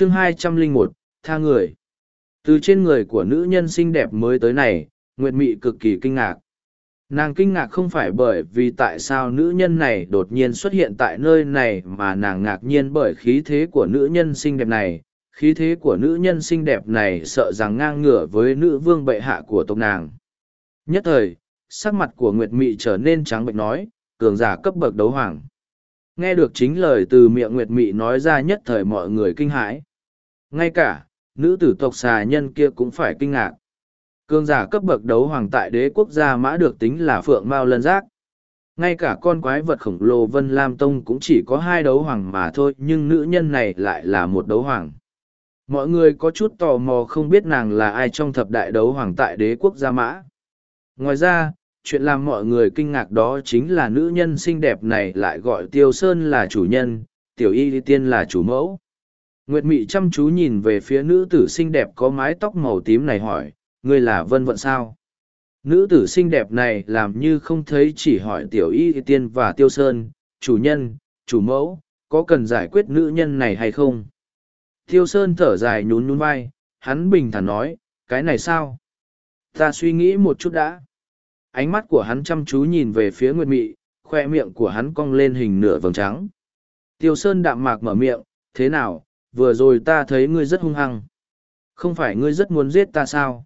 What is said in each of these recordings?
chương hai trăm linh một, tha người. Từ trên người của nữ nhân xinh đẹp mới tới này, nguyệt mị cực kỳ kinh ngạc. Nàng kinh ngạc không phải bởi vì tại sao nữ nhân này đột nhiên xuất hiện tại nơi này mà nàng ngạc nhiên bởi khí thế của nữ nhân xinh đẹp này. Khí thế của nữ nhân xinh đẹp này sợ rằng ngang ngửa với nữ vương bệ hạ của tộc nàng. Nhất thời, sắc mặt của nguyệt mị trở nên trắng bệnh nói, cường giả cấp bậc đấu hoàng. Nghe được chính lời từ miệng nguyệt mị nói ra nhất thời mọi người kinh hãi ngay cả, nữ tử tộc xà nhân kia cũng phải kinh ngạc. Cường giả cấp bậc đấu hoàng tại đế quốc gia mã được tính là phượng mao lân giác. Ngay cả con quái vật khổng lồ vân lam tông cũng chỉ có hai đấu hoàng mà thôi, nhưng nữ nhân này lại là một đấu hoàng. Mọi người có chút tò mò không biết nàng là ai trong thập đại đấu hoàng tại đế quốc gia mã. Ngoài ra, chuyện làm mọi người kinh ngạc đó chính là nữ nhân xinh đẹp này lại gọi tiêu sơn là chủ nhân, tiểu y tiên là chủ mẫu nguyệt mị chăm chú nhìn về phía nữ tử xinh đẹp có mái tóc màu tím này hỏi, ngươi là vân vận sao? Nữ tử xinh đẹp này làm như không thấy chỉ hỏi tiểu y tiên và tiêu sơn, chủ nhân, chủ mẫu, có cần giải quyết nữ nhân này hay không? Tiêu sơn thở dài nhún nhún vai, hắn bình thản nói, cái này sao? Ta suy nghĩ một chút đã. Ánh mắt của hắn chăm chú nhìn về phía nguyệt mị, khoe miệng của hắn cong lên hình nửa vầng trắng. Tiêu sơn đạm mạc mở miệng, thế nào vừa rồi ta thấy ngươi rất hung hăng. Không phải ngươi rất muốn giết ta sao?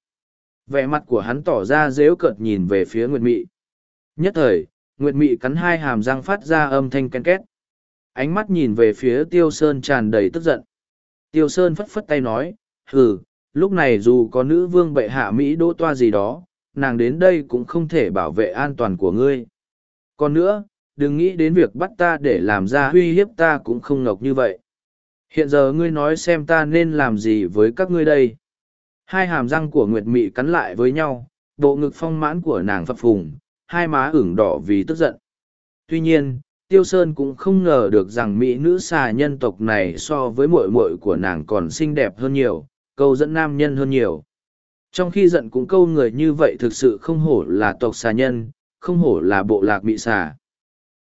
Vẻ mặt của hắn tỏ ra dếu cợt nhìn về phía nguyệt mị. Nhất thời, nguyệt mị cắn hai hàm răng phát ra âm thanh ken két. Ánh mắt nhìn về phía tiêu sơn tràn đầy tức giận. Tiêu sơn phất phất tay nói, hừ, lúc này dù có nữ vương bệ hạ mỹ đỗ toa gì đó, nàng đến đây cũng không thể bảo vệ an toàn của ngươi. Còn nữa, đừng nghĩ đến việc bắt ta để làm ra uy hiếp ta cũng không ngọc như vậy hiện giờ ngươi nói xem ta nên làm gì với các ngươi đây? Hai hàm răng của nguyệt mị cắn lại với nhau, bộ ngực phong mãn của nàng phập phùng, hai má ửng đỏ vì tức giận. Tuy nhiên, tiêu sơn cũng không ngờ được rằng mỹ nữ xà nhân tộc này so với mội mội của nàng còn xinh đẹp hơn nhiều, câu dẫn nam nhân hơn nhiều. Trong khi giận cũng câu người như vậy thực sự không hổ là tộc xà nhân, không hổ là bộ lạc mị xà.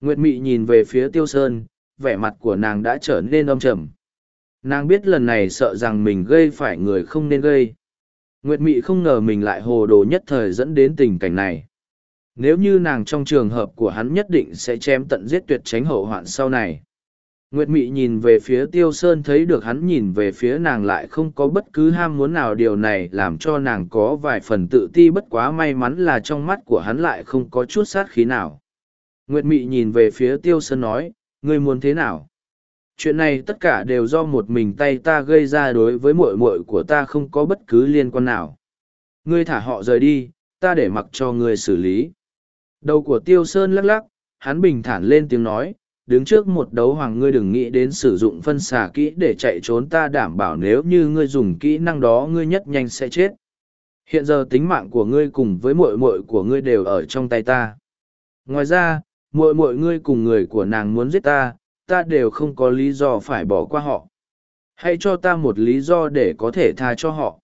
Nguyệt mị nhìn về phía tiêu sơn, vẻ mặt của nàng đã trở nên âm trầm nàng biết lần này sợ rằng mình gây phải người không nên gây. Nguyệt mị không ngờ mình lại hồ đồ nhất thời dẫn đến tình cảnh này. Nếu như nàng trong trường hợp của hắn nhất định sẽ chém tận giết tuyệt tránh hậu hoạn sau này. Nguyệt mị nhìn về phía tiêu sơn thấy được hắn nhìn về phía nàng lại không có bất cứ ham muốn nào, điều này làm cho nàng có vài phần tự ti, bất quá may mắn là trong mắt của hắn lại không có chút sát khí nào. Nguyệt mị nhìn về phía tiêu sơn nói, ngươi muốn thế nào? Chuyện này tất cả đều do một mình tay ta gây ra đối với mội mội của ta không có bất cứ liên quan nào. Ngươi thả họ rời đi, ta để mặc cho ngươi xử lý. Đầu của tiêu sơn lắc lắc, hắn bình thản lên tiếng nói, đứng trước một đấu hoàng ngươi đừng nghĩ đến sử dụng phân xà kỹ để chạy trốn ta đảm bảo nếu như ngươi dùng kỹ năng đó ngươi nhất nhanh sẽ chết. Hiện giờ tính mạng của ngươi cùng với mội mội của ngươi đều ở trong tay ta. Ngoài ra mội mội ngươi cùng người của nàng muốn giết ta ta đều không có lý do phải bỏ qua họ. Hãy cho ta một lý do để có thể tha cho họ.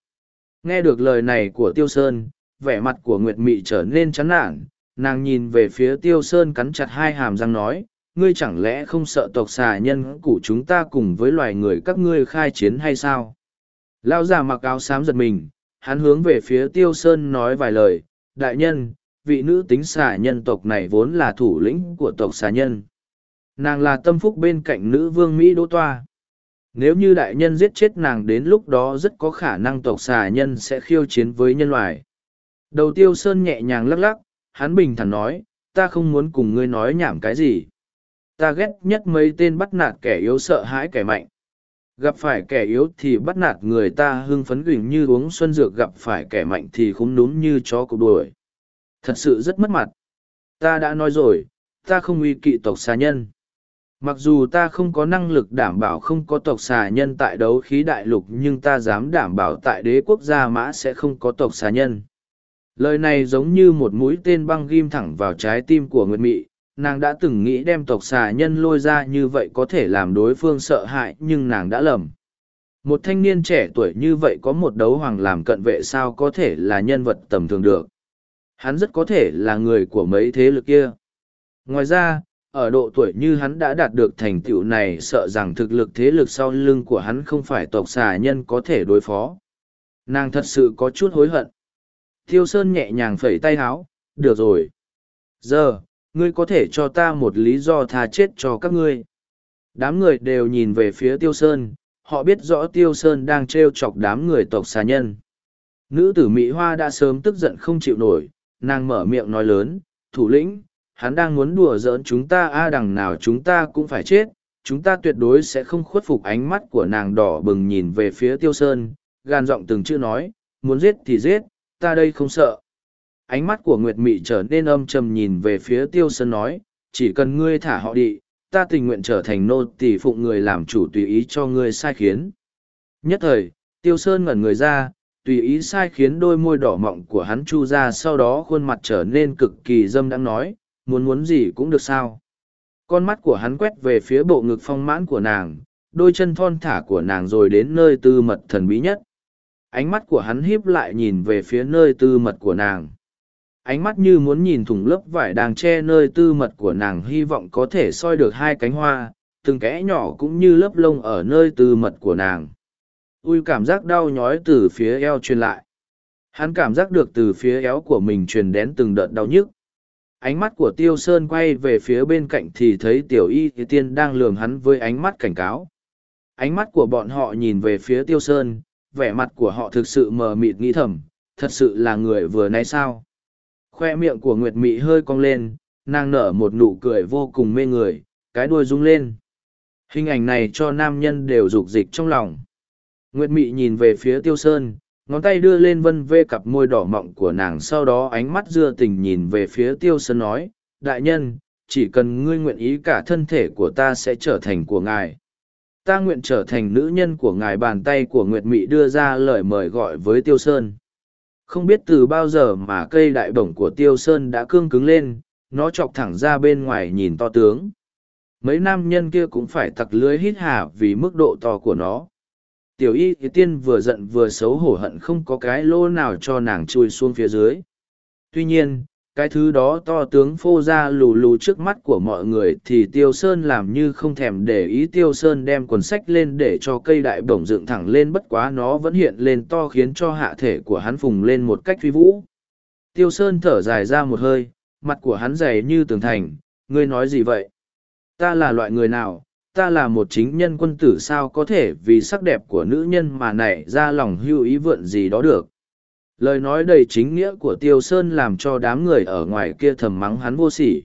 Nghe được lời này của tiêu sơn, vẻ mặt của nguyệt mị trở nên chán nản. Nàng nhìn về phía tiêu sơn cắn chặt hai hàm răng nói, ngươi chẳng lẽ không sợ tộc xà nhân của chúng ta cùng với loài người các ngươi khai chiến hay sao? Lão già mặc áo xám giật mình, hắn hướng về phía tiêu sơn nói vài lời, đại nhân, vị nữ tính xà nhân tộc này vốn là thủ lĩnh của tộc xà nhân nàng là tâm phúc bên cạnh nữ vương mỹ đỗ toa. Nếu như đại nhân giết chết nàng đến lúc đó rất có khả năng tộc xà nhân sẽ khiêu chiến với nhân loại. Đầu tiêu sơn nhẹ nhàng lắc lắc, hắn bình thản nói, ta không muốn cùng ngươi nói nhảm cái gì. Ta ghét nhất mấy tên bắt nạt kẻ yếu sợ hãi kẻ mạnh. Gặp phải kẻ yếu thì bắt nạt người ta hưng phấn gỉnh như uống xuân dược, gặp phải kẻ mạnh thì khúng núm như chó cục đuổi. Thật sự rất mất mặt. Ta đã nói rồi, ta không uy kỵ tộc xà nhân mặc dù ta không có năng lực đảm bảo không có tộc xà nhân tại đấu khí đại lục, nhưng ta dám đảm bảo tại đế quốc gia mã sẽ không có tộc xà nhân. Lời này giống như một mũi tên băng ghim thẳng vào trái tim của nguyệt mị. Nàng đã từng nghĩ đem tộc xà nhân lôi ra như vậy có thể làm đối phương sợ hãi, nhưng nàng đã lầm. Một thanh niên trẻ tuổi như vậy có một đấu hoàng làm cận vệ sao có thể là nhân vật tầm thường được? Hắn rất có thể là người của mấy thế lực kia. Ngoài ra ở độ tuổi như hắn đã đạt được thành tựu này sợ rằng thực lực thế lực sau lưng của hắn không phải tộc xà nhân có thể đối phó. Nàng thật sự có chút hối hận. Tiêu Sơn nhẹ nhàng phẩy tay háo, được rồi. Giờ, ngươi có thể cho ta một lý do tha chết cho các ngươi. Đám người đều nhìn về phía Tiêu Sơn, họ biết rõ Tiêu Sơn đang trêu chọc đám người tộc xà nhân. Nữ tử Mỹ Hoa đã sớm tức giận không chịu nổi, nàng mở miệng nói lớn, thủ lĩnh, hắn đang muốn đùa giỡn chúng ta a đằng nào chúng ta cũng phải chết, chúng ta tuyệt đối sẽ không khuất phục ánh mắt của nàng đỏ bừng nhìn về phía Tiêu Sơn, gan giọng từng chữ nói, muốn giết thì giết, ta đây không sợ. Ánh mắt của Nguyệt Mị trở nên âm trầm nhìn về phía Tiêu Sơn nói, chỉ cần ngươi thả họ đi, ta tình nguyện trở thành nô tỳ phụng người làm chủ tùy ý cho ngươi sai khiến. Nhất thời, Tiêu Sơn ngẩn người ra, tùy ý sai khiến đôi môi đỏ mọng của hắn chu ra sau đó khuôn mặt trở nên cực kỳ dâm đang nói, muốn muốn gì cũng được sao. Con mắt của hắn quét về phía bộ ngực phong mãn của nàng, đôi chân thon thả của nàng rồi đến nơi tư mật thần bí nhất. Ánh mắt của hắn híp lại nhìn về phía nơi tư mật của nàng. Ánh mắt như muốn nhìn thủng lớp vải đang che nơi tư mật của nàng hy vọng có thể soi được hai cánh hoa, từng kẽ nhỏ cũng như lớp lông ở nơi tư mật của nàng. Ui cảm giác đau nhói từ phía eo truyền lại. Hắn cảm giác được từ phía éo của mình truyền đến từng đợt đau nhức ánh mắt của tiêu sơn quay về phía bên cạnh thì thấy tiểu y thì tiên đang lường hắn với ánh mắt cảnh cáo. Ánh mắt của bọn họ nhìn về phía tiêu sơn, vẻ mặt của họ thực sự mờ mịt nghĩ thầm, thật sự là người vừa nay sao? Khoe miệng của nguyệt mị hơi cong lên, nàng nở một nụ cười vô cùng mê người, cái đuôi rung lên. Hình ảnh này cho nam nhân đều rục dịch trong lòng. Nguyệt mị nhìn về phía tiêu sơn ngón tay đưa lên vân vê cặp môi đỏ mọng của nàng, sau đó ánh mắt dưa tình nhìn về phía tiêu sơn nói, đại nhân, chỉ cần ngươi nguyện ý cả thân thể của ta sẽ trở thành của ngài. Ta nguyện trở thành nữ nhân của ngài. Bàn tay của nguyệt mị đưa ra lời mời gọi với tiêu sơn. Không biết từ bao giờ mà cây đại bổng của tiêu sơn đã cương cứng lên, nó chọc thẳng ra bên ngoài nhìn to tướng. Mấy nam nhân kia cũng phải tặc lưới hít hà vì mức độ to của nó. Tiểu y thì tiên vừa giận vừa xấu hổ hận không có cái lô nào cho nàng chui xuống phía dưới. Tuy nhiên, cái thứ đó to tướng phô ra lù lù trước mắt của mọi người thì tiêu sơn làm như không thèm để ý. Tiêu sơn đem quần sách lên để cho cây đại bổng dựng thẳng lên bất quá nó vẫn hiện lên to khiến cho hạ thể của hắn phùng lên một cách phi vũ. Tiêu sơn thở dài ra một hơi mặt của hắn dày như tường thành. Ngươi nói gì vậy? Ta là loại người nào? Ta là một chính nhân quân tử sao có thể vì sắc đẹp của nữ nhân mà nảy ra lòng hưu ý vượn gì đó được. Lời nói đầy chính nghĩa của Tiêu Sơn làm cho đám người ở ngoài kia thầm mắng hắn vô sỉ.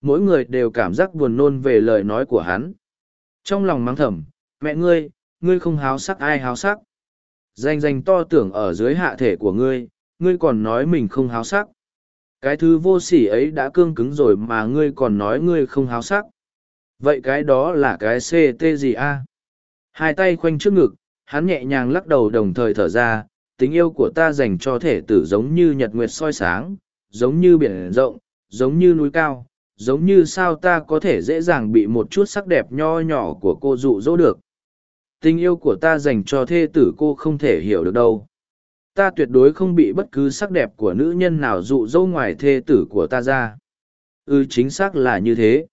Mỗi người đều cảm giác buồn nôn về lời nói của hắn. Trong lòng mắng thầm, mẹ ngươi, ngươi không háo sắc ai háo sắc. Danh danh to tưởng ở dưới hạ thể của ngươi, ngươi còn nói mình không háo sắc. Cái thứ vô sỉ ấy đã cương cứng rồi mà ngươi còn nói ngươi không háo sắc vậy cái đó là cái ct gì a? Hai tay khoanh trước ngực, hắn nhẹ nhàng lắc đầu đồng thời thở ra, tình yêu của ta dành cho thể tử giống như nhật nguyệt soi sáng, giống như biển rộng, giống như núi cao, giống như sao ta có thể dễ dàng bị một chút sắc đẹp nho nhỏ của cô dụ dỗ được. Tình yêu của ta dành cho thê tử cô không thể hiểu được đâu. Ta tuyệt đối không bị bất cứ sắc đẹp của nữ nhân nào dụ dỗ ngoài thê tử của ta ra. Ừ chính xác là như thế.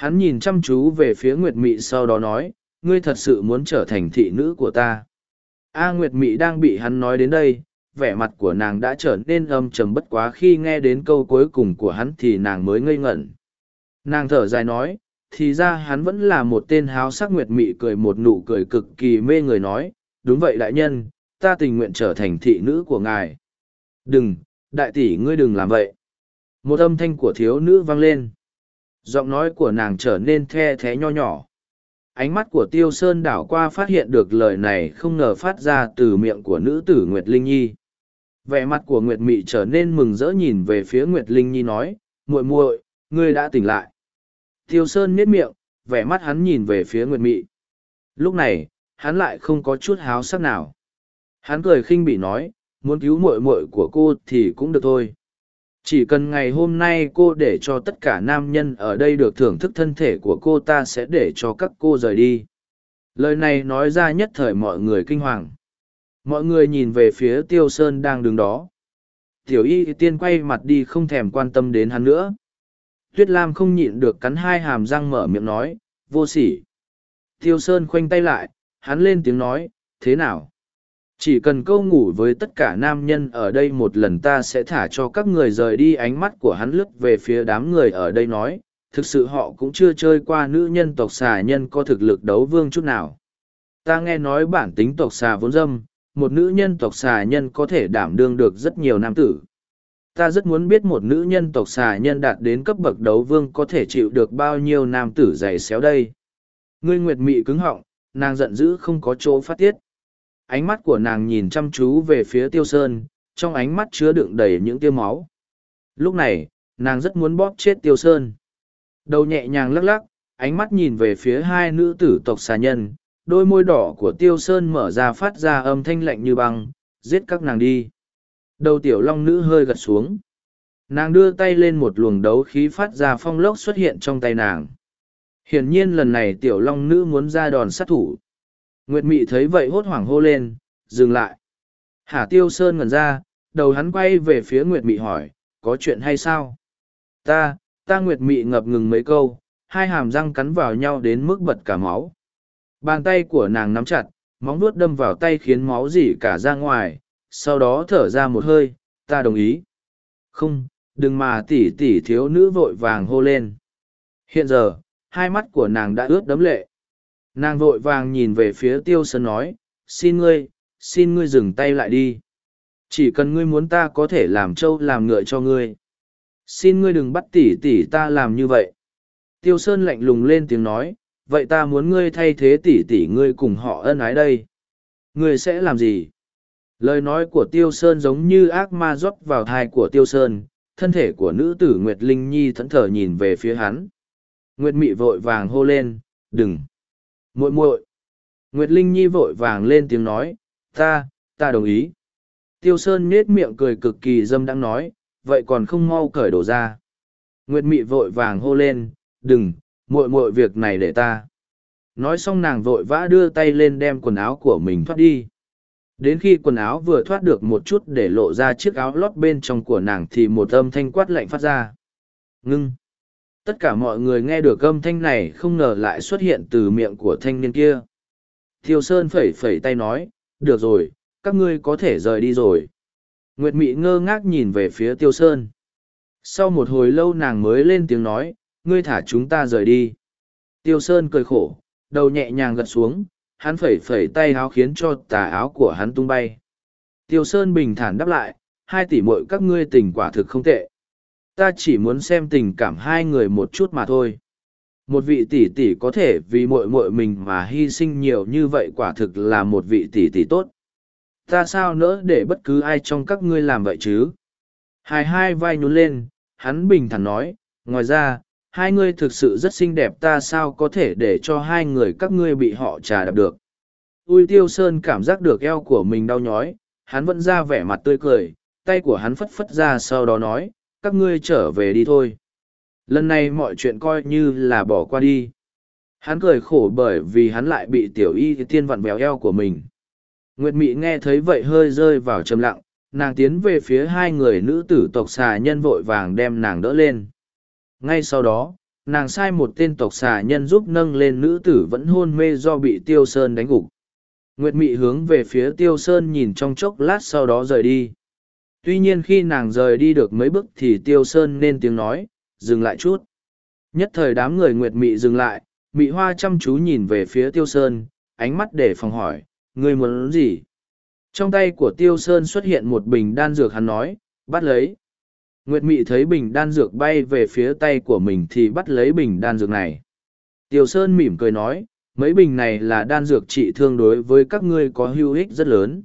Hắn nhìn chăm chú về phía Nguyệt Mị sau đó nói, ngươi thật sự muốn trở thành thị nữ của ta. A Nguyệt Mị đang bị hắn nói đến đây, vẻ mặt của nàng đã trở nên âm trầm bất quá khi nghe đến câu cuối cùng của hắn thì nàng mới ngây ngẩn. Nàng thở dài nói, thì ra hắn vẫn là một tên háo sắc Nguyệt Mị cười một nụ cười cực kỳ mê người nói, đúng vậy đại nhân, ta tình nguyện trở thành thị nữ của ngài. Đừng, đại tỷ ngươi đừng làm vậy. Một âm thanh của thiếu nữ vang lên giọng nói của nàng trở nên the thé nho nhỏ. Ánh mắt của tiêu sơn đảo qua phát hiện được lời này không ngờ phát ra từ miệng của nữ tử nguyệt linh nhi. Vẻ mặt của nguyệt mị trở nên mừng rỡ nhìn về phía nguyệt linh nhi nói, muội muội, ngươi đã tỉnh lại. Tiêu sơn miết miệng, vẻ mắt hắn nhìn về phía nguyệt mị. Lúc này, hắn lại không có chút háo sắc nào. Hắn cười khinh bỉ nói, muốn cứu muội muội của cô thì cũng được thôi chỉ cần ngày hôm nay cô để cho tất cả nam nhân ở đây được thưởng thức thân thể của cô ta sẽ để cho các cô rời đi lời này nói ra nhất thời mọi người kinh hoàng mọi người nhìn về phía tiêu sơn đang đứng đó tiểu y tiên quay mặt đi không thèm quan tâm đến hắn nữa Tuyết Lam không nhịn được cắn hai hàm răng mở miệng nói, vô sỉ. Tiêu Sơn khoanh tay lại, hắn lên tiếng nói, thế nào? Chỉ cần câu ngủ với tất cả nam nhân ở đây một lần ta sẽ thả cho các người rời đi ánh mắt của hắn lướt về phía đám người ở đây nói, thực sự họ cũng chưa chơi qua nữ nhân tộc xà nhân có thực lực đấu vương chút nào. Ta nghe nói bản tính tộc xà vốn dâm, một nữ nhân tộc xà nhân có thể đảm đương được rất nhiều nam tử. Ta rất muốn biết một nữ nhân tộc xà nhân đạt đến cấp bậc đấu vương có thể chịu được bao nhiêu nam tử dày xéo đây. Ngươi nguyệt mị cứng họng, nàng giận dữ không có chỗ phát tiết. Ánh mắt của nàng nhìn chăm chú về phía tiêu sơn, trong ánh mắt chứa đựng đầy những tiêu máu. Lúc này, nàng rất muốn bóp chết tiêu sơn. Đầu nhẹ nhàng lắc lắc, ánh mắt nhìn về phía hai nữ tử tộc xà nhân, đôi môi đỏ của tiêu sơn mở ra phát ra âm thanh lạnh như băng, giết các nàng đi. Đầu tiểu long nữ hơi gật xuống. Nàng đưa tay lên một luồng đấu khí phát ra phong lốc xuất hiện trong tay nàng. Hiển nhiên lần này tiểu long nữ muốn ra đòn sát thủ. Nguyệt Mị thấy vậy hốt hoảng hô lên, dừng lại. Hà Tiêu Sơn ngẩn ra, đầu hắn quay về phía Nguyệt Mị hỏi, có chuyện hay sao? Ta, ta Nguyệt Mị ngập ngừng mấy câu, hai hàm răng cắn vào nhau đến mức bật cả máu. Bàn tay của nàng nắm chặt, móng vuốt đâm vào tay khiến máu dỉ cả ra ngoài, sau đó thở ra một hơi, ta đồng ý. Không, đừng mà tỉ tỉ thiếu nữ vội vàng hô lên. Hiện giờ, hai mắt của nàng đã ướt đấm lệ. Nàng vội vàng nhìn về phía tiêu sơn nói, xin ngươi, xin ngươi dừng tay lại đi. Chỉ cần ngươi muốn ta có thể làm trâu làm ngựa cho ngươi. Xin ngươi đừng bắt tỉ tỉ ta làm như vậy. Tiêu sơn lạnh lùng lên tiếng nói, vậy ta muốn ngươi thay thế tỉ tỉ ngươi cùng họ ân ái đây. Ngươi sẽ làm gì? Lời nói của Tiêu Sơn giống như ác ma rót vào thai của Tiêu Sơn, thân thể của nữ tử Nguyệt Linh Nhi thẫn thờ nhìn về phía hắn. Nguyệt Mị vội vàng hô lên, đừng muội muội. Nguyệt Linh Nhi vội vàng lên tiếng nói, ta, ta đồng ý. Tiêu Sơn nết miệng cười cực kỳ dâm đang nói, vậy còn không mau cởi đồ ra. Nguyệt Mị vội vàng hô lên, đừng, muội muội việc này để ta. Nói xong nàng vội vã đưa tay lên đem quần áo của mình thoát đi. Đến khi quần áo vừa thoát được một chút để lộ ra chiếc áo lót bên trong của nàng thì một âm thanh quát lạnh phát ra. Ngưng! Tất cả mọi người nghe được âm thanh này không ngờ lại xuất hiện từ miệng của thanh niên kia. Thiêu Sơn phẩy phẩy tay nói, được rồi, các ngươi có thể rời đi rồi. Nguyệt Mị ngơ ngác nhìn về phía Tiêu Sơn. Sau một hồi lâu nàng mới lên tiếng nói, ngươi thả chúng ta rời đi. Tiêu Sơn cười khổ, đầu nhẹ nhàng gật xuống, hắn phẩy phẩy tay áo khiến cho tà áo của hắn tung bay. Tiêu Sơn bình thản đáp lại, hai tỷ muội các ngươi tình quả thực không tệ. Ta chỉ muốn xem tình cảm hai người một chút mà thôi. Một vị tỷ tỷ có thể vì muội muội mình mà hy sinh nhiều như vậy quả thực là một vị tỷ tỷ tốt. Ta sao nỡ để bất cứ ai trong các ngươi làm vậy chứ? Hai hai vai nhún lên, hắn bình thản nói, ngoài ra, hai ngươi thực sự rất xinh đẹp ta sao có thể để cho hai người các ngươi bị họ trà đập được ui tiêu sơn cảm giác được eo của mình đau nhói hắn vẫn ra vẻ mặt tươi cười tay của hắn phất phất ra sau đó nói các ngươi trở về đi thôi. Lần này mọi chuyện coi như là bỏ qua đi. Hắn cười khổ bởi vì hắn lại bị tiểu y tiên vặn béo eo của mình. Nguyệt mị nghe thấy vậy hơi rơi vào trầm lặng, nàng tiến về phía hai người nữ tử tộc xà nhân vội vàng đem nàng đỡ lên. Ngay sau đó, nàng sai một tên tộc xà nhân giúp nâng lên nữ tử vẫn hôn mê do bị tiêu sơn đánh gục. Nguyệt mị hướng về phía tiêu sơn nhìn trong chốc lát sau đó rời đi tuy nhiên khi nàng rời đi được mấy bước thì tiêu sơn nên tiếng nói dừng lại chút nhất thời đám người nguyệt mị dừng lại mị hoa chăm chú nhìn về phía tiêu sơn ánh mắt để phòng hỏi người muốn gì trong tay của tiêu sơn xuất hiện một bình đan dược hắn nói bắt lấy Nguyệt Mị thấy bình đan dược bay về phía tay của mình thì bắt lấy bình đan dược này. Tiêu Sơn mỉm cười nói, mấy bình này là đan dược trị thương đối với các ngươi có hữu ích rất lớn.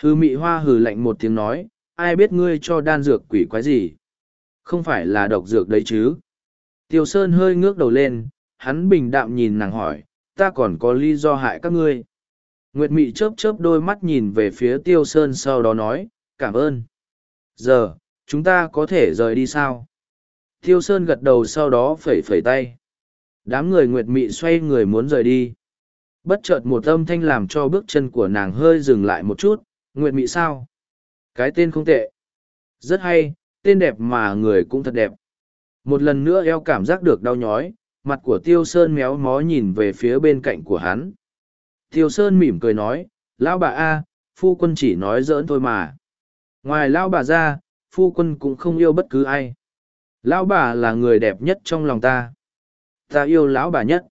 Hư Mị Hoa hừ lạnh một tiếng nói, ai biết ngươi cho đan dược quỷ quái gì? Không phải là độc dược đấy chứ? Tiêu Sơn hơi ngước đầu lên, hắn bình đạm nhìn nàng hỏi, ta còn có lý do hại các ngươi. Nguyệt Mị chớp chớp đôi mắt nhìn về phía Tiêu Sơn sau đó nói, cảm ơn. Giờ, chúng ta có thể rời đi sao Tiêu sơn gật đầu sau đó phẩy phẩy tay đám người nguyệt mị xoay người muốn rời đi bất chợt một âm thanh làm cho bước chân của nàng hơi dừng lại một chút nguyệt mị sao cái tên không tệ rất hay tên đẹp mà người cũng thật đẹp Một lần nữa eo cảm giác được đau nhói, mặt của Tiêu Sơn méo mó nhìn về phía bên cạnh của hắn. Tiêu Sơn mỉm cười nói, Lão bà A, phu quân chỉ nói giỡn thôi mà. Ngoài Lão bà ra, phu quân cũng không yêu bất cứ ai. Lão bà là người đẹp nhất trong lòng ta. Ta yêu lão bà nhất.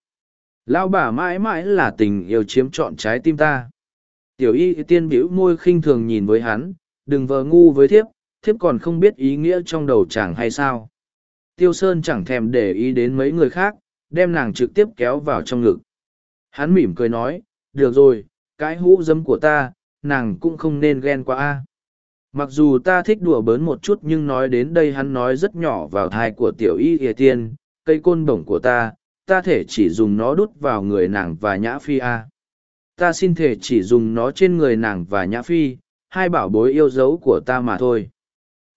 Lão bà mãi mãi là tình yêu chiếm trọn trái tim ta. Tiểu y tiên biểu môi khinh thường nhìn với hắn, đừng vờ ngu với thiếp, thiếp còn không biết ý nghĩa trong đầu chàng hay sao. Tiêu Sơn chẳng thèm để ý đến mấy người khác, đem nàng trực tiếp kéo vào trong ngực. Hắn mỉm cười nói, được rồi, cái hũ dấm của ta, nàng cũng không nên ghen quá a. Mặc dù ta thích đùa bớn một chút nhưng nói đến đây hắn nói rất nhỏ vào thai của tiểu y ỉa tiên, cây côn bổng của ta, ta thể chỉ dùng nó đút vào người nàng và nhã phi a. Ta xin thể chỉ dùng nó trên người nàng và nhã phi, hai bảo bối yêu dấu của ta mà thôi.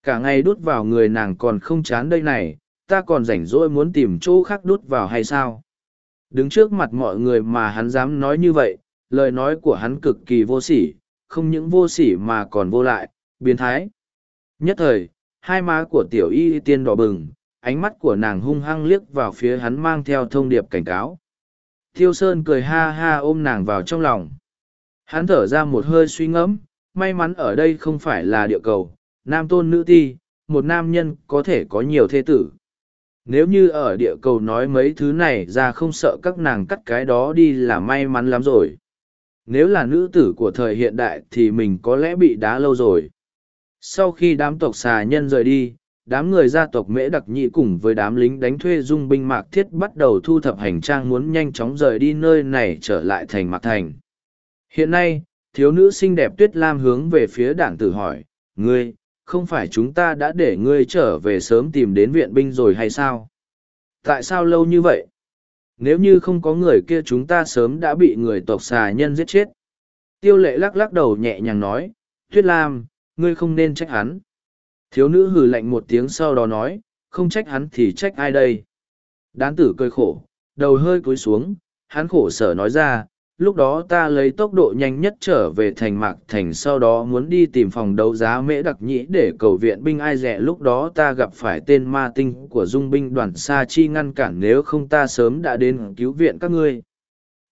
Cả ngày đút vào người nàng còn không chán đây này, ta còn rảnh rỗi muốn tìm chỗ khác đút vào hay sao? Đứng trước mặt mọi người mà hắn dám nói như vậy, lời nói của hắn cực kỳ vô sỉ, không những vô sỉ mà còn vô lại, biến thái. Nhất thời, hai má của tiểu y tiên đỏ bừng, ánh mắt của nàng hung hăng liếc vào phía hắn mang theo thông điệp cảnh cáo. Thiêu Sơn cười ha ha ôm nàng vào trong lòng. Hắn thở ra một hơi suy ngẫm, may mắn ở đây không phải là địa cầu, nam tôn nữ ti, một nam nhân có thể có nhiều thê tử. Nếu như ở địa cầu nói mấy thứ này ra không sợ các nàng cắt cái đó đi là may mắn lắm rồi. Nếu là nữ tử của thời hiện đại thì mình có lẽ bị đá lâu rồi. Sau khi đám tộc xà nhân rời đi, đám người gia tộc mễ đặc nhị cùng với đám lính đánh thuê dung binh mạc thiết bắt đầu thu thập hành trang muốn nhanh chóng rời đi nơi này trở lại thành mạc thành. Hiện nay, thiếu nữ xinh đẹp tuyết lam hướng về phía đảng tử hỏi, ngươi, không phải chúng ta đã để ngươi trở về sớm tìm đến viện binh rồi hay sao? Tại sao lâu như vậy? Nếu như không có người kia chúng ta sớm đã bị người tộc xà nhân giết chết. Tiêu lệ lắc lắc đầu nhẹ nhàng nói, Tuyết Lam, ngươi không nên trách hắn. Thiếu nữ hừ lạnh một tiếng sau đó nói, không trách hắn thì trách ai đây? Đán tử cười khổ, đầu hơi cúi xuống, hắn khổ sở nói ra, lúc đó ta lấy tốc độ nhanh nhất trở về thành mạc thành sau đó muốn đi tìm phòng đấu giá mễ đặc nhĩ để cầu viện binh ai rẻ. Lúc đó ta gặp phải tên ma tinh của dung binh đoàn sa chi ngăn cản nếu không ta sớm đã đến cứu viện các ngươi.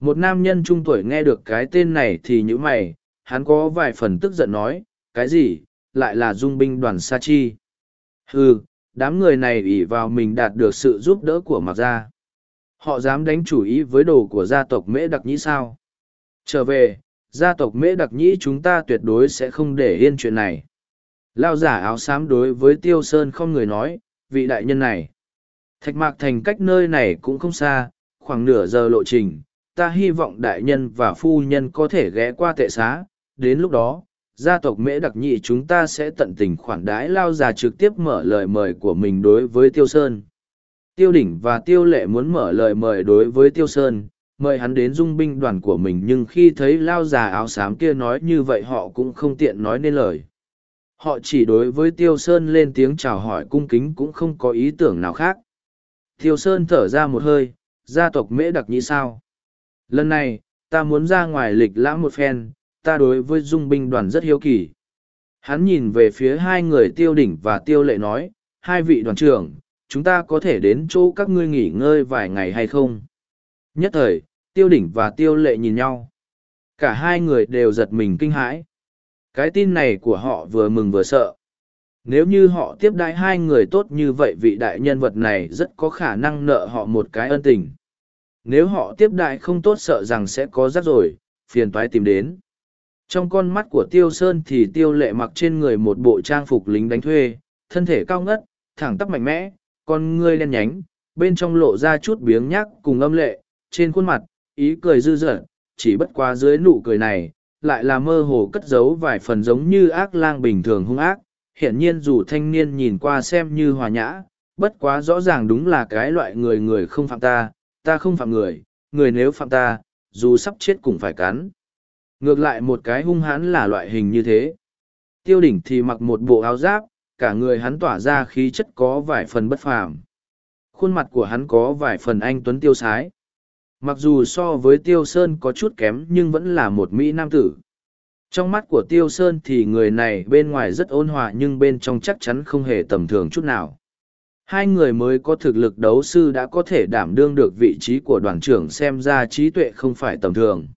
Một nam nhân trung tuổi nghe được cái tên này thì nhữ mày, hắn có vài phần tức giận nói, cái gì? Lại là dung binh đoàn sa chi? Ừ đám người này ỉ vào mình đạt được sự giúp đỡ của mặc gia họ dám đánh chủ ý với đồ của gia tộc mễ đặc nhĩ sao? Trở về, gia tộc mễ đặc nhĩ chúng ta tuyệt đối sẽ không để yên chuyện này. Lao giả áo xám đối với tiêu sơn không người nói, vị đại nhân này. Thạch mạc thành cách nơi này cũng không xa, khoảng nửa giờ lộ trình, ta hy vọng đại nhân và phu nhân có thể ghé qua tệ xá. Đến lúc đó, gia tộc mễ đặc nhị chúng ta sẽ tận tình khoản đái lao già trực tiếp mở lời mời của mình đối với tiêu sơn. Tiêu đỉnh và tiêu lệ muốn mở lời mời đối với tiêu sơn, mời hắn đến dung binh đoàn của mình nhưng khi thấy lao già áo xám kia nói như vậy họ cũng không tiện nói nên lời. Họ chỉ đối với tiêu sơn lên tiếng chào hỏi cung kính cũng không có ý tưởng nào khác. Tiêu sơn thở ra một hơi, gia tộc mễ đặc nhĩ sao. Lần này, ta muốn ra ngoài lịch lãm một phen, ta đối với dung binh đoàn rất hiếu kỳ. Hắn nhìn về phía hai người tiêu đỉnh và tiêu lệ nói, hai vị đoàn trưởng, chúng ta có thể đến chỗ các ngươi nghỉ ngơi vài ngày hay không? Nhất thời, tiêu đỉnh và tiêu lệ nhìn nhau. Cả hai người đều giật mình kinh hãi. Cái tin này của họ vừa mừng vừa sợ. Nếu như họ tiếp đãi hai người tốt như vậy vị đại nhân vật này rất có khả năng nợ họ một cái ân tình. Nếu họ tiếp đại không tốt sợ rằng sẽ có rắc rồi, phiền toái tìm đến. Trong con mắt của Tiêu Sơn thì Tiêu Lệ mặc trên người một bộ trang phục lính đánh thuê, thân thể cao ngất, thẳng tắp mạnh mẽ, con ngươi đen nhánh, bên trong lộ ra chút biếng nhác cùng âm lệ, trên khuôn mặt, ý cười dư dở, chỉ bất quá dưới nụ cười này, lại là mơ hồ cất giấu vài phần giống như ác lang bình thường hung ác. Hiển nhiên dù thanh niên nhìn qua xem như hòa nhã, bất quá rõ ràng đúng là cái loại người người không phạm ta, ta không phạm người, người nếu phạm ta, dù sắp chết cũng phải cắn. Ngược lại một cái hung hãn là loại hình như thế. Tiêu đỉnh thì mặc một bộ áo giáp, cả người hắn tỏa ra khí chất có vài phần bất phàm. Khuôn mặt của hắn có vài phần anh tuấn tiêu sái. Mặc dù so với tiêu sơn có chút kém nhưng vẫn là một Mỹ nam tử. Trong mắt của tiêu sơn thì người này bên ngoài rất ôn hòa nhưng bên trong chắc chắn không hề tầm thường chút nào. hai người mới có thực lực đấu sư đã có thể đảm đương được vị trí của đoàn trưởng xem ra trí tuệ không phải tầm thường.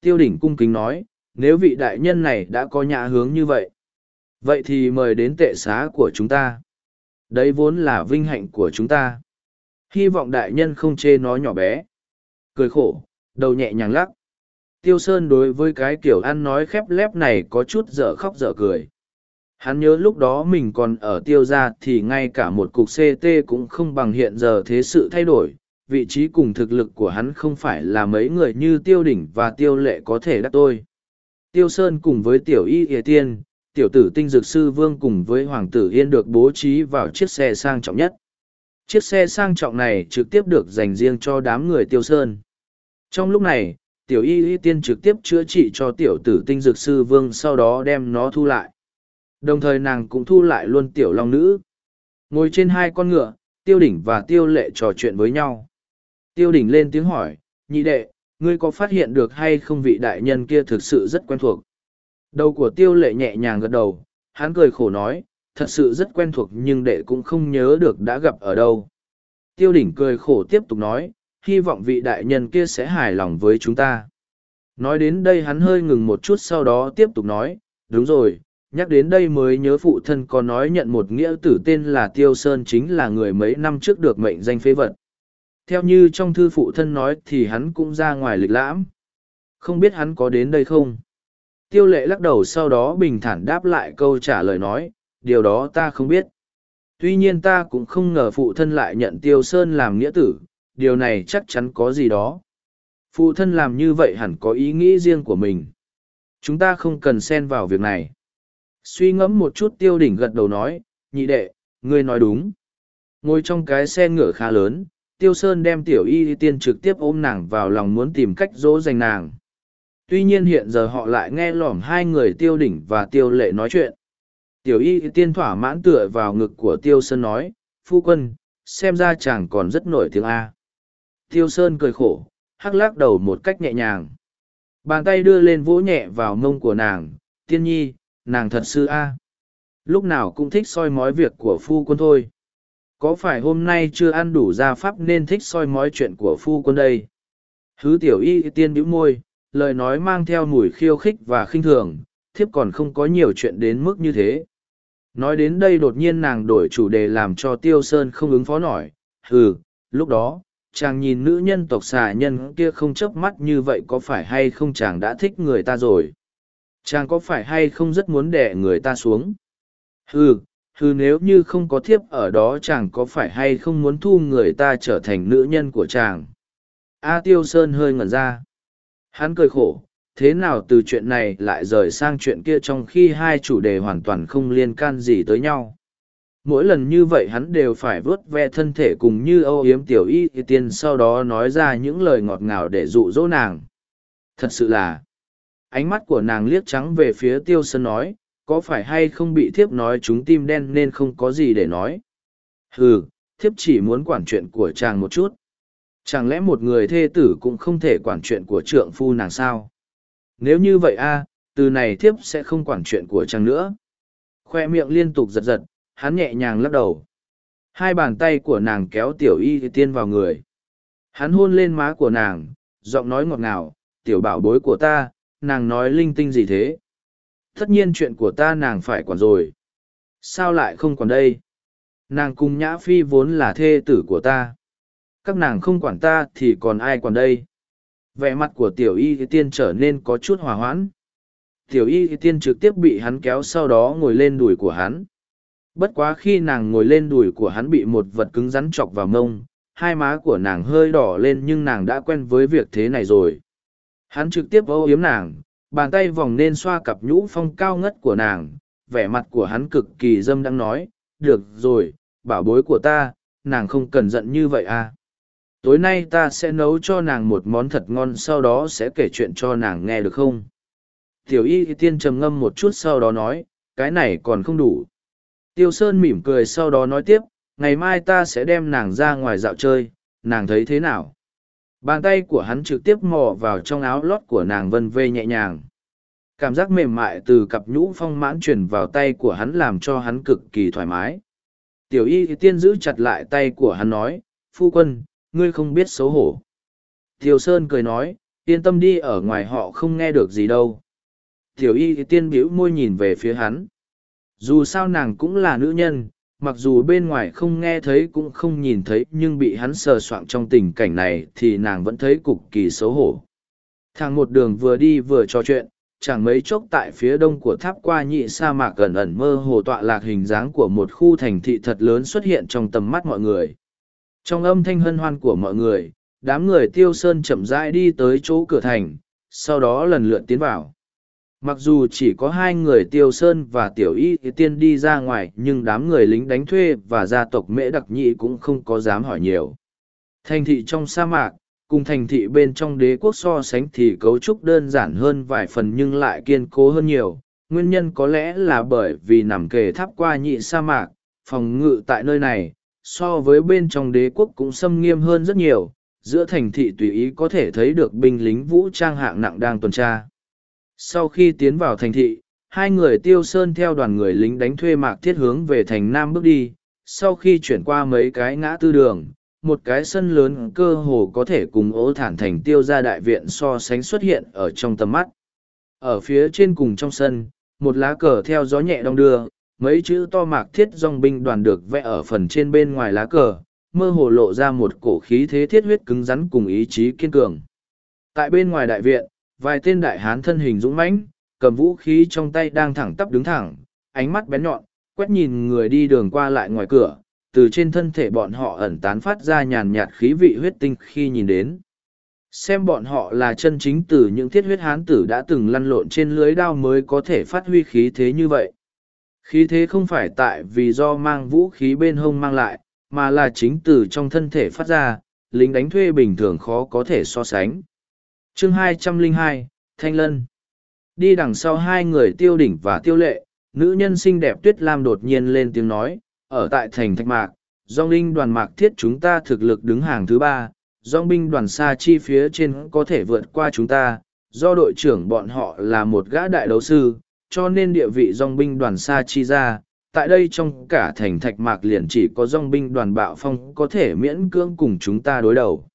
Tiêu đỉnh cung kính nói, nếu vị đại nhân này đã có nhã hướng như vậy, vậy thì mời đến tệ xá của chúng ta. Đấy vốn là vinh hạnh của chúng ta. Hy vọng đại nhân không chê nó nhỏ bé. Cười khổ, đầu nhẹ nhàng lắc. Tiêu Sơn đối với cái kiểu ăn nói khép lép này có chút dở khóc dở cười. Hắn nhớ lúc đó mình còn ở tiêu gia thì ngay cả một cục CT cũng không bằng hiện giờ thế sự thay đổi. Vị trí cùng thực lực của hắn không phải là mấy người như tiêu đỉnh và tiêu lệ có thể đắc tôi. Tiêu Sơn cùng với tiểu y ỉa tiên, tiểu tử tinh dược sư vương cùng với hoàng tử yên được bố trí vào chiếc xe sang trọng nhất. Chiếc xe sang trọng này trực tiếp được dành riêng cho đám người tiêu sơn. Trong lúc này, tiểu y y tiên trực tiếp chữa trị cho tiểu tử tinh dược sư vương sau đó đem nó thu lại. Đồng thời nàng cũng thu lại luôn tiểu long nữ. Ngồi trên hai con ngựa, tiêu đỉnh và tiêu lệ trò chuyện với nhau. Tiêu đỉnh lên tiếng hỏi, nhị đệ, ngươi có phát hiện được hay không vị đại nhân kia thực sự rất quen thuộc? Đầu của tiêu lệ nhẹ nhàng gật đầu, hắn cười khổ nói, thật sự rất quen thuộc nhưng đệ cũng không nhớ được đã gặp ở đâu. Tiêu đỉnh cười khổ tiếp tục nói, hy vọng vị đại nhân kia sẽ hài lòng với chúng ta. Nói đến đây hắn hơi ngừng một chút sau đó tiếp tục nói, đúng rồi, nhắc đến đây mới nhớ phụ thân có nói nhận một nghĩa tử tên là Tiêu Sơn chính là người mấy năm trước được mệnh danh phế vật. Theo như trong thư phụ thân nói thì hắn cũng ra ngoài lịch lãm. Không biết hắn có đến đây không? Tiêu lệ lắc đầu sau đó bình thản đáp lại câu trả lời nói, điều đó ta không biết. Tuy nhiên ta cũng không ngờ phụ thân lại nhận Tiêu Sơn làm nghĩa tử, điều này chắc chắn có gì đó. Phụ thân làm như vậy hẳn có ý nghĩ riêng của mình. Chúng ta không cần xen vào việc này. Suy ngẫm một chút tiêu đỉnh gật đầu nói, nhị đệ, ngươi nói đúng. Ngồi trong cái xe ngựa khá lớn, tiêu sơn đem tiểu y tiên trực tiếp ôm nàng vào lòng muốn tìm cách dỗ dành nàng. Tuy nhiên hiện giờ họ lại nghe lỏm hai người tiêu đỉnh và tiêu lệ nói chuyện. Tiểu y tiên thỏa mãn tựa vào ngực của tiêu sơn nói, phu quân, xem ra chàng còn rất nổi tiếng A. Tiêu sơn cười khổ, hắc lắc đầu một cách nhẹ nhàng. Bàn tay đưa lên vỗ nhẹ vào mông của nàng, tiên nhi, nàng thật sư A. Lúc nào cũng thích soi mói việc của phu quân thôi. Có phải hôm nay chưa ăn đủ gia pháp nên thích soi mói chuyện của phu quân đây? Hứ tiểu y tiên bĩu môi, lời nói mang theo mùi khiêu khích và khinh thường, thiếp còn không có nhiều chuyện đến mức như thế. Nói đến đây đột nhiên nàng đổi chủ đề làm cho Tiêu Sơn không ứng phó nổi. Ừ, lúc đó, chàng nhìn nữ nhân tộc xà nhân kia không chớp mắt như vậy có phải hay không chàng đã thích người ta rồi? Chàng có phải hay không rất muốn đẻ người ta xuống? Ừ, ừ nếu như không có thiếp ở đó chàng có phải hay không muốn thu người ta trở thành nữ nhân của chàng? A Tiêu Sơn hơi ngẩn ra. Hắn cười khổ, thế nào từ chuyện này lại rời sang chuyện kia trong khi hai chủ đề hoàn toàn không liên can gì tới nhau. Mỗi lần như vậy hắn đều phải vớt ve thân thể cùng như âu yếm tiểu y thì tiên sau đó nói ra những lời ngọt ngào để dụ dỗ nàng. Thật sự là ánh mắt của nàng liếc trắng về phía tiêu sơn nói có phải hay không bị thiếp nói chúng tim đen nên không có gì để nói? Ừ thiếp chỉ muốn quản chuyện của chàng một chút chẳng lẽ một người thê tử cũng không thể quản chuyện của trượng phu nàng sao? Nếu như vậy a, từ này thiếp sẽ không quản chuyện của chàng nữa. Khoe miệng liên tục giật giật, hắn nhẹ nhàng lắc đầu. Hai bàn tay của nàng kéo tiểu y tiên vào người. Hắn hôn lên má của nàng, giọng nói ngọt ngào, tiểu bảo bối của ta, nàng nói linh tinh gì thế? Tất nhiên chuyện của ta nàng phải quản rồi. Sao lại không còn đây? Nàng cùng nhã phi vốn là thê tử của ta các nàng không quản ta thì còn ai quản đây? Vẻ mặt của tiểu y tiên trở nên có chút hòa hoãn. Tiểu y tiên trực tiếp bị hắn kéo sau đó ngồi lên đùi của hắn. Bất quá khi nàng ngồi lên đùi của hắn bị một vật cứng rắn chọc vào mông, hai má của nàng hơi đỏ lên nhưng nàng đã quen với việc thế này rồi. Hắn trực tiếp âu yếm nàng, bàn tay vòng nên xoa cặp nhũ phong cao ngất của nàng, vẻ mặt của hắn cực kỳ dâm đang nói, được rồi, bảo bối của ta, nàng không cần giận như vậy à tối nay ta sẽ nấu cho nàng một món thật ngon sau đó sẽ kể chuyện cho nàng nghe được không? Tiểu y tiên trầm ngâm một chút sau đó nói cái này còn không đủ. Tiêu sơn mỉm cười sau đó nói tiếp ngày mai ta sẽ đem nàng ra ngoài dạo chơi nàng thấy thế nào? Bàn tay của hắn trực tiếp mò vào trong áo lót của nàng vân vê nhẹ nhàng. Cảm giác mềm mại từ cặp nhũ phong mãn truyền vào tay của hắn làm cho hắn cực kỳ thoải mái. Tiểu y tiên giữ chặt lại tay của hắn nói, phu quân, ngươi không biết xấu hổ. Tiểu Sơn cười nói, yên tâm đi ở ngoài họ không nghe được gì đâu. Tiểu y tiên Biểu môi nhìn về phía hắn. Dù sao nàng cũng là nữ nhân, mặc dù bên ngoài không nghe thấy cũng không nhìn thấy nhưng bị hắn sờ soạng trong tình cảnh này thì nàng vẫn thấy cực kỳ xấu hổ. Thằng một đường vừa đi vừa trò chuyện, chẳng mấy chốc tại phía đông của tháp qua nhị sa mạc gần ẩn mơ hồ tọa lạc hình dáng của một khu thành thị thật lớn xuất hiện trong tầm mắt mọi người. Trong âm thanh hân hoan của mọi người, đám người tiêu sơn chậm rãi đi tới chỗ cửa thành, sau đó lần lượt tiến vào. Mặc dù chỉ có hai người tiêu sơn và tiểu y tiên đi ra ngoài nhưng đám người lính đánh thuê và gia tộc mễ đặc nhị cũng không có dám hỏi nhiều. Thành thị trong sa mạc, cùng thành thị bên trong đế quốc so sánh thì cấu trúc đơn giản hơn vài phần nhưng lại kiên cố hơn nhiều. Nguyên nhân có lẽ là bởi vì nằm kề tháp qua nhị sa mạc, phòng ngự tại nơi này, so với bên trong đế quốc cũng xâm nghiêm hơn rất nhiều, giữa thành thị tùy ý có thể thấy được binh lính vũ trang hạng nặng đang tuần tra. Sau khi tiến vào thành thị, hai người tiêu sơn theo đoàn người lính đánh thuê mạc thiết hướng về thành Nam bước đi, sau khi chuyển qua mấy cái ngã tư đường, một cái sân lớn cơ hồ có thể cùng ố thản thành tiêu ra đại viện so sánh xuất hiện ở trong tầm mắt. Ở phía trên cùng trong sân, một lá cờ theo gió nhẹ đong đưa, mấy chữ to mạc thiết dòng binh đoàn được vẽ ở phần trên bên ngoài lá cờ, mơ hồ lộ ra một cổ khí thế thiết huyết cứng rắn cùng ý chí kiên cường. Tại bên ngoài đại viện, vài tên đại hán thân hình dũng mãnh, cầm vũ khí trong tay đang thẳng tắp đứng thẳng, ánh mắt bén nhọn, quét nhìn người đi đường qua lại ngoài cửa, từ trên thân thể bọn họ ẩn tán phát ra nhàn nhạt khí vị huyết tinh khi nhìn đến. Xem bọn họ là chân chính từ những thiết huyết hán tử đã từng lăn lộn trên lưới đao mới có thể phát huy khí thế như vậy. Khí thế không phải tại vì do mang vũ khí bên hông mang lại, mà là chính từ trong thân thể phát ra, lính đánh thuê bình thường khó có thể so sánh. chương 202, Thanh Lân Đi đằng sau hai người tiêu đỉnh và tiêu lệ, nữ nhân xinh đẹp Tuyết Lam đột nhiên lên tiếng nói, ở tại thành Thạch Mạc, dòng binh đoàn mạc thiết chúng ta thực lực đứng hàng thứ ba, dòng binh đoàn xa chi phía trên có thể vượt qua chúng ta, do đội trưởng bọn họ là một gã đại đấu sư, cho nên địa vị dòng binh đoàn xa chi ra, tại đây trong cả thành Thạch Mạc liền chỉ có dòng binh đoàn bạo phong có thể miễn cưỡng cùng chúng ta đối đầu.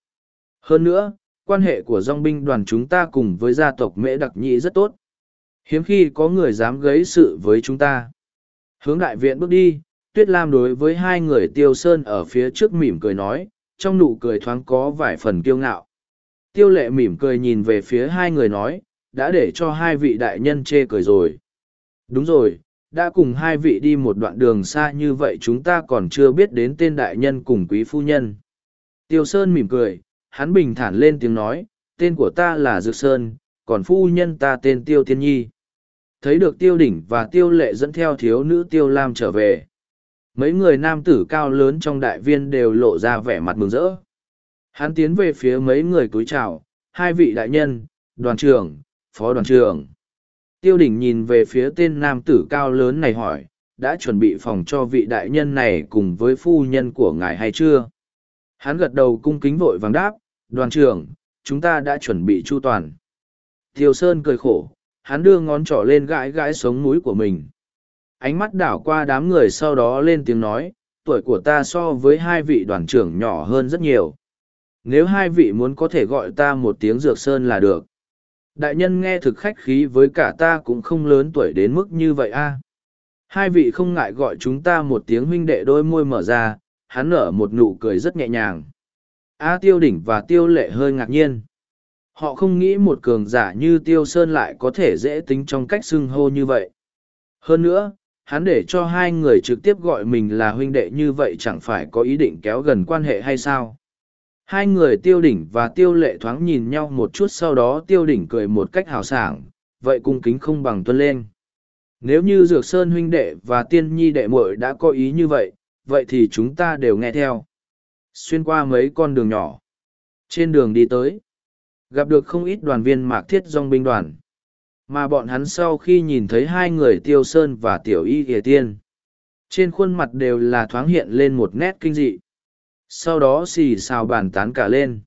Hơn nữa, quan hệ của dòng binh đoàn chúng ta cùng với gia tộc mễ đặc nhị rất tốt. Hiếm khi có người dám gây sự với chúng ta. Hướng đại viện bước đi, Tuyết Lam đối với hai người tiêu sơn ở phía trước mỉm cười nói, trong nụ cười thoáng có vài phần kiêu ngạo. Tiêu lệ mỉm cười nhìn về phía hai người nói, đã để cho hai vị đại nhân chê cười rồi. Đúng rồi, đã cùng hai vị đi một đoạn đường xa như vậy chúng ta còn chưa biết đến tên đại nhân cùng quý phu nhân. Tiêu Sơn mỉm cười, hắn bình thản lên tiếng nói, tên của ta là Dược Sơn, còn phu nhân ta tên Tiêu Tiên Nhi. Thấy được Tiêu Đỉnh và Tiêu Lệ dẫn theo thiếu nữ Tiêu Lam trở về mấy người nam tử cao lớn trong đại viên đều lộ ra vẻ mặt mừng rỡ hắn tiến về phía mấy người cúi chào hai vị đại nhân đoàn trưởng phó đoàn trưởng tiêu đỉnh nhìn về phía tên nam tử cao lớn này hỏi, đã chuẩn bị phòng cho vị đại nhân này cùng với phu nhân của ngài hay chưa? Hắn gật đầu cung kính vội vàng đáp, đoàn trưởng, chúng ta đã chuẩn bị chu toàn. Tiêu sơn cười khổ, hắn đưa ngón trỏ lên gãi gãi sống mũi của mình. Ánh mắt đảo qua đám người sau đó lên tiếng nói, tuổi của ta so với hai vị đoàn trưởng nhỏ hơn rất nhiều. Nếu hai vị muốn có thể gọi ta một tiếng dược sơn là được đại nhân nghe thực khách khí với cả ta cũng không lớn tuổi đến mức như vậy a. Hai vị không ngại gọi chúng ta một tiếng huynh đệ đôi môi mở ra, hắn nở một nụ cười rất nhẹ nhàng. A tiêu đỉnh và tiêu lệ hơi ngạc nhiên. Họ không nghĩ một cường giả như tiêu sơn lại có thể dễ tính trong cách xưng hô như vậy. Hơn nữa, hắn để cho hai người trực tiếp gọi mình là huynh đệ như vậy chẳng phải có ý định kéo gần quan hệ hay sao? Hai người tiêu đỉnh và tiêu lệ thoáng nhìn nhau một chút sau đó tiêu đỉnh cười một cách hào sảng, vậy cung kính không bằng tuân lên. Nếu như dược sơn huynh đệ và tiên nhi đệ muội đã có ý như vậy vậy thì chúng ta đều nghe theo. Xuyên qua mấy con đường nhỏ, trên đường đi tới, gặp được không ít đoàn viên mạc thiết dong binh đoàn. Mà bọn hắn sau khi nhìn thấy hai người tiêu sơn và tiểu y ỉa tiên, trên khuôn mặt đều là thoáng hiện lên một nét kinh dị sau đó xì xào bàn tán cả lên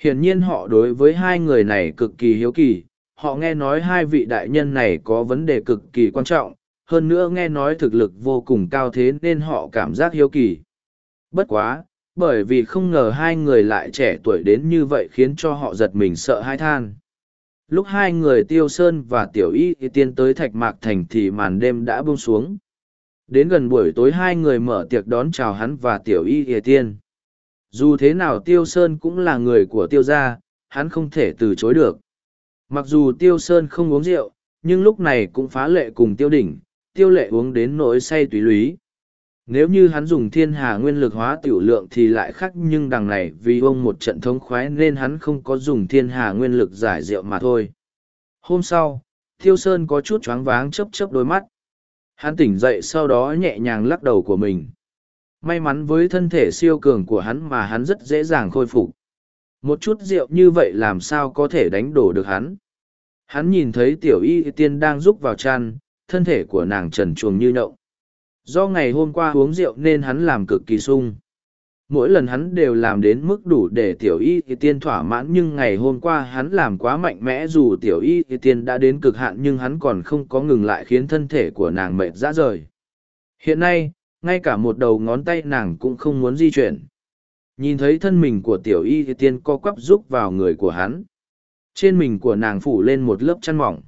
hiển nhiên họ đối với hai người này cực kỳ hiếu kỳ họ nghe nói hai vị đại nhân này có vấn đề cực kỳ quan trọng hơn nữa nghe nói thực lực vô cùng cao thế nên họ cảm giác hiếu kỳ. Bất quá, bởi vì không ngờ hai người lại trẻ tuổi đến như vậy khiến cho họ giật mình sợ hãi than. Lúc hai người Tiêu Sơn và Tiểu Y tiên tới Thạch Mạc Thành thì màn đêm đã buông xuống. Đến gần buổi tối hai người mở tiệc đón chào hắn và Tiểu Y tiên. Dù thế nào Tiêu Sơn cũng là người của Tiêu gia, hắn không thể từ chối được. Mặc dù Tiêu Sơn không uống rượu, nhưng lúc này cũng phá lệ cùng Tiêu Đỉnh, Tiêu Lệ uống đến nỗi say tùy lúy. Nếu như hắn dùng thiên hà nguyên lực hóa tiểu lượng thì lại khác nhưng đằng này vì ông một trận thống khoái nên hắn không có dùng thiên hà nguyên lực giải rượu mà thôi. Hôm sau, Tiêu Sơn có chút choáng váng chớp chớp đôi mắt. Hắn tỉnh dậy sau đó nhẹ nhàng lắc đầu của mình. May mắn với thân thể siêu cường của hắn mà hắn rất dễ dàng khôi phục. Một chút rượu như vậy làm sao có thể đánh đổ được hắn. Hắn nhìn thấy tiểu y tiên đang rúc vào chăn, thân thể của nàng trần chuồng như nhậu. Do ngày hôm qua uống rượu nên hắn làm cực kỳ sung. Mỗi lần hắn đều làm đến mức đủ để tiểu y tiên thỏa mãn nhưng ngày hôm qua hắn làm quá mạnh mẽ dù tiểu y tiên đã đến cực hạn nhưng hắn còn không có ngừng lại khiến thân thể của nàng mệt rã rời. Hiện nay, ngay cả một đầu ngón tay nàng cũng không muốn di chuyển. Nhìn thấy thân mình của tiểu y tiên co quắp rúc vào người của hắn. Trên mình của nàng phủ lên một lớp chăn mỏng.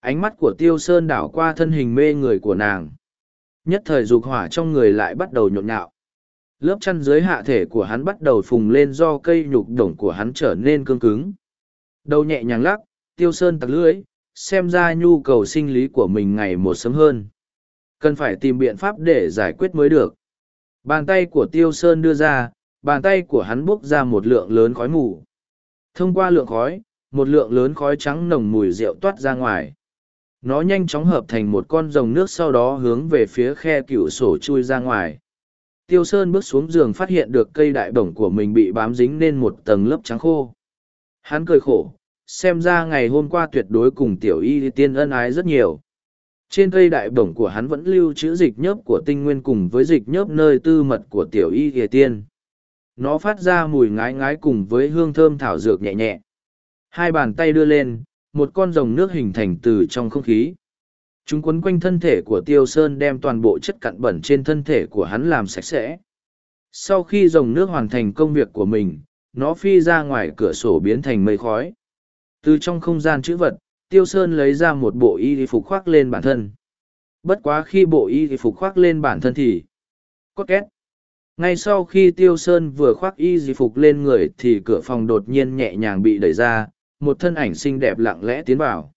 Ánh mắt của tiêu sơn đảo qua thân hình mê người của nàng. Nhất thời dục hỏa trong người lại bắt đầu nhộn nhạo lớp chăn dưới hạ thể của hắn bắt đầu phùng lên do cây nhục đồng của hắn trở nên cương cứng. Đầu nhẹ nhàng lắc, tiêu sơn tặc lưỡi, xem ra nhu cầu sinh lý của mình ngày một sớm hơn. Cần phải tìm biện pháp để giải quyết mới được. Bàn tay của tiêu sơn đưa ra, bàn tay của hắn bốc ra một lượng lớn khói mù. Thông qua lượng khói, một lượng lớn khói trắng nồng mùi rượu toát ra ngoài. Nó nhanh chóng hợp thành một con rồng nước sau đó hướng về phía khe cựu sổ chui ra ngoài tiêu sơn bước xuống giường phát hiện được cây đại bổng của mình bị bám dính nên một tầng lớp trắng khô. Hắn cười khổ, xem ra ngày hôm qua tuyệt đối cùng tiểu y tiên ân ái rất nhiều. Trên cây đại bổng của hắn vẫn lưu trữ dịch nhớp của tinh nguyên cùng với dịch nhớp nơi tư mật của tiểu y ghề tiên. Nó phát ra mùi ngái ngái cùng với hương thơm thảo dược nhẹ nhẹ. Hai bàn tay đưa lên, một con rồng nước hình thành từ trong không khí chúng quấn quanh thân thể của tiêu sơn đem toàn bộ chất cặn bẩn trên thân thể của hắn làm sạch sẽ. Sau khi dòng nước hoàn thành công việc của mình, nó phi ra ngoài cửa sổ biến thành mây khói. Từ trong không gian chữ vật, tiêu sơn lấy ra một bộ y phục khoác lên bản thân. Bất quá khi bộ y phục khoác lên bản thân thì có két. Ngay sau khi tiêu sơn vừa khoác y di phục lên người thì cửa phòng đột nhiên nhẹ nhàng bị đẩy ra, một thân ảnh xinh đẹp lặng lẽ tiến vào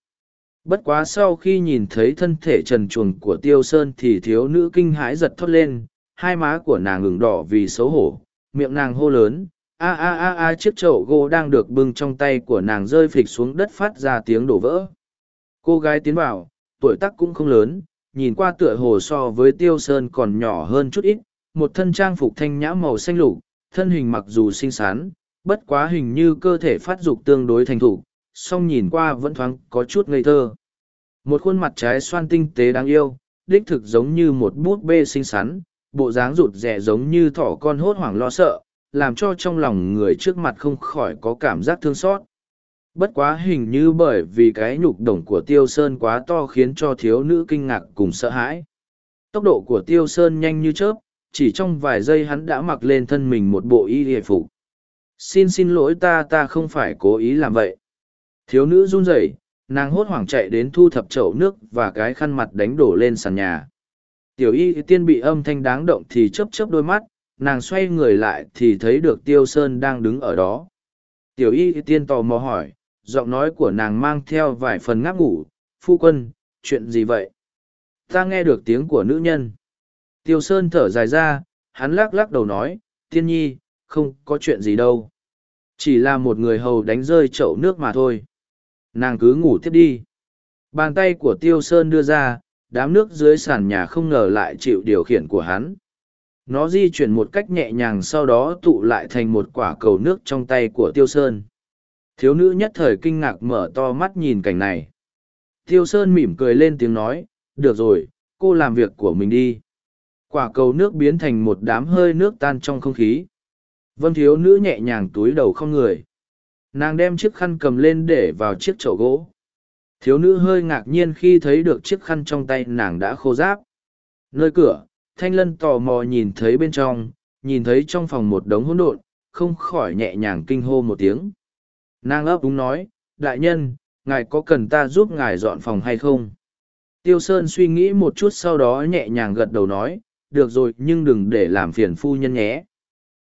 bất quá sau khi nhìn thấy thân thể trần truồng của tiêu sơn thì thiếu nữ kinh hãi giật thót lên hai má của nàng ngừng đỏ vì xấu hổ miệng nàng hô lớn a a a a chiếc chậu gỗ đang được bưng trong tay của nàng rơi phịch xuống đất phát ra tiếng đổ vỡ cô gái tiến vào tuổi tắc cũng không lớn nhìn qua tựa hồ so với tiêu sơn còn nhỏ hơn chút ít một thân trang phục thanh nhã màu xanh lục, thân hình mặc dù xinh xắn, bất quá hình như cơ thể phát dục tương đối thành thục, song nhìn qua vẫn thoáng có chút ngây thơ. Một khuôn mặt trái xoan tinh tế đáng yêu, đích thực giống như một bút bê xinh xắn, bộ dáng rụt rè giống như thỏ con hốt hoảng lo sợ, làm cho trong lòng người trước mặt không khỏi có cảm giác thương xót. Bất quá hình như bởi vì cái nhục đồng của Tiêu Sơn quá to khiến cho thiếu nữ kinh ngạc cùng sợ hãi. Tốc độ của Tiêu Sơn nhanh như chớp, chỉ trong vài giây hắn đã mặc lên thân mình một bộ y hề phục xin xin lỗi ta ta không phải cố ý làm vậy thiếu nữ run rẩy nàng hốt hoảng chạy đến thu thập chậu nước và cái khăn mặt đánh đổ lên sàn nhà tiểu y tiên bị âm thanh đáng động thì chấp chấp đôi mắt nàng xoay người lại thì thấy được tiêu sơn đang đứng ở đó tiểu y tiên tò mò hỏi giọng nói của nàng mang theo vài phần ngáp ngủ phu quân chuyện gì vậy ta nghe được tiếng của nữ nhân Tiêu Sơn thở dài ra, hắn lắc lắc đầu nói, tiên nhi, không có chuyện gì đâu. Chỉ là một người hầu đánh rơi chậu nước mà thôi. Nàng cứ ngủ tiếp đi. Bàn tay của Tiêu Sơn đưa ra, đám nước dưới sàn nhà không ngờ lại chịu điều khiển của hắn. Nó di chuyển một cách nhẹ nhàng sau đó tụ lại thành một quả cầu nước trong tay của Tiêu Sơn. Thiếu nữ nhất thời kinh ngạc mở to mắt nhìn cảnh này. Tiêu Sơn mỉm cười lên tiếng nói, được rồi, cô làm việc của mình đi. Quả cầu nước biến thành một đám hơi nước tan trong không khí. Vân thiếu nữ nhẹ nhàng túi đầu không người. Nàng đem chiếc khăn cầm lên để vào chiếc chậu gỗ. thiếu nữ hơi ngạc nhiên khi thấy được chiếc khăn trong tay nàng đã khô ráp. Nơi cửa, thanh lân tò mò nhìn thấy bên trong, nhìn thấy trong phòng một đống hỗn độn, không khỏi nhẹ nhàng kinh hô một tiếng. Nàng ấp úng nói, đại nhân, ngài có cần ta giúp ngài dọn phòng hay không? Tiêu sơn suy nghĩ một chút sau đó nhẹ nhàng gật đầu nói, được rồi, nhưng đừng để làm phiền phu nhân nhé.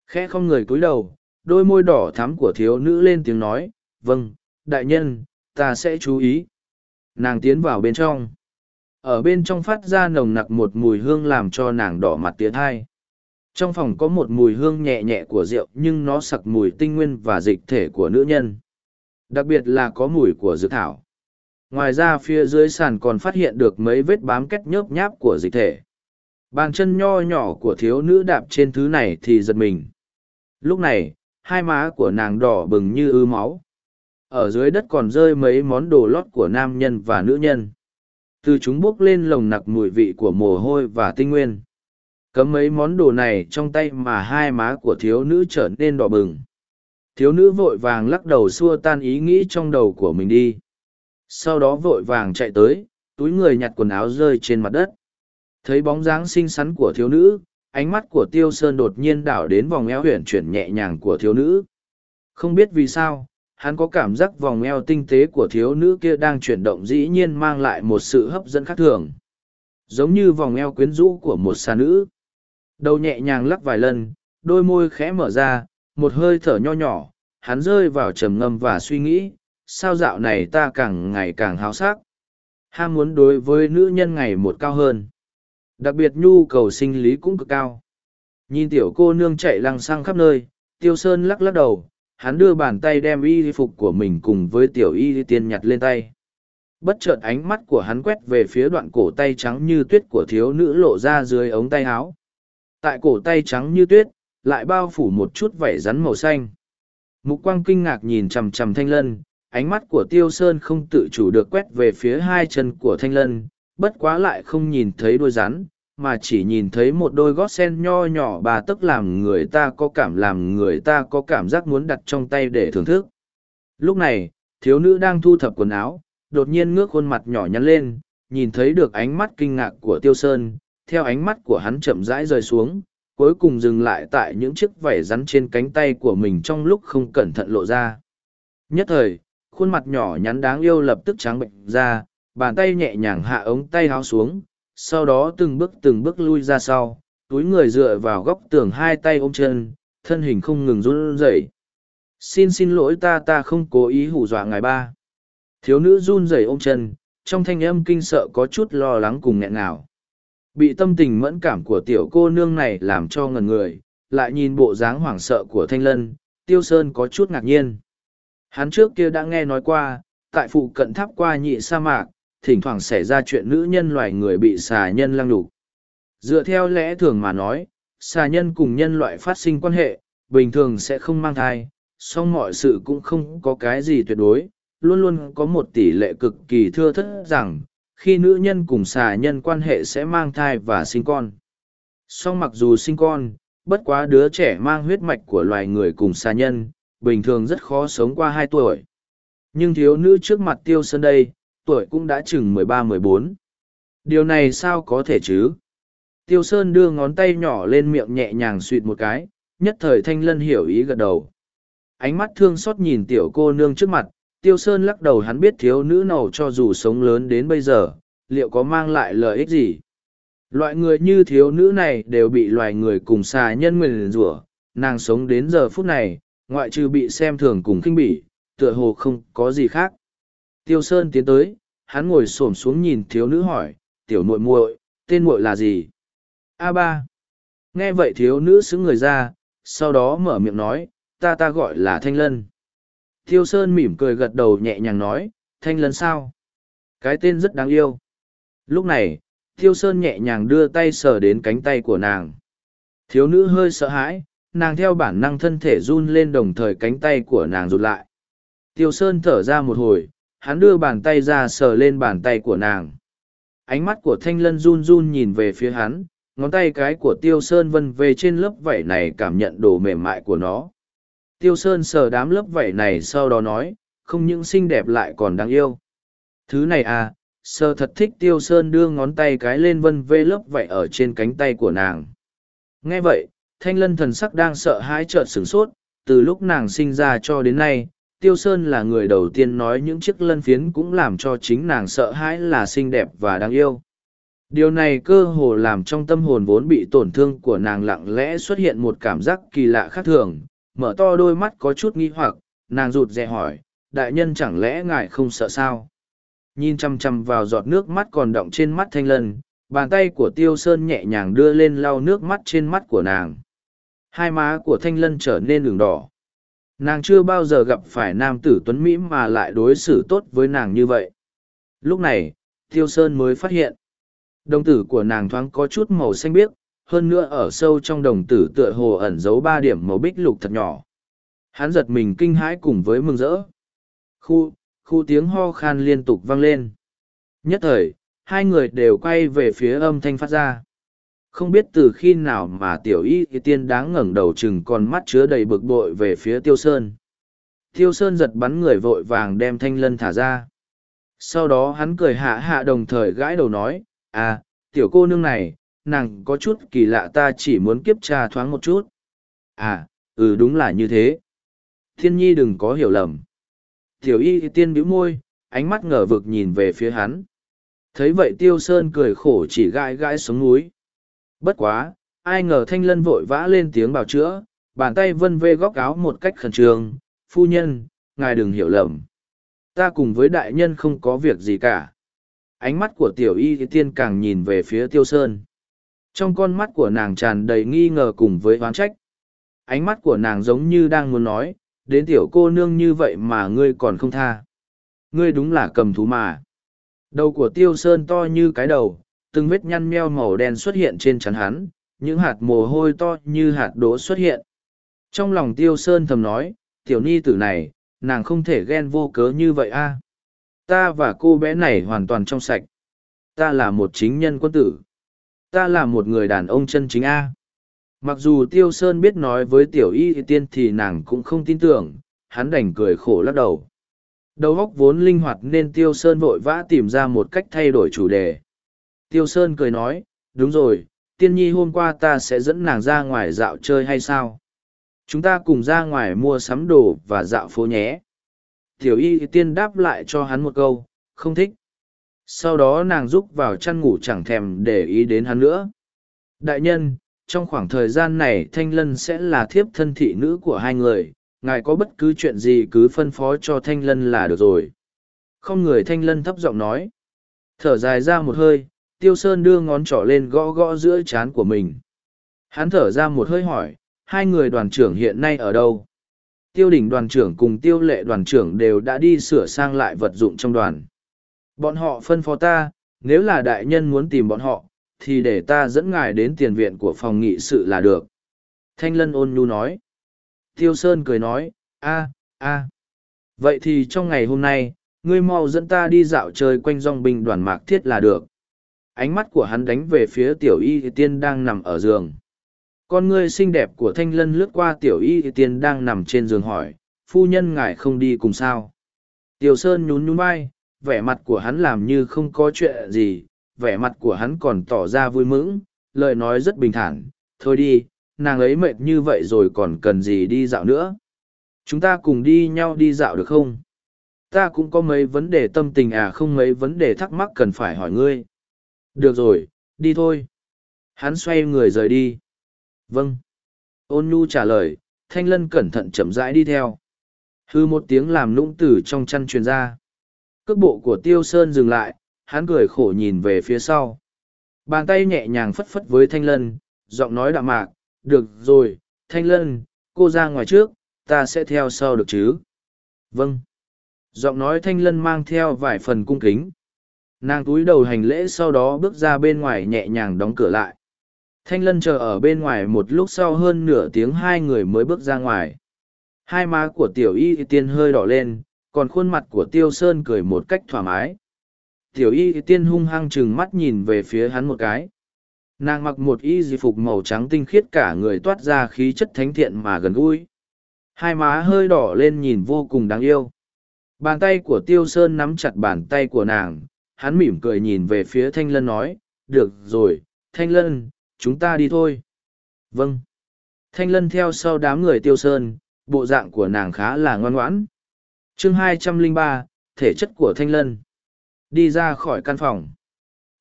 Khẽ không người cúi đầu đôi môi đỏ thắm của thiếu nữ lên tiếng nói vâng đại nhân, ta sẽ chú ý. Nàng tiến vào bên trong. Ở bên trong phát ra nồng nặc một mùi hương làm cho nàng đỏ mặt tiến hai. Trong phòng có một mùi hương nhẹ nhẹ của rượu, nhưng nó sặc mùi tinh nguyên và dịch thể của nữ nhân. Đặc biệt là có mùi của dược thảo. Ngoài ra phía dưới sàn còn phát hiện được mấy vết bám kết nhớp nháp của dịch thể. Bàn chân nho nhỏ của thiếu nữ đạp trên thứ này thì giật mình. Lúc này hai má của nàng đỏ bừng như ư máu. Ở dưới đất còn rơi mấy món đồ lót của nam nhân và nữ nhân. Từ chúng bốc lên lồng nặc mùi vị của mồ hôi và tinh nguyên. Cấm mấy món đồ này trong tay mà hai má của thiếu nữ trở nên đỏ bừng. Thiếu nữ vội vàng lắc đầu xua tan ý nghĩ trong đầu của mình đi. Sau đó vội vàng chạy tới, túi người nhặt quần áo rơi trên mặt đất. Thấy bóng dáng xinh xắn của thiếu nữ ánh mắt của tiêu sơn đột nhiên đảo đến vòng eo huyền chuyển nhẹ nhàng của thiếu nữ. Không biết vì sao, hắn có cảm giác vòng eo tinh tế của thiếu nữ kia đang chuyển động dĩ nhiên mang lại một sự hấp dẫn khác thường. Giống như vòng eo quyến rũ của một xa nữ. Đầu nhẹ nhàng lắc vài lần, đôi môi khẽ mở ra, một hơi thở nho nhỏ, hắn rơi vào trầm ngâm và suy nghĩ, sao dạo này ta càng ngày càng háo sắc. Ham muốn đối với nữ nhân ngày một cao hơn đặc biệt nhu cầu sinh lý cũng cực cao. Nhìn tiểu cô nương chạy lăng sang khắp nơi, tiêu sơn lắc lắc đầu, hắn đưa bàn tay đem y phục của mình cùng với tiểu y tiên nhặt lên tay. Bất chợt ánh mắt của hắn quét về phía đoạn cổ tay trắng như tuyết của thiếu nữ lộ ra dưới ống tay áo. Tại cổ tay trắng như tuyết, lại bao phủ một chút vảy rắn màu xanh. Mục quang kinh ngạc nhìn chằm chằm thanh lân, ánh mắt của tiêu sơn không tự chủ được quét về phía hai chân của thanh lân bất quá lại không nhìn thấy đôi rắn, mà chỉ nhìn thấy một đôi gót sen nho nhỏ bà tức làm người ta có cảm làm người ta có cảm giác muốn đặt trong tay để thưởng thức. Lúc này, thiếu nữ đang thu thập quần áo, đột nhiên ngước khuôn mặt nhỏ nhắn lên, nhìn thấy được ánh mắt kinh ngạc của tiêu sơn, theo ánh mắt của hắn chậm rãi rơi xuống, cuối cùng dừng lại tại những chiếc vảy rắn trên cánh tay của mình trong lúc không cẩn thận lộ ra. Nhất thời, khuôn mặt nhỏ nhắn đáng yêu lập tức trắng bệnh ra bàn tay nhẹ nhàng hạ ống tay háo xuống, sau đó từng bước từng bước lui ra sau, túi người dựa vào góc tường hai tay ôm chân, thân hình không ngừng run rẩy. Xin xin lỗi ta ta không cố ý hù dọa ngài ba. Thiếu nữ run rẩy ôm chân, trong thanh âm kinh sợ có chút lo lắng cùng nghẹn ngào. Bị tâm tình mẫn cảm của tiểu cô nương này làm cho ngần người, lại nhìn bộ dáng hoảng sợ của thanh lân, tiêu sơn có chút ngạc nhiên. Hắn trước kia đã nghe nói qua, tại phụ cận tháp qua nhị sa mạc thỉnh thoảng xảy ra chuyện nữ nhân loài người bị xà nhân lăng đục dựa theo lẽ thường mà nói, xà nhân cùng nhân loại phát sinh quan hệ, bình thường sẽ không mang thai, song mọi sự cũng không có cái gì tuyệt đối, luôn luôn có một tỷ lệ cực kỳ thưa thất rằng, khi nữ nhân cùng xà nhân quan hệ sẽ mang thai và sinh con. Song mặc dù sinh con, bất quá đứa trẻ mang huyết mạch của loài người cùng xà nhân, bình thường rất khó sống qua hai tuổi. Nhưng thiếu nữ trước mặt tiêu sơn đây tuổi cũng đã chừng mười ba, mười bốn. Điều này sao có thể chứ? Tiêu sơn đưa ngón tay nhỏ lên miệng nhẹ nhàng suỵt một cái, nhất thời thanh lân hiểu ý gật đầu. Ánh mắt thương xót nhìn tiểu cô nương trước mặt, tiêu sơn lắc đầu hắn biết thiếu nữ nào cho dù sống lớn đến bây giờ, liệu có mang lại lợi ích gì? Loại người như thiếu nữ này đều bị loài người cùng xà nhân nguyền rủa, nàng sống đến giờ phút này, ngoại trừ bị xem thường cùng khinh bỉ, tựa hồ không có gì khác tiêu sơn tiến tới, hắn ngồi xổm xuống nhìn thiếu nữ hỏi, tiểu muội muội, tên muội là gì? A ba. Nghe vậy thiếu nữ xứng người ra, sau đó mở miệng nói, ta ta gọi là thanh lân. Tiêu sơn mỉm cười gật đầu nhẹ nhàng nói, thanh lân sao? Cái tên rất đáng yêu. Lúc này, tiêu sơn nhẹ nhàng đưa tay sờ đến cánh tay của nàng. Thiếu nữ hơi sợ hãi, nàng theo bản năng thân thể run lên đồng thời cánh tay của nàng rụt lại. Tiêu sơn thở ra một hồi hắn đưa bàn tay ra sờ lên bàn tay của nàng. Ánh mắt của thanh lân run run nhìn về phía hắn ngón tay cái của tiêu sơn vân về trên lớp vảy này cảm nhận đồ mềm mại của nó. Tiêu sơn sờ đám lớp vảy này sau đó nói không những xinh đẹp lại còn đáng yêu. Thứ này à, sơ thật thích tiêu sơn đưa ngón tay cái lên vân vê lớp vẩy ở trên cánh tay của nàng. Nghe vậy, thanh lân thần sắc đang sợ hãi trợn sửng sốt, từ lúc nàng sinh ra cho đến nay, tiêu sơn là người đầu tiên nói những chiếc lân phiến cũng làm cho chính nàng sợ hãi là xinh đẹp và đáng yêu. Điều này cơ hồ làm trong tâm hồn vốn bị tổn thương của nàng lặng lẽ xuất hiện một cảm giác kỳ lạ khác thường, mở to đôi mắt có chút nghi hoặc, nàng rụt rè hỏi, đại nhân chẳng lẽ ngài không sợ sao? Nhìn chăm chăm vào giọt nước mắt còn đọng trên mắt thanh lân, bàn tay của tiêu sơn nhẹ nhàng đưa lên lau nước mắt trên mắt của nàng. Hai má của thanh lân trở nên đường đỏ. Nàng chưa bao giờ gặp phải nam tử tuấn Mỹ mà lại đối xử tốt với nàng như vậy. Lúc này, tiêu sơn mới phát hiện. Đồng tử của nàng thoáng có chút màu xanh biếc, hơn nữa ở sâu trong đồng tử tựa hồ ẩn giấu ba điểm màu bích lục thật nhỏ. Hắn giật mình kinh hãi cùng với mừng rỡ. Khu, khu tiếng ho khan liên tục vang lên. Nhất thời, hai người đều quay về phía âm thanh phát ra. Không biết từ khi nào mà tiểu y tiên đáng ngẩng đầu chừng con mắt chứa đầy bực bội về phía tiêu sơn. Tiêu sơn giật bắn người vội vàng đem thanh lân thả ra. Sau đó hắn cười hạ hạ đồng thời gãi đầu nói, à, tiểu cô nương này, nàng có chút kỳ lạ ta chỉ muốn kiếp trà thoáng một chút. À, ừ đúng là như thế. Thiên nhi đừng có hiểu lầm. Tiểu y tiên bĩu môi, ánh mắt ngờ vực nhìn về phía hắn. Thấy vậy tiêu sơn cười khổ chỉ gãi gãi xuống núi. Bất quá, ai ngờ thanh lân vội vã lên tiếng bào chữa, bàn tay vân vê góc áo một cách khẩn trương. Phu nhân, ngài đừng hiểu lầm. Ta cùng với đại nhân không có việc gì cả. Ánh mắt của tiểu y tiên càng nhìn về phía tiêu sơn. Trong con mắt của nàng tràn đầy nghi ngờ cùng với oán trách. Ánh mắt của nàng giống như đang muốn nói, đến tiểu cô nương như vậy mà ngươi còn không tha. Ngươi đúng là cầm thú mà. Đầu của tiêu sơn to như cái đầu, từng vết nhăn meo màu đen xuất hiện trên chắn hắn, những hạt mồ hôi to như hạt đỗ xuất hiện. Trong lòng tiêu sơn thầm nói, tiểu ni tử này, nàng không thể ghen vô cớ như vậy a. Ta và cô bé này hoàn toàn trong sạch. Ta là một chính nhân quân tử. Ta là một người đàn ông chân chính a. Mặc dù Tiêu Sơn biết nói với tiểu y tiên thì nàng cũng không tin tưởng, hắn đành cười khổ lắc đầu. Đầu óc vốn linh hoạt nên Tiêu Sơn vội vã tìm ra một cách thay đổi chủ đề. Tiêu Sơn cười nói, đúng rồi, tiên nhi hôm qua ta sẽ dẫn nàng ra ngoài dạo chơi hay sao? Chúng ta cùng ra ngoài mua sắm đồ và dạo phố nhé. Tiểu y tiên đáp lại cho hắn một câu, không thích. Sau đó nàng rúc vào chăn ngủ chẳng thèm để ý đến hắn nữa. Đại nhân, trong khoảng thời gian này thanh lân sẽ là thiếp thân thị nữ của hai người ngài có bất cứ chuyện gì cứ phân phó cho thanh lân là được rồi không người thanh lân thấp giọng nói thở dài ra một hơi tiêu sơn đưa ngón trỏ lên gõ gõ giữa trán của mình hắn thở ra một hơi hỏi hai người đoàn trưởng hiện nay ở đâu tiêu đỉnh đoàn trưởng cùng tiêu lệ đoàn trưởng đều đã đi sửa sang lại vật dụng trong đoàn bọn họ phân phó ta nếu là đại nhân muốn tìm bọn họ thì để ta dẫn ngài đến tiền viện của phòng nghị sự là được. Thanh Lân ôn nhu nói. Tiêu Sơn cười nói, a, a. Vậy thì trong ngày hôm nay, ngươi mau dẫn ta đi dạo chơi quanh dòng binh đoàn mạc thiết là được. Ánh mắt của hắn đánh về phía tiểu y tiên đang nằm ở giường. Con ngươi xinh đẹp của Thanh Lân lướt qua tiểu y tiên đang nằm trên giường hỏi, phu nhân ngài không đi cùng sao. Tiểu Sơn nhún nhún vai, vẻ mặt của hắn làm như không có chuyện gì, vẻ mặt của hắn còn tỏ ra vui mững, lời nói rất bình thản, thôi đi, nàng ấy mệt như vậy rồi còn cần gì đi dạo nữa. Chúng ta cùng đi nhau đi dạo được không? Ta cũng có mấy vấn đề tâm tình à không mấy vấn đề thắc mắc cần phải hỏi ngươi. Được rồi, đi thôi. Hắn xoay người rời đi. Vâng. Ôn nhu trả lời, thanh lân cẩn thận chậm rãi đi theo. Hư một tiếng làm nũng tử trong chăn truyền ra. Cước bộ của tiêu sơn dừng lại, hắn cười khổ nhìn về phía sau. Bàn tay nhẹ nhàng phất phất với Thanh Lân, giọng nói đạm mạc, được rồi, Thanh Lân, cô ra ngoài trước, ta sẽ theo sau được chứ? Vâng. Giọng nói Thanh Lân mang theo vài phần cung kính. Nàng túi đầu hành lễ sau đó bước ra bên ngoài nhẹ nhàng đóng cửa lại. Thanh Lân chờ ở bên ngoài một lúc sau hơn nửa tiếng hai người mới bước ra ngoài. Hai má của tiểu y tiên hơi đỏ lên, còn khuôn mặt của tiêu sơn cười một cách thoải mái tiểu y tiên hung hăng chừng mắt nhìn về phía hắn một cái nàng mặc một y di phục màu trắng tinh khiết cả người toát ra khí chất thánh thiện mà gần gũi hai má hơi đỏ lên nhìn vô cùng đáng yêu Bàn tay của Tiêu Sơn nắm chặt bàn tay của nàng, hắn mỉm cười nhìn về phía Thanh Lân nói, được rồi, Thanh Lân, chúng ta đi thôi. Vâng. Thanh Lân theo sau đám người Tiêu Sơn, bộ dạng của nàng khá là ngoan ngoãn. chương hai trăm linh ba thể chất của Thanh Lân. Đi ra khỏi căn phòng.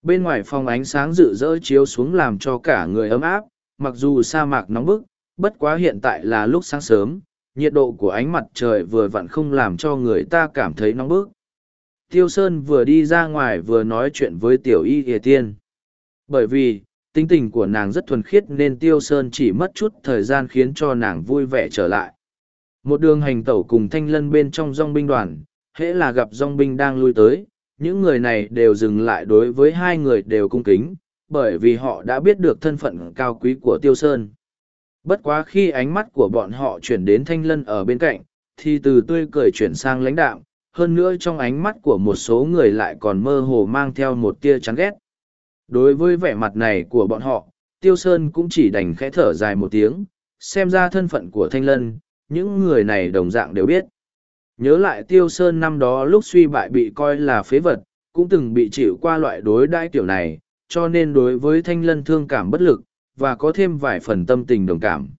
Bên ngoài phòng ánh sáng rực rỡ chiếu xuống làm cho cả người ấm áp, mặc dù sa mạc nóng bức, bất quá hiện tại là lúc sáng sớm, nhiệt độ của ánh mặt trời vừa vặn không làm cho người ta cảm thấy nóng bức. Tiêu Sơn vừa đi ra ngoài vừa nói chuyện với tiểu y hề tiên. Bởi vì, tính tình của nàng rất thuần khiết nên Tiêu Sơn chỉ mất chút thời gian khiến cho nàng vui vẻ trở lại. Một đường hành tẩu cùng thanh lân bên trong dòng binh đoàn, hễ là gặp dòng binh đang lui tới, những người này đều dừng lại đối với hai người đều cung kính, bởi vì họ đã biết được thân phận cao quý của Tiêu Sơn. Bất quá khi ánh mắt của bọn họ chuyển đến thanh lân ở bên cạnh, thì từ tươi cười chuyển sang lãnh đạm, hơn nữa trong ánh mắt của một số người lại còn mơ hồ mang theo một tia chán ghét. Đối với vẻ mặt này của bọn họ, Tiêu Sơn cũng chỉ đành khẽ thở dài một tiếng, xem ra thân phận của Thanh Lân, những người này đồng dạng đều biết. Nhớ lại Tiêu Sơn năm đó lúc suy bại bị coi là phế vật, cũng từng bị chịu qua loại đối đãi tiểu này, cho nên đối với Thanh Lân thương cảm bất lực, và có thêm vài phần tâm tình đồng cảm.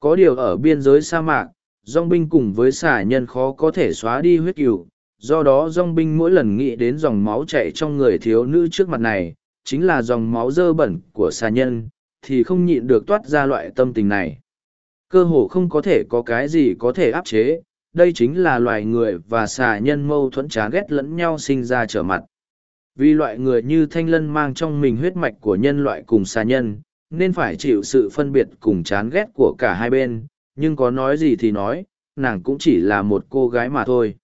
Có điều ở biên giới sa mạc, dong binh cùng với xà nhân khó có thể xóa đi huyết cừu, do đó dong binh mỗi lần nghĩ đến dòng máu chạy trong người thiếu nữ trước mặt này, chính là dòng máu dơ bẩn của xà nhân, thì không nhịn được toát ra loại tâm tình này. Cơ hồ không có thể có cái gì có thể áp chế, đây chính là loài người và xà nhân mâu thuẫn chán ghét lẫn nhau sinh ra trở mặt. Vì loại người như thanh lân mang trong mình huyết mạch của nhân loại cùng xà nhân, nên phải chịu sự phân biệt cùng chán ghét của cả hai bên, nhưng có nói gì thì nói, nàng cũng chỉ là một cô gái mà thôi.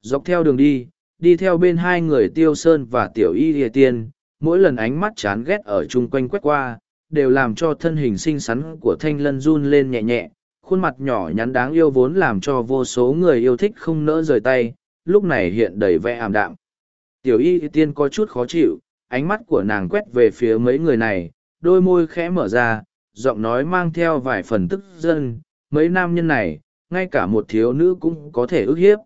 Dọc theo đường đi, đi theo bên hai người Tiêu Sơn và Tiểu Y Lìa Tiên, mỗi lần ánh mắt chán ghét ở chung quanh quét qua, đều làm cho thân hình xinh xắn của Thanh Lân run lên nhẹ nhẹ, khuôn mặt nhỏ nhắn đáng yêu vốn làm cho vô số người yêu thích không nỡ rời tay, lúc này hiện đầy vẻ ảm đạm. Tiểu Y Tiên có chút khó chịu, ánh mắt của nàng quét về phía mấy người này, đôi môi khẽ mở ra, giọng nói mang theo vài phần tức dân, mấy nam nhân này, ngay cả một thiếu nữ cũng có thể ức hiếp.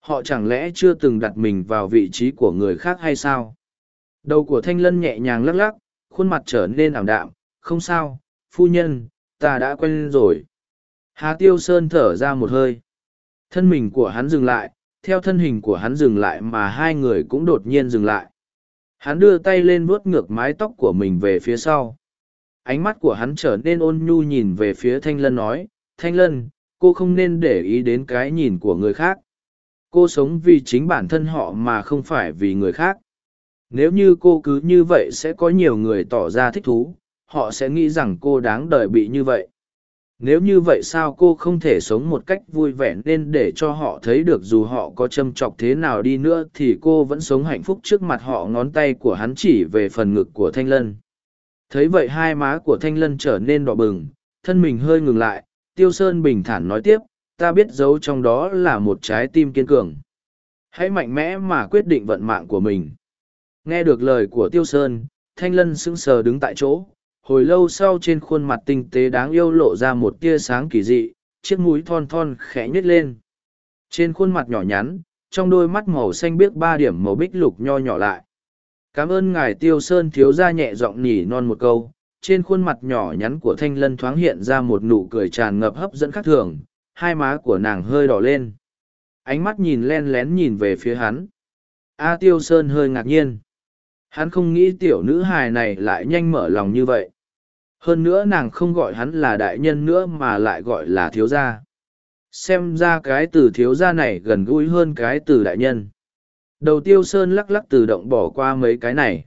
Họ chẳng lẽ chưa từng đặt mình vào vị trí của người khác hay sao? Đầu của thanh lân nhẹ nhàng lắc lắc, khuôn mặt trở nên ảm đạm, không sao, phu nhân, ta đã quen rồi. Hà Tiêu Sơn thở ra một hơi. Thân mình của hắn dừng lại, theo thân hình của hắn dừng lại mà hai người cũng đột nhiên dừng lại. Hắn đưa tay lên vuốt ngược mái tóc của mình về phía sau. Ánh mắt của hắn trở nên ôn nhu nhìn về phía Thanh Lân nói, Thanh Lân, cô không nên để ý đến cái nhìn của người khác. Cô sống vì chính bản thân họ mà không phải vì người khác. Nếu như cô cứ như vậy sẽ có nhiều người tỏ ra thích thú, họ sẽ nghĩ rằng cô đáng đời bị như vậy. Nếu như vậy sao cô không thể sống một cách vui vẻ nên để cho họ thấy được dù họ có châm chọc thế nào đi nữa thì cô vẫn sống hạnh phúc trước mặt họ ngón tay của hắn chỉ về phần ngực của Thanh Lân. Thấy vậy hai má của Thanh Lân trở nên đỏ bừng, thân mình hơi ngừng lại, Tiêu Sơn bình thản nói tiếp, ta biết giấu trong đó là một trái tim kiên cường. Hãy mạnh mẽ mà quyết định vận mạng của mình. Nghe được lời của Tiêu Sơn, Thanh Lân sững sờ đứng tại chỗ, hồi lâu sau trên khuôn mặt tinh tế đáng yêu lộ ra một tia sáng kỳ dị chiếc mũi thon thon khẽ nhếch lên trên khuôn mặt nhỏ nhắn trong đôi mắt màu xanh biếc ba điểm màu bích lục nho nhỏ lại cảm ơn ngài tiêu sơn thiếu ra nhẹ giọng nhỉ non một câu trên khuôn mặt nhỏ nhắn của thanh lân thoáng hiện ra một nụ cười tràn ngập hấp dẫn khác thường, hai má của nàng hơi đỏ lên. Ánh mắt nhìn len lén nhìn về phía hắn. A tiêu sơn hơi ngạc nhiên. Hắn không nghĩ tiểu nữ hài này lại nhanh mở lòng như vậy. Hơn nữa nàng không gọi hắn là đại nhân nữa mà lại gọi là thiếu gia. Xem ra cái từ thiếu gia này gần gũi hơn cái từ đại nhân. Đầu tiêu sơn lắc lắc tự động bỏ qua mấy cái này.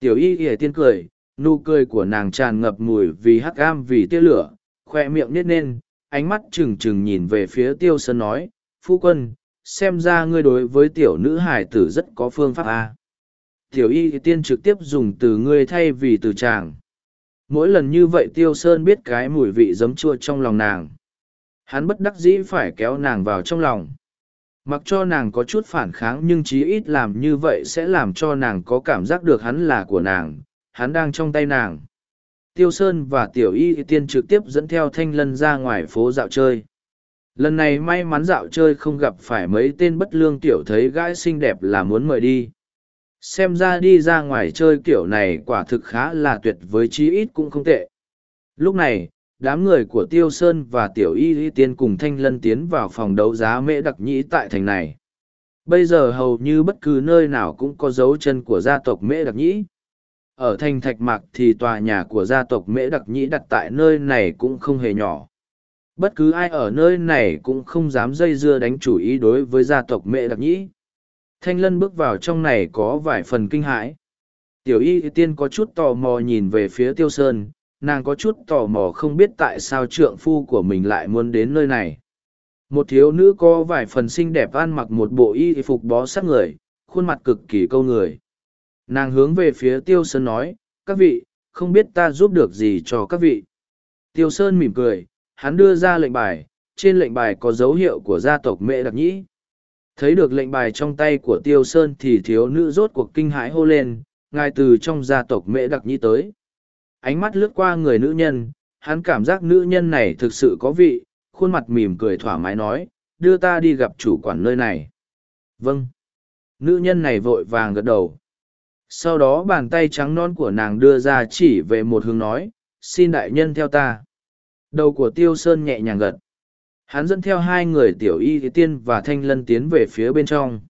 Tiểu y ỉa tiên cười nụ cười của nàng tràn ngập mùi vì hắc gam vì tia lửa, khoe miệng nít lên, ánh mắt trừng trừng nhìn về phía tiêu sơn nói, phu quân, xem ra ngươi đối với tiểu nữ hải tử rất có phương pháp a. Tiểu y tiên trực tiếp dùng từ ngươi thay vì từ chàng. Mỗi lần như vậy tiêu sơn biết cái mùi vị giấm chua trong lòng nàng. Hắn bất đắc dĩ phải kéo nàng vào trong lòng. Mặc cho nàng có chút phản kháng nhưng chí ít làm như vậy sẽ làm cho nàng có cảm giác được hắn là của nàng hắn đang trong tay nàng. Tiêu sơn và tiểu y tiên trực tiếp dẫn theo thanh lân ra ngoài phố dạo chơi. Lần này may mắn dạo chơi không gặp phải mấy tên bất lương tiểu thấy gái xinh đẹp là muốn mời đi. Xem ra đi ra ngoài chơi kiểu này quả thực khá là tuyệt với chí ít cũng không tệ. Lúc này, đám người của tiêu sơn và tiểu y y tiên cùng thanh lân tiến vào phòng đấu giá mễ đặc nhĩ tại thành này. Bây giờ hầu như bất cứ nơi nào cũng có dấu chân của gia tộc mễ đặc nhĩ ở thành thạch mạc thì tòa nhà của gia tộc mễ đặc nhĩ đặt tại nơi này cũng không hề nhỏ. Bất cứ ai ở nơi này cũng không dám dây dưa đánh chủ ý đối với gia tộc mễ đặc nhĩ. Thanh lân bước vào trong này có vài phần kinh hãi. Tiểu y tiên có chút tò mò nhìn về phía tiêu sơn, nàng có chút tò mò không biết tại sao trượng phu của mình lại muốn đến nơi này. Một thiếu nữ có vài phần xinh đẹp ăn mặc một bộ y phục bó sát người, khuôn mặt cực kỳ câu người nàng hướng về phía tiêu sơn nói, các vị, không biết ta giúp được gì cho các vị. Tiêu sơn mỉm cười, hắn đưa ra lệnh bài, trên lệnh bài có dấu hiệu của gia tộc mễ đặc nhĩ. Thấy được lệnh bài trong tay của tiêu sơn thì thiếu nữ rốt cuộc kinh hãi hô lên, ngài từ trong gia tộc mễ đặc nhĩ tới. Ánh mắt lướt qua người nữ nhân, hắn cảm giác nữ nhân này thực sự có vị, khuôn mặt mỉm cười thoải mái nói, đưa ta đi gặp chủ quản nơi này. Vâng. Nữ nhân này vội vàng gật đầu sau đó bàn tay trắng non của nàng đưa ra chỉ về một hướng nói, xin đại nhân theo ta. Đầu của tiêu sơn nhẹ nhàng gật. Hắn dẫn theo hai người tiểu y tiên và thanh lân tiến về phía bên trong.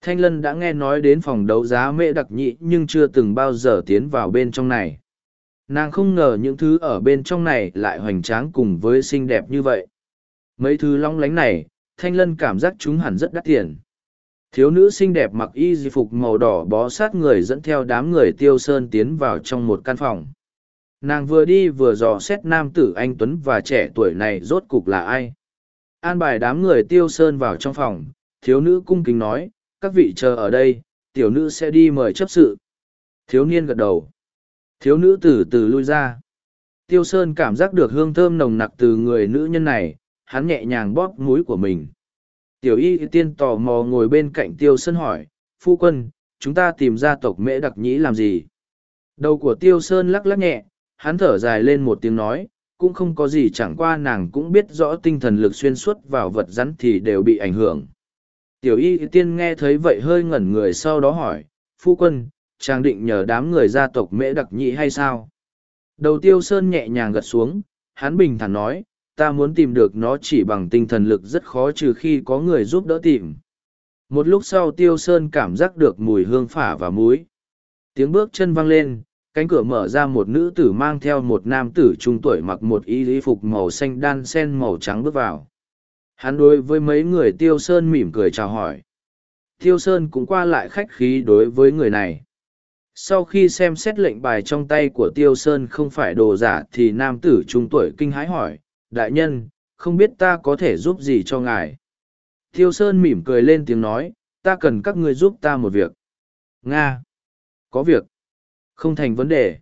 Thanh lân đã nghe nói đến phòng đấu giá mễ đặc nhị nhưng chưa từng bao giờ tiến vào bên trong này. Nàng không ngờ những thứ ở bên trong này lại hoành tráng cùng với xinh đẹp như vậy. Mấy thứ long lánh này, thanh lân cảm giác chúng hẳn rất đắt tiền thiếu nữ xinh đẹp mặc y di phục màu đỏ bó sát người dẫn theo đám người tiêu sơn tiến vào trong một căn phòng. Nàng vừa đi vừa dò xét nam tử anh tuấn và trẻ tuổi này rốt cục là ai. An bài đám người tiêu sơn vào trong phòng, thiếu nữ cung kính nói, các vị chờ ở đây, tiểu nữ sẽ đi mời chấp sự. Thiếu niên gật đầu. Thiếu nữ từ từ lui ra. Tiêu sơn cảm giác được hương thơm nồng nặc từ người nữ nhân này, hắn nhẹ nhàng bóp múi của mình tiểu y tiên tò mò ngồi bên cạnh tiêu sơn hỏi, phu quân, chúng ta tìm ra tộc mễ đặc nhĩ làm gì? Đầu của tiêu sơn lắc lắc nhẹ, hắn thở dài lên một tiếng nói, cũng không có gì chẳng qua nàng cũng biết rõ tinh thần lực xuyên suốt vào vật rắn thì đều bị ảnh hưởng. Tiểu y tiên nghe thấy vậy hơi ngẩn người sau đó hỏi, phu quân, chàng định nhờ đám người gia tộc mễ đặc nhĩ hay sao? Đầu tiêu sơn nhẹ nhàng gật xuống, hắn bình thản nói ta muốn tìm được nó chỉ bằng tinh thần lực rất khó trừ khi có người giúp đỡ tìm. Một lúc sau tiêu sơn cảm giác được mùi hương phả và múi tiếng bước chân vang lên, cánh cửa mở ra một nữ tử mang theo một nam tử trung tuổi mặc một y lý phục màu xanh đan sen màu trắng bước vào. Hắn đối với mấy người tiêu sơn mỉm cười chào hỏi. Tiêu sơn cũng qua lại khách khí đối với người này. Sau khi xem xét lệnh bài trong tay của tiêu sơn không phải đồ giả thì nam tử trung tuổi kinh hãi hỏi đại nhân, không biết ta có thể giúp gì cho ngài. Tiêu sơn mỉm cười lên tiếng nói, ta cần các ngươi giúp ta một việc. Nga. Có việc. Không thành vấn đề.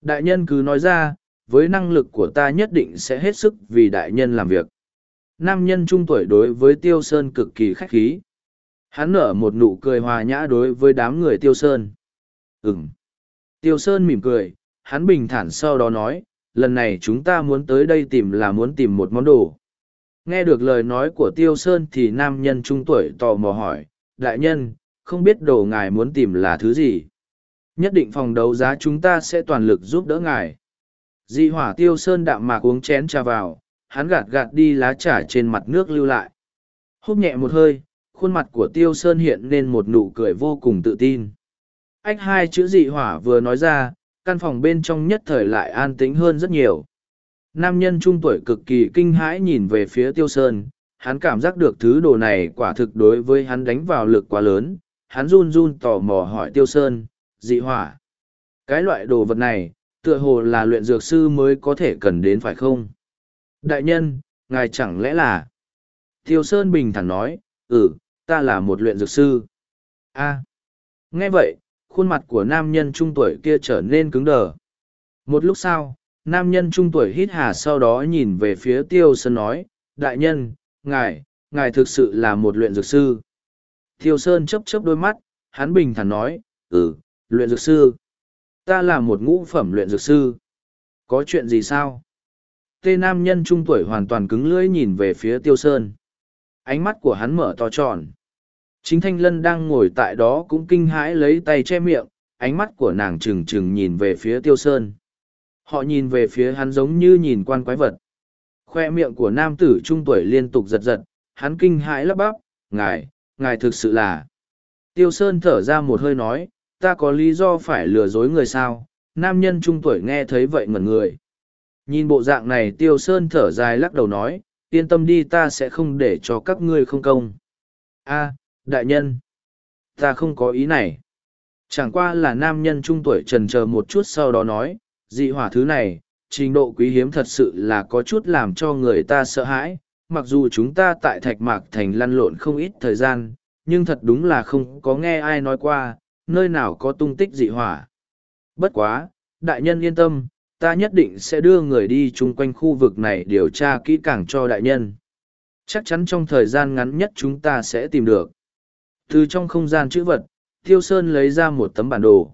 Đại nhân cứ nói ra, với năng lực của ta nhất định sẽ hết sức vì đại nhân làm việc. Nam nhân trung tuổi đối với tiêu sơn cực kỳ khách khí. Hắn nở một nụ cười hòa nhã đối với đám người tiêu sơn. Ừm. tiêu sơn mỉm cười, hắn bình thản sau đó nói lần này chúng ta muốn tới đây tìm là muốn tìm một món đồ. Nghe được lời nói của tiêu sơn thì nam nhân trung tuổi tò mò hỏi, đại nhân, không biết đồ ngài muốn tìm là thứ gì? Nhất định phòng đấu giá chúng ta sẽ toàn lực giúp đỡ ngài. Dị hỏa tiêu sơn đạm mạc uống chén trà vào, hắn gạt gạt đi lá trà trên mặt nước lưu lại. Húp nhẹ một hơi, khuôn mặt của tiêu sơn hiện lên một nụ cười vô cùng tự tin. Ách hai chữ dị hỏa vừa nói ra căn phòng bên trong nhất thời lại an tĩnh hơn rất nhiều. Nam nhân trung tuổi cực kỳ kinh hãi nhìn về phía tiêu sơn, hắn cảm giác được thứ đồ này quả thực đối với hắn đánh vào lực quá lớn, hắn run run tò mò hỏi tiêu sơn, dị hỏa, cái loại đồ vật này, tựa hồ là luyện dược sư mới có thể cần đến phải không? Đại nhân, ngài chẳng lẽ là? Tiêu sơn bình thản nói ừ ta là một luyện dược sư. A, nghe vậy khuôn mặt của nam nhân trung tuổi kia trở nên cứng đờ. Một lúc sau, nam nhân trung tuổi hít hà sau đó nhìn về phía tiêu sơn nói, đại nhân, ngài, ngài thực sự là một luyện dược sư. Tiêu sơn chấp chấp đôi mắt, hắn bình thản nói, ừ, luyện dược sư. Ta là một ngũ phẩm luyện dược sư. Có chuyện gì sao? tê nam nhân trung tuổi hoàn toàn cứng lưỡi nhìn về phía tiêu sơn ánh mắt của hắn mở to tròn chính thanh lân đang ngồi tại đó cũng kinh hãi lấy tay che miệng, ánh mắt của nàng trừng trừng nhìn về phía tiêu sơn. Họ nhìn về phía hắn giống như nhìn quan quái vật. Khoe miệng của nam tử trung tuổi liên tục giật giật, hắn kinh hãi lắp bắp, ngài ngài thực sự là tiêu sơn thở ra một hơi nói, ta có lý do phải lừa dối người sao? Nam nhân trung tuổi nghe thấy vậy ngẩn người. Nhìn bộ dạng này, tiêu sơn thở dài lắc đầu nói, yên tâm đi, ta sẽ không để cho các ngươi không công. A đại nhân. Ta không có ý này. Chẳng qua là nam nhân trung tuổi trần c một chút sau đó nói, dị hỏa thứ này, trình độ quý hiếm thật sự là có chút làm cho người ta sợ hãi. Mặc dù chúng ta tại thạch mạc thành lăn lộn không ít thời gian, nhưng thật đúng là không có nghe ai nói qua, nơi nào có tung tích dị hỏa. Bất quá, đại nhân yên tâm, ta nhất định sẽ đưa người đi chung quanh khu vực này điều tra kỹ càng cho đại nhân. Chắc chắn trong thời gian ngắn nhất chúng ta sẽ tìm được từ trong không gian chữ vật, tiêu sơn lấy ra một tấm bản đồ.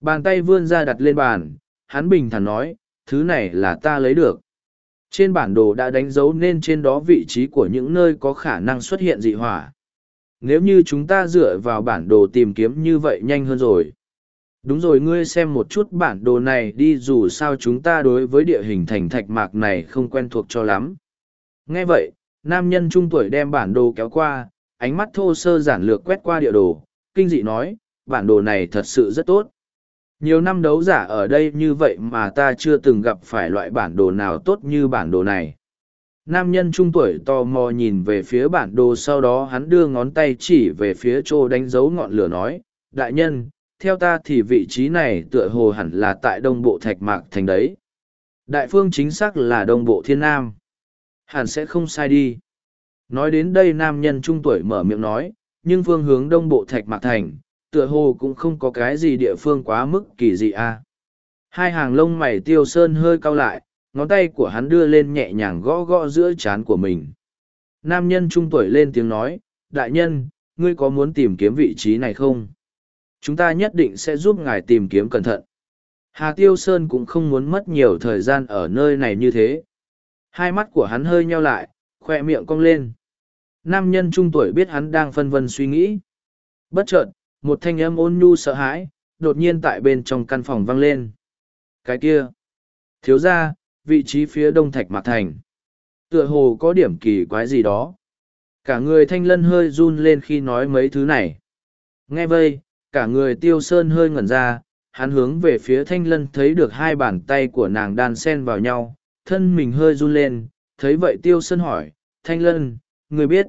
Bàn tay vươn ra đặt lên bàn, hắn bình thản nói, thứ này là ta lấy được. Trên bản đồ đã đánh dấu nên trên đó vị trí của những nơi có khả năng xuất hiện dị hỏa. Nếu như chúng ta dựa vào bản đồ tìm kiếm như vậy nhanh hơn rồi. Đúng rồi, ngươi xem một chút bản đồ này đi, dù sao chúng ta đối với địa hình thành thạch mạc này không quen thuộc cho lắm. Nghe vậy, nam nhân trung tuổi đem bản đồ kéo qua ánh mắt thô sơ giản lược quét qua địa đồ, kinh dị nói, bản đồ này thật sự rất tốt. Nhiều năm đấu giả ở đây như vậy mà ta chưa từng gặp phải loại bản đồ nào tốt như bản đồ này. Nam nhân trung tuổi tò mò nhìn về phía bản đồ, sau đó hắn đưa ngón tay chỉ về phía chỗ đánh dấu ngọn lửa nói, đại nhân, theo ta thì vị trí này tựa hồ hẳn là tại đông bộ thạch mạc thành đấy. Đại phương chính xác là đông bộ thiên nam. Hẳn sẽ không sai đi nói đến đây nam nhân trung tuổi mở miệng nói, nhưng phương hướng đông bộ thạch mạc thành, tựa hồ cũng không có cái gì địa phương quá mức kỳ dị a. À. hai hàng lông mày tiêu sơn hơi cau lại, ngón tay của hắn đưa lên nhẹ nhàng gõ gõ giữa trán của mình. Nam nhân trung tuổi lên tiếng nói, đại nhân, ngươi có muốn tìm kiếm vị trí này không? Chúng ta nhất định sẽ giúp ngài tìm kiếm cẩn thận. Hà tiêu sơn cũng không muốn mất nhiều thời gian ở nơi này như thế. Hai mắt của hắn hơi nheo lại khoe miệng cong lên. Nam nhân trung tuổi biết hắn đang phân vân suy nghĩ. Bất chợt, một thanh âm ôn nhu sợ hãi, đột nhiên tại bên trong căn phòng vang lên. Cái kia, thiếu ra vị trí phía đông thạch mạc thành. Tựa hồ có điểm kỳ quái gì đó. Cả người thanh lân hơi run lên khi nói mấy thứ này. Nghe vây, cả người tiêu sơn hơi ngẩn ra, hắn hướng về phía thanh lân thấy được hai bàn tay của nàng đan sen vào nhau, thân mình hơi run lên, thấy vậy tiêu sơn hỏi thanh lân, người biết.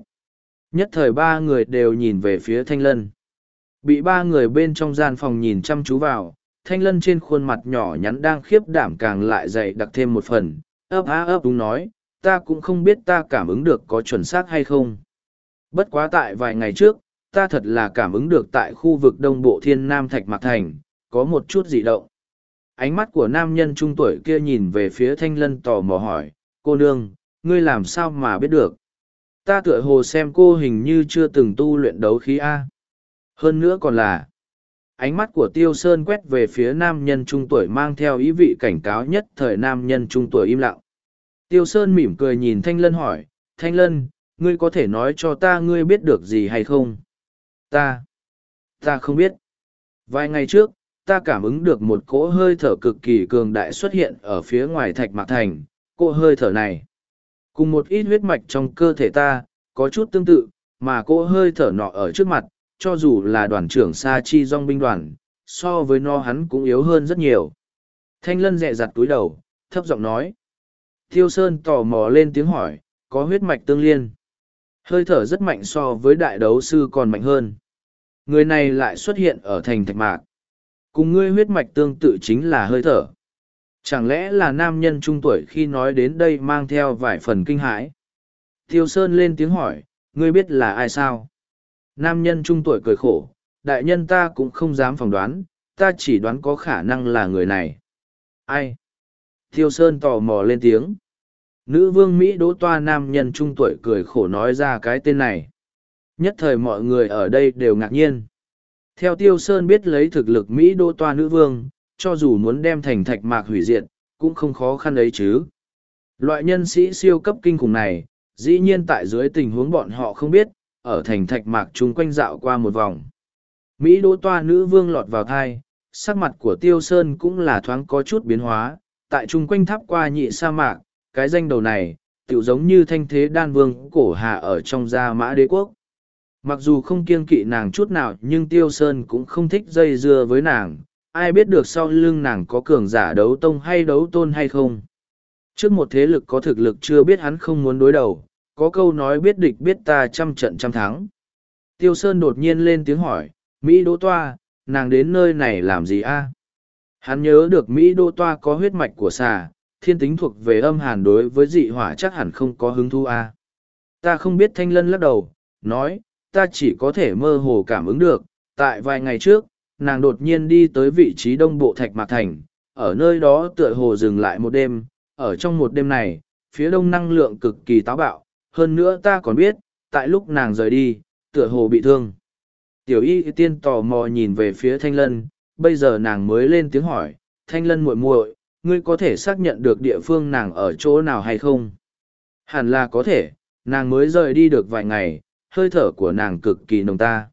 Nhất thời ba người đều nhìn về phía thanh lân. Bị ba người bên trong gian phòng nhìn chăm chú vào, thanh lân trên khuôn mặt nhỏ nhắn đang khiếp đảm càng lại dày đặc thêm một phần. Ấp á ấp đúng nói, ta cũng không biết ta cảm ứng được có chuẩn xác hay không. Bất quá tại vài ngày trước, ta thật là cảm ứng được tại khu vực đông bộ thiên nam thạch mạc thành, có một chút dị động. Ánh mắt của nam nhân trung tuổi kia nhìn về phía thanh lân tò mò hỏi, cô nương ngươi làm sao mà biết được? Ta tựa hồ xem cô hình như chưa từng tu luyện đấu khí a. Hơn nữa còn là, ánh mắt của tiêu sơn quét về phía nam nhân trung tuổi mang theo ý vị cảnh cáo nhất thời nam nhân trung tuổi im lặng. Tiêu sơn mỉm cười nhìn thanh lân hỏi, thanh lân, ngươi có thể nói cho ta ngươi biết được gì hay không? Ta ta không biết. Vài ngày trước, ta cảm ứng được một cỗ hơi thở cực kỳ cường đại xuất hiện ở phía ngoài thạch mạc thành. Cỗ hơi thở này cùng một ít huyết mạch trong cơ thể ta, có chút tương tự, mà cô hơi thở nọ ở trước mặt, cho dù là đoàn trưởng sa chi dong binh đoàn, so với nó hắn cũng yếu hơn rất nhiều. Thanh lân dẹ dặt túi đầu, thấp giọng nói. Thiêu sơn tò mò lên tiếng hỏi, có huyết mạch tương liên? Hơi thở rất mạnh so với đại đấu sư còn mạnh hơn. Người này lại xuất hiện ở thành thạch mạc. Cùng ngươi huyết mạch tương tự chính là hơi thở chẳng lẽ là nam nhân trung tuổi khi nói đến đây mang theo vài phần kinh hãi Tiêu sơn lên tiếng hỏi ngươi biết là ai sao Nam nhân trung tuổi cười khổ, đại nhân ta cũng không dám phỏng đoán, ta chỉ đoán có khả năng là người này. Ai? Tiêu Sơn tò mò lên tiếng. Nữ vương Mỹ đỗ toa nam nhân trung tuổi cười khổ nói ra cái tên này. Nhất thời mọi người ở đây đều ngạc nhiên. Theo Tiêu Sơn biết lấy thực lực Mỹ đỗ toa nữ vương, cho dù muốn đem thành thạch mạc hủy diệt, cũng không khó khăn ấy chứ. Loại nhân sĩ siêu cấp kinh khủng này, dĩ nhiên tại dưới tình huống bọn họ không biết, ở thành thạch mạc chung quanh dạo qua một vòng. Mỹ đỗ toa nữ vương lọt vào thai, sắc mặt của tiêu sơn cũng là thoáng có chút biến hóa, tại chung quanh tháp qua nhị sa mạc, cái danh đầu này, tiểu giống như thanh thế đan vương cổ hạ ở trong gia mã đế quốc. Mặc dù không kiêng kỵ nàng chút nào nhưng Tiêu Sơn cũng không thích dây dưa với nàng, ai biết được sau lưng nàng có cường giả đấu tông hay đấu tôn hay không. Trước một thế lực có thực lực chưa biết hắn không muốn đối đầu, có câu nói biết địch biết ta trăm trận trăm thắng. Tiêu Sơn đột nhiên lên tiếng hỏi, Mỹ Đỗ Toa, nàng đến nơi này làm gì a? Hắn nhớ được Mỹ Đỗ Toa có huyết mạch của xà, thiên tính thuộc về âm hàn đối với dị hỏa chắc hẳn không có hứng thú a. Ta không biết thanh lân lắc đầu, nói, ta chỉ có thể mơ hồ cảm ứng được, tại vài ngày trước, nàng đột nhiên đi tới vị trí đông bộ thạch mạc thành, ở nơi đó tựa hồ dừng lại một đêm, ở trong một đêm này, phía đông năng lượng cực kỳ táo bạo, hơn nữa ta còn biết, tại lúc nàng rời đi, tựa hồ bị thương. Tiểu y tiên tò mò nhìn về phía thanh lân, bây giờ nàng mới lên tiếng hỏi, thanh lân muội muội, ngươi có thể xác nhận được địa phương nàng ở chỗ nào hay không? Hẳn là có thể, nàng mới rời đi được vài ngày, hơi thở của nàng cực kỳ nồng ta.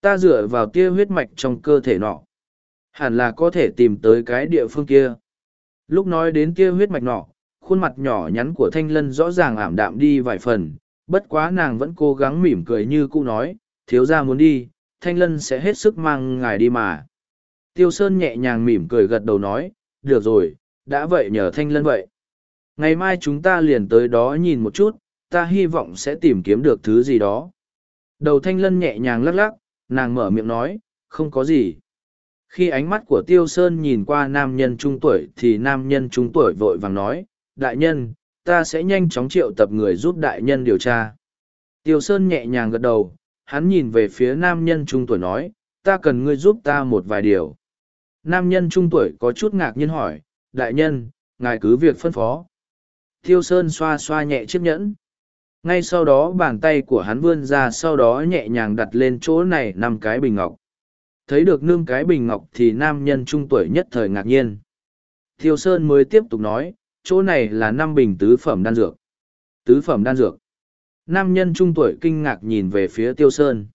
Ta dựa vào tia huyết mạch trong cơ thể nọ. Hẳn là có thể tìm tới cái địa phương kia. Lúc nói đến tia huyết mạch nọ, khuôn mặt nhỏ nhắn của thanh lân rõ ràng ảm đạm đi vài phần, bất quá nàng vẫn cố gắng mỉm cười như cũ nói, thiếu ra muốn đi, thanh lân sẽ hết sức mang ngài đi mà. Tiêu Sơn nhẹ nhàng mỉm cười gật đầu nói, được rồi, đã vậy nhờ thanh lân vậy. Ngày mai chúng ta liền tới đó nhìn một chút, ta hy vọng sẽ tìm kiếm được thứ gì đó. Đầu thanh lân nhẹ nhàng lắc lắc, nàng mở miệng nói, không có gì. Khi ánh mắt của Tiêu Sơn nhìn qua nam nhân trung tuổi thì nam nhân trung tuổi vội vàng nói, đại nhân, ta sẽ nhanh chóng triệu tập người giúp đại nhân điều tra. Tiêu Sơn nhẹ nhàng gật đầu, hắn nhìn về phía nam nhân trung tuổi nói, ta cần ngươi giúp ta một vài điều. Nam nhân trung tuổi có chút ngạc nhiên hỏi, đại nhân, ngài cứ việc phân phó. Tiêu Sơn xoa xoa nhẹ chiếc nhẫn. Ngay sau đó bàn tay của hắn vươn ra sau đó nhẹ nhàng đặt lên chỗ này năm cái bình ngọc. Thấy được nương cái bình ngọc thì nam nhân trung tuổi nhất thời ngạc nhiên. Tiêu Sơn mới tiếp tục nói, chỗ này là năm bình tứ phẩm đan dược. Tứ phẩm đan dược. Nam nhân trung tuổi kinh ngạc nhìn về phía Tiêu Sơn.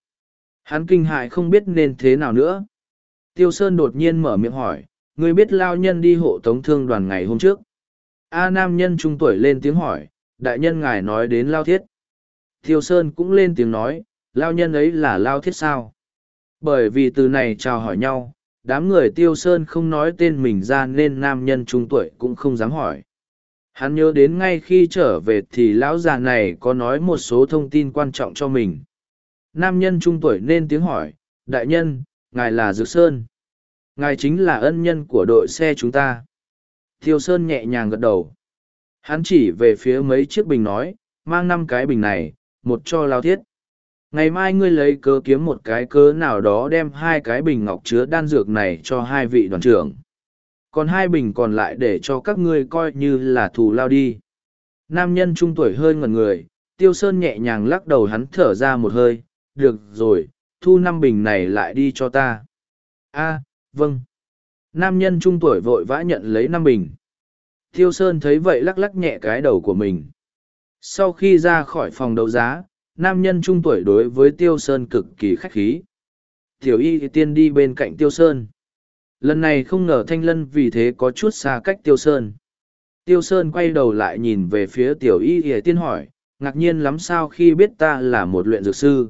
Hắn kinh hại không biết nên thế nào nữa. Tiêu Sơn đột nhiên mở miệng hỏi, ngươi biết lao nhân đi hộ tống thương đoàn ngày hôm trước. A nam nhân trung tuổi lên tiếng hỏi, đại nhân ngài nói đến lao thiết. Thiêu Sơn cũng lên tiếng nói, lao nhân ấy là lao thiết sao? Bởi vì từ này chào hỏi nhau, đám người Tiêu Sơn không nói tên mình ra nên nam nhân trung tuổi cũng không dám hỏi. Hắn nhớ đến ngay khi trở về thì lão già này có nói một số thông tin quan trọng cho mình. Nam nhân trung tuổi nên tiếng hỏi, đại nhân, ngài là Dược Sơn. Ngài chính là ân nhân của đội xe chúng ta. Tiêu Sơn nhẹ nhàng gật đầu. Hắn chỉ về phía mấy chiếc bình nói, mang năm cái bình này, một cho lao thiết. Ngày mai ngươi lấy cớ kiếm một cái cớ nào đó đem hai cái bình ngọc chứa đan dược này cho hai vị đoàn trưởng. Còn hai bình còn lại để cho các ngươi coi như là thù lao đi. Nam nhân trung tuổi hơi ngẩn người, tiêu sơn nhẹ nhàng lắc đầu hắn thở ra một hơi, được rồi, thu năm bình này lại đi cho ta. a vâng. Nam nhân trung tuổi vội vã nhận lấy năm bình. Tiêu Sơn thấy vậy lắc lắc nhẹ cái đầu của mình. Sau khi ra khỏi phòng đấu giá, nam nhân trung tuổi đối với Tiêu Sơn cực kỳ khách khí. Tiểu y tiên đi bên cạnh Tiêu Sơn. Lần này không ngờ Thanh Lân vì thế có chút xa cách Tiêu Sơn. Tiêu Sơn quay đầu lại nhìn về phía Tiểu y y tiên hỏi, ngạc nhiên lắm sao khi biết ta là một luyện dược sư.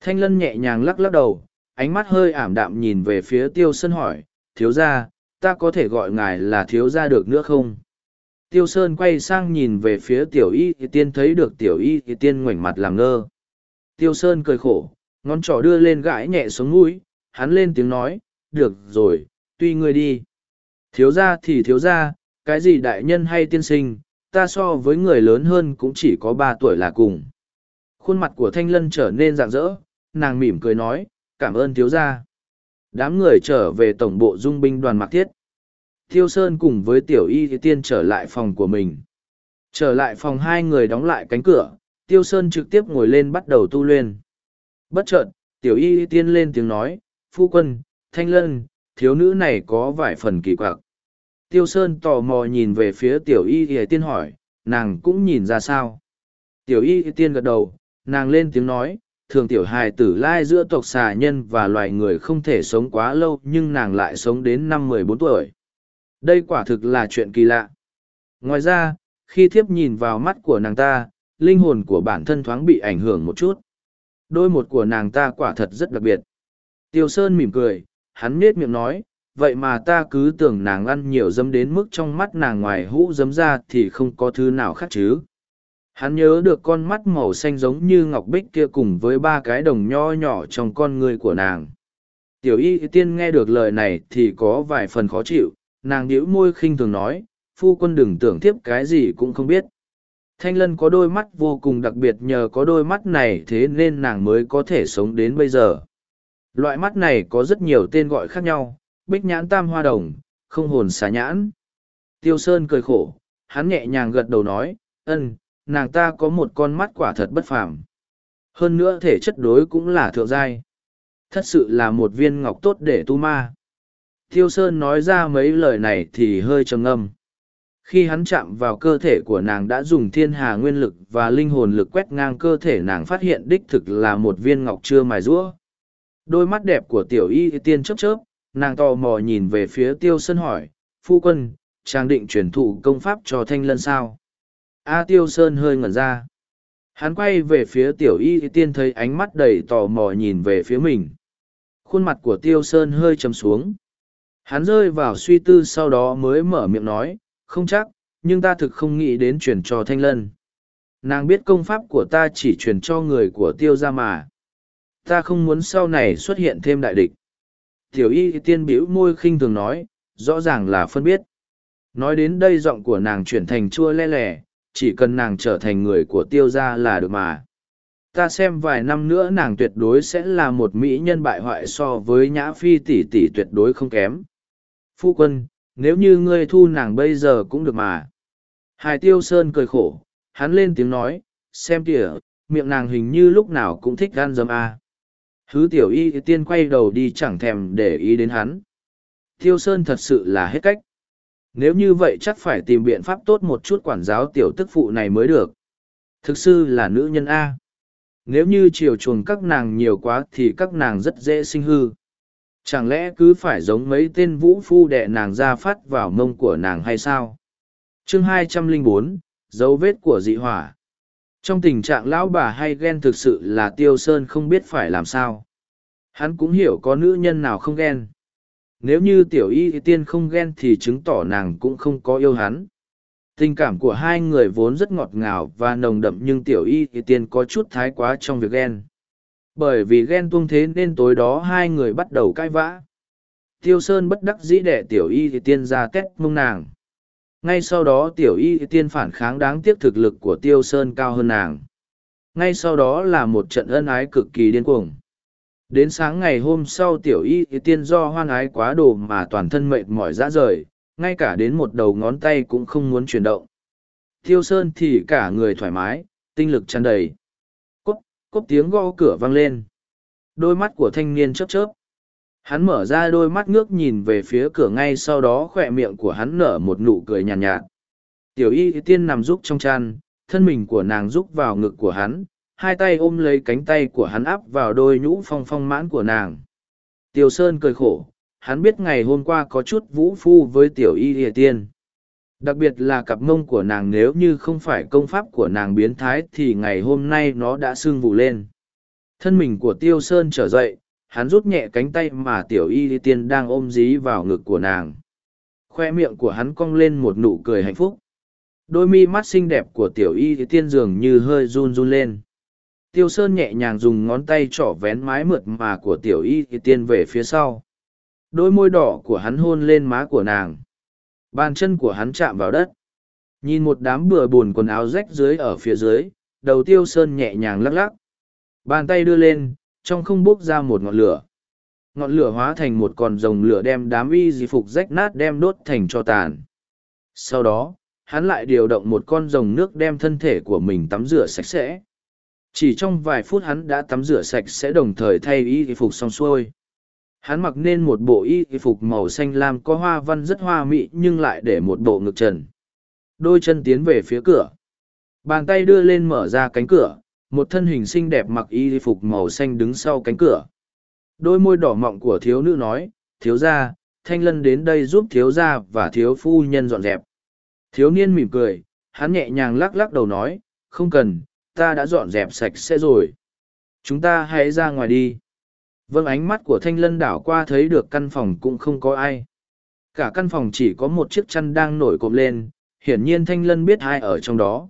Thanh Lân nhẹ nhàng lắc lắc đầu, ánh mắt hơi ảm đạm nhìn về phía Tiêu Sơn hỏi, thiếu gia, ta có thể gọi ngài là thiếu gia được nữa không? Tiêu Sơn quay sang nhìn về phía tiểu y thì tiên thấy được tiểu y thì tiên ngoảnh mặt làm ngơ. Tiêu Sơn cười khổ, ngón trỏ đưa lên gãi nhẹ xuống mũi, hắn lên tiếng nói, được rồi, tuy ngươi đi. Thiếu gia thì thiếu gia, cái gì đại nhân hay tiên sinh, ta so với người lớn hơn cũng chỉ có ba tuổi là cùng. Khuôn mặt của Thanh Lân trở nên rạng rỡ, nàng mỉm cười nói, cảm ơn thiếu gia. Đám người trở về tổng bộ dung binh đoàn mạc thiết. Tiêu Sơn cùng với Tiểu Y Tiên trở lại phòng của mình. Trở lại phòng hai người đóng lại cánh cửa, Tiêu Sơn trực tiếp ngồi lên bắt đầu tu luyện. Bất chợt, Tiểu Y Tiên lên tiếng nói, Phu quân, Thanh Lân, thiếu nữ này có vài phần kỳ quặc. Tiêu Sơn tò mò nhìn về phía Tiểu Y Tiên hỏi, nàng cũng nhìn ra sao. Tiểu y tiên gật đầu, nàng lên tiếng nói, thường tiểu hài tử lai giữa tộc xà nhân và loài người không thể sống quá lâu nhưng nàng lại sống đến năm mười bốn tuổi. Đây quả thực là chuyện kỳ lạ. Ngoài ra, khi thiếp nhìn vào mắt của nàng ta, linh hồn của bản thân thoáng bị ảnh hưởng một chút. Đôi một của nàng ta quả thật rất đặc biệt. Tiêu Sơn mỉm cười, hắn nết miệng nói, vậy mà ta cứ tưởng nàng ăn nhiều dấm đến mức trong mắt nàng ngoài hũ dấm ra thì không có thứ nào khác chứ. Hắn nhớ được con mắt màu xanh giống như ngọc bích kia cùng với ba cái đồng nho nhỏ trong con người của nàng. Tiểu y tiên nghe được lời này thì có vài phần khó chịu, nàng điếu môi khinh thường nói, phu quân đừng tưởng tiếp cái gì cũng không biết. Thanh lân có đôi mắt vô cùng đặc biệt nhờ có đôi mắt này thế nên nàng mới có thể sống đến bây giờ. Loại mắt này có rất nhiều tên gọi khác nhau, bích nhãn tam hoa đồng, không hồn xà nhãn. Tiêu Sơn cười khổ, hắn nhẹ nhàng gật đầu nói, ân, nàng ta có một con mắt quả thật bất phàm. Hơn nữa thể chất đối cũng là thượng giai. Thật sự là một viên ngọc tốt để tu ma. Tiêu Sơn nói ra mấy lời này thì hơi trầm ngâm. Khi hắn chạm vào cơ thể của nàng đã dùng thiên hà nguyên lực và linh hồn lực quét ngang cơ thể nàng phát hiện đích thực là một viên ngọc chưa mài rũa. Đôi mắt đẹp của tiểu y tiên chớp chớp, nàng tò mò nhìn về phía tiêu sơn hỏi, phu quân, chàng định truyền thụ công pháp cho thanh lân sao? A tiêu sơn hơi ngẩn ra. Hắn quay về phía tiểu y tiên thấy ánh mắt đầy tò mò nhìn về phía mình. Khuôn mặt của tiêu sơn hơi trầm xuống. Hắn rơi vào suy tư sau đó mới mở miệng nói, không chắc, nhưng ta thực không nghĩ đến truyền cho thanh lân. Nàng biết công pháp của ta chỉ truyền cho người của tiêu gia mà. Ta không muốn sau này xuất hiện thêm đại địch. Tiểu y tiên bĩu môi khinh thường nói, rõ ràng là phân biết. Nói đến đây giọng của nàng chuyển thành chua le lẻ, chỉ cần nàng trở thành người của tiêu gia là được mà. Ta xem vài năm nữa nàng tuyệt đối sẽ là một mỹ nhân bại hoại so với nhã phi tỷ tỷ tuyệt đối không kém. Phu quân, nếu như ngươi thu nàng bây giờ cũng được mà. Hải tiêu sơn cười khổ, hắn lên tiếng nói, xem kìa, miệng nàng hình như lúc nào cũng thích gan dâm à. Hứ tiểu y tiên quay đầu đi chẳng thèm để ý đến hắn. Tiêu Sơn thật sự là hết cách. Nếu như vậy chắc phải tìm biện pháp tốt một chút quản giáo tiểu tức phụ này mới được. Thực sự là nữ nhân A. Nếu như chiều chuồng các nàng nhiều quá thì các nàng rất dễ sinh hư. Chẳng lẽ cứ phải giống mấy tên vũ phu đệ nàng ra phát vào mông của nàng hay sao? chương 204, dấu vết của dị hỏa. Trong tình trạng lão bà hay ghen thực sự là Tiêu Sơn không biết phải làm sao. Hắn cũng hiểu có nữ nhân nào không ghen. Nếu như tiểu y tiên không ghen thì chứng tỏ nàng cũng không có yêu hắn. Tình cảm của hai người vốn rất ngọt ngào và nồng đậm nhưng tiểu y tiên có chút thái quá trong việc ghen. Bởi vì ghen tuông thế nên tối đó hai người bắt đầu cãi vã. Tiêu Sơn bất đắc dĩ đẻ tiểu y tiên ra tét mông nàng. Ngay sau đó tiểu y tiên phản kháng đáng tiếc thực lực của tiêu sơn cao hơn nàng. Ngay sau đó là một trận ân ái cực kỳ điên cuồng. Đến sáng ngày hôm sau tiểu y tiên do hoan ái quá đồ mà toàn thân mệt mỏi ra rời, ngay cả đến một đầu ngón tay cũng không muốn chuyển động. Tiêu sơn thì cả người thoải mái, tinh lực tràn đầy cốp tiếng gõ cửa vang lên đôi mắt của thanh niên chớp chớp Hắn mở ra đôi mắt ngước nhìn về phía cửa ngay sau đó khỏe miệng của hắn nở một nụ cười nhàn nhạt, nhạt. Tiểu y tiên nằm rúc trong chăn, thân mình của nàng rúc vào ngực của hắn, hai tay ôm lấy cánh tay của hắn áp vào đôi nhũ phong phong mãn của nàng. Tiểu Sơn cười khổ, hắn biết ngày hôm qua có chút vũ phu với tiểu y y tiên. Đặc biệt là cặp mông của nàng nếu như không phải công pháp của nàng biến thái thì ngày hôm nay nó đã sưng vụ lên. Thân mình của Tiêu Sơn trở dậy, hắn rút nhẹ cánh tay mà tiểu y tiên đang ôm dí vào ngực của nàng. Khoe miệng của hắn cong lên một nụ cười hạnh phúc. Đôi mi mắt xinh đẹp của tiểu y tiên dường như hơi run run lên. Tiêu sơn nhẹ nhàng dùng ngón tay trỏ vén mái mượt mà của tiểu y tiên về phía sau. Đôi môi đỏ của hắn hôn lên má của nàng bàn chân của hắn chạm vào đất nhìn một đám bừa bùn quần áo rách dưới ở phía dưới đầu tiêu sơn nhẹ nhàng lắc lắc bàn tay đưa lên trong không bốc ra một ngọn lửa. Ngọn lửa hóa thành một con rồng lửa đem đám y di phục rách nát đem đốt thành cho tàn. Sau đó, hắn lại điều động một con rồng nước đem thân thể của mình tắm rửa sạch sẽ. Chỉ trong vài phút hắn đã tắm rửa sạch sẽ đồng thời thay y di phục xong xuôi. Hắn mặc nên một bộ y phục màu xanh lam có hoa văn rất hoa mị nhưng lại để một bộ ngực trần. Đôi chân tiến về phía cửa. Bàn tay đưa lên mở ra cánh cửa, một thân hình xinh đẹp mặc y phục màu xanh đứng sau cánh cửa. Đôi môi đỏ mọng của thiếu nữ nói, thiếu gia, thanh lân đến đây giúp thiếu gia và thiếu phu nhân dọn dẹp. Thiếu niên mỉm cười, hắn nhẹ nhàng lắc lắc đầu nói, không cần, ta đã dọn dẹp sạch sẽ rồi. Chúng ta hãy ra ngoài đi. Vâng ánh mắt của thanh lân đảo qua thấy được căn phòng cũng không có ai. Cả căn phòng chỉ có một chiếc chăn đang nổi cộm lên, hiển nhiên thanh lân biết ai ở trong đó.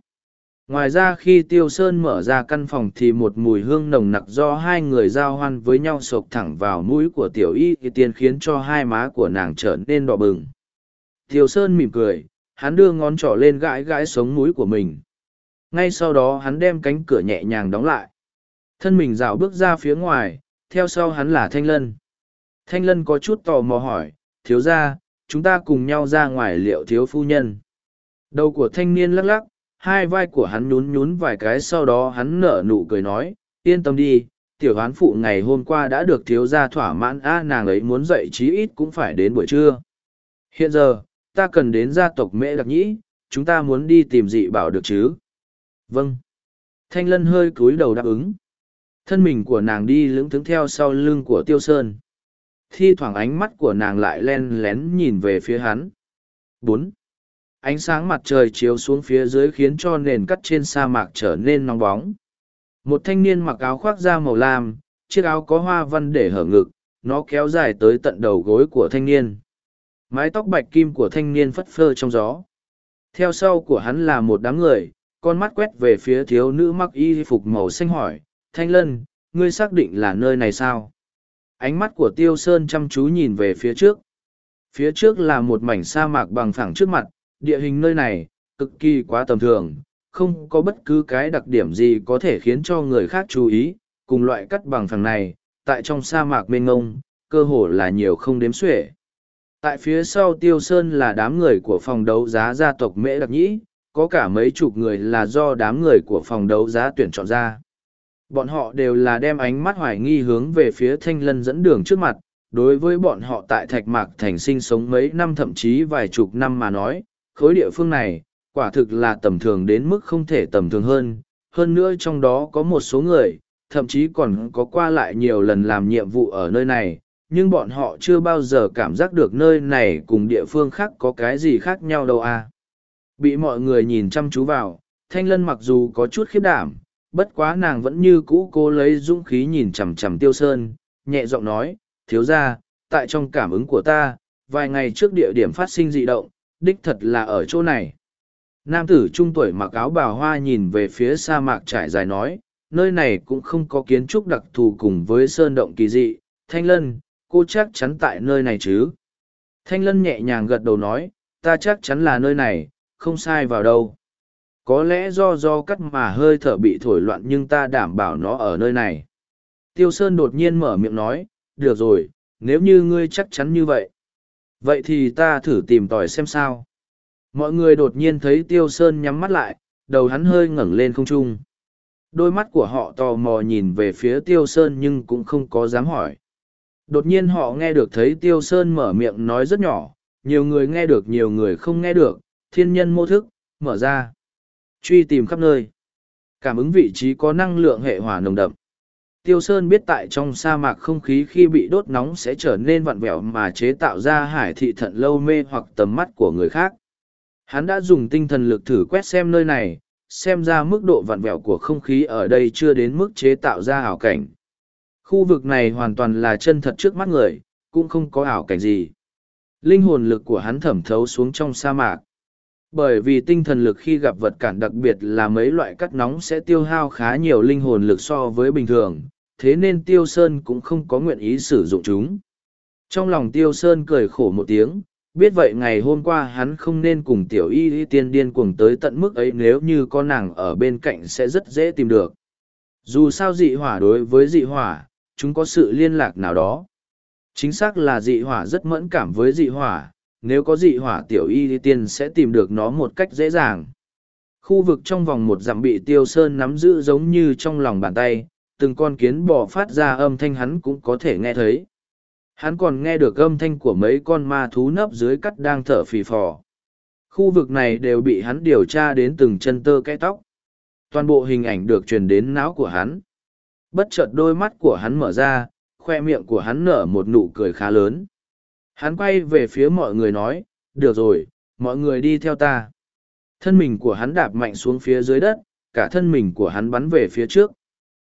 Ngoài ra khi Tiêu Sơn mở ra căn phòng thì một mùi hương nồng nặc do hai người giao hoan với nhau sộc thẳng vào mũi của tiểu y thì tiên khiến cho hai má của nàng trở nên đỏ bừng. Tiêu Sơn mỉm cười, hắn đưa ngón trỏ lên gãi gãi sống mũi của mình. Ngay sau đó hắn đem cánh cửa nhẹ nhàng đóng lại. Thân mình rào bước ra phía ngoài, theo sau hắn là Thanh Lân. Thanh Lân có chút tò mò hỏi, thiếu ra, chúng ta cùng nhau ra ngoài liệu thiếu phu nhân. Đầu của thanh niên lắc lắc, hai vai của hắn nhún nhún vài cái sau đó hắn nở nụ cười nói, yên tâm đi, tiểu hoán phụ ngày hôm qua đã được thiếu gia thỏa mãn a nàng ấy muốn dậy chí ít cũng phải đến buổi trưa. Hiện giờ, ta cần đến gia tộc mễ đặc nhĩ, chúng ta muốn đi tìm dị bảo được chứ? Vâng. Thanh lân hơi cúi đầu đáp ứng. Thân mình của nàng đi lững thững theo sau lưng của tiêu sơn. Thi thoảng ánh mắt của nàng lại len lén nhìn về phía hắn. bốn ánh sáng mặt trời chiếu xuống phía dưới khiến cho nền cắt trên sa mạc trở nên nóng bóng một thanh niên mặc áo khoác da màu lam, chiếc áo có hoa văn để hở ngực, nó kéo dài tới tận đầu gối của thanh niên mái tóc bạch kim của thanh niên phất phơ trong gió theo sau của hắn là một đám người, con mắt quét về phía thiếu nữ mặc y phục màu xanh hỏi thanh lân, ngươi xác định là nơi này sao? Ánh mắt của tiêu sơn chăm chú nhìn về phía trước. Phía trước là một mảnh sa mạc bằng phẳng trước mặt, địa hình nơi này, cực kỳ quá tầm thường, không có bất cứ cái đặc điểm gì có thể khiến cho người khác chú ý. Cùng loại cắt bằng phẳng này, tại trong sa mạc mênh ngông cơ hồ là nhiều không đếm xuể. Tại phía sau tiêu sơn là đám người của phòng đấu giá gia tộc mễ đặc nhĩ, có cả mấy chục người là do đám người của phòng đấu giá tuyển chọn ra bọn họ đều là đem ánh mắt hoài nghi hướng về phía thanh lân dẫn đường trước mặt đối với bọn họ tại thạch mạc thành sinh sống mấy năm thậm chí vài chục năm mà nói khối địa phương này, quả thực là tầm thường đến mức không thể tầm thường hơn. Hơn nữa trong đó có một số người, thậm chí còn có qua lại nhiều lần làm nhiệm vụ ở nơi này, nhưng bọn họ chưa bao giờ cảm giác được nơi này cùng địa phương khác có cái gì khác nhau đâu à. Bị mọi người nhìn chăm chú vào, Thanh Lân mặc dù có chút khiếp đảm, bất quá nàng vẫn như cũ cố lấy dũng khí nhìn chằm chằm Tiêu Sơn, nhẹ giọng nói, thiếu ra, tại trong cảm ứng của ta, vài ngày trước địa điểm phát sinh dị động, đích thật là ở chỗ này. Nam tử trung tuổi mặc áo bào hoa nhìn về phía sa mạc trải dài nói, nơi này cũng không có kiến trúc đặc thù cùng với sơn động kỳ dị. Thanh Lân, cô chắc chắn tại nơi này chứ? Thanh Lân nhẹ nhàng gật đầu nói, ta chắc chắn là nơi này, không sai vào đâu. Có lẽ do do cắt mà hơi thở bị thổi loạn nhưng ta đảm bảo nó ở nơi này. Tiêu Sơn đột nhiên mở miệng nói, được rồi, nếu như ngươi chắc chắn như vậy vậy thì ta thử tìm tòi xem sao. Mọi người đột nhiên thấy tiêu sơn nhắm mắt lại đầu hắn hơi ngẩng lên không trung. Đôi mắt của họ tò mò nhìn về phía tiêu sơn nhưng cũng không có dám hỏi. Đột nhiên họ nghe được thấy tiêu sơn mở miệng nói rất nhỏ nhiều người nghe được nhiều người không nghe được thiên nhân mô thức mở ra truy tìm khắp nơi cảm ứng vị trí có năng lượng hệ hỏa nồng đậm Tiêu Sơn biết tại trong sa mạc không khí khi bị đốt nóng sẽ trở nên vặn vẹo mà chế tạo ra hải thị thận lâu mê hoặc tầm mắt của người khác. Hắn đã dùng tinh thần lực thử quét xem nơi này, xem ra mức độ vặn vẹo của không khí ở đây chưa đến mức chế tạo ra ảo cảnh. Khu vực này hoàn toàn là chân thật trước mắt người, cũng không có ảo cảnh gì. Linh hồn lực của hắn thẩm thấu xuống trong sa mạc. Bởi vì tinh thần lực khi gặp vật cản đặc biệt là mấy loại cắt nóng sẽ tiêu hao khá nhiều linh hồn lực so với bình thường, thế nên Tiêu Sơn cũng không có nguyện ý sử dụng chúng. Trong lòng Tiêu Sơn cười khổ một tiếng, biết vậy ngày hôm qua hắn không nên cùng tiểu y y tiên điên cuồng tới tận mức ấy nếu như con nàng ở bên cạnh sẽ rất dễ tìm được. Dù sao dị hỏa đối với dị hỏa, chúng có sự liên lạc nào đó. Chính xác là dị hỏa rất mẫn cảm với dị hỏa, nếu có dị hỏa tiểu y y tiên sẽ tìm được nó một cách dễ dàng. Khu vực trong vòng một dặm bị tiêu sơn nắm giữ giống như trong lòng bàn tay, từng con kiến bò phát ra âm thanh hắn cũng có thể nghe thấy. Hắn còn nghe được âm thanh của mấy con ma thú nấp dưới cắt đang thở phì phò. Khu vực này đều bị hắn điều tra đến từng chân tơ cái tóc. toàn bộ hình ảnh được truyền đến não của hắn. Bất chợt đôi mắt của hắn mở ra, khoe miệng của hắn nở một nụ cười khá lớn. Hắn quay về phía mọi người nói, được rồi, mọi người đi theo ta. Thân mình của hắn đạp mạnh xuống phía dưới đất, cả thân mình của hắn bắn về phía trước.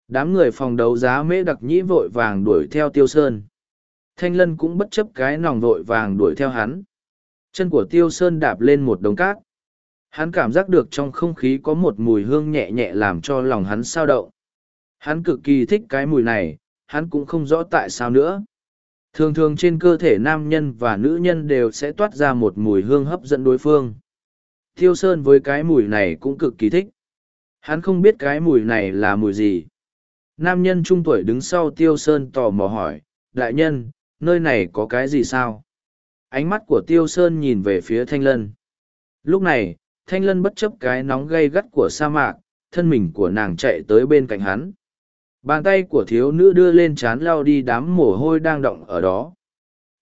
Đám người phòng đấu giá mễ đặc nhĩ vội vàng đuổi theo tiêu sơn. Thanh lân cũng bất chấp cái nòng vội vàng đuổi theo hắn. Chân của tiêu sơn đạp lên một đống cát. Hắn cảm giác được trong không khí có một mùi hương nhẹ nhẹ làm cho lòng hắn sao động. Hắn cực kỳ thích cái mùi này, hắn cũng không rõ tại sao nữa. Thường thường trên cơ thể nam nhân và nữ nhân đều sẽ toát ra một mùi hương hấp dẫn đối phương. Tiêu Sơn với cái mùi này cũng cực kỳ thích. Hắn không biết cái mùi này là mùi gì. Nam nhân trung tuổi đứng sau Tiêu Sơn tò mò hỏi, đại nhân, nơi này có cái gì sao? Ánh mắt của Tiêu Sơn nhìn về phía Thanh Lân. Lúc này, Thanh Lân bất chấp cái nóng gây gắt của sa mạc, thân mình của nàng chạy tới bên cạnh hắn. Bàn tay của thiếu nữ đưa lên chán lao đi đám mồ hôi đang động ở đó.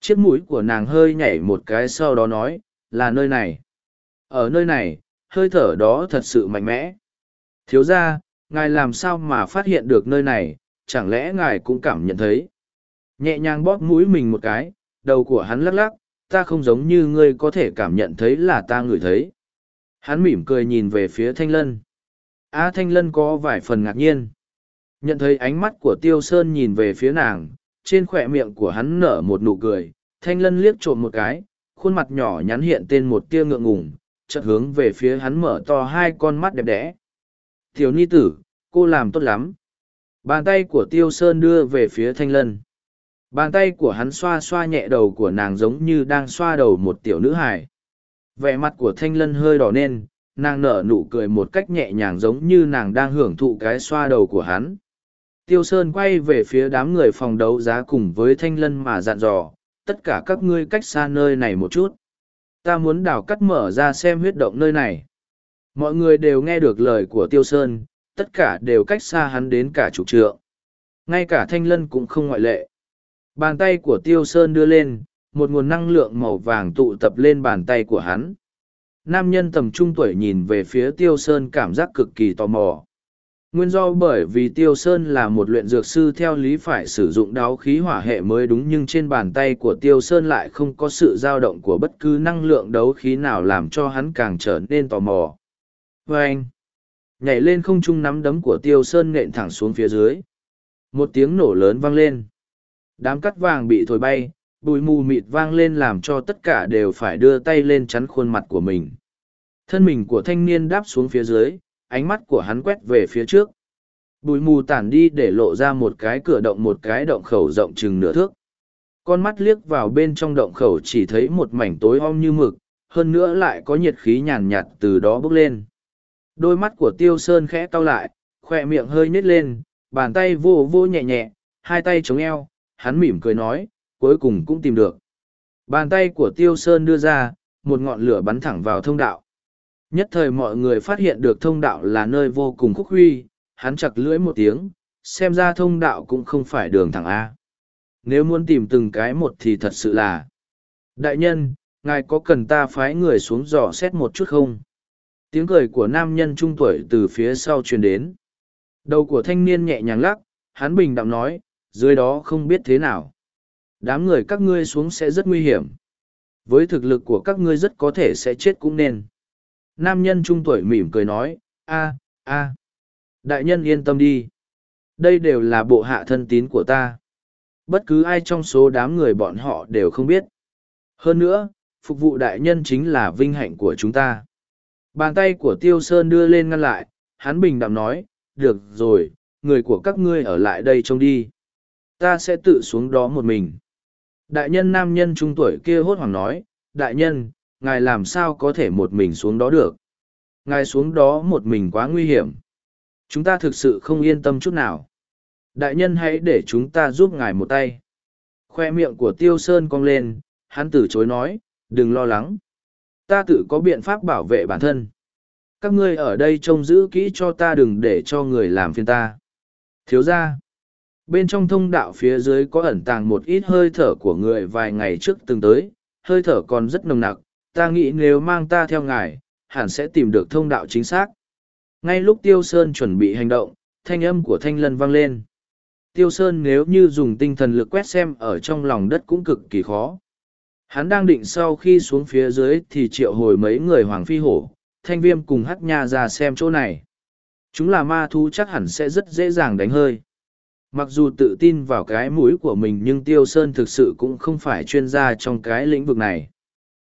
Chiếc mũi của nàng hơi nhảy một cái sau đó nói, là nơi này. Ở nơi này, hơi thở đó thật sự mạnh mẽ. Thiếu ra, ngài làm sao mà phát hiện được nơi này, chẳng lẽ ngài cũng cảm nhận thấy. Nhẹ nhàng bóp mũi mình một cái, đầu của hắn lắc lắc, ta không giống như ngươi có thể cảm nhận thấy là ta ngửi thấy. Hắn mỉm cười nhìn về phía thanh lân. A thanh lân có vài phần ngạc nhiên. Nhận thấy ánh mắt của Tiêu Sơn nhìn về phía nàng, trên khỏe miệng của hắn nở một nụ cười, thanh lân liếc trộm một cái, khuôn mặt nhỏ nhắn hiện tên một tia ngượng ngùng, chợt hướng về phía hắn mở to hai con mắt đẹp đẽ. Thiếu ni tử, cô làm tốt lắm. Bàn tay của Tiêu Sơn đưa về phía thanh lân. Bàn tay của hắn xoa xoa nhẹ đầu của nàng giống như đang xoa đầu một tiểu nữ hài. Vẻ mặt của thanh lân hơi đỏ lên, nàng nở nụ cười một cách nhẹ nhàng giống như nàng đang hưởng thụ cái xoa đầu của hắn. Tiêu Sơn quay về phía đám người phòng đấu giá cùng với Thanh Lân mà dặn dò, tất cả các ngươi cách xa nơi này một chút. Ta muốn đào cắt mở ra xem huyết động nơi này. Mọi người đều nghe được lời của Tiêu Sơn, tất cả đều cách xa hắn đến cả chục trượng. Ngay cả Thanh Lân cũng không ngoại lệ. Bàn tay của Tiêu Sơn đưa lên, một nguồn năng lượng màu vàng tụ tập lên bàn tay của hắn. Nam nhân tầm trung tuổi nhìn về phía Tiêu Sơn cảm giác cực kỳ tò mò Nguyên do bởi vì Tiêu Sơn là một luyện dược sư theo lý phải sử dụng đáo khí hỏa hệ mới đúng nhưng trên bàn tay của Tiêu Sơn lại không có sự dao động của bất cứ năng lượng đấu khí nào làm cho hắn càng trở nên tò mò. vê anh, nhảy lên không trung nắm đấm của Tiêu Sơn nện thẳng xuống phía dưới. Một tiếng nổ lớn vang lên. Đám cắt vàng bị thổi bay, bụi mù mịt vang lên làm cho tất cả đều phải đưa tay lên chắn khuôn mặt của mình. Thân mình của thanh niên đáp xuống phía dưới, ánh mắt của hắn quét về phía trước. Bụi mù tản đi để lộ ra một cái cửa động một cái động khẩu rộng chừng nửa thước. Con mắt liếc vào bên trong động khẩu chỉ thấy một mảnh tối om như mực, hơn nữa lại có nhiệt khí nhàn nhạt từ đó bốc lên. Đôi mắt của tiêu sơn khẽ cau lại, khoe miệng hơi nhếch lên, bàn tay vô vô nhẹ nhẹ, hai tay chống eo, hắn mỉm cười nói, cuối cùng cũng tìm được. Bàn tay của tiêu sơn đưa ra, một ngọn lửa bắn thẳng vào thông đạo. Nhất thời mọi người phát hiện được thông đạo là nơi vô cùng khúc huy, hắn chặt lưỡi một tiếng, xem ra thông đạo cũng không phải đường thẳng A. Nếu muốn tìm từng cái một thì thật sự là. Đại nhân, ngài có cần ta phái người xuống dò xét một chút không? Tiếng cười của nam nhân trung tuổi từ phía sau truyền đến. Đầu của thanh niên nhẹ nhàng lắc, hắn bình đạm nói, dưới đó không biết thế nào. Đám người các ngươi xuống sẽ rất nguy hiểm. Với thực lực của các ngươi rất có thể sẽ chết cũng nên nam nhân trung tuổi mỉm cười nói, a a đại nhân yên tâm đi. Đây đều là bộ hạ thân tín của ta. Bất cứ ai trong số đám người bọn họ đều không biết. Hơn nữa, phục vụ đại nhân chính là vinh hạnh của chúng ta. Bàn tay của Tiêu Sơn đưa lên ngăn lại, hắn bình đạm nói, được rồi, người của các ngươi ở lại đây trông đi. Ta sẽ tự xuống đó một mình. Đại nhân nam nhân trung tuổi kia hốt hoảng nói, đại nhân, ngài làm sao có thể một mình xuống đó được? Ngài xuống đó một mình quá nguy hiểm. Chúng ta thực sự không yên tâm chút nào. Đại nhân hãy để chúng ta giúp ngài một tay. Khoe miệng của tiêu sơn cong lên, hắn từ chối nói, đừng lo lắng. Ta tự có biện pháp bảo vệ bản thân. Các ngươi ở đây trông giữ kỹ cho ta đừng để cho người làm phiền ta. Thiếu ra bên trong thông đạo phía dưới có ẩn tàng một ít hơi thở của người vài ngày trước từng tới, hơi thở còn rất nồng nặc ta nghĩ nếu mang ta theo ngài, hẳn sẽ tìm được thông đạo chính xác. Ngay lúc Tiêu Sơn chuẩn bị hành động, thanh âm của Thanh Lân vang lên. Tiêu Sơn nếu như dùng tinh thần lực quét xem ở trong lòng đất cũng cực kỳ khó. Hắn đang định sau khi xuống phía dưới thì triệu hồi mấy người Hoàng Phi Hổ, Thanh Viêm cùng Hắc Nha ra xem chỗ này. Chúng là ma thú chắc hẳn sẽ rất dễ dàng đánh hơi. Mặc dù tự tin vào cái mũi của mình nhưng Tiêu Sơn thực sự cũng không phải chuyên gia trong cái lĩnh vực này.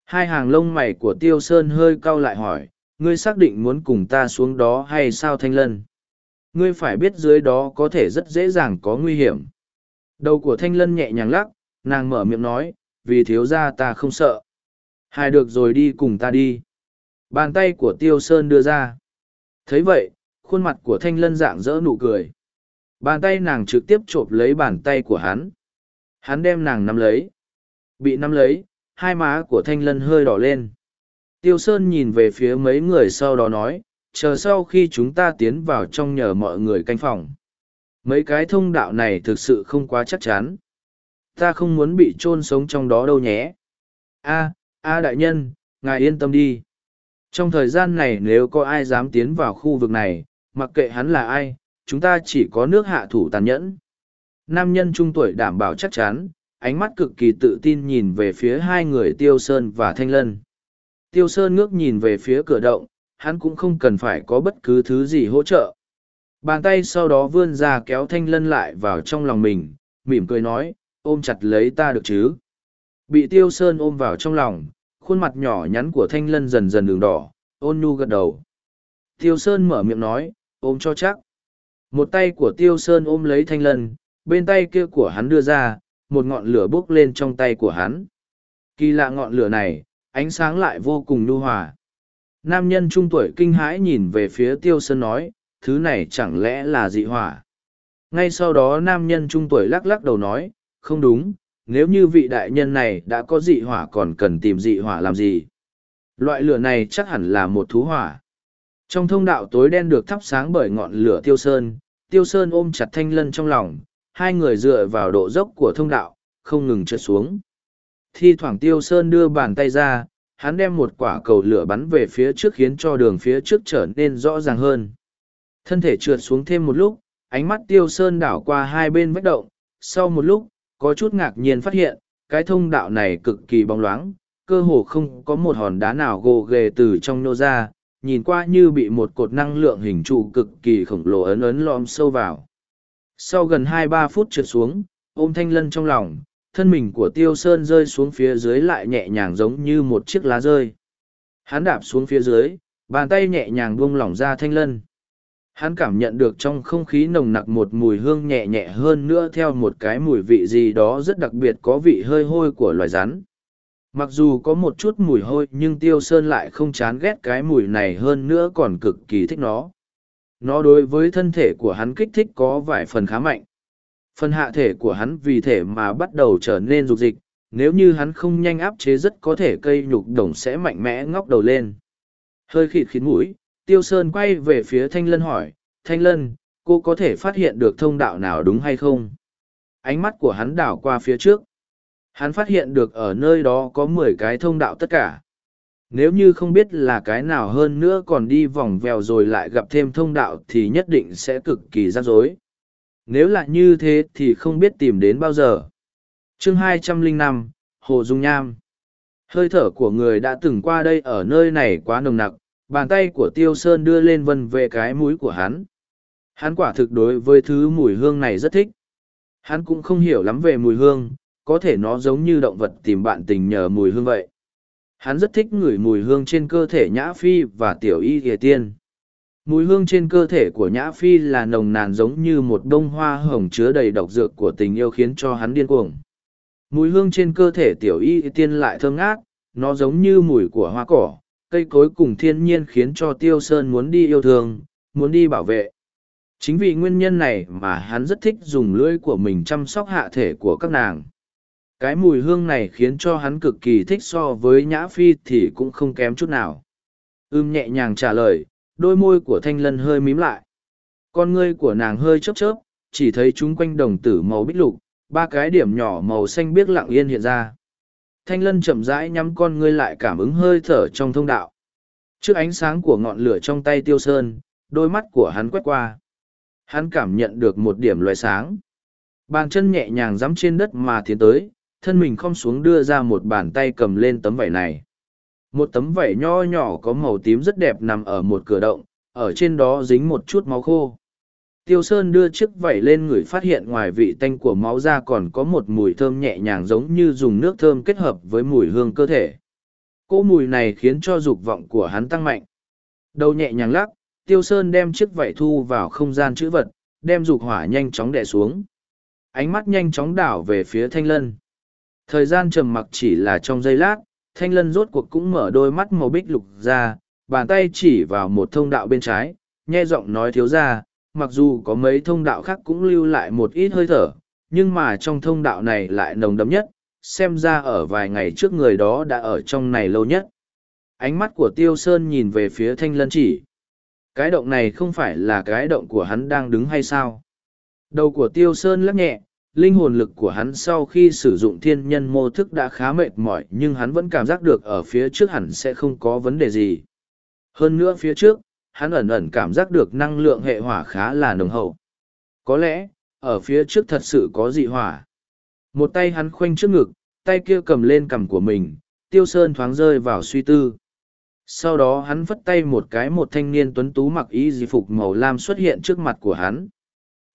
Hai hàng lông mày của Tiêu Sơn hơi cau lại hỏi, ngươi xác định muốn cùng ta xuống đó hay sao Thanh Lân? Ngươi phải biết dưới đó có thể rất dễ dàng có nguy hiểm. Đầu của Thanh Lân nhẹ nhàng lắc, nàng mở miệng nói, vì thiếu gia ta không sợ. Hai được rồi đi cùng ta đi. Bàn tay của Tiêu Sơn đưa ra. thấy vậy, khuôn mặt của Thanh Lân dạng dỡ nụ cười. Bàn tay nàng trực tiếp chộp lấy bàn tay của hắn. Hắn đem nàng nắm lấy. Bị nắm lấy, hai má của Thanh Lân hơi đỏ lên. Tiêu Sơn nhìn về phía mấy người sau đó nói, chờ sau khi chúng ta tiến vào trong nhờ mọi người canh phòng. Mấy cái thông đạo này thực sự không quá chắc chắn. Ta không muốn bị chôn sống trong đó đâu nhé. A, A đại nhân, ngài yên tâm đi. Trong thời gian này nếu có ai dám tiến vào khu vực này, mặc kệ hắn là ai, chúng ta chỉ có nước hạ thủ tàn nhẫn. Nam nhân trung tuổi đảm bảo chắc chắn, ánh mắt cực kỳ tự tin nhìn về phía hai người Tiêu Sơn và Thanh Lân. Tiêu Sơn ngước nhìn về phía cửa động, hắn cũng không cần phải có bất cứ thứ gì hỗ trợ. Bàn tay sau đó vươn ra kéo Thanh Lân lại vào trong lòng mình, mỉm cười nói, ôm chặt lấy ta được chứ. Bị Tiêu Sơn ôm vào trong lòng, khuôn mặt nhỏ nhắn của Thanh Lân dần dần đường đỏ, ôn nhu gật đầu. Tiêu Sơn mở miệng nói, ôm cho chắc. Một tay của Tiêu Sơn ôm lấy Thanh Lân, bên tay kia của hắn đưa ra, một ngọn lửa bốc lên trong tay của hắn. Kỳ lạ ngọn lửa này, ánh sáng lại vô cùng nhu hòa. Nam nhân trung tuổi kinh hãi nhìn về phía Tiêu Sơn nói, thứ này chẳng lẽ là dị hỏa. Ngay sau đó nam nhân trung tuổi lắc lắc đầu nói, không đúng, nếu như vị đại nhân này đã có dị hỏa còn cần tìm dị hỏa làm gì. Loại lửa này chắc hẳn là một thú hỏa. Trong thông đạo tối đen được thắp sáng bởi ngọn lửa tiêu sơn, tiêu sơn ôm chặt thanh lân trong lòng, hai người dựa vào độ dốc của thông đạo, không ngừng trượt xuống. Thi thoảng tiêu sơn đưa bàn tay ra, hắn đem một quả cầu lửa bắn về phía trước khiến cho đường phía trước trở nên rõ ràng hơn. Thân thể trượt xuống thêm một lúc, ánh mắt tiêu sơn đảo qua hai bên vách động, sau một lúc, có chút ngạc nhiên phát hiện, cái thông đạo này cực kỳ bóng loáng, cơ hồ không có một hòn đá nào gồ ghề từ trong nô ra, nhìn qua như bị một cột năng lượng hình trụ cực kỳ khổng lồ ấn ấn lom sâu vào. Sau gần hai ba phút trượt xuống, ôm thanh lân trong lòng, thân mình của tiêu sơn rơi xuống phía dưới lại nhẹ nhàng giống như một chiếc lá rơi. Hắn đạp xuống phía dưới, bàn tay nhẹ nhàng buông lỏng ra thanh lân. Hắn cảm nhận được trong không khí nồng nặc một mùi hương nhẹ nhẹ hơn nữa theo một cái mùi vị gì đó rất đặc biệt có vị hơi hôi của loài rắn. Mặc dù có một chút mùi hôi nhưng Tiêu Sơn lại không chán ghét cái mùi này hơn nữa còn cực kỳ thích nó. Nó đối với thân thể của hắn kích thích có vài phần khá mạnh. Phần hạ thể của hắn vì thể mà bắt đầu trở nên rục dịch, nếu như hắn không nhanh áp chế rất có thể cây nhục đồng sẽ mạnh mẽ ngóc đầu lên. Hơi khịt khít mũi, Tiêu Sơn quay về phía Thanh Lân hỏi, Thanh Lân, cô có thể phát hiện được thông đạo nào đúng hay không? Ánh mắt của hắn đảo qua phía trước. Hắn phát hiện được ở nơi đó có mười cái thông đạo tất cả. Nếu như không biết là cái nào hơn nữa còn đi vòng vèo rồi lại gặp thêm thông đạo thì nhất định sẽ cực kỳ rắc rối. Nếu là như thế thì không biết tìm đến bao giờ. chương 205, Hồ Dung Nham Hơi thở của người đã từng qua đây ở nơi này quá nồng nặc, bàn tay của tiêu sơn đưa lên vân về cái mũi của hắn hắn quả thực đối với thứ mùi hương này rất thích hắn cũng không hiểu lắm về mùi hương có thể nó giống như động vật tìm bạn tình nhờ mùi hương vậy hắn rất thích ngửi mùi hương trên cơ thể nhã phi và tiểu y ghìa tiên. Mùi hương trên cơ thể của nhã phi là nồng nàn giống như một đ ô n g hoa hồng chứa đầy độc dược của tình yêu khiến cho hắn điên cuồng. Mùi hương trên cơ thể tiểu y tiên lại thơm ngát, nó giống như mùi của hoa cỏ, cây cối cùng thiên nhiên khiến cho tiêu sơn muốn đi yêu thương, muốn đi bảo vệ. Chính vì nguyên nhân này mà hắn rất thích dùng lưỡi của mình chăm sóc hạ thể của các nàng cái mùi hương này khiến cho hắn cực kỳ thích so với nhã phi thì cũng không kém chút nào ưm nhẹ nhàng trả lời đôi môi của thanh lân hơi mím lại con ngươi của nàng hơi chớp chớp chỉ thấy chúng quanh đồng tử màu bích lục ba cái điểm nhỏ màu xanh biếc lặng yên hiện ra thanh lân chậm rãi nhắm con ngươi lại cảm ứng hơi thở trong thông đạo trước ánh sáng của ngọn lửa trong tay tiêu sơn đôi mắt của hắn quét qua. Hắn cảm nhận được một điểm loại sáng. Bàn chân nhẹ nhàng dắm trên đất mà tiến tới, thân mình không xuống đưa ra một bàn tay cầm lên tấm vải này. Một tấm vải nho nhỏ có màu tím rất đẹp nằm ở một cửa động, ở trên đó dính một chút máu khô. Tiêu Sơn đưa chiếc vảy lên người phát hiện ngoài vị tanh của máu ra còn có một mùi thơm nhẹ nhàng giống như dùng nước thơm kết hợp với mùi hương cơ thể. Cỗ mùi này khiến cho dục vọng của hắn tăng mạnh. Đầu nhẹ nhàng lắc, Tiêu Sơn đem chiếc vảy thu vào không gian chữ vật, đem dục hỏa nhanh chóng đè xuống. Ánh mắt nhanh chóng đảo về phía Thanh Lân. Thời gian trầm mặc chỉ là trong giây lát, Thanh Lân rốt cuộc cũng mở đôi mắt màu bích lục ra, bàn tay chỉ vào một thông đạo bên trái, nhe giọng nói thiếu ra, mặc dù có mấy thông đạo khác cũng lưu lại một ít hơi thở, nhưng mà trong thông đạo này lại nồng đậm nhất, xem ra ở vài ngày trước người đó đã ở trong này lâu nhất. Ánh mắt của Tiêu Sơn nhìn về phía thanh lân chỉ. Cái động này không phải là cái động của hắn đang đứng hay sao? Đầu của Tiêu Sơn lắc nhẹ, linh hồn lực của hắn sau khi sử dụng thiên nhân mô thức đã khá mệt mỏi nhưng hắn vẫn cảm giác được ở phía trước hẳn sẽ không có vấn đề gì. Hơn nữa phía trước, hắn ẩn ẩn cảm giác được năng lượng hệ hỏa khá là nồng hậu. Có lẽ, ở phía trước thật sự có dị hỏa. Một tay hắn khoanh trước ngực, tay kia cầm lên cằm của mình, tiêu sơn thoáng rơi vào suy tư. Sau đó hắn vất tay một cái một thanh niên tuấn tú mặc y di phục màu lam xuất hiện trước mặt của hắn.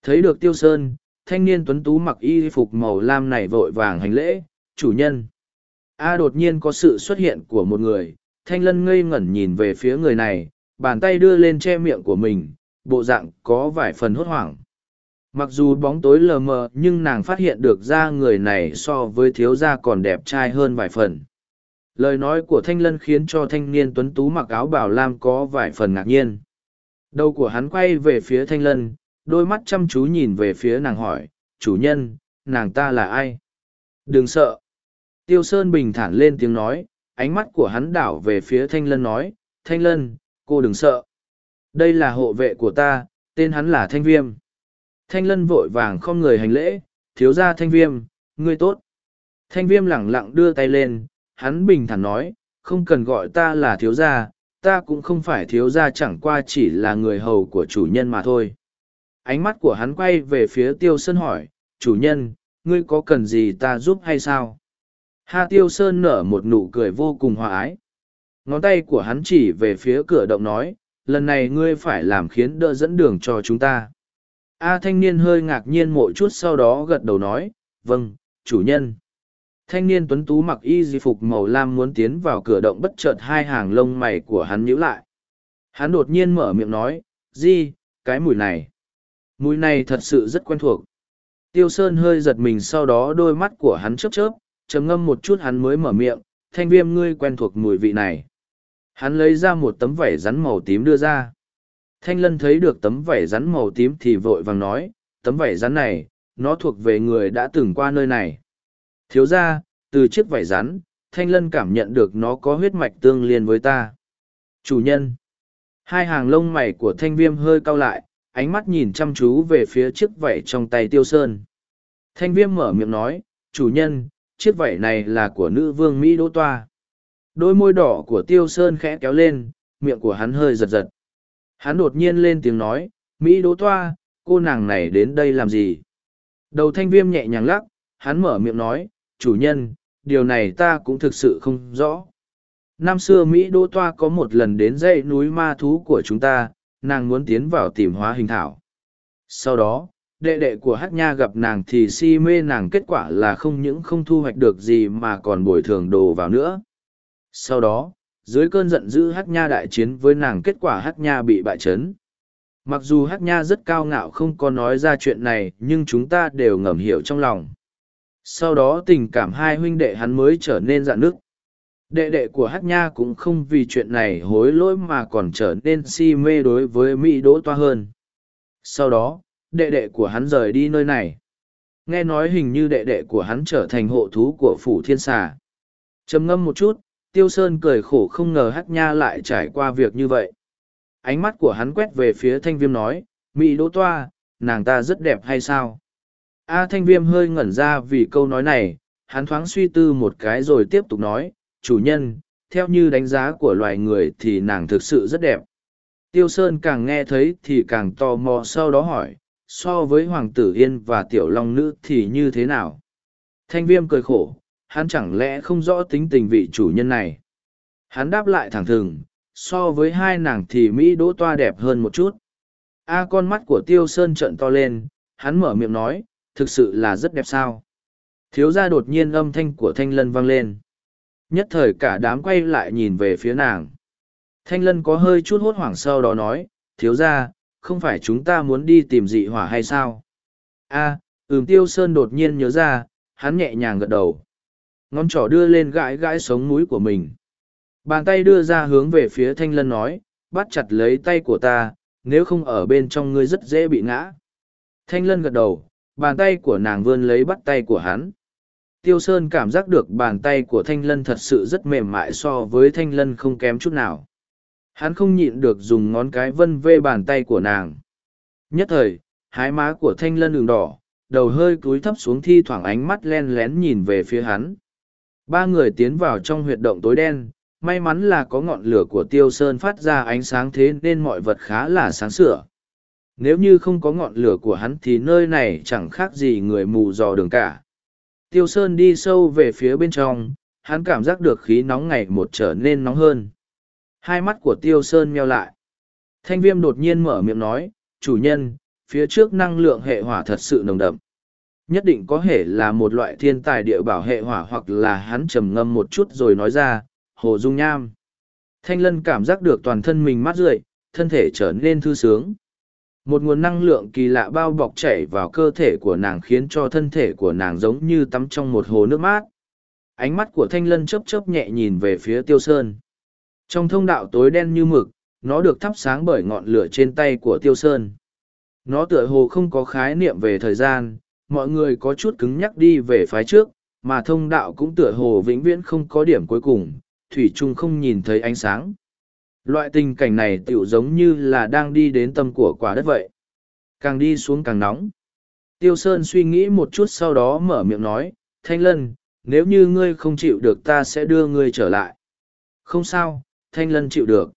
Thấy được tiêu sơn, thanh niên tuấn tú mặc y phục màu lam này vội vàng hành lễ, chủ nhân. A đột nhiên có sự xuất hiện của một người, thanh lân ngây ngẩn nhìn về phía người này, bàn tay đưa lên che miệng của mình, bộ dạng có vài phần hốt hoảng. Mặc dù bóng tối lờ mờ nhưng nàng phát hiện được ra người này so với thiếu gia còn đẹp trai hơn vài phần. Lời nói của Thanh Lân khiến cho thanh niên tuấn tú mặc áo bảo lam có vài phần ngạc nhiên. Đầu của hắn quay về phía Thanh Lân, đôi mắt chăm chú nhìn về phía nàng hỏi, chủ nhân, nàng ta là ai? Đừng sợ. Tiêu Sơn bình thản lên tiếng nói, ánh mắt của hắn đảo về phía Thanh Lân nói, Thanh Lân, cô đừng sợ. Đây là hộ vệ của ta, tên hắn là Thanh Viêm. Thanh Lân vội vàng không người hành lễ, thiếu ra Thanh Viêm, ngươi tốt. Thanh Viêm lẳng lặng đưa tay lên, hắn bình thản nói, không cần gọi ta là thiếu gia, ta cũng không phải thiếu gia chẳng qua chỉ là người hầu của chủ nhân mà thôi. Ánh mắt của hắn quay về phía Tiêu Sơn hỏi, chủ nhân, ngươi có cần gì ta giúp hay sao? Ha Tiêu Sơn nở một nụ cười vô cùng hòa ái. Ngón tay của hắn chỉ về phía cửa động nói, lần này ngươi phải làm khiến đỡ dẫn đường cho chúng ta. A thanh niên hơi ngạc nhiên một chút sau đó gật đầu nói, vâng, chủ nhân. Thanh niên tuấn tú mặc y di phục màu lam muốn tiến vào cửa động bất chợt hai hàng lông mày của hắn nhíu lại. Hắn đột nhiên mở miệng nói, di, cái mùi này. Mùi này thật sự rất quen thuộc. Tiêu Sơn hơi giật mình sau đó đôi mắt của hắn chớp chớp, trầm ngâm một chút hắn mới mở miệng, thanh viêm ngươi quen thuộc mùi vị này. Hắn lấy ra một tấm vải rắn màu tím đưa ra. Thanh lân thấy được tấm vải rắn màu tím thì vội vàng nói, tấm vải rắn này, nó thuộc về người đã từng qua nơi này. Thiếu ra, từ chiếc vải rắn, thanh lân cảm nhận được nó có huyết mạch tương liên với ta. Chủ nhân. Hai hàng lông mày của thanh viêm hơi cau lại, ánh mắt nhìn chăm chú về phía chiếc vẩy trong tay tiêu sơn. Thanh viêm mở miệng nói, chủ nhân, chiếc vẩy này là của nữ vương Mỹ Đỗ Toa. Đôi môi đỏ của tiêu sơn khẽ kéo lên, miệng của hắn hơi giật giật. Hắn đột nhiên lên tiếng nói, Mỹ Đỗ Toa, cô nàng này đến đây làm gì? Đầu thanh viêm nhẹ nhàng lắc, hắn mở miệng nói, chủ nhân, điều này ta cũng thực sự không rõ. Năm xưa Mỹ Đỗ Toa có một lần đến dãy núi ma thú của chúng ta, nàng muốn tiến vào tìm hóa hình thảo. Sau đó, đệ đệ của hát nha gặp nàng thì si mê nàng kết quả là không những không thu hoạch được gì mà còn bồi thường đồ vào nữa. Sau đó, dưới cơn giận dữ hát nha đại chiến với nàng kết quả hát nha bị bại trấn. Mặc dù hát nha rất cao ngạo không có nói ra chuyện này nhưng chúng ta đều ngầm hiểu trong lòng. Sau đó tình cảm hai huynh đệ hắn mới trở nên dạn nước. Đệ đệ của hát nha cũng không vì chuyện này hối lỗi mà còn trở nên si mê đối với Mỹ Đỗ Toa hơn. Sau đó, đệ đệ của hắn rời đi nơi này. Nghe nói hình như đệ đệ của hắn trở thành hộ thú của phủ thiên xà. trầm ngâm một chút, Tiêu Sơn cười khổ không ngờ hát nha lại trải qua việc như vậy. Ánh mắt của hắn quét về phía thanh viêm nói, Mỹ Đỗ Toa, nàng ta rất đẹp hay sao? A thanh viêm hơi ngẩn ra vì câu nói này, hắn thoáng suy tư một cái rồi tiếp tục nói, chủ nhân, theo như đánh giá của loài người thì nàng thực sự rất đẹp. Tiêu Sơn càng nghe thấy thì càng tò mò sau đó hỏi, so với Hoàng tử Yên và Tiểu Long Nữ thì như thế nào? Thanh viêm cười khổ, hắn chẳng lẽ không rõ tính tình vị chủ nhân này. Hắn đáp lại thẳng thừng, so với hai nàng thì Mỹ đỗ toa đẹp hơn một chút. A con mắt của Tiêu Sơn trợn to lên, hắn mở miệng nói, thực sự là rất đẹp sao. Thiếu gia đột nhiên âm thanh của Thanh Lân vang lên. Nhất thời cả đám quay lại nhìn về phía nàng. Thanh Lân có hơi chút hốt hoảng sau đó nói, thiếu gia, không phải chúng ta muốn đi tìm dị hỏa hay sao? A, à, ừm Tiêu Sơn đột nhiên nhớ ra, hắn nhẹ nhàng gật đầu. Ngón trỏ đưa lên gãi gãi sống mũi của mình. Bàn tay đưa ra hướng về phía Thanh Lân nói, bắt chặt lấy tay của ta, nếu không ở bên trong ngươi rất dễ bị ngã. Thanh Lân gật đầu, bàn tay của nàng vươn lấy bắt tay của hắn. Tiêu Sơn cảm giác được bàn tay của Thanh Lân thật sự rất mềm mại so với Thanh Lân không kém chút nào. Hắn không nhịn được dùng ngón cái vân vê bàn tay của nàng. Nhất thời, hái má của Thanh Lân đường đỏ, đầu hơi cúi thấp xuống thi thoảng ánh mắt len lén nhìn về phía hắn. Ba người tiến vào trong huyệt động tối đen, may mắn là có ngọn lửa của tiêu sơn phát ra ánh sáng thế nên mọi vật khá là sáng sủa. Nếu như không có ngọn lửa của hắn thì nơi này chẳng khác gì người mù dò đường cả. Tiêu sơn đi sâu về phía bên trong, hắn cảm giác được khí nóng ngày một trở nên nóng hơn. Hai mắt của tiêu sơn meo lại. Thanh viêm đột nhiên mở miệng nói, chủ nhân, phía trước năng lượng hệ hỏa thật sự nồng đậm. Nhất định có thể là một loại thiên tài địa bảo hệ hỏa hoặc là hắn trầm ngâm một chút rồi nói ra, hồ dung nham. Thanh lân cảm giác được toàn thân mình mát rượi, thân thể trở nên thư sướng. Một nguồn năng lượng kỳ lạ bao bọc chảy vào cơ thể của nàng khiến cho thân thể của nàng giống như tắm trong một hồ nước mát. Ánh mắt của thanh lân chớp chớp nhẹ nhìn về phía tiêu sơn. Trong thông đạo tối đen như mực, nó được thắp sáng bởi ngọn lửa trên tay của tiêu sơn. Nó tựa hồ không có khái niệm về thời gian, mọi người có chút cứng nhắc đi về phái trước, mà thông đạo cũng tựa hồ vĩnh viễn không có điểm cuối cùng, thủy trung không nhìn thấy ánh sáng. Loại tình cảnh này tựu giống như là đang đi đến tâm của quả đất vậy. Càng đi xuống càng nóng. Tiêu Sơn suy nghĩ một chút sau đó mở miệng nói, Thanh Lân, nếu như ngươi không chịu được ta sẽ đưa ngươi trở lại. Không sao, Thanh Lân chịu được.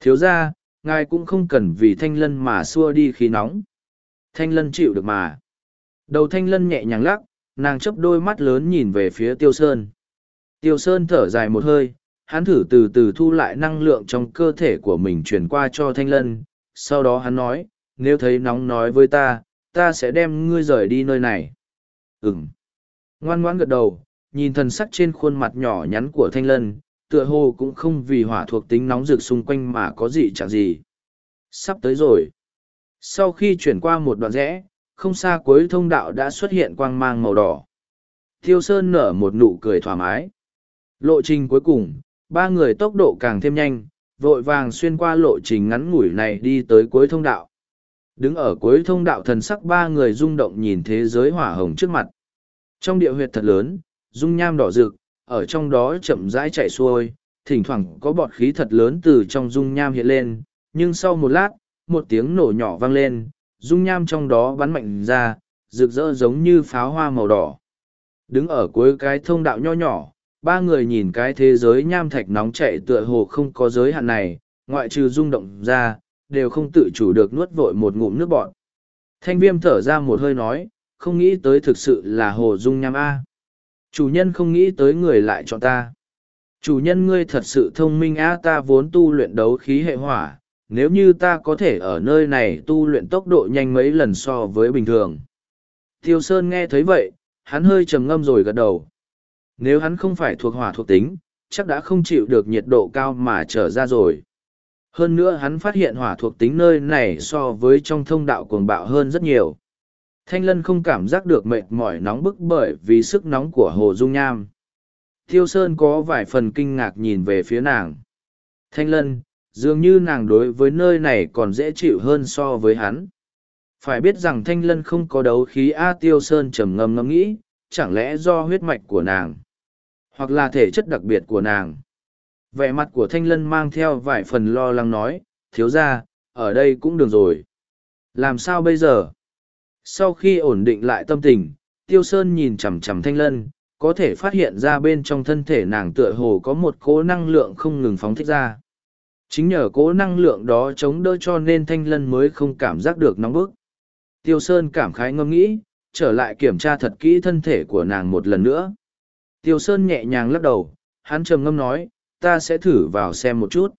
Thiếu ra, ngài cũng không cần vì Thanh Lân mà xua đi khí nóng. Thanh Lân chịu được mà. Đầu Thanh Lân nhẹ nhàng lắc, nàng chấp đôi mắt lớn nhìn về phía Tiêu Sơn. Tiêu Sơn thở dài một hơi, hắn thử từ từ thu lại năng lượng trong cơ thể của mình chuyển qua cho Thanh Lân. Sau đó hắn nói, nếu thấy nóng nói với ta, ta sẽ đem ngươi rời đi nơi này. Ừm. Ngoan ngoãn gật đầu, nhìn thần sắc trên khuôn mặt nhỏ nhắn của Thanh Lân, tựa hồ cũng không vì hỏa thuộc tính nóng rực xung quanh mà có gì chẳng gì. Sắp tới rồi. Sau khi chuyển qua một đoạn rẽ, không xa cuối thông đạo đã xuất hiện quang mang màu đỏ. Tiêu Sơn nở một nụ cười thoải mái. Lộ trình cuối cùng, ba người tốc độ càng thêm nhanh, vội vàng xuyên qua lộ trình ngắn ngủi này đi tới cuối thông đạo. Đứng ở cuối thông đạo thần sắc ba người rung động nhìn thế giới hỏa hồng trước mặt. Trong địa huyệt thật lớn, dung nham đỏ rực, ở trong đó chậm rãi chạy xuôi, thỉnh thoảng có bọt khí thật lớn từ trong dung nham hiện lên, nhưng sau một lát, một tiếng nổ nhỏ vang lên, dung nham trong đó bắn mạnh ra, rực rỡ giống như pháo hoa màu đỏ. Đứng ở cuối cái thông đạo nho nhỏ, ba người nhìn cái thế giới nham thạch nóng chạy tựa hồ không có giới hạn này, ngoại trừ rung động ra, đều không tự chủ được nuốt vội một ngụm nước bọn. Thanh viêm thở ra một hơi nói, không nghĩ tới thực sự là hồ dung nham A. Chủ nhân không nghĩ tới người lại chọn ta. Chủ nhân ngươi thật sự thông minh A ta vốn tu luyện đấu khí hệ hỏa, nếu như ta có thể ở nơi này tu luyện tốc độ nhanh mấy lần so với bình thường. Tiêu Sơn nghe thấy vậy, hắn hơi trầm ngâm rồi gật đầu. Nếu hắn không phải thuộc hỏa thuộc tính, chắc đã không chịu được nhiệt độ cao mà trở ra rồi. Hơn nữa hắn phát hiện hỏa thuộc tính nơi này so với trong thông đạo cuồng bạo hơn rất nhiều. Thanh Lân không cảm giác được mệt mỏi nóng bức bởi vì sức nóng của Hồ Dung Nham. Tiêu Sơn có vài phần kinh ngạc nhìn về phía nàng. Thanh Lân, dường như nàng đối với nơi này còn dễ chịu hơn so với hắn. Phải biết rằng Thanh Lân không có đấu khí A Tiêu Sơn trầm ngâm ngâm nghĩ, chẳng lẽ do huyết mạch của nàng, hoặc là thể chất đặc biệt của nàng. Vẻ mặt của Thanh Lân mang theo vài phần lo lắng nói, thiếu ra, ở đây cũng được rồi. Làm sao bây giờ? Sau khi ổn định lại tâm tình, Tiêu Sơn nhìn chằm chằm Thanh Lân, có thể phát hiện ra bên trong thân thể nàng tựa hồ có một cố năng lượng không ngừng phóng thích ra. Chính nhờ cố năng lượng đó chống đỡ cho nên thanh lân mới không cảm giác được nóng bức. Tiêu Sơn cảm khái ngâm nghĩ, trở lại kiểm tra thật kỹ thân thể của nàng một lần nữa. Tiêu Sơn nhẹ nhàng lắc đầu, hắn trầm ngâm nói, ta sẽ thử vào xem một chút.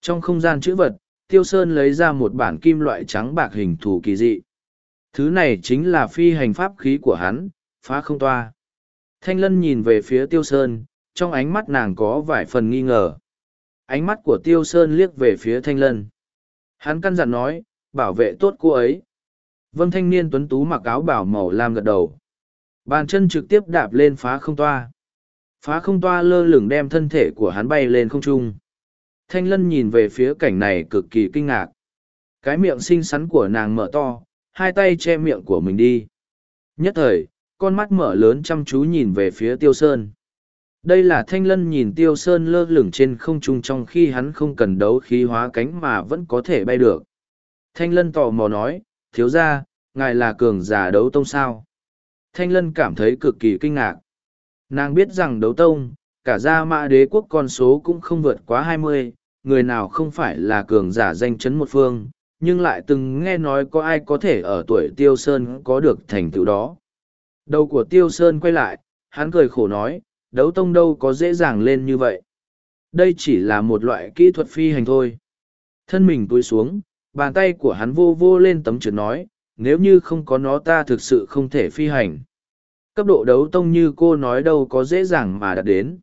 Trong không gian chữ vật, Tiêu Sơn lấy ra một bản kim loại trắng bạc hình thù kỳ dị. Thứ này chính là phi hành pháp khí của hắn, phá không toa. Thanh Lân nhìn về phía Tiêu Sơn, trong ánh mắt nàng có vài phần nghi ngờ. Ánh mắt của Tiêu Sơn liếc về phía Thanh Lân. Hắn căn dặn nói, bảo vệ tốt cô ấy. Vâng thanh niên tuấn tú mặc áo bảo màu lam gật đầu. Bàn chân trực tiếp đạp lên phá không toa. Phá không toa lơ lửng đem thân thể của hắn bay lên không trung. Thanh lân nhìn về phía cảnh này cực kỳ kinh ngạc. Cái miệng xinh xắn của nàng mở to, hai tay che miệng của mình đi. Nhất thời, con mắt mở lớn chăm chú nhìn về phía tiêu sơn. Đây là thanh lân nhìn tiêu sơn lơ lửng trên không trung trong khi hắn không cần đấu khí hóa cánh mà vẫn có thể bay được. Thanh lân tò mò nói, thiếu ra, ngài là cường giả đấu tông sao. Thanh lân cảm thấy cực kỳ kinh ngạc. Nàng biết rằng đấu tông, cả gia mã đế quốc con số cũng không vượt quá hai mươi, người nào không phải là cường giả danh chấn một phương, nhưng lại từng nghe nói có ai có thể ở tuổi Tiêu Sơn có được thành tựu đó. Đầu của Tiêu Sơn quay lại, hắn cười khổ nói, đấu tông đâu có dễ dàng lên như vậy. Đây chỉ là một loại kỹ thuật phi hành thôi. Thân mình túi xuống, bàn tay của hắn vô vô lên tấm trượt nói, nếu như không có nó ta thực sự không thể phi hành. Cấp độ đấu tông như cô nói đâu có dễ dàng mà đạt đến.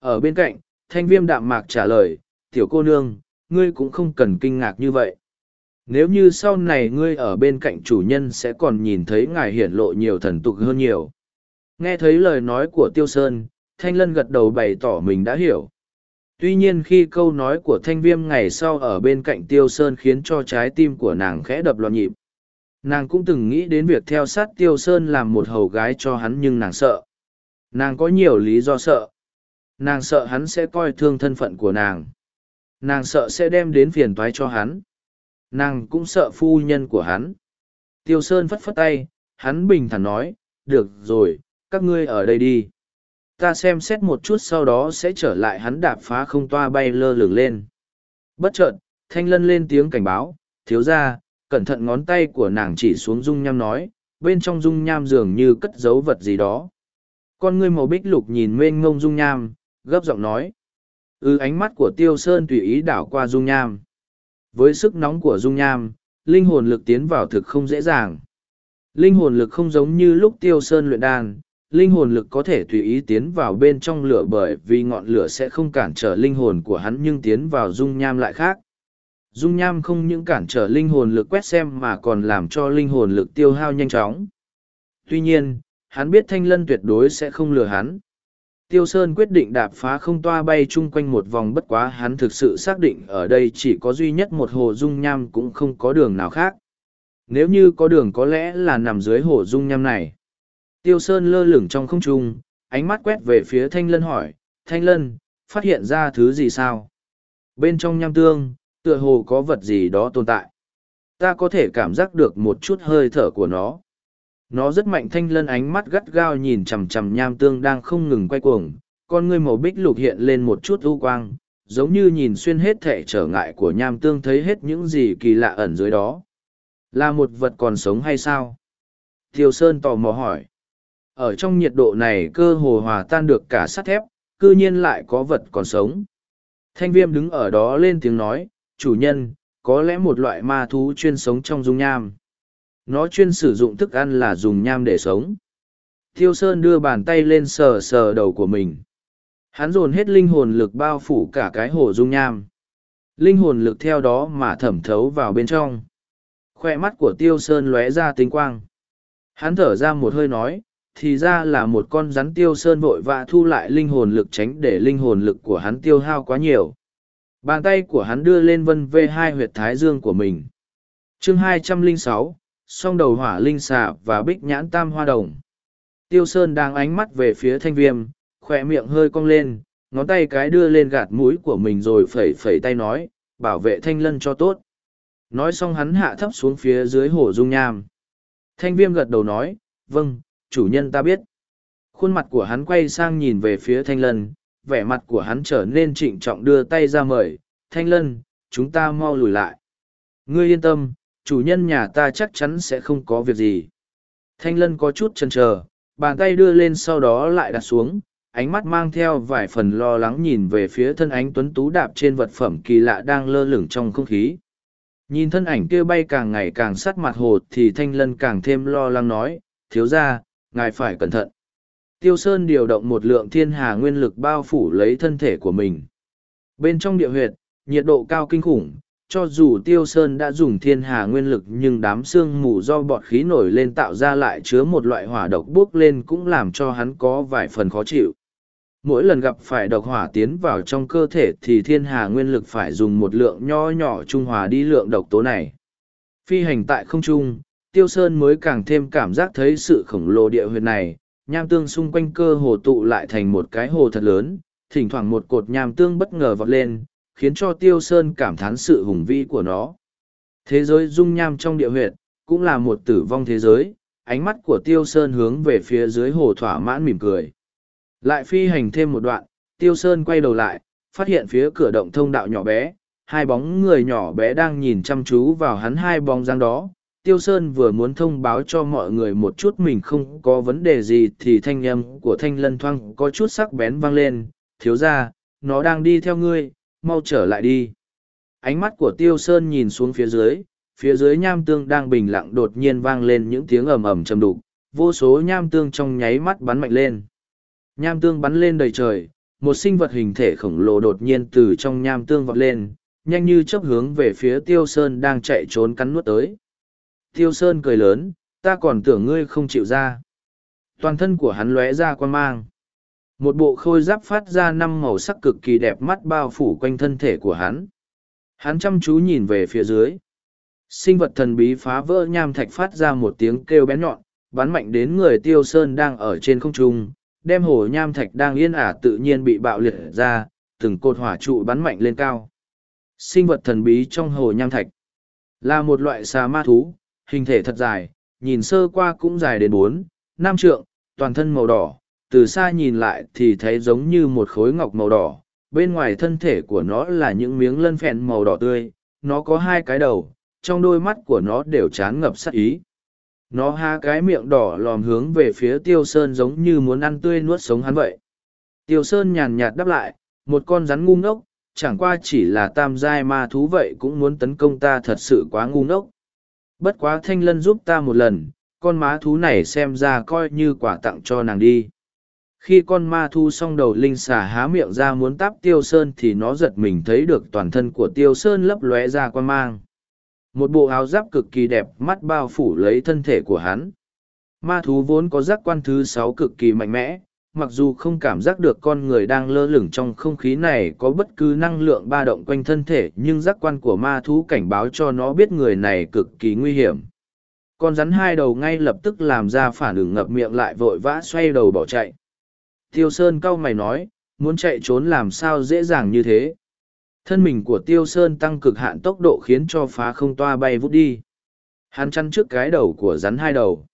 Ở bên cạnh, thanh viêm đạm mạc trả lời, tiểu cô nương, ngươi cũng không cần kinh ngạc như vậy. Nếu như sau này ngươi ở bên cạnh chủ nhân sẽ còn nhìn thấy ngài hiển lộ nhiều thần tục hơn nhiều. Nghe thấy lời nói của Tiêu Sơn, Thanh Lân gật đầu bày tỏ mình đã hiểu. Tuy nhiên khi câu nói của Thanh Viêm ngày sau ở bên cạnh Tiêu Sơn khiến cho trái tim của nàng khẽ đập loạn nhịp. Nàng cũng từng nghĩ đến việc theo sát Tiêu Sơn làm một hầu gái cho hắn nhưng nàng sợ. Nàng có nhiều lý do sợ. Nàng sợ hắn sẽ coi thương thân phận của nàng. Nàng sợ sẽ đem đến phiền toái cho hắn. Nàng cũng sợ phu nhân của hắn. Tiêu Sơn phất phất tay, hắn bình thản nói, được rồi, các ngươi ở đây đi. Ta xem xét một chút sau đó sẽ trở lại hắn đạp phá không toa bay lơ lửng lên. Bất chợt, thanh lân lên tiếng cảnh báo, thiếu ra, cẩn thận ngón tay của nàng chỉ xuống dung nham nói, bên trong dung nham dường như cất giấu vật gì đó. Con ngươi màu bích lục nhìn mênh ngông dung nham, gấp giọng nói. ư ánh mắt của tiêu sơn tùy ý đảo qua dung nham. Với sức nóng của dung nham, linh hồn lực tiến vào thực không dễ dàng. Linh hồn lực không giống như lúc tiêu sơn luyện đan, linh hồn lực có thể tùy ý tiến vào bên trong lửa bởi vì ngọn lửa sẽ không cản trở linh hồn của hắn nhưng tiến vào dung nham lại khác. Dung nham không những cản trở linh hồn lực quét xem mà còn làm cho linh hồn lực tiêu hao nhanh chóng. Tuy nhiên, hắn biết thanh lân tuyệt đối sẽ không lừa hắn. Tiêu Sơn quyết định đạp phá không toa bay chung quanh một vòng bất quá hắn thực sự xác định ở đây chỉ có duy nhất một hồ dung nham cũng không có đường nào khác. Nếu như có đường có lẽ là nằm dưới hồ dung nham này. Tiêu Sơn lơ lửng trong không trung, ánh mắt quét về phía Thanh Lân hỏi, Thanh Lân, phát hiện ra thứ gì sao? Bên trong nham tương, tựa hồ có vật gì đó tồn tại. Ta có thể cảm giác được một chút hơi thở của nó. Nó rất mạnh thanh lân ánh mắt gắt gao nhìn chằm chằm nham tương đang không ngừng quay cuồng, con ngươi màu bích lục hiện lên một chút ưu quang, giống như nhìn xuyên hết thể trở ngại của nham tương thấy hết những gì kỳ lạ ẩn dưới đó. Là một vật còn sống hay sao? Tiêu Sơn tò mò hỏi. Ở trong nhiệt độ này cơ hồ hòa tan được cả sắt thép, cư nhiên lại có vật còn sống. Thanh viêm đứng ở đó lên tiếng nói, chủ nhân, có lẽ một loại ma thú chuyên sống trong dung nham. Nó chuyên sử dụng thức ăn là dùng nham để sống. Thiêu Sơn đưa bàn tay lên sờ sờ đầu của mình. Hắn dồn hết linh hồn lực bao phủ cả cái hồ dung nham. Linh hồn lực theo đó mà thẩm thấu vào bên trong. Khoe mắt của Tiêu Sơn lóe ra tinh quang. Hắn thở ra một hơi nói, thì ra là một con rắn Tiêu Sơn vội vã thu lại linh hồn lực tránh để linh hồn lực của hắn tiêu hao quá nhiều. Bàn tay của hắn đưa lên vân vê hai huyệt thái dương của mình. chương 206, song đầu hỏa linh xạ và bích nhãn tam hoa đồng. Tiêu Sơn đang ánh mắt về phía thanh viêm, khỏe miệng hơi cong lên, ngón tay cái đưa lên gạt mũi của mình rồi phẩy phẩy tay nói, bảo vệ thanh lân cho tốt. Nói xong hắn hạ thấp xuống phía dưới hồ dung nham. Thanh viêm gật đầu nói, vâng, chủ nhân ta biết. Khuôn mặt của hắn quay sang nhìn về phía thanh lân, vẻ mặt của hắn trở nên trịnh trọng đưa tay ra mời, thanh lân chúng ta mau lùi lại. Ngươi yên tâm chủ nhân nhà ta chắc chắn sẽ không có việc gì. Thanh lân có chút chần chờ bàn tay đưa lên sau đó lại đặt xuống ánh mắt mang theo vài phần lo lắng nhìn về phía thân ánh tuấn tú đạp trên vật phẩm kỳ lạ đang lơ lửng trong không khí. Nhìn thân ảnh kia bay càng ngày càng sát mặt hồ thì thanh lân càng thêm lo lắng nói thiếu ra ngài phải cẩn thận tiêu sơn điều động một lượng thiên hà nguyên lực bao phủ lấy thân thể của mình. Bên trong địa huyệt, nhiệt độ cao kinh khủng, cho dù tiêu sơn đã dùng thiên hà nguyên lực nhưng đám xương mù do bọt khí nổi lên tạo ra lại chứa một loại hỏa độc buốc lên cũng làm cho hắn có vài phần khó chịu. Mỗi lần gặp phải độc hỏa tiến vào trong cơ thể thì thiên hà nguyên lực phải dùng một lượng nho nhỏ trung hòa đi lượng độc tố này. Phi hành tại không trung, tiêu sơn mới càng thêm cảm giác thấy sự khổng lồ địa huyệt này nham tương xung quanh cơ hồ tụ lại thành một cái hồ thật lớn thỉnh thoảng một cột nham tương bất ngờ vọt lên khiến cho tiêu sơn cảm thán sự hùng vĩ của nó thế giới dung nham trong địa huyệt cũng là một tử vong thế giới ánh mắt của tiêu sơn hướng về phía dưới hồ thỏa mãn mỉm cười lại phi hành thêm một đoạn, Tiêu Sơn quay đầu lại, phát hiện phía cửa động thông đạo nhỏ bé, hai bóng người nhỏ bé đang nhìn chăm chú vào hắn hai bóng dáng đó. Tiêu Sơn vừa muốn thông báo cho mọi người một chút mình không có vấn đề gì thì thanh âm của thanh lân thoang có chút sắc bén vang lên, thiếu ra, nó đang đi theo ngươi, mau trở lại đi. Ánh mắt của Tiêu Sơn nhìn xuống phía dưới, phía dưới nham tương đang bình lặng đột nhiên vang lên những tiếng ầm ầm trầm đục, vô số nham tương trong nháy mắt bắn mạnh lên. Nham tương bắn lên đầy trời, một sinh vật hình thể khổng lồ đột nhiên từ trong nham tương vọt lên, nhanh như chấp hướng về phía Tiêu Sơn đang chạy trốn cắn nuốt tới. Tiêu Sơn cười lớn, ta còn tưởng ngươi không chịu ra. Toàn thân của hắn lóe ra quan mang. Một bộ khôi giáp phát ra năm màu sắc cực kỳ đẹp mắt bao phủ quanh thân thể của hắn. Hắn chăm chú nhìn về phía dưới. Sinh vật thần bí phá vỡ nham thạch phát ra một tiếng kêu bén nhọn, bắn mạnh đến người Tiêu Sơn đang ở trên không trung, đem hồ nham thạch đang yên ả tự nhiên bị bạo liệt ra, từng cột hỏa trụ bắn mạnh lên cao. Sinh vật thần bí trong hồ nham thạch là một loại xà ma thú, hình thể thật dài, nhìn sơ qua cũng dài đến bốn, năm trượng, toàn thân màu đỏ, từ xa nhìn lại thì thấy giống như một khối ngọc màu đỏ, bên ngoài thân thể của nó là những miếng lân phèn màu đỏ tươi, nó có hai cái đầu, trong đôi mắt của nó đều chán ngập sắc ý. Nó há cái miệng đỏ lòm hướng về phía tiêu sơn giống như muốn ăn tươi nuốt sống hắn vậy. Tiêu sơn nhàn nhạt đáp lại một con rắn ngu ngốc chẳng qua chỉ là tam giai ma thú vậy cũng muốn tấn công ta thật sự quá ngu ngốc bất quá thanh lân giúp ta một lần, con má thú này xem ra coi như quả tặng cho nàng đi. Khi con ma thu xong đầu linh xà há miệng ra muốn táp tiêu sơn thì nó giật mình thấy được toàn thân của tiêu sơn lấp lóe ra quan mang. Một bộ áo giáp cực kỳ đẹp, mắt bao phủ lấy thân thể của hắn. Ma thú vốn có giác quan thứ sáu cực kỳ mạnh mẽ mặc dù không cảm giác được con người đang lơ lửng trong không khí này có bất cứ năng lượng ba động quanh thân thể, nhưng giác quan của ma thú cảnh báo cho nó biết người này cực kỳ nguy hiểm con rắn hai đầu ngay lập tức làm ra phản ứng ngập miệng lại vội vã xoay đầu bỏ chạy tiêu sơn cau mày nói, muốn chạy trốn làm sao dễ dàng như thế Thân mình của Tiêu Sơn tăng cực hạn tốc độ khiến cho phá không toa bay vút đi. Hắn chăn trước cái đầu của rắn hai đầu.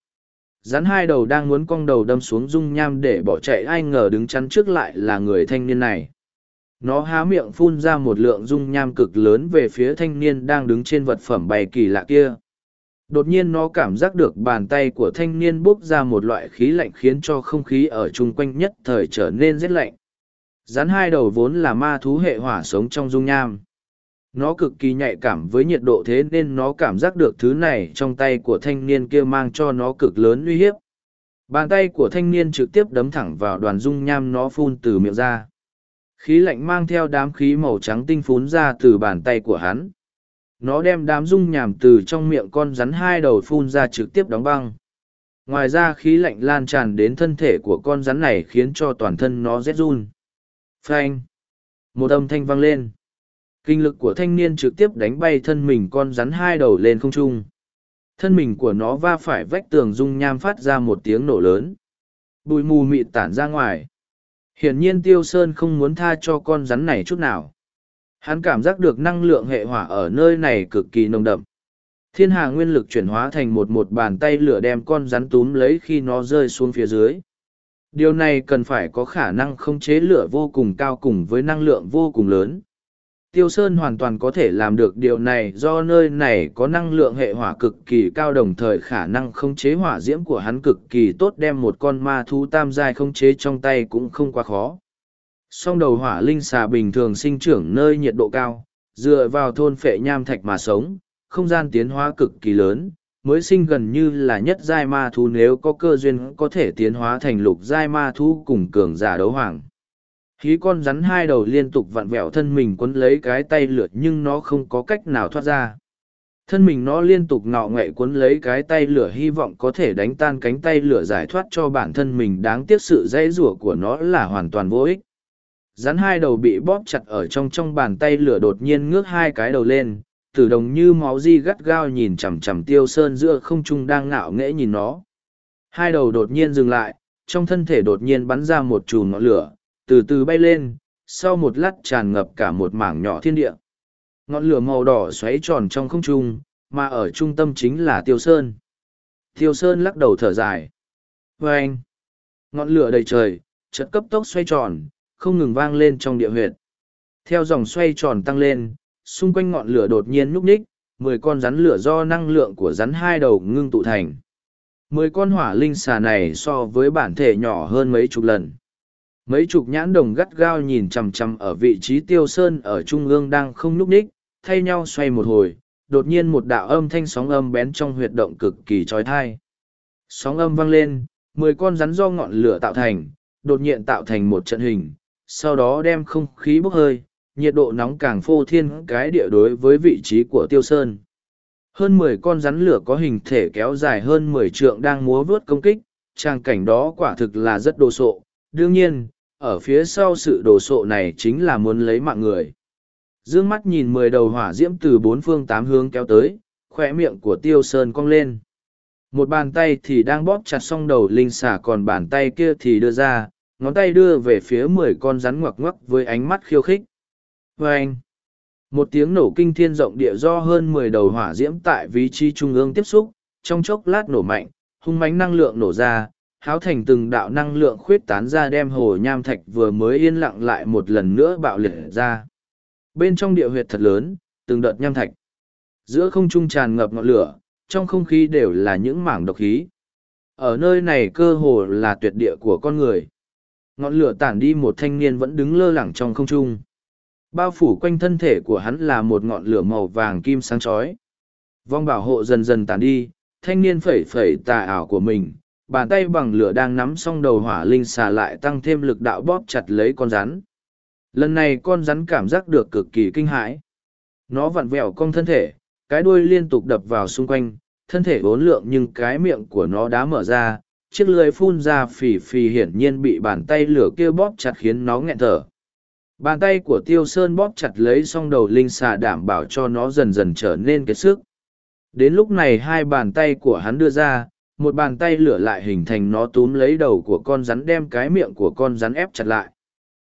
Rắn hai đầu đang muốn cong đầu đâm xuống dung nham để bỏ chạy, ai ngờ đứng chắn trước lại là người thanh niên này. Nó há miệng phun ra một lượng dung nham cực lớn về phía thanh niên đang đứng trên vật phẩm bày kỳ lạ kia. Đột nhiên nó cảm giác được bàn tay của thanh niên bốc ra một loại khí lạnh khiến cho không khí ở chung quanh nhất thời trở nên rét lạnh. Rắn hai đầu vốn là ma thú hệ hỏa sống trong dung nham. Nó cực kỳ nhạy cảm với nhiệt độ thế nên nó cảm giác được thứ này trong tay của thanh niên kia mang cho nó cực lớn uy hiếp. Bàn tay của thanh niên trực tiếp đấm thẳng vào đoàn dung nham nó phun từ miệng ra. Khí lạnh mang theo đám khí màu trắng tinh phún ra từ bàn tay của hắn. Nó đem đám dung nhàm từ trong miệng con rắn hai đầu phun ra trực tiếp đóng băng. Ngoài ra khí lạnh lan tràn đến thân thể của con rắn này khiến cho toàn thân nó rét run Phanh. Một âm thanh vang lên. Kinh lực của thanh niên trực tiếp đánh bay thân mình con rắn hai đầu lên không trung. Thân mình của nó va phải vách tường dung nham phát ra một tiếng nổ lớn. Bụi mù mịt tản ra ngoài. Hiển nhiên Tiêu Sơn không muốn tha cho con rắn này chút nào. Hắn cảm giác được năng lượng hệ hỏa ở nơi này cực kỳ nồng đậm. Thiên hà nguyên lực chuyển hóa thành một một bàn tay lửa đem con rắn túm lấy khi nó rơi xuống phía dưới. Điều này cần phải có khả năng khống chế lửa vô cùng cao cùng với năng lượng vô cùng lớn. Tiêu Sơn hoàn toàn có thể làm được điều này do nơi này có năng lượng hệ hỏa cực kỳ cao đồng thời khả năng khống chế hỏa diễm của hắn cực kỳ tốt đem một con ma thú tam giai khống chế trong tay cũng không quá khó. Song đầu hỏa linh xà bình thường sinh trưởng nơi nhiệt độ cao, dựa vào thôn phệ nham thạch mà sống, không gian tiến hóa cực kỳ lớn, mới sinh gần như là nhất giai ma thú nếu có cơ duyên có thể tiến hóa thành lục giai ma thú cùng cường giả đấu hoàng. Khí con rắn hai đầu liên tục vặn vẹo thân mình quấn lấy cái tay lửa nhưng nó không có cách nào thoát ra. Thân mình nó liên tục ngọ ngậy quấn lấy cái tay lửa hy vọng có thể đánh tan cánh tay lửa giải thoát cho bản thân mình đáng tiếc sự dãy rủa của nó là hoàn toàn vô ích. Rắn hai đầu bị bóp chặt ở trong trong bàn tay lửa đột nhiên ngước hai cái đầu lên, tử đồng như máu di gắt gao nhìn chằm chằm tiêu sơn giữa không trung đang ngạo nghễ nhìn nó. Hai đầu đột nhiên dừng lại, trong thân thể đột nhiên bắn ra một chùm ngọn lửa, từ từ bay lên, sau một lát tràn ngập cả một mảng nhỏ thiên địa. Ngọn lửa màu đỏ xoáy tròn trong không trung, mà ở trung tâm chính là Tiêu Sơn. Tiêu Sơn lắc đầu thở dài. Và anh, ngọn lửa đầy trời, chợt cấp tốc xoay tròn, không ngừng vang lên trong địa huyệt. Theo dòng xoay tròn tăng lên, xung quanh ngọn lửa đột nhiên núp ních, mười con rắn lửa do năng lượng của rắn hai đầu ngưng tụ thành. Mười con hỏa linh xà này so với bản thể nhỏ hơn mấy chục lần. Mấy chục nhãn đồng gắt gao nhìn chằm chằm ở vị trí tiêu sơn ở trung ương đang không núp ních, thay nhau xoay một hồi, đột nhiên một đạo âm thanh sóng âm bén trong huyệt động cực kỳ trói thai. Sóng âm vang lên, mười con rắn do ngọn lửa tạo thành, đột nhiên tạo thành một trận hình, sau đó đem không khí bốc hơi, nhiệt độ nóng càng phô thiên cái địa đối với vị trí của tiêu sơn. Hơn mười con rắn lửa có hình thể kéo dài hơn mười trượng đang múa vuốt công kích, trang cảnh đó quả thực là rất đồ sộ. Đương nhiên, ở phía sau sự đồ sộ này chính là muốn lấy mạng người. Dương mắt nhìn mười đầu hỏa diễm từ bốn phương tám hướng kéo tới, khoe miệng của tiêu sơn cong lên. Một bàn tay thì đang bóp chặt song đầu linh xả còn bàn tay kia thì đưa ra, ngón tay đưa về phía mười con rắn ngoặc ngoắc với ánh mắt khiêu khích. vê anh, một tiếng nổ kinh thiên rộng địa do hơn mười đầu hỏa diễm tại vị trí trung ương tiếp xúc, trong chốc lát nổ mạnh, hung mãnh năng lượng nổ ra, háo thành từng đạo năng lượng khuyết tán ra đem hồ nham thạch vừa mới yên lặng lại một lần nữa bạo liệt ra. Bên trong địa huyệt thật lớn, từng đợt nham thạch. Giữa không trung tràn ngập ngọn lửa, trong không khí đều là những mảng độc khí. Ở nơi này cơ hồ là tuyệt địa của con người. Ngọn lửa tản đi một thanh niên vẫn đứng lơ lẳng trong không trung. Bao phủ quanh thân thể của hắn là một ngọn lửa màu vàng kim sáng chói. Vong bảo hộ dần dần tản đi, thanh niên phẩy phẩy tà ảo của mình, bàn tay bằng lửa đang nắm xong đầu hỏa linh xà lại tăng thêm lực đạo bóp chặt lấy con rắn. Lần này con rắn cảm giác được cực kỳ kinh hãi. Nó vặn vẹo cong thân thể, cái đuôi liên tục đập vào xung quanh, thân thể bốn lượng nhưng cái miệng của nó đã mở ra, chiếc lưới phun ra phì phì hiển nhiên bị bàn tay lửa kia bóp chặt khiến nó nghẹn thở. Bàn tay của Tiêu Sơn bóp chặt lấy song đầu linh xà đảm bảo cho nó dần dần trở nên kiệt sức. Đến lúc này hai bàn tay của hắn đưa ra, một bàn tay lửa lại hình thành nó túm lấy đầu của con rắn đem cái miệng của con rắn ép chặt lại.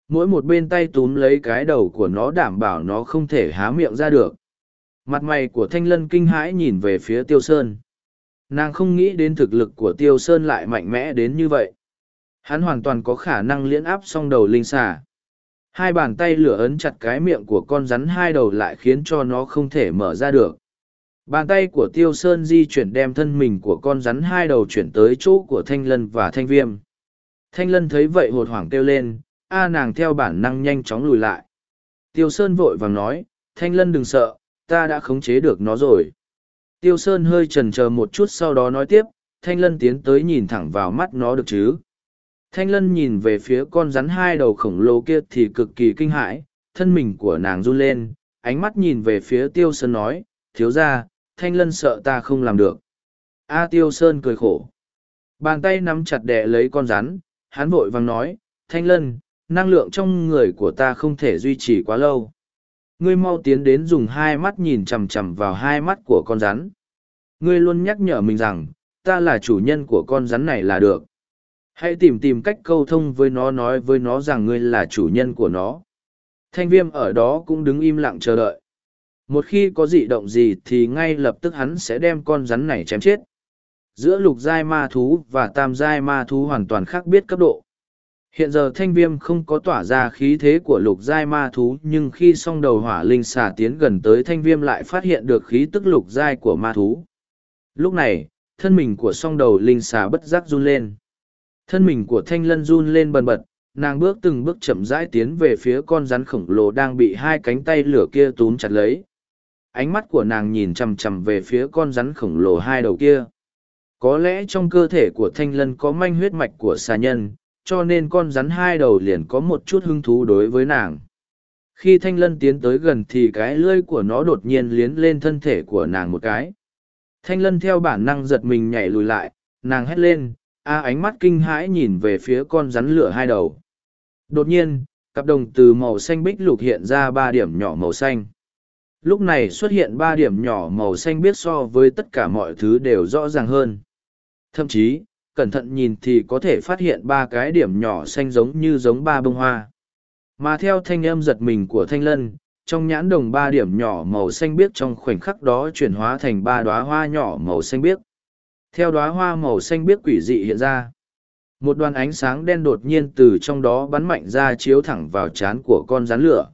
Mỗi một bên tay túm lấy cái đầu của nó đảm bảo nó không thể há miệng ra được. Mặt mày của Thanh Lân kinh hãi nhìn về phía Tiêu Sơn. Nàng không nghĩ đến thực lực của Tiêu Sơn lại mạnh mẽ đến như vậy. Hắn hoàn toàn có khả năng liễn áp song đầu linh xà hai bàn tay lửa ấn chặt cái miệng của con rắn hai đầu lại khiến cho nó không thể mở ra được bàn tay của tiêu sơn di chuyển đem thân mình của con rắn hai đầu chuyển tới chỗ của thanh lân và thanh viêm. Thanh lân thấy vậy hột hoảng kêu lên a nàng theo bản năng nhanh chóng lùi lại. Tiêu sơn vội vàng nói thanh lân đừng sợ ta đã khống chế được nó rồi. Tiêu sơn hơi trần c một chút sau đó nói tiếp thanh lân tiến tới nhìn thẳng vào mắt nó được chứ? Thanh lân nhìn về phía con rắn hai đầu khổng lồ kia thì cực kỳ kinh hãi, thân mình của nàng run lên, ánh mắt nhìn về phía tiêu sơn nói, thiếu ra, thanh lân sợ ta không làm được. A tiêu sơn cười khổ. Bàn tay nắm chặt đè lấy con rắn, hắn vội vàng nói, thanh lân, năng lượng trong người của ta không thể duy trì quá lâu. Ngươi mau tiến đến dùng hai mắt nhìn chằm chằm vào hai mắt của con rắn. Ngươi luôn nhắc nhở mình rằng, ta là chủ nhân của con rắn này là được hãy tìm tìm cách câu thông với nó nói với nó rằng ngươi là chủ nhân của nó thanh viêm ở đó cũng đứng im lặng chờ đợi một khi có dị động gì thì ngay lập tức hắn sẽ đem con rắn này chém chết giữa lục giai ma thú và tam giai ma thú hoàn toàn khác biết cấp độ Hiện giờ thanh viêm không có tỏa ra khí thế của lục giai ma thú nhưng khi song đầu hỏa linh xà tiến gần tới thanh viêm lại phát hiện được khí tức lục giai của ma thú. Lúc này, thân mình của song đầu linh xà bất giác run lên. Thân mình của thanh lân run lên bần bật, nàng bước từng bước chậm rãi tiến về phía con rắn khổng lồ đang bị hai cánh tay lửa kia túm chặt lấy. Ánh mắt của nàng nhìn chằm chằm về phía con rắn khổng lồ hai đầu kia. Có lẽ trong cơ thể của thanh lân có manh huyết mạch của xà nhân, cho nên con rắn hai đầu liền có một chút hứng thú đối với nàng. Khi thanh lân tiến tới gần thì cái lưỡi của nó đột nhiên liến lên thân thể của nàng một cái. Thanh lân theo bản năng giật mình nhảy lùi lại, nàng hét lên, a ánh mắt kinh hãi nhìn về phía con rắn lửa hai đầu. Đột nhiên, cặp đồng từ màu xanh bích lục hiện ra ba điểm nhỏ màu xanh. Lúc này xuất hiện ba điểm nhỏ màu xanh biết so với tất cả mọi thứ đều rõ ràng hơn. Thậm chí, cẩn thận nhìn thì có thể phát hiện ba cái điểm nhỏ xanh giống như giống ba bông hoa. Mà theo thanh âm giật mình của thanh lân, trong nhãn đồng ba điểm nhỏ màu xanh biếc trong khoảnh khắc đó chuyển hóa thành ba đoá hoa nhỏ màu xanh biếc. Theo đoá hoa màu xanh biếc quỷ dị hiện ra, một đoàn ánh sáng đen đột nhiên từ trong đó bắn mạnh ra chiếu thẳng vào trán của con rắn lửa.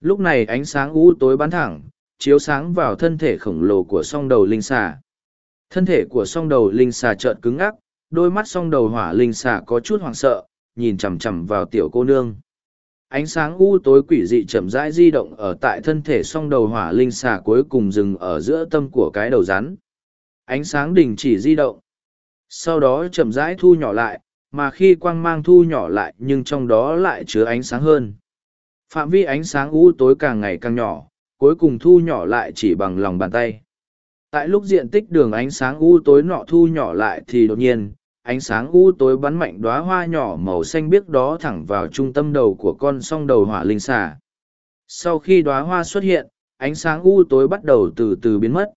Lúc này ánh sáng u tối bắn thẳng, chiếu sáng vào thân thể khổng lồ của song đầu linh xà. Thân thể của song đầu linh xà trợn cứng ngắc đôi mắt song đầu hỏa linh xà có chút hoảng sợ, nhìn chằm chằm vào tiểu cô nương. Ánh sáng u tối quỷ dị chậm rãi di động ở tại thân thể song đầu hỏa linh xà cuối cùng dừng ở giữa tâm của cái đầu rắn. Ánh sáng đình chỉ di động. Sau đó chậm rãi thu nhỏ lại, mà khi quang mang thu nhỏ lại nhưng trong đó lại chứa ánh sáng hơn. Phạm vi ánh sáng u tối càng ngày càng nhỏ, cuối cùng thu nhỏ lại chỉ bằng lòng bàn tay. Tại lúc diện tích đường ánh sáng u tối nọ thu nhỏ lại thì đột nhiên, ánh sáng u tối bắn mạnh đóa hoa nhỏ màu xanh biếc đó thẳng vào trung tâm đầu của con song đầu hỏa linh xà. Sau khi đóa hoa xuất hiện, ánh sáng u tối bắt đầu từ từ biến mất.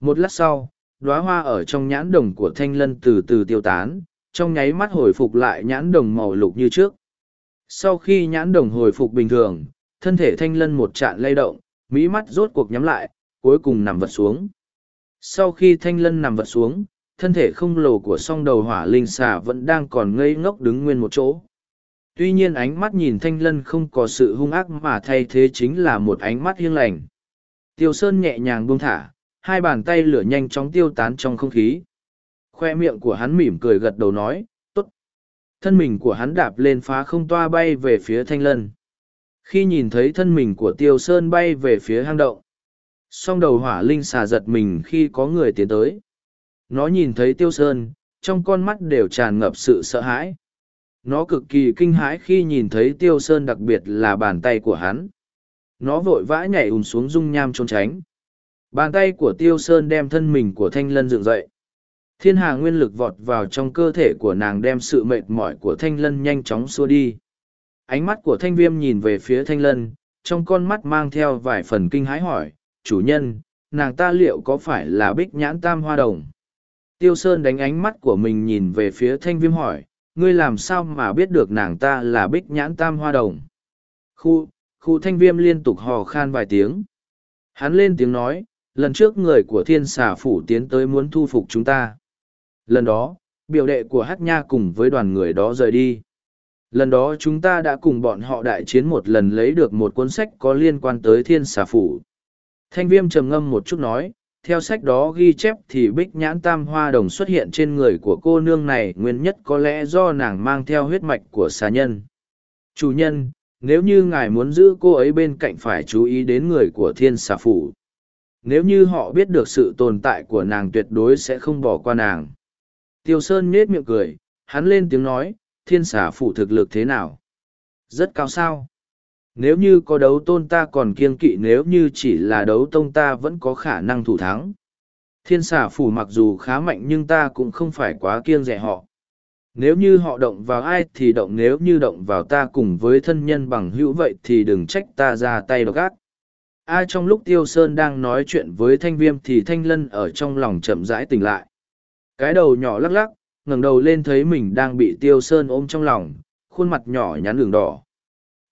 Một lát sau, đóa hoa ở trong nhãn đồng của thanh lân từ từ tiêu tán, trong nháy mắt hồi phục lại nhãn đồng màu lục như trước. Sau khi nhãn đồng hồi phục bình thường, thân thể thanh lân một trạng lay động, mỹ mắt rốt cuộc nhắm lại, cuối cùng nằm vật xuống. Sau khi thanh lân nằm vật xuống, thân thể không lồ của song đầu hỏa linh xà vẫn đang còn ngây ngốc đứng nguyên một chỗ. Tuy nhiên ánh mắt nhìn thanh lân không có sự hung ác mà thay thế chính là một ánh mắt hiêng lành. Tiêu Sơn nhẹ nhàng buông thả, hai bàn tay lửa nhanh chóng tiêu tán trong không khí. Khoe miệng của hắn mỉm cười gật đầu nói. Thân mình của hắn đạp lên phá không toa bay về phía thanh lân. Khi nhìn thấy thân mình của Tiêu Sơn bay về phía hang động, song đầu hỏa linh xà giật mình khi có người tiến tới. Nó nhìn thấy tiêu sơn trong con mắt đều tràn ngập sự sợ hãi. Nó cực kỳ kinh hãi khi nhìn thấy tiêu sơn đặc biệt là bàn tay của hắn. Nó vội vã nhảy ùn xuống dung nham trốn tránh. Bàn tay của tiêu sơn đem thân mình của thanh lân dựng dậy thiên hà nguyên lực vọt vào trong cơ thể của nàng đem sự mệt mỏi của thanh lân nhanh chóng xua đi ánh mắt của thanh viêm nhìn về phía thanh lân trong con mắt mang theo vài phần kinh hãi hỏi chủ nhân nàng ta liệu có phải là bích nhãn tam hoa đồng Tiêu Sơn đánh ánh mắt của mình nhìn về phía thanh viêm hỏi, ngươi làm sao mà biết được nàng ta là bích nhãn tam hoa đồng. Khu, khu thanh viêm liên tục hò khan vài tiếng. Hắn lên tiếng nói, lần trước người của thiên xà phủ tiến tới muốn thu phục chúng ta. Lần đó, biểu đệ của hát nha cùng với đoàn người đó rời đi. Lần đó chúng ta đã cùng bọn họ đại chiến một lần lấy được một cuốn sách có liên quan tới thiên xà phủ. Thanh viêm trầm ngâm một chút nói, theo sách đó ghi chép thì bích nhãn tam hoa đồng xuất hiện trên người của cô nương này nguyên nhất có lẽ do nàng mang theo huyết mạch của xà nhân chủ nhân nếu như ngài muốn giữ cô ấy bên cạnh phải chú ý đến người của thiên xà phủ nếu như họ biết được sự tồn tại của nàng tuyệt đối sẽ không bỏ qua nàng tiêu sơn nết miệng cười, hắn lên tiếng nói, thiên xà phủ thực lực thế nào rất cao sao nếu như có đấu tôn ta còn kiên kỵ, nếu như chỉ là đấu tông ta vẫn có khả năng thủ thắng. Thiên xà phủ mặc dù khá mạnh nhưng ta cũng không phải quá kiêng rẻ họ. Nếu như họ động vào ai thì động, nếu như động vào ta cùng với thân nhân bằng hữu vậy thì đừng trách ta ra tay độc ác. Ai trong lúc Tiêu Sơn đang nói chuyện với Thanh Viêm thì Thanh Lân ở trong lòng chậm rãi tỉnh lại. Cái đầu nhỏ lắc lắc, ngẩng đầu lên thấy mình đang bị Tiêu Sơn ôm trong lòng, khuôn mặt nhỏ nhắn đường đỏ,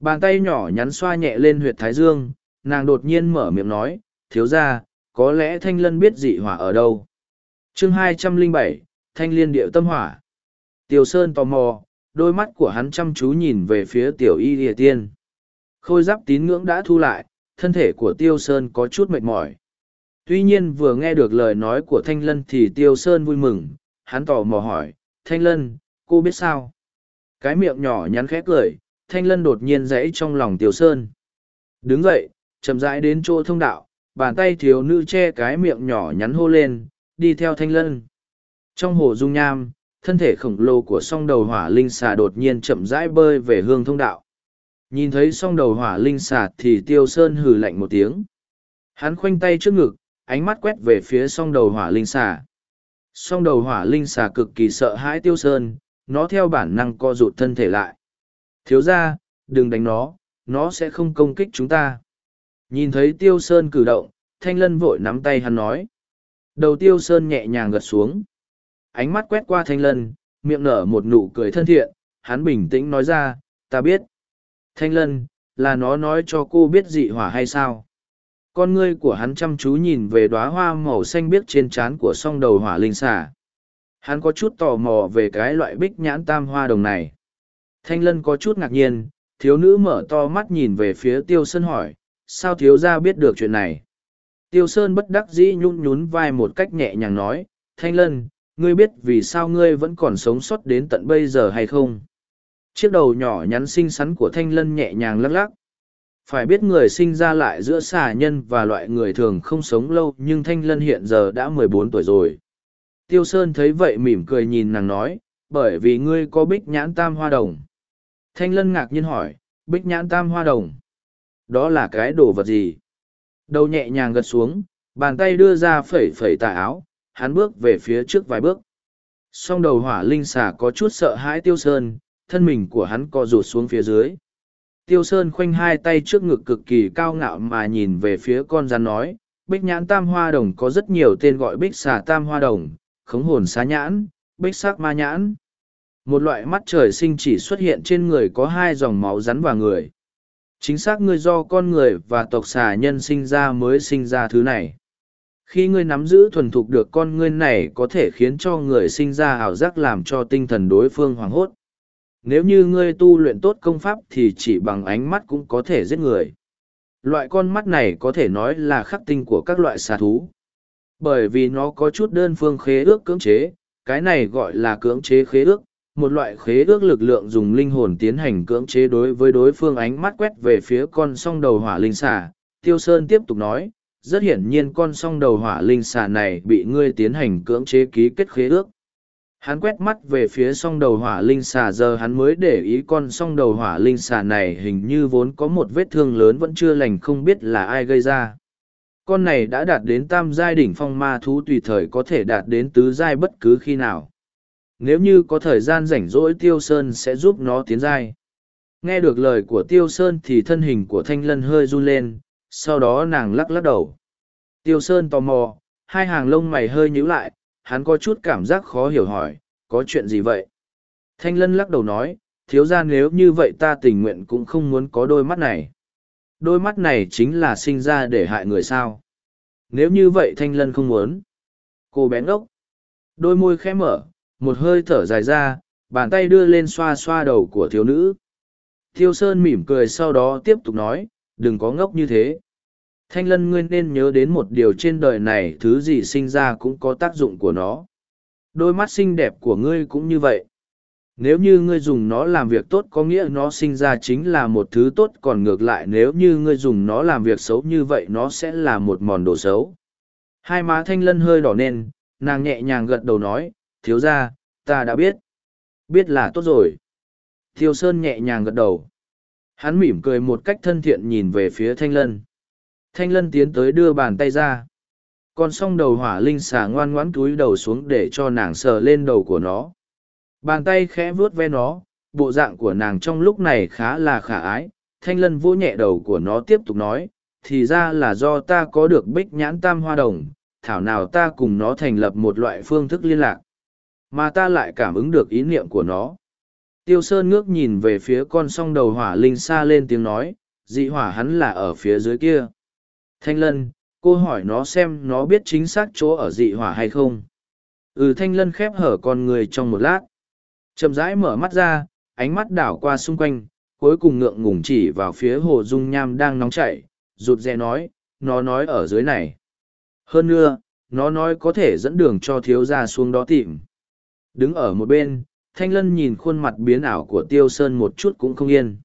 Bàn tay nhỏ nhắn xoa nhẹ lên huyệt thái dương, nàng đột nhiên mở miệng nói, thiếu ra, có lẽ thanh lân biết dị hỏa ở đâu. chương hai trăm linh bảy thanh liên điệu tâm hỏa. Tiêu Sơn tò mò, đôi mắt của hắn chăm chú nhìn về phía tiểu y địa tiên. Khôi giáp tín ngưỡng đã thu lại, thân thể của Tiêu Sơn có chút mệt mỏi. Tuy nhiên vừa nghe được lời nói của Thanh Lân thì Tiêu Sơn vui mừng, hắn tò mò hỏi, Thanh Lân, cô biết sao? Cái miệng nhỏ nhắn khẽ cười, Thanh Lân đột nhiên rẽ trong lòng Tiêu Sơn. Đứng dậy, chậm rãi đến chỗ thông đạo, bàn tay thiếu nữ che cái miệng nhỏ nhắn hô lên, đi theo Thanh Lân. Trong hồ dung nham, thân thể khổng lồ của song đầu hỏa linh xà đột nhiên chậm rãi bơi về hương thông đạo. Nhìn thấy song đầu hỏa linh xà thì Tiêu Sơn hừ lạnh một tiếng. Hắn khoanh tay trước ngực, ánh mắt quét về phía song đầu hỏa linh xà. Song đầu hỏa linh xà cực kỳ sợ hãi Tiêu Sơn, nó theo bản năng co rụt thân thể lại. Thiếu ra, đừng đánh nó, nó sẽ không công kích chúng ta. Nhìn thấy Tiêu Sơn cử động, Thanh Lân vội nắm tay hắn nói. Đầu Tiêu Sơn nhẹ nhàng gật xuống. Ánh mắt quét qua Thanh Lân, miệng nở một nụ cười thân thiện, hắn bình tĩnh nói ra, ta biết. Thanh Lân, là nó nói cho cô biết dị hỏa hay sao? Con ngươi của hắn chăm chú nhìn về đóa hoa màu xanh biếc trên trán của song đầu hỏa linh xà. Hắn có chút tò mò về cái loại bích nhãn tam hoa đồng này. Thanh Lân có chút ngạc nhiên, thiếu nữ mở to mắt nhìn về phía Tiêu Sơn hỏi, sao thiếu gia biết được chuyện này? Tiêu Sơn bất đắc dĩ nhún nhún vai một cách nhẹ nhàng nói, Thanh Lân, ngươi biết vì sao ngươi vẫn còn sống sót đến tận bây giờ hay không? Chiếc đầu nhỏ nhắn xinh xắn của Thanh Lân nhẹ nhàng lắc lắc. Phải biết người sinh ra lại giữa xà nhân và loại người thường không sống lâu nhưng Thanh Lân hiện giờ đã mười bốn tuổi rồi. Tiêu Sơn thấy vậy mỉm cười nhìn nàng nói, bởi vì ngươi có bích nhãn tam hoa đồng. Thanh Lân ngạc nhiên hỏi, bích nhãn tam hoa đồng. Đó là cái đồ vật gì? Đầu nhẹ nhàng gật xuống, bàn tay đưa ra phẩy phẩy tà áo, hắn bước về phía trước vài bước. Song đầu hỏa linh xà có chút sợ hãi Tiêu Sơn, thân mình của hắn co rụt xuống phía dưới. Tiêu Sơn khoanh hai tay trước ngực cực kỳ cao ngạo mà nhìn về phía con rắn nói, bích nhãn tam hoa đồng có rất nhiều tên gọi bích xà tam hoa đồng, khống hồn xá nhãn, bích sắc ma nhãn. Một loại mắt trời sinh chỉ xuất hiện trên người có hai dòng máu rắn và người. Chính xác ngươi do con người và tộc xà nhân sinh ra mới sinh ra thứ này. Khi ngươi nắm giữ thuần thục được con ngươi này có thể khiến cho người sinh ra ảo giác làm cho tinh thần đối phương hoảng hốt. Nếu như ngươi tu luyện tốt công pháp thì chỉ bằng ánh mắt cũng có thể giết người. Loại con mắt này có thể nói là khắc tinh của các loại xà thú. Bởi vì nó có chút đơn phương khế ước cưỡng chế, cái này gọi là cưỡng chế khế ước, một loại khế ước lực lượng dùng linh hồn tiến hành cưỡng chế đối với đối phương ánh mắt quét về phía con song đầu hỏa linh xà. Tiêu sơn tiếp tục nói, rất hiển nhiên con song đầu hỏa linh xà này bị ngươi tiến hành cưỡng chế ký kết khế ước hắn quét mắt về phía song đầu hỏa linh xà, giờ hắn mới để ý con song đầu hỏa linh xà này hình như vốn có một vết thương lớn vẫn chưa lành, không biết là ai gây ra. Con này đã đạt đến tam giai đỉnh phong ma thú tùy thời có thể đạt đến tứ giai bất cứ khi nào. Nếu như có thời gian rảnh rỗi, tiêu sơn sẽ giúp nó tiến giai. Nghe được lời của tiêu sơn thì thân hình của thanh lân hơi run lên, sau đó nàng lắc lắc đầu. Tiêu sơn tò mò, hai hàng lông mày hơi nhíu lại hắn có chút cảm giác khó hiểu hỏi, có chuyện gì vậy? Thanh lân lắc đầu nói, thiếu ra nếu như vậy ta tình nguyện cũng không muốn có đôi mắt này. Đôi mắt này chính là sinh ra để hại người sao? Nếu như vậy thanh lân không muốn. Cô bé ngốc. Đôi môi khẽ mở, một hơi thở dài ra, bàn tay đưa lên xoa xoa đầu của thiếu nữ. Thiêu sơn mỉm cười sau đó tiếp tục nói, đừng có ngốc như thế thanh lân ngươi nên nhớ đến một điều trên đời này thứ gì sinh ra cũng có tác dụng của nó. Đôi mắt xinh đẹp của ngươi cũng như vậy. Nếu như ngươi dùng nó làm việc tốt có nghĩa nó sinh ra chính là một thứ tốt, còn ngược lại nếu như ngươi dùng nó làm việc xấu như vậy nó sẽ là một mòn đồ xấu. Hai má thanh lân hơi đỏ nên nàng nhẹ nhàng gật đầu nói, thiếu ra ta đã biết. Biết là tốt rồi. Thiêu sơn nhẹ nhàng gật đầu. Hắn mỉm cười một cách thân thiện nhìn về phía thanh lân thanh lân tiến tới đưa bàn tay ra con s o n g đầu hỏa linh xà ngoan ngoãn túi đầu xuống để cho nàng sờ lên đầu của nó Bàn tay khẽ vuốt ve nó, bộ dạng của nàng trong lúc này khá là khả ái. Thanh lân vỗ nhẹ đầu của nó tiếp tục nói, thì ra là do ta có được bích nhãn tam hoa đồng, thảo nào ta cùng nó thành lập một loại phương thức liên lạc. Mà ta lại cảm ứng được ý niệm của nó. Tiêu Sơn ngước nhìn về phía con song đầu hỏa linh xa lên tiếng nói, dị hỏa hắn là ở phía dưới kia. Thanh lân, cô hỏi nó xem nó biết chính xác chỗ ở dị hỏa hay không. Ừ thanh lân khép hở con người trong một lát chậm rãi mở mắt ra ánh mắt đảo qua xung quanh, cuối cùng ngượng ngủng chỉ vào phía hồ dung nham đang nóng chảy, rụt rè nói, nó nói ở dưới này. Hơn nữa, nó nói có thể dẫn đường cho thiếu gia xuống đó tìm. Đứng ở một bên, Thanh Lân nhìn khuôn mặt biến ảo của Tiêu Sơn một chút cũng không yên.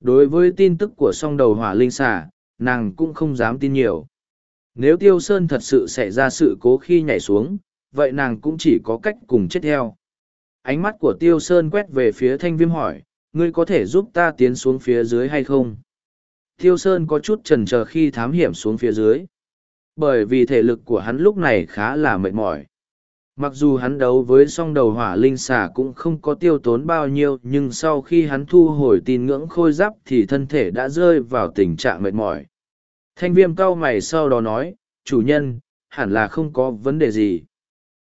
Đối với tin tức của song đầu hỏa linh xà, nàng cũng không dám tin nhiều. Nếu Tiêu Sơn thật sự xảy ra sự cố khi nhảy xuống, vậy nàng cũng chỉ có cách cùng chết theo. Ánh mắt của Tiêu Sơn quét về phía thanh viêm hỏi, ngươi có thể giúp ta tiến xuống phía dưới hay không? Tiêu Sơn có chút chần chờ khi thám hiểm xuống phía dưới. Bởi vì thể lực của hắn lúc này khá là mệt mỏi. Mặc dù hắn đấu với song đầu hỏa linh xà cũng không có tiêu tốn bao nhiêu nhưng sau khi hắn thu hồi tin ngưỡng khôi giáp thì thân thể đã rơi vào tình trạng mệt mỏi. Thanh viêm cau mày sau đó nói, chủ nhân, hẳn là không có vấn đề gì.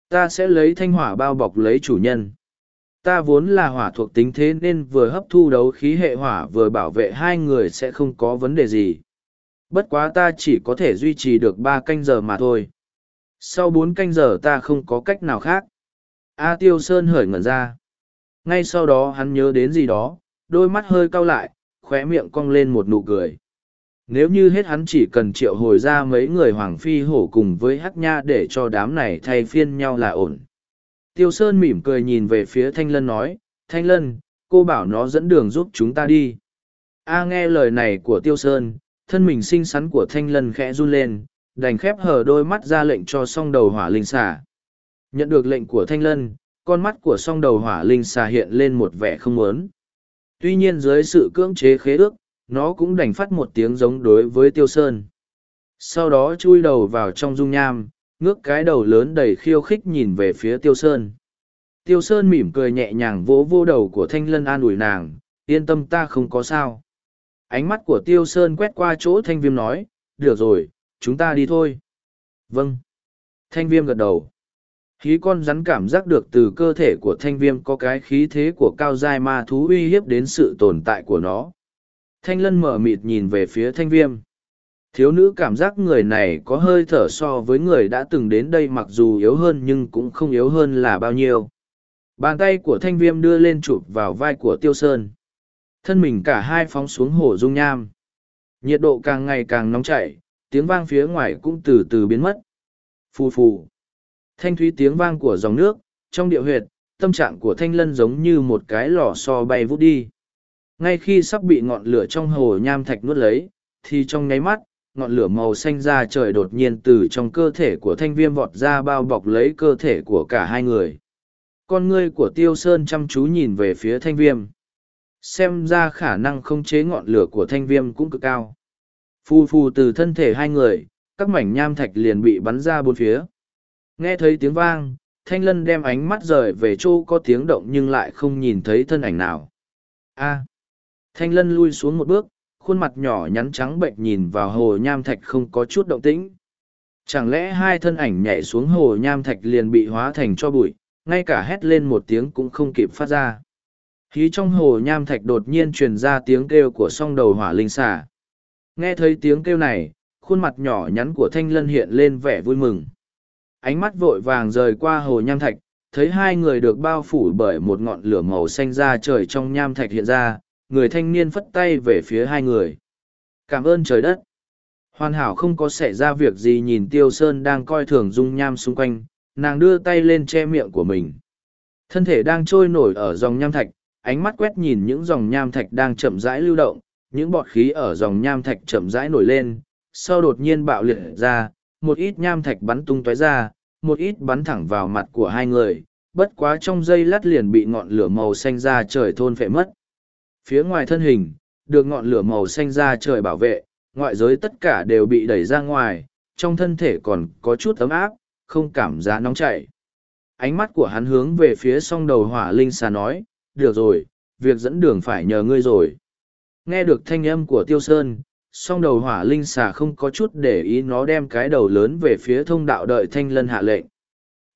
Ta sẽ lấy thanh hỏa bao bọc lấy chủ nhân. Ta vốn là hỏa thuộc tính thế nên vừa hấp thu đấu khí hệ hỏa vừa bảo vệ hai người sẽ không có vấn đề gì. Bất quá ta chỉ có thể duy trì được ba canh giờ mà thôi. Sau bốn canh giờ ta không có cách nào khác. A Tiêu Sơn hởi ngẩn ra. Ngay sau đó hắn nhớ đến gì đó, đôi mắt hơi cau lại, khóe miệng cong lên một nụ cười. Nếu như hết hắn chỉ cần triệu hồi ra mấy người Hoàng Phi hổ cùng với Hắc Nha để cho đám này thay phiên nhau là ổn. Tiêu Sơn mỉm cười nhìn về phía Thanh Lân nói, Thanh Lân, cô bảo nó dẫn đường giúp chúng ta đi. A nghe lời này của Tiêu Sơn, thân mình xinh xắn của Thanh Lân khẽ run lên, đành khép hờ đôi mắt ra lệnh cho song đầu hỏa linh xà. Nhận được lệnh của Thanh Lân, con mắt của song đầu hỏa linh xà hiện lên một vẻ không muốn. Tuy nhiên dưới sự cưỡng chế khế ước, nó cũng đành phát một tiếng giống đối với Tiêu Sơn. Sau đó chui đầu vào trong dung nham, ngước cái đầu lớn đầy khiêu khích nhìn về phía Tiêu Sơn. Tiêu Sơn mỉm cười nhẹ nhàng vỗ vô đầu của Thanh Lân an ủi nàng, yên tâm ta không có sao. Ánh mắt của Tiêu Sơn quét qua chỗ Thanh Viêm nói, được rồi, chúng ta đi thôi. Vâng. Thanh Viêm gật đầu. Khí con rắn cảm giác được từ cơ thể của Thanh Viêm có cái khí thế của cao dai ma thú uy hiếp đến sự tồn tại của nó. Thanh Lân mở mịt nhìn về phía Thanh Viêm. Thiếu nữ cảm giác người này có hơi thở so với người đã từng đến đây mặc dù yếu hơn nhưng cũng không yếu hơn là bao nhiêu. Bàn tay của thanh viêm đưa lên chụp vào vai của tiêu sơn. Thân mình cả hai phóng xuống hồ dung nham. Nhiệt độ càng ngày càng nóng chảy, tiếng vang phía ngoài cũng từ từ biến mất. Phù phù. Thanh thúy tiếng vang của dòng nước, trong địa huyệt, tâm trạng của thanh lân giống như một cái lò xo bay vút đi. Ngay khi sắp bị ngọn lửa trong hồ nham thạch nuốt lấy, thì trong nháy mắt, ngọn lửa màu xanh ra trời đột nhiên từ trong cơ thể của thanh viêm vọt ra bao bọc lấy cơ thể của cả hai người. Con ngươi của tiêu sơn chăm chú nhìn về phía thanh viêm. Xem ra khả năng không chế ngọn lửa của thanh viêm cũng cực cao. Phù phù từ thân thể hai người, các mảnh nham thạch liền bị bắn ra bốn phía. Nghe thấy tiếng vang, thanh lân đem ánh mắt rời về chỗ có tiếng động nhưng lại không nhìn thấy thân ảnh nào. A. thanh lân lui xuống một bước, khuôn mặt nhỏ nhắn trắng bệnh nhìn vào hồ nham thạch không có chút động tĩnh. Chẳng lẽ hai thân ảnh nhảy xuống hồ nham thạch liền bị hóa thành cho bụi, ngay cả hét lên một tiếng cũng không kịp phát ra. Khí trong hồ nham thạch đột nhiên truyền ra tiếng kêu của song đầu hỏa linh xà. Nghe thấy tiếng kêu này, khuôn mặt nhỏ nhắn của thanh lân hiện lên vẻ vui mừng. Ánh mắt vội vàng rời qua hồ nham thạch, thấy hai người được bao phủ bởi một ngọn lửa màu xanh ra trời trong nham thạch hiện ra, người thanh niên phất tay về phía hai người. Cảm ơn trời đất. Hoàn hảo không có xảy ra việc gì nhìn Tiêu Sơn đang coi thường dung nham xung quanh, nàng đưa tay lên che miệng của mình. Thân thể đang trôi nổi ở dòng nham thạch, ánh mắt quét nhìn những dòng nham thạch đang chậm rãi lưu động, những bọt khí ở dòng nham thạch chậm rãi nổi lên, sau đột nhiên bạo liệt ra, một ít nham thạch bắn tung tóe ra, một ít bắn thẳng vào mặt của hai người, bất quá trong giây lát liền bị ngọn lửa màu xanh ra trời thôn phệ mất. Phía ngoài thân hình, được ngọn lửa màu xanh ra trời bảo vệ, ngoại giới tất cả đều bị đẩy ra ngoài, trong thân thể còn có chút ấm áp, không cảm giác nóng chảy. Ánh mắt của hắn hướng về phía song đầu hỏa linh xà nói, được rồi, việc dẫn đường phải nhờ ngươi rồi. Nghe được thanh âm của tiêu sơn, song đầu hỏa linh xà không có chút để ý nó đem cái đầu lớn về phía thông đạo đợi thanh lân hạ lệnh.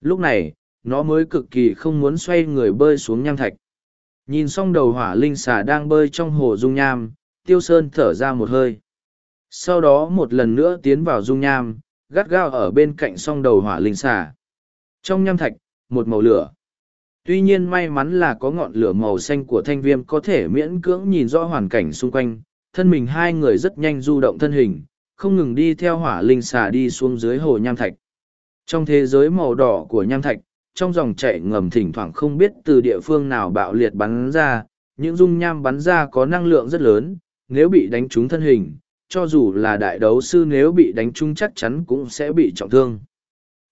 Lúc này, nó mới cực kỳ không muốn xoay người bơi xuống nham thạch. Nhìn xong đầu hỏa linh xà đang bơi trong hồ dung nham, tiêu sơn thở ra một hơi. Sau đó một lần nữa tiến vào dung nham, gắt gao ở bên cạnh song đầu hỏa linh xà. Trong nham thạch, một màu lửa. Tuy nhiên may mắn là có ngọn lửa màu xanh của thanh viêm có thể miễn cưỡng nhìn rõ hoàn cảnh xung quanh, thân mình hai người rất nhanh du động thân hình, không ngừng đi theo hỏa linh xà đi xuống dưới hồ nham thạch. Trong thế giới màu đỏ của nham thạch, trong dòng chảy ngầm thỉnh thoảng không biết từ địa phương nào bạo liệt bắn ra, những dung nham bắn ra có năng lượng rất lớn, nếu bị đánh trúng thân hình, cho dù là đại đấu sư nếu bị đánh trúng chắc chắn cũng sẽ bị trọng thương.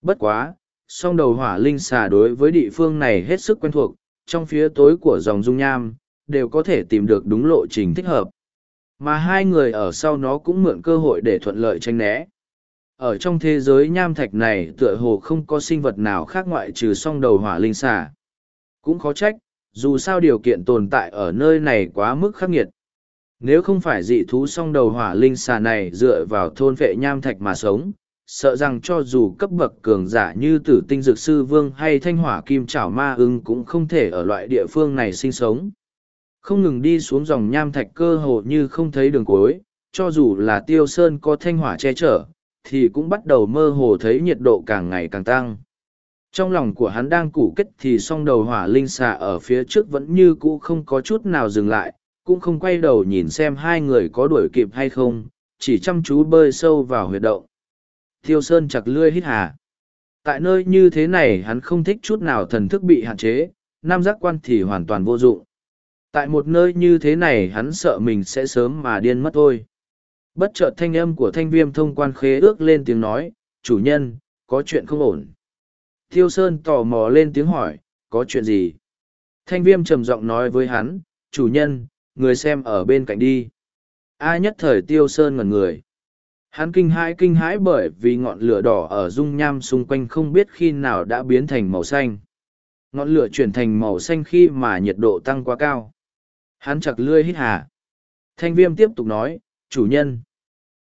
Bất quá, song đầu hỏa linh xà đối với địa phương này hết sức quen thuộc, trong phía tối của dòng dung nham, đều có thể tìm được đúng lộ trình thích hợp. Mà hai người ở sau nó cũng mượn cơ hội để thuận lợi tranh né. Ở trong thế giới nham thạch này tựa hồ không có sinh vật nào khác ngoại trừ song đầu hỏa linh xà. Cũng khó trách, dù sao điều kiện tồn tại ở nơi này quá mức khắc nghiệt. Nếu không phải dị thú song đầu hỏa linh xà này dựa vào thôn vệ nham thạch mà sống, sợ rằng cho dù cấp bậc cường giả như tử tinh dược sư vương hay thanh hỏa kim trảo ma ưng cũng không thể ở loại địa phương này sinh sống. Không ngừng đi xuống dòng nham thạch cơ hồ như không thấy đường cuối, cho dù là tiêu sơn có thanh hỏa che chở, thì cũng bắt đầu mơ hồ thấy nhiệt độ càng ngày càng tăng. Trong lòng của hắn đang củ kết thì song đầu hỏa linh xà ở phía trước vẫn như cũ không có chút nào dừng lại, cũng không quay đầu nhìn xem hai người có đuổi kịp hay không, chỉ chăm chú bơi sâu vào huyệt động. Tiêu Sơn chặt lươi hít hà. Tại nơi như thế này hắn không thích chút nào thần thức bị hạn chế, nam giác quan thì hoàn toàn vô dụng. Tại một nơi như thế này hắn sợ mình sẽ sớm mà điên mất thôi. Bất chợt thanh âm của thanh viêm thông quan khế ước lên tiếng nói, chủ nhân, có chuyện không ổn. Tiêu Sơn tò mò lên tiếng hỏi, có chuyện gì? Thanh viêm trầm giọng nói với hắn, chủ nhân, người xem ở bên cạnh đi. Ai nhất thời Tiêu Sơn ngẩn người. Hắn kinh hãi kinh hãi bởi vì ngọn lửa đỏ ở dung nham xung quanh không biết khi nào đã biến thành màu xanh. Ngọn lửa chuyển thành màu xanh khi mà nhiệt độ tăng quá cao. Hắn chặt lươi hít hà. Thanh viêm tiếp tục nói, chủ nhân.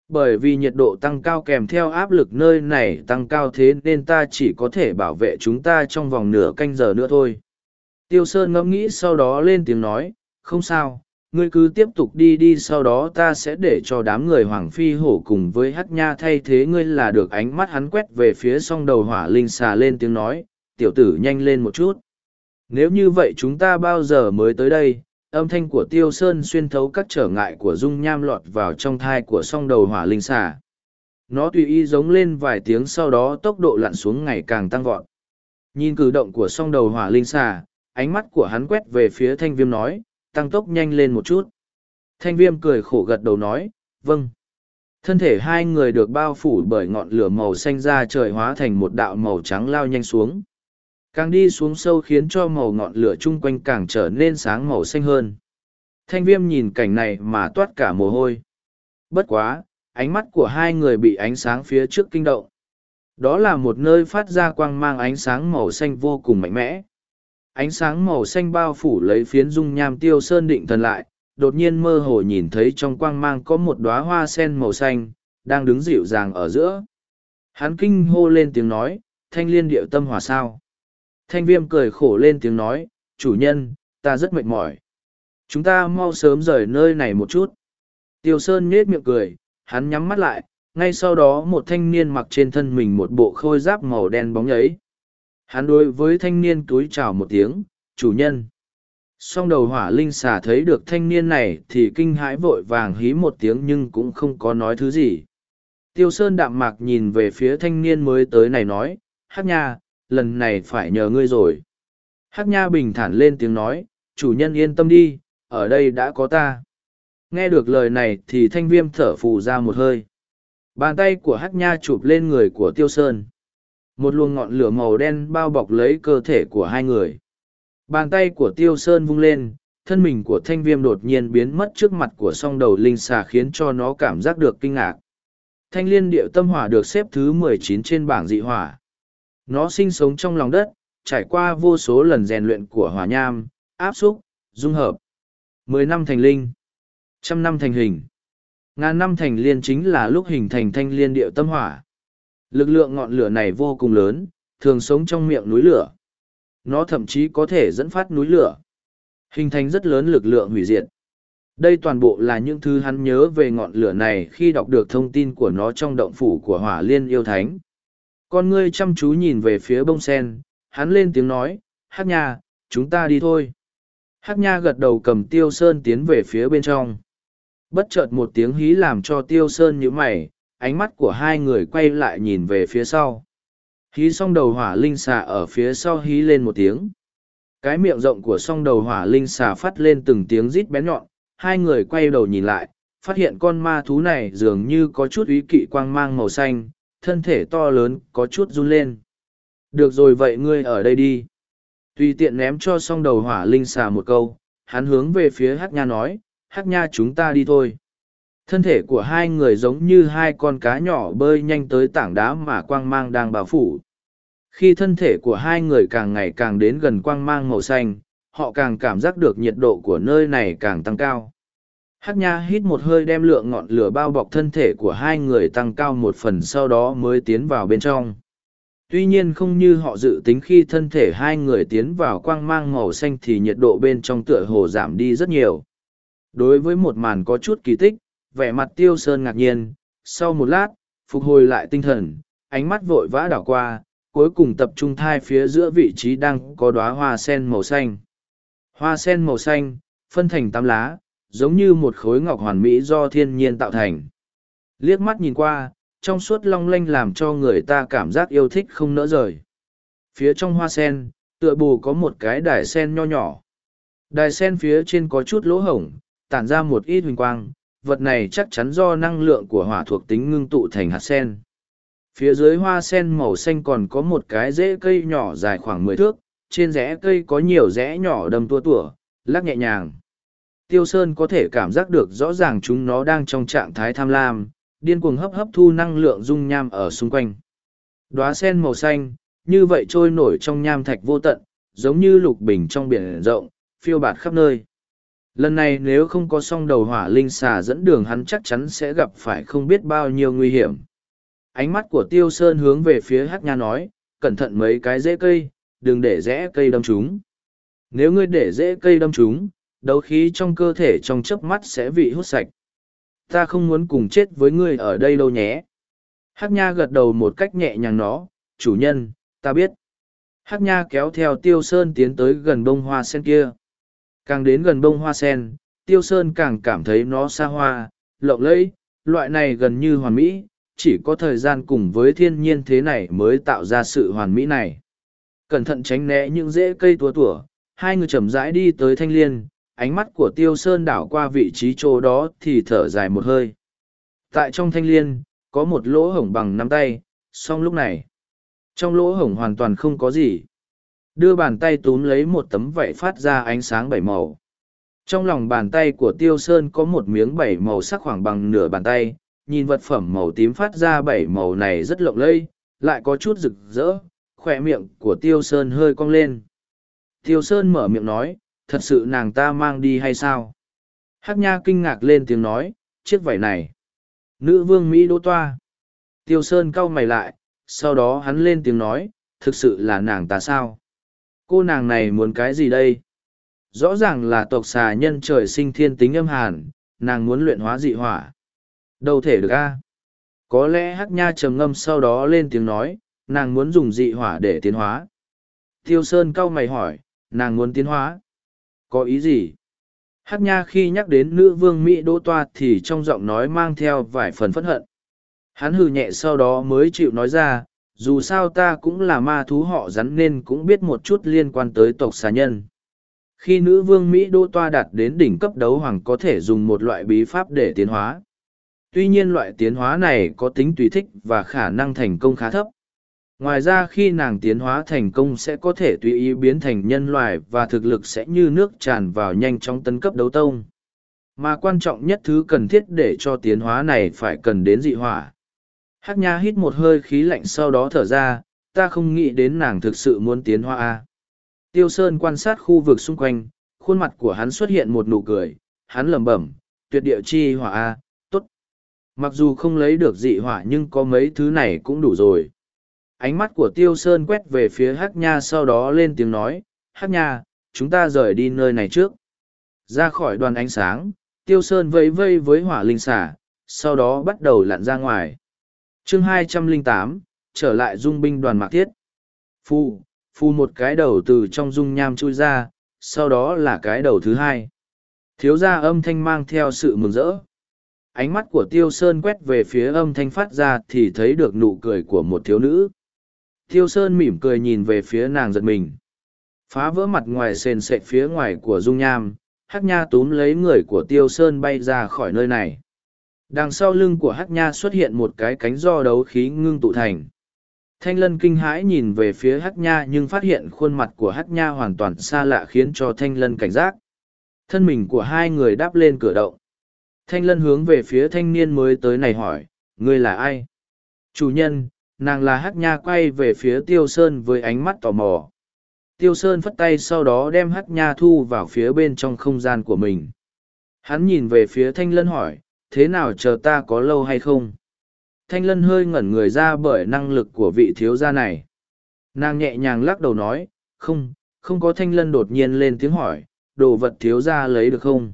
Bởi vì nhiệt độ tăng cao kèm theo áp lực nơi này tăng cao thế nên ta chỉ có thể bảo vệ chúng ta trong vòng nửa canh giờ nữa thôi. Tiêu Sơn ngẫm nghĩ sau đó lên tiếng nói, không sao, ngươi cứ tiếp tục đi đi sau đó ta sẽ để cho đám người Hoàng Phi Hổ cùng với hát nha thay thế ngươi là được. Ánh mắt hắn quét về phía song đầu hỏa linh xà lên tiếng nói, tiểu tử nhanh lên một chút. Nếu như vậy chúng ta bao giờ mới tới đây, âm thanh của tiêu sơn xuyên thấu các trở ngại của dung nham lọt vào trong thai của song đầu hỏa linh xà. Nó tùy ý giống lên vài tiếng sau đó tốc độ lặn xuống ngày càng tăng vọt. Nhìn cử động của song đầu hỏa linh xà ánh mắt của hắn quét về phía thanh viêm nói tăng tốc nhanh lên một chút thanh viêm cười khổ gật đầu nói vâng thân thể hai người được bao phủ bởi ngọn lửa màu xanh ra trời hóa thành một đạo màu trắng lao nhanh xuống Càng đi xuống sâu khiến cho màu ngọn lửa chung quanh càng trở nên sáng màu xanh hơn. Thanh viêm nhìn cảnh này mà toát cả mồ hôi. Bất quá, ánh mắt của hai người bị ánh sáng phía trước kinh động. Đó là một nơi phát ra quang mang ánh sáng màu xanh vô cùng mạnh mẽ. Ánh sáng màu xanh bao phủ lấy phiến dung nham tiêu sơn định thần lại, đột nhiên mơ hồ nhìn thấy trong quang mang có một đóa hoa sen màu xanh, đang đứng dịu dàng ở giữa. Hắn kinh hô lên tiếng nói, thanh liên điệu tâm hòa sao. Thanh viêm cười khổ lên tiếng nói, chủ nhân, ta rất mệt mỏi. Chúng ta mau sớm rời nơi này một chút. Tiêu Sơn nhết miệng cười, hắn nhắm mắt lại, ngay sau đó một thanh niên mặc trên thân mình một bộ khôi giáp màu đen bóng ấy Hắn đối với thanh niên túi chào một tiếng, chủ nhân. Song đầu hỏa linh xà thấy được thanh niên này thì kinh hãi vội vàng hí một tiếng nhưng cũng không có nói thứ gì. Tiêu Sơn đạm mạc nhìn về phía thanh niên mới tới này nói, hát nha, lần này phải nhờ ngươi rồi. hát Nha bình thản lên tiếng nói, chủ nhân yên tâm đi, ở đây đã có ta. Nghe được lời này thì thanh viêm thở phù ra một hơi. Bàn tay của hát Nha chụp lên người của Tiêu Sơn. Một luồng ngọn lửa màu đen bao bọc lấy cơ thể của hai người. Bàn tay của Tiêu Sơn vung lên, thân mình của thanh viêm đột nhiên biến mất trước mặt của song đầu linh xà khiến cho nó cảm giác được kinh ngạc. Thanh liên điệu tâm hỏa được xếp thứ mười chín trên bảng dị hỏa, nó sinh sống trong lòng đất, trải qua vô số lần rèn luyện của hỏa nham, áp xúc, dung hợp. Mười năm thành linh, trăm năm thành hình. Ngàn năm thành liên chính là lúc hình thành thanh liên điệu tâm hỏa. Lực lượng ngọn lửa này vô cùng lớn, thường sống trong miệng núi lửa. Nó thậm chí có thể dẫn phát núi lửa. Hình thành rất lớn lực lượng hủy diệt. Đây toàn bộ là những thứ hắn nhớ về ngọn lửa này khi đọc được thông tin của nó trong động phủ của hỏa liên yêu thánh. Con ngươi chăm chú nhìn về phía bông sen, hắn lên tiếng nói, hát nha, chúng ta đi thôi. Hắc nha gật đầu cầm tiêu sơn tiến về phía bên trong. Bất chợt một tiếng hí làm cho tiêu sơn nhíu mày, ánh mắt của hai người quay lại nhìn về phía sau. Hí song đầu hỏa linh xà ở phía sau hí lên một tiếng. Cái miệng rộng của song đầu hỏa linh xà phát lên từng tiếng rít bén nhọn, hai người quay đầu nhìn lại, phát hiện con ma thú này dường như có chút ý kỵ quang mang màu xanh, thân thể to lớn, có chút run lên. Được rồi vậy ngươi ở đây đi. Tùy tiện ném cho song đầu hỏa linh xà một câu, hắn hướng về phía Hát Nha nói, Hát Nha chúng ta đi thôi. Thân thể của hai người giống như hai con cá nhỏ bơi nhanh tới tảng đá mà quang mang đang bao phủ. Khi thân thể của hai người càng ngày càng đến gần quang mang màu xanh, họ càng cảm giác được nhiệt độ của nơi này càng tăng cao. hát Nha hít một hơi đem lượng ngọn lửa bao bọc thân thể của hai người tăng cao một phần sau đó mới tiến vào bên trong. Tuy nhiên không như họ dự tính khi thân thể hai người tiến vào quang mang màu xanh thì nhiệt độ bên trong tựa hồ giảm đi rất nhiều. Đối với một màn có chút kỳ tích, vẻ mặt tiêu sơn ngạc nhiên, sau một lát, phục hồi lại tinh thần, ánh mắt vội vã đảo qua, cuối cùng tập trung thai phía giữa vị trí đang có đóa hoa sen màu xanh. Hoa sen màu xanh, phân thành tám lá, giống như một khối ngọc hoàn mỹ do thiên nhiên tạo thành. Liếc mắt nhìn qua, trong suốt long lanh làm cho người ta cảm giác yêu thích không nỡ rời. Phía trong hoa sen, tựa bù có một cái đài sen nho nhỏ. Đài sen phía trên có chút lỗ hổng, tản ra một ít huỳnh quang, vật này chắc chắn do năng lượng của hỏa thuộc tính ngưng tụ thành hạt sen. Phía dưới hoa sen màu xanh còn có một cái rễ cây nhỏ dài khoảng mười thước, trên rẽ cây có nhiều rẽ nhỏ đâm tua tủa, lắc nhẹ nhàng. Tiêu Sơn có thể cảm giác được rõ ràng chúng nó đang trong trạng thái tham lam, điên cuồng hấp hấp thu năng lượng dung nham ở xung quanh. Đóa sen màu xanh, như vậy trôi nổi trong nham thạch vô tận, giống như lục bình trong biển rộng, phiêu bạt khắp nơi. Lần này nếu không có song đầu hỏa linh xà dẫn đường hắn chắc chắn sẽ gặp phải không biết bao nhiêu nguy hiểm. Ánh mắt của Tiêu Sơn hướng về phía Hắc Nha nói, cẩn thận mấy cái rễ cây, đừng để rễ cây đâm chúng. Nếu ngươi để rễ cây đâm chúng, đấu khí trong cơ thể trong chớp mắt sẽ bị hút sạch. Ta không muốn cùng chết với ngươi ở đây đâu nhé. Hắc Nha gật đầu một cách nhẹ nhàng nó, chủ nhân, ta biết. Hắc Nha kéo theo Tiêu Sơn tiến tới gần bông hoa sen kia. Càng đến gần bông hoa sen, Tiêu Sơn càng cảm thấy nó xa hoa, lộng lẫy, loại này gần như hoàn mỹ, chỉ có thời gian cùng với thiên nhiên thế này mới tạo ra sự hoàn mỹ này. Cẩn thận tránh né những rễ cây tua tủa, hai người chậm rãi đi tới thanh liên, ánh mắt của tiêu sơn đảo qua vị trí chỗ đó thì thở dài một hơi tại trong thanh liên có một lỗ hổng bằng nắm tay song lúc này trong lỗ hổng hoàn toàn không có gì đưa bàn tay túm lấy một tấm vảy phát ra ánh sáng bảy màu trong lòng bàn tay của tiêu sơn có một miếng bảy màu sắc khoảng bằng nửa bàn tay nhìn vật phẩm màu tím phát ra bảy màu này rất lộng lẫy lại có chút rực rỡ khỏe miệng của tiêu sơn hơi cong lên tiêu sơn mở miệng nói thật sự nàng ta mang đi hay sao? Hắc Nha kinh ngạc lên tiếng nói, chiếc vảy này. Nữ vương Mỹ đỗ toa. Tiêu Sơn cau mày lại, sau đó hắn lên tiếng nói, thực sự là nàng ta sao? Cô nàng này muốn cái gì đây? Rõ ràng là tộc xà nhân trời sinh thiên tính âm hàn, nàng muốn luyện hóa dị hỏa. Đâu thể được a? Có lẽ Hắc Nha trầm ngâm sau đó lên tiếng nói, nàng muốn dùng dị hỏa để tiến hóa. Tiêu Sơn cau mày hỏi, nàng muốn tiến hóa. Có ý gì? Hát nha khi nhắc đến nữ vương Mỹ đỗ toa thì trong giọng nói mang theo vài phần phẫn hận. Hắn hừ nhẹ sau đó mới chịu nói ra, dù sao ta cũng là ma thú họ rắn nên cũng biết một chút liên quan tới tộc xà nhân. Khi nữ vương Mỹ đô toa đạt đến đỉnh cấp đấu hoàng có thể dùng một loại bí pháp để tiến hóa. Tuy nhiên loại tiến hóa này có tính tùy thích và khả năng thành công khá thấp ngoài ra khi nàng tiến hóa thành công sẽ có thể tùy ý biến thành nhân loại và thực lực sẽ như nước tràn vào nhanh trong tấn cấp đấu tông mà quan trọng nhất thứ cần thiết để cho tiến hóa này phải cần đến dị hỏa hắc nha hít một hơi khí lạnh sau đó thở ra, ta không nghĩ đến nàng thực sự muốn tiến Hoa a. Tiêu sơn quan sát khu vực xung quanh, khuôn mặt của hắn xuất hiện một nụ cười, hắn lẩm bẩm, tuyệt địa chi hỏa a t ố t mặc dù không lấy được dị hỏa nhưng có mấy thứ này cũng đủ rồi. Ánh mắt của tiêu sơn quét về phía hắc nha sau đó lên tiếng nói, hắc nha, chúng ta rời đi nơi này trước. Ra khỏi đoàn ánh sáng, tiêu sơn vẫy vây với hỏa linh xả sau đó bắt đầu lặn ra ngoài chương 208, trở lại dung binh đoàn mạc thiết phu Phu một cái đầu từ trong dung nham chui ra, sau đó là cái đầu thứ hai. Thiếu gia âm thanh mang theo sự mừng rỡ. Ánh mắt của Tiêu Sơn quét về phía âm thanh phát ra thì thấy được nụ cười của một thiếu nữ. Tiêu Sơn mỉm cười nhìn về phía nàng giật mình. Phá vỡ mặt ngoài sền sệt phía ngoài của dung nham, Hắc Nha túm lấy người của Tiêu Sơn bay ra khỏi nơi này. Đằng sau lưng của Hắc Nha xuất hiện một cái cánh do đấu khí ngưng tụ thành. Thanh Lân kinh hãi nhìn về phía Hắc Nha nhưng phát hiện khuôn mặt của Hắc Nha hoàn toàn xa lạ khiến cho Thanh Lân cảnh giác. Thân mình của hai người đáp lên cửa động. Thanh Lân hướng về phía thanh niên mới tới này hỏi, ngươi là ai? Chủ nhân, nàng là Hắc Nha quay về phía Tiêu Sơn với ánh mắt tò mò. Tiêu Sơn phất tay sau đó đem Hắc Nha thu vào phía bên trong không gian của mình. Hắn nhìn về phía Thanh Lân hỏi, thế nào chờ ta có lâu hay không? Thanh Lân hơi ngẩn người ra bởi năng lực của vị thiếu gia này. Nàng nhẹ nhàng lắc đầu nói, không, không có Thanh Lân đột nhiên lên tiếng hỏi, đồ vật thiếu gia lấy được không?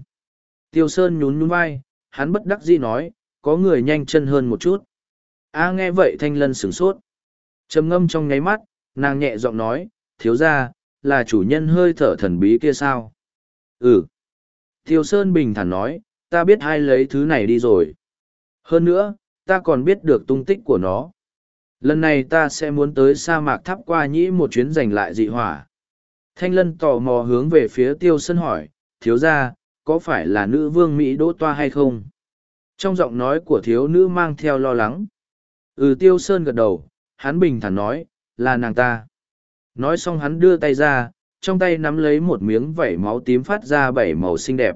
Tiêu Sơn nhún nhún vai, hắn bất đắc dĩ nói, có người nhanh chân hơn một chút. A nghe vậy Thanh Lân sửng sốt. trầm ngâm trong nháy mắt, nàng nhẹ giọng nói, thiếu gia, là chủ nhân hơi thở thần bí kia sao? Ừ. Tiêu Sơn bình thản nói, ta biết ai lấy thứ này đi rồi. Hơn nữa, ta còn biết được tung tích của nó. Lần này ta sẽ muốn tới sa mạc tháp qua nhĩ một chuyến giành lại dị hỏa. Thanh lân tò mò hướng về phía tiêu sơn hỏi, thiếu ra, có phải là nữ vương Mỹ đỗ toa hay không? Trong giọng nói của thiếu nữ mang theo lo lắng. Ừ tiêu sơn gật đầu, hắn bình thản nói, là nàng ta. Nói xong hắn đưa tay ra, trong tay nắm lấy một miếng vảy máu tím phát ra bảy màu xinh đẹp.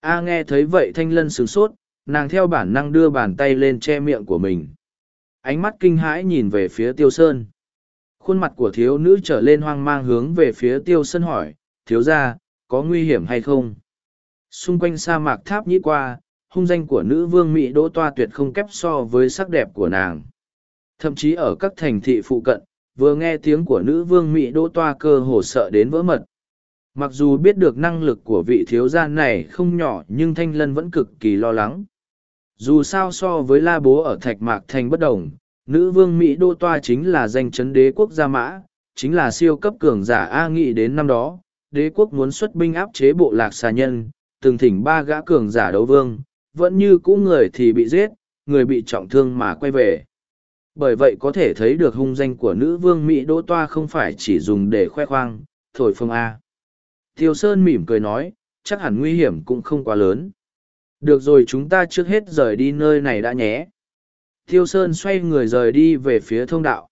A nghe thấy vậy thanh lân sửng sốt, nàng theo bản năng đưa bàn tay lên che miệng của mình. Ánh mắt kinh hãi nhìn về phía tiêu sơn. Khuôn mặt của thiếu nữ trở lên hoang mang hướng về phía tiêu sơn hỏi, thiếu ra, có nguy hiểm hay không? Xung quanh sa mạc tháp nhĩ qua, hung danh của nữ vương Mỹ Đỗ Toa tuyệt không kép so với sắc đẹp của nàng. Thậm chí ở các thành thị phụ cận, vừa nghe tiếng của nữ vương Mỹ Đỗ Toa cơ hồ sợ đến vỡ mật. Mặc dù biết được năng lực của vị thiếu gia này không nhỏ nhưng Thanh Lân vẫn cực kỳ lo lắng. Dù sao so với la bố ở Thạch Mạc Thành bất đồng, nữ vương Mỹ Đô Toa chính là danh chấn đế quốc gia mã, chính là siêu cấp cường giả A nghị đến năm đó, đế quốc muốn xuất binh áp chế bộ lạc xà nhân, từng thỉnh ba gã cường giả đấu vương, vẫn như cũ người thì bị giết, người bị trọng thương mà quay về. Bởi vậy có thể thấy được hung danh của nữ vương Mỹ Đỗ Toa không phải chỉ dùng để khoe khoang, thổi phồng A. Tiêu Sơn mỉm cười nói, chắc hẳn nguy hiểm cũng không quá lớn. Được rồi chúng ta trước hết rời đi nơi này đã nhé. Tiêu Sơn xoay người rời đi về phía thông đạo.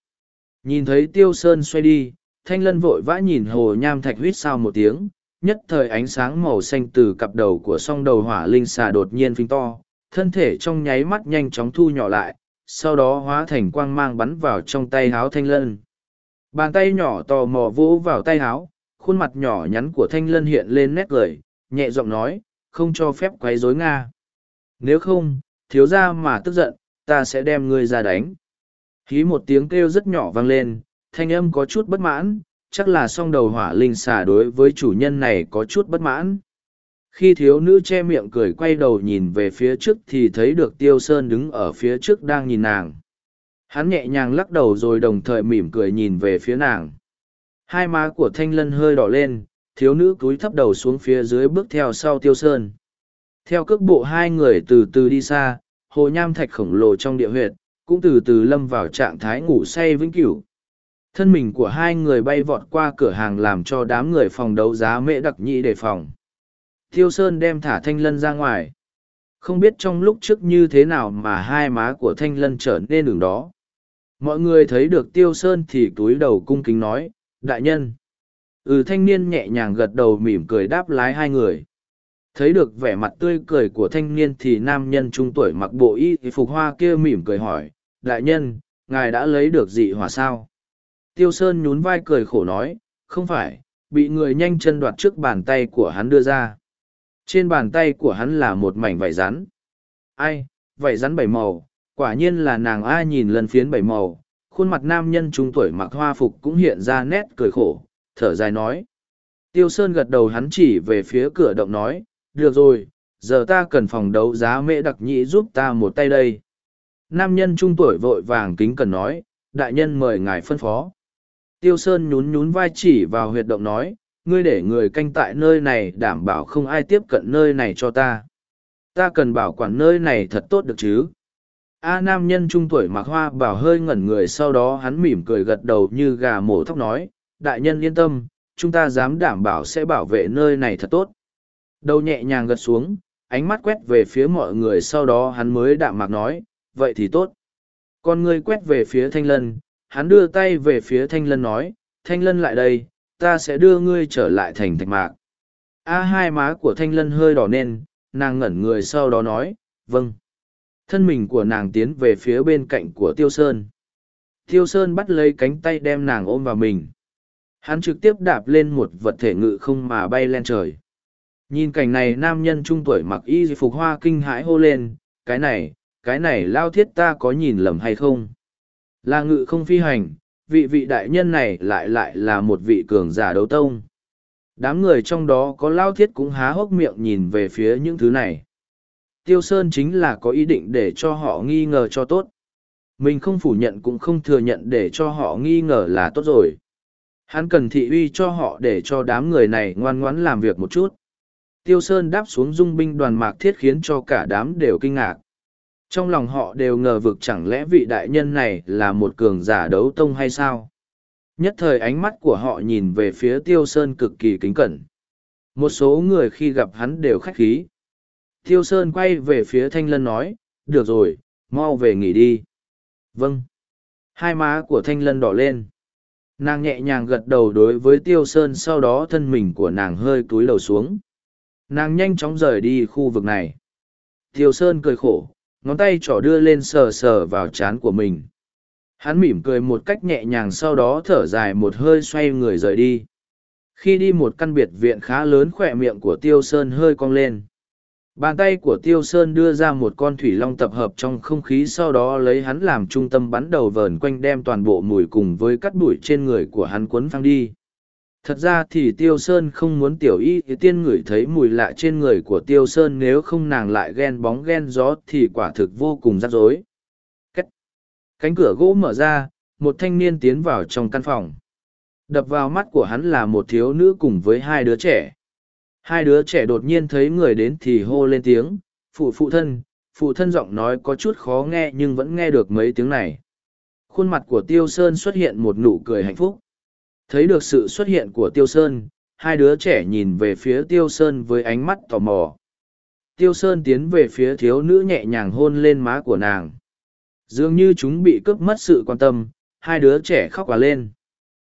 Nhìn thấy Tiêu Sơn xoay đi, Thanh Lân vội vã nhìn hồ nham thạch huýt sao một tiếng, nhất thời ánh sáng màu xanh từ cặp đầu của song đầu hỏa linh xà đột nhiên phình to, thân thể trong nháy mắt nhanh chóng thu nhỏ lại, sau đó hóa thành quang mang bắn vào trong tay háo Thanh Lân. Bàn tay nhỏ tò mò vỗ vào tay háo, khuôn mặt nhỏ nhắn của Thanh Lân hiện lên nét cười, nhẹ giọng nói, không cho phép quấy rối Nga. Nếu không, thiếu ra mà tức giận, ta sẽ đem ngươi ra đánh. Hí một tiếng kêu rất nhỏ vang lên, thanh âm có chút bất mãn, chắc là song đầu hỏa linh xà đối với chủ nhân này có chút bất mãn. Khi thiếu nữ che miệng cười quay đầu nhìn về phía trước thì thấy được Tiêu Sơn đứng ở phía trước đang nhìn nàng. Hắn nhẹ nhàng lắc đầu rồi đồng thời mỉm cười nhìn về phía nàng. Hai má của thanh lân hơi đỏ lên, thiếu nữ cúi thấp đầu xuống phía dưới bước theo sau tiêu sơn. Theo cước bộ hai người từ từ đi xa hồ nham thạch khổng lồ trong địa huyệt cũng từ từ lâm vào trạng thái ngủ say vĩnh cửu. Thân mình của hai người bay vọt qua cửa hàng làm cho đám người phòng đấu giá mễ đặc nhị đề phòng. Tiêu sơn đem thả thanh lân ra ngoài. Không biết trong lúc trước như thế nào mà hai má của thanh lân trở nên đường đó mọi người thấy được tiêu sơn thì túi đầu cung kính nói đại nhân. Ừ thanh niên nhẹ nhàng gật đầu mỉm cười đáp lái hai người. Thấy được vẻ mặt tươi cười của thanh niên thì nam nhân trung tuổi mặc bộ y phục hoa kia mỉm cười hỏi, đại nhân, ngài đã lấy được dị hỏa sao? Tiêu sơn nhún vai cười khổ nói, không phải, bị người nhanh chân đoạt trước bàn tay của hắn đưa ra. Trên bàn tay của hắn là một mảnh vải rắn. Ai, vải rắn bảy màu, quả nhiên là nàng ai nhìn lần phiến bảy màu khuôn mặt nam nhân trung tuổi mặc hoa phục cũng hiện ra nét cười khổ thở dài nói. Tiêu Sơn gật đầu hắn chỉ về phía cửa động nói, được rồi, giờ ta cần phòng đấu giá mễ đặc nhị giúp ta một tay đây. Nam nhân trung tuổi vội vàng kính cần nói, đại nhân mời ngài phân phó. Tiêu Sơn nhún nhún vai chỉ vào huyệt động nói, ngươi để người canh tại nơi này đảm bảo không ai tiếp cận nơi này cho ta. Ta cần bảo quản nơi này thật tốt được chứ. A nam nhân trung tuổi mặc hoa bảo hơi ngẩn người sau đó hắn mỉm cười gật đầu như gà mổ thóc nói, đại nhân yên tâm, chúng ta dám đảm bảo sẽ bảo vệ nơi này thật tốt. Đầu nhẹ nhàng gật xuống, ánh mắt quét về phía mọi người sau đó hắn mới đạm mạc nói, vậy thì tốt. Con ngươi quét về phía thanh lân, hắn đưa tay về phía thanh lân nói, thanh lân lại đây, ta sẽ đưa ngươi trở lại thành thạch mạc. A hai má của thanh lân hơi đỏ nên nàng ngẩn người sau đó nói, vâng. Thân mình của nàng tiến về phía bên cạnh của Tiêu Sơn. Tiêu Sơn bắt lấy cánh tay đem nàng ôm vào mình. Hắn trực tiếp đạp lên một vật thể ngự không mà bay lên trời. Nhìn cảnh này nam nhân trung tuổi mặc y phục hoa kinh hãi hô lên, cái này, cái này lao thiết ta có nhìn lầm hay không? Là ngự không phi hành, vị vị đại nhân này lại lại là một vị cường giả đấu tông. Đám người trong đó có lao thiết cũng há hốc miệng nhìn về phía những thứ này. Tiêu Sơn chính là có ý định để cho họ nghi ngờ cho tốt. Mình không phủ nhận cũng không thừa nhận để cho họ nghi ngờ là tốt rồi. Hắn cần thị uy cho họ để cho đám người này ngoan ngoãn làm việc một chút. Tiêu Sơn đáp xuống dung binh đoàn mạc thiết khiến cho cả đám đều kinh ngạc. Trong lòng họ đều ngờ vực chẳng lẽ vị đại nhân này là một cường giả đấu tông hay sao? Nhất thời ánh mắt của họ nhìn về phía Tiêu Sơn cực kỳ kính cẩn. Một số người khi gặp hắn đều khách khí. Tiêu Sơn quay về phía Thanh Lân nói, được rồi, mau về nghỉ đi. Vâng. Hai má của Thanh Lân đỏ lên. Nàng nhẹ nhàng gật đầu đối với Tiêu Sơn sau đó thân mình của nàng hơi túi lầu xuống. Nàng nhanh chóng rời đi khu vực này. Tiêu Sơn cười khổ, ngón tay trỏ đưa lên sờ sờ vào trán của mình hắn mỉm cười một cách nhẹ nhàng sau đó thở dài một hơi xoay người rời đi khi đi một căn biệt viện khá lớn khỏe miệng của tiêu sơn hơi cong lên bàn tay của tiêu sơn đưa ra một con thủy long tập hợp trong không khí, sau đó lấy hắn làm trung tâm bắn đầu vờn quanh đem toàn bộ mùi cùng với cắt bụi trên người của hắn quấn phăng đi. Thật ra thì tiêu sơn không muốn tiểu y tiên ngửi thấy mùi lạ trên người của tiêu sơn, nếu không nàng lại ghen bóng ghen gió thì quả thực vô cùng rắc rối. Cánh cửa gỗ mở ra, một thanh niên tiến vào trong căn phòng. Đập vào mắt của hắn là một thiếu nữ cùng với hai đứa trẻ hai đứa trẻ đột nhiên thấy người đến thì hô lên tiếng phụ phụ thân phụ thân giọng nói có chút khó nghe nhưng vẫn nghe được mấy tiếng này khuôn mặt của tiêu sơn xuất hiện một nụ cười hạnh phúc Thấy được sự xuất hiện của Tiêu Sơn, hai đứa trẻ nhìn về phía Tiêu Sơn với ánh mắt tò mò. Tiêu Sơn tiến về phía thiếu nữ nhẹ nhàng hôn lên má của nàng. Dường như chúng bị cướp mất sự quan tâm, hai đứa trẻ khóc quả lên.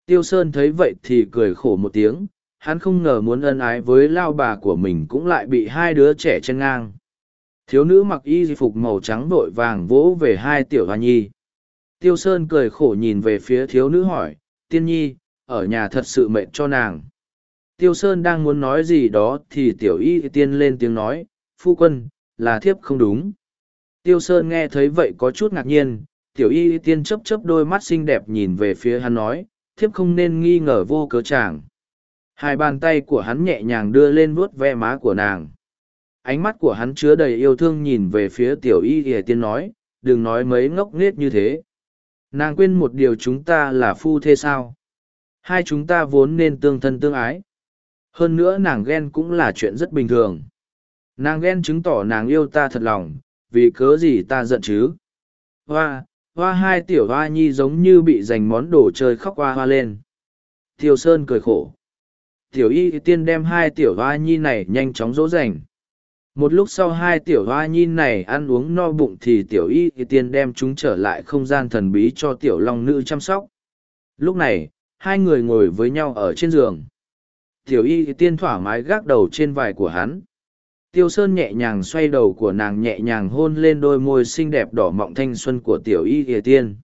Tiêu Sơn thấy vậy thì cười khổ một tiếng, hắn không ngờ muốn ân ái với lao bà của mình cũng lại bị hai đứa trẻ chen ngang. Thiếu nữ mặc y phục màu trắng vội vàng vỗ về hai tiểu hoa nhi. Tiêu Sơn cười khổ nhìn về phía thiếu nữ hỏi, tiên nhi, ở nhà thật sự mệt cho nàng. Tiêu Sơn đang muốn nói gì đó thì tiểu y tiên lên tiếng nói, phu quân, là thiếp không đúng. Tiêu Sơn nghe thấy vậy có chút ngạc nhiên, tiểu y tiên chấp chấp đôi mắt xinh đẹp nhìn về phía hắn nói, thiếp không nên nghi ngờ vô cớ chàng. Hai bàn tay của hắn nhẹ nhàng đưa lên vuốt ve má của nàng. Ánh mắt của hắn chứa đầy yêu thương nhìn về phía tiểu y y tiên nói, đừng nói mấy ngốc nghếch như thế. Nàng quên một điều chúng ta là phu thế sao? Hai chúng ta vốn nên tương thân tương ái. Hơn nữa nàng ghen cũng là chuyện rất bình thường. Nàng ghen chứng tỏ nàng yêu ta thật lòng, vì cớ gì ta giận chứ. Hoa, hoa hai tiểu hoa nhi giống như bị giành món đồ chơi khóc hoa hoa lên. Tiêu Sơn cười khổ. Tiểu y tiên đem hai tiểu hoa nhi này nhanh chóng dỗ dành. Một lúc sau hai tiểu hoa nhi này ăn uống no bụng thì tiểu y tiên đem chúng trở lại không gian thần bí cho tiểu long nữ chăm sóc. Lúc này, hai người ngồi với nhau ở trên giường. Tiểu y tiên thoải mái gác đầu trên vai của hắn. Tiêu Sơn nhẹ nhàng xoay đầu của nàng nhẹ nhàng hôn lên đôi môi xinh đẹp đỏ mọng thanh xuân của tiểu y y tiên.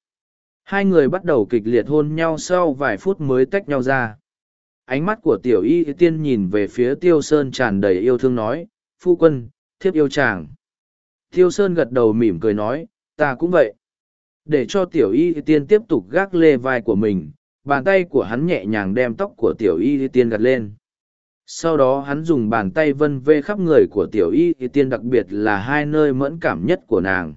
Hai người bắt đầu kịch liệt hôn nhau sau vài phút mới tách nhau ra. Ánh mắt của tiểu y tiên nhìn về phía Tiêu Sơn tràn đầy yêu thương nói, Phu quân, thiếp yêu chàng. Tiêu Sơn gật đầu mỉm cười nói, ta cũng vậy. Để cho tiểu y tiên tiếp tục gác lê vai của mình, bàn tay của hắn nhẹ nhàng đem tóc của tiểu y tiên gật lên sau đó hắn dùng bàn tay vân vê khắp người của tiểu y tiên đặc biệt là hai nơi mẫn cảm nhất của nàng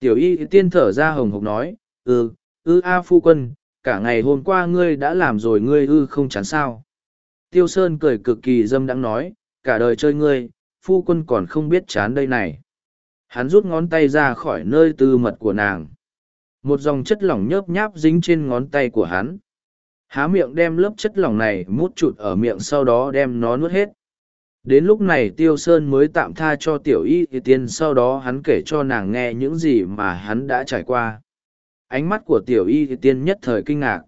tiểu y tiên thở ra hồng hộc nói ừ ư a phu quân cả ngày hôm qua ngươi đã làm rồi ngươi ư không chán sao. Tiêu Sơn cười cực kỳ dâm đắng nói, cả đời chơi ngươi, phu quân còn không biết chán đây này. Hắn rút ngón tay ra khỏi nơi tư mật của nàng. Một dòng chất lỏng nhớp nháp dính trên ngón tay của hắn. Há miệng đem lớp chất lỏng này mút chụt ở miệng sau đó đem nó nuốt hết. Đến lúc này Tiêu Sơn mới tạm tha cho tiểu y tiên sau đó hắn kể cho nàng nghe những gì mà hắn đã trải qua. Ánh mắt của tiểu y tiên nhất thời kinh ngạc.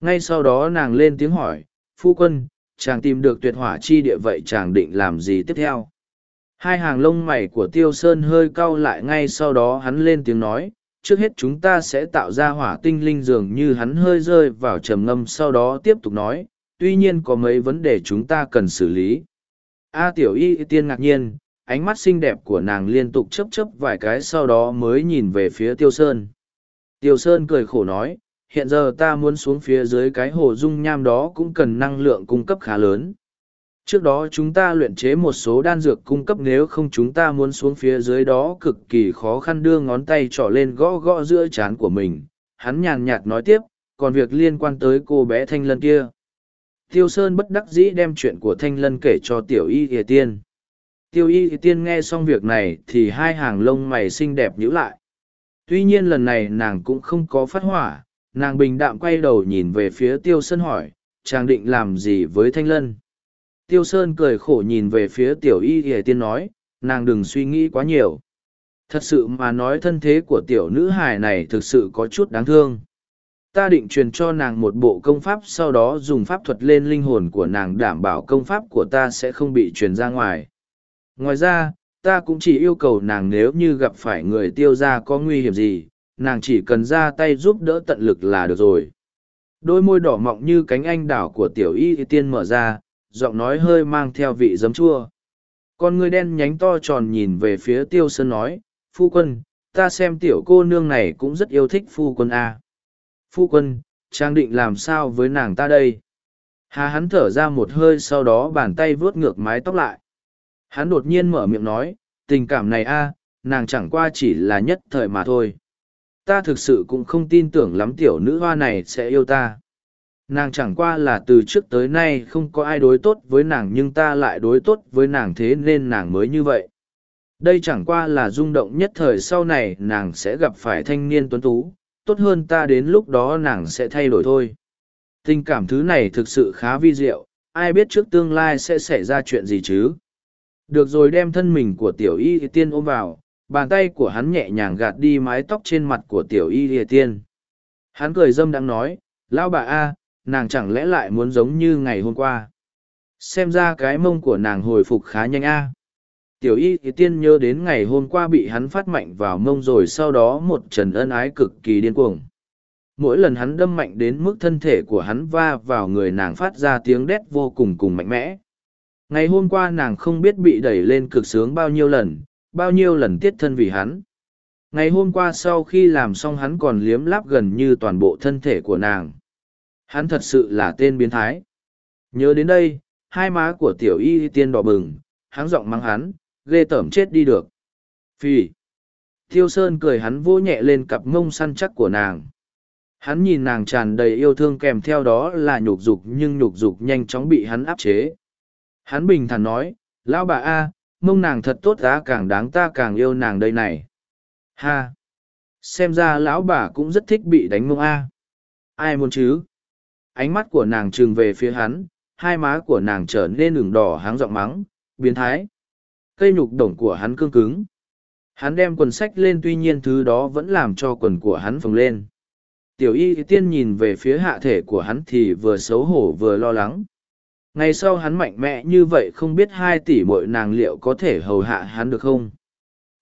Ngay sau đó nàng lên tiếng hỏi, Phu quân, chàng tìm được tuyệt hỏa chi địa vậy chàng định làm gì tiếp theo? Hai hàng lông mày của Tiêu Sơn hơi cau lại ngay sau đó hắn lên tiếng nói, trước hết chúng ta sẽ tạo ra hỏa tinh linh dường như hắn hơi rơi vào trầm ngâm sau đó tiếp tục nói, tuy nhiên có mấy vấn đề chúng ta cần xử lý. A tiểu y tiên ngạc nhiên, ánh mắt xinh đẹp của nàng liên tục chấp chấp vài cái sau đó mới nhìn về phía Tiêu Sơn. Tiêu Sơn cười khổ nói, hiện giờ ta muốn xuống phía dưới cái hồ dung nham đó cũng cần năng lượng cung cấp khá lớn. Trước đó chúng ta luyện chế một số đan dược cung cấp nếu không chúng ta muốn xuống phía dưới đó cực kỳ khó khăn đưa ngón tay trỏ lên gõ gõ giữa trán của mình. Hắn nhàn nhạt nói tiếp, còn việc liên quan tới cô bé Thanh Lân kia. Tiêu Sơn bất đắc dĩ đem chuyện của Thanh Lân kể cho Tiểu Y Thìa Tiên. Tiêu Y Thìa Tiên nghe xong việc này thì hai hàng lông mày xinh đẹp nhíu lại. Tuy nhiên lần này nàng cũng không có phát hỏa, nàng bình đạm quay đầu nhìn về phía Tiêu Sơn hỏi, chàng định làm gì với Thanh Lân? Tiêu Sơn cười khổ nhìn về phía tiểu y hề tiên nói, nàng đừng suy nghĩ quá nhiều. Thật sự mà nói thân thế của tiểu nữ hài này thực sự có chút đáng thương. Ta định truyền cho nàng một bộ công pháp sau đó dùng pháp thuật lên linh hồn của nàng đảm bảo công pháp của ta sẽ không bị truyền ra ngoài. Ngoài ra, ta cũng chỉ yêu cầu nàng nếu như gặp phải người tiêu gia có nguy hiểm gì, nàng chỉ cần ra tay giúp đỡ tận lực là được rồi. Đôi môi đỏ mọng như cánh anh đảo của tiểu y tiên mở ra, giọng nói hơi mang theo vị giấm chua. Con người đen nhánh to tròn nhìn về phía tiêu sơn nói, phu quân, ta xem tiểu cô nương này cũng rất yêu thích phu quân a. À. Phu quân, trang định làm sao với nàng ta đây? Hà hắn thở ra một hơi sau đó bàn tay vuốt ngược mái tóc lại. Hắn đột nhiên mở miệng nói, tình cảm này a, à, nàng chẳng qua chỉ là nhất thời mà thôi. Ta thực sự cũng không tin tưởng lắm tiểu nữ hoa này sẽ yêu ta. Nàng chẳng qua là từ trước tới nay không có ai đối tốt với nàng nhưng ta lại đối tốt với nàng thế nên nàng mới như vậy. Đây chẳng qua là rung động nhất thời sau này nàng sẽ gặp phải thanh niên tuấn tú tốt hơn ta đến lúc đó nàng sẽ thay đổi thôi. Tình cảm thứ này thực sự khá vi diệu ai biết trước tương lai sẽ xảy ra chuyện gì chứ? Được rồi đem thân mình của tiểu y tiên ôm vào, bàn tay của hắn nhẹ nhàng gạt đi mái tóc trên mặt của tiểu y tiên. Hắn cười dâm đang nói, lão bà a, nàng chẳng lẽ lại muốn giống như ngày hôm qua? Xem ra cái mông của nàng hồi phục khá nhanh a. Tiểu y thì tiên nhớ đến ngày hôm qua bị hắn phát mạnh vào mông rồi sau đó một trần ân ái cực kỳ điên cuồng. Mỗi lần hắn đâm mạnh đến mức thân thể của hắn va vào người nàng phát ra tiếng đét vô cùng cùng mạnh mẽ ngày hôm qua nàng không biết bị đẩy lên cực sướng bao nhiêu lần bao nhiêu lần tiết thân vì hắn ngày hôm qua sau khi làm xong hắn còn liếm láp gần như toàn bộ thân thể của nàng Hắn thật sự là tên biến thái. Nhớ đến đây, hai má của tiểu y tiên đỏ bừng, hắn giọng mắng hắn, ghê tởm chết đi được. Phi. Thiêu Sơn cười hắn vô nhẹ lên cặp mông săn chắc của nàng. Hắn nhìn nàng tràn đầy yêu thương kèm theo đó là nhục dục nhưng nhục dục nhanh chóng bị hắn áp chế. Hắn bình thản nói, lão bà A, mông nàng thật tốt giá càng đáng ta càng yêu nàng đây này. Ha! Xem ra lão bà cũng rất thích bị đánh mông A. Ai muốn chứ? ánh mắt của nàng trừng về phía hắn, hai má của nàng trở nên ửng đỏ háng giọng mắng, biến thái. Cây nhục đồng của hắn cương cứng. Hắn đem quần sách lên tuy nhiên thứ đó vẫn làm cho quần của hắn phồng lên. Tiểu y tiên nhìn về phía hạ thể của hắn thì vừa xấu hổ vừa lo lắng. Ngày sau hắn mạnh mẽ như vậy không biết hai tỷ mội nàng liệu có thể hầu hạ hắn được không?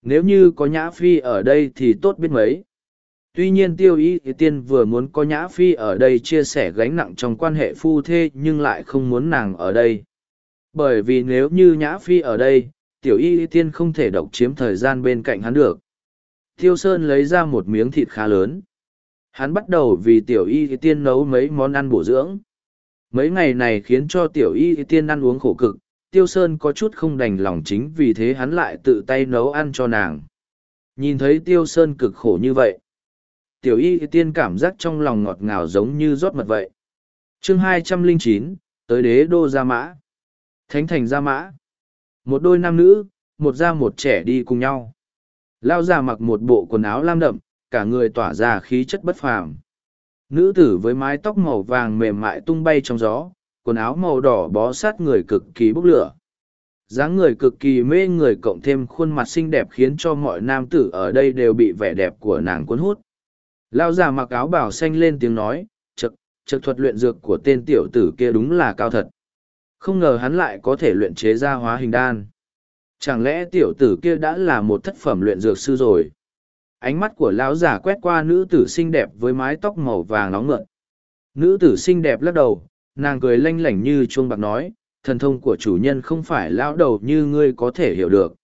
Nếu như có nhã phi ở đây thì tốt biết mấy. Tuy nhiên tiêu y thì tiên vừa muốn có nhã phi ở đây chia sẻ gánh nặng trong quan hệ phu thê nhưng lại không muốn nàng ở đây. Bởi vì nếu như nhã phi ở đây, tiểu y tiên không thể độc chiếm thời gian bên cạnh hắn được. Tiêu sơn lấy ra một miếng thịt khá lớn. Hắn bắt đầu vì tiểu y tiên nấu mấy món ăn bổ dưỡng mấy ngày này khiến cho tiểu y tiên ăn uống khổ cực tiêu sơn có chút không đành lòng chính vì thế hắn lại tự tay nấu ăn cho nàng nhìn thấy tiêu sơn cực khổ như vậy tiểu y tiên cảm giác trong lòng ngọt ngào giống như rót mật vậy. chương hai trăm linh chín tới đế đô Gia Mã. Thánh thành Gia Mã. Một đôi nam nữ, một da một trẻ đi cùng nhau. Lao già mặc một bộ quần áo lam đậm, cả người tỏa ra khí chất bất phàm. Nữ tử với mái tóc màu vàng mềm mại tung bay trong gió, quần áo màu đỏ bó sát người cực kỳ bốc lửa. dáng người cực kỳ mê người cộng thêm khuôn mặt xinh đẹp khiến cho mọi nam tử ở đây đều bị vẻ đẹp của nàng cuốn hút. Lao già mặc áo bảo xanh lên tiếng nói, chật, chật thuật luyện dược của tên tiểu tử kia đúng là cao thật. Không ngờ hắn lại có thể luyện chế ra hóa hình đan. Chẳng lẽ tiểu tử kia đã là một thất phẩm luyện dược sư rồi? Ánh mắt của lão già quét qua nữ tử xinh đẹp với mái tóc màu vàng nóng ngợn. Nữ tử xinh đẹp lắc đầu, nàng cười lanh lảnh như chuông bạc nói, thần thông của chủ nhân không phải lão đầu như ngươi có thể hiểu được.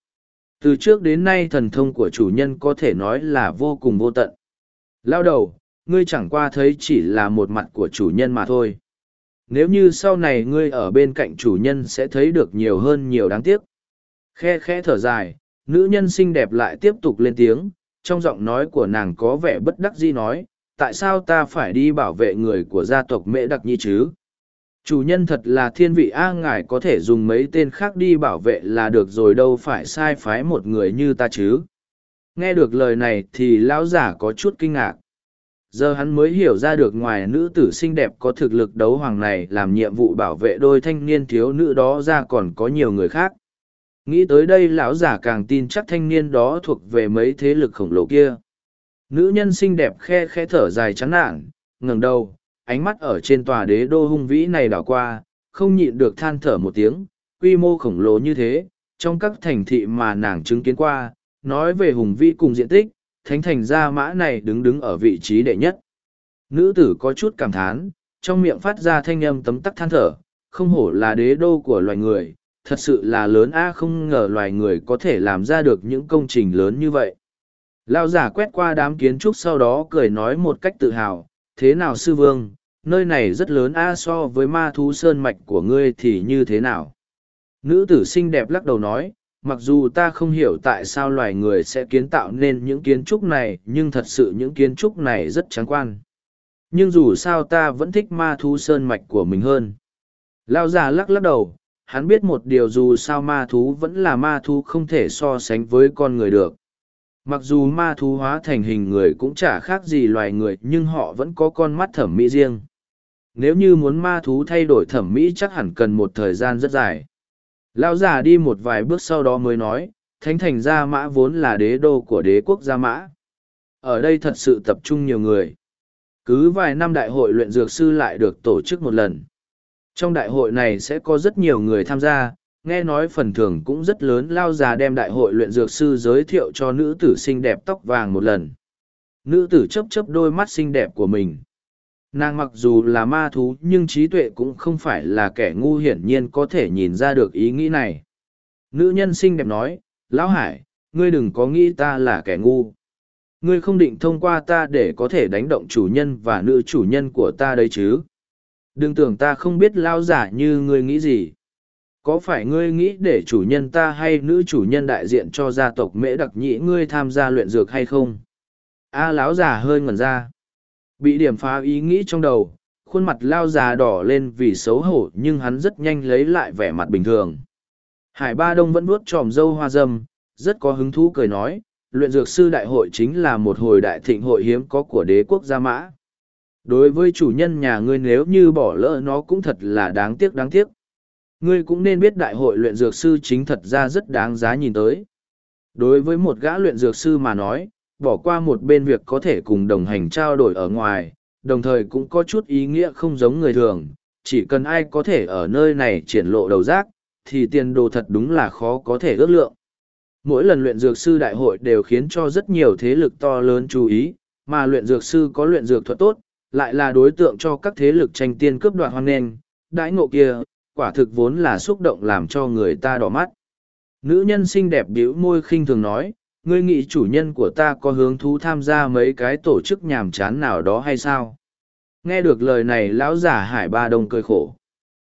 Từ trước đến nay thần thông của chủ nhân có thể nói là vô cùng vô tận. Lão đầu, ngươi chẳng qua thấy chỉ là một mặt của chủ nhân mà thôi. Nếu như sau này ngươi ở bên cạnh chủ nhân sẽ thấy được nhiều hơn nhiều đáng tiếc. Khe khẽ thở dài, nữ nhân xinh đẹp lại tiếp tục lên tiếng, trong giọng nói của nàng có vẻ bất đắc dĩ nói, tại sao ta phải đi bảo vệ người của gia tộc mễ đặc nhi chứ? Chủ nhân thật là thiên vị A ngài có thể dùng mấy tên khác đi bảo vệ là được rồi đâu phải sai phái một người như ta chứ. Nghe được lời này thì lão giả có chút kinh ngạc. Giờ hắn mới hiểu ra được ngoài nữ tử xinh đẹp có thực lực đấu hoàng này làm nhiệm vụ bảo vệ đôi thanh niên thiếu nữ đó ra còn có nhiều người khác nghĩ tới đây lão giả càng tin chắc thanh niên đó thuộc về mấy thế lực khổng lồ kia. Nữ nhân xinh đẹp khe khe thở dài chán nản, ngẩng đầu, ánh mắt ở trên tòa đế đô hung vĩ này đảo qua, không nhịn được than thở một tiếng, quy mô khổng lồ như thế, trong các thành thị mà nàng chứng kiến qua, nói về hùng vĩ cùng diện tích, thánh thành gia mã này đứng đứng ở vị trí đệ nhất. Nữ tử có chút cảm thán, trong miệng phát ra thanh âm tấm tắc than thở, không hổ là đế đô của loài người thật sự là lớn a, không ngờ loài người có thể làm ra được những công trình lớn như vậy. Lao giả quét qua đám kiến trúc sau đó cười nói một cách tự hào, thế nào sư vương, nơi này rất lớn a, so với ma thú sơn mạch của ngươi thì như thế nào? Nữ tử xinh đẹp lắc đầu nói, mặc dù ta không hiểu tại sao loài người sẽ kiến tạo nên những kiến trúc này, nhưng thật sự những kiến trúc này rất tráng quan. Nhưng dù sao ta vẫn thích ma thú sơn mạch của mình hơn. Lao giả lắc lắc đầu hắn biết một điều dù sao ma thú vẫn là ma thú không thể so sánh với con người được. Mặc dù ma thú hóa thành hình người cũng chả khác gì loài người, nhưng họ vẫn có con mắt thẩm mỹ riêng. Nếu như muốn ma thú thay đổi thẩm mỹ chắc hẳn cần một thời gian rất dài. Lão già đi một vài bước sau đó mới nói, thánh thành gia mã vốn là đế đô của đế quốc gia mã. Ở đây thật sự tập trung nhiều người. Cứ vài năm đại hội luyện dược sư lại được tổ chức một lần trong đại hội này sẽ có rất nhiều người tham gia, nghe nói phần thưởng cũng rất lớn lao già đem đại hội luyện dược sư giới thiệu cho nữ tử xinh đẹp tóc vàng một lần. Nữ tử chấp chấp đôi mắt xinh đẹp của mình. Nàng mặc dù là ma thú nhưng trí tuệ cũng không phải là kẻ ngu hiển nhiên có thể nhìn ra được ý nghĩ này. Nữ nhân xinh đẹp nói, Lão Hải, ngươi đừng có nghĩ ta là kẻ ngu. Ngươi không định thông qua ta để có thể đánh động chủ nhân và nữ chủ nhân của ta đây chứ. Đừng tưởng ta không biết lao giả như ngươi nghĩ gì. Có phải ngươi nghĩ để chủ nhân ta hay nữ chủ nhân đại diện cho gia tộc mễ đặc nhĩ ngươi tham gia luyện dược hay không? A à, giả hơi ngẩn ra. Bị điểm phá ý nghĩ trong đầu, khuôn mặt lao già đỏ lên vì xấu hổ nhưng hắn rất nhanh lấy lại vẻ mặt bình thường. Hải Ba Đông vẫn vuốt tròm dâu hoa dâm, rất có hứng thú cười nói, luyện dược sư đại hội chính là một hồi đại thịnh hội hiếm có của đế quốc Gia Mã đối với chủ nhân nhà ngươi nếu như bỏ lỡ nó cũng thật là đáng tiếc đáng tiếc. Ngươi cũng nên biết đại hội luyện dược sư chính thật ra rất đáng giá nhìn tới. Đối với một gã luyện dược sư mà nói, bỏ qua một bên việc có thể cùng đồng hành trao đổi ở ngoài, đồng thời cũng có chút ý nghĩa không giống người thường. Chỉ cần ai có thể ở nơi này triển lộ đầu giác, thì tiền đồ thật đúng là khó có thể ước lượng. Mỗi lần luyện dược sư đại hội đều khiến cho rất nhiều thế lực to lớn chú ý, mà luyện dược sư có luyện dược thuật tốt lại là đối tượng cho các thế lực tranh tiên cướp đoạt hoang nghênh đãi ngộ kia quả thực vốn là xúc động làm cho người ta đỏ mắt. Nữ nhân xinh đẹp bĩu môi khinh thường nói ngươi nghĩ chủ nhân của ta có hứng thú tham gia mấy cái tổ chức nhàm chán nào đó hay sao? Nghe được lời này lão giả hải ba đông cười khổ.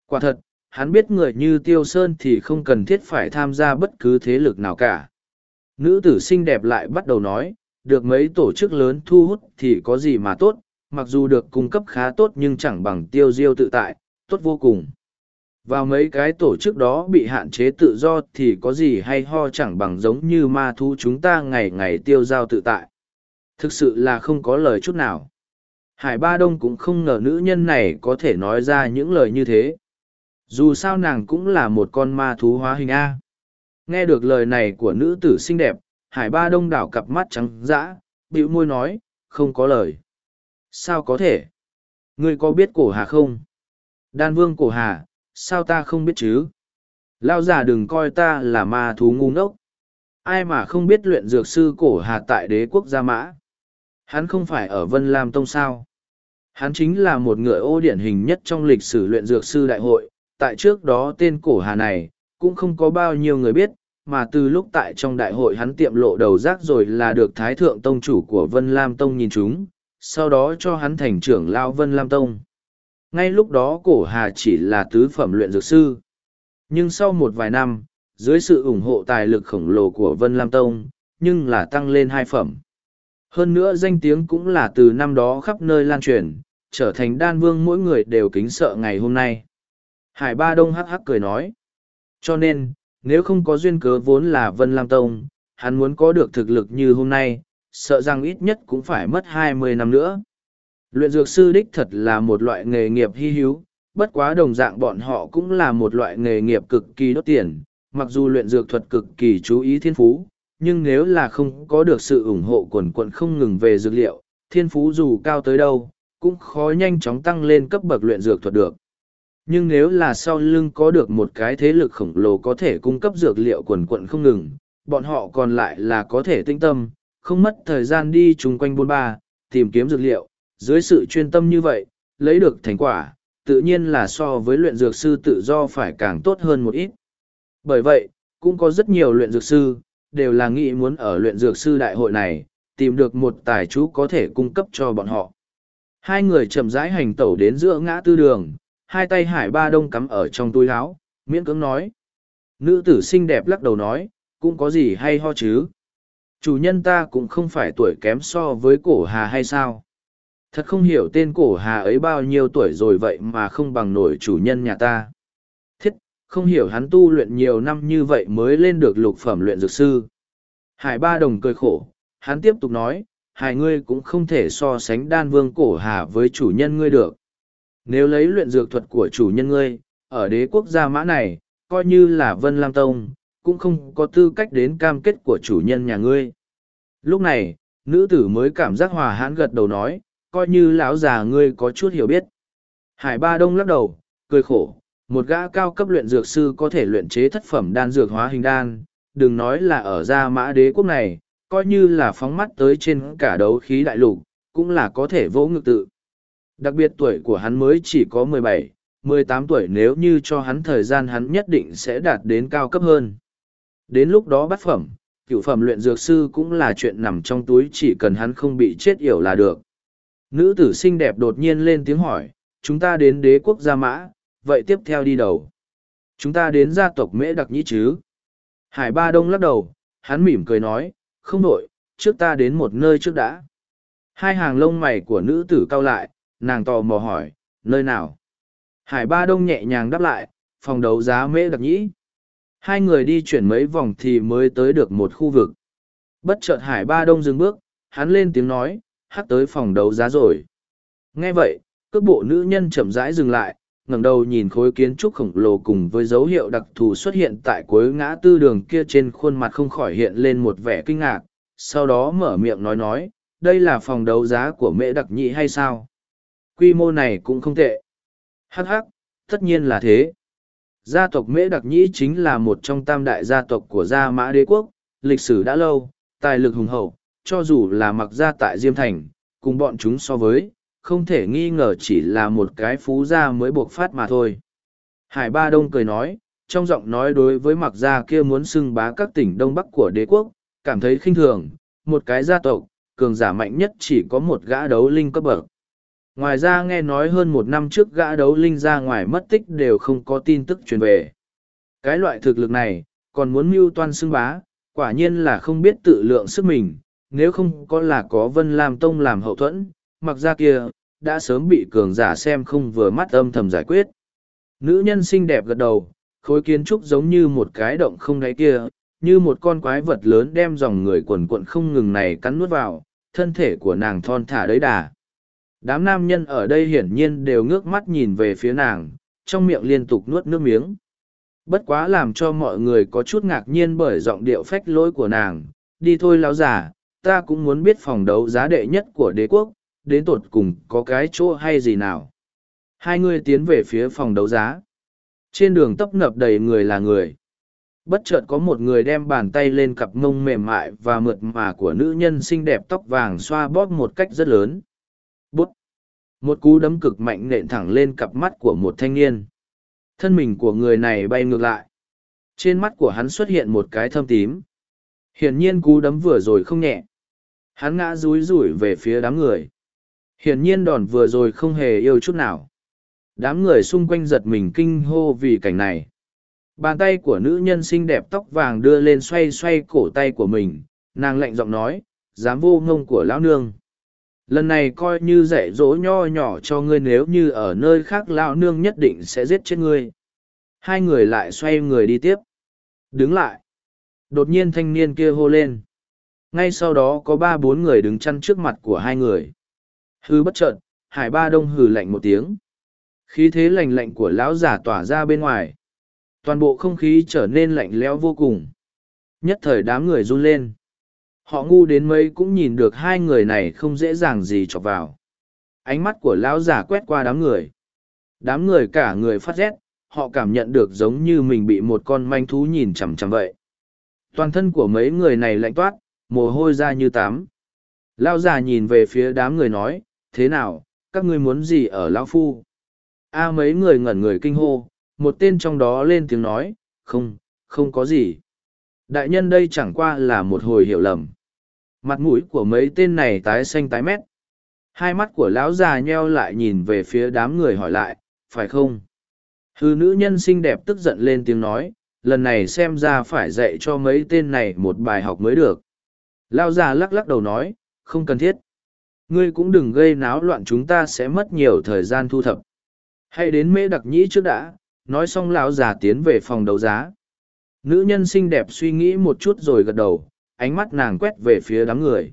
Quả thật hắn biết người như tiêu sơn thì không cần thiết phải tham gia bất cứ thế lực nào cả. Nữ tử xinh đẹp lại bắt đầu nói được mấy tổ chức lớn thu hút thì có gì mà tốt, mặc dù được cung cấp khá tốt nhưng chẳng bằng tiêu diêu tự tại, tốt vô cùng. Vào mấy cái tổ chức đó bị hạn chế tự do thì có gì hay ho chẳng bằng giống như ma thú chúng ta ngày ngày tiêu giao tự tại. Thực sự là không có lời chút nào. Hải Ba Đông cũng không ngờ nữ nhân này có thể nói ra những lời như thế. Dù sao nàng cũng là một con ma thú hóa hình A. Nghe được lời này của nữ tử xinh đẹp, Hải Ba Đông đảo cặp mắt trắng dã, bĩu môi nói, không có lời. Sao có thể? Ngươi có biết cổ hà không? Đan vương cổ hà, sao ta không biết chứ? Lao giả đừng coi ta là ma thú ngu ngốc. Ai mà không biết luyện dược sư cổ hà tại đế quốc Gia Mã? Hắn không phải ở Vân Lam Tông sao? Hắn chính là một ngựa ô điển hình nhất trong lịch sử luyện dược sư đại hội. Tại trước đó tên cổ hà này, cũng không có bao nhiêu người biết, mà từ lúc tại trong đại hội hắn tiệm lộ đầu rác rồi là được Thái Thượng Tông chủ của Vân Lam Tông nhìn chúng, sau đó cho hắn thành trưởng Lao Vân Lam Tông. Ngay lúc đó cổ hà chỉ là tứ phẩm luyện dược sư. Nhưng sau một vài năm, dưới sự ủng hộ tài lực khổng lồ của Vân Lam Tông, nhưng là tăng lên hai phẩm. Hơn nữa danh tiếng cũng là từ năm đó khắp nơi lan truyền, trở thành đan vương mỗi người đều kính sợ ngày hôm nay. Hải Ba Đông hắc hắc cười nói. Cho nên, nếu không có duyên cớ vốn là Vân Lam Tông, hắn muốn có được thực lực như hôm nay, sợ rằng ít nhất cũng phải mất hai mươi năm nữa. Luyện dược sư đích thật là một loại nghề nghiệp hy hữu, bất quá đồng dạng bọn họ cũng là một loại nghề nghiệp cực kỳ đốt tiền, mặc dù luyện dược thuật cực kỳ chú ý thiên phú, nhưng nếu là không có được sự ủng hộ quần quận không ngừng về dược liệu, thiên phú dù cao tới đâu, cũng khó nhanh chóng tăng lên cấp bậc luyện dược thuật được. Nhưng nếu là sau lưng có được một cái thế lực khổng lồ có thể cung cấp dược liệu quần quận không ngừng, bọn họ còn lại là có thể tinh tâm, không mất thời gian đi chung quanh bôn ba, tìm kiếm dược liệu, dưới sự chuyên tâm như vậy, lấy được thành quả, tự nhiên là so với luyện dược sư tự do phải càng tốt hơn một ít. Bởi vậy, cũng có rất nhiều luyện dược sư, đều là nghĩ muốn ở luyện dược sư đại hội này, tìm được một tài chú có thể cung cấp cho bọn họ. Hai người chậm rãi hành tẩu đến giữa ngã tư đường, hai tay hải ba đông cắm ở trong túi áo, miễn cưỡng nói. Nữ tử xinh đẹp lắc đầu nói, cũng có gì hay ho chứ. Chủ nhân ta cũng không phải tuổi kém so với cổ hà hay sao. Thật không hiểu tên cổ hà ấy bao nhiêu tuổi rồi vậy mà không bằng nổi chủ nhân nhà ta. Thiết, không hiểu hắn tu luyện nhiều năm như vậy mới lên được lục phẩm luyện dược sư. Hải ba đồng cười khổ, hắn tiếp tục nói, hải ngươi cũng không thể so sánh đan vương cổ hà với chủ nhân ngươi được. Nếu lấy luyện dược thuật của chủ nhân ngươi, ở đế quốc gia mã này, coi như là Vân Lam Tông, cũng không có tư cách đến cam kết của chủ nhân nhà ngươi. Lúc này, nữ tử mới cảm giác hòa hãn gật đầu nói, coi như lão già ngươi có chút hiểu biết. Hải Ba Đông lắc đầu, cười khổ, một gã cao cấp luyện dược sư có thể luyện chế thất phẩm đan dược hóa hình đan, đừng nói là ở gia mã đế quốc này, coi như là phóng mắt tới trên cả đấu khí đại lục, cũng là có thể vỗ ngực tự. Đặc biệt tuổi của hắn mới chỉ có mười bảy, mười tám tuổi nếu như cho hắn thời gian hắn nhất định sẽ đạt đến cao cấp hơn. Đến lúc đó bắt phẩm, cựu phẩm luyện dược sư cũng là chuyện nằm trong túi chỉ cần hắn không bị chết yểu là được. Nữ tử xinh đẹp đột nhiên lên tiếng hỏi, chúng ta đến đế quốc Gia Mã, vậy tiếp theo đi đầu. Chúng ta đến gia tộc Mễ Đặc Nhĩ chứ? Hải Ba Đông lắc đầu, hắn mỉm cười nói, không đổi, trước ta đến một nơi trước đã. Hai hàng lông mày của nữ tử cao lại, nàng tò mò hỏi, nơi nào? Hải Ba Đông nhẹ nhàng đáp lại, phòng đấu giá Mễ Đặc Nhĩ. Hai người đi chuyển mấy vòng thì mới tới được một khu vực. Bất chợt Hải Ba Đông dừng bước, hắn lên tiếng nói, hát tới phòng đấu giá rồi. Nghe vậy, cước bộ nữ nhân chậm rãi dừng lại, ngẩng đầu nhìn khối kiến trúc khổng lồ cùng với dấu hiệu đặc thù xuất hiện tại cuối ngã tư đường kia trên khuôn mặt không khỏi hiện lên một vẻ kinh ngạc, sau đó mở miệng nói nói, đây là phòng đấu giá của mễ đặc nhị hay sao? Quy mô này cũng không tệ. Hắc hắc, tất nhiên là thế. Gia tộc Mễ Đặc Nhĩ chính là một trong tam đại gia tộc của Gia Mã Đế Quốc, lịch sử đã lâu, tài lực hùng hậu, cho dù là mặc gia tại Diêm Thành, cùng bọn chúng so với, không thể nghi ngờ chỉ là một cái phú gia mới buộc phát mà thôi. Hải Ba Đông cười nói, trong giọng nói đối với mặc gia kia muốn xưng bá các tỉnh Đông Bắc của đế quốc, cảm thấy khinh thường, một cái gia tộc, cường giả mạnh nhất chỉ có một gã đấu linh cấp bậc. Ngoài ra nghe nói hơn một năm trước gã đấu linh ra ngoài mất tích đều không có tin tức truyền về. Cái loại thực lực này, còn muốn mưu toan xưng bá, quả nhiên là không biết tự lượng sức mình, nếu không có là có Vân Lam Tông làm hậu thuẫn, mặc ra kia, đã sớm bị cường giả xem không vừa mắt âm thầm giải quyết. Nữ nhân xinh đẹp gật đầu, khối kiến trúc giống như một cái động không đáy kia, như một con quái vật lớn đem dòng người quần quận không ngừng này cắn nuốt vào, thân thể của nàng thon thả đấy đà. Đám nam nhân ở đây hiển nhiên đều ngước mắt nhìn về phía nàng, trong miệng liên tục nuốt nước miếng. Bất quá làm cho mọi người có chút ngạc nhiên bởi giọng điệu phách lỗi của nàng. Đi thôi lão giả, ta cũng muốn biết phòng đấu giá đệ nhất của đế quốc, đến tột cùng có cái chỗ hay gì nào. Hai người tiến về phía phòng đấu giá. Trên đường tấp nập đầy người là người. Bất chợt có một người đem bàn tay lên cặp mông mềm mại và mượt mà của nữ nhân xinh đẹp tóc vàng xoa bóp một cách rất lớn. Bút! Một cú đấm cực mạnh nện thẳng lên cặp mắt của một thanh niên. Thân mình của người này bay ngược lại. Trên mắt của hắn xuất hiện một cái thâm tím. Hiển nhiên cú đấm vừa rồi không nhẹ. Hắn ngã rúi rủi về phía đám người. Hiển nhiên đòn vừa rồi không hề yêu chút nào. Đám người xung quanh giật mình kinh hô vì cảnh này. Bàn tay của nữ nhân xinh đẹp tóc vàng đưa lên xoay xoay cổ tay của mình, nàng lạnh giọng nói, dám vô ngông của lão nương. Lần này coi như dạy dỗ nho nhỏ cho ngươi nếu như ở nơi khác lao nương nhất định sẽ giết chết ngươi. Hai người lại xoay người đi tiếp. Đứng lại. Đột nhiên thanh niên kia hô lên. Ngay sau đó có ba bốn người đứng chăn trước mặt của hai người. Hư bất trợn hải ba đông hừ lạnh một tiếng. Khí thế lạnh lạnh của lão giả tỏa ra bên ngoài toàn bộ không khí trở nên lạnh lẽo vô cùng nhất thời đám người run lên họ ngu đến mấy cũng nhìn được hai người này không dễ dàng gì chọc vào. Ánh mắt của lão giả quét qua đám người. Đám người cả người phát rét họ cảm nhận được giống như mình bị một con manh thú nhìn chằm chằm vậy. Toàn thân của mấy người này lạnh toát mồ hôi ra như tám lão già nhìn về phía đám người nói thế nào các ngươi muốn gì ở lão phu? A mấy người ngẩn người kinh hô một tên trong đó lên tiếng nói, không, không có gì. Đại nhân đây chẳng qua là một hồi hiểu lầm. Mặt mũi của mấy tên này tái xanh tái mét. Hai mắt của lão già nheo lại nhìn về phía đám người hỏi lại, phải không? Hư nữ nhân xinh đẹp tức giận lên tiếng nói, lần này xem ra phải dạy cho mấy tên này một bài học mới được. Lão già lắc lắc đầu nói, không cần thiết. Ngươi cũng đừng gây náo loạn chúng ta sẽ mất nhiều thời gian thu thập. Hãy đến mễ đặc nhĩ trước đã, nói xong lão già tiến về phòng đấu giá nữ nhân xinh đẹp suy nghĩ một chút rồi gật đầu ánh mắt nàng quét về phía đám người.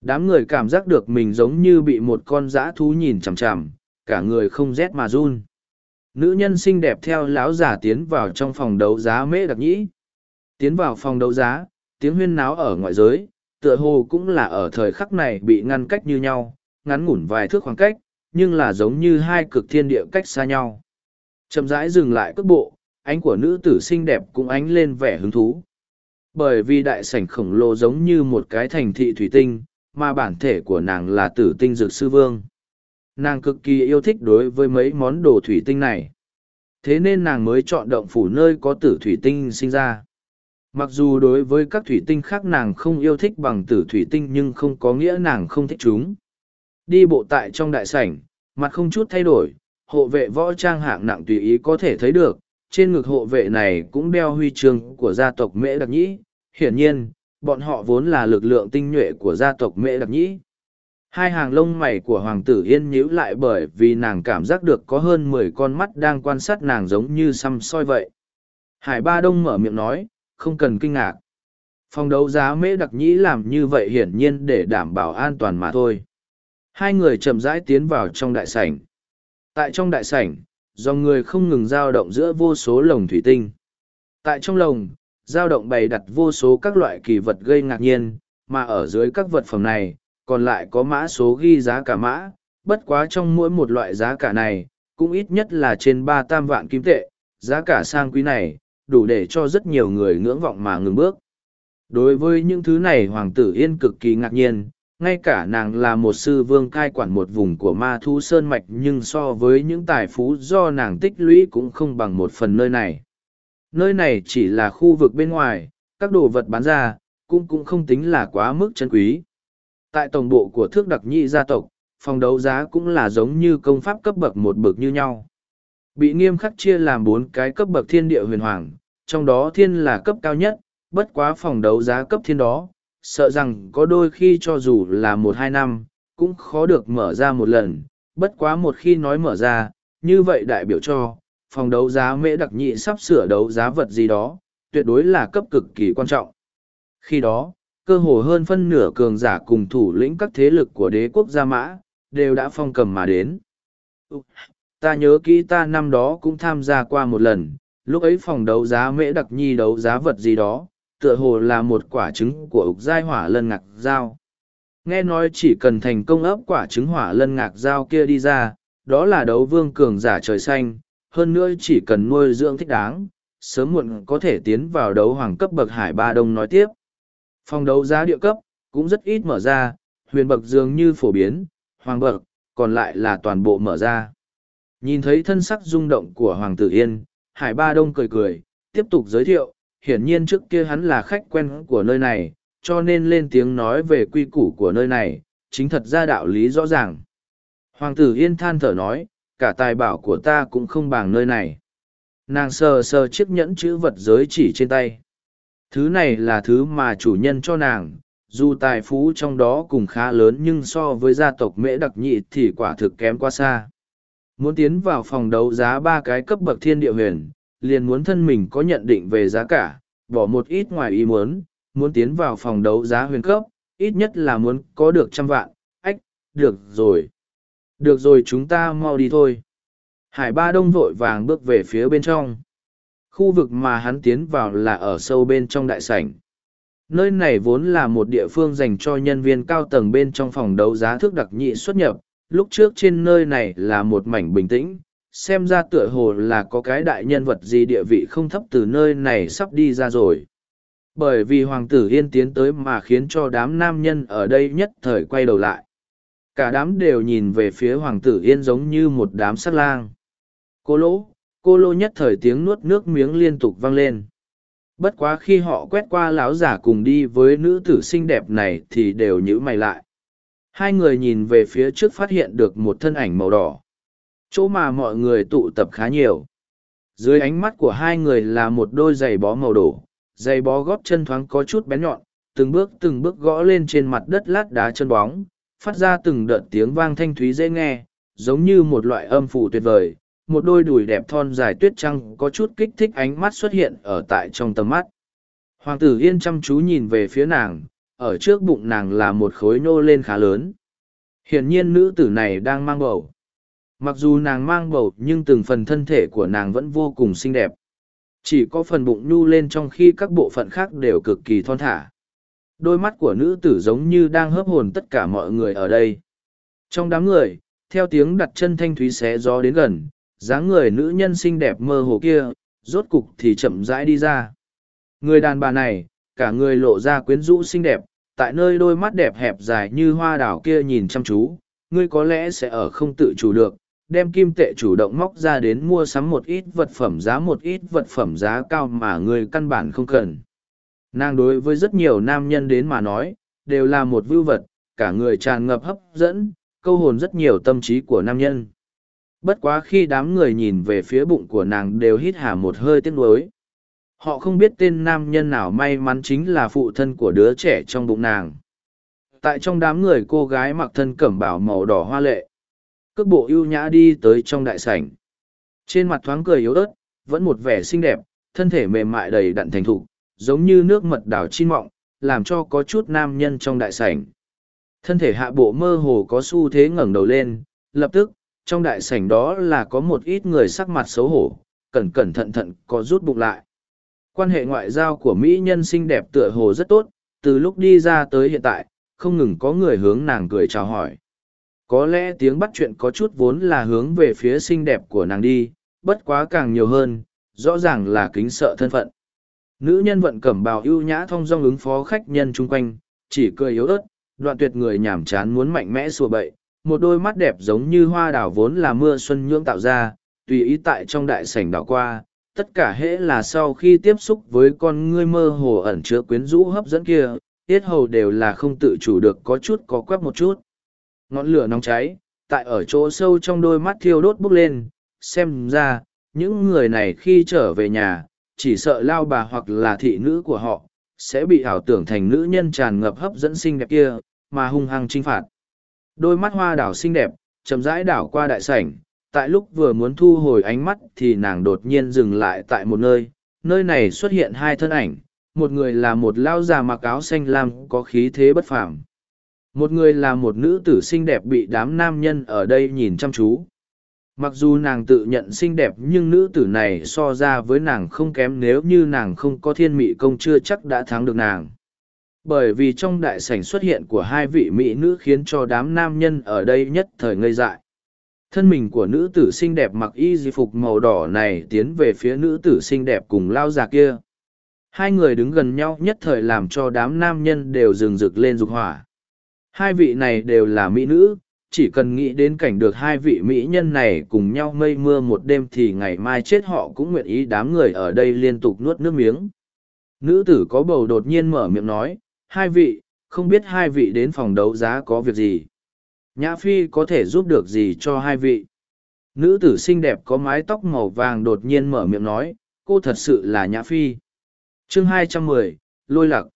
Đám người cảm giác được mình giống như bị một con dã thú nhìn chằm chằm, cả người không rét mà run. Nữ nhân xinh đẹp theo lão già tiến vào trong phòng đấu giá mễ đặc nhĩ. Tiến vào phòng đấu giá, tiếng huyên náo ở ngoại giới, tựa hồ cũng là ở thời khắc này bị ngăn cách như nhau, ngắn ngủn vài thước khoảng cách, nhưng là giống như hai cực thiên địa cách xa nhau. Chậm rãi dừng lại cước bộ, ánh của nữ tử xinh đẹp cũng ánh lên vẻ hứng thú bởi vì đại sảnh khổng lồ giống như một cái thành thị thủy tinh mà bản thể của nàng là tử tinh dược sư vương. Nàng cực kỳ yêu thích đối với mấy món đồ thủy tinh này. Thế nên nàng mới chọn động phủ nơi có tử thủy tinh sinh ra. Mặc dù đối với các thủy tinh khác nàng không yêu thích bằng tử thủy tinh nhưng không có nghĩa nàng không thích chúng. Đi bộ tại trong đại sảnh mặt không chút thay đổi hộ vệ võ trang hạng nặng tùy ý có thể thấy được, trên ngực hộ vệ này cũng đeo huy chương của gia tộc Mễ Đặc Nhĩ, hiển nhiên, bọn họ vốn là lực lượng tinh nhuệ của gia tộc Mễ Đặc Nhĩ. Hai hàng lông mày của Hoàng tử Yên nhíu lại bởi vì nàng cảm giác được có hơn mười con mắt đang quan sát nàng giống như xăm soi vậy. Hải Ba Đông mở miệng nói, không cần kinh ngạc. Phòng đấu giá Mễ Đặc Nhĩ làm như vậy hiển nhiên để đảm bảo an toàn mà thôi. Hai người chậm rãi tiến vào trong đại sảnh. Tại trong đại sảnh, dòng người không ngừng dao động giữa vô số lồng thủy tinh. Tại trong lồng, dao động bày đặt vô số các loại kỳ vật gây ngạc nhiên, mà ở dưới các vật phẩm này, còn lại có mã số ghi giá cả mã, bất quá trong mỗi một loại giá cả này, cũng ít nhất là trên ba tam vạn kim tệ, giá cả sang quý này, đủ để cho rất nhiều người ngưỡng vọng mà ngừng bước. Đối với những thứ này Hoàng tử Yên cực kỳ ngạc nhiên, ngay cả nàng là một sư vương cai quản một vùng của ma thu sơn mạch, nhưng so với những tài phú do nàng tích lũy cũng không bằng một phần nơi này. Nơi này chỉ là khu vực bên ngoài, các đồ vật bán ra cũng cũng không tính là quá mức chân quý. Tại tổng bộ của thước đặc nhị gia tộc, phòng đấu giá cũng là giống như công pháp cấp bậc một bậc như nhau. Bị nghiêm khắc chia làm bốn cái cấp bậc thiên địa huyền hoàng, trong đó thiên là cấp cao nhất, bất quá phòng đấu giá cấp thiên đó sợ rằng có đôi khi cho dù là một hai năm, cũng khó được mở ra một lần, bất quá một khi nói mở ra, như vậy đại biểu cho, phòng đấu giá mễ đặc nhị sắp sửa đấu giá vật gì đó, tuyệt đối là cấp cực kỳ quan trọng. Khi đó, cơ hồ hơn phân nửa cường giả cùng thủ lĩnh các thế lực của đế quốc Gia Mã, đều đã phong cầm mà đến. Ta nhớ kỹ ta năm đó cũng tham gia qua một lần, lúc ấy phòng đấu giá mễ đặc nhi đấu giá vật gì đó, tựa hồ là một quả trứng của ục giai hỏa lân ngạc dao. Nghe nói chỉ cần thành công ấp quả trứng hỏa lân ngạc dao kia đi ra, đó là đấu vương cường giả trời xanh, hơn nữa chỉ cần nuôi dưỡng thích đáng, sớm muộn có thể tiến vào đấu hoàng cấp bậc hải ba đông nói tiếp. Phòng đấu giá địa cấp, cũng rất ít mở ra, huyền bậc dường như phổ biến, hoàng bậc, còn lại là toàn bộ mở ra. Nhìn thấy thân sắc rung động của Hoàng tử Yên, Hải Ba Đông cười cười, tiếp tục giới thiệu, hiển nhiên trước kia hắn là khách quen của nơi này, cho nên lên tiếng nói về quy củ của nơi này, chính thật ra đạo lý rõ ràng. Hoàng tử Yên than thở nói, cả tài bảo của ta cũng không bằng nơi này. Nàng sờ sờ chiếc nhẫn chữ vật giới chỉ trên tay. Thứ này là thứ mà chủ nhân cho nàng, dù tài phú trong đó cùng khá lớn nhưng so với gia tộc mễ đặc nhị thì quả thực kém quá xa. Muốn tiến vào phòng đấu giá ba cái cấp bậc thiên địa huyền, liền muốn thân mình có nhận định về giá cả, bỏ một ít ngoài ý muốn, muốn tiến vào phòng đấu giá huyền cấp, ít nhất là muốn có được trăm vạn, ách, được rồi. Được rồi chúng ta mau đi thôi. Hải ba đông vội vàng bước về phía bên trong. Khu vực mà hắn tiến vào là ở sâu bên trong đại sảnh. Nơi này vốn là một địa phương dành cho nhân viên cao tầng bên trong phòng đấu giá thước đặc nhị xuất nhập, lúc trước trên nơi này là một mảnh bình tĩnh, xem ra tựa hồ là có cái đại nhân vật gì địa vị không thấp từ nơi này sắp đi ra rồi. Bởi vì hoàng tử yên tiến tới mà khiến cho đám nam nhân ở đây nhất thời quay đầu lại. Cả đám đều nhìn về phía hoàng tử yên giống như một đám sát lang. Cô lỗ, cô lô nhất thời tiếng nuốt nước miếng liên tục vang lên. Bất quá khi họ quét qua lão giả cùng đi với nữ tử xinh đẹp này thì đều nhữ mày lại. Hai người nhìn về phía trước phát hiện được một thân ảnh màu đỏ. Chỗ mà mọi người tụ tập khá nhiều. Dưới ánh mắt của hai người là một đôi giày bó màu đổ, giày bó gót chân thoáng có chút bén nhọn, từng bước từng bước gõ lên trên mặt đất lát đá chân bóng, phát ra từng đợt tiếng vang thanh thúy dễ nghe, giống như một loại âm phủ tuyệt vời. Một đôi đùi đẹp thon dài tuyết trăng có chút kích thích ánh mắt xuất hiện ở tại trong tầm mắt. Hoàng tử yên chăm chú nhìn về phía nàng, ở trước bụng nàng là một khối nô lên khá lớn. Hiển nhiên nữ tử này đang mang bầu. Mặc dù nàng mang bầu nhưng từng phần thân thể của nàng vẫn vô cùng xinh đẹp. Chỉ có phần bụng nhu lên trong khi các bộ phận khác đều cực kỳ thon thả. Đôi mắt của nữ tử giống như đang hớp hồn tất cả mọi người ở đây. Trong đám người, theo tiếng đặt chân thanh thúy xé gió đến gần, dáng người nữ nhân xinh đẹp mơ hồ kia, rốt cục thì chậm rãi đi ra. Người đàn bà này, cả người lộ ra quyến rũ xinh đẹp, tại nơi đôi mắt đẹp hẹp dài như hoa đảo kia nhìn chăm chú, ngươi có lẽ sẽ ở không tự chủ được, đem kim tệ chủ động móc ra đến mua sắm một ít vật phẩm giá một ít vật phẩm giá cao mà người căn bản không cần. Nàng đối với rất nhiều nam nhân đến mà nói, đều là một vưu vật, cả người tràn ngập hấp dẫn, câu hồn rất nhiều tâm trí của nam nhân. Bất quá khi đám người nhìn về phía bụng của nàng đều hít hà một hơi tiếc nuối. Họ không biết tên nam nhân nào may mắn chính là phụ thân của đứa trẻ trong bụng nàng. Tại trong đám người cô gái mặc thân cẩm bảo màu đỏ hoa lệ. Cước bộ ưu nhã đi tới trong đại sảnh. Trên mặt thoáng cười yếu ớt, vẫn một vẻ xinh đẹp, thân thể mềm mại đầy đặn thành thục, giống như nước mật đào chi mọng, làm cho có chút nam nhân trong đại sảnh. Thân thể hạ bộ mơ hồ có xu thế ngẩng đầu lên, lập tức, trong đại sảnh đó là có một ít người sắc mặt xấu hổ, cẩn cẩn thận thận có rút bụng lại. Quan hệ ngoại giao của Mỹ nhân xinh đẹp tựa hồ rất tốt, từ lúc đi ra tới hiện tại, không ngừng có người hướng nàng cười chào hỏi. Có lẽ tiếng bắt chuyện có chút vốn là hướng về phía xinh đẹp của nàng đi, bất quá càng nhiều hơn, rõ ràng là kính sợ thân phận. Nữ nhân vận cẩm bào ưu nhã thông dong ứng phó khách nhân chung quanh, chỉ cười yếu ớt, đoạn tuyệt người nhảm chán muốn mạnh mẽ sùa bậy, một đôi mắt đẹp giống như hoa đảo vốn là mưa xuân nhưỡng tạo ra, tùy ý tại trong đại sảnh đảo qua, tất cả hễ là sau khi tiếp xúc với con ngươi mơ hồ ẩn chứa quyến rũ hấp dẫn kia tiết hầu đều là không tự chủ được có chút có quắp một chút ngọn lửa nóng cháy tại ở chỗ sâu trong đôi mắt thiêu đốt bốc lên xem ra những người này khi trở về nhà chỉ sợ lao bà hoặc là thị nữ của họ sẽ bị ảo tưởng thành nữ nhân tràn ngập hấp dẫn xinh đẹp kia, mà hung hăng trinh phạt. Đôi mắt hoa đảo xinh đẹp, chậm rãi đảo qua đại sảnh, tại lúc vừa muốn thu hồi ánh mắt thì nàng đột nhiên dừng lại tại một nơi, nơi này xuất hiện hai thân ảnh, một người là một lao già mặc áo xanh lam có khí thế bất phàm. Một người là một nữ tử xinh đẹp bị đám nam nhân ở đây nhìn chăm chú. Mặc dù nàng tự nhận xinh đẹp nhưng nữ tử này so ra với nàng không kém nếu như nàng không có thiên mị công chưa chắc đã thắng được nàng. Bởi vì trong đại sảnh xuất hiện của hai vị mỹ nữ khiến cho đám nam nhân ở đây nhất thời ngây dại. Thân mình của nữ tử xinh đẹp mặc y di phục màu đỏ này tiến về phía nữ tử xinh đẹp cùng lao già kia. Hai người đứng gần nhau nhất thời làm cho đám nam nhân đều rừng rực lên dục hỏa. Hai vị này đều là mỹ nữ, chỉ cần nghĩ đến cảnh được hai vị mỹ nhân này cùng nhau mây mưa một đêm thì ngày mai chết họ cũng nguyện ý đám người ở đây liên tục nuốt nước miếng. Nữ tử có bầu đột nhiên mở miệng nói, hai vị, không biết hai vị đến phòng đấu giá có việc gì. Nhã Phi có thể giúp được gì cho hai vị? Nữ tử xinh đẹp có mái tóc màu vàng đột nhiên mở miệng nói, cô thật sự là Nhã Phi. chương hai trăm mười lôi lặc.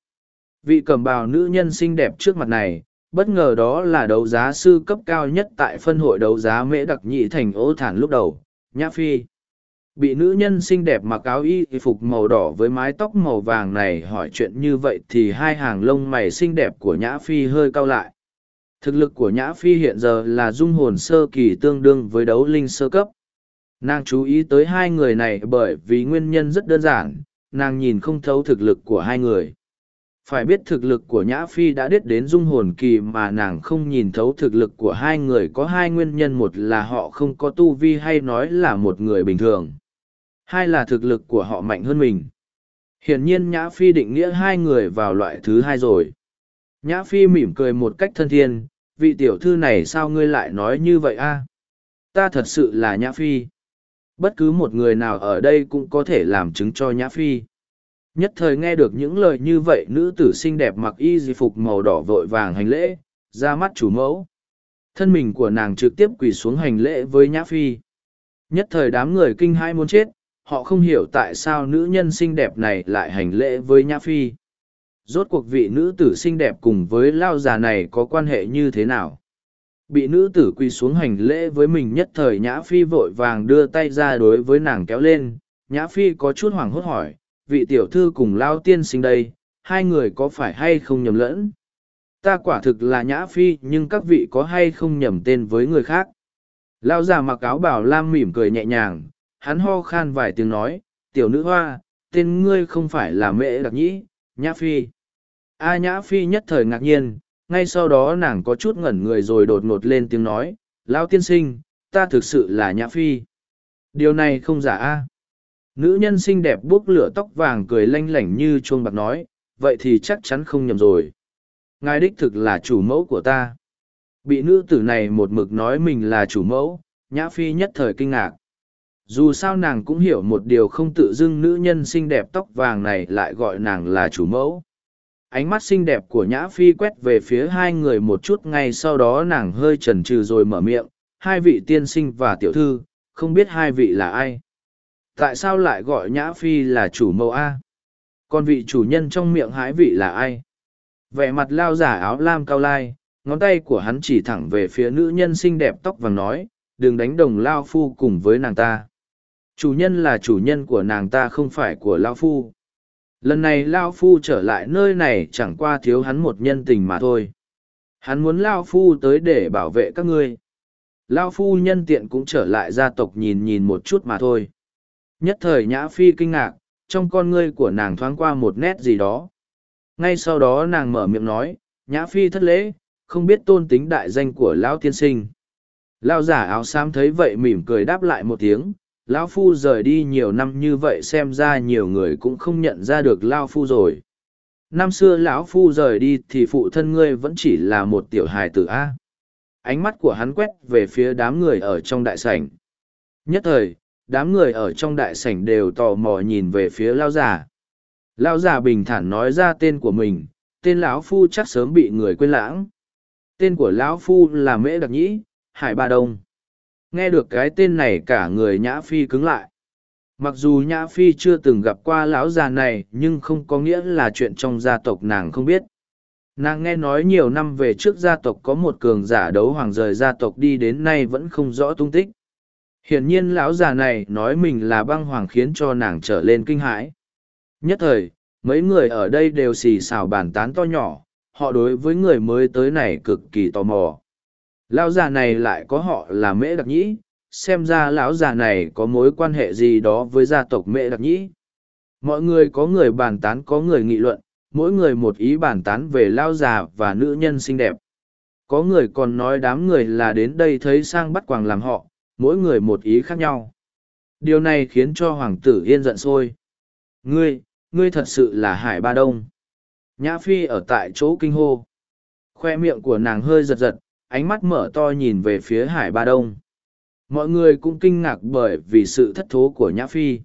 Vị cầm bào nữ nhân xinh đẹp trước mặt này, bất ngờ đó là đấu giá sư cấp cao nhất tại phân hội đấu giá mễ đặc nhị thành ô thản lúc đầu, Nhã Phi. Bị nữ nhân xinh đẹp mặc áo y phục màu đỏ với mái tóc màu vàng này hỏi chuyện như vậy thì hai hàng lông mày xinh đẹp của Nhã Phi hơi cau lại. Thực lực của Nhã Phi hiện giờ là dung hồn sơ kỳ tương đương với đấu linh sơ cấp. Nàng chú ý tới hai người này bởi vì nguyên nhân rất đơn giản, nàng nhìn không thấu thực lực của hai người. Phải biết thực lực của Nhã Phi đã đết đến dung hồn kỳ mà nàng không nhìn thấu thực lực của hai người có hai nguyên nhân một là họ không có tu vi hay nói là một người bình thường. Hai là thực lực của họ mạnh hơn mình. Hiển nhiên Nhã Phi định nghĩa hai người vào loại thứ hai rồi. Nhã Phi mỉm cười một cách thân thiên, vị tiểu thư này sao ngươi lại nói như vậy a? Ta thật sự là Nhã Phi. Bất cứ một người nào ở đây cũng có thể làm chứng cho Nhã Phi. Nhất thời nghe được những lời như vậy nữ tử xinh đẹp mặc y di phục màu đỏ vội vàng hành lễ, ra mắt chủ mẫu. Thân mình của nàng trực tiếp quỳ xuống hành lễ với Nhã Phi. Nhất thời đám người kinh hai muốn chết, họ không hiểu tại sao nữ nhân xinh đẹp này lại hành lễ với Nhã Phi. Rốt cuộc vị nữ tử xinh đẹp cùng với lao già này có quan hệ như thế nào? Bị nữ tử quỳ xuống hành lễ với mình nhất thời Nhã Phi vội vàng đưa tay ra đối với nàng kéo lên. Nhã Phi có chút hoảng hốt hỏi, vị tiểu thư cùng lao tiên sinh đây, hai người có phải hay không nhầm lẫn? Ta quả thực là Nhã Phi nhưng các vị có hay không nhầm tên với người khác? Lao già mặc áo bảo lam mỉm cười nhẹ nhàng, hắn ho khan vài tiếng nói, tiểu nữ hoa, tên ngươi không phải là mẹ đặc nhĩ, Nhã Phi. A Nhã Phi nhất thời ngạc nhiên, ngay sau đó nàng có chút ngẩn người rồi đột ngột lên tiếng nói, Lao tiên sinh, ta thực sự là Nhã Phi. Điều này không giả a. Nữ nhân xinh đẹp buốc lửa tóc vàng cười lanh lảnh như chuông bạc nói, vậy thì chắc chắn không nhầm rồi. Ngài đích thực là chủ mẫu của ta. Bị nữ tử này một mực nói mình là chủ mẫu, Nhã Phi nhất thời kinh ngạc. Dù sao nàng cũng hiểu một điều không tự dưng nữ nhân xinh đẹp tóc vàng này lại gọi nàng là chủ mẫu. Ánh mắt xinh đẹp của Nhã Phi quét về phía hai người một chút ngay sau đó nàng hơi chần chừ rồi mở miệng, hai vị tiên sinh và tiểu thư, không biết hai vị là ai. Tại sao lại gọi Nhã Phi là chủ mẫu A? Còn vị chủ nhân trong miệng hái vị là ai? Vẻ mặt lao giả áo lam cao lai, ngón tay của hắn chỉ thẳng về phía nữ nhân xinh đẹp tóc vàng nói, đừng đánh đồng lao phu cùng với nàng ta. Chủ nhân là chủ nhân của nàng ta không phải của lao phu. Lần này lao phu trở lại nơi này chẳng qua thiếu hắn một nhân tình mà thôi. Hắn muốn lao phu tới để bảo vệ các ngươi. Lao phu nhân tiện cũng trở lại gia tộc nhìn nhìn một chút mà thôi. Nhất thời Nhã Phi kinh ngạc, trong con ngươi của nàng thoáng qua một nét gì đó. Ngay sau đó nàng mở miệng nói, Nhã Phi thất lễ, không biết tôn tính đại danh của Lão tiên sinh. Lão giả áo xám thấy vậy mỉm cười đáp lại một tiếng, Lão Phu rời đi nhiều năm như vậy xem ra nhiều người cũng không nhận ra được Lão Phu rồi. Năm xưa lão Phu rời đi thì phụ thân ngươi vẫn chỉ là một tiểu hài tử A. Ánh mắt của hắn quét về phía đám người ở trong đại sảnh. Nhất thời, đám người ở trong đại sảnh đều tò mò nhìn về phía lao già. Lao già bình thản nói ra tên của mình, tên lão phu chắc sớm bị người quên lãng. Tên của lão phu là mễ đặc nhĩ, hải ba đông. Nghe được cái tên này cả người nhã phi cứng lại. Mặc dù nhã phi chưa từng gặp qua lão già này, nhưng không có nghĩa là chuyện trong gia tộc nàng không biết. Nàng nghe nói nhiều năm về trước gia tộc có một cường giả đấu hoàng rời gia tộc đi đến nay vẫn không rõ tung tích hiển nhiên lão già này nói mình là băng hoàng khiến cho nàng trở lên kinh hãi. Nhất thời, mấy người ở đây đều xì xào bàn tán to nhỏ, họ đối với người mới tới này cực kỳ tò mò. Lão già này lại có họ là mễ đặc nhĩ, xem ra lão già này có mối quan hệ gì đó với gia tộc mễ đặc nhĩ. Mọi người có người bàn tán, có người nghị luận, mỗi người một ý bàn tán về lao già và nữ nhân xinh đẹp. Có người còn nói đám người là đến đây thấy sang bắt quàng làm họ mỗi người một ý khác nhau. Điều này khiến cho hoàng tử yên giận sôi. Ngươi ngươi thật sự là hải ba đông. Nhã phi ở tại chỗ kinh hô. Khoe miệng của nàng hơi giật giật, ánh mắt mở to nhìn về phía hải ba đông. Mọi người cũng kinh ngạc bởi vì sự thất thố của nhã phi.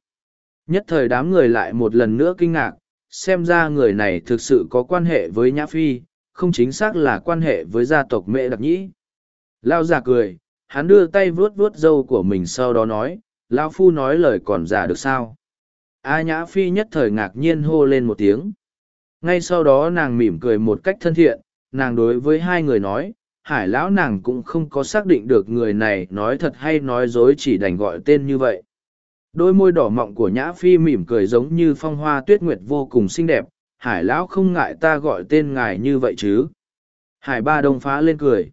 Nhất thời đám người lại một lần nữa kinh ngạc, xem ra người này thực sự có quan hệ với nhã phi, không chính xác là quan hệ với gia tộc mẹ đặc nhĩ. Lao già cười hắn đưa tay vuốt vuốt râu của mình sau đó nói lao phu nói lời còn giả được sao? A nhã phi nhất thời ngạc nhiên hô lên một tiếng. Ngay sau đó nàng mỉm cười một cách thân thiện, nàng đối với hai người nói, hải lão nàng cũng không có xác định được người này nói thật hay nói dối chỉ đành gọi tên như vậy. Đôi môi đỏ mọng của nhã phi mỉm cười giống như phong hoa tuyết nguyệt vô cùng xinh đẹp, hải lão không ngại ta gọi tên ngài như vậy chứ? Hải ba đông phá lên cười.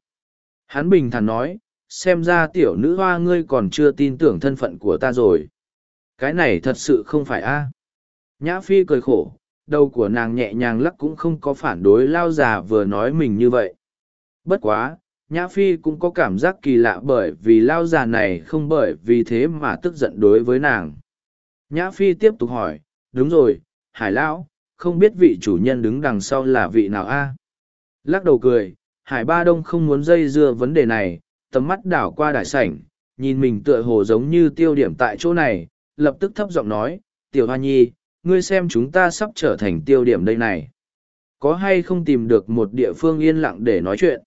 Hắn bình thản nói xem ra tiểu nữ hoa ngươi còn chưa tin tưởng thân phận của ta rồi. Cái này thật sự không phải a. Nhã phi cười khổ, đầu của nàng nhẹ nhàng lắc cũng không có phản đối lao già vừa nói mình như vậy. Bất quá, nhã phi cũng có cảm giác kỳ lạ bởi vì lao già này không bởi vì thế mà tức giận đối với nàng. Nhã phi tiếp tục hỏi, đúng rồi, hải lão, không biết vị chủ nhân đứng đằng sau là vị nào a? Lắc đầu cười, hải ba đông không muốn dây dưa vấn đề này tầm mắt đảo qua đại sảnh nhìn mình tựa hồ giống như tiêu điểm tại chỗ này lập tức thấp giọng nói tiểu hoa nhi ngươi xem chúng ta sắp trở thành tiêu điểm đây này có hay không tìm được một địa phương yên lặng để nói chuyện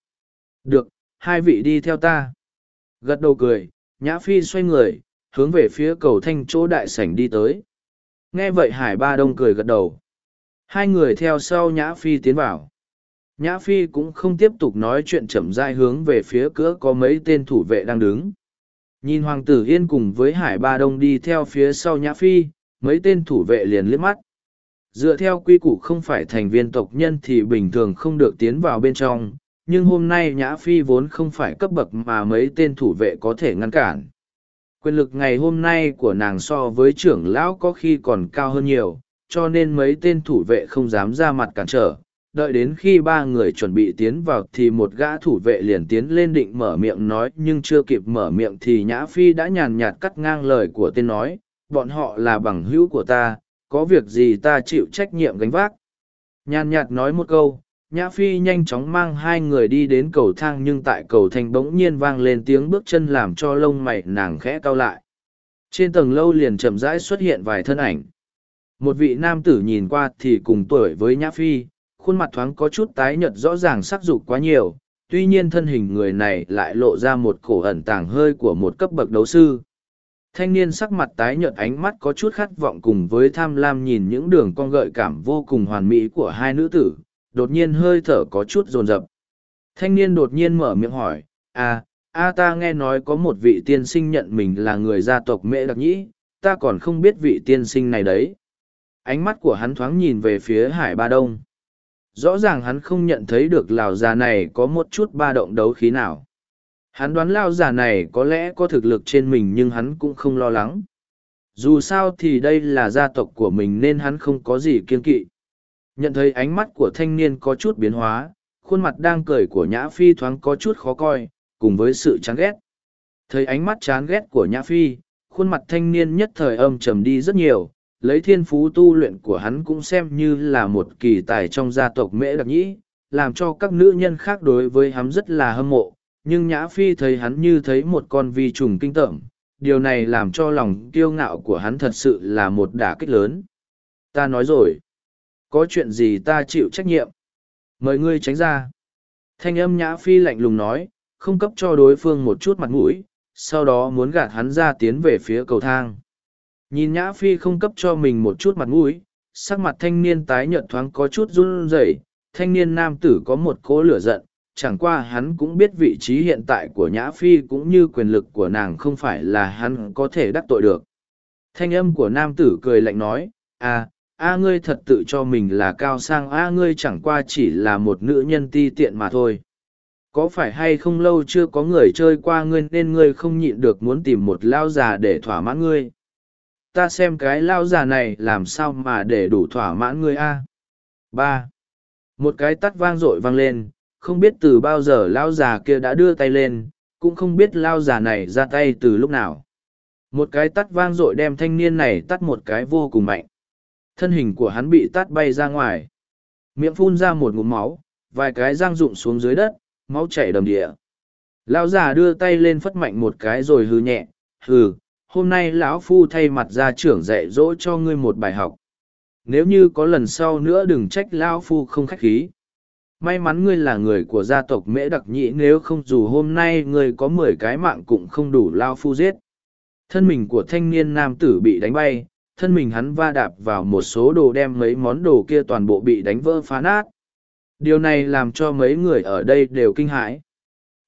được, hai vị đi theo ta. Gật đầu cười, Nhã Phi xoay người, hướng về phía cầu thanh chỗ đại sảnh đi tới. Nghe vậy Hải Ba Đông cười gật đầu. Hai người theo sau Nhã Phi tiến vào. Nhã Phi cũng không tiếp tục nói chuyện chậm rãi hướng về phía cửa có mấy tên thủ vệ đang đứng. Nhìn Hoàng tử Yên cùng với Hải Ba Đông đi theo phía sau Nhã Phi, mấy tên thủ vệ liền liếc mắt. Dựa theo quy củ không phải thành viên tộc nhân thì bình thường không được tiến vào bên trong, nhưng hôm nay nhã phi vốn không phải cấp bậc mà mấy tên thủ vệ có thể ngăn cản quyền lực ngày hôm nay của nàng so với trưởng lão có khi còn cao hơn nhiều cho nên mấy tên thủ vệ không dám ra mặt cản trở đợi đến khi ba người chuẩn bị tiến vào thì một gã thủ vệ liền tiến lên định mở miệng nói nhưng chưa kịp mở miệng thì nhã phi đã nhàn nhạt cắt ngang lời của tên nói bọn họ là bằng hữu của ta có việc gì ta chịu trách nhiệm gánh vác nhàn nhạt nói một câu Nhã Phi nhanh chóng mang hai người đi đến cầu thang nhưng tại cầu thanh bỗng nhiên vang lên tiếng bước chân làm cho lông mày nàng khẽ cau lại. Trên tầng lâu liền chậm rãi xuất hiện vài thân ảnh. Một vị nam tử nhìn qua thì cùng tuổi với Nhã Phi, khuôn mặt thoáng có chút tái nhợt rõ ràng sắc dục quá nhiều, tuy nhiên thân hình người này lại lộ ra một cổ ẩn tàng hơi của một cấp bậc đấu sư. Thanh niên sắc mặt tái nhợt ánh mắt có chút khát vọng cùng với tham lam nhìn những đường con gợi cảm vô cùng hoàn mỹ của hai nữ tử, đột nhiên hơi thở có chút dồn dập. Thanh niên đột nhiên mở miệng hỏi, à, a ta nghe nói có một vị tiên sinh nhận mình là người gia tộc mễ đặc nhĩ, ta còn không biết vị tiên sinh này đấy. Ánh mắt của hắn thoáng nhìn về phía hải ba đông. Rõ ràng hắn không nhận thấy được lão già này có một chút ba động đấu khí nào. Hắn đoán lao già này có lẽ có thực lực trên mình nhưng hắn cũng không lo lắng. Dù sao thì đây là gia tộc của mình nên hắn không có gì kiên kỵ nhận thấy ánh mắt của thanh niên có chút biến hóa, khuôn mặt đang cười của nhã phi thoáng có chút khó coi, cùng với sự chán ghét thấy ánh mắt chán ghét của nhã phi, khuôn mặt thanh niên nhất thời âm trầm đi rất nhiều lấy thiên phú tu luyện của hắn cũng xem như là một kỳ tài trong gia tộc mễ đặc nhĩ, làm cho các nữ nhân khác đối với hắn rất là hâm mộ, nhưng nhã phi thấy hắn như thấy một con vi trùng kinh tởm, điều này làm cho lòng kiêu ngạo của hắn thật sự là một đả kích lớn. Ta nói rồi, có chuyện gì ta chịu trách nhiệm? Mời ngươi tránh ra. Thanh âm nhã phi lạnh lùng nói, không cấp cho đối phương một chút mặt mũi, sau đó muốn gạt hắn ra tiến về phía cầu thang. Nhìn Nhã Phi không cấp cho mình một chút mặt mũi, sắc mặt thanh niên tái nhợt thoáng có chút run rẩy, thanh niên nam tử có một cỗ lửa giận, chẳng qua hắn cũng biết vị trí hiện tại của Nhã Phi cũng như quyền lực của nàng không phải là hắn có thể đắc tội được. Thanh âm của nam tử cười lạnh nói, à, a ngươi thật tự cho mình là cao sang a ngươi chẳng qua chỉ là một nữ nhân ti tiện mà thôi có phải hay không lâu chưa có người chơi qua ngươi nên ngươi không nhịn được muốn tìm một lao già để thỏa mãn ngươi ta xem cái lao già này làm sao mà để đủ thỏa mãn ngươi a? Ba. Một cái tắt vang r ộ i vang lên, không biết từ bao giờ lao già kia đã đưa tay lên, cũng không biết lao già này ra tay từ lúc nào. Một cái tắt vang r ộ i đem thanh niên này tắt một cái vô cùng mạnh. Thân hình của hắn bị tắt bay ra ngoài. Miệng phun ra một ngụm máu, vài cái giang rụng xuống dưới đất, máu chảy đầm địa. Lão già đưa tay lên phất mạnh một cái rồi hư nhẹ, hừ hôm nay lão phu thay mặt ra trưởng dạy dỗ cho ngươi một bài học. Nếu như có lần sau nữa đừng trách lão phu không khách khí. May mắn ngươi là người của gia tộc mễ đặc nhĩ, nếu không dù hôm nay ngươi có mười cái mạng cũng không đủ lao phu giết. Thân mình của thanh niên nam tử bị đánh bay, thân mình hắn va đạp vào một số đồ đem mấy món đồ kia toàn bộ bị đánh vỡ phá nát. Điều này làm cho mấy người ở đây đều kinh hãi.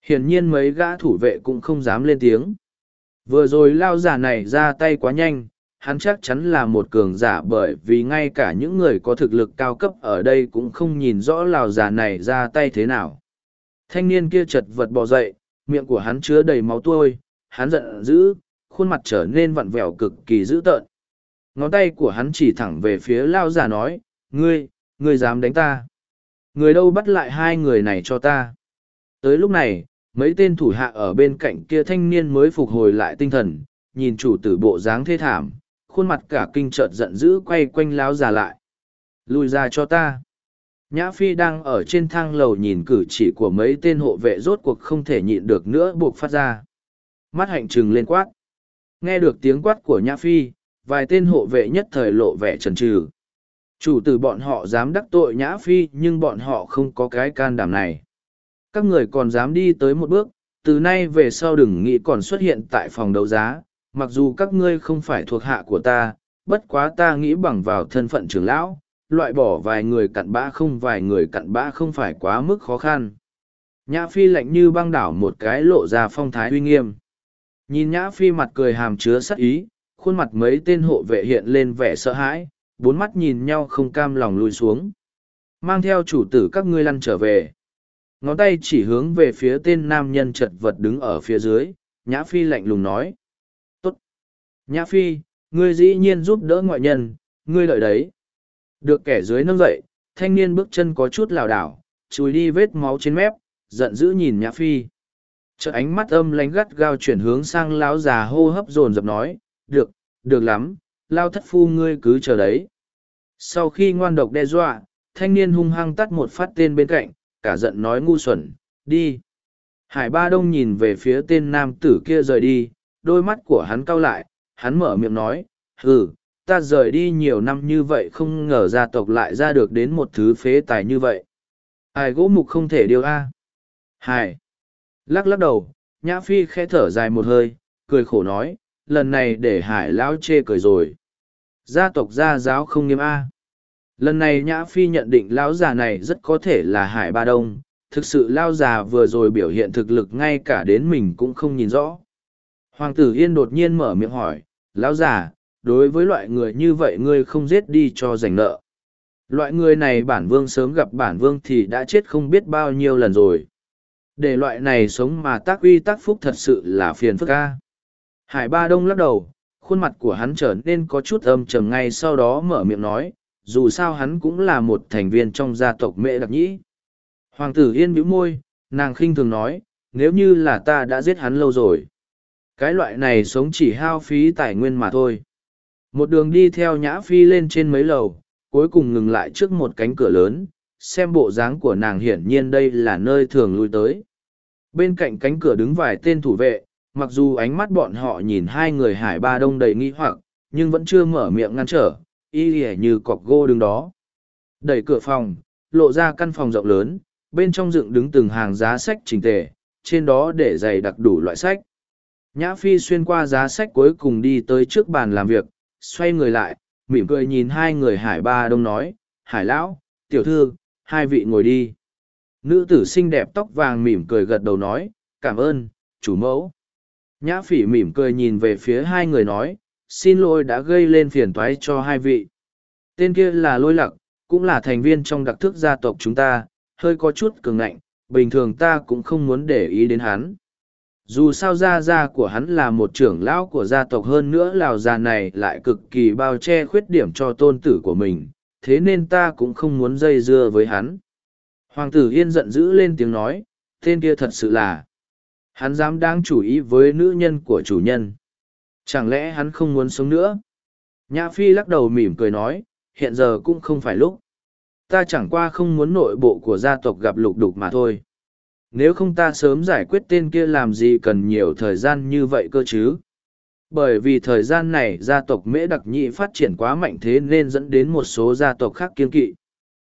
Hiển nhiên mấy gã thủ vệ cũng không dám lên tiếng vừa rồi lao giả này ra tay quá nhanh hắn chắc chắn là một cường giả bởi vì ngay cả những người có thực lực cao cấp ở đây cũng không nhìn rõ lao giả này ra tay thế nào. Thanh niên kia chật vật bỏ dậy miệng của hắn chứa đầy máu tuôi hắn giận dữ khuôn mặt trở nên vặn vẹo cực kỳ dữ tợn. Ngón tay của hắn chỉ thẳng về phía lao giả nói ngươi ngươi dám đánh ta? Người đâu bắt lại hai người này cho ta. Tới lúc này, mấy tên thủ hạ ở bên cạnh kia thanh niên mới phục hồi lại tinh thần, nhìn chủ tử bộ dáng thê thảm, khuôn mặt cả kinh chợt giận dữ quay quanh láo già lại. Lùi ra cho ta. Nhã Phi đang ở trên thang lầu nhìn cử chỉ của mấy tên hộ vệ rốt cuộc không thể nhịn được nữa buộc phát ra. Mắt hạnh trừng lên quát. Nghe được tiếng quát của Nhã Phi, vài tên hộ vệ nhất thời lộ vẻ trần trừ. Chủ tử bọn họ dám đắc tội Nhã Phi nhưng bọn họ không có cái can đảm này. Các người còn dám đi tới một bước, từ nay về sau đừng nghĩ còn xuất hiện tại phòng đấu giá, mặc dù các ngươi không phải thuộc hạ của ta, bất quá ta nghĩ bằng vào thân phận trưởng lão, loại bỏ vài người cặn bã không vài người cặn bã không phải quá mức khó khăn. Nhã Phi lạnh như băng đảo một cái lộ ra phong thái uy nghiêm. Nhìn Nhã Phi mặt cười hàm chứa sắc ý, khuôn mặt mấy tên hộ vệ hiện lên vẻ sợ hãi, bốn mắt nhìn nhau không cam lòng lùi xuống. Mang theo chủ tử các ngươi lăn trở về. Ngón tay chỉ hướng về phía tên nam nhân chật vật đứng ở phía dưới, Nhã Phi lạnh lùng nói. Tốt. Nhã Phi, ngươi dĩ nhiên giúp đỡ ngoại nhân, ngươi lợi đấy. Được kẻ dưới nâng dậy, thanh niên bước chân có chút lảo đảo, chùi đi vết máu trên mép, giận dữ nhìn Nhã Phi. Chợ ánh mắt âm lánh gắt gao chuyển hướng sang lão già hô hấp dồn dập nói, được, được lắm, lao thất phu ngươi cứ chờ đấy. Sau khi ngoan độc đe dọa, thanh niên hung hăng tắt một phát tên bên cạnh, cả giận nói ngu xuẩn, đi. Hải ba đông nhìn về phía tên nam tử kia rời đi, đôi mắt của hắn cau lại, hắn mở miệng nói, hừ, ta rời đi nhiều năm như vậy không ngờ gia tộc lại ra được đến một thứ phế tài như vậy. Ai gỗ mục không thể điều a. Hải. Lắc lắc đầu, Nhã Phi khẽ thở dài một hơi, cười khổ nói, lần này để Hải lão chê cười rồi. Gia tộc gia giáo không nghiêm A. Lần này Nhã Phi nhận định lão già này rất có thể là Hải Ba Đông, thực sự lao già vừa rồi biểu hiện thực lực ngay cả đến mình cũng không nhìn rõ. Hoàng tử Yên đột nhiên mở miệng hỏi, lão già, đối với loại người như vậy ngươi không giết đi cho giành nợ. Loại người này bản vương sớm gặp bản vương thì đã chết không biết bao nhiêu lần rồi. Để loại này sống mà tác uy tác phúc thật sự là phiền phức ca. Hải Ba Đông lắc đầu, khuôn mặt của hắn trở nên có chút âm trầm ngay sau đó mở miệng nói, dù sao hắn cũng là một thành viên trong gia tộc mẹ đặc nhĩ. Hoàng tử yên bĩu môi, nàng khinh thường nói, nếu như là ta đã giết hắn lâu rồi. Cái loại này sống chỉ hao phí tài nguyên mà thôi. Một đường đi theo nhã phi lên trên mấy lầu, cuối cùng ngừng lại trước một cánh cửa lớn, xem bộ dáng của nàng hiển nhiên đây là nơi thường lui tới. Bên cạnh cánh cửa đứng vài tên thủ vệ, mặc dù ánh mắt bọn họ nhìn hai người hải ba đông đầy nghi hoặc nhưng vẫn chưa mở miệng ngăn trở y ỉa như cọc gô đứng đó đẩy cửa phòng lộ ra căn phòng rộng lớn bên trong dựng đứng từng hàng giá sách trình tề trên đó để giày đặc đủ loại sách nhã phi xuyên qua giá sách cuối cùng đi tới trước bàn làm việc xoay người lại, mỉm cười nhìn hai người hải ba đông nói, hải lão, tiểu thư, hai vị ngồi đi. Nữ tử xinh đẹp tóc vàng mỉm cười gật đầu nói, cảm ơn, chủ mẫu. Nhã phỉ mỉm cười nhìn về phía hai người nói, xin lỗi đã gây lên phiền toái cho hai vị. Tên kia là lôi lặc, cũng là thành viên trong đặc thức gia tộc chúng ta, hơi có chút cường ngạnh, bình thường ta cũng không muốn để ý đến hắn. Dù sao gia gia của hắn là một trưởng lão của gia tộc hơn nữa lào già này lại cực kỳ bao che khuyết điểm cho tôn tử của mình, thế nên ta cũng không muốn dây dưa với hắn. Hoàng tử Yên giận dữ lên tiếng nói, tên kia thật sự là, hắn dám đáng chủ ý với nữ nhân của chủ nhân. Chẳng lẽ hắn không muốn sống nữa? Nhã Phi lắc đầu mỉm cười nói, hiện giờ cũng không phải lúc. Ta chẳng qua không muốn nội bộ của gia tộc gặp lục đục mà thôi. Nếu không ta sớm giải quyết tên kia làm gì cần nhiều thời gian như vậy cơ chứ? Bởi vì thời gian này gia tộc mễ đặc nhị phát triển quá mạnh thế nên dẫn đến một số gia tộc khác kiên kỵ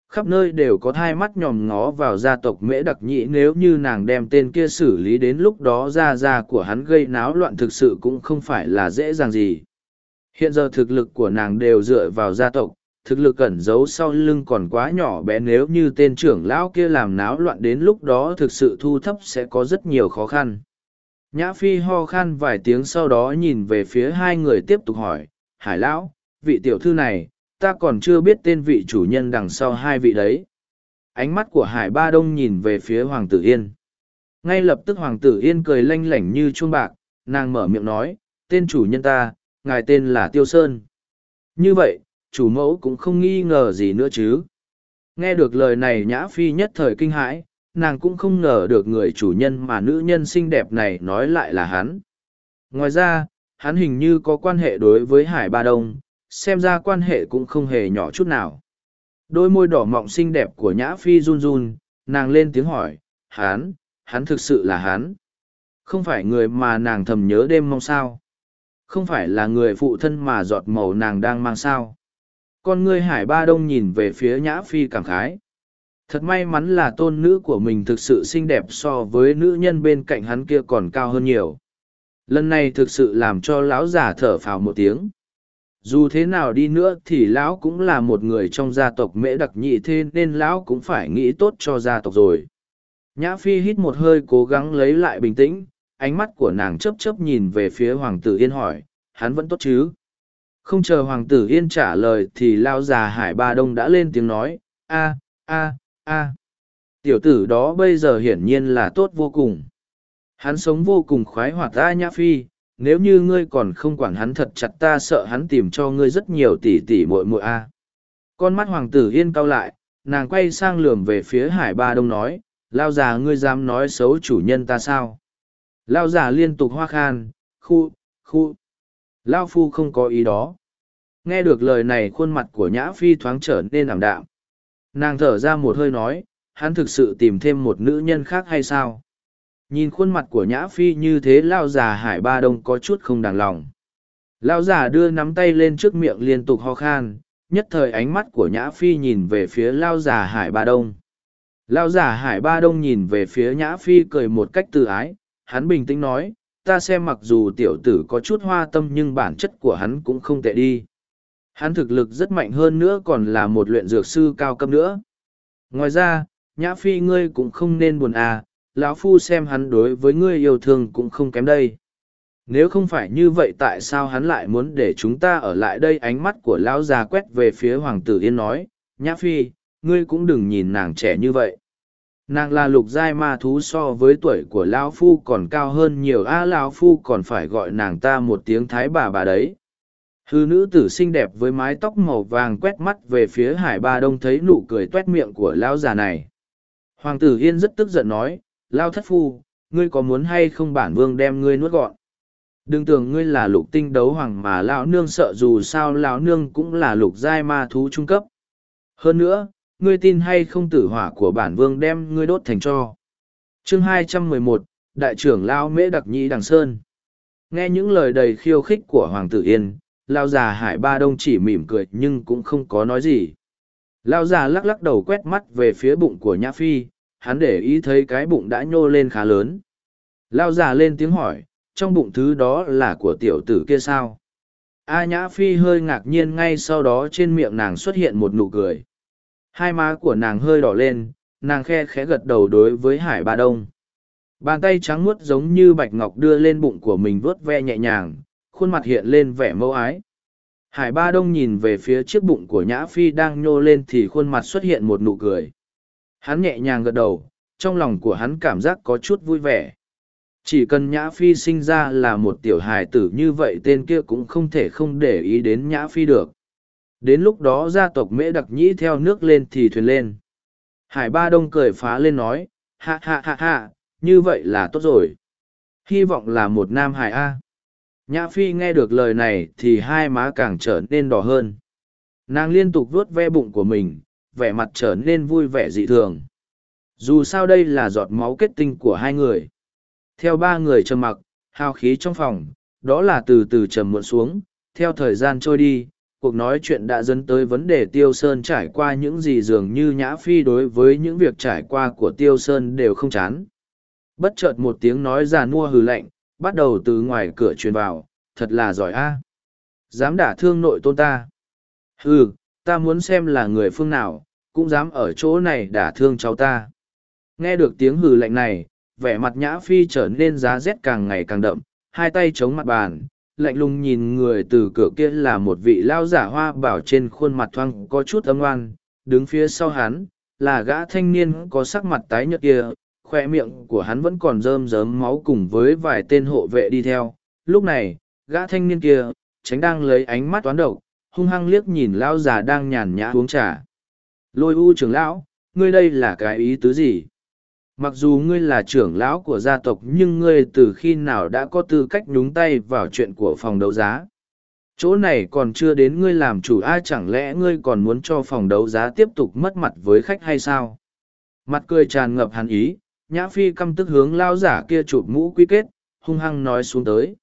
khắp nơi đều có thai mắt nhòm ngó vào gia tộc mễ đặc nhĩ nếu như nàng đem tên kia xử lý đến lúc đó gia gia của hắn gây náo loạn thực sự cũng không phải là dễ dàng gì. Hiện giờ thực lực của nàng đều dựa vào gia tộc, thực lực ẩn giấu sau lưng còn quá nhỏ bé nếu như tên trưởng lão kia làm náo loạn đến lúc đó thực sự thu thấp sẽ có rất nhiều khó khăn. Nhã phi ho khan vài tiếng sau đó nhìn về phía hai người tiếp tục hỏi, hải lão, vị tiểu thư này ta còn chưa biết tên vị chủ nhân đằng sau hai vị đấy. Ánh mắt của Hải Ba Đông nhìn về phía Hoàng tử Yên. Ngay lập tức Hoàng tử Yên cười lanh lảnh như chuông bạc, nàng mở miệng nói, tên chủ nhân ta, ngài tên là Tiêu Sơn. Như vậy, chủ mẫu cũng không nghi ngờ gì nữa chứ. Nghe được lời này Nhã Phi nhất thời kinh hãi, nàng cũng không ngờ được người chủ nhân mà nữ nhân xinh đẹp này nói lại là hắn. Ngoài ra, hắn hình như có quan hệ đối với Hải Ba Đông, xem ra quan hệ cũng không hề nhỏ chút nào. Đôi môi đỏ mọng xinh đẹp của Nhã Phi run run, nàng lên tiếng hỏi, hắn, hắn thực sự là hắn. Không phải người mà nàng thầm nhớ đêm mong sao. Không phải là người phụ thân mà giọt màu nàng đang mang sao. Con ngươi hải ba đông nhìn về phía Nhã Phi cảm khái. Thật may mắn là tôn nữ của mình thực sự xinh đẹp so với nữ nhân bên cạnh hắn kia còn cao hơn nhiều. Lần này thực sự làm cho lão già thở phào một tiếng dù thế nào đi nữa thì lão cũng là một người trong gia tộc mễ đặc nhị thế nên lão cũng phải nghĩ tốt cho gia tộc rồi. Nhã phi hít một hơi cố gắng lấy lại bình tĩnh, ánh mắt của nàng chấp chấp nhìn về phía hoàng tử yên hỏi, hắn vẫn tốt chứ? Không chờ hoàng tử yên trả lời thì lao già hải ba đông đã lên tiếng nói, a a a. Tiểu tử đó bây giờ hiển nhiên là tốt vô cùng. Hắn sống vô cùng khoái hoạt ta nhã phi nếu như ngươi còn không quản hắn thật chặt ta sợ hắn tìm cho ngươi rất nhiều tỉ tỉ muội muội a. Con mắt hoàng tử yên cau lại, nàng quay sang lườm về phía hải ba đông nói, lao già ngươi dám nói xấu chủ nhân ta sao? Lao già liên tục hoa khan, khu khu. Lao phu không có ý đó. Nghe được lời này khuôn mặt của nhã phi thoáng trở nên ảm đạm. Nàng thở ra một hơi nói, hắn thực sự tìm thêm một nữ nhân khác hay sao? Nhìn khuôn mặt của nhã phi như thế, lao già hải ba đông có chút không đàng lòng. Lao già đưa nắm tay lên trước miệng liên tục ho khan, nhất thời ánh mắt của nhã phi nhìn về phía lao già hải ba đông. Lao già hải ba đông nhìn về phía nhã phi cười một cách tự ái, hắn bình tĩnh nói, ta xem mặc dù tiểu tử có chút hoa tâm nhưng bản chất của hắn cũng không tệ đi. Hắn thực lực rất mạnh hơn nữa còn là một luyện dược sư cao cấp nữa. Ngoài ra, nhã phi ngươi cũng không nên buồn à lão phu xem hắn đối với ngươi yêu thương cũng không kém đây. Nếu không phải như vậy tại sao hắn lại muốn để chúng ta ở lại đây? Ánh mắt của lão già quét về phía hoàng tử yên nói nhã phi ngươi cũng đừng nhìn nàng trẻ như vậy. Nàng là lục giai ma thú so với tuổi của lão phu còn cao hơn nhiều. A à, lão phu còn phải gọi nàng ta một tiếng thái bà bà đấy. Hư nữ tử xinh đẹp với mái tóc màu vàng quét mắt về phía hải ba đông thấy nụ cười t u é t miệng của lão già này. Hoàng tử yên rất tức giận nói lao thất phu, ngươi có muốn hay không bản vương đem ngươi nuốt gọn. Đừng tưởng ngươi là lục tinh đấu hoàng mà lão nương sợ dù sao lão nương cũng là lục giai ma thú trung cấp. Hơn nữa, ngươi tin hay không tử hỏa của bản vương đem ngươi đốt thành cho. Chương 211, Đại trưởng Lao Mễ Đặc Nhĩ Đằng Sơn. Nghe những lời đầy khiêu khích của Hoàng tử Yên, Lao già Hải Ba Đông chỉ mỉm cười nhưng cũng không có nói gì. Lao già lắc lắc đầu quét mắt về phía bụng của Nhã Phi, hắn để ý thấy cái bụng đã nhô lên khá lớn. Lao già lên tiếng hỏi, trong bụng thứ đó là của tiểu tử kia sao? A Nhã Phi hơi ngạc nhiên ngay sau đó trên miệng nàng xuất hiện một nụ cười. Hai má của nàng hơi đỏ lên, nàng khe khẽ gật đầu đối với Hải Ba Đông. Bàn tay trắng muốt giống như bạch ngọc đưa lên bụng của mình vuốt ve nhẹ nhàng, khuôn mặt hiện lên vẻ mâu ái. Hải Ba Đông nhìn về phía chiếc bụng của Nhã Phi đang nhô lên thì khuôn mặt xuất hiện một nụ cười. Hắn nhẹ nhàng gật đầu, trong lòng của hắn cảm giác có chút vui vẻ. Chỉ cần Nhã Phi sinh ra là một tiểu hài tử như vậy tên kia cũng không thể không để ý đến Nhã Phi được. Đến lúc đó gia tộc mễ đặc nhĩ theo nước lên thì thuyền lên. Hải Ba Đông cười phá lên nói, ha ha ha ha, như vậy là tốt rồi. Hy vọng là một nam hải A. Nhã Phi nghe được lời này thì hai má càng trở nên đỏ hơn. Nàng liên tục vuốt ve bụng của mình, vẻ mặt trở nên vui vẻ dị thường. Dù sao đây là giọt máu kết tinh của hai người. Theo ba người trầm mặc, hào khí trong phòng, đó là từ từ trầm muộn xuống, theo thời gian trôi đi, cuộc nói chuyện đã dẫn tới vấn đề Tiêu Sơn trải qua những gì dường như Nhã Phi đối với những việc trải qua của Tiêu Sơn đều không chán. Bất chợt một tiếng nói già nua hừ lạnh, bắt đầu từ ngoài cửa truyền vào, thật là giỏi a Dám đả thương nội tôn ta. Hừ, ta muốn xem là người phương nào, cũng dám ở chỗ này đả thương cháu ta. Nghe được tiếng hừ lạnh này, vẻ mặt nhã phi trở nên giá rét càng ngày càng đậm, hai tay chống mặt bàn, lạnh lùng nhìn người từ cửa kia là một vị lao giả hoa bảo trên khuôn mặt thoang có chút âm oan, đứng phía sau hắn, là gã thanh niên có sắc mặt tái nhợt kia, khoe miệng của hắn vẫn còn rơm rớm máu cùng với vài tên hộ vệ đi theo. Lúc này, gã thanh niên kia, tránh đang lấy ánh mắt toán độc, hung hăng liếc nhìn lao già đang nhàn nhã uống trà. Lôi u trưởng lão, ngươi đây là cái ý tứ gì? Mặc dù ngươi là trưởng lão của gia tộc nhưng ngươi từ khi nào đã có tư cách nhúng tay vào chuyện của phòng đấu giá. Chỗ này còn chưa đến ngươi làm chủ ai chẳng lẽ ngươi còn muốn cho phòng đấu giá tiếp tục mất mặt với khách hay sao? Mặt cười tràn ngập hàn ý, Nhã Phi căm tức hướng lao giả kia chụp mũ quy kết, hung hăng nói xuống tới.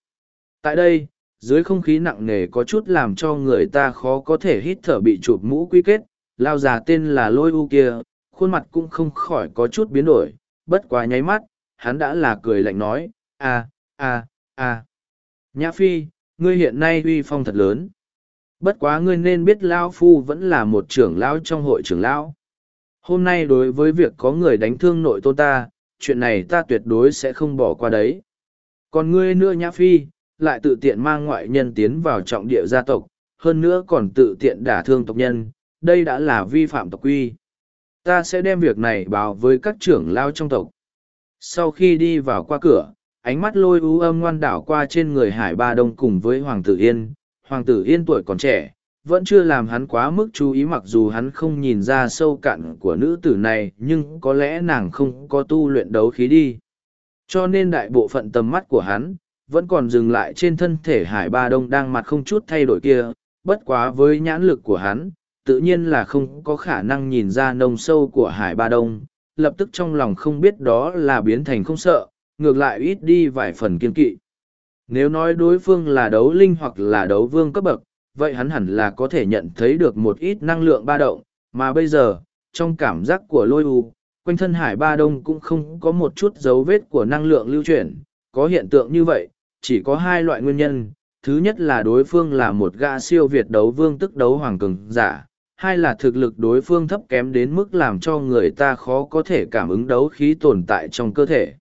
Tại đây, dưới không khí nặng nề có chút làm cho người ta khó có thể hít thở bị chụp mũ quy kết, lao già tên là Lôi U kia, khuôn mặt cũng không khỏi có chút biến đổi, bất quá nháy mắt, hắn đã là cười lạnh nói, a a a Nhã Phi, ngươi hiện nay uy phong thật lớn. Bất quá ngươi nên biết Lao Phu vẫn là một trưởng lão trong hội trưởng lão. Hôm nay đối với việc có người đánh thương nội tôn ta, chuyện này ta tuyệt đối sẽ không bỏ qua đấy. Còn ngươi nữa Nhã Phi, lại tự tiện mang ngoại nhân tiến vào trọng địa gia tộc, hơn nữa còn tự tiện đả thương tộc nhân, đây đã là vi phạm tộc quy. Ta sẽ đem việc này báo với các trưởng lao trong tộc. Sau khi đi vào qua cửa, ánh mắt lôi ú âm ngoan đảo qua trên người Hải Ba Đông cùng với Hoàng tử Yên. Hoàng tử Yên tuổi còn trẻ, vẫn chưa làm hắn quá mức chú ý mặc dù hắn không nhìn ra sâu cạn của nữ tử này nhưng có lẽ nàng không có tu luyện đấu khí đi cho nên đại bộ phận tầm mắt của hắn vẫn còn dừng lại trên thân thể hải ba đông đang mặt không chút thay đổi kia bất quá với nhãn lực của hắn tự nhiên là không có khả năng nhìn ra nông sâu của hải ba đông lập tức trong lòng không biết đó là biến thành không sợ ngược lại ít đi vài phần kiên kỵ. Nếu nói đối phương là đấu linh hoặc là đấu vương cấp bậc vậy hắn hẳn là có thể nhận thấy được một ít năng lượng ba động, mà bây giờ, trong cảm giác của lôi u, quanh thân hải ba đông cũng không có một chút dấu vết của năng lượng lưu chuyển, có hiện tượng như vậy, chỉ có hai loại nguyên nhân, thứ nhất là đối phương là một gã siêu việt đấu vương tức đấu hoàng cường giả, hai là thực lực đối phương thấp kém đến mức làm cho người ta khó có thể cảm ứng đấu khí tồn tại trong cơ thể.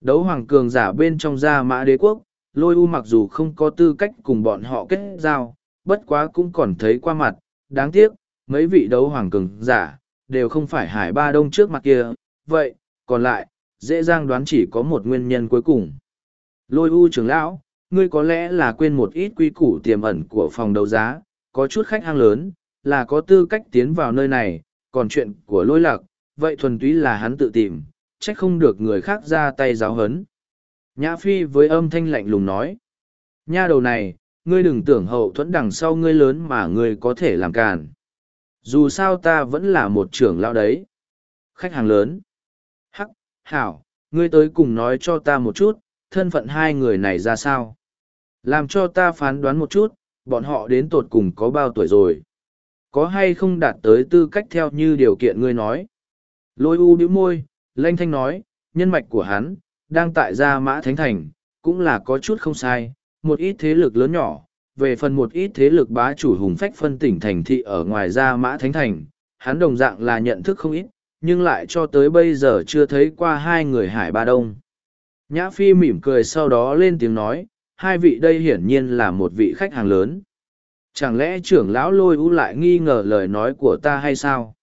Đấu hoàng cường giả bên trong gia mã đế quốc, lôi u mặc dù không có tư cách cùng bọn họ kết giao, bất quá cũng còn thấy qua mặt, đáng tiếc, mấy vị đấu hoàng cường giả, đều không phải hải ba đông trước mặt kia, vậy, còn lại, dễ dàng đoán chỉ có một nguyên nhân cuối cùng. Lôi u trưởng lão, ngươi có lẽ là quên một ít quy củ tiềm ẩn của phòng đấu giá, có chút khách hàng lớn, là có tư cách tiến vào nơi này, còn chuyện của lôi lạc, vậy thuần túy là hắn tự tìm, trách không được người khác ra tay giáo hấn. Nhã Phi với âm thanh lạnh lùng nói, nha đầu này, ngươi đừng tưởng hậu thuẫn đằng sau ngươi lớn mà ngươi có thể làm càn. Dù sao ta vẫn là một trưởng lão đấy. Khách hàng lớn. Hắc, hảo, ngươi tới cùng nói cho ta một chút, thân phận hai người này ra sao. Làm cho ta phán đoán một chút, bọn họ đến tột cùng có bao tuổi rồi. Có hay không đạt tới tư cách theo như điều kiện ngươi nói. Lôi u bĩu môi, lanh thanh nói, nhân mạch của hắn, đang tại gia mã thánh thành, cũng là có chút không sai, một ít thế lực lớn nhỏ, về phần một ít thế lực bá chủ hùng phách phân tỉnh thành thị ở ngoài gia mã thánh thành, hắn đồng dạng là nhận thức không ít, nhưng lại cho tới bây giờ chưa thấy qua hai người hải ba đông. Nhã Phi mỉm cười sau đó lên tiếng nói, hai vị đây hiển nhiên là một vị khách hàng lớn. Chẳng lẽ trưởng lão lôi u lại nghi ngờ lời nói của ta hay sao?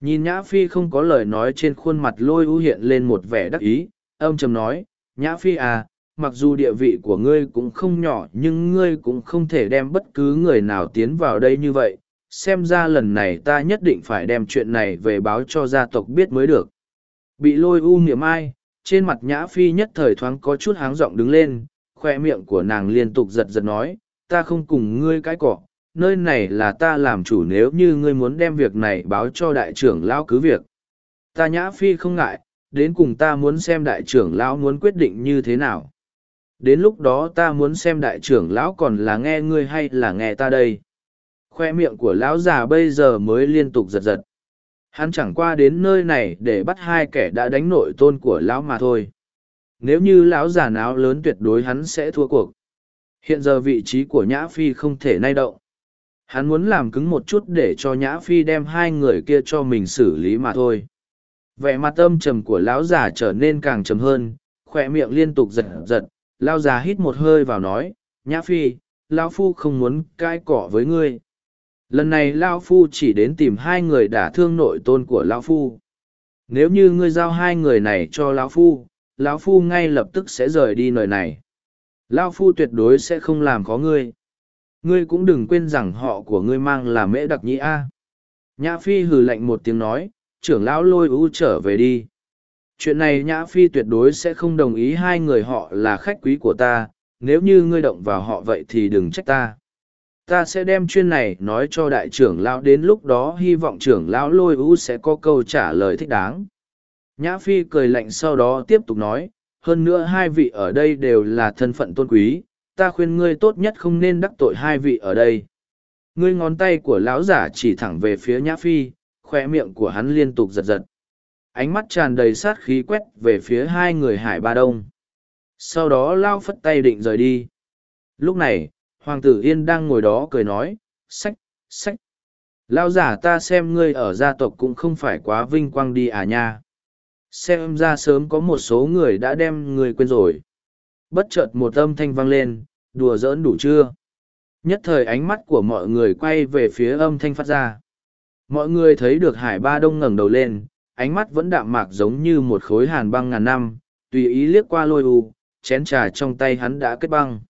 Nhìn Nhã Phi không có lời nói trên khuôn mặt lôi u hiện lên một vẻ đắc ý, ông trầm nói, Nhã Phi à, mặc dù địa vị của ngươi cũng không nhỏ nhưng ngươi cũng không thể đem bất cứ người nào tiến vào đây như vậy. Xem ra lần này ta nhất định phải đem chuyện này về báo cho gia tộc biết mới được. Bị lôi u niệm ai, trên mặt Nhã Phi nhất thời thoáng có chút háng giọng đứng lên, khoe miệng của nàng liên tục giật giật nói, ta không cùng ngươi cái cỏ, nơi này là ta làm chủ nếu như ngươi muốn đem việc này báo cho đại trưởng lão cứ việc. Ta nhã phi không ngại, đến cùng ta muốn xem đại trưởng lão muốn quyết định như thế nào. Đến lúc đó ta muốn xem đại trưởng lão còn là nghe ngươi hay là nghe ta đây. Khoe miệng của lão già bây giờ mới liên tục giật giật. Hắn chẳng qua đến nơi này để bắt hai kẻ đã đánh nội tôn của lão mà thôi nếu như lão già náo lớn tuyệt đối hắn sẽ thua cuộc hiện giờ vị trí của nhã phi không thể nay động. Hắn muốn làm cứng một chút để cho nhã phi đem hai người kia cho mình xử lý mà thôi. Vẻ mặt âm trầm của lão già trở nên càng trầm hơn, khỏe miệng liên tục giật giật Lão già hít một hơi vào nói, nhã phi, lão phu không muốn cãi cỏ với ngươi. Lần này lão phu chỉ đến tìm hai người đả thương nội tôn của lão phu. Nếu như ngươi giao hai người này cho lão phu lão phu ngay lập tức sẽ rời đi nơi này lão phu tuyệt đối sẽ không làm khó ngươi. Ngươi cũng đừng quên rằng họ của ngươi mang là mễ đặc nhĩ a. Nhã phi hừ lạnh một tiếng nói trưởng lão lôi ưu trở về đi. Chuyện này nhã phi tuyệt đối sẽ không đồng ý hai người họ là khách quý của ta nếu như ngươi động vào họ vậy thì đừng trách ta. Ta sẽ đem chuyên này nói cho đại trưởng lão đến lúc đó hy vọng trưởng lão lôi ưu sẽ có câu trả lời thích đáng. Nhã Phi cười lạnh sau đó tiếp tục nói, hơn nữa hai vị ở đây đều là thân phận tôn quý, ta khuyên ngươi tốt nhất không nên đắc tội hai vị ở đây. Ngươi ngón tay của lão giả chỉ thẳng về phía Nhã Phi, khoe miệng của hắn liên tục giật giật. Ánh mắt tràn đầy sát khí quét về phía hai người Hải Ba Đông. Sau đó lao phất tay định rời đi. Lúc này, Hoàng tử Yên đang ngồi đó cười nói, sách, sách. Lao giả ta xem ngươi ở gia tộc cũng không phải quá vinh quang đi à nha xem ra sớm có một số người đã đem người quên rồi. Bất chợt một âm thanh vang lên, đùa giỡn đủ chưa? Nhất thời ánh mắt của mọi người quay về phía âm thanh phát ra. Mọi người thấy được hải ba đông ngẩng đầu lên, ánh mắt vẫn đạm mạc giống như một khối hàn băng ngàn năm, tùy ý liếc qua lôi u, chén trà trong tay hắn đã kết băng.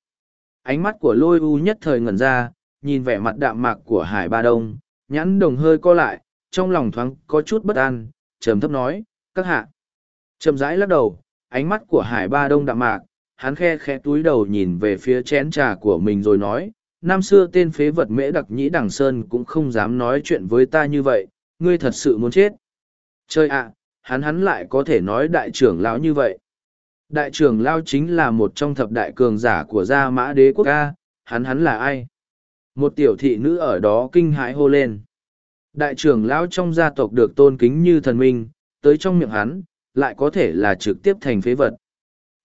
Ánh mắt của lôi u nhất thời ngẩn ra, nhìn vẻ mặt đạm mạc của hải ba đông, nhãn đồng hơi co lại, trong lòng thoáng có chút bất an, trầm thấp nói, các hạ chậm rãi lắc đầu, ánh mắt của hải ba đông đạm mạc, hắn khe khe túi đầu nhìn về phía chén trà của mình rồi nói, năm xưa tên phế vật mễ đặc nhĩ đằng sơn cũng không dám nói chuyện với ta như vậy, ngươi thật sự muốn chết. Chơi ạ, hắn hắn lại có thể nói đại trưởng lão như vậy. Đại trưởng lao chính là một trong thập đại cường giả của gia mã đế quốc ca hắn hắn là ai? Một tiểu thị nữ ở đó kinh hãi hô lên. Đại trưởng lão trong gia tộc được tôn kính như thần minh, tới trong miệng hắn lại có thể là trực tiếp thành phế vật.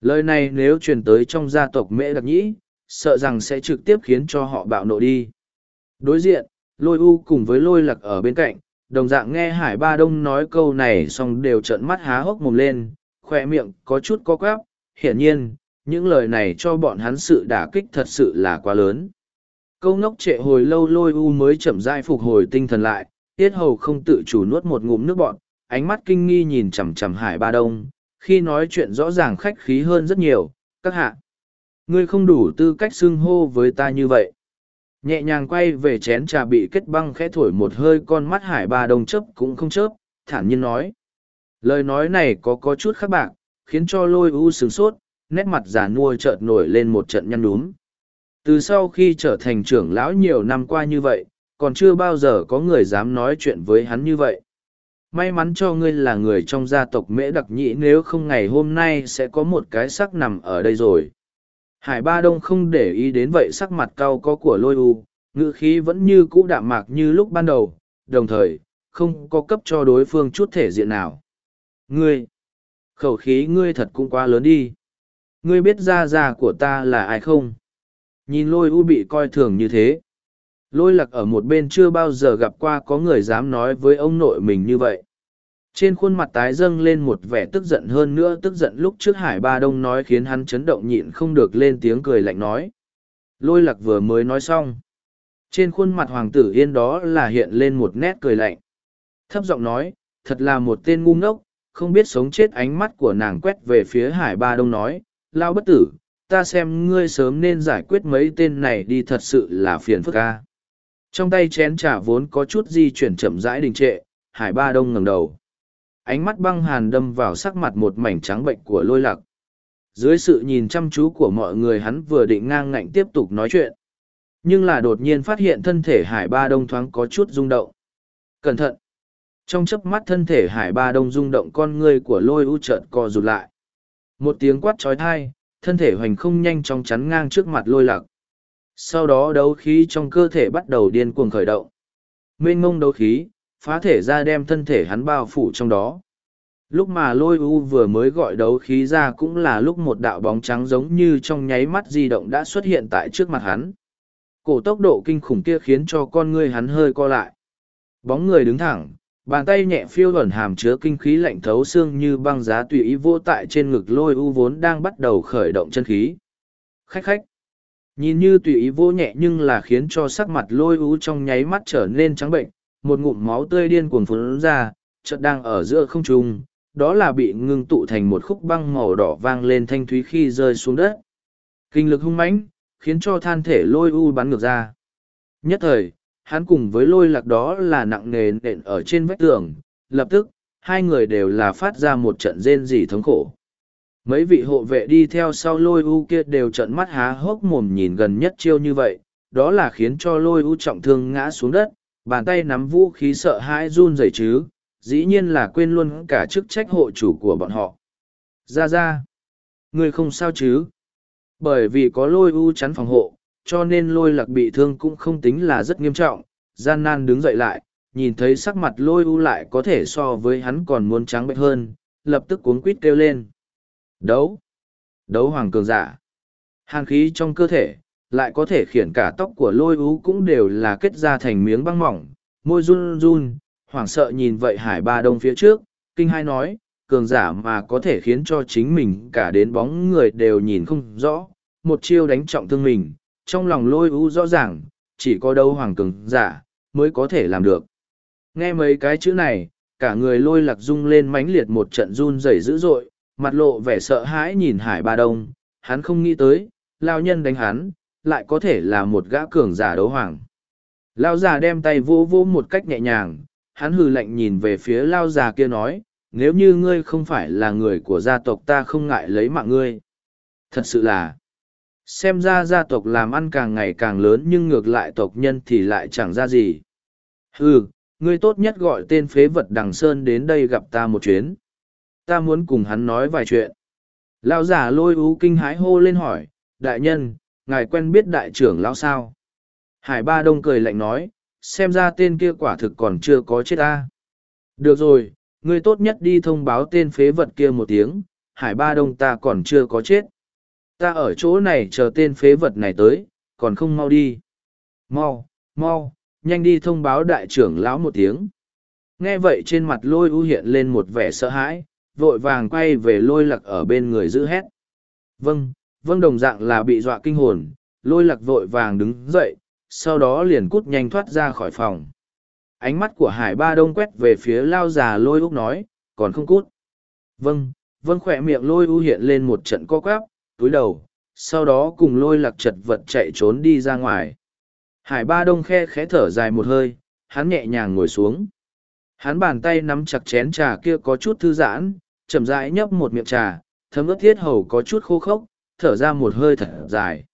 Lời này nếu truyền tới trong gia tộc mễ đặc nhĩ, sợ rằng sẽ trực tiếp khiến cho họ bạo nộ đi. Đối diện, lôi u cùng với lôi lạc ở bên cạnh, đồng dạng nghe Hải Ba Đông nói câu này xong đều trợn mắt há hốc mồm lên, khỏe miệng có chút co quắp. hiển nhiên, những lời này cho bọn hắn sự đả kích thật sự là quá lớn. Câu ngốc trệ hồi lâu lôi u mới chậm rãi phục hồi tinh thần lại, tiết hầu không tự chủ nuốt một ngụm nước bọn, ánh mắt kinh nghi nhìn chằm chằm hải ba đông, khi nói chuyện rõ ràng khách khí hơn rất nhiều, các hạ, ngươi không đủ tư cách xưng hô với ta như vậy. Nhẹ nhàng quay về chén trà bị kết băng khẽ thổi một hơi, con mắt hải ba đông chớp cũng không chớp, thản nhiên nói, lời nói này có có chút khác bạc, khiến cho lôi u sửng sốt, nét mặt giả nua chợt nổi lên một trận nhăn đúng từ sau khi trở thành trưởng lão nhiều năm qua như vậy, còn chưa bao giờ có người dám nói chuyện với hắn như vậy may mắn cho ngươi là người trong gia tộc mễ đặc nhĩ, nếu không ngày hôm nay sẽ có một cái sắc nằm ở đây rồi. Hải ba đông không để ý đến vậy sắc mặt cau có của lôi u, ngữ khí vẫn như cũ đạm mạc như lúc ban đầu, đồng thời, không có cấp cho đối phương chút thể diện nào. Ngươi, khẩu khí ngươi thật cũng quá lớn đi. Ngươi biết ra già của ta là ai không? Nhìn lôi u bị coi thường như thế. Lôi lạc ở một bên chưa bao giờ gặp qua có người dám nói với ông nội mình như vậy. Trên khuôn mặt tái dâng lên một vẻ tức giận hơn nữa tức giận lúc trước Hải Ba Đông nói khiến hắn chấn động nhịn không được lên tiếng cười lạnh nói. Lôi lạc vừa mới nói xong. Trên khuôn mặt hoàng tử yên đó là hiện lên một nét cười lạnh. Thấp giọng nói, thật là một tên ngu ngốc, không biết sống chết ánh mắt của nàng quét về phía Hải Ba Đông nói, lao bất tử, ta xem ngươi sớm nên giải quyết mấy tên này đi thật sự là phiền phức ca. Trong tay chén trà vốn có chút di chuyển chậm rãi đình trệ, Hải Ba Đông ngẩng đầu. Ánh mắt băng hàn đâm vào sắc mặt một mảnh trắng bệnh của lôi lạc. Dưới sự nhìn chăm chú của mọi người hắn vừa định ngang ngạnh tiếp tục nói chuyện. Nhưng là đột nhiên phát hiện thân thể Hải Ba Đông thoáng có chút rung động. Cẩn thận! Trong chớp mắt thân thể Hải Ba Đông rung động con người của lôi u chợt co rụt lại. Một tiếng quát trói thai, thân thể hoành không nhanh chóng chắn ngang trước mặt lôi lạc sau đó đấu khí trong cơ thể bắt đầu điên cuồng khởi động. Mênh mông đấu khí, phá thể ra đem thân thể hắn bao phủ trong đó. Lúc mà lôi u vừa mới gọi đấu khí ra cũng là lúc một đạo bóng trắng giống như trong nháy mắt di động đã xuất hiện tại trước mặt hắn. Cổ tốc độ kinh khủng kia khiến cho con ngươi hắn hơi co lại. Bóng người đứng thẳng, bàn tay nhẹ phiêu ẩn hàm chứa kinh khí lạnh thấu xương như băng giá tùy ý vô tại trên ngực lôi u vốn đang bắt đầu khởi động chân khí. Khách khách Nhìn như tùy ý vô nhẹ nhưng là khiến cho sắc mặt lôi ú trong nháy mắt trở nên trắng bệnh, một ngụm máu tươi điên cuồng phun ra, chợt đang ở giữa không trung, đó là bị ngưng tụ thành một khúc băng màu đỏ vang lên thanh thúy khi rơi xuống đất. Kinh lực hung mãnh, khiến cho than thể lôi u bắn ngược ra. Nhất thời, hắn cùng với lôi lạc đó là nặng nề nện ở trên vách tường, lập tức, hai người đều là phát ra một trận rên rỉ thống khổ. Mấy vị hộ vệ đi theo sau lôi u kia đều trận mắt há hốc mồm nhìn gần nhất chiêu như vậy, đó là khiến cho lôi u trọng thương ngã xuống đất, bàn tay nắm vũ khí sợ hãi run rẩy chứ, dĩ nhiên là quên luôn cả chức trách hộ chủ của bọn họ. Ra ra, người không sao chứ? Bởi vì có lôi u chắn phòng hộ, cho nên lôi lạc bị thương cũng không tính là rất nghiêm trọng, gian nan đứng dậy lại, nhìn thấy sắc mặt lôi u lại có thể so với hắn còn muốn trắng bệnh hơn, lập tức cuống quít kêu lên. Đấu. Đấu hoàng cường giả. Hàn khí trong cơ thể, lại có thể khiển cả tóc của lôi ú cũng đều là kết ra thành miếng băng mỏng, môi run run, hoảng sợ nhìn vậy hải ba đông phía trước, kinh hai nói, cường giả mà có thể khiến cho chính mình cả đến bóng người đều nhìn không rõ, một chiêu đánh trọng thương mình, trong lòng lôi ú rõ ràng, chỉ có đấu hoàng cường giả, mới có thể làm được. Nghe mấy cái chữ này, cả người lôi lạc rung lên mãnh liệt một trận run rẩy dữ dội, mặt lộ vẻ sợ hãi nhìn hải ba đông, hắn không nghĩ tới lao nhân đánh hắn, lại có thể là một gã cường giả đấu hoàng. Lao già đem tay vô vô một cách nhẹ nhàng, hắn hừ lạnh nhìn về phía lao già kia nói, nếu như ngươi không phải là người của gia tộc ta không ngại lấy mạng ngươi. Thật sự là, xem ra gia tộc làm ăn càng ngày càng lớn nhưng ngược lại tộc nhân thì lại chẳng ra gì. Ừ ngươi tốt nhất gọi tên phế vật đằng sơn đến đây gặp ta một chuyến ta muốn cùng hắn nói vài chuyện. Lão giả lôi ú kinh hái hô lên hỏi, đại nhân, ngài quen biết đại trưởng lão sao? Hải ba đông cười lạnh nói, xem ra tên kia quả thực còn chưa có chết ta. Được rồi, ngươi tốt nhất đi thông báo tên phế vật kia một tiếng, hải ba đông ta còn chưa có chết. Ta ở chỗ này chờ tên phế vật này tới, còn không mau đi. Mau, mau, nhanh đi thông báo đại trưởng lão một tiếng. Nghe vậy trên mặt lôi ưu hiện lên một vẻ sợ hãi, vội vàng quay về lôi lặc ở bên người giữ hét. Vâng, vâng đồng dạng là bị dọa kinh hồn, lôi lặc vội vàng đứng dậy, sau đó liền cút nhanh thoát ra khỏi phòng. Ánh mắt của hải ba đông quét về phía lao già lôi úc nói, còn không cút. Vâng, vâng khỏe miệng lôi u hiện lên một trận co quắp, túi đầu, sau đó cùng lôi lặc chật vật chạy trốn đi ra ngoài. Hải ba đông khe khẽ thở dài một hơi, hắn nhẹ nhàng ngồi xuống. Hắn bàn tay nắm chặt chén trà kia có chút thư giãn, chậm rãi nhấp một miệng trà, thấm ướt thiết hầu có chút khô khốc, thở ra một hơi thật dài.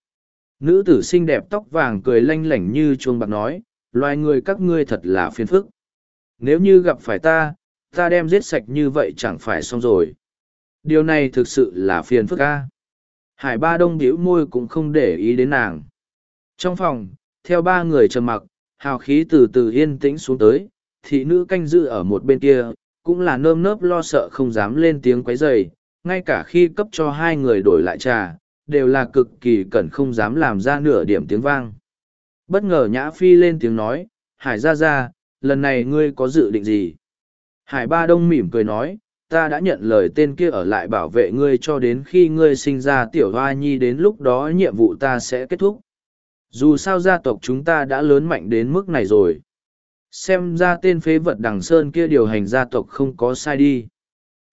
Nữ tử xinh đẹp tóc vàng cười lanh lảnh như chuông bạc nói, loài người các ngươi thật là phiền phức. Nếu như gặp phải ta, ta đem giết sạch như vậy chẳng phải xong rồi. Điều này thực sự là phiền phức ca. Hải ba đông Biểu môi cũng không để ý đến nàng. Trong phòng, theo ba người trầm mặc, hào khí từ từ yên tĩnh xuống tới, thị nữ canh giữ ở một bên kia, cũng là nơm nớp lo sợ không dám lên tiếng quấy rầy, ngay cả khi cấp cho hai người đổi lại trà, đều là cực kỳ cẩn không dám làm ra nửa điểm tiếng vang. Bất ngờ Nhã Phi lên tiếng nói, Hải ra ra, lần này ngươi có dự định gì? Hải Ba Đông mỉm cười nói, ta đã nhận lời tên kia ở lại bảo vệ ngươi cho đến khi ngươi sinh ra tiểu hoa nhi đến lúc đó nhiệm vụ ta sẽ kết thúc. Dù sao gia tộc chúng ta đã lớn mạnh đến mức này rồi. Xem ra tên phế vật đằng sơn kia điều hành gia tộc không có sai đi.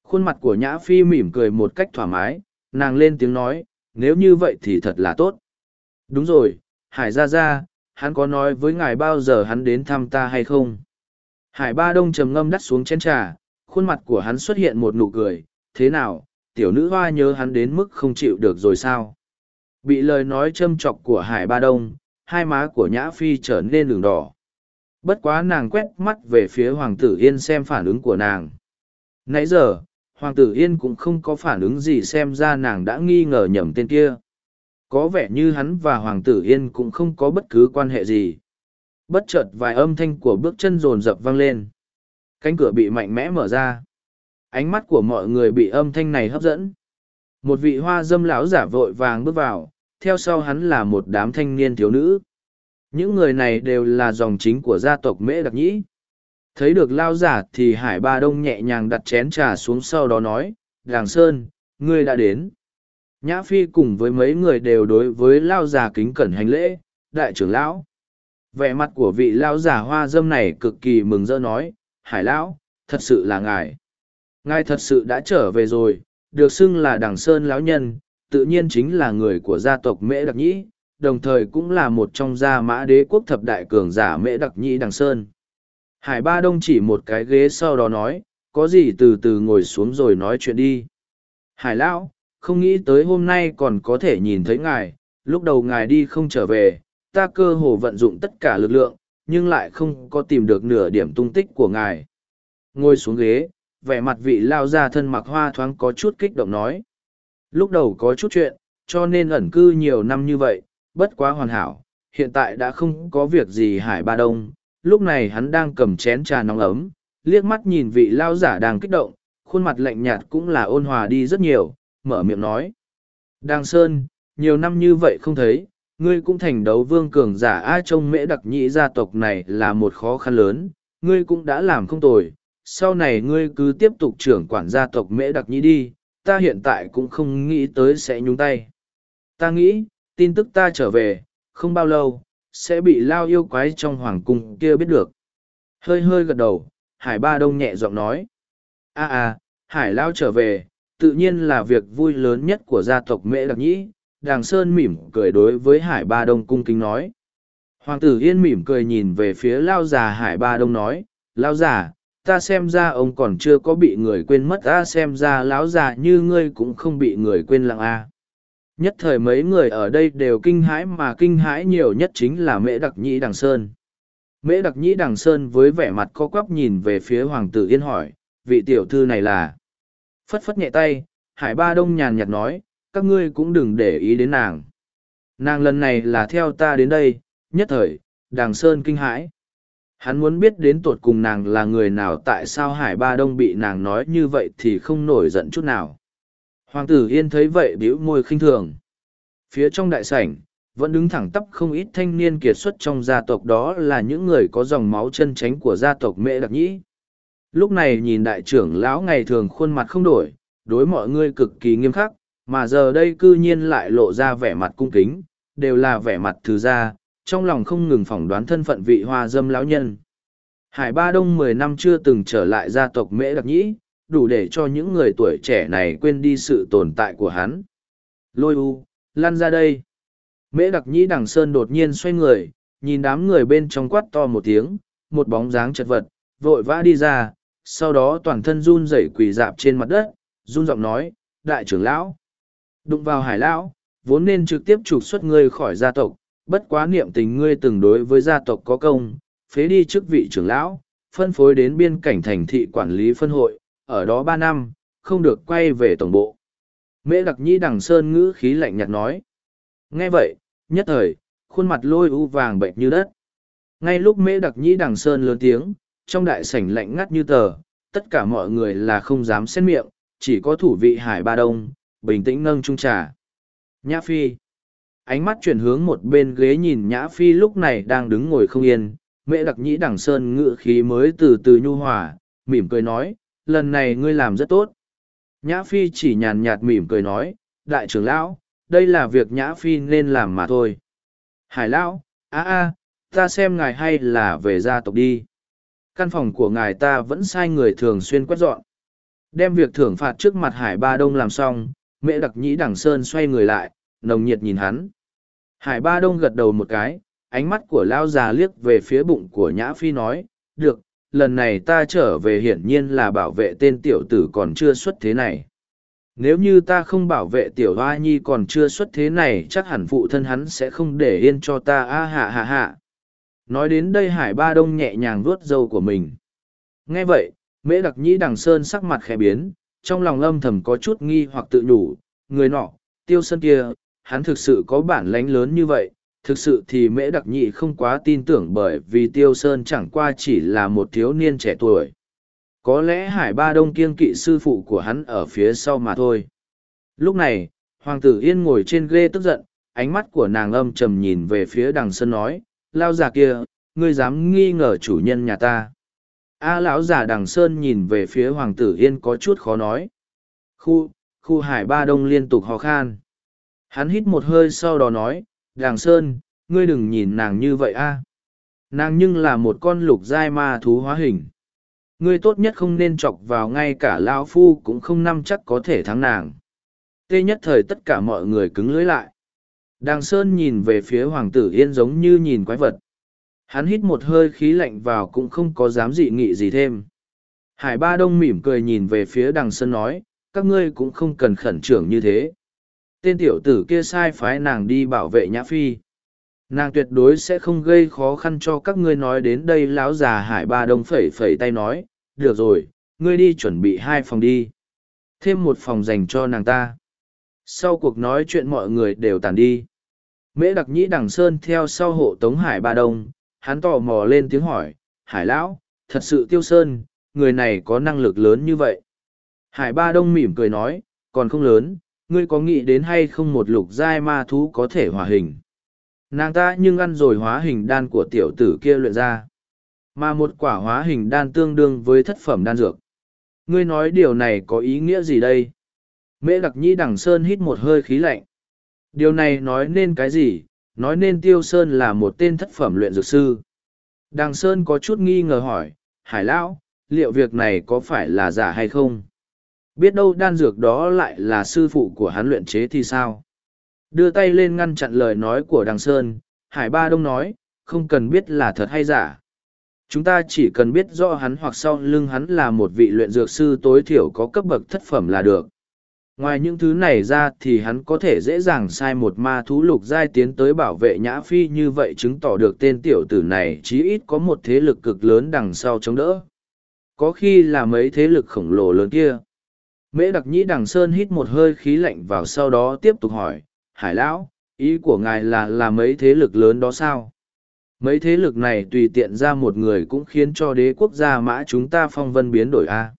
Khuôn mặt của Nhã Phi mỉm cười một cách thoải mái, nàng lên tiếng nói, nếu như vậy thì thật là tốt. Đúng rồi, Hải Gia Gia, hắn có nói với ngài bao giờ hắn đến thăm ta hay không? Hải Ba Đông trầm ngâm đắt xuống chén trà, khuôn mặt của hắn xuất hiện một nụ cười, thế nào, tiểu nữ hoa nhớ hắn đến mức không chịu được rồi sao? Bị lời nói châm chọc của Hải Ba Đông, hai má của Nhã Phi trở nên đường đỏ. Bất quá nàng quét mắt về phía Hoàng tử Yên xem phản ứng của nàng. Nãy giờ, Hoàng tử Yên cũng không có phản ứng gì xem ra nàng đã nghi ngờ nhầm tên kia. Có vẻ như hắn và Hoàng tử Yên cũng không có bất cứ quan hệ gì. Bất chợt vài âm thanh của bước chân rồn rập vang lên. Cánh cửa bị mạnh mẽ mở ra. Ánh mắt của mọi người bị âm thanh này hấp dẫn. Một vị hoa dâm lão giả vội vàng bước vào, theo sau hắn là một đám thanh niên thiếu nữ. Những người này đều là dòng chính của gia tộc Mễ Đặc Nhĩ. Thấy được lao giả thì Hải Ba Đông nhẹ nhàng đặt chén trà xuống sau đó nói, Đàng Sơn, ngươi đã đến. Nhã Phi cùng với mấy người đều đối với lao giả kính cẩn hành lễ, đại trưởng lão. Vẻ mặt của vị lao giả hoa dâm này cực kỳ mừng rỡ nói, Hải lão, thật sự là ngài. Ngài thật sự đã trở về rồi, được xưng là Đàng Sơn lão nhân, tự nhiên chính là người của gia tộc Mễ Đặc Nhĩ, đồng thời cũng là một trong gia mã đế quốc thập đại cường giả Mễ Đặc Nhĩ đằng Sơn. Hải Ba Đông chỉ một cái ghế sau đó nói, có gì từ từ ngồi xuống rồi nói chuyện đi. Hải Lão, không nghĩ tới hôm nay còn có thể nhìn thấy ngài, lúc đầu ngài đi không trở về, ta cơ hồ vận dụng tất cả lực lượng, nhưng lại không có tìm được nửa điểm tung tích của ngài. Ngồi xuống ghế, vẻ mặt vị lao ra thân mặc hoa thoáng có chút kích động nói. Lúc đầu có chút chuyện, cho nên ẩn cư nhiều năm như vậy, bất quá hoàn hảo, hiện tại đã không có việc gì Hải Ba Đông, lúc này hắn đang cầm chén trà nóng ấm, liếc mắt nhìn vị lao giả đang kích động, khuôn mặt lạnh nhạt cũng là ôn hòa đi rất nhiều, mở miệng nói. Đàng Sơn, nhiều năm như vậy không thấy, ngươi cũng thành đấu vương cường giả ai trông mễ đặc nhị gia tộc này là một khó khăn lớn, ngươi cũng đã làm không tồi, sau này ngươi cứ tiếp tục trưởng quản gia tộc mễ đặc nhị đi, ta hiện tại cũng không nghĩ tới sẽ nhúng tay. Ta nghĩ, tin tức ta trở về, không bao lâu, sẽ bị lao yêu quái trong hoàng cung kia biết được. Hơi hơi gật đầu, Hải Ba Đông nhẹ giọng nói. a a Hải Lao trở về, tự nhiên là việc vui lớn nhất của gia tộc Mễ Đặc Nhĩ. Đàng Sơn mỉm cười đối với Hải Ba Đông cung kính nói. Hoàng tử Yên mỉm cười nhìn về phía Lao già Hải Ba Đông nói, Lao già, ta xem ra ông còn chưa có bị người quên mất ta xem ra lão già như ngươi cũng không bị người quên lặng a nhất thời mấy người ở đây đều kinh hãi mà kinh hãi nhiều nhất chính là mễ đặc nhĩ đằng sơn. Mễ đặc nhĩ đằng sơn với vẻ mặt co quắp nhìn về phía hoàng tử yên hỏi, vị tiểu thư này là? Phất phất nhẹ tay, hải ba đông nhàn nhạt nói, các ngươi cũng đừng để ý đến nàng. Nàng lần này là theo ta đến đây, nhất thời, đằng sơn kinh hãi. Hắn muốn biết đến tột cùng nàng là người nào tại sao hải ba đông bị nàng nói như vậy thì không nổi giận chút nào. Hoàng tử Yên thấy vậy bĩu môi khinh thường. Phía trong đại sảnh, vẫn đứng thẳng tắp không ít thanh niên kiệt xuất trong gia tộc đó là những người có dòng máu chân tránh của gia tộc Mễ Đặc Nhĩ. Lúc này nhìn đại trưởng lão ngày thường khuôn mặt không đổi, đối mọi người cực kỳ nghiêm khắc, mà giờ đây cư nhiên lại lộ ra vẻ mặt cung kính, đều là vẻ mặt thứ gia, trong lòng không ngừng phỏng đoán thân phận vị hoa dâm lão nhân. Hải Ba Đông mười năm chưa từng trở lại gia tộc Mễ Đặc Nhĩ, đủ để cho những người tuổi trẻ này quên đi sự tồn tại của hắn. Lôi u, lăn ra đây. Mễ đặc nhĩ đằng sơn đột nhiên xoay người, nhìn đám người bên trong quát to một tiếng, một bóng dáng chật vật, vội vã đi ra, sau đó toàn thân run rẩy quỳ dạp trên mặt đất, run giọng nói, đại trưởng lão. Đụng vào hải lão, vốn nên trực tiếp trục xuất ngươi khỏi gia tộc, bất quá niệm tình ngươi từng đối với gia tộc có công, phế đi chức vị trưởng lão, phân phối đến biên cảnh thành thị quản lý phân hội, ở đó ba năm, không được quay về tổng bộ. Mễ đặc nhĩ đằng sơn ngữ khí lạnh nhạt nói. Nghe vậy, nhất thời, khuôn mặt lôi u vàng bệnh như đất. Ngay lúc mễ đặc nhĩ đằng sơn lớn tiếng, trong đại sảnh lạnh ngắt như tờ, tất cả mọi người là không dám xét miệng, chỉ có thủ vị hải ba đông, bình tĩnh nâng trung trà. Nhã Phi. Ánh mắt chuyển hướng một bên ghế nhìn Nhã Phi lúc này đang đứng ngồi không yên, mẹ đặc nhĩ đằng sơn ngựa khí mới từ từ nhu hòa, mỉm cười nói, lần này ngươi làm rất tốt. Nhã Phi chỉ nhàn nhạt mỉm cười nói, đại trưởng lão, đây là việc Nhã Phi nên làm mà thôi. Hải lão, a a, ta xem ngài hay là về gia tộc đi. Căn phòng của ngài ta vẫn sai người thường xuyên quét dọn. Đem việc thưởng phạt trước mặt Hải Ba Đông làm xong, mẹ đặc nhĩ đằng sơn xoay người lại, nồng nhiệt nhìn hắn. Hải Ba Đông gật đầu một cái, ánh mắt của Lao già liếc về phía bụng của Nhã Phi nói, được, lần này ta trở về hiển nhiên là bảo vệ tên tiểu tử còn chưa xuất thế này. Nếu như ta không bảo vệ tiểu hoa nhi còn chưa xuất thế này chắc hẳn phụ thân hắn sẽ không để yên cho ta a hạ hạ hạ. Nói đến đây Hải Ba Đông nhẹ nhàng vuốt dâu của mình. Nghe vậy, Mễ Đặc Nhĩ Đằng Sơn sắc mặt khẽ biến, trong lòng âm thầm có chút nghi hoặc tự nhủ, người nọ, tiêu sơn kia, hắn thực sự có bản lánh lớn như vậy, thực sự thì Mễ Đặc nhị không quá tin tưởng bởi vì tiêu sơn chẳng qua chỉ là một thiếu niên trẻ tuổi. Có lẽ Hải Ba Đông kiên kỵ sư phụ của hắn ở phía sau mà thôi. Lúc này, Hoàng tử Yên ngồi trên ghê tức giận, ánh mắt của nàng âm trầm nhìn về phía đằng sơn nói, lao già kia, ngươi dám nghi ngờ chủ nhân nhà ta. A lão già đằng sơn nhìn về phía Hoàng tử Yên có chút khó nói. Khu, khu Hải Ba Đông liên tục ho khan. Hắn hít một hơi sau đó nói, Đàng sơn, ngươi đừng nhìn nàng như vậy a. Nàng nhưng là một con lục giai ma thú hóa hình. Ngươi tốt nhất không nên chọc vào ngay cả lao phu cũng không năm chắc có thể thắng nàng. Tê nhất thời tất cả mọi người cứng lưới lại. Đàng sơn nhìn về phía hoàng tử yên giống như nhìn quái vật. Hắn hít một hơi khí lạnh vào cũng không có dám dị nghị gì thêm. Hải ba đông mỉm cười nhìn về phía Đàng sơn nói các ngươi cũng không cần khẩn trương như thế tên tiểu tử kia sai phái nàng đi bảo vệ nhã phi nàng tuyệt đối sẽ không gây khó khăn cho các ngươi nói đến đây lão già hải ba đông phẩy phẩy tay nói được rồi, ngươi đi chuẩn bị hai phòng đi. Thêm một phòng dành cho nàng ta. Sau cuộc nói chuyện mọi người đều tàn đi. Mễ đặc nhĩ đằng sơn theo sau hộ tống hải ba đông, hắn tò mò lên tiếng hỏi, hải lão, thật sự tiêu sơn, người này có năng lực lớn như vậy. Hải ba đông mỉm cười nói, còn không lớn, ngươi có nghĩ đến hay không một lục giai ma thú có thể hòa hình. Nàng ta nhưng ăn rồi hóa hình đan của tiểu tử kia luyện ra. Mà một quả hóa hình đan tương đương với thất phẩm đan dược. Ngươi nói điều này có ý nghĩa gì đây? Mễ đặc nhĩ đằng Sơn hít một hơi khí lạnh. Điều này nói nên cái gì? Nói nên Tiêu Sơn là một tên thất phẩm luyện dược sư. Đằng Sơn có chút nghi ngờ hỏi, Hải Lão, liệu việc này có phải là giả hay không? Biết đâu đan dược đó lại là sư phụ của hắn luyện chế thì sao? Đưa tay lên ngăn chặn lời nói của Đằng Sơn, Hải Ba Đông nói, không cần biết là thật hay giả. Chúng ta chỉ cần biết rõ hắn hoặc sau lưng hắn là một vị luyện dược sư tối thiểu có cấp bậc thất phẩm là được. Ngoài những thứ này ra thì hắn có thể dễ dàng sai một ma thú lục giai tiến tới bảo vệ nhã phi như vậy chứng tỏ được tên tiểu tử này chí ít có một thế lực cực lớn đằng sau chống đỡ. Có khi là mấy thế lực khổng lồ lớn kia mễ đặc nhĩ đằng sơn hít một hơi khí lạnh vào sau đó tiếp tục hỏi, hải lão, ý của ngài là là mấy thế lực lớn đó sao? Mấy thế lực này tùy tiện ra một người cũng khiến cho đế quốc gia mã chúng ta phong vân biến đổi a.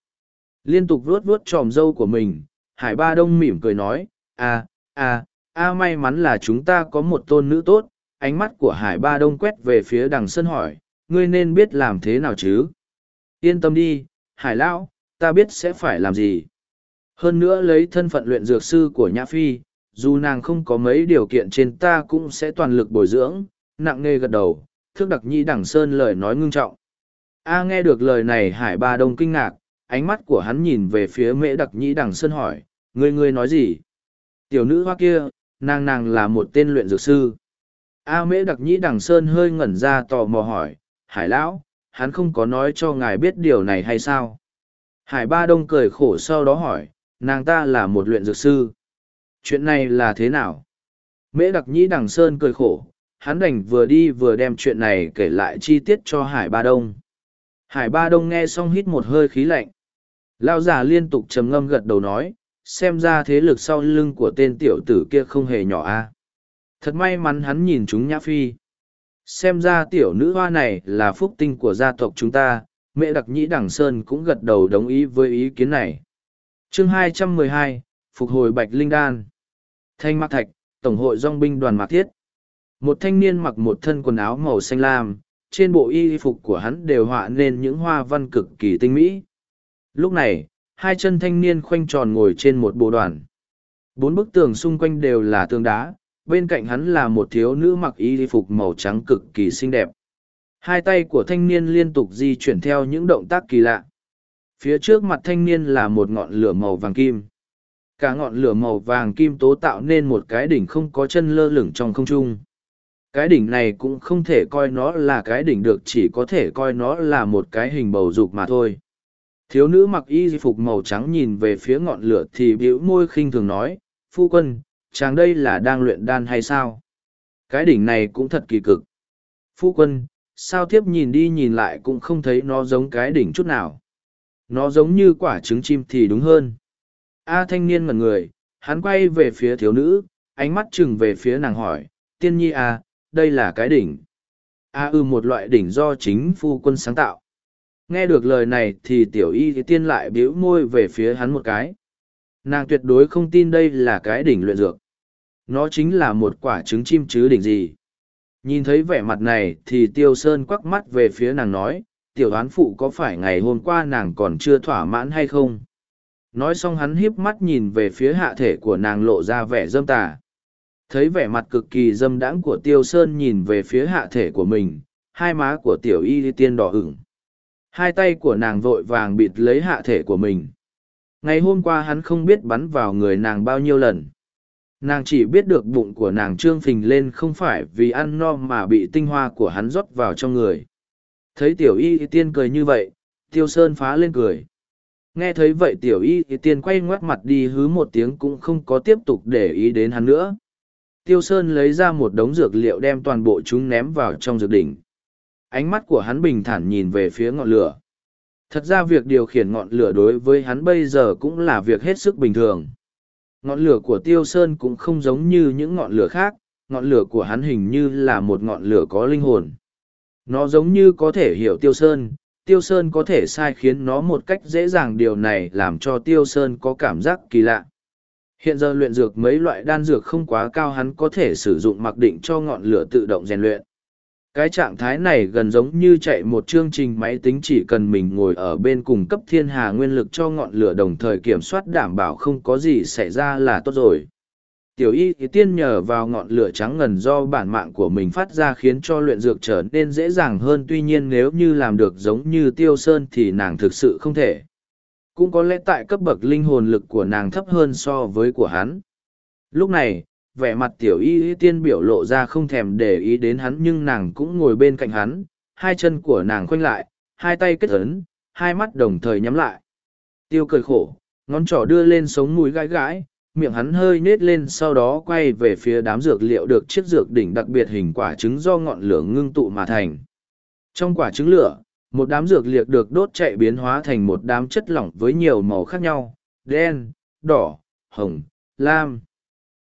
Liên tục vuốt vuốt tròm dâu của mình, hải ba đông mỉm cười nói, a a a may mắn là chúng ta có một tôn nữ tốt. Ánh mắt của hải ba đông quét về phía đằng sân hỏi, ngươi nên biết làm thế nào chứ? Yên tâm đi, hải lão, ta biết sẽ phải làm gì hơn nữa lấy thân phận luyện dược sư của nhã phi dù nàng không có mấy điều kiện trên ta cũng sẽ toàn lực bồi dưỡng nặng nề gật đầu thước đặc nhi đằng sơn lời nói ngưng trọng. A nghe được lời này hải ba đông kinh ngạc, ánh mắt của hắn nhìn về phía mễ đặc nhĩ đằng sơn hỏi, ngươi ngươi nói gì? Tiểu nữ hoa kia, nàng nàng là một tên luyện dược sư. A mễ đặc nhĩ đằng sơn hơi ngẩn ra tò mò hỏi, hải lão, hắn không có nói cho ngài biết điều này hay sao? Hải ba đông cười khổ sau đó hỏi, nàng ta là một luyện dược sư. Chuyện này là thế nào? Mễ đặc nhĩ đằng sơn cười khổ, hắn đành vừa đi vừa đem chuyện này kể lại chi tiết cho hải ba đông. Hải ba đông nghe xong hít một hơi khí lạnh. Lao già liên tục trầm ngâm gật đầu nói xem ra thế lực sau lưng của tên tiểu tử kia không hề nhỏ a. Thật may mắn hắn nhìn chúng nhã phi. Xem ra tiểu nữ hoa này là phúc tinh của gia tộc chúng ta mẹ đặc nhĩ đằng sơn cũng gật đầu đồng ý với ý kiến này chương 212, phục hồi bạch linh đan thanh mạc thạch Tổng hội dong binh đoàn mạc thiết. Một thanh niên mặc một thân quần áo màu xanh lam, trên bộ y phục của hắn đều họa nên những hoa văn cực kỳ tinh mỹ. Lúc này, hai chân thanh niên khoanh tròn ngồi trên một bộ đoàn. Bốn bức tường xung quanh đều là tường đá, bên cạnh hắn là một thiếu nữ mặc y phục màu trắng cực kỳ xinh đẹp. Hai tay của thanh niên liên tục di chuyển theo những động tác kỳ lạ. Phía trước mặt thanh niên là một ngọn lửa màu vàng kim. Cả ngọn lửa màu vàng kim tố tạo nên một cái đỉnh không có chân lơ lửng trong không trung. Cái đỉnh này cũng không thể coi nó là cái đỉnh được chỉ có thể coi nó là một cái hình bầu dục mà thôi. Thiếu nữ mặc y phục màu trắng nhìn về phía ngọn lửa thì bĩu môi khinh thường nói, phu quân, chàng đây là đang luyện đan hay sao? Cái đỉnh này cũng thật kỳ cực. Phu quân, sao tiếp nhìn đi nhìn lại cũng không thấy nó giống cái đỉnh chút nào. Nó giống như quả trứng chim thì đúng hơn. A thanh niên ngẩn người, hắn quay về phía thiếu nữ, ánh mắt chừng về phía nàng hỏi, tiên nhi à, đây là cái đỉnh. A ư một loại đỉnh do chính phu quân sáng tạo. Nghe được lời này thì tiểu y thì tiên lại bĩu môi về phía hắn một cái. Nàng tuyệt đối không tin đây là cái đỉnh luyện dược. Nó chính là một quả trứng chim chứ đỉnh gì. Nhìn thấy vẻ mặt này thì Tiêu Sơn quắc mắt về phía nàng nói, tiểu đoán phụ có phải ngày hôm qua nàng còn chưa thỏa mãn hay không? Nói xong hắn híp mắt nhìn về phía hạ thể của nàng lộ ra vẻ dâm tà. Thấy vẻ mặt cực kỳ dâm đãng của Tiêu Sơn nhìn về phía hạ thể của mình, hai má của tiểu y tiên đỏ ửng. Hai tay của nàng vội vàng bịt lấy hạ thể của mình. Ngày hôm qua hắn không biết bắn vào người nàng bao nhiêu lần nàng chỉ biết được bụng của nàng trương phình lên không phải vì ăn no mà bị tinh hoa của hắn rót vào trong người thấy tiểu y tiên cười như vậy, tiêu sơn phá lên cười. Nghe thấy vậy tiểu y tiên quay ngoắt mặt đi hứ một tiếng cũng không có tiếp tục để ý đến hắn nữa. Tiêu sơn lấy ra một đống dược liệu đem toàn bộ chúng ném vào trong dược đỉnh. Ánh mắt của hắn bình thản nhìn về phía ngọn lửa. Thật ra việc điều khiển ngọn lửa đối với hắn bây giờ cũng là việc hết sức bình thường. Ngọn lửa của tiêu sơn cũng không giống như những ngọn lửa khác, ngọn lửa của hắn hình như là một ngọn lửa có linh hồn nó giống như có thể hiểu tiêu sơn. Tiêu sơn có thể sai khiến nó một cách dễ dàng. Điều này làm cho tiêu sơn có cảm giác kỳ lạ. Hiện giờ luyện dược mấy loại đan dược không quá cao, hắn có thể sử dụng mặc định cho ngọn lửa tự động rèn luyện. Cái trạng thái này gần giống như chạy một chương trình máy tính, chỉ cần mình ngồi ở bên cung cấp thiên hà nguyên lực cho ngọn lửa đồng thời kiểm soát, đảm bảo không có gì xảy ra là tốt rồi tiểu y thì tiên nhờ vào ngọn lửa trắng ngần do bản mạng của mình phát ra khiến cho luyện dược trở nên dễ dàng hơn. Tuy nhiên nếu như làm được giống như tiêu sơn thì nàng thực sự không thể. Cũng có lẽ tại cấp bậc linh hồn lực của nàng thấp hơn so với của hắn. Lúc này vẻ mặt tiểu y y tiên biểu lộ ra không thèm để ý đến hắn nhưng nàng cũng ngồi bên cạnh hắn, hai chân của nàng khoanh lại, hai tay kết ấn, hai mắt đồng thời nhắm lại. Tiêu cười khổ, ngón trỏ đưa lên sống mũi gãi gãi, miệng hắn hơi nết lên sau đó quay về phía đám dược liệu được chiếc dược đỉnh đặc biệt hình quả trứng do ngọn lửa ngưng tụ mà thành. Trong quả trứng lửa, một đám dược liệu được đốt chạy biến hóa thành một đám chất lỏng với nhiều màu khác nhau, đen, đỏ, hồng, lam.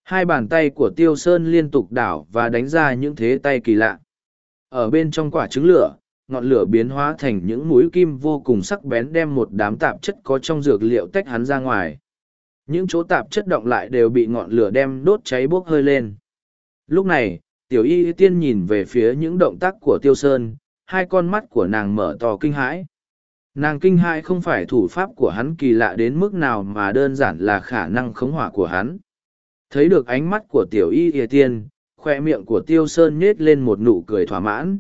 Hai bàn tay của Tiêu Sơn liên tục đảo và đánh ra những thế tay kỳ lạ. Ở bên trong quả trứng lửa, ngọn lửa biến hóa thành những mũi kim vô cùng sắc bén đem một đám tạp chất có trong dược liệu tách hắn ra ngoài. Những chỗ tạp chất động lại đều bị ngọn lửa đem đốt cháy bốc hơi lên. Lúc này, tiểu y tiên nhìn về phía những động tác của Tiêu Sơn, hai con mắt của nàng mở to kinh hãi. Nàng kinh hãi không phải thủ pháp của hắn kỳ lạ đến mức nào mà đơn giản là khả năng khống hỏa của hắn thấy được ánh mắt của tiểu y y tiên khoe miệng của tiêu sơn nhết lên một nụ cười thỏa mãn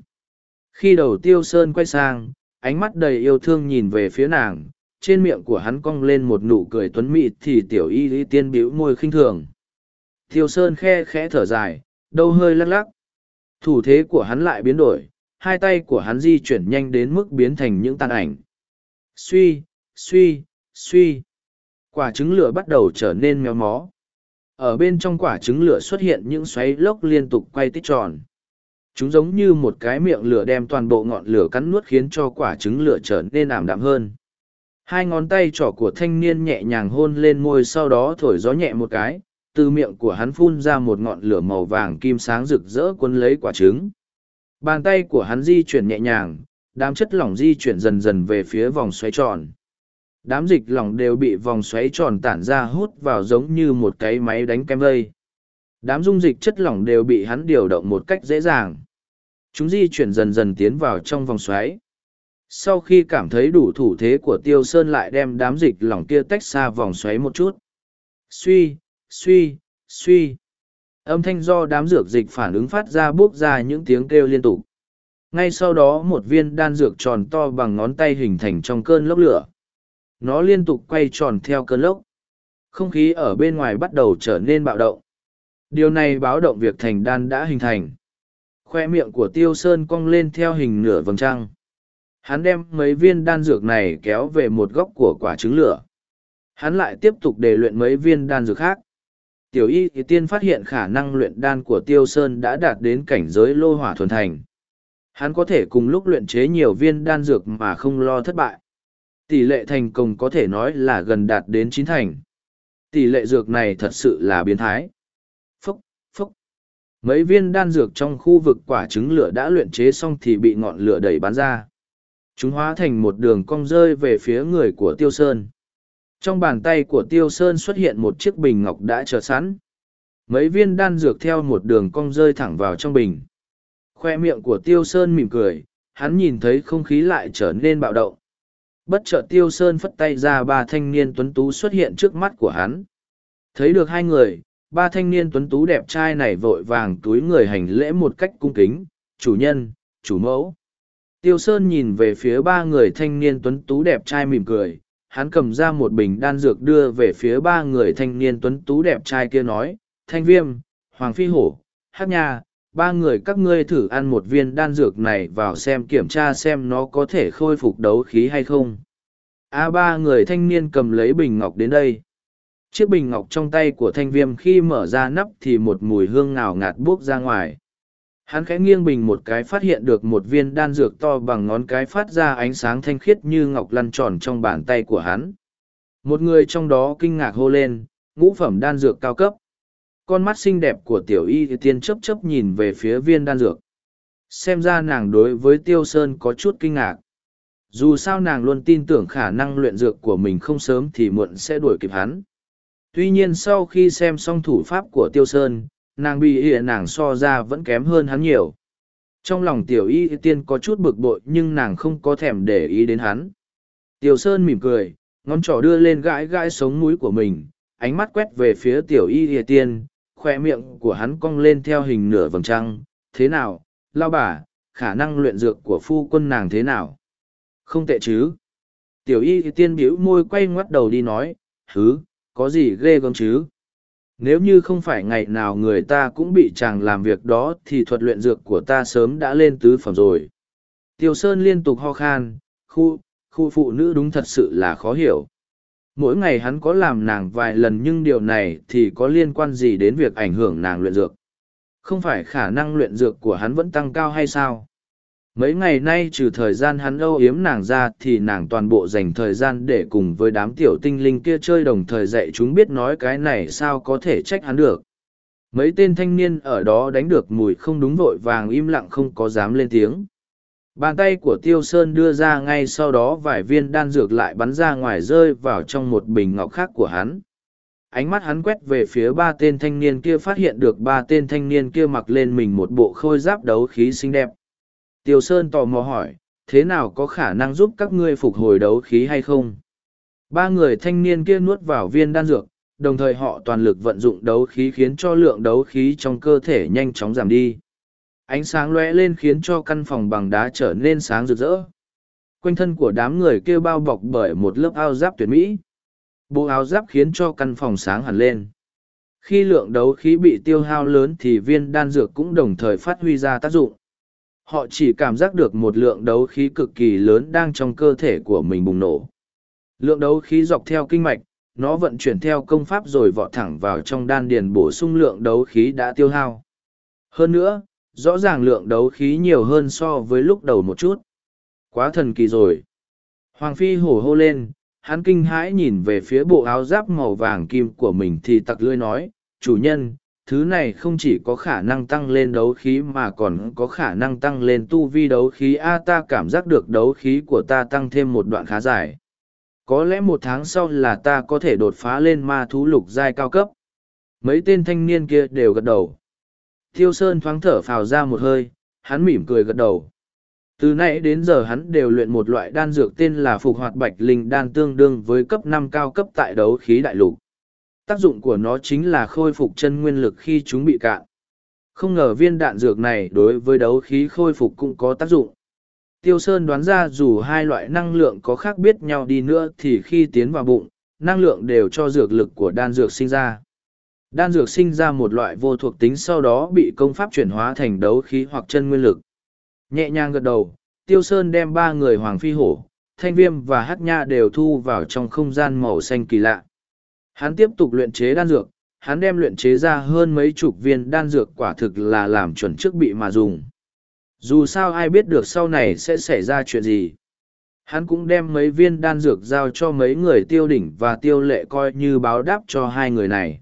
khi đầu tiêu sơn quay sang ánh mắt đầy yêu thương nhìn về phía nàng trên miệng của hắn cong lên một nụ cười tuấn mị thì tiểu y Lý tiên bĩu môi khinh thường. Thiêu sơn khe khẽ thở dài đâu hơi lắc lắc. Thủ thế của hắn lại biến đổi, hai tay của hắn di chuyển nhanh đến mức biến thành những tàn ảnh. Suy suy suy. Quả trứng lửa bắt đầu trở nên méo mó. Ở bên trong quả trứng lửa xuất hiện những xoáy lốc liên tục quay tích tròn. Chúng giống như một cái miệng lửa đem toàn bộ ngọn lửa cắn nuốt khiến cho quả trứng lửa trở nên ảm đạm hơn hai ngón tay trỏ của thanh niên nhẹ nhàng hôn lên môi sau đó thổi gió nhẹ một cái, từ miệng của hắn phun ra một ngọn lửa màu vàng kim sáng rực rỡ cuốn lấy quả trứng bàn tay của hắn di chuyển nhẹ nhàng, đám chất lỏng di chuyển dần dần về phía vòng xoáy tròn đám dịch lỏng đều bị vòng xoáy tròn tản ra hút vào giống như một cái máy đánh kem vây Đám dung dịch chất lỏng đều bị hắn điều động một cách dễ dàng. Chúng di chuyển dần dần tiến vào trong vòng xoáy. Sau khi cảm thấy đủ thủ thế của Tiêu Sơn lại đem đám dịch lỏng kia tách xa vòng xoáy một chút. Suy, suy, suy. Âm thanh do đám dược dịch phản ứng phát ra buốc ra những tiếng kêu liên tục. Ngay sau đó một viên đan dược tròn to bằng ngón tay hình thành trong cơn lốc lửa. Nó liên tục quay tròn theo cơn lốc. Không khí ở bên ngoài bắt đầu trở nên bạo động. Điều này báo động việc thành đan đã hình thành. Khoe miệng của Tiêu Sơn cong lên theo hình nửa vầng trăng. Hắn đem mấy viên đan dược này kéo về một góc của quả trứng lửa. Hắn lại tiếp tục để luyện mấy viên đan dược khác. Tiểu y thì tiên phát hiện khả năng luyện đan của Tiêu Sơn đã đạt đến cảnh giới lô hỏa thuần thành. Hắn có thể cùng lúc luyện chế nhiều viên đan dược mà không lo thất bại. Tỷ lệ thành công có thể nói là gần đạt đến chín thành. Tỷ lệ dược này thật sự là biến thái. Phúc, phúc. Mấy viên đan dược trong khu vực quả trứng lửa đã luyện chế xong thì bị ngọn lửa đẩy bắn ra. Chúng hóa thành một đường cong rơi về phía người của Tiêu Sơn. Trong bàn tay của Tiêu Sơn xuất hiện một chiếc bình ngọc đã chờ sẵn. Mấy viên đan dược theo một đường cong rơi thẳng vào trong bình. Khoe miệng của Tiêu Sơn mỉm cười, hắn nhìn thấy không khí lại trở nên bạo động. Bất chợt Tiêu Sơn phất tay ra ba thanh niên tuấn tú xuất hiện trước mắt của hắn. Thấy được hai người, ba thanh niên tuấn tú đẹp trai này vội vàng túi người hành lễ một cách cung kính, chủ nhân, chủ mẫu. Tiêu Sơn nhìn về phía ba người thanh niên tuấn tú đẹp trai mỉm cười, hắn cầm ra một bình đan dược đưa về phía ba người thanh niên tuấn tú đẹp trai kia nói, Thanh Viêm, Hoàng Phi Hổ, Hát Nha, ba người các ngươi thử ăn một viên đan dược này vào xem kiểm tra xem nó có thể khôi phục đấu khí hay không. A ba người thanh niên cầm lấy bình ngọc đến đây. Chiếc bình ngọc trong tay của thanh viêm khi mở ra nắp thì một mùi hương ngào ngạt buốc ra ngoài. Hắn khẽ nghiêng bình một cái phát hiện được một viên đan dược to bằng ngón cái phát ra ánh sáng thanh khiết như ngọc lăn tròn trong bàn tay của hắn. Một người trong đó kinh ngạc hô lên, ngũ phẩm đan dược cao cấp. Con mắt xinh đẹp của tiểu y tiên chấp chấp nhìn về phía viên đan dược. Xem ra nàng đối với tiêu sơn có chút kinh ngạc. Dù sao nàng luôn tin tưởng khả năng luyện dược của mình không sớm thì muộn sẽ đuổi kịp hắn. Tuy nhiên sau khi xem xong thủ pháp của tiêu sơn, nàng bị hiện nàng so ra vẫn kém hơn hắn nhiều. Trong lòng tiểu y tiên có chút bực bội nhưng nàng không có thèm để ý đến hắn. Tiểu sơn mỉm cười, ngón trỏ đưa lên gãi gãi sống mũi của mình, ánh mắt quét về phía tiểu y tiên, khoe miệng của hắn cong lên theo hình nửa vầng trăng. Thế nào, lao bà, khả năng luyện dược của phu quân nàng thế nào? Không tệ chứ. Tiểu y tiên bĩu môi quay ngoắt đầu đi nói, hứ, có gì ghê gớm chứ? Nếu như không phải ngày nào người ta cũng bị chàng làm việc đó thì thuật luyện dược của ta sớm đã lên tứ phẩm rồi. Tiêu Sơn liên tục ho khan, khu, khu phụ nữ đúng thật sự là khó hiểu. Mỗi ngày hắn có làm nàng vài lần nhưng điều này thì có liên quan gì đến việc ảnh hưởng nàng luyện dược. Không phải khả năng luyện dược của hắn vẫn tăng cao hay sao? Mấy ngày nay trừ thời gian hắn âu yếm nàng ra thì nàng toàn bộ dành thời gian để cùng với đám tiểu tinh linh kia chơi đồng thời dạy chúng biết nói cái này sao có thể trách hắn được. Mấy tên thanh niên ở đó đánh được mùi không đúng vội vàng im lặng không có dám lên tiếng. Bàn tay của tiêu sơn đưa ra ngay sau đó vài viên đan dược lại bắn ra ngoài rơi vào trong một bình ngọc khác của hắn. Ánh mắt hắn quét về phía ba tên thanh niên kia phát hiện được ba tên thanh niên kia mặc lên mình một bộ khôi giáp đấu khí xinh đẹp. Tiêu Sơn tò mò hỏi, thế nào có khả năng giúp các ngươi phục hồi đấu khí hay không? Ba người thanh niên kia nuốt vào viên đan dược, đồng thời họ toàn lực vận dụng đấu khí khiến cho lượng đấu khí trong cơ thể nhanh chóng giảm đi. Ánh sáng lóe lên khiến cho căn phòng bằng đá trở nên sáng rực rỡ. Quanh thân của đám người kia bao bọc bởi một lớp áo giáp tuyệt mỹ. Bộ áo giáp khiến cho căn phòng sáng hẳn lên. Khi lượng đấu khí bị tiêu hao lớn thì viên đan dược cũng đồng thời phát huy ra tác dụng. Họ chỉ cảm giác được một lượng đấu khí cực kỳ lớn đang trong cơ thể của mình bùng nổ. Lượng đấu khí dọc theo kinh mạch, nó vận chuyển theo công pháp rồi vọt thẳng vào trong đan điền bổ sung lượng đấu khí đã tiêu hao. Hơn nữa, rõ ràng lượng đấu khí nhiều hơn so với lúc đầu một chút. Quá thần kỳ rồi. Hoàng Phi hổ hô lên, hắn kinh hãi nhìn về phía bộ áo giáp màu vàng kim của mình thì tặc lưới nói, chủ nhân, thứ này không chỉ có khả năng tăng lên đấu khí mà còn có khả năng tăng lên tu vi đấu khí a ta cảm giác được đấu khí của ta tăng thêm một đoạn khá dài có lẽ một tháng sau là ta có thể đột phá lên ma thú lục giai cao cấp Mấy tên thanh niên kia đều gật đầu. Thiêu Sơn thoáng thở phào ra một hơi, hắn mỉm cười gật đầu. Từ nãy đến giờ hắn đều luyện một loại đan dược tên là phục hoạt bạch linh đan tương đương với cấp năm cao cấp tại đấu khí đại lục. Tác dụng của nó chính là khôi phục chân nguyên lực khi chúng bị cạn. Không ngờ viên đạn dược này đối với đấu khí khôi phục cũng có tác dụng. Tiêu Sơn đoán ra dù hai loại năng lượng có khác biết nhau đi nữa thì khi tiến vào bụng, năng lượng đều cho dược lực của đan dược sinh ra. Đan dược sinh ra một loại vô thuộc tính sau đó bị công pháp chuyển hóa thành đấu khí hoặc chân nguyên lực. Nhẹ nhàng gật đầu, Tiêu Sơn đem ba người Hoàng Phi Hổ, Thanh Viêm và Hắc Nha đều thu vào trong không gian màu xanh kỳ lạ. Hắn tiếp tục luyện chế đan dược, hắn đem luyện chế ra hơn mấy chục viên đan dược quả thực là làm chuẩn trước bị mà dùng. Dù sao ai biết được sau này sẽ xảy ra chuyện gì. Hắn cũng đem mấy viên đan dược giao cho mấy người tiêu đỉnh và tiêu lệ coi như báo đáp cho hai người này.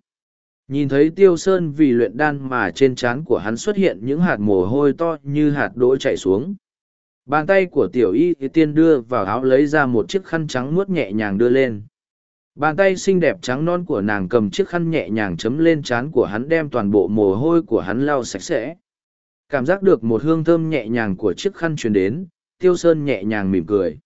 Nhìn thấy tiêu sơn vì luyện đan mà trên trán của hắn xuất hiện những hạt mồ hôi to như hạt đỗ chảy xuống. Bàn tay của tiểu y tiên đưa vào áo lấy ra một chiếc khăn trắng muốt nhẹ nhàng đưa lên. Bàn tay xinh đẹp trắng non của nàng cầm chiếc khăn nhẹ nhàng chấm lên trán của hắn đem toàn bộ mồ hôi của hắn lau sạch sẽ. Cảm giác được một hương thơm nhẹ nhàng của chiếc khăn truyền đến, tiêu sơn nhẹ nhàng mỉm cười.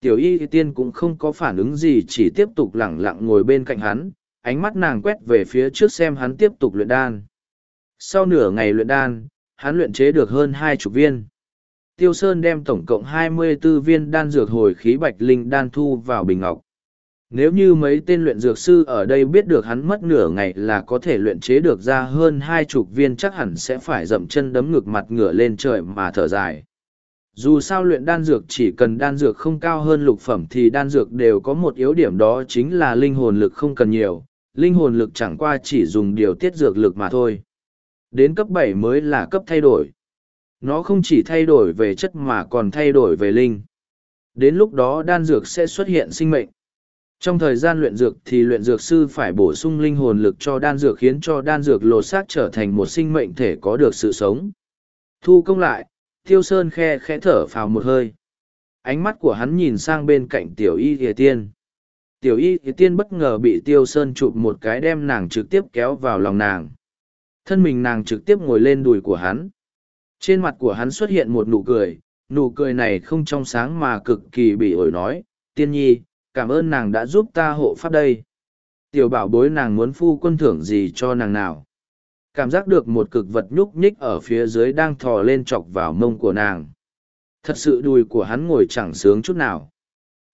Tiểu y tiên cũng không có phản ứng gì chỉ tiếp tục lẳng lặng ngồi bên cạnh hắn, ánh mắt nàng quét về phía trước xem hắn tiếp tục luyện đan. Sau nửa ngày luyện đan, hắn luyện chế được hơn hai chục viên. Tiêu Sơn đem tổng cộng hai mươi 24 viên đan dược hồi khí bạch linh đan thu vào bình ngọc. Nếu như mấy tên luyện dược sư ở đây biết được hắn mất nửa ngày là có thể luyện chế được ra hơn hai chục viên chắc hẳn sẽ phải dậm chân đấm ngực mặt ngửa lên trời mà thở dài. Dù sao luyện đan dược chỉ cần đan dược không cao hơn lục phẩm thì đan dược đều có một yếu điểm đó chính là linh hồn lực không cần nhiều, linh hồn lực chẳng qua chỉ dùng điều tiết dược lực mà thôi. Đến cấp bảy mới là cấp thay đổi. Nó không chỉ thay đổi về chất mà còn thay đổi về linh. Đến lúc đó đan dược sẽ xuất hiện sinh mệnh. Trong thời gian luyện dược thì luyện dược sư phải bổ sung linh hồn lực cho đan dược khiến cho đan dược lột xác trở thành một sinh mệnh thể có được sự sống. Thu công lại, Tiêu Sơn khe khẽ thở phào một hơi. Ánh mắt của hắn nhìn sang bên cạnh tiểu y thìa tiên. Tiểu y thìa tiên bất ngờ bị Tiêu Sơn chụp một cái đem nàng trực tiếp kéo vào lòng nàng. Thân mình nàng trực tiếp ngồi lên đùi của hắn. Trên mặt của hắn xuất hiện một nụ cười, nụ cười này không trong sáng mà cực kỳ bị ổi nói, tiên nhi, cảm ơn nàng đã giúp ta hộ pháp đây. Tiểu bảo bối nàng muốn phu quân thưởng gì cho nàng nào. Cảm giác được một cực vật nhúc nhích ở phía dưới đang thò lên chọc vào mông của nàng. Thật sự đùi của hắn ngồi chẳng sướng chút nào.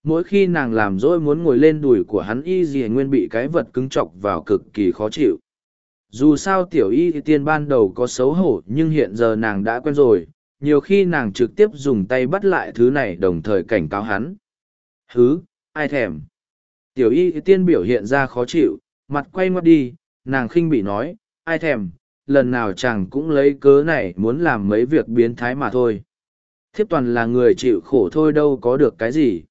Mỗi khi nàng làm dỗi muốn ngồi lên đùi của hắn y gì nguyên bị cái vật cứng chọc vào cực kỳ khó chịu dù sao tiểu y tiên ban đầu có xấu hổ nhưng hiện giờ nàng đã quen rồi nhiều khi nàng trực tiếp dùng tay bắt lại thứ này đồng thời cảnh cáo hắn hứ ai thèm. Tiểu y tiên biểu hiện ra khó chịu mặt quay ngoắt đi nàng khinh bị nói ai thèm lần nào chàng cũng lấy cớ này muốn làm mấy việc biến thái mà thôi. Thiếp toàn là người chịu khổ thôi đâu có được cái gì.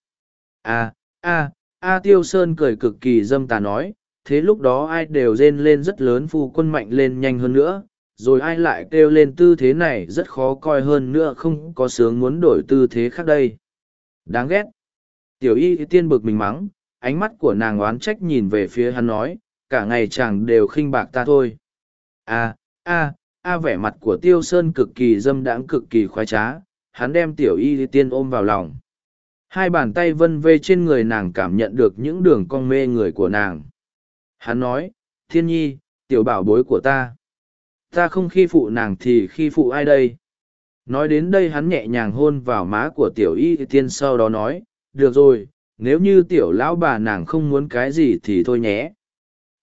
À, à a à, tiêu sơn cười cực kỳ dâm tà nói thế lúc đó ai đều rên lên rất lớn phu quân mạnh lên nhanh hơn nữa rồi ai lại kêu lên tư thế này rất khó coi hơn nữa không có sướng muốn đổi tư thế khác đây. Đáng ghét tiểu y tiên bực mình mắng ánh mắt của nàng oán trách nhìn về phía hắn nói cả ngày chàng đều khinh bạc ta thôi a a a vẻ mặt của tiêu sơn cực kỳ dâm đãng cực kỳ khoái trá hắn đem tiểu y tiên ôm vào lòng hai bàn tay vân vê trên người nàng cảm nhận được những đường cong mê người của nàng Hắn nói, thiên nhi, tiểu bảo bối của ta. Ta không khi phụ nàng thì khi phụ ai đây? Nói đến đây hắn nhẹ nhàng hôn vào má của tiểu y tiên sau đó nói, được rồi, nếu như tiểu lão bà nàng không muốn cái gì thì thôi nhé.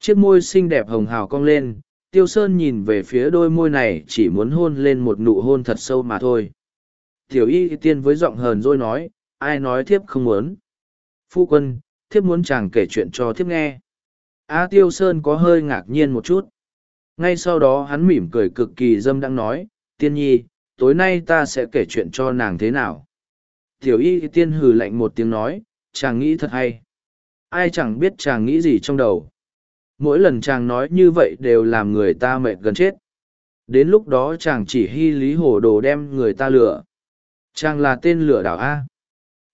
Chiếc môi xinh đẹp hồng hào cong lên, tiêu sơn nhìn về phía đôi môi này chỉ muốn hôn lên một nụ hôn thật sâu mà thôi. Tiểu y tiên với giọng hờn dỗi nói, ai nói thiếp không muốn. Phu quân, thiếp muốn chàng kể chuyện cho thiếp nghe. A à, Tiêu Sơn có hơi ngạc nhiên một chút. Ngay sau đó hắn mỉm cười cực kỳ dâm đang nói, tiên nhi, tối nay ta sẽ kể chuyện cho nàng thế nào. Tiểu y tiên hừ lạnh một tiếng nói, chàng nghĩ thật hay. Ai chẳng biết chàng nghĩ gì trong đầu. Mỗi lần chàng nói như vậy đều làm người ta mệt gần chết. Đến lúc đó chàng chỉ hy lý hồ đồ đem người ta lừa. Chàng là tên lửa đảo A.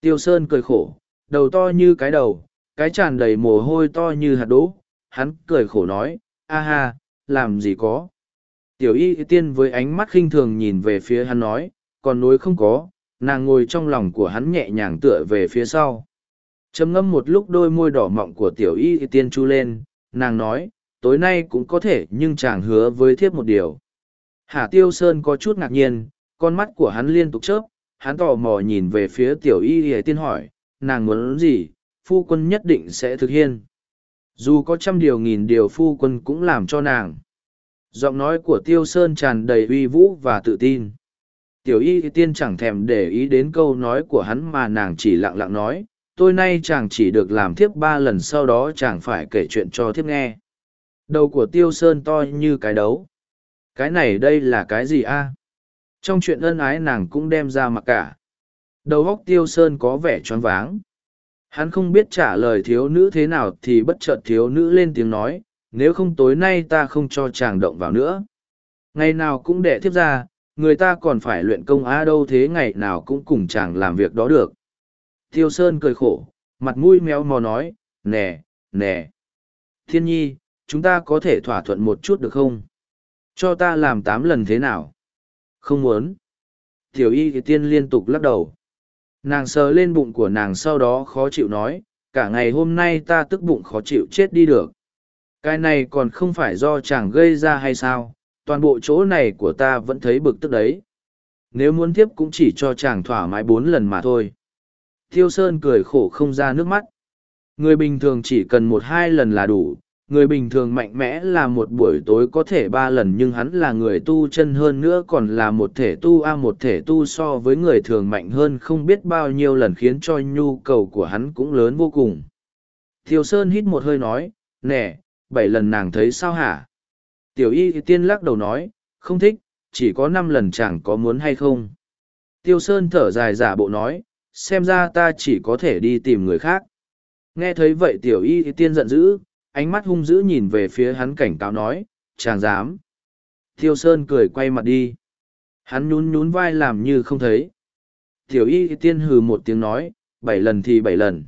Tiêu Sơn cười khổ, đầu to như cái đầu, cái tràn đầy mồ hôi to như hạt đỗ, hắn cười khổ nói, a ha, làm gì có. Tiểu y tiên với ánh mắt khinh thường nhìn về phía hắn nói, còn nối không có, nàng ngồi trong lòng của hắn nhẹ nhàng tựa về phía sau. trầm ngâm một lúc đôi môi đỏ mọng của tiểu y tiên chu lên, nàng nói, tối nay cũng có thể nhưng chàng hứa với thiếp một điều. Hà Tiêu Sơn có chút ngạc nhiên, con mắt của hắn liên tục chớp, hắn tò mò nhìn về phía tiểu y y tiên hỏi, nàng muốn gì, phu quân nhất định sẽ thực hiện. Dù có trăm điều nghìn điều phu quân cũng làm cho nàng. Giọng nói của Tiêu Sơn tràn đầy uy vũ và tự tin. Tiểu y tiên chẳng thèm để ý đến câu nói của hắn mà nàng chỉ lặng lặng nói, tôi nay chàng chỉ được làm thiếp ba lần sau đó chàng phải kể chuyện cho thiếp nghe. Đầu của Tiêu Sơn to như cái đấu. Cái này đây là cái gì a? Trong chuyện ân ái nàng cũng đem ra mặc cả. Đầu óc Tiêu Sơn có vẻ choáng váng. Hắn không biết trả lời thiếu nữ thế nào thì bất chợt thiếu nữ lên tiếng nói, nếu không tối nay ta không cho chàng động vào nữa. Ngày nào cũng để thiếp ra, người ta còn phải luyện công á đâu thế ngày nào cũng cùng chàng làm việc đó được. Tiêu Sơn cười khổ, mặt mũi méo mò nói, nè, nè. Thiên nhi, chúng ta có thể thỏa thuận một chút được không? Cho ta làm tám lần thế nào? Không muốn. Tiểu y thì tiên liên tục lắc đầu. Nàng sờ lên bụng của nàng sau đó khó chịu nói, cả ngày hôm nay ta tức bụng khó chịu chết đi được. Cái này còn không phải do chàng gây ra hay sao, toàn bộ chỗ này của ta vẫn thấy bực tức đấy. Nếu muốn tiếp cũng chỉ cho chàng thỏa mái bốn lần mà thôi. Tiêu Sơn cười khổ không ra nước mắt. Người bình thường chỉ cần một hai lần là đủ, người bình thường mạnh mẽ là một buổi tối có thể ba lần nhưng hắn là người tu chân hơn nữa còn là một thể tu a một thể tu so với người thường mạnh hơn không biết bao nhiêu lần khiến cho nhu cầu của hắn cũng lớn vô cùng thiều sơn hít một hơi nói nè bảy lần nàng thấy sao hả tiểu y tiên lắc đầu nói không thích chỉ có năm lần chẳng có muốn hay không tiêu sơn thở dài giả bộ nói xem ra ta chỉ có thể đi tìm người khác nghe thấy vậy tiểu y tiên giận dữ ánh mắt hung dữ nhìn về phía hắn cảnh cáo nói, chàng dám. Tiêu Sơn cười quay mặt đi. Hắn nhún nhún vai làm như không thấy. Tiểu y tiên hừ một tiếng nói, bảy lần thì bảy lần.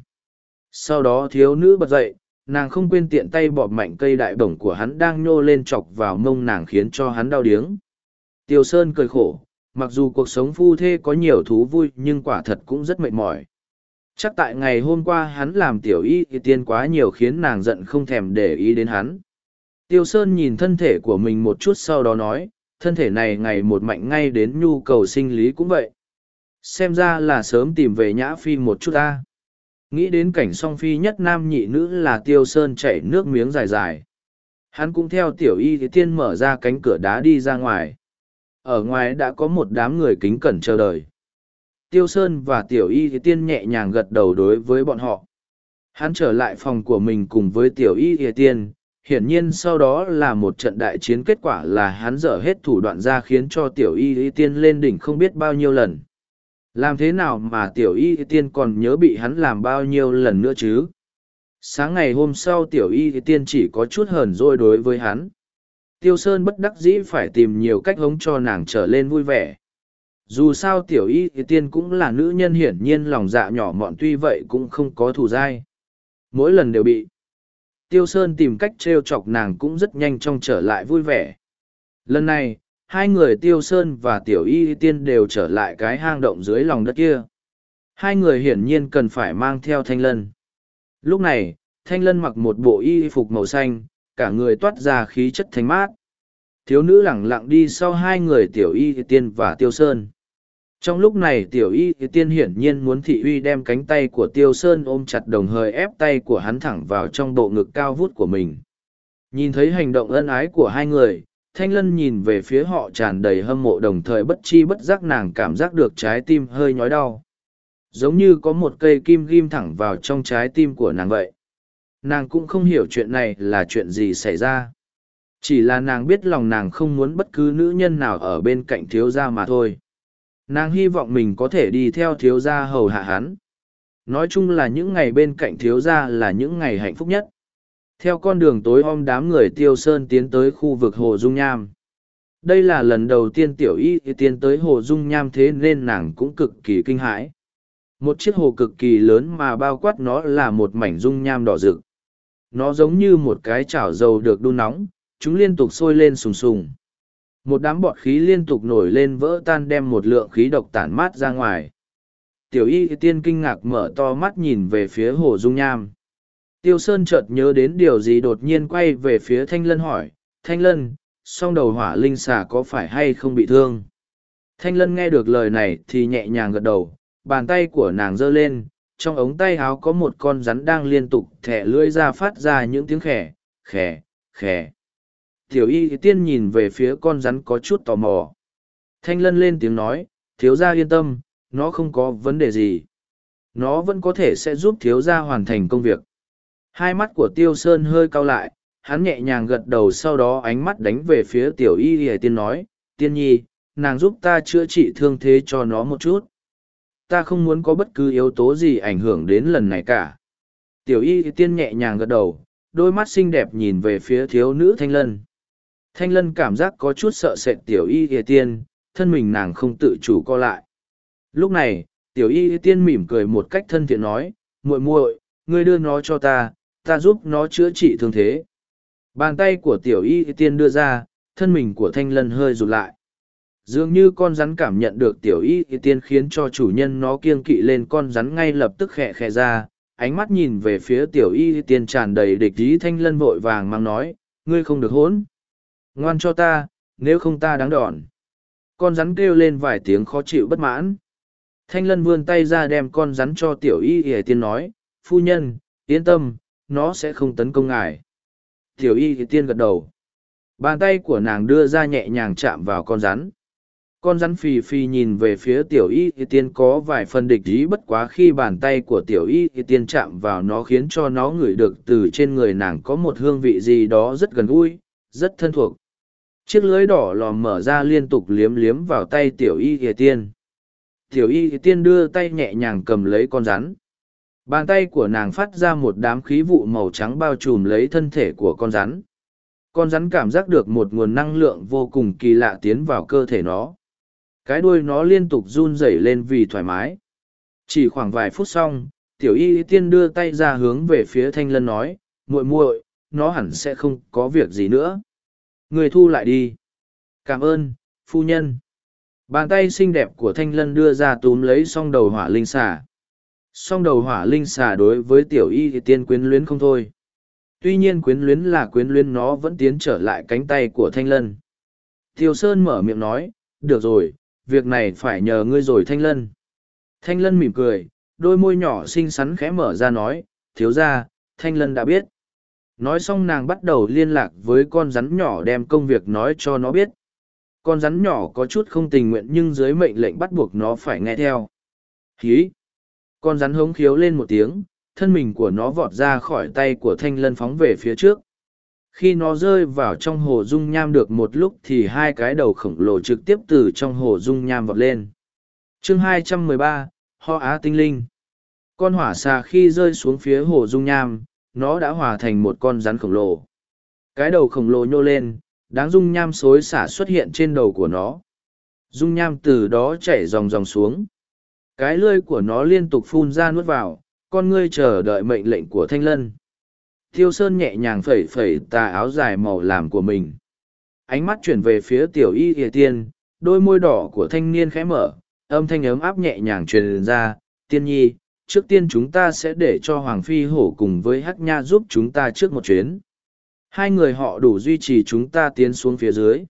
Sau đó thiếu nữ bật dậy, nàng không quên tiện tay bọt mạnh cây đại bổng của hắn đang nhô lên chọc vào mông nàng khiến cho hắn đau điếng. Tiêu Sơn cười khổ, mặc dù cuộc sống phu thê có nhiều thú vui nhưng quả thật cũng rất mệt mỏi. Chắc tại ngày hôm qua hắn làm tiểu y thì tiên quá nhiều khiến nàng giận không thèm để ý đến hắn. Tiêu Sơn nhìn thân thể của mình một chút sau đó nói, thân thể này ngày một mạnh ngay đến nhu cầu sinh lý cũng vậy. Xem ra là sớm tìm về nhã phi một chút ta. Nghĩ đến cảnh song phi nhất nam nhị nữ là Tiêu Sơn chảy nước miếng dài dài. Hắn cũng theo tiểu y thì tiên mở ra cánh cửa đá đi ra ngoài. Ở ngoài đã có một đám người kính cẩn chờ đợi. Tiêu Sơn và Tiểu Y thì Tiên nhẹ nhàng gật đầu đối với bọn họ. Hắn trở lại phòng của mình cùng với Tiểu Y thì Tiên, hiển nhiên sau đó là một trận đại chiến kết quả là hắn dở hết thủ đoạn ra khiến cho Tiểu Y thì Tiên lên đỉnh không biết bao nhiêu lần. Làm thế nào mà Tiểu Y Tiên còn nhớ bị hắn làm bao nhiêu lần nữa chứ? Sáng ngày hôm sau Tiểu Y Tiên chỉ có chút hờn dỗi đối với hắn. Tiêu Sơn bất đắc dĩ phải tìm nhiều cách hống cho nàng trở lên vui vẻ dù sao tiểu y tiên cũng là nữ nhân hiển nhiên lòng dạ nhỏ mọn tuy vậy cũng không có thù dai mỗi lần đều bị tiêu sơn tìm cách t r e o chọc nàng cũng rất nhanh trong trở lại vui vẻ lần này hai người tiêu sơn và tiểu y tiên đều trở lại cái hang động dưới lòng đất kia. Hai người hiển nhiên cần phải mang theo thanh lân. Lúc này, thanh lân mặc một bộ y phục màu xanh, cả người toát ra khí chất thánh mát. Thiếu nữ lẳng lặng đi sau hai người tiểu y tiên và tiêu sơn. Trong lúc này tiểu y tiên hiển nhiên muốn thị uy đem cánh tay của tiêu sơn ôm chặt đồng thời ép tay của hắn thẳng vào trong bộ ngực cao vút của mình. Nhìn thấy hành động ân ái của hai người thanh lân nhìn về phía họ tràn đầy hâm mộ đồng thời bất chi bất giác nàng cảm giác được trái tim hơi nhói đau. Giống như có một cây kim ghim thẳng vào trong trái tim của nàng vậy. Nàng cũng không hiểu chuyện này là chuyện gì xảy ra. Chỉ là nàng biết lòng nàng không muốn bất cứ nữ nhân nào ở bên cạnh thiếu gia mà thôi. Nàng hy vọng mình có thể đi theo thiếu gia hầu hạ hắn. Nói chung là những ngày bên cạnh thiếu gia là những ngày hạnh phúc nhất theo con đường tối om đám người tiêu sơn tiến tới khu vực hồ dung nham đây là lần đầu tiên tiểu y tiến tới hồ dung nham thế nên nàng cũng cực kỳ kinh hãi một chiếc hồ cực kỳ lớn mà bao quát nó là một mảnh dung nham đỏ rực nó giống như một cái chảo dầu được đun nóng, chúng liên tục sôi lên sùng sùng. Một đám bọt khí liên tục nổi lên vỡ tan đem một lượng khí độc tản mát ra ngoài. Tiểu y tiên kinh ngạc mở to mắt nhìn về phía hồ dung nham. Tiêu Sơn chợt nhớ đến điều gì đột nhiên quay về phía Thanh Lân hỏi, Thanh Lân, song đầu hỏa linh xà có phải hay không bị thương? Thanh Lân nghe được lời này thì nhẹ nhàng gật đầu, bàn tay của nàng giơ lên, trong ống tay áo có một con rắn đang liên tục thẻ lưỡi ra phát ra những tiếng khẻ, khẻ, khẻ. Tiểu y tiên nhìn về phía con rắn có chút tò mò. Thanh Lân lên tiếng nói, thiếu gia yên tâm, nó không có vấn đề gì. Nó vẫn có thể sẽ giúp thiếu gia hoàn thành công việc. Hai mắt của Tiêu Sơn hơi cau lại, hắn nhẹ nhàng gật đầu sau đó ánh mắt đánh về phía tiểu y y tiên nói, tiên nhi, nàng giúp ta chữa trị thương thế cho nó một chút. Ta không muốn có bất cứ yếu tố gì ảnh hưởng đến lần này cả. Tiểu y tiên nhẹ nhàng gật đầu, đôi mắt xinh đẹp nhìn về phía thiếu nữ thanh lân. Thanh lân cảm giác có chút sợ sệt tiểu y y tiên, thân mình nàng không tự chủ co lại. Lúc này, tiểu y y tiên mỉm cười một cách thân thiện nói, muội muội, ngươi đưa nó cho ta, ta giúp nó chữa trị thương thế. Bàn tay của tiểu y tiên đưa ra, thân mình của thanh lân hơi rụt lại. Dường như con rắn cảm nhận được tiểu y tiên khiến cho chủ nhân nó kiêng kỵ lên con rắn ngay lập tức khẽ khẽ ra, ánh mắt nhìn về phía tiểu y tiên tràn đầy địch ý thanh lân vội vàng mang nói, ngươi không được hỗn. Ngoan cho ta, nếu không ta đáng đòn. Con rắn kêu lên vài tiếng khó chịu bất mãn. Thanh lân vươn tay ra đem con rắn cho tiểu y y tiên nói, phu nhân, yên tâm, nó sẽ không tấn công ngài. Tiểu y thì tiên gật đầu. Bàn tay của nàng đưa ra nhẹ nhàng chạm vào con rắn. Con rắn phì phì nhìn về phía tiểu y thì tiên có vài phần địch ý bất quá khi bàn tay của tiểu y thì tiên chạm vào nó khiến cho nó ngửi được từ trên người nàng có một hương vị gì đó rất gần gũi, rất thân thuộc. Chiếc lưới đỏ lòm mở ra liên tục liếm liếm vào tay tiểu y thì tiên. Tiểu y thì tiên đưa tay nhẹ nhàng cầm lấy con rắn Bàn tay của nàng phát ra một đám khí vụ màu trắng bao trùm lấy thân thể của con rắn. Con rắn cảm giác được một nguồn năng lượng vô cùng kỳ lạ tiến vào cơ thể nó. Cái đuôi nó liên tục run rẩy lên vì thoải mái. Chỉ khoảng vài phút xong, tiểu y tiên đưa tay ra hướng về phía thanh lân nói, muội muội, nó hẳn sẽ không có việc gì nữa. Người thu lại đi. Cảm ơn, phu nhân. Bàn tay xinh đẹp của thanh lân đưa ra túm lấy song đầu hỏa linh xà song đầu hỏa linh xà đối với tiểu y thì tiên quyến luyến không thôi. Tuy nhiên quyến luyến là quyến luyến nó vẫn tiến trở lại cánh tay của thanh lân. Tiêu sơn mở miệng nói, được rồi, việc này phải nhờ ngươi rồi thanh lân. Thanh lân mỉm cười, đôi môi nhỏ xinh xắn khẽ mở ra nói, thiếu ra thanh lân đã biết. Nói xong nàng bắt đầu liên lạc với con rắn nhỏ đem công việc nói cho nó biết. Con rắn nhỏ có chút không tình nguyện nhưng dưới mệnh lệnh bắt buộc nó phải nghe theo. Hí! Con rắn hống khiếu lên một tiếng, thân mình của nó vọt ra khỏi tay của thanh lân phóng về phía trước. Khi nó rơi vào trong hồ dung nham được một lúc thì hai cái đầu khổng lồ trực tiếp từ trong hồ dung nham vọt lên. chương 213, Ho Á Tinh Linh Con hỏa xà khi rơi xuống phía hồ dung nham, nó đã hòa thành một con rắn khổng lồ. Cái đầu khổng lồ nhô lên, đáng dung nham xối xả xuất hiện trên đầu của nó. Dung nham từ đó chảy dòng dòng xuống. Cái lươi của nó liên tục phun ra nuốt vào, con ngươi chờ đợi mệnh lệnh của thanh lân. Tiêu Sơn nhẹ nhàng phẩy phẩy tà áo dài màu làm của mình. Ánh mắt chuyển về phía tiểu y hề tiên, đôi môi đỏ của thanh niên khẽ mở, âm thanh ấm áp nhẹ nhàng truyền ra, tiên nhi, trước tiên chúng ta sẽ để cho Hoàng Phi Hổ cùng với Hắc Nha giúp chúng ta trước một chuyến. Hai người họ đủ duy trì chúng ta tiến xuống phía dưới.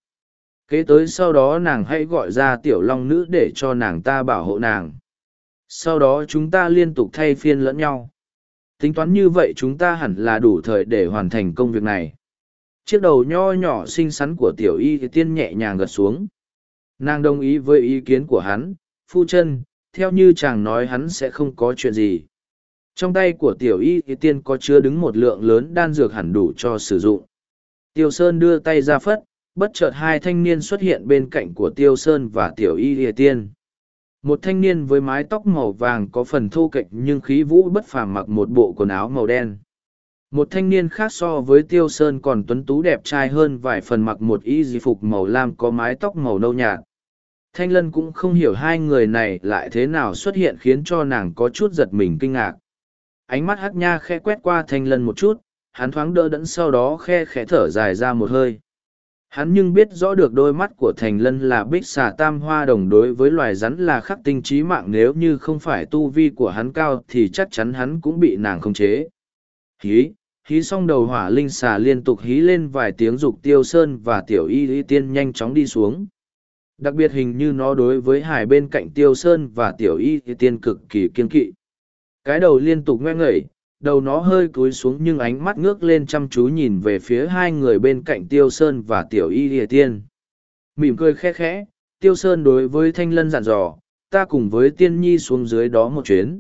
Kế tới sau đó nàng hãy gọi ra tiểu long nữ để cho nàng ta bảo hộ nàng sau đó chúng ta liên tục thay phiên lẫn nhau. Tính toán như vậy chúng ta hẳn là đủ thời để hoàn thành công việc này. Chiếc đầu nho nhỏ xinh xắn của tiểu y thì tiên nhẹ nhàng gật xuống. Nàng đồng ý với ý kiến của hắn, phu chân, theo như chàng nói hắn sẽ không có chuyện gì. Trong tay của tiểu y thì tiên có chứa đứng một lượng lớn đan dược hẳn đủ cho sử dụng. Tiêu sơn đưa tay ra phất, bất chợt hai thanh niên xuất hiện bên cạnh của tiêu sơn và tiểu y thì tiên một thanh niên với mái tóc màu vàng có phần thô kệch nhưng khí vũ bất phàm mặc một bộ quần áo màu đen. Một thanh niên khác so với tiêu sơn còn tuấn tú đẹp trai hơn vài phần mặc một y di phục màu lam có mái tóc màu nâu nhạt. Thanh lân cũng không hiểu hai người này lại thế nào xuất hiện khiến cho nàng có chút giật mình kinh ngạc. Ánh mắt hắc nha khe quét qua thanh lân một chút, hắn thoáng đỡ đẫn sau đó khe khẽ thở dài ra một hơi. Hắn nhưng biết rõ được đôi mắt của thành lân là bích xà tam hoa đồng đối với loài rắn là khắc tinh trí mạng nếu như không phải tu vi của hắn cao thì chắc chắn hắn cũng bị nàng khống chế. Hí, hí xong đầu hỏa linh xà liên tục hí lên vài tiếng dục tiêu sơn và tiểu y y tiên nhanh chóng đi xuống. Đặc biệt hình như nó đối với hải bên cạnh tiêu sơn và tiểu y y tiên cực kỳ kiên kỵ. Cái đầu liên tục ngoe ngẩy, đầu nó hơi cúi xuống nhưng ánh mắt ngước lên chăm chú nhìn về phía hai người bên cạnh tiêu sơn và tiểu y địa tiên. Mỉm cười khẽ khẽ, tiêu sơn đối với thanh lân dặn dò, ta cùng với tiên nhi xuống dưới đó một chuyến.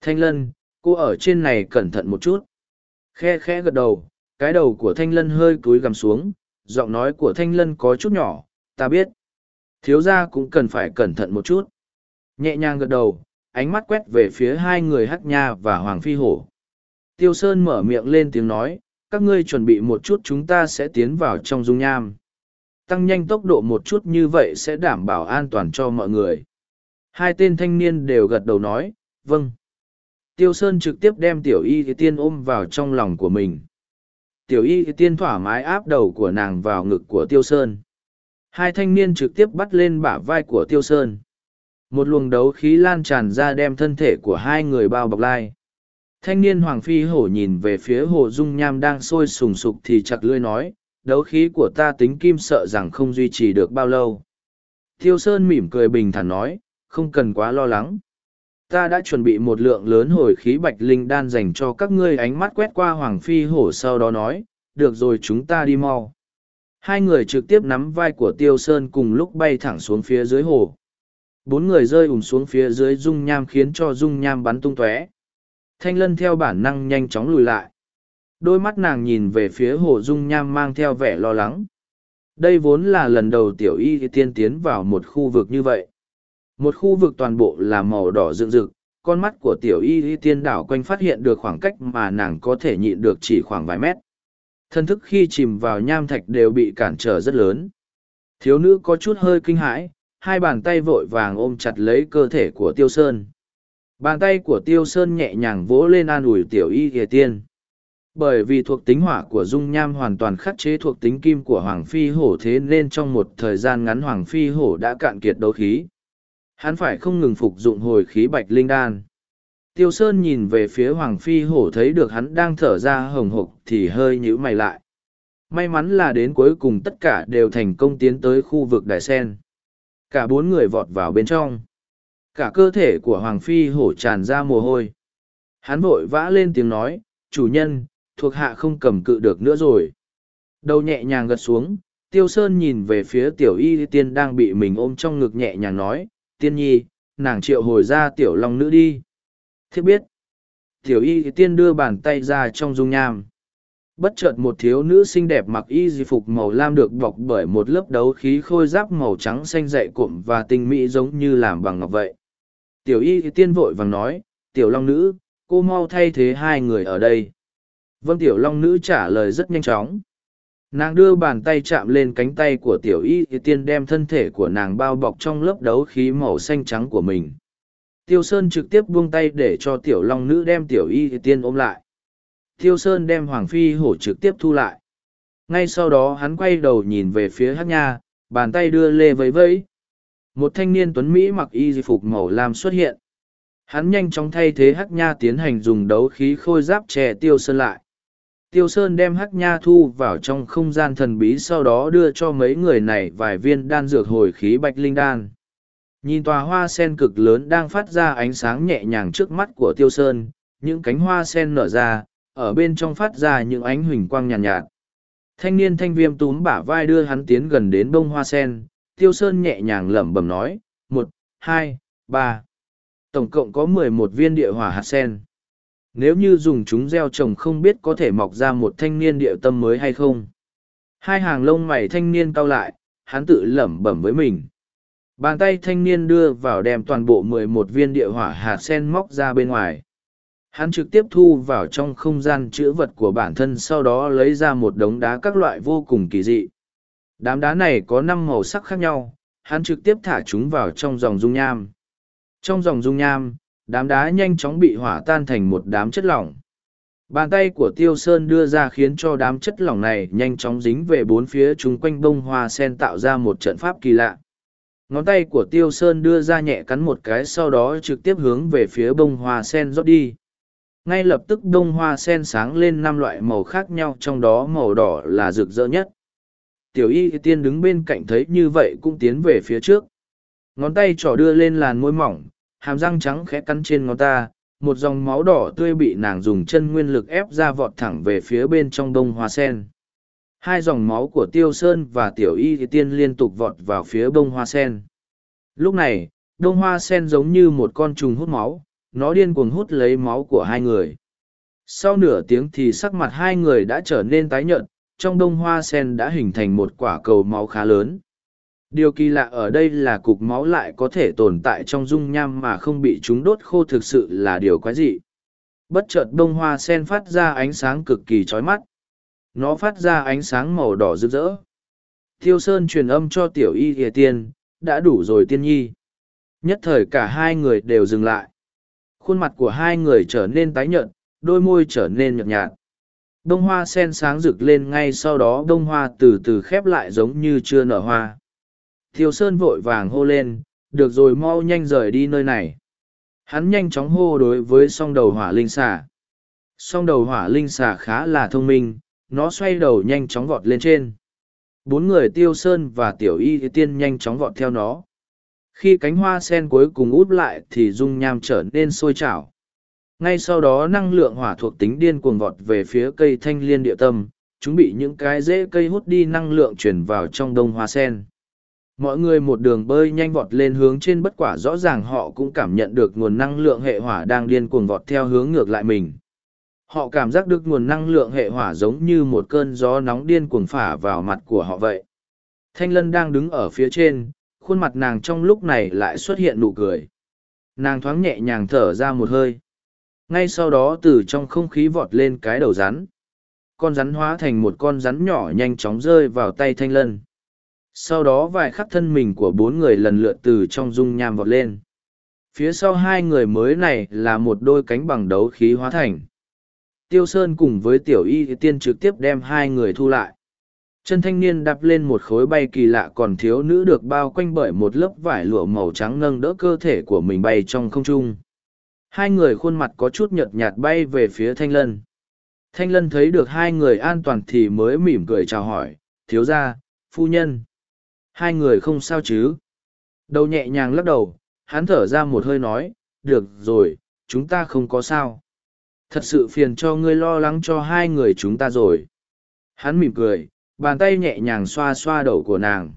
Thanh lân, cô ở trên này cẩn thận một chút. Khe khẽ gật đầu, cái đầu của thanh lân hơi cúi gằm xuống, giọng nói của thanh lân có chút nhỏ, ta biết. Thiếu gia cũng cần phải cẩn thận một chút. Nhẹ nhàng gật đầu, ánh mắt quét về phía hai người hắc nha và hoàng phi hổ. Tiêu Sơn mở miệng lên tiếng nói, các ngươi chuẩn bị một chút chúng ta sẽ tiến vào trong dung nham. Tăng nhanh tốc độ một chút như vậy sẽ đảm bảo an toàn cho mọi người. Hai tên thanh niên đều gật đầu nói, vâng. Tiêu Sơn trực tiếp đem tiểu y thì tiên ôm vào trong lòng của mình. Tiểu y thì tiên thoải mái áp đầu của nàng vào ngực của Tiêu Sơn. Hai thanh niên trực tiếp bắt lên bả vai của Tiêu Sơn. Một luồng đấu khí lan tràn ra đem thân thể của hai người bao bọc lai thanh niên hoàng phi hổ nhìn về phía hồ dung nham đang sôi sùng sục thì chặt lưỡi nói, đấu khí của ta tính kim sợ rằng không duy trì được bao lâu. Thiêu sơn mỉm cười bình thản nói, không cần quá lo lắng. Ta đã chuẩn bị một lượng lớn hồi khí bạch linh đan dành cho các ngươi. Ánh mắt quét qua hoàng phi hổ sau đó nói, được rồi, chúng ta đi mau. Hai người trực tiếp nắm vai của tiêu sơn cùng lúc bay thẳng xuống phía dưới hồ. Bốn người rơi ùm xuống phía dưới dung nham khiến cho dung nham bắn tung tóe. Thanh lân theo bản năng nhanh chóng lùi lại. Đôi mắt nàng nhìn về phía hồ dung nham mang theo vẻ lo lắng. Đây vốn là lần đầu tiểu y tiên tiến vào một khu vực như vậy. Một khu vực toàn bộ là màu đỏ rực rực, con mắt của tiểu y tiên đảo quanh phát hiện được khoảng cách mà nàng có thể nhịn được chỉ khoảng vài mét. Thân thức khi chìm vào nham thạch đều bị cản trở rất lớn. Thiếu nữ có chút hơi kinh hãi, hai bàn tay vội vàng ôm chặt lấy cơ thể của tiêu sơn. Bàn tay của Tiêu Sơn nhẹ nhàng vỗ lên an ủi tiểu y thìa tiên. Bởi vì thuộc tính hỏa của dung nham hoàn toàn khắc chế thuộc tính kim của Hoàng Phi Hổ thế nên trong một thời gian ngắn Hoàng Phi Hổ đã cạn kiệt đấu khí. Hắn phải không ngừng phục dụng hồi khí bạch linh đan. Tiêu Sơn nhìn về phía Hoàng Phi Hổ thấy được hắn đang thở ra hồng hộc thì hơi nhíu mày lại. May mắn là đến cuối cùng tất cả đều thành công tiến tới khu vực Đại Sen. Cả bốn người vọt vào bên trong cả cơ thể của hoàng phi hổ tràn ra mồ hôi. Hắn vội vã lên tiếng nói, chủ nhân, thuộc hạ không cầm cự được nữa rồi. Đầu nhẹ nhàng gật xuống, tiêu sơn nhìn về phía tiểu y tiên đang bị mình ôm trong ngực nhẹ nhàng nói, tiên nhi, nàng triệu hồi ra tiểu long nữ đi. Thiết biết, tiểu y tiên đưa bàn tay ra trong dung nham. Bất chợt một thiếu nữ xinh đẹp mặc y di phục màu lam được bọc bởi một lớp đấu khí khôi giáp màu trắng xanh dậy cụm và tinh mỹ giống như làm bằng ngọc vậy. Tiểu y tiên vội vàng nói, tiểu long nữ, cô mau thay thế hai người ở đây. Vâng tiểu long nữ trả lời rất nhanh chóng. Nàng đưa bàn tay chạm lên cánh tay của tiểu y tiên đem thân thể của nàng bao bọc trong lớp đấu khí màu xanh trắng của mình. Tiêu Sơn trực tiếp buông tay để cho tiểu long nữ đem tiểu y tiên ôm lại. Tiêu Sơn đem Hoàng Phi hổ trực tiếp thu lại. Ngay sau đó hắn quay đầu nhìn về phía hát nha, bàn tay đưa lê vẫy vẫy một thanh niên tuấn mỹ mặc y di phục màu lam xuất hiện. Hắn nhanh chóng thay thế hắc nha tiến hành dùng đấu khí khôi giáp chè tiêu sơn lại. Tiêu sơn đem hắc nha thu vào trong không gian thần bí sau đó đưa cho mấy người này vài viên đan dược hồi khí bạch linh đan. Nhìn tòa hoa sen cực lớn đang phát ra ánh sáng nhẹ nhàng trước mắt của tiêu sơn những cánh hoa sen nở ra ở bên trong phát ra những ánh huỳnh quang nhàn nhạt, nhạt. Thanh niên thanh viêm túm bả vai đưa hắn tiến gần đến bông hoa sen Tiêu Sơn nhẹ nhàng lẩm bẩm nói, một, hai, ba. Tổng cộng có mười một viên địa hỏa hạt sen. Nếu như dùng chúng gieo trồng không biết có thể mọc ra một thanh niên địa tâm mới hay không. Hai hàng lông mày thanh niên cau lại, hắn tự lẩm bẩm với mình. Bàn tay thanh niên đưa vào đem toàn bộ mười một viên địa hỏa hạt sen móc ra bên ngoài. Hắn trực tiếp thu vào trong không gian chữ vật của bản thân sau đó lấy ra một đống đá các loại vô cùng kỳ dị. Đám đá này có năm màu sắc khác nhau, hắn trực tiếp thả chúng vào trong dòng dung nham. Trong dòng dung nham, đám đá nhanh chóng bị hỏa tan thành một đám chất lỏng. Bàn tay của Tiêu Sơn đưa ra khiến cho đám chất lỏng này nhanh chóng dính về bốn phía chúng quanh bông hoa sen tạo ra một trận pháp kỳ lạ. Ngón tay của Tiêu Sơn đưa ra nhẹ cắn một cái sau đó trực tiếp hướng về phía bông hoa sen rót đi. Ngay lập tức bông hoa sen sáng lên năm loại màu khác nhau trong đó màu đỏ là rực rỡ nhất. Tiểu y tiên đứng bên cạnh thấy như vậy cũng tiến về phía trước. Ngón tay trỏ đưa lên làn môi mỏng, hàm răng trắng khẽ cắn trên ngón ta, một dòng máu đỏ tươi bị nàng dùng chân nguyên lực ép ra vọt thẳng về phía bên trong đông hoa sen. Hai dòng máu của tiêu sơn và tiểu y tiên liên tục vọt vào phía bông hoa sen. Lúc này đông hoa sen giống như một con trùng hút máu nó điên cuồng hút lấy máu của hai người. Sau nửa tiếng thì sắc mặt hai người đã trở nên tái nhợt trong đông hoa sen đã hình thành một quả cầu máu khá lớn. Điều kỳ lạ ở đây là cục máu lại có thể tồn tại trong dung nham mà không bị chúng đốt khô thực sự là điều quái dị. Bất chợt đông hoa sen phát ra ánh sáng cực kỳ chói mắt. Nó phát ra ánh sáng màu đỏ rực rỡ. Thiêu sơn truyền âm cho tiểu y ỉa tiên, đã đủ rồi tiên nhi. Nhất thời cả hai người đều dừng lại. Khuôn mặt của hai người trở nên tái nhợt, đôi môi trở nên nhợt nhạt bông hoa sen sáng rực lên ngay sau đó bông hoa từ từ khép lại giống như chưa nở hoa. Thiêu sơn vội vàng hô lên, được rồi, mau nhanh rời đi nơi này. Hắn nhanh chóng hô đối với song đầu hỏa linh xà. Song đầu hỏa linh xà khá là thông minh, nó xoay đầu nhanh chóng vọt lên trên. Bốn người tiêu sơn và tiểu y tiên nhanh chóng vọt theo nó. Khi cánh hoa sen cuối cùng út lại thì dung nham trở nên sôi chảo ngay sau đó năng lượng hỏa thuộc tính điên cuồng vọt về phía cây thanh liên địa tâm, chúng bị những cái rễ cây hút đi năng lượng chuyển vào trong đông hoa sen. Mọi người một đường bơi nhanh vọt lên hướng trên bất quả rõ ràng họ cũng cảm nhận được nguồn năng lượng hệ hỏa đang điên cuồng vọt theo hướng ngược lại mình. Họ cảm giác được nguồn năng lượng hệ hỏa giống như một cơn gió nóng điên cuồng phả vào mặt của họ vậy. Thanh lân đang đứng ở phía trên, khuôn mặt nàng trong lúc này lại xuất hiện nụ cười. Nàng thoáng nhẹ nhàng thở ra một hơi ngay sau đó từ trong không khí vọt lên cái đầu rắn. Con rắn hóa thành một con rắn nhỏ nhanh chóng rơi vào tay thanh lân. Sau đó vài khắc thân mình của bốn người lần lượt từ trong dung nham vọt lên. Phía sau hai người mới này là một đôi cánh bằng đấu khí hóa thành. Tiêu sơn cùng với tiểu y tiên trực tiếp đem hai người thu lại. Chân thanh niên đạp lên một khối bay kỳ lạ còn thiếu nữ được bao quanh bởi một lớp vải lụa màu trắng nâng đỡ cơ thể của mình bay trong không trung hai người khuôn mặt có chút nhợt nhạt bay về phía thanh lân. Thanh lân thấy được hai người an toàn thì mới mỉm cười chào hỏi, thiếu gia, phu nhân. Hai người không sao chứ? Đầu nhẹ nhàng lắc đầu, hắn thở ra một hơi nói, được rồi, chúng ta không có sao. Thật sự phiền cho ngươi lo lắng cho hai người chúng ta rồi. Hắn mỉm cười, bàn tay nhẹ nhàng xoa xoa đầu của nàng.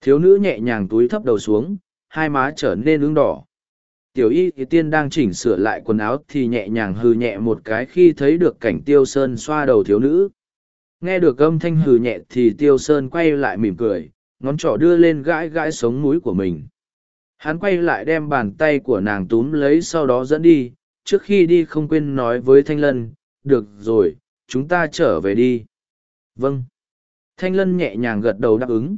Thiếu nữ nhẹ nhàng túi thấp đầu xuống, hai má trở nên ứng đỏ tiểu y thì tiên đang chỉnh sửa lại quần áo thì nhẹ nhàng hừ nhẹ một cái khi thấy được cảnh tiêu sơn xoa đầu thiếu nữ. Nghe được âm thanh hừ nhẹ thì tiêu sơn quay lại mỉm cười, ngón trỏ đưa lên gãi gãi sống mũi của mình. Hắn quay lại đem bàn tay của nàng túm lấy sau đó dẫn đi, trước khi đi không quên nói với thanh lân, được rồi, chúng ta trở về đi. Vâng. Thanh lân nhẹ nhàng gật đầu đáp ứng.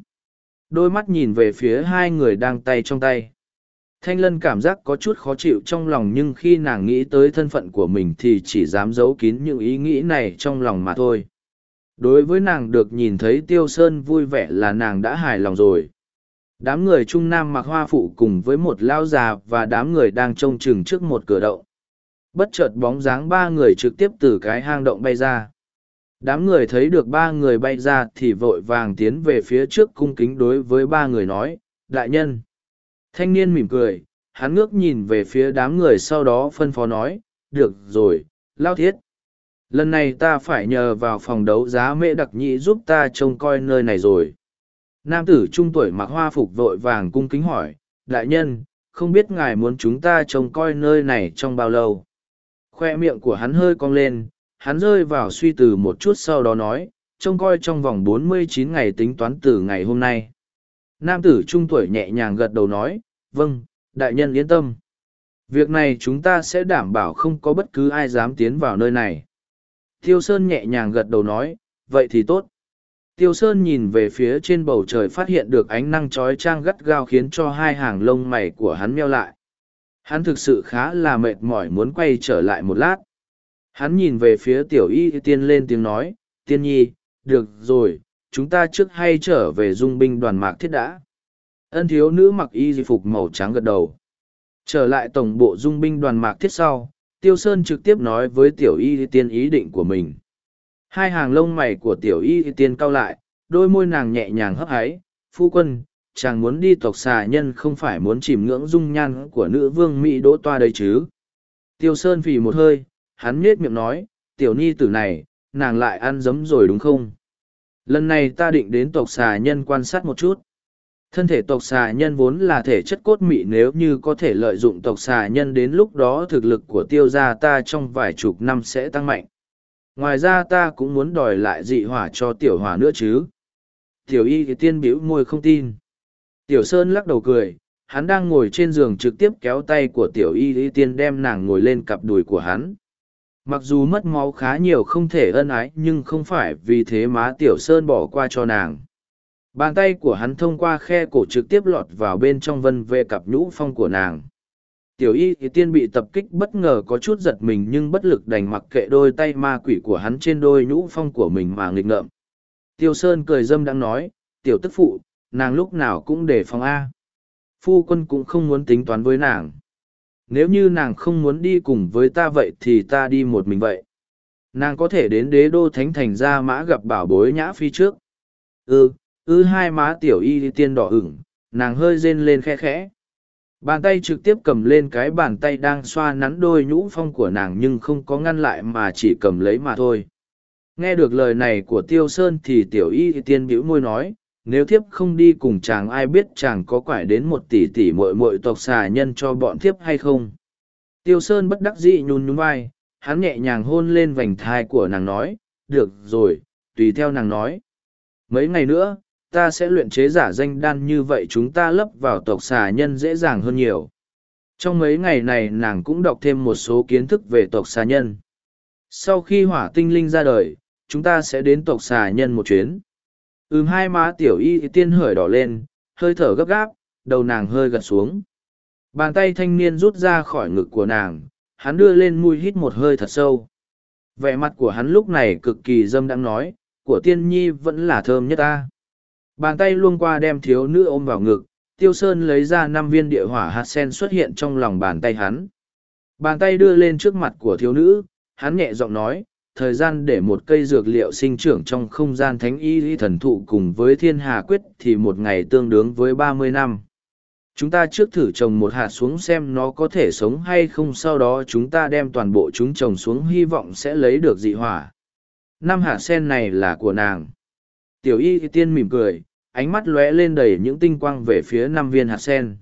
Đôi mắt nhìn về phía hai người đang tay trong tay thanh lân cảm giác có chút khó chịu trong lòng nhưng khi nàng nghĩ tới thân phận của mình thì chỉ dám giấu kín những ý nghĩ này trong lòng mà thôi. Đối với nàng được nhìn thấy tiêu sơn vui vẻ là nàng đã hài lòng rồi. Đám người trung nam mặc hoa phụ cùng với một lao già và đám người đang trông chừng trước một cửa động. Bất chợt bóng dáng ba người trực tiếp từ cái hang động bay ra. Đám người thấy được ba người bay ra thì vội vàng tiến về phía trước cung kính đối với ba người nói, đại nhân thanh niên mỉm cười, hắn ngước nhìn về phía đám người sau đó phân phó nói, được rồi, lao thiết. Lần này ta phải nhờ vào phòng đấu giá mễ đặc nhị giúp ta trông coi nơi này rồi. Nam tử trung tuổi mặc hoa phục vội vàng cung kính hỏi, đại nhân, không biết ngài muốn chúng ta trông coi nơi này trong bao lâu? Khoe miệng của hắn hơi cong lên, hắn rơi vào suy từ một chút sau đó nói, trông coi trong vòng 49 ngày tính toán từ ngày hôm nay nam tử trung tuổi nhẹ nhàng gật đầu nói vâng đại nhân yên tâm việc này chúng ta sẽ đảm bảo không có bất cứ ai dám tiến vào nơi này Tiêu Sơn nhẹ nhàng gật đầu nói, vậy thì tốt. Tiêu Sơn nhìn về phía trên bầu trời phát hiện được ánh năng trói trang gắt gao khiến cho hai hàng lông mày của hắn meo lại. Hắn thực sự khá là mệt mỏi muốn quay trở lại một lát. Hắn nhìn về phía tiểu y tiên lên tiếng nói, tiên nhi, được rồi, chúng ta trước hay trở về dung binh đoàn mạc thiết đã. Ân thiếu nữ mặc y di phục màu trắng gật đầu. Trở lại tổng bộ dung binh đoàn mạc thiết sau, Tiêu Sơn trực tiếp nói với tiểu y tiên ý định của mình. Hai hàng lông mày của tiểu y tiên cau lại, đôi môi nàng nhẹ nhàng hấp háy. Phu quân, chàng muốn đi tộc xà nhân không phải muốn chìm ngưỡng dung nhan của nữ vương Mỹ đỗ toa đấy chứ. Tiêu Sơn phì một hơi, hắn nhết miệng nói, tiểu ni tử này, nàng lại ăn giấm rồi đúng không? Lần này ta định đến tộc xà nhân quan sát một chút. Thân thể tộc xà nhân vốn là thể chất cốt mị nếu như có thể lợi dụng tộc xà nhân đến lúc đó thực lực của tiêu gia ta trong vài chục năm sẽ tăng mạnh. Ngoài ra ta cũng muốn đòi lại dị hỏa cho tiểu hỏa nữa chứ. Tiểu y thì tiên biểu môi không tin. Tiểu Sơn lắc đầu cười, hắn đang ngồi trên giường trực tiếp kéo tay của tiểu y y tiên đem nàng ngồi lên cặp đùi của hắn. Mặc dù mất máu khá nhiều không thể ân ái nhưng không phải vì thế má tiểu Sơn bỏ qua cho nàng Bàn tay của hắn thông qua khe cổ trực tiếp lọt vào bên trong vân về cặp nhũ phong của nàng. Tiểu y thì tiên bị tập kích bất ngờ có chút giật mình nhưng bất lực đành mặc kệ đôi tay ma quỷ của hắn trên đôi nhũ phong của mình mà nghịch ngợm. Tiêu Sơn cười dâm đang nói, tiểu tức phụ, nàng lúc nào cũng để phòng A. Phu quân cũng không muốn tính toán với nàng. Nếu như nàng không muốn đi cùng với ta vậy thì ta đi một mình vậy. Nàng có thể đến đế đô thánh thành ra mã gặp bảo bối nhã phi trước. Ừ, ư hai má tiểu y tiên đỏ ửng nàng hơi rên lên khe khẽ bàn tay trực tiếp cầm lên cái bàn tay đang xoa nắn đôi nhũ phong của nàng nhưng không có ngăn lại mà chỉ cầm lấy mà thôi nghe được lời này của tiêu sơn thì tiểu y tiên bĩu môi nói nếu thiếp không đi cùng chàng ai biết chàng có quải đến một tỷ tỷ mội mội tộc xà nhân cho bọn thiếp hay không tiêu sơn bất đắc dĩ nhún nhún vai hắn nhẹ nhàng hôn lên vành thai của nàng nói được rồi tùy theo nàng nói mấy ngày nữa ta sẽ luyện chế giả danh đan như vậy chúng ta lấp vào tộc xà nhân dễ dàng hơn nhiều. Trong mấy ngày này nàng cũng đọc thêm một số kiến thức về tộc xà nhân. Sau khi hỏa tinh linh ra đời, chúng ta sẽ đến tộc xà nhân một chuyến. Ừm hai má tiểu y tiên hởi đỏ lên, hơi thở gấp gáp, đầu nàng hơi gật xuống. Bàn tay thanh niên rút ra khỏi ngực của nàng, hắn đưa lên mùi hít một hơi thật sâu. Vẻ mặt của hắn lúc này cực kỳ dâm đang nói, của tiên nhi vẫn là thơm nhất ta. Bàn tay luôn qua đem thiếu nữ ôm vào ngực, tiêu sơn lấy ra năm viên địa hỏa hạt sen xuất hiện trong lòng bàn tay hắn. Bàn tay đưa lên trước mặt của thiếu nữ, hắn nhẹ giọng nói, thời gian để một cây dược liệu sinh trưởng trong không gian thánh y lý thần thụ cùng với thiên hà quyết thì một ngày tương đương với ba mươi năm. Chúng ta trước thử trồng một hạt xuống xem nó có thể sống hay không sau đó chúng ta đem toàn bộ chúng trồng xuống hy vọng sẽ lấy được dị hỏa. Năm hạt sen này là của nàng. Tiểu y tiên mỉm cười, ánh mắt lóe lên đầy những tinh quang về phía năm viên hạt sen.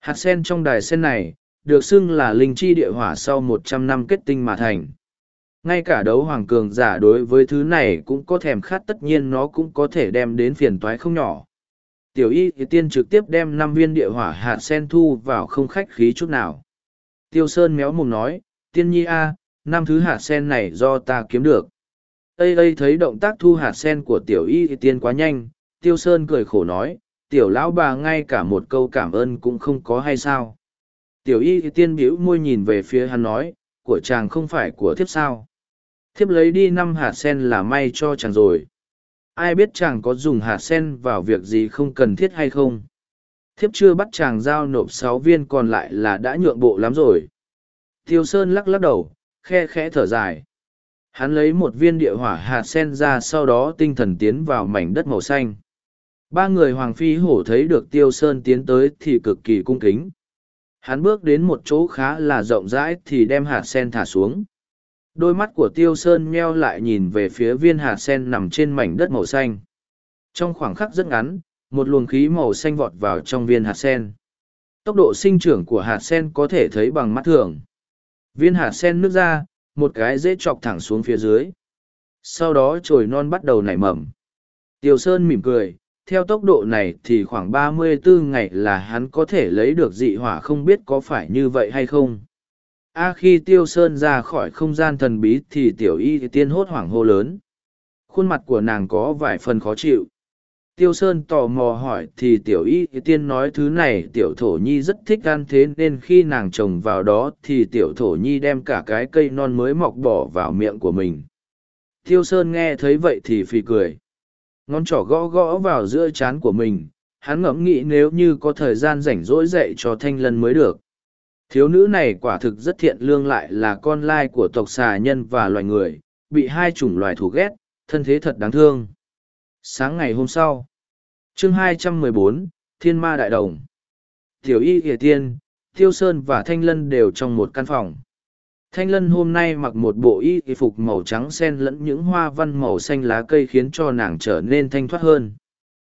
Hạt sen trong đài sen này, được xưng là linh chi địa hỏa sau một trăm năm kết tinh mà thành. Ngay cả đấu hoàng cường giả đối với thứ này cũng có thèm khát tất nhiên nó cũng có thể đem đến phiền toái không nhỏ. Tiểu y thì tiên trực tiếp đem năm viên địa hỏa hạt sen thu vào không khách khí chút nào. Tiêu Sơn méo mồm nói, tiên nhi a, năm thứ hạt sen này do ta kiếm được. ây ây thấy động tác thu hạt sen của tiểu y thì tiên quá nhanh, Tiêu Sơn cười khổ nói, tiểu lão bà ngay cả một câu cảm ơn cũng không có hay sao. Tiểu y thì tiên bĩu môi nhìn về phía hắn nói, của chàng không phải của thiếp sao. Thiếp lấy đi năm hạt sen là may cho chàng rồi. Ai biết chàng có dùng hạt sen vào việc gì không cần thiết hay không. Thiếp chưa bắt chàng giao nộp sáu viên còn lại là đã nhượng bộ lắm rồi. Tiêu Sơn lắc lắc đầu, khe khẽ thở dài. Hắn lấy một viên địa hỏa hạt sen ra sau đó tinh thần tiến vào mảnh đất màu xanh. Ba người Hoàng Phi Hổ thấy được Tiêu Sơn tiến tới thì cực kỳ cung kính. Hắn bước đến một chỗ khá là rộng rãi thì đem hạt sen thả xuống. Đôi mắt của Tiêu Sơn meo lại nhìn về phía viên hạt sen nằm trên mảnh đất màu xanh. Trong khoảng khắc rất ngắn, một luồng khí màu xanh vọt vào trong viên hạt sen. Tốc độ sinh trưởng của hạt sen có thể thấy bằng mắt thường. Viên hạt sen nước ra, một cái dễ chọc thẳng xuống phía dưới. Sau đó chồi non bắt đầu nảy mầm. Tiêu Sơn mỉm cười, theo tốc độ này thì khoảng ba mươi bốn ngày là hắn có thể lấy được dị hỏa không biết có phải như vậy hay không. A khi Tiêu Sơn ra khỏi không gian thần bí thì tiểu y tiên hốt hoảng hô lớn. Khuôn mặt của nàng có vài phần khó chịu. Tiêu Sơn tò mò hỏi thì tiểu y tiên nói thứ này tiểu thổ nhi rất thích ăn thế nên khi nàng trồng vào đó thì tiểu thổ nhi đem cả cái cây non mới mọc bỏ vào miệng của mình. Tiêu Sơn nghe thấy vậy thì phì cười. Ngón trỏ gõ gõ vào giữa trán của mình, hắn ngẫm nghĩ nếu như có thời gian rảnh rỗi dậy cho thanh lân mới được. Thiếu nữ này quả thực rất thiện lương lại là con lai của tộc xà nhân và loài người, bị hai chủng loài thù ghét, thân thế thật đáng thương. Sáng ngày hôm sau, chương 214, Thiên Ma Đại Đồng. Tiểu Y Kìa Tiên, Tiêu Sơn và Thanh Lân đều trong một căn phòng. Thanh Lân hôm nay mặc một bộ y phục màu trắng xen lẫn những hoa văn màu xanh lá cây khiến cho nàng trở nên thanh thoát hơn.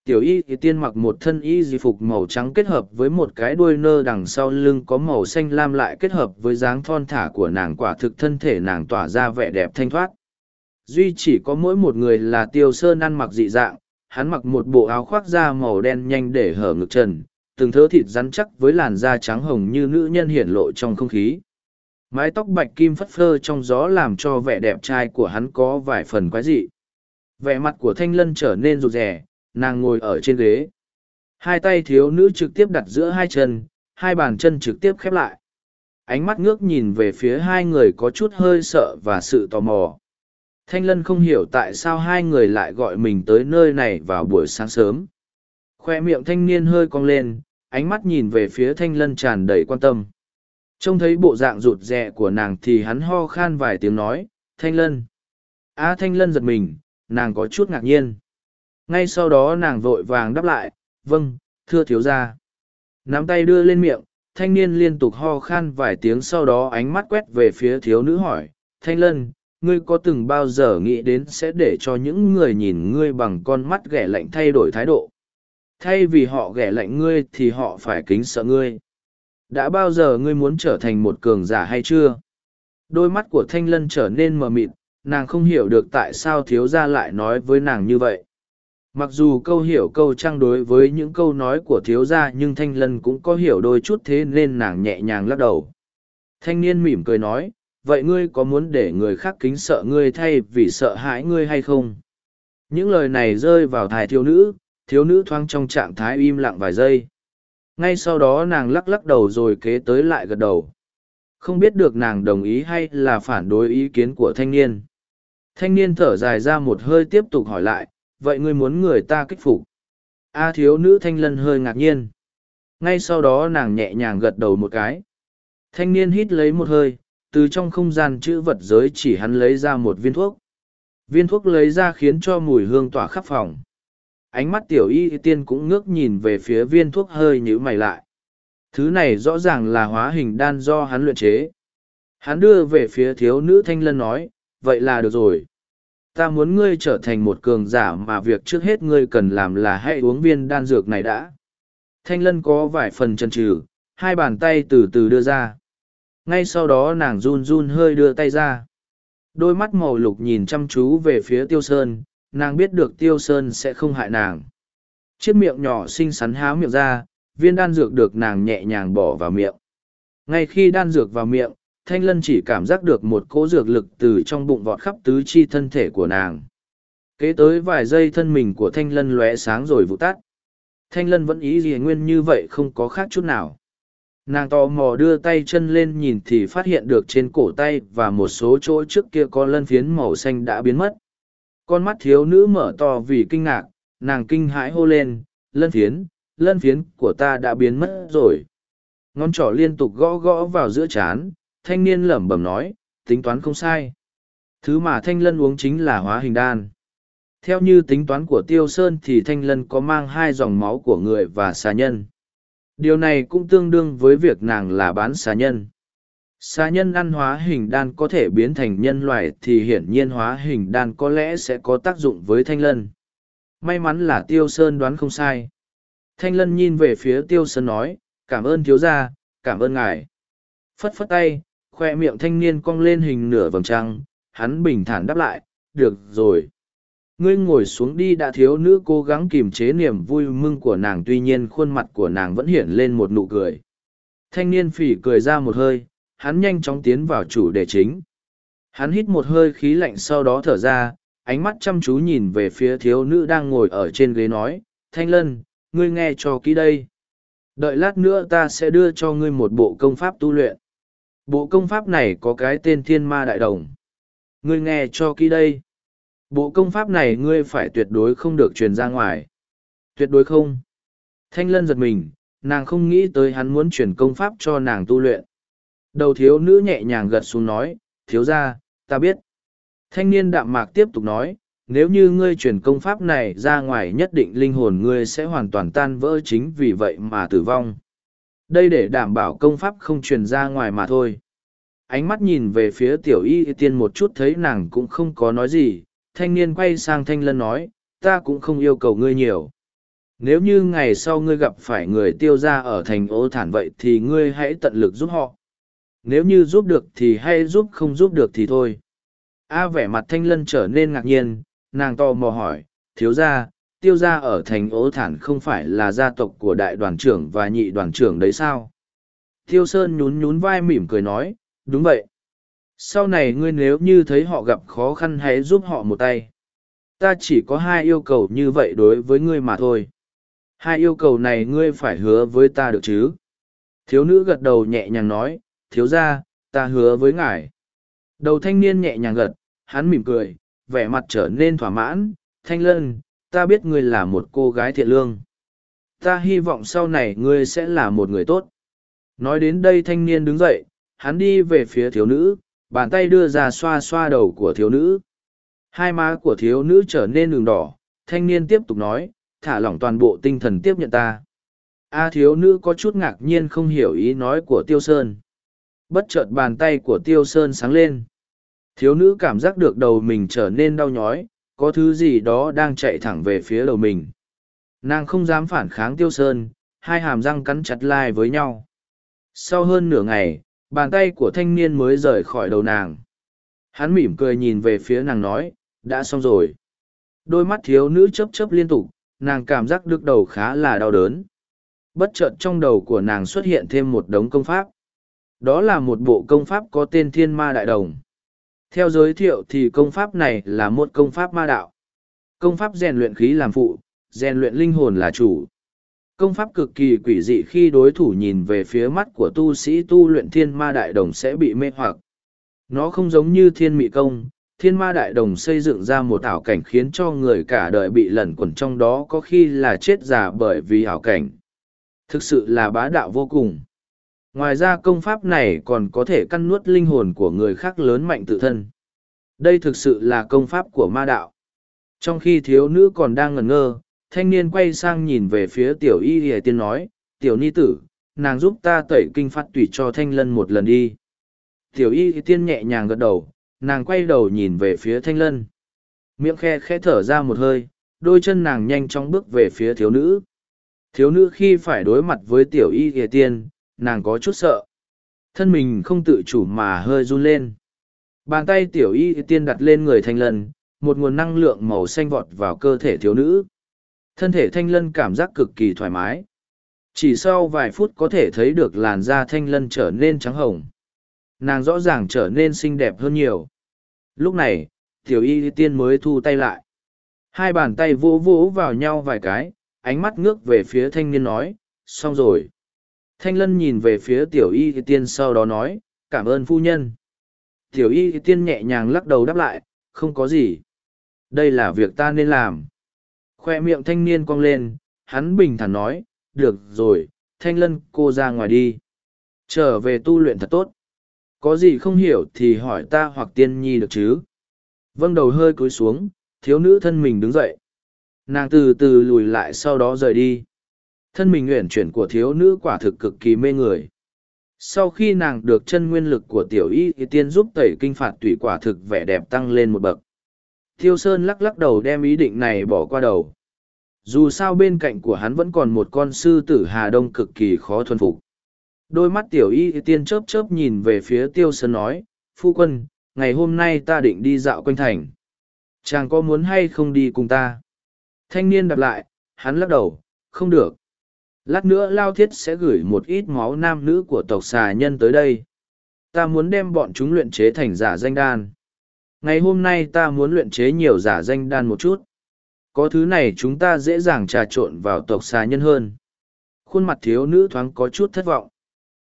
Tiểu y thì tiên mặc một thân y di phục màu trắng kết hợp với một cái đuôi nơ đằng sau lưng có màu xanh lam lại kết hợp với dáng thon thả của nàng quả thực thân thể nàng tỏa ra vẻ đẹp thanh thoát. Duy chỉ có mỗi một người là tiêu sơn ăn mặc dị dạng, hắn mặc một bộ áo khoác da màu đen nhanh để hở ngực trần, từng thớ thịt rắn chắc với làn da trắng hồng như nữ nhân hiển lộ trong không khí. Mái tóc bạch kim phất phơ trong gió làm cho vẻ đẹp trai của hắn có vài phần quái dị. Vẻ mặt của thanh lân trở nên rụt rè, nàng ngồi ở trên ghế. Hai tay thiếu nữ trực tiếp đặt giữa hai chân, hai bàn chân trực tiếp khép lại. Ánh mắt ngước nhìn về phía hai người có chút hơi sợ và sự tò mò. Thanh Lân không hiểu tại sao hai người lại gọi mình tới nơi này vào buổi sáng sớm. Khoe miệng thanh niên hơi cong lên, ánh mắt nhìn về phía Thanh Lân tràn đầy quan tâm. Trông thấy bộ dạng rụt rè của nàng thì hắn ho khan vài tiếng nói, Thanh Lân. A Thanh Lân giật mình, nàng có chút ngạc nhiên. Ngay sau đó nàng vội vàng đáp lại, vâng, thưa thiếu gia. Nắm tay đưa lên miệng, thanh niên liên tục ho khan vài tiếng sau đó ánh mắt quét về phía thiếu nữ hỏi, Thanh Lân, ngươi có từng bao giờ nghĩ đến sẽ để cho những người nhìn ngươi bằng con mắt ghẻ lạnh thay đổi thái độ? Thay vì họ ghẻ lạnh ngươi thì họ phải kính sợ ngươi. Đã bao giờ ngươi muốn trở thành một cường giả hay chưa? Đôi mắt của thanh lân trở nên mờ mịt nàng không hiểu được tại sao thiếu gia lại nói với nàng như vậy mặc dù câu hiểu câu trang đối với những câu nói của thiếu gia nhưng thanh lân cũng có hiểu đôi chút thế nên nàng nhẹ nhàng lắc đầu. Thanh niên mỉm cười nói, vậy ngươi có muốn để người khác kính sợ ngươi thay vì sợ hãi ngươi hay không? Những lời này rơi vào thai thiếu nữ thiếu nữ thoáng trong trạng thái im lặng vài giây. Ngay sau đó nàng lắc lắc đầu rồi kế tới lại gật đầu. Không biết được nàng đồng ý hay là phản đối ý kiến của thanh niên. Thanh niên thở dài ra một hơi tiếp tục hỏi lại vậy ngươi muốn người ta kích phục a thiếu nữ thanh lân hơi ngạc nhiên ngay sau đó nàng nhẹ nhàng gật đầu một cái thanh niên hít lấy một hơi từ trong không gian chữ vật giới chỉ hắn lấy ra một viên thuốc. Viên thuốc lấy ra khiến cho mùi hương tỏa khắp phòng. Ánh mắt tiểu y tiên cũng ngước nhìn về phía viên thuốc hơi nhữ mày lại. Thứ này rõ ràng là hóa hình đan do hắn luyện chế. Hắn đưa về phía thiếu nữ thanh lân nói, vậy là được rồi. Ta muốn ngươi trở thành một cường giả mà việc trước hết ngươi cần làm là hãy uống viên đan dược này đã. Thanh lân có vài phần chần trừ, hai bàn tay từ từ đưa ra. Ngay sau đó nàng run run hơi đưa tay ra. Đôi mắt màu lục nhìn chăm chú về phía tiêu sơn nàng biết được tiêu sơn sẽ không hại nàng. Chiếc miệng nhỏ xinh xắn háo miệng ra viên đan dược được nàng nhẹ nhàng bỏ vào miệng. Ngay khi đan dược vào miệng thanh lân chỉ cảm giác được một cỗ dược lực từ trong bụng vọt khắp tứ chi thân thể của nàng. Kế tới vài giây thân mình của thanh lân lóe sáng rồi vụ tắt. Thanh lân vẫn ý gì nguyên như vậy không có khác chút nào. Nàng tò mò đưa tay chân lên nhìn thì phát hiện được trên cổ tay và một số chỗ trước kia có lân phiến màu xanh đã biến mất. Con mắt thiếu nữ mở to vì kinh ngạc, nàng kinh hãi hô lên, lân phiến lân phiến của ta đã biến mất rồi. Ngón trỏ liên tục gõ gõ vào giữa trán thanh niên lẩm bẩm nói, tính toán không sai. Thứ mà thanh lân uống chính là hóa hình đan. Theo như tính toán của tiêu sơn thì thanh lân có mang hai dòng máu của người và xà nhân. Điều này cũng tương đương với việc nàng là bán xà nhân. Xà nhân ăn hóa hình đan có thể biến thành nhân loại thì hiển nhiên hóa hình đan có lẽ sẽ có tác dụng với thanh lân. May mắn là tiêu sơn đoán không sai. Thanh lân nhìn về phía tiêu sơn nói, cảm ơn thiếu gia, cảm ơn ngài. Phất phất tay khoe miệng thanh niên cong lên hình nửa vầng trăng, hắn bình thản đáp lại, được rồi. Ngươi ngồi xuống đi đã thiếu nữ cố gắng kìm chế niềm vui mừng của nàng, tuy nhiên khuôn mặt của nàng vẫn hiện lên một nụ cười. Thanh niên phỉ cười ra một hơi, hắn nhanh chóng tiến vào chủ đề chính. Hắn hít một hơi khí lạnh sau đó thở ra, ánh mắt chăm chú nhìn về phía thiếu nữ đang ngồi ở trên ghế nói, thanh lân, ngươi nghe cho kỹ đây. Đợi lát nữa ta sẽ đưa cho ngươi một bộ công pháp tu luyện bộ công pháp này có cái tên thiên ma đại đồng. Ngươi nghe cho kỹ đây. Bộ công pháp này ngươi phải tuyệt đối không được truyền ra ngoài. Tuyệt đối không. Thanh lân giật mình, nàng không nghĩ tới hắn muốn truyền công pháp cho nàng tu luyện. Đầu thiếu nữ nhẹ nhàng gật xuống nói, thiếu ra ta biết. Thanh niên đạm mạc tiếp tục nói, nếu như ngươi truyền công pháp này ra ngoài nhất định linh hồn ngươi sẽ hoàn toàn tan vỡ chính vì vậy mà tử vong đây để đảm bảo công pháp không truyền ra ngoài mà thôi. Ánh mắt nhìn về phía tiểu y tiên một chút thấy nàng cũng không có nói gì, thanh niên quay sang thanh lân nói, ta cũng không yêu cầu ngươi nhiều. Nếu như ngày sau ngươi gặp phải người tiêu ra ở thành ô thản vậy thì ngươi hãy tận lực giúp họ. Nếu như giúp được thì hay giúp không giúp được thì thôi. A vẻ mặt thanh lân trở nên ngạc nhiên, nàng to mò hỏi, thiếu ra tiêu gia ở thành ố thản không phải là gia tộc của đại đoàn trưởng và nhị đoàn trưởng đấy sao? Tiêu sơn nhún nhún vai mỉm cười nói, đúng vậy. Sau này ngươi nếu như thấy họ gặp khó khăn hãy giúp họ một tay. Ta chỉ có hai yêu cầu như vậy đối với ngươi mà thôi. Hai yêu cầu này ngươi phải hứa với ta được chứ? Thiếu nữ gật đầu nhẹ nhàng nói, thiếu ra ta hứa với ngài. Đầu thanh niên nhẹ nhàng gật, hắn mỉm cười, vẻ mặt trở nên thỏa mãn, thanh lân ta biết ngươi là một cô gái thiện lương. Ta hy vọng sau này ngươi sẽ là một người tốt. Nói đến đây thanh niên đứng dậy, hắn đi về phía thiếu nữ, bàn tay đưa ra xoa xoa đầu của thiếu nữ. Hai má của thiếu nữ trở nên đường đỏ, thanh niên tiếp tục nói, thả lỏng toàn bộ tinh thần tiếp nhận ta. A thiếu nữ có chút ngạc nhiên không hiểu ý nói của tiêu sơn. Bất chợt bàn tay của tiêu sơn sáng lên. Thiếu nữ cảm giác được đầu mình trở nên đau nhói có thứ gì đó đang chạy thẳng về phía đầu mình. Nàng không dám phản kháng tiêu sơn, hai hàm răng cắn chặt lai với nhau. Sau hơn nửa ngày, bàn tay của thanh niên mới rời khỏi đầu nàng. Hắn mỉm cười nhìn về phía nàng nói, đã xong rồi. Đôi mắt thiếu nữ chấp chấp liên tục, nàng cảm giác được đầu khá là đau đớn. Bất chợt trong đầu của nàng xuất hiện thêm một đống công pháp. Đó là một bộ công pháp có tên thiên ma đại đồng theo giới thiệu thì công pháp này là một công pháp ma đạo. Công pháp rèn luyện khí làm phụ, rèn luyện linh hồn là chủ. Công pháp cực kỳ quỷ dị khi đối thủ nhìn về phía mắt của tu sĩ tu luyện thiên ma đại đồng sẽ bị mê hoặc. Nó không giống như thiên mị công, thiên ma đại đồng xây dựng ra một ảo cảnh khiến cho người cả đời bị lẩn quẩn trong đó có khi là chết già bởi vì ảo cảnh. Thực sự là bá đạo vô cùng. Ngoài ra công pháp này còn có thể căn nuốt linh hồn của người khác lớn mạnh tự thân. Đây thực sự là công pháp của ma đạo. Trong khi thiếu nữ còn đang ngẩn ngơ, thanh niên quay sang nhìn về phía tiểu y hề tiên nói, tiểu ni tử, nàng giúp ta tẩy kinh phát tùy cho thanh lân một lần đi. Tiểu y tiên nhẹ nhàng gật đầu, nàng quay đầu nhìn về phía thanh lân. Miệng khe khẽ thở ra một hơi, đôi chân nàng nhanh chóng bước về phía thiếu nữ. Thiếu nữ khi phải đối mặt với tiểu y hề tiên, nàng có chút sợ. Thân mình không tự chủ mà hơi run lên. Bàn tay tiểu y tiên đặt lên người thanh lân, một nguồn năng lượng màu xanh vọt vào cơ thể thiếu nữ. Thân thể thanh lân cảm giác cực kỳ thoải mái. Chỉ sau vài phút có thể thấy được làn da thanh lân trở nên trắng hồng. Nàng rõ ràng trở nên xinh đẹp hơn nhiều. Lúc này, tiểu y tiên mới thu tay lại. Hai bàn tay vỗ vỗ vào nhau vài cái, ánh mắt ngước về phía thanh niên nói, xong rồi. Thanh lân nhìn về phía tiểu y tiên sau đó nói, cảm ơn phu nhân. Tiểu y tiên nhẹ nhàng lắc đầu đáp lại, không có gì. Đây là việc ta nên làm. Khoe miệng thanh niên cong lên, hắn bình thản nói, được rồi, thanh lân cô ra ngoài đi. Trở về tu luyện thật tốt. Có gì không hiểu thì hỏi ta hoặc tiên nhi được chứ. Vâng đầu hơi cúi xuống, thiếu nữ thân mình đứng dậy. Nàng từ từ lùi lại sau đó rời đi. Thân mình uyển chuyển của thiếu nữ quả thực cực kỳ mê người. Sau khi nàng được chân nguyên lực của tiểu y thì tiên giúp tẩy kinh phạt tủy quả thực vẻ đẹp tăng lên một bậc. Thiêu Sơn lắc lắc đầu đem ý định này bỏ qua đầu. Dù sao bên cạnh của hắn vẫn còn một con sư tử Hà Đông cực kỳ khó thuần phục. Đôi mắt tiểu y thì tiên chớp chớp nhìn về phía Tiêu Sơn nói, Phu quân, ngày hôm nay ta định đi dạo quanh thành. Chàng có muốn hay không đi cùng ta? Thanh niên đạp lại, hắn lắc đầu, không được lát nữa lao thiết sẽ gửi một ít máu nam nữ của tộc xà nhân tới đây. Ta muốn đem bọn chúng luyện chế thành giả danh đan. Ngày hôm nay ta muốn luyện chế nhiều giả danh đan một chút. Có thứ này chúng ta dễ dàng trà trộn vào tộc xà nhân hơn. Khuôn mặt thiếu nữ thoáng có chút thất vọng.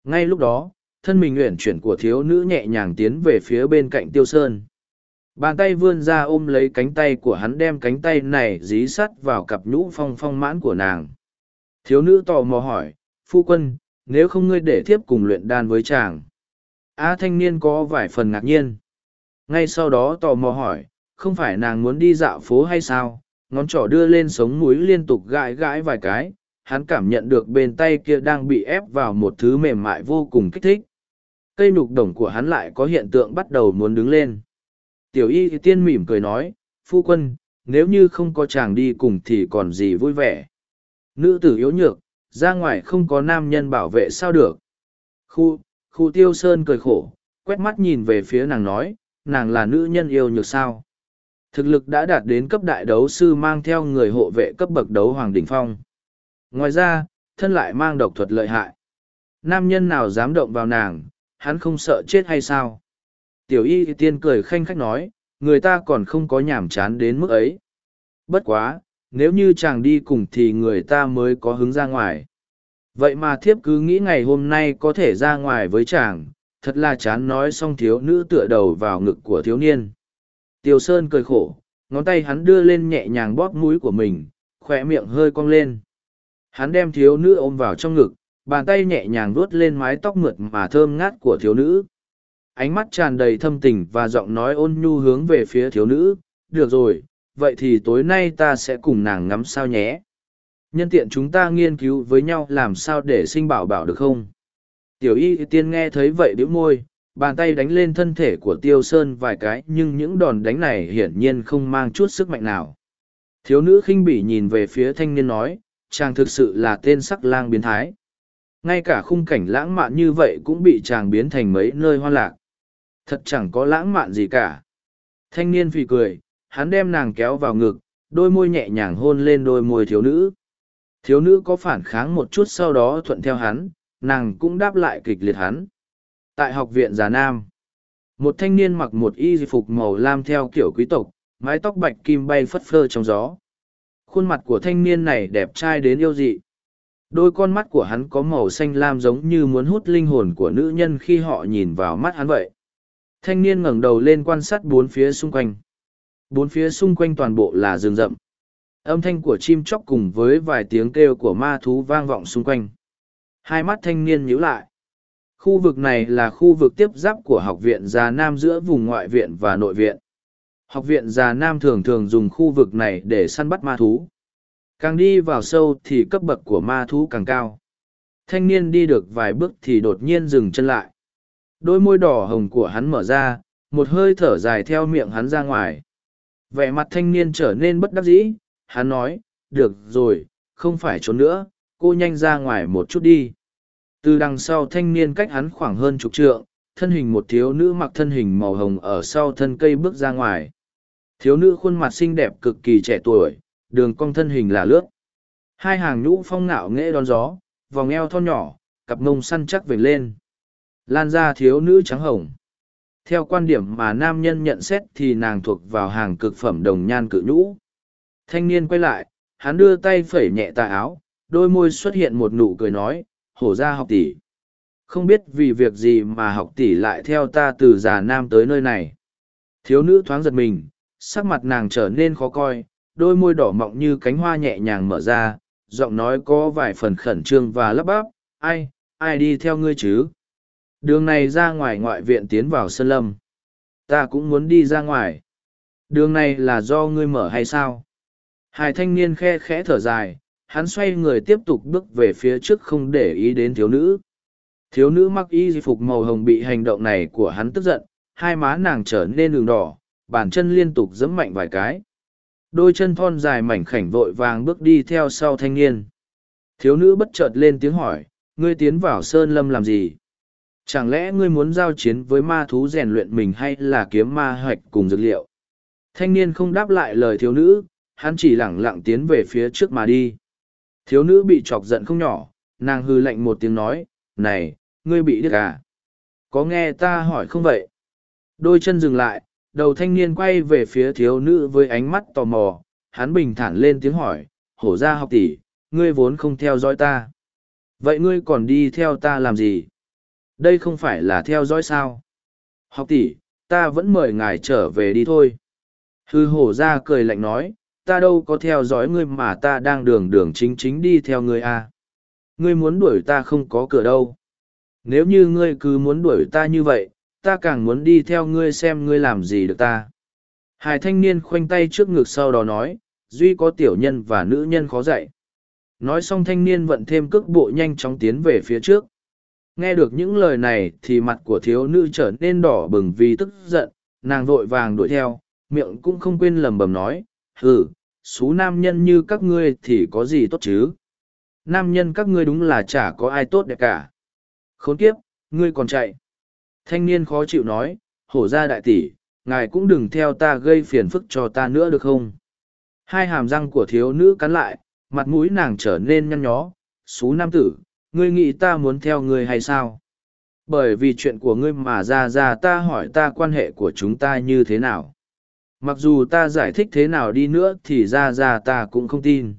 Ngay lúc đó, thân mình uyển chuyển của thiếu nữ nhẹ nhàng tiến về phía bên cạnh tiêu sơn. Bàn tay vươn ra ôm lấy cánh tay của hắn đem cánh tay này dí sắt vào cặp nhũ phong phong mãn của nàng thiếu nữ tò mò hỏi, phu quân, nếu không ngươi để thiếp cùng luyện đan với chàng? A thanh niên có vài phần ngạc nhiên. Ngay sau đó tò mò hỏi, không phải nàng muốn đi dạo phố hay sao? Ngón trỏ đưa lên sống mũi liên tục gãi gãi vài cái, hắn cảm nhận được bên tay kia đang bị ép vào một thứ mềm mại vô cùng kích thích. Cây nục đồng của hắn lại có hiện tượng bắt đầu muốn đứng lên. Tiểu y tiên mỉm cười nói, phu quân, nếu như không có chàng đi cùng thì còn gì vui vẻ nữ tử yếu nhược, ra ngoài không có nam nhân bảo vệ sao được. Khu khu tiêu sơn cười khổ, quét mắt nhìn về phía nàng nói, nàng là nữ nhân yêu nhược sao. Thực lực đã đạt đến cấp đại đấu sư mang theo người hộ vệ cấp bậc đấu hoàng đỉnh phong. Ngoài ra, thân lại mang độc thuật lợi hại. Nam nhân nào dám động vào nàng, hắn không sợ chết hay sao? Tiểu y tiên cười khanh khách nói, người ta còn không có nhảm chán đến mức ấy. Bất quá nếu như chàng đi cùng thì người ta mới có hứng ra ngoài vậy mà thiếp cứ nghĩ ngày hôm nay có thể ra ngoài với chàng thật là chán nói xong thiếu nữ tựa đầu vào ngực của thiếu niên Tiêu Sơn cười khổ, ngón tay hắn đưa lên nhẹ nhàng bóp mũi của mình, khoe miệng hơi cong lên. Hắn đem thiếu nữ ôm vào trong ngực, bàn tay nhẹ nhàng vuốt lên mái tóc mượt mà thơm ngát của thiếu nữ. Ánh mắt tràn đầy thâm tình và giọng nói ôn nhu hướng về phía thiếu nữ, được rồi, vậy thì tối nay ta sẽ cùng nàng ngắm sao nhé. Nhân tiện chúng ta nghiên cứu với nhau làm sao để sinh bảo bảo được không? Tiểu y tiên nghe thấy vậy đĩu môi, bàn tay đánh lên thân thể của tiêu sơn vài cái nhưng những đòn đánh này hiển nhiên không mang chút sức mạnh nào thiếu nữ khinh bỉ nhìn về phía thanh niên nói chàng thực sự là tên sắc lang biến thái ngay cả khung cảnh lãng mạn như vậy cũng bị chàng biến thành mấy nơi hoa lạc thật chẳng có lãng mạn gì cả thanh niên phì cười hắn đem nàng kéo vào ngực đôi môi nhẹ nhàng hôn lên đôi môi thiếu nữ thiếu nữ có phản kháng một chút sau đó thuận theo hắn nàng cũng đáp lại kịch liệt hắn Tại học viện Già Nam, một thanh niên mặc một y phục màu lam theo kiểu quý tộc, mái tóc bạch kim bay phất phơ trong gió. Khuôn mặt của thanh niên này đẹp trai đến yêu dị. Đôi con mắt của hắn có màu xanh lam giống như muốn hút linh hồn của nữ nhân khi họ nhìn vào mắt hắn vậy. Thanh niên ngẩng đầu lên quan sát bốn phía xung quanh. Bốn phía xung quanh toàn bộ là rừng rậm. Âm thanh của chim chóc cùng với vài tiếng kêu của ma thú vang vọng xung quanh. Hai mắt thanh niên nhíu lại. Khu vực này là khu vực tiếp giáp của học viện Già Nam giữa vùng ngoại viện và nội viện. Học viện Già Nam thường thường dùng khu vực này để săn bắt ma thú. Càng đi vào sâu thì cấp bậc của ma thú càng cao. Thanh niên đi được vài bước thì đột nhiên dừng chân lại. Đôi môi đỏ hồng của hắn mở ra, một hơi thở dài theo miệng hắn ra ngoài. Vẻ mặt thanh niên trở nên bất đắc dĩ, hắn nói, được rồi, không phải trốn nữa, cô nhanh ra ngoài một chút đi. Từ đằng sau thanh niên cách hắn khoảng hơn chục trượng thân hình một thiếu nữ mặc thân hình màu hồng ở sau thân cây bước ra ngoài. Thiếu nữ khuôn mặt xinh đẹp cực kỳ trẻ tuổi đường cong thân hình là lướt. Hai hàng nhũ phong ngạo nghệ đón gió vòng eo thon nhỏ cặp mông săn chắc vểnh lên. Lan ra thiếu nữ trắng hồng theo quan điểm mà nam nhân nhận xét thì nàng thuộc vào hàng cực phẩm đồng nhan cự nhũ thanh niên quay lại hắn đưa tay phẩy nhẹ tà áo đôi môi xuất hiện một nụ cười nói hổ ra học tỷ. Không biết vì việc gì mà học tỷ lại theo ta từ già nam tới nơi này. Thiếu nữ thoáng giật mình, sắc mặt nàng trở nên khó coi, đôi môi đỏ mọng như cánh hoa nhẹ nhàng mở ra, giọng nói có vài phần khẩn trương và lắp bắp, ai, ai đi theo ngươi chứ? Đường này ra ngoài ngoại viện tiến vào sân lâm. Ta cũng muốn đi ra ngoài. Đường này là do ngươi mở hay sao? Hai thanh niên khe khẽ thở dài, hắn xoay người tiếp tục bước về phía trước không để ý đến thiếu nữ. Thiếu nữ mặc y phục màu hồng bị hành động này của hắn tức giận, hai má nàng trở nên đường đỏ, bàn chân liên tục giẫm mạnh vài cái. Đôi chân thon dài mảnh khảnh vội vàng bước đi theo sau thanh niên. Thiếu nữ bất chợt lên tiếng hỏi, ngươi tiến vào sơn lâm làm gì? Chẳng lẽ ngươi muốn giao chiến với ma thú rèn luyện mình hay là kiếm ma hoạch cùng dược liệu? Thanh niên không đáp lại lời thiếu nữ, hắn chỉ lẳng lặng tiến về phía trước mà đi. Thiếu nữ bị chọc giận không nhỏ, nàng hư lạnh một tiếng nói, này, ngươi bị điếc à? Có nghe ta hỏi không vậy? Đôi chân dừng lại, đầu thanh niên quay về phía thiếu nữ với ánh mắt tò mò, hắn bình thản lên tiếng hỏi, hổ ra học tỷ, ngươi vốn không theo dõi ta. Vậy ngươi còn đi theo ta làm gì? Đây không phải là theo dõi sao? Học tỷ, ta vẫn mời ngài trở về đi thôi. Hư hổ ra cười lạnh nói, ta đâu có theo dõi ngươi mà ta đang đường đường chính chính đi theo ngươi à. Ngươi muốn đuổi ta không có cửa đâu. Nếu như ngươi cứ muốn đuổi ta như vậy, ta càng muốn đi theo ngươi xem ngươi làm gì được ta. Hai thanh niên khoanh tay trước ngực sau đó nói, duy có tiểu nhân và nữ nhân khó dạy. Nói xong thanh niên vận thêm cước bộ nhanh chóng tiến về phía trước. Nghe được những lời này thì mặt của thiếu nữ trở nên đỏ bừng vì tức giận, nàng vội vàng đuổi theo, miệng cũng không quên lầm bầm nói, hừ, số nam nhân như các ngươi thì có gì tốt chứ? Nam nhân các ngươi đúng là chả có ai tốt đẹp cả. Khốn kiếp, ngươi còn chạy. Thanh niên khó chịu nói, hổ ra đại tỷ, ngài cũng đừng theo ta gây phiền phức cho ta nữa được không? Hai hàm răng của thiếu nữ cắn lại, mặt mũi nàng trở nên nhăn nhó, xú nam tử, ngươi nghĩ ta muốn theo ngươi hay sao? Bởi vì chuyện của ngươi mà ra ra ta hỏi ta quan hệ của chúng ta như thế nào? Mặc dù ta giải thích thế nào đi nữa thì ra ra ta cũng không tin.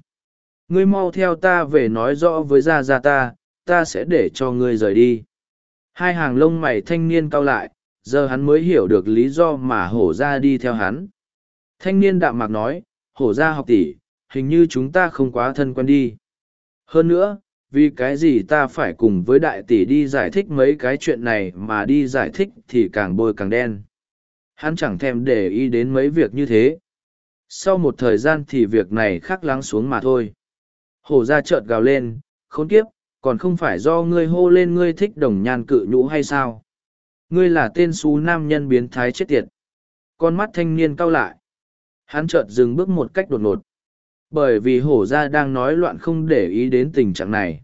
Ngươi mau theo ta về nói rõ với ra ra ta, ta sẽ để cho ngươi rời đi. Hai hàng lông mày thanh niên cau lại, giờ hắn mới hiểu được lý do mà hổ ra đi theo hắn. Thanh niên đạm mạc nói, hổ ra học tỷ, hình như chúng ta không quá thân quen đi. Hơn nữa, vì cái gì ta phải cùng với đại tỷ đi giải thích mấy cái chuyện này mà đi giải thích thì càng bôi càng đen. Hắn chẳng thèm để ý đến mấy việc như thế. Sau một thời gian thì việc này khắc lắng xuống mà thôi. Hổ ra chợt gào lên, khốn kiếp, còn không phải do ngươi hô lên ngươi thích đồng nhan cự nhũ hay sao? Ngươi là tên xú nam nhân biến thái chết tiệt. Con mắt thanh niên cau lại. Hắn chợt dừng bước một cách đột ngột. Bởi vì hổ ra đang nói loạn không để ý đến tình trạng này.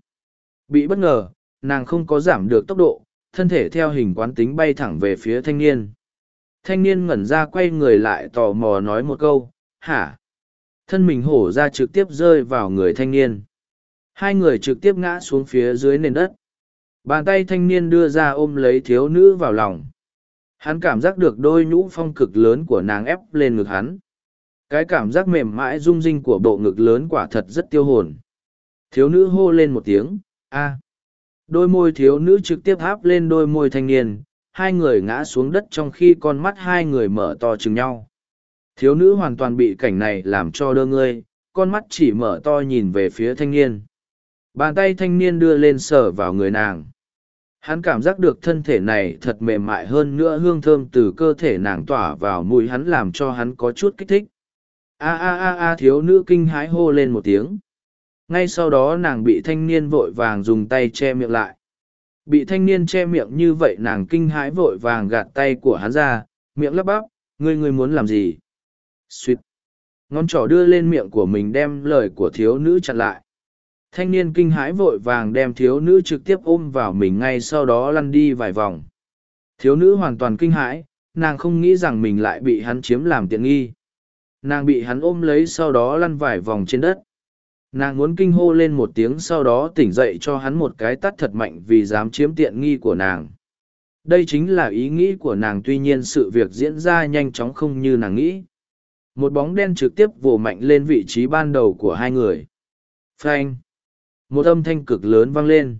Bị bất ngờ, nàng không có giảm được tốc độ, thân thể theo hình quán tính bay thẳng về phía thanh niên. Thanh niên ngẩn ra quay người lại tò mò nói một câu, hả? Thân mình hổ ra trực tiếp rơi vào người thanh niên. Hai người trực tiếp ngã xuống phía dưới nền đất. Bàn tay thanh niên đưa ra ôm lấy thiếu nữ vào lòng. Hắn cảm giác được đôi nhũ phong cực lớn của nàng ép lên ngực hắn. Cái cảm giác mềm mại rung rinh của bộ ngực lớn quả thật rất tiêu hồn. Thiếu nữ hô lên một tiếng, a. Đôi môi thiếu nữ trực tiếp háp lên đôi môi thanh niên, hai người ngã xuống đất trong khi con mắt hai người mở to chừng nhau. Thiếu nữ hoàn toàn bị cảnh này làm cho đơ ngươi, con mắt chỉ mở to nhìn về phía thanh niên. Bàn tay thanh niên đưa lên sờ vào người nàng. Hắn cảm giác được thân thể này thật mềm mại hơn nữa hương thơm từ cơ thể nàng tỏa vào mũi hắn làm cho hắn có chút kích thích. A a a a thiếu nữ kinh hãi hô lên một tiếng. Ngay sau đó nàng bị thanh niên vội vàng dùng tay che miệng lại. Bị thanh niên che miệng như vậy nàng kinh hãi vội vàng gạt tay của hắn ra, miệng lắp bắp, ngươi ngươi muốn làm gì? suýt Ngón trỏ đưa lên miệng của mình đem lời của thiếu nữ chặn lại. Thanh niên kinh hãi vội vàng đem thiếu nữ trực tiếp ôm vào mình ngay sau đó lăn đi vài vòng. Thiếu nữ hoàn toàn kinh hãi, nàng không nghĩ rằng mình lại bị hắn chiếm làm tiện nghi. Nàng bị hắn ôm lấy sau đó lăn vải vòng trên đất. Nàng muốn kinh hô lên một tiếng sau đó tỉnh dậy cho hắn một cái tắt thật mạnh vì dám chiếm tiện nghi của nàng. Đây chính là ý nghĩ của nàng tuy nhiên sự việc diễn ra nhanh chóng không như nàng nghĩ. Một bóng đen trực tiếp vồ mạnh lên vị trí ban đầu của hai người. Frank! một âm thanh cực lớn vang lên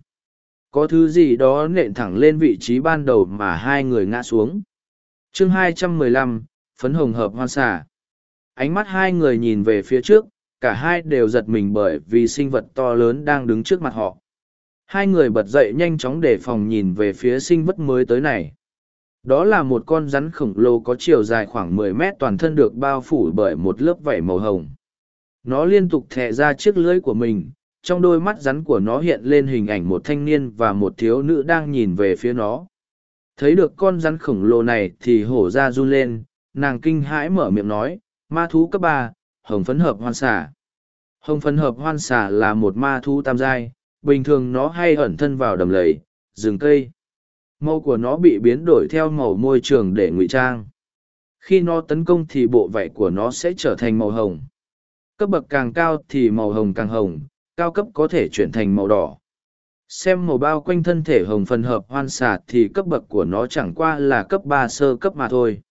có thứ gì đó nện thẳng lên vị trí ban đầu mà hai người ngã xuống chương 215, phấn hồng hợp hoan xả ánh mắt hai người nhìn về phía trước, cả hai đều giật mình bởi vì sinh vật to lớn đang đứng trước mặt họ. Hai người bật dậy nhanh chóng để phòng nhìn về phía sinh vật mới tới này. Đó là một con rắn khổng lồ có chiều dài khoảng 10 mét toàn thân được bao phủ bởi một lớp vảy màu hồng. Nó liên tục thẹ ra chiếc lưỡi của mình, trong đôi mắt rắn của nó hiện lên hình ảnh một thanh niên và một thiếu nữ đang nhìn về phía nó. Thấy được con rắn khổng lồ này thì hổ ra run lên, nàng kinh hãi mở miệng nói ma thú cấp ba, hồng phấn hợp hoan xà hồng phấn hợp hoan xà là một ma thú tam giai, bình thường nó hay ẩn thân vào đầm lầy, rừng cây màu của nó bị biến đổi theo màu môi trường để ngụy trang khi nó tấn công thì bộ vảy của nó sẽ trở thành màu hồng cấp bậc càng cao thì màu hồng càng hồng, cao cấp có thể chuyển thành màu đỏ. Xem màu bao quanh thân thể hồng phần hợp hoan xà thì cấp bậc của nó chẳng qua là cấp ba sơ cấp mà thôi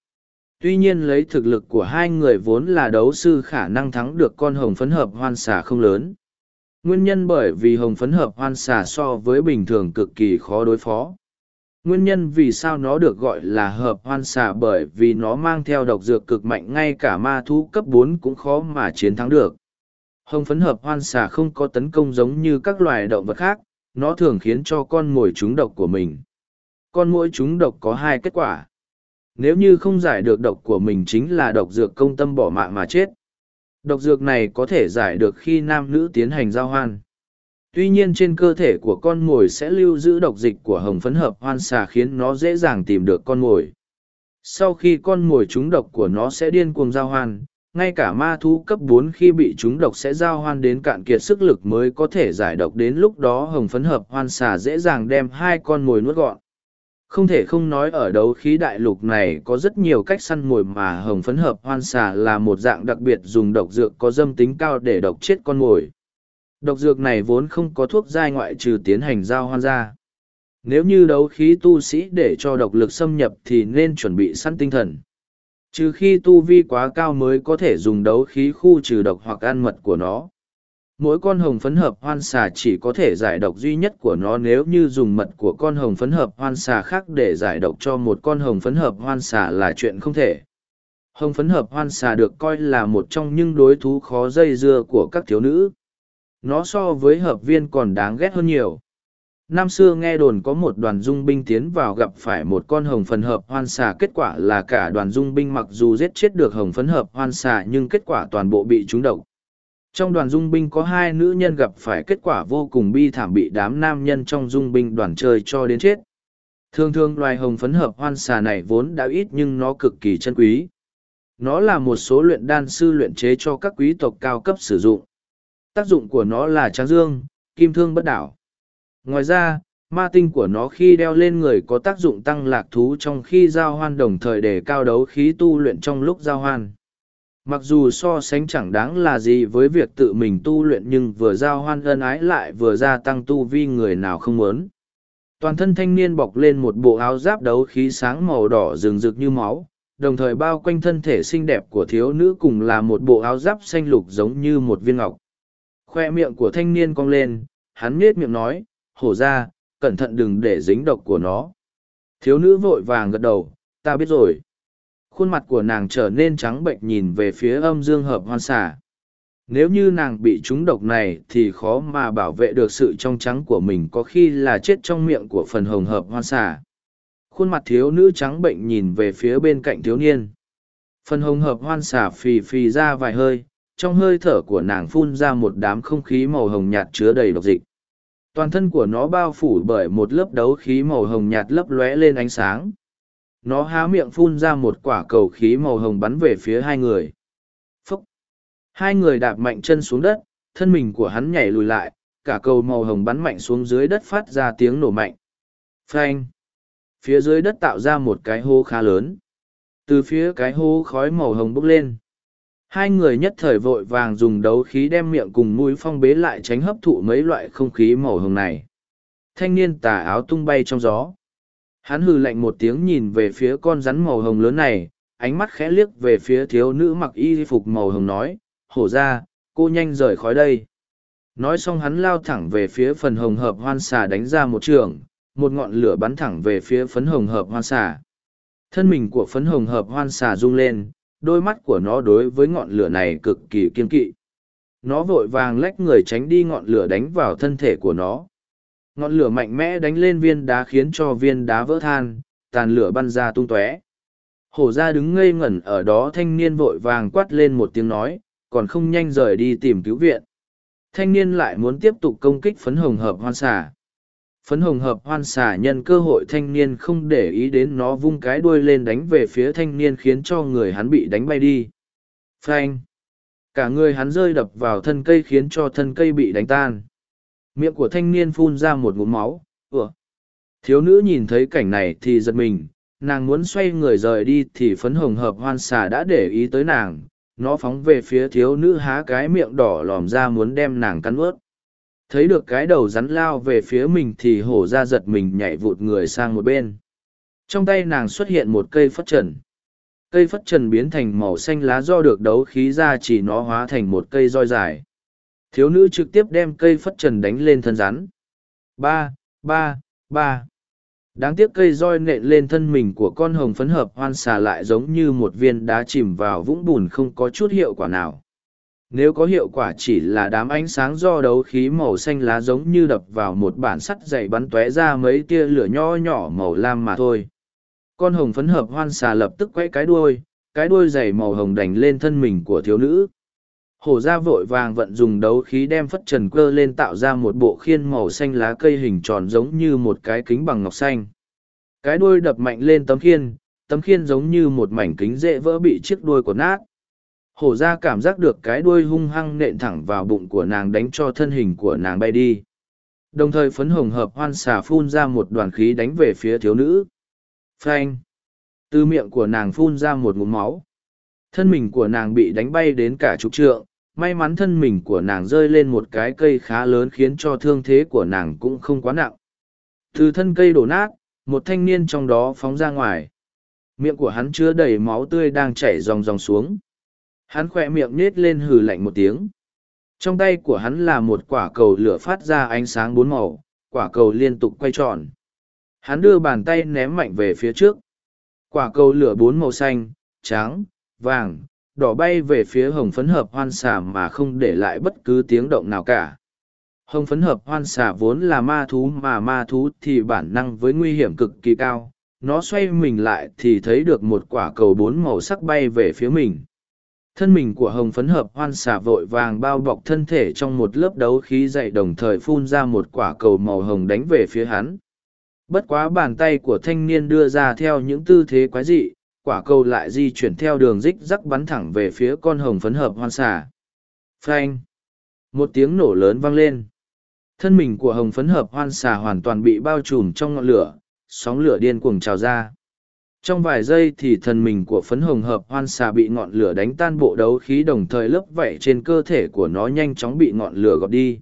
tuy nhiên lấy thực lực của hai người vốn là đấu sư khả năng thắng được con hồng phấn hợp hoan xà không lớn. Nguyên nhân bởi vì hồng phấn hợp hoan xà so với bình thường cực kỳ khó đối phó. Nguyên nhân vì sao nó được gọi là hợp hoan xà bởi vì nó mang theo độc dược cực mạnh ngay cả ma thú cấp bốn cũng khó mà chiến thắng được. Hồng phấn hợp hoan xà không có tấn công giống như các loài động vật khác, nó thường khiến cho con mồi trúng độc của mình. Con mũi trúng độc có hai kết quả nếu như không giải được độc của mình chính là độc dược công tâm bỏ mạng mà chết. Độc dược này có thể giải được khi nam nữ tiến hành giao hoan. Tuy nhiên trên cơ thể của con mồi sẽ lưu giữ độc dịch của hồng phấn hợp hoan xà khiến nó dễ dàng tìm được con mồi. Sau khi con mồi trúng độc của nó sẽ điên cuồng giao hoan, ngay cả ma thú cấp bốn khi bị trúng độc sẽ giao hoan đến cạn kiệt sức lực mới có thể giải độc đến lúc đó hồng phấn hợp hoan xà dễ dàng đem hai con mồi nuốt gọn không thể không nói ở đấu khí đại lục này có rất nhiều cách săn mồi mà hồng phấn hợp hoan xà là một dạng đặc biệt dùng độc dược có dâm tính cao để độc chết con mồi. Độc dược này vốn không có thuốc giai ngoại trừ tiến hành giao hoan ra. Nếu như đấu khí tu sĩ để cho độc lực xâm nhập thì nên chuẩn bị săn tinh thần. Trừ khi tu vi quá cao mới có thể dùng đấu khí khu trừ độc hoặc ăn mật của nó mỗi con hồng phấn hợp hoan xà chỉ có thể giải độc duy nhất của nó nếu như dùng mật của con hồng phấn hợp hoan xà khác để giải độc cho một con hồng phấn hợp hoan xà là chuyện không thể. Hồng phấn hợp hoan xà được coi là một trong những đối thú khó dây dưa của các thiếu nữ. Nó so với hợp viên còn đáng ghét hơn nhiều. Năm xưa nghe đồn có một đoàn dung binh tiến vào gặp phải một con hồng phấn hợp hoan xà, kết quả là cả đoàn dung binh mặc dù giết chết được hồng phấn hợp hoan xà nhưng kết quả toàn bộ bị trúng độc trong đoàn dung binh có hai nữ nhân gặp phải kết quả vô cùng bi thảm bị đám nam nhân trong dung binh đoàn chơi cho đến chết. Thường thường loài hồng phấn hợp hoan xà này vốn đã ít nhưng nó cực kỳ chân quý. Nó là một số luyện đan sư luyện chế cho các quý tộc cao cấp sử dụng. Tác dụng của nó là tráng dương, kim thương bất đảo. Ngoài ra, ma tinh của nó khi đeo lên người có tác dụng tăng lạc thú trong khi giao hoan đồng thời để cao đấu khí tu luyện trong lúc giao hoan. Mặc dù so sánh chẳng đáng là gì với việc tự mình tu luyện nhưng vừa giao hoan ân ái lại vừa gia tăng tu vi người nào không muốn. Toàn thân thanh niên bọc lên một bộ áo giáp đấu khí sáng màu đỏ rừng rực như máu, đồng thời bao quanh thân thể xinh đẹp của thiếu nữ cùng là một bộ áo giáp xanh lục giống như một viên ngọc. Khoe miệng của thanh niên cong lên, hắn miết miệng nói, hổ ra, cẩn thận đừng để dính độc của nó. Thiếu nữ vội vàng gật đầu, ta biết rồi khuôn mặt của nàng trở nên trắng bệnh nhìn về phía âm dương hợp hoan xà. Nếu như nàng bị trúng độc này thì khó mà bảo vệ được sự trong trắng của mình có khi là chết trong miệng của phần hồng hợp hoan xà. Khuôn mặt thiếu nữ trắng bệnh nhìn về phía bên cạnh thiếu niên. Phần hồng hợp hoan xà phì phì ra vài hơi, trong hơi thở của nàng phun ra một đám không khí màu hồng nhạt chứa đầy độc dịch. Toàn thân của nó bao phủ bởi một lớp đấu khí màu hồng nhạt lấp lóe lên ánh sáng nó há miệng phun ra một quả cầu khí màu hồng bắn về phía hai người. Phúc! Hai người đạp mạnh chân xuống đất, thân mình của hắn nhảy lùi lại, cả cầu màu hồng bắn mạnh xuống dưới đất phát ra tiếng nổ mạnh. Phanh! Phía dưới đất tạo ra một cái hô khá lớn. Từ phía cái hô khói màu hồng bốc lên. Hai người nhất thời vội vàng dùng đấu khí đem miệng cùng mũi phong bế lại tránh hấp thụ mấy loại không khí màu hồng này. Thanh niên tà áo tung bay trong gió. Hắn hừ lạnh một tiếng nhìn về phía con rắn màu hồng lớn này, ánh mắt khẽ liếc về phía thiếu nữ mặc y phục màu hồng nói, hổ ra, cô nhanh rời khỏi đây. Nói xong hắn lao thẳng về phía phần hồng hợp hoan xà đánh ra một trường, một ngọn lửa bắn thẳng về phía phấn hồng hợp hoan xà. Thân mình của phấn hồng hợp hoan xà rung lên, đôi mắt của nó đối với ngọn lửa này cực kỳ kiên kỵ. Nó vội vàng lách người tránh đi ngọn lửa đánh vào thân thể của nó ngọn lửa mạnh mẽ đánh lên viên đá khiến cho viên đá vỡ than, tàn lửa bắn ra tung tóe. Hổ ra đứng ngây ngẩn ở đó thanh niên vội vàng quát lên một tiếng nói, còn không nhanh rời đi tìm cứu viện. Thanh niên lại muốn tiếp tục công kích phấn hồng hợp hoan xà. Phấn hồng hợp hoan xà nhân cơ hội thanh niên không để ý đến nó vung cái đuôi lên đánh về phía thanh niên khiến cho người hắn bị đánh bay đi. Phanh! Cả người hắn rơi đập vào thân cây khiến cho thân cây bị đánh tan miệng của thanh niên phun ra một ngụm máu, ủa? Thiếu nữ nhìn thấy cảnh này thì giật mình, nàng muốn xoay người rời đi thì phấn hồng hợp hoan xà đã để ý tới nàng, nó phóng về phía thiếu nữ há cái miệng đỏ lòm ra muốn đem nàng cắn ướt thấy được cái đầu rắn lao về phía mình thì hổ ra giật mình nhảy vụt người sang một bên. Trong tay nàng xuất hiện một cây phất trần. Cây phất trần biến thành màu xanh lá do được đấu khí ra chỉ nó hóa thành một cây roi dài. Thiếu nữ trực tiếp đem cây phất trần đánh lên thân rắn. Ba, ba, ba. Đáng tiếc cây roi nện lên thân mình của con hồng phấn hợp hoan xà lại giống như một viên đá chìm vào vũng bùn không có chút hiệu quả nào. Nếu có hiệu quả chỉ là đám ánh sáng do đấu khí màu xanh lá giống như đập vào một bản sắt dày bắn tóe ra mấy tia lửa nho nhỏ màu lam mà thôi. Con hồng phấn hợp hoan xà lập tức quay cái đuôi, cái đuôi dày màu hồng đành lên thân mình của thiếu nữ. Hổ ra vội vàng vận dùng đấu khí đem phất trần cơ lên tạo ra một bộ khiên màu xanh lá cây hình tròn giống như một cái kính bằng ngọc xanh. Cái đuôi đập mạnh lên tấm khiên, tấm khiên giống như một mảnh kính dễ vỡ bị chiếc đuôi của nát. Hổ ra cảm giác được cái đuôi hung hăng nện thẳng vào bụng của nàng đánh cho thân hình của nàng bay đi. Đồng thời phấn hồng hợp hoan xà phun ra một đoàn khí đánh về phía thiếu nữ. Phanh! Từ miệng của nàng phun ra một ngụm máu. Thân mình của nàng bị đánh bay đến cả chục trượng, may mắn thân mình của nàng rơi lên một cái cây khá lớn khiến cho thương thế của nàng cũng không quá nặng. Từ thân cây đổ nát, một thanh niên trong đó phóng ra ngoài. Miệng của hắn chứa đầy máu tươi đang chảy ròng ròng xuống. Hắn khoe miệng nết lên hừ lạnh một tiếng. Trong tay của hắn là một quả cầu lửa phát ra ánh sáng bốn màu, quả cầu liên tục quay tròn. Hắn đưa bàn tay ném mạnh về phía trước. Quả cầu lửa bốn màu xanh, trắng, vàng, đỏ bay về phía hồng phấn hợp hoan xà mà không để lại bất cứ tiếng động nào cả. Hồng phấn hợp hoan xà vốn là ma thú mà ma thú thì bản năng với nguy hiểm cực kỳ cao. Nó xoay mình lại thì thấy được một quả cầu bốn màu sắc bay về phía mình. Thân mình của hồng phấn hợp hoan xà vội vàng bao bọc thân thể trong một lớp đấu khí dày đồng thời phun ra một quả cầu màu hồng đánh về phía hắn. Bất quá bàn tay của thanh niên đưa ra theo những tư thế quái dị, quả cầu lại di chuyển theo đường rích rắc bắn thẳng về phía con hồng phấn hợp hoan xà. Phanh! Một tiếng nổ lớn vang lên. Thân mình của hồng phấn hợp hoan xà hoàn toàn bị bao trùm trong ngọn lửa, sóng lửa điên cuồng trào ra. Trong vài giây thì thân mình của phấn hồng hợp hoan xà bị ngọn lửa đánh tan bộ đấu khí đồng thời lớp vảy trên cơ thể của nó nhanh chóng bị ngọn lửa gọt đi.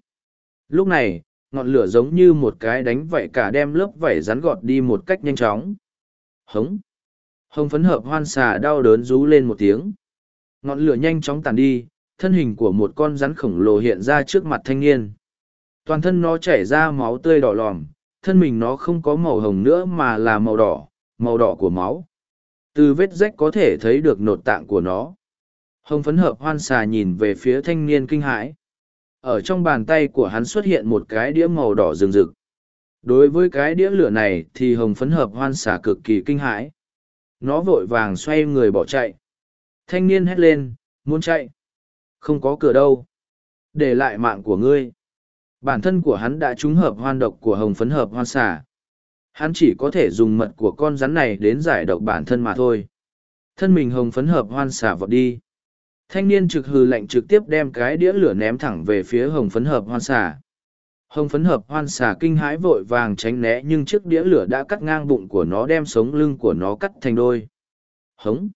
Lúc này, ngọn lửa giống như một cái đánh vảy cả đem lớp vảy rắn gọt đi một cách nhanh chóng. Hống! Hồng phấn hợp hoan xà đau đớn rú lên một tiếng. Ngọn lửa nhanh chóng tàn đi, thân hình của một con rắn khổng lồ hiện ra trước mặt thanh niên. Toàn thân nó chảy ra máu tươi đỏ lòm, thân mình nó không có màu hồng nữa mà là màu đỏ, màu đỏ của máu. Từ vết rách có thể thấy được nột tạng của nó. Hồng phấn hợp hoan xà nhìn về phía thanh niên kinh hãi. Ở trong bàn tay của hắn xuất hiện một cái đĩa màu đỏ rừng rực. Đối với cái đĩa lửa này thì hồng phấn hợp hoan xà cực kỳ kinh hãi. Nó vội vàng xoay người bỏ chạy. Thanh niên hét lên, muốn chạy. Không có cửa đâu. Để lại mạng của ngươi. Bản thân của hắn đã trúng hợp hoan độc của hồng phấn hợp hoan xà. Hắn chỉ có thể dùng mật của con rắn này đến giải độc bản thân mà thôi. Thân mình hồng phấn hợp hoan xà vọt đi. Thanh niên trực hư lệnh trực tiếp đem cái đĩa lửa ném thẳng về phía hồng phấn hợp hoan xà. Hồng phấn hợp hoan xà kinh hãi vội vàng tránh né nhưng chiếc đĩa lửa đã cắt ngang bụng của nó đem sống lưng của nó cắt thành đôi. Hống!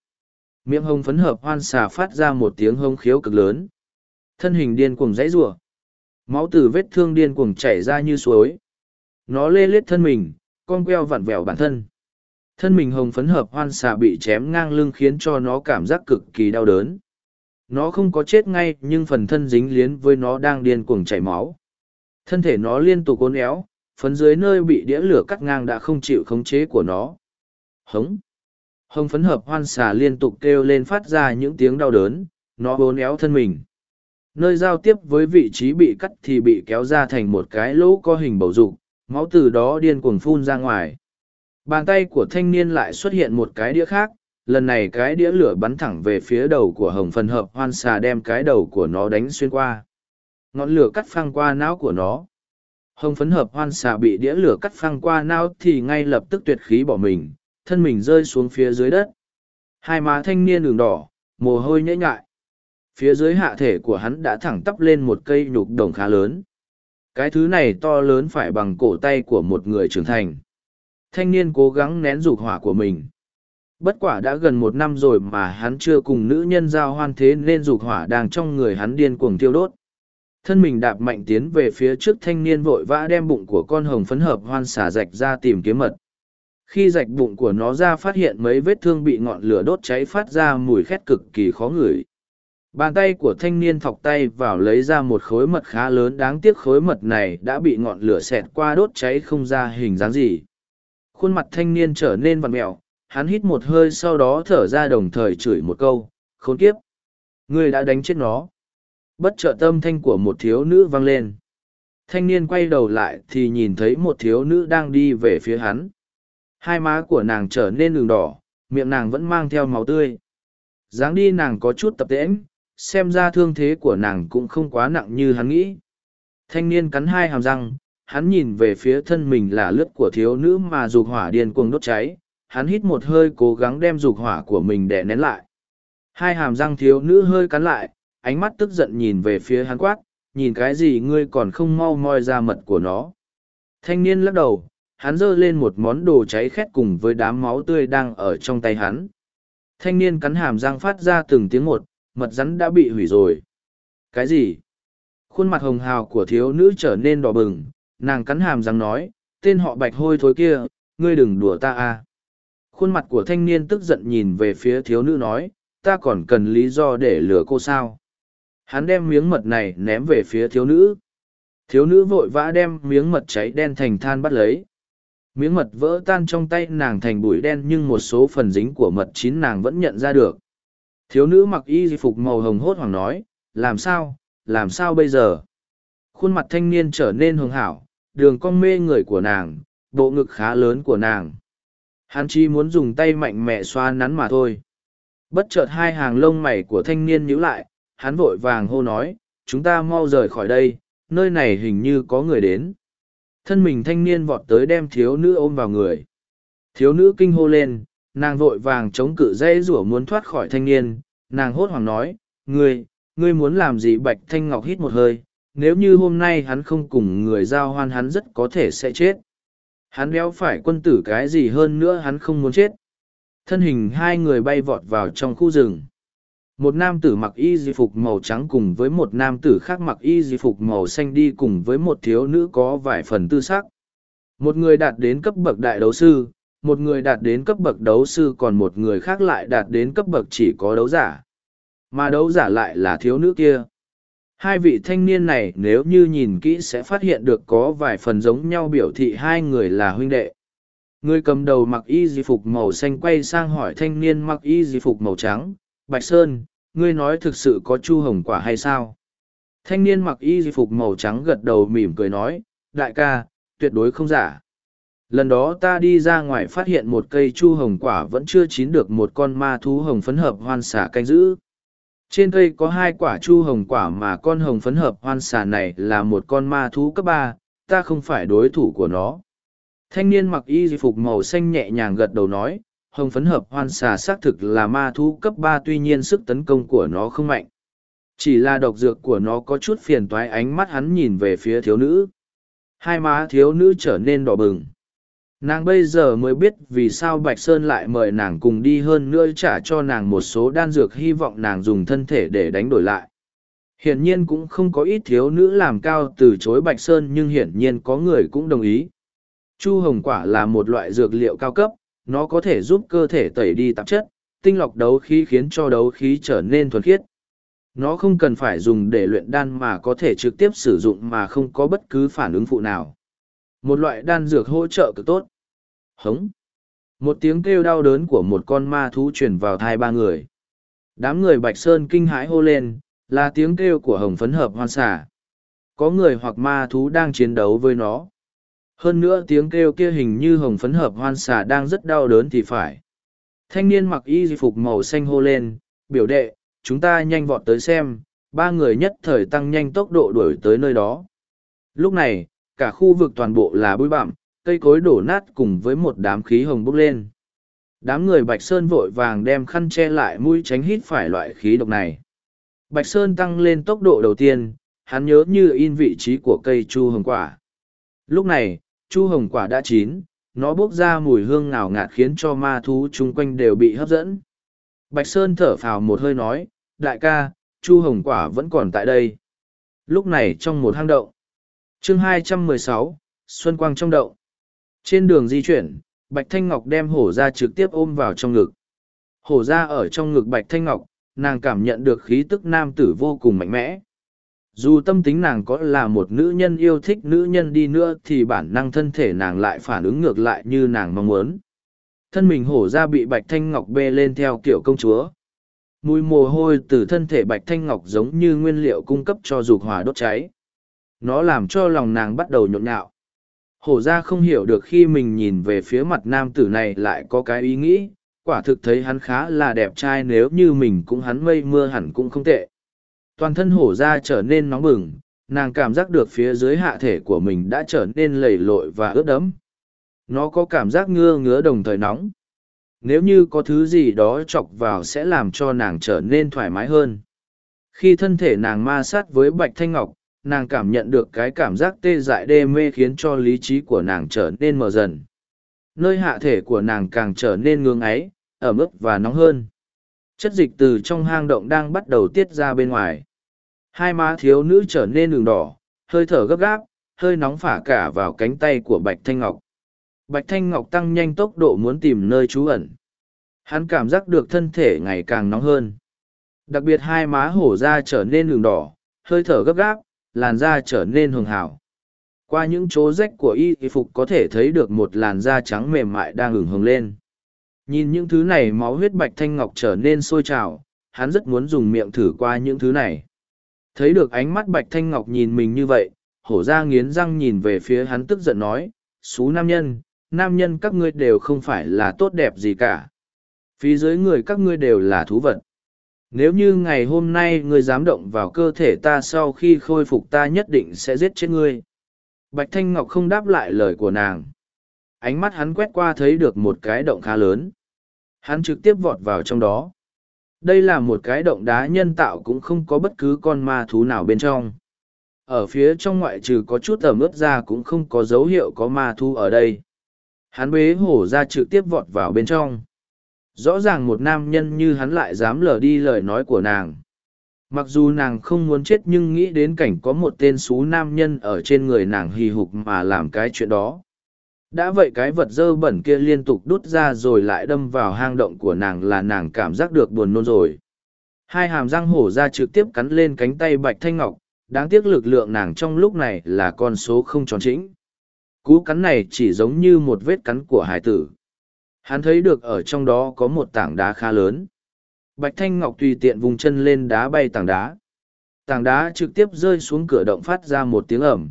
Miệng hồng phấn hợp hoan xà phát ra một tiếng hông khiếu cực lớn. Thân hình điên cuồng dãy rủa Máu từ vết thương điên cuồng chảy ra như suối. Nó lê lết thân mình, con queo vặn vẹo bản thân. Thân mình hồng phấn hợp hoan xà bị chém ngang lưng khiến cho nó cảm giác cực kỳ đau đớn. Nó không có chết ngay nhưng phần thân dính liến với nó đang điên cuồng chảy máu. Thân thể nó liên tục côn éo, phấn dưới nơi bị đĩa lửa cắt ngang đã không chịu khống chế của nó. Hống! Hồng phấn hợp hoan xà liên tục kêu lên phát ra những tiếng đau đớn, nó bốn éo thân mình. Nơi giao tiếp với vị trí bị cắt thì bị kéo ra thành một cái lỗ có hình bầu dục, máu từ đó điên cuồng phun ra ngoài. Bàn tay của thanh niên lại xuất hiện một cái đĩa khác, lần này cái đĩa lửa bắn thẳng về phía đầu của hồng phần hợp hoan xà đem cái đầu của nó đánh xuyên qua ngọn lửa cắt phăng qua não của nó. Hồng phấn hợp hoan xà bị đĩa lửa cắt phăng qua não thì ngay lập tức tuyệt khí bỏ mình, thân mình rơi xuống phía dưới đất. Hai má thanh niên đường đỏ, mồ hôi nhễ nhại. Phía dưới hạ thể của hắn đã thẳng tắp lên một cây nhục đồng khá lớn. Cái thứ này to lớn phải bằng cổ tay của một người trưởng thành. Thanh niên cố gắng nén dục hỏa của mình. Bất quả đã gần một năm rồi mà hắn chưa cùng nữ nhân giao hoan thế nên dục hỏa đang trong người hắn điên cuồng tiêu đốt. Thân mình đạp mạnh tiến về phía trước thanh niên vội vã đem bụng của con hồng phấn hợp hoan xả rạch ra tìm kiếm mật. khi rạch bụng của nó ra phát hiện mấy vết thương bị ngọn lửa đốt cháy phát ra mùi khét cực kỳ khó ngửi. Bàn tay của thanh niên thọc tay vào lấy ra một khối mật khá lớn đáng tiếc khối mật này đã bị ngọn lửa xẹt qua đốt cháy không ra hình dáng gì. Khuôn mặt thanh niên trở nên vặn mẹo, hắn hít một hơi sau đó thở ra đồng thời chửi một câu, khốn kiếp! Ngươi đã đánh chết nó bất trợ tâm thanh của một thiếu nữ vang lên. Thanh niên quay đầu lại thì nhìn thấy một thiếu nữ đang đi về phía hắn. Hai má của nàng trở nên đường đỏ, miệng nàng vẫn mang theo máu tươi. Dáng đi nàng có chút tập tễnh, xem ra thương thế của nàng cũng không quá nặng như hắn nghĩ. Thanh niên cắn hai hàm răng, hắn nhìn về phía thân mình là lướt của thiếu nữ mà dục hỏa điên cuồng đốt cháy. Hắn hít một hơi cố gắng đem dục hỏa của mình để nén lại. Hai hàm răng thiếu nữ hơi cắn lại ánh mắt tức giận nhìn về phía hắn quát, nhìn cái gì ngươi còn không mau moi ra mật của nó. Thanh niên lắc đầu, hắn giơ lên một món đồ cháy khét cùng với đám máu tươi đang ở trong tay hắn. Thanh niên cắn hàm răng phát ra từng tiếng một, mật rắn đã bị hủy rồi. Cái gì? Khuôn mặt hồng hào của thiếu nữ trở nên đỏ bừng, nàng cắn hàm răng nói, tên họ bạch hôi thối kia, ngươi đừng đùa ta à. khuôn mặt của thanh niên tức giận nhìn về phía thiếu nữ nói, ta còn cần lý do để lừa cô sao? Hắn đem miếng mật này ném về phía thiếu nữ. Thiếu nữ vội vã đem miếng mật cháy đen thành than bắt lấy. Miếng mật vỡ tan trong tay nàng thành bụi đen nhưng một số phần dính của mật chín nàng vẫn nhận ra được. Thiếu nữ mặc y phục màu hồng hốt hoảng nói, làm sao? Làm sao bây giờ? Khuôn mặt thanh niên trở nên hường hảo, đường cong mê người của nàng, bộ ngực khá lớn của nàng. Hắn chỉ muốn dùng tay mạnh mẽ xoa nắn mà thôi. Bất chợt hai hàng lông mày của thanh niên nhíu lại hắn vội vàng hô nói, chúng ta mau rời khỏi đây, nơi này hình như có người đến. Thân mình thanh niên vọt tới đem thiếu nữ ôm vào người. Thiếu nữ kinh hô lên, nàng vội vàng chống cự dây rủa muốn thoát khỏi thanh niên. Nàng hốt hoảng nói, ngươi ngươi muốn làm gì? Bạch thanh ngọc hít một hơi, nếu như hôm nay hắn không cùng người giao hoan, hắn rất có thể sẽ chết. Hắn béo phải quân tử cái gì hơn nữa hắn không muốn chết. Thân hình hai người bay vọt vào trong khu rừng một nam tử mặc y di phục màu trắng cùng với một nam tử khác mặc y di phục màu xanh đi cùng với một thiếu nữ có vài phần tư sắc. Một người đạt đến cấp bậc đại đấu sư, một người đạt đến cấp bậc đấu sư còn một người khác lại đạt đến cấp bậc chỉ có đấu giả. Mà đấu giả lại là thiếu nữ kia. Hai vị thanh niên này nếu như nhìn kỹ sẽ phát hiện được có vài phần giống nhau biểu thị hai người là huynh đệ. Người cầm đầu mặc y di phục màu xanh quay sang hỏi thanh niên mặc y di phục màu trắng bạch sơn, ngươi nói thực sự có chu hồng quả hay sao? Thanh niên mặc y phục màu trắng gật đầu mỉm cười nói, đại ca, tuyệt đối không giả. Lần đó ta đi ra ngoài phát hiện một cây chu hồng quả vẫn chưa chín được một con ma thú hồng phấn hợp hoan xả canh giữ. Trên cây có hai quả chu hồng quả mà con hồng phấn hợp hoan xà này là một con ma thú cấp ba, ta không phải đối thủ của nó. Thanh niên mặc y phục màu xanh nhẹ nhàng gật đầu nói hồng phấn hợp hoan xà xác thực là ma thú cấp ba, tuy nhiên sức tấn công của nó không mạnh. Chỉ là độc dược của nó có chút phiền toái, ánh mắt hắn nhìn về phía thiếu nữ. Hai má thiếu nữ trở nên đỏ bừng. Nàng bây giờ mới biết vì sao bạch sơn lại mời nàng cùng đi hơn nữa trả cho nàng một số đan dược hy vọng nàng dùng thân thể để đánh đổi lại. Hiển nhiên cũng không có ít thiếu nữ làm cao từ chối bạch sơn, nhưng hiển nhiên có người cũng đồng ý. Chu hồng quả là một loại dược liệu cao cấp nó có thể giúp cơ thể tẩy đi tạp chất, tinh lọc đấu khí khiến cho đấu khí trở nên thuần khiết. Nó không cần phải dùng để luyện đan mà có thể trực tiếp sử dụng mà không có bất cứ phản ứng phụ nào. Một loại đan dược hỗ trợ cực tốt. Hống. Một tiếng kêu đau đớn của một con ma thú truyền vào thai ba người. Đám người bạch sơn kinh hãi hô lên, là tiếng kêu của hồng phấn hợp hoan xả có người hoặc ma thú đang chiến đấu với nó hơn nữa tiếng kêu kia hình như hồng phấn hợp hoan xà đang rất đau đớn thì phải. Thanh niên mặc y phục màu xanh hô lên, biểu đệ, chúng ta nhanh vọt tới xem, ba người nhất thời tăng nhanh tốc độ đuổi tới nơi đó. Lúc này, cả khu vực toàn bộ là bụi bặm, cây cối đổ nát cùng với một đám khí hồng bốc lên. Đám người bạch sơn vội vàng đem khăn che lại mũi tránh hít phải loại khí độc này. Bạch sơn tăng lên tốc độ đầu tiên, hắn nhớ như in vị trí của cây chu hồng quả. Lúc này chu hồng quả đã chín nó bốc ra mùi hương ngào ngạt khiến cho ma thú chung quanh đều bị hấp dẫn bạch sơn thở phào một hơi nói đại ca chu hồng quả vẫn còn tại đây lúc này trong một hang động chương 216, xuân quang trong động trên đường di chuyển Bạch Thanh Ngọc đem hổ ra trực tiếp ôm vào trong ngực. Hổ ra ở trong ngực Bạch Thanh Ngọc, nàng cảm nhận được khí tức nam tử vô cùng mạnh mẽ. Dù tâm tính nàng có là một nữ nhân yêu thích nữ nhân đi nữa thì bản năng thân thể nàng lại phản ứng ngược lại như nàng mong muốn. Thân mình hổ ra bị Bạch Thanh Ngọc bê lên theo kiểu công chúa. Mùi mồ hôi từ thân thể Bạch Thanh Ngọc giống như nguyên liệu cung cấp cho dục hỏa đốt cháy. Nó làm cho lòng nàng bắt đầu nhộn nhạo. Hổ ra không hiểu được khi mình nhìn về phía mặt nam tử này lại có cái ý nghĩ, quả thực thấy hắn khá là đẹp trai nếu như mình cũng hắn mây mưa hẳn cũng không tệ. Toàn thân hổ ra trở nên nóng bừng, nàng cảm giác được phía dưới hạ thể của mình đã trở nên lầy lội và ướt đẫm. Nó có cảm giác ngưa ngứa đồng thời nóng. Nếu như có thứ gì đó chọc vào sẽ làm cho nàng trở nên thoải mái hơn. Khi thân thể nàng ma sát với bạch thanh ngọc, nàng cảm nhận được cái cảm giác tê dại đê mê khiến cho lý trí của nàng trở nên mờ dần nơi hạ thể của nàng càng trở nên ngưng ấy ẩm ướt và nóng hơn chất dịch từ trong hang động đang bắt đầu tiết ra bên ngoài hai má thiếu nữ trở nên đường đỏ, hơi thở gấp gáp, hơi nóng phả cả vào cánh tay của bạch thanh ngọc bạch thanh ngọc tăng nhanh tốc độ muốn tìm nơi trú ẩn hắn cảm giác được thân thể ngày càng nóng hơn đặc biệt hai má hổ ra trở nên đường đỏ, hơi thở gấp gáp, làn da trở nên hường hảo. Qua những chỗ rách của y phục có thể thấy được một làn da trắng mềm mại đang ửng hồng lên. Nhìn những thứ này máu huyết bạch thanh ngọc trở nên sôi trào, hắn rất muốn dùng miệng thử qua những thứ này. Thấy được ánh mắt bạch thanh ngọc nhìn mình như vậy, hổ ra nghiến răng nhìn về phía hắn tức giận nói, xú nam nhân, nam nhân các ngươi đều không phải là tốt đẹp gì cả. Phía dưới người các ngươi đều là thú vật nếu như ngày hôm nay ngươi dám động vào cơ thể ta sau khi khôi phục ta nhất định sẽ giết chết ngươi bạch thanh ngọc không đáp lại lời của nàng ánh mắt hắn quét qua thấy được một cái động khá lớn. Hắn trực tiếp vọt vào trong đó. Đây là một cái động đá nhân tạo cũng không có bất cứ con ma thú nào bên trong. Ở phía trong ngoại trừ có chút ẩm ướt ra cũng không có dấu hiệu có ma thú ở đây. Hắn bế hổ ra trực tiếp vọt vào bên trong. Rõ ràng một nam nhân như hắn lại dám lờ đi lời nói của nàng. Mặc dù nàng không muốn chết nhưng nghĩ đến cảnh có một tên xú nam nhân ở trên người nàng hì hục mà làm cái chuyện đó đã vậy cái vật dơ bẩn kia liên tục đút ra rồi lại đâm vào hang động của nàng là nàng cảm giác được buồn nôn rồi hai hàm răng hổ ra trực tiếp cắn lên cánh tay bạch thanh ngọc đáng tiếc lực lượng nàng trong lúc này là con số không tròn chỉnh cú cắn này chỉ giống như một vết cắn của hải tử Hắn thấy được ở trong đó có một tảng đá khá lớn. Bạch Thanh Ngọc tùy tiện vùng chân lên đá bay tảng đá. Tảng đá trực tiếp rơi xuống cửa động phát ra một tiếng ẩm.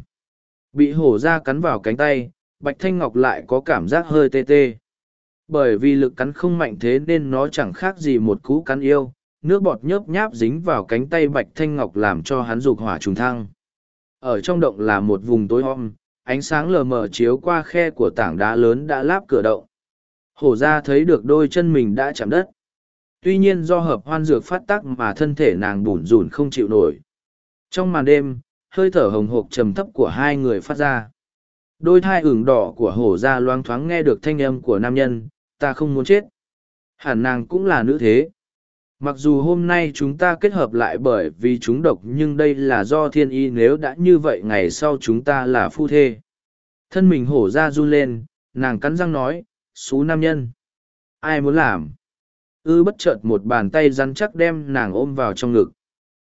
Bị hổ ra cắn vào cánh tay, Bạch Thanh Ngọc lại có cảm giác hơi tê tê. Bởi vì lực cắn không mạnh thế nên nó chẳng khác gì một cú cắn yêu, nước bọt nhớp nháp dính vào cánh tay Bạch Thanh Ngọc làm cho hắn dục hỏa trùng thăng. Ở trong động là một vùng tối om, ánh sáng lờ mờ chiếu qua khe của tảng đá lớn đã láp cửa động. Hổ ra thấy được đôi chân mình đã chạm đất. Tuy nhiên do hợp hoan dược phát tắc mà thân thể nàng bủn rủn không chịu nổi. Trong màn đêm, hơi thở hồng hộc trầm thấp của hai người phát ra. Đôi thai ửng đỏ của hổ ra loang thoáng nghe được thanh âm của nam nhân, ta không muốn chết. Hẳn nàng cũng là nữ thế. Mặc dù hôm nay chúng ta kết hợp lại bởi vì chúng độc nhưng đây là do thiên y nếu đã như vậy ngày sau chúng ta là phu thê. Thân mình hổ ra run lên, nàng cắn răng nói, xú nam nhân. Ai muốn làm? Ư bất chợt một bàn tay rắn chắc đem nàng ôm vào trong ngực.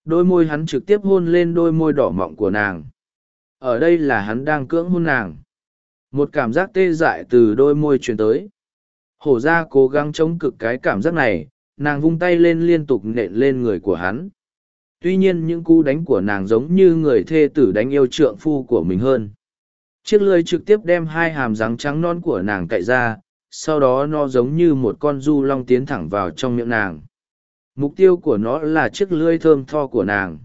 Đôi môi hắn trực tiếp hôn lên đôi môi đỏ mọng của nàng. Ở đây là hắn đang cưỡng hôn nàng. Một cảm giác tê dại từ đôi môi truyền tới. Hổ ra cố gắng chống cực cái cảm giác này, nàng vung tay lên liên tục nện lên người của hắn. Tuy nhiên những cú đánh của nàng giống như người thê tử đánh yêu trượng phu của mình hơn. Chiếc lưới trực tiếp đem hai hàm răng trắng non của nàng cậy ra, sau đó nó giống như một con du long tiến thẳng vào trong miệng nàng mục tiêu của nó là chiếc lưỡi thơm tho của nàng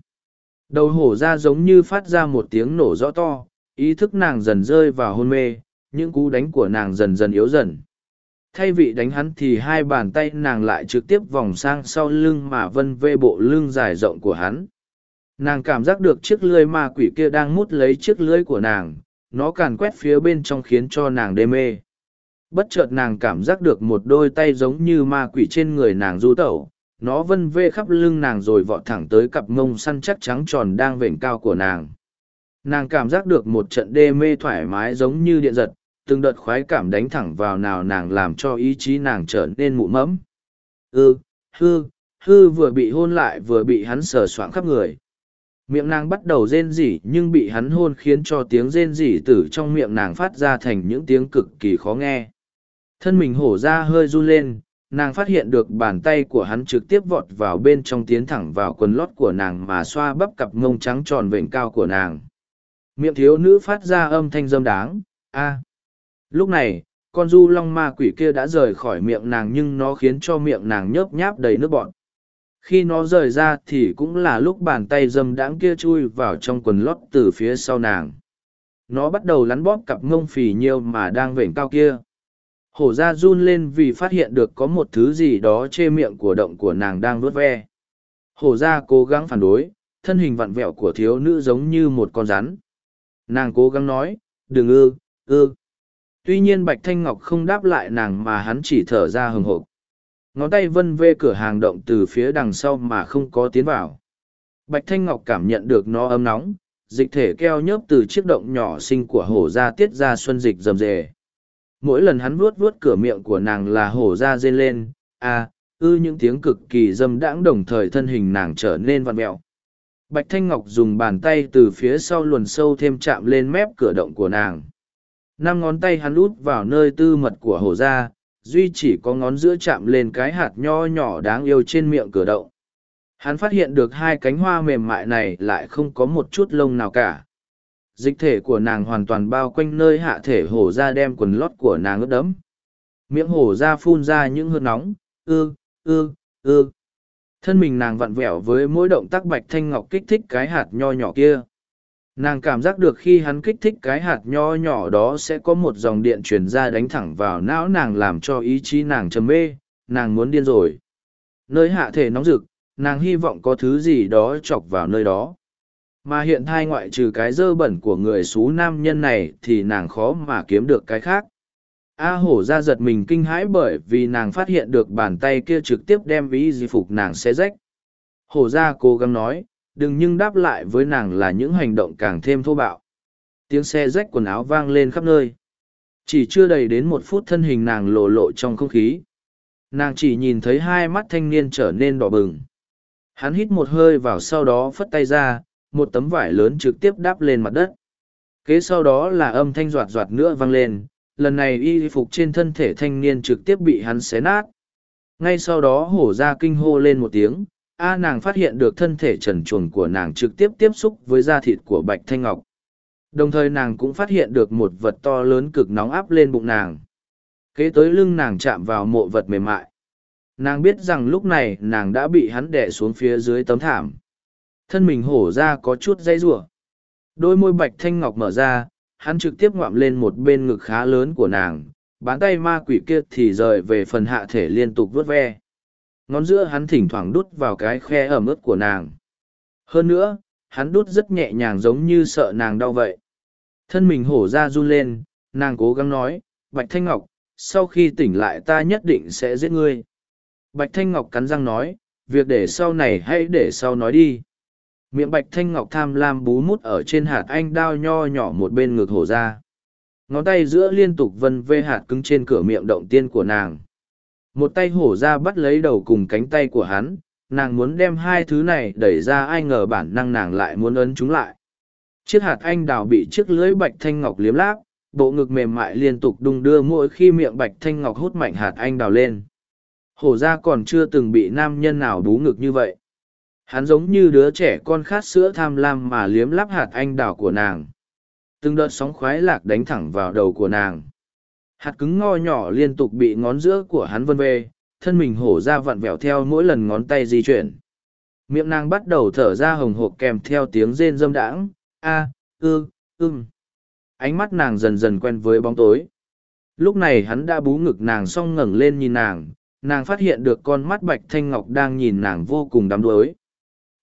đầu hổ ra giống như phát ra một tiếng nổ rõ to, ý thức nàng dần rơi vào hôn mê, những cú đánh của nàng dần dần yếu dần. Thay vì đánh hắn thì hai bàn tay nàng lại trực tiếp vòng sang sau lưng mà vân vê bộ lưng dài rộng của hắn. Nàng cảm giác được chiếc lưới ma quỷ kia đang mút lấy chiếc lưới của nàng, nó càn quét phía bên trong khiến cho nàng đê mê. Bất chợt nàng cảm giác được một đôi tay giống như ma quỷ trên người nàng du tẩu nó vân vê khắp lưng nàng rồi vọt thẳng tới cặp mông săn chắc trắng tròn đang vểnh cao của nàng nàng cảm giác được một trận đê mê thoải mái giống như điện giật từng đợt khoái cảm đánh thẳng vào nào nàng làm cho ý chí nàng trở nên mụ mẫm. Ư, hư, hư vừa bị hôn lại vừa bị hắn sờ soạng khắp người. Miệng nàng bắt đầu rên rỉ nhưng bị hắn hôn khiến cho tiếng rên rỉ từ trong miệng nàng phát ra thành những tiếng cực kỳ khó nghe. Thân mình hổ ra hơi run lên, nàng phát hiện được bàn tay của hắn trực tiếp vọt vào bên trong tiến thẳng vào quần lót của nàng mà xoa bắp cặp ngông trắng tròn vểnh cao của nàng. Miệng thiếu nữ phát ra âm thanh dâm đáng, a. Lúc này, con du long ma quỷ kia đã rời khỏi miệng nàng nhưng nó khiến cho miệng nàng nhớp nháp đầy nước bọt. Khi nó rời ra thì cũng là lúc bàn tay dâm đãng kia chui vào trong quần lót từ phía sau nàng. Nó bắt đầu lắn bóp cặp ngông phì nhiêu mà đang vểnh cao kia hổ ra run lên vì phát hiện được có một thứ gì đó chê miệng của động của nàng đang vuốt ve. Hổ ra cố gắng phản đối, thân hình vặn vẹo của thiếu nữ giống như một con rắn. Nàng cố gắng nói, đừng ư ư. Tuy nhiên bạch thanh ngọc không đáp lại nàng mà hắn chỉ thở ra hừng hộp ngón tay vân vê cửa hàng động từ phía đằng sau mà không có tiến vào. Bạch thanh ngọc cảm nhận được nó ấm nóng, dịch thể keo nhớp từ chiếc động nhỏ sinh của hổ ra tiết ra xuân dịch rầm rề mỗi lần hắn vuốt vuốt cửa miệng của nàng là hổ ra rên lên, a, ư những tiếng cực kỳ dâm đãng đồng thời thân hình nàng trở nên vặn mẹo bạch thanh ngọc dùng bàn tay từ phía sau luồn sâu thêm chạm lên mép cửa động của nàng. Năm ngón tay hắn út vào nơi tư mật của hổ ra, duy chỉ có ngón giữa chạm lên cái hạt nho nhỏ đáng yêu trên miệng cửa động. Hắn phát hiện được hai cánh hoa mềm mại này lại không có một chút lông nào cả dịch thể của nàng hoàn toàn bao quanh nơi hạ thể hổ ra đem quần lót của nàng ướt đẫm. Miệng hổ ra phun ra những hơi nóng, ư ư ư. Thân mình nàng vặn vẹo với mỗi động tác bạch thanh ngọc kích thích cái hạt nho nhỏ kia. Nàng cảm giác được khi hắn kích thích cái hạt nho nhỏ đó sẽ có một dòng điện truyền ra đánh thẳng vào não nàng làm cho ý chí nàng trầm mê, nàng muốn điên rồi. Nơi hạ thể nóng rực, nàng hy vọng có thứ gì đó chọc vào nơi đó mà hiện thai ngoại trừ cái dơ bẩn của người xú nam nhân này thì nàng khó mà kiếm được cái khác A hổ ra giật mình kinh hãi bởi vì nàng phát hiện được bàn tay kia trực tiếp đem ví di phục nàng xe rách. Hổ ra cố gắng nói, đừng nhưng đáp lại với nàng là những hành động càng thêm thô bạo. Tiếng xe rách quần áo vang lên khắp nơi. Chỉ chưa đầy đến một phút thân hình nàng lộ lộ trong không khí. Nàng chỉ nhìn thấy hai mắt thanh niên trở nên đỏ bừng. Hắn hít một hơi vào sau đó phất tay ra, một tấm vải lớn trực tiếp đáp lên mặt đất. Kế sau đó là âm thanh giọt giọt nữa vang lên, lần này y phục trên thân thể thanh niên trực tiếp bị hắn xé nát. Ngay sau đó hổ ra kinh hô lên một tiếng, a nàng phát hiện được thân thể trần truồng của nàng trực tiếp tiếp xúc với da thịt của Bạch Thanh Ngọc. Đồng thời nàng cũng phát hiện được một vật to lớn cực nóng áp lên bụng nàng. Kế tới lưng nàng chạm vào mộ vật mềm mại. Nàng biết rằng lúc này nàng đã bị hắn đẻ xuống phía dưới tấm thảm. Thân mình hổ ra có chút dây rủa. Đôi môi Bạch Thanh Ngọc mở ra, hắn trực tiếp ngoạm lên một bên ngực khá lớn của nàng bán tay ma quỷ kia thì rời về phần hạ thể liên tục vớt ve. Ngón giữa hắn thỉnh thoảng đút vào cái khe ẩm ướt của nàng. Hơn nữa hắn đút rất nhẹ nhàng giống như sợ nàng đau vậy. Thân mình hổ ra run lên nàng cố gắng nói bạch thanh ngọc sau khi tỉnh lại ta nhất định sẽ giết ngươi. Bạch thanh ngọc cắn răng nói việc để sau này hãy để sau nói đi miệng bạch thanh ngọc tham lam bú mút ở trên hạt anh đao nho nhỏ một bên ngực hổ ra. Ngón tay giữa liên tục vân vê hạt cứng trên cửa miệng động tiên của nàng. Một tay hổ ra bắt lấy đầu cùng cánh tay của hắn, nàng muốn đem hai thứ này đẩy ra ai ngờ bản năng nàng lại muốn ấn chúng lại. Chiếc hạt anh đào bị chiếc lưới bạch thanh ngọc liếm láp, bộ ngực mềm mại liên tục đung đưa mỗi khi miệng bạch thanh ngọc hút mạnh hạt anh đào lên. Hổ ra còn chưa từng bị nam nhân nào bú ngực như vậy hắn giống như đứa trẻ con khát sữa tham lam mà liếm lắp hạt anh đào của nàng. Từng đợt sóng khoái lạc đánh thẳng vào đầu của nàng. Hạt cứng ngo nhỏ liên tục bị ngón giữa của hắn vân vê, thân mình hổ ra vặn vẹo theo mỗi lần ngón tay di chuyển. Miệng nàng bắt đầu thở ra hồng hộc kèm theo tiếng rên dâm đãng, a, ư ưng ánh mắt nàng dần dần quen với bóng tối. Lúc này hắn đã bú ngực nàng xong ngẩng lên nhìn nàng nàng phát hiện được con mắt bạch thanh ngọc đang nhìn nàng vô cùng đắm đuối.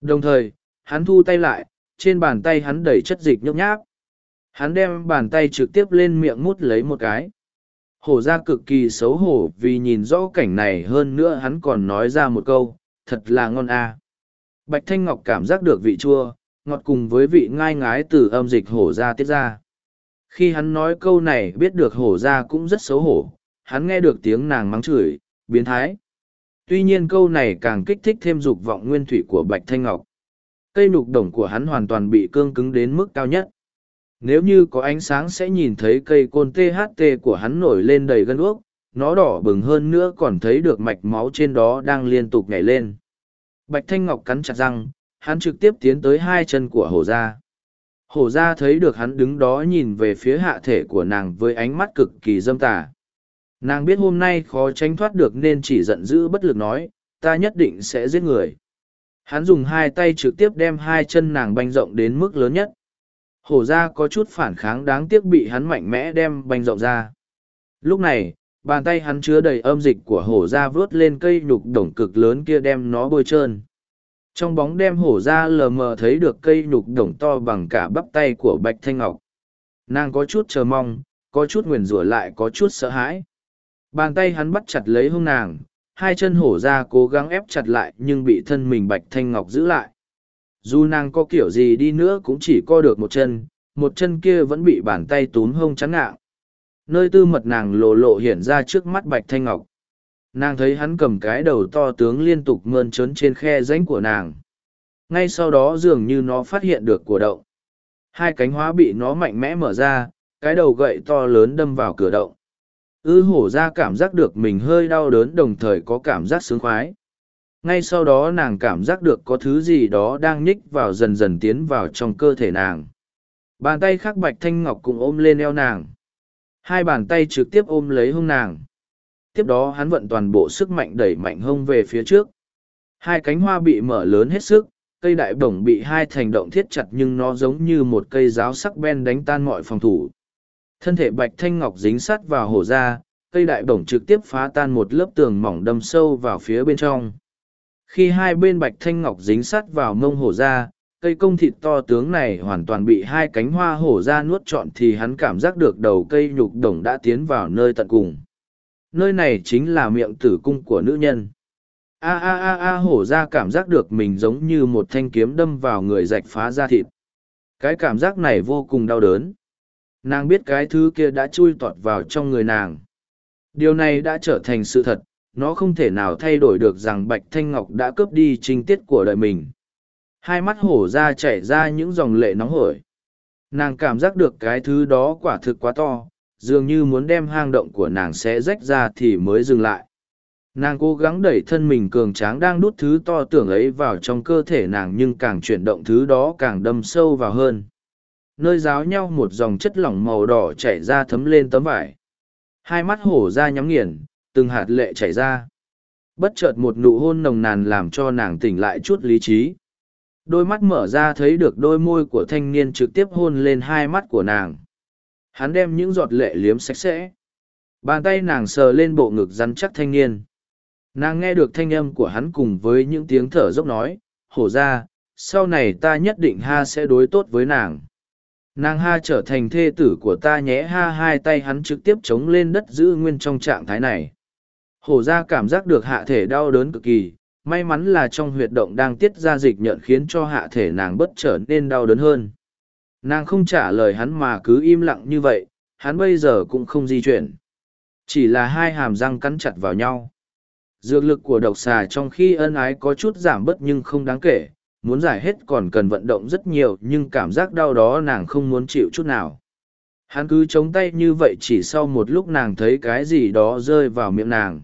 Đồng thời, hắn thu tay lại, trên bàn tay hắn đẩy chất dịch nhốc nháp. Hắn đem bàn tay trực tiếp lên miệng mút lấy một cái. Hổ ra cực kỳ xấu hổ vì nhìn rõ cảnh này hơn nữa hắn còn nói ra một câu, thật là ngon a. Bạch Thanh Ngọc cảm giác được vị chua, ngọt cùng với vị ngai ngái từ âm dịch hổ ra tiết ra. Khi hắn nói câu này biết được hổ ra cũng rất xấu hổ, hắn nghe được tiếng nàng mắng chửi, biến thái. Tuy nhiên câu này càng kích thích thêm dục vọng nguyên thủy của Bạch Thanh Ngọc. Cây nục đồng của hắn hoàn toàn bị cương cứng đến mức cao nhất. Nếu như có ánh sáng sẽ nhìn thấy cây côn THT của hắn nổi lên đầy gân uốc, nó đỏ bừng hơn nữa còn thấy được mạch máu trên đó đang liên tục nhảy lên. Bạch Thanh Ngọc cắn chặt răng, hắn trực tiếp tiến tới hai chân của hổ gia. Hổ gia thấy được hắn đứng đó nhìn về phía hạ thể của nàng với ánh mắt cực kỳ dâm tà. Nàng biết hôm nay khó tránh thoát được nên chỉ giận dữ bất lực nói, ta nhất định sẽ giết người. Hắn dùng hai tay trực tiếp đem hai chân nàng banh rộng đến mức lớn nhất. Hổ gia có chút phản kháng đáng tiếc bị hắn mạnh mẽ đem banh rộng ra. Lúc này, bàn tay hắn chứa đầy âm dịch của hổ ra vớt lên cây nhục đồng cực lớn kia đem nó bôi trơn trong bóng đem hổ ra lờ mờ thấy được cây nhục đồng to bằng cả bắp tay của bạch thanh ngọc nàng có chút chờ mong có chút nguyền rủa lại có chút sợ hãi bàn tay hắn bắt chặt lấy hông nàng, hai chân hổ ra cố gắng ép chặt lại nhưng bị thân mình bạch thanh ngọc giữ lại. Dù nàng có kiểu gì đi nữa cũng chỉ co được một chân một chân kia vẫn bị bàn tay túm hông chắn ngạo nơi tư mật nàng lộ lộ hiện ra trước mắt bạch thanh ngọc. Nàng thấy hắn cầm cái đầu to tướng liên tục mơn trớn trên khe rãnh của nàng. Ngay sau đó dường như nó phát hiện được của động. Hai cánh hóa bị nó mạnh mẽ mở ra, cái đầu gậy to lớn đâm vào cửa động ư hổ ra cảm giác được mình hơi đau đớn đồng thời có cảm giác sướng khoái ngay sau đó nàng cảm giác được có thứ gì đó đang nhích vào dần dần tiến vào trong cơ thể nàng bàn tay khắc bạch thanh ngọc cũng ôm lên eo nàng Hai bàn tay trực tiếp ôm lấy hông nàng. Tiếp đó hắn vận toàn bộ sức mạnh đẩy mạnh hông về phía trước. Hai cánh hoa bị mở lớn hết sức, cây đại bổng bị hai thành động thiết chặt nhưng nó giống như một cây giáo sắc ben đánh tan mọi phòng thủ. Thân thể bạch thanh ngọc dính sắt vào hổ ra, cây đại bổng trực tiếp phá tan một lớp tường mỏng đâm sâu vào phía bên trong. Khi hai bên bạch thanh ngọc dính sắt vào mông hổ ra, cây công thịt to tướng này hoàn toàn bị hai cánh hoa hổ ra nuốt trọn thì hắn cảm giác được đầu cây nhục đồng đã tiến vào nơi tận cùng. Nơi này chính là miệng tử cung của nữ nhân. A a a a hổ ra cảm giác được mình giống như một thanh kiếm đâm vào người rạch phá ra thịt. Cái cảm giác này vô cùng đau đớn nàng biết cái thứ kia đã chui tọt vào trong người nàng điều này đã trở thành sự thật nó không thể nào thay đổi được rằng bạch thanh ngọc đã cướp đi trinh tiết của đời mình Hai mắt hổ ra chảy ra những dòng lệ nóng hổi. Nàng cảm giác được cái thứ đó quả thực quá to, dường như muốn đem hang động của nàng sẽ rách ra thì mới dừng lại. Nàng cố gắng đẩy thân mình cường tráng đang đút thứ to tưởng ấy vào trong cơ thể nàng nhưng càng chuyển động thứ đó càng đâm sâu vào hơn. Nơi giáo nhau một dòng chất lỏng màu đỏ chảy ra thấm lên tấm vải. Hai mắt hổ ra nhắm nghiền, từng hạt lệ chảy ra. Bất chợt một nụ hôn nồng nàn làm cho nàng tỉnh lại chút lý trí. Đôi mắt mở ra thấy được đôi môi của thanh niên trực tiếp hôn lên hai mắt của nàng. Hắn đem những giọt lệ liếm sạch sẽ. Bàn tay nàng sờ lên bộ ngực rắn chắc thanh niên. Nàng nghe được thanh âm của hắn cùng với những tiếng thở dốc nói hổ ra sau này ta nhất định ha sẽ đối tốt với nàng nàng ha trở thành thê tử của ta nhé ha, hai tay hắn trực tiếp chống lên đất giữ nguyên trong trạng thái này. Hổ ra cảm giác được hạ thể đau đớn cực kỳ, may mắn là trong huyệt động đang tiết ra dịch nhợn khiến cho hạ thể nàng bất trở nên đau đớn hơn. Nàng không trả lời hắn mà cứ im lặng như vậy, hắn bây giờ cũng không di chuyển. Chỉ là hai hàm răng cắn chặt vào nhau. Dược lực của độc xà trong khi ân ái có chút giảm bớt nhưng không đáng kể muốn giải hết còn cần vận động rất nhiều nhưng cảm giác đau đó nàng không muốn chịu chút nào hắn cứ chống tay như vậy chỉ sau một lúc nàng thấy cái gì đó rơi vào miệng nàng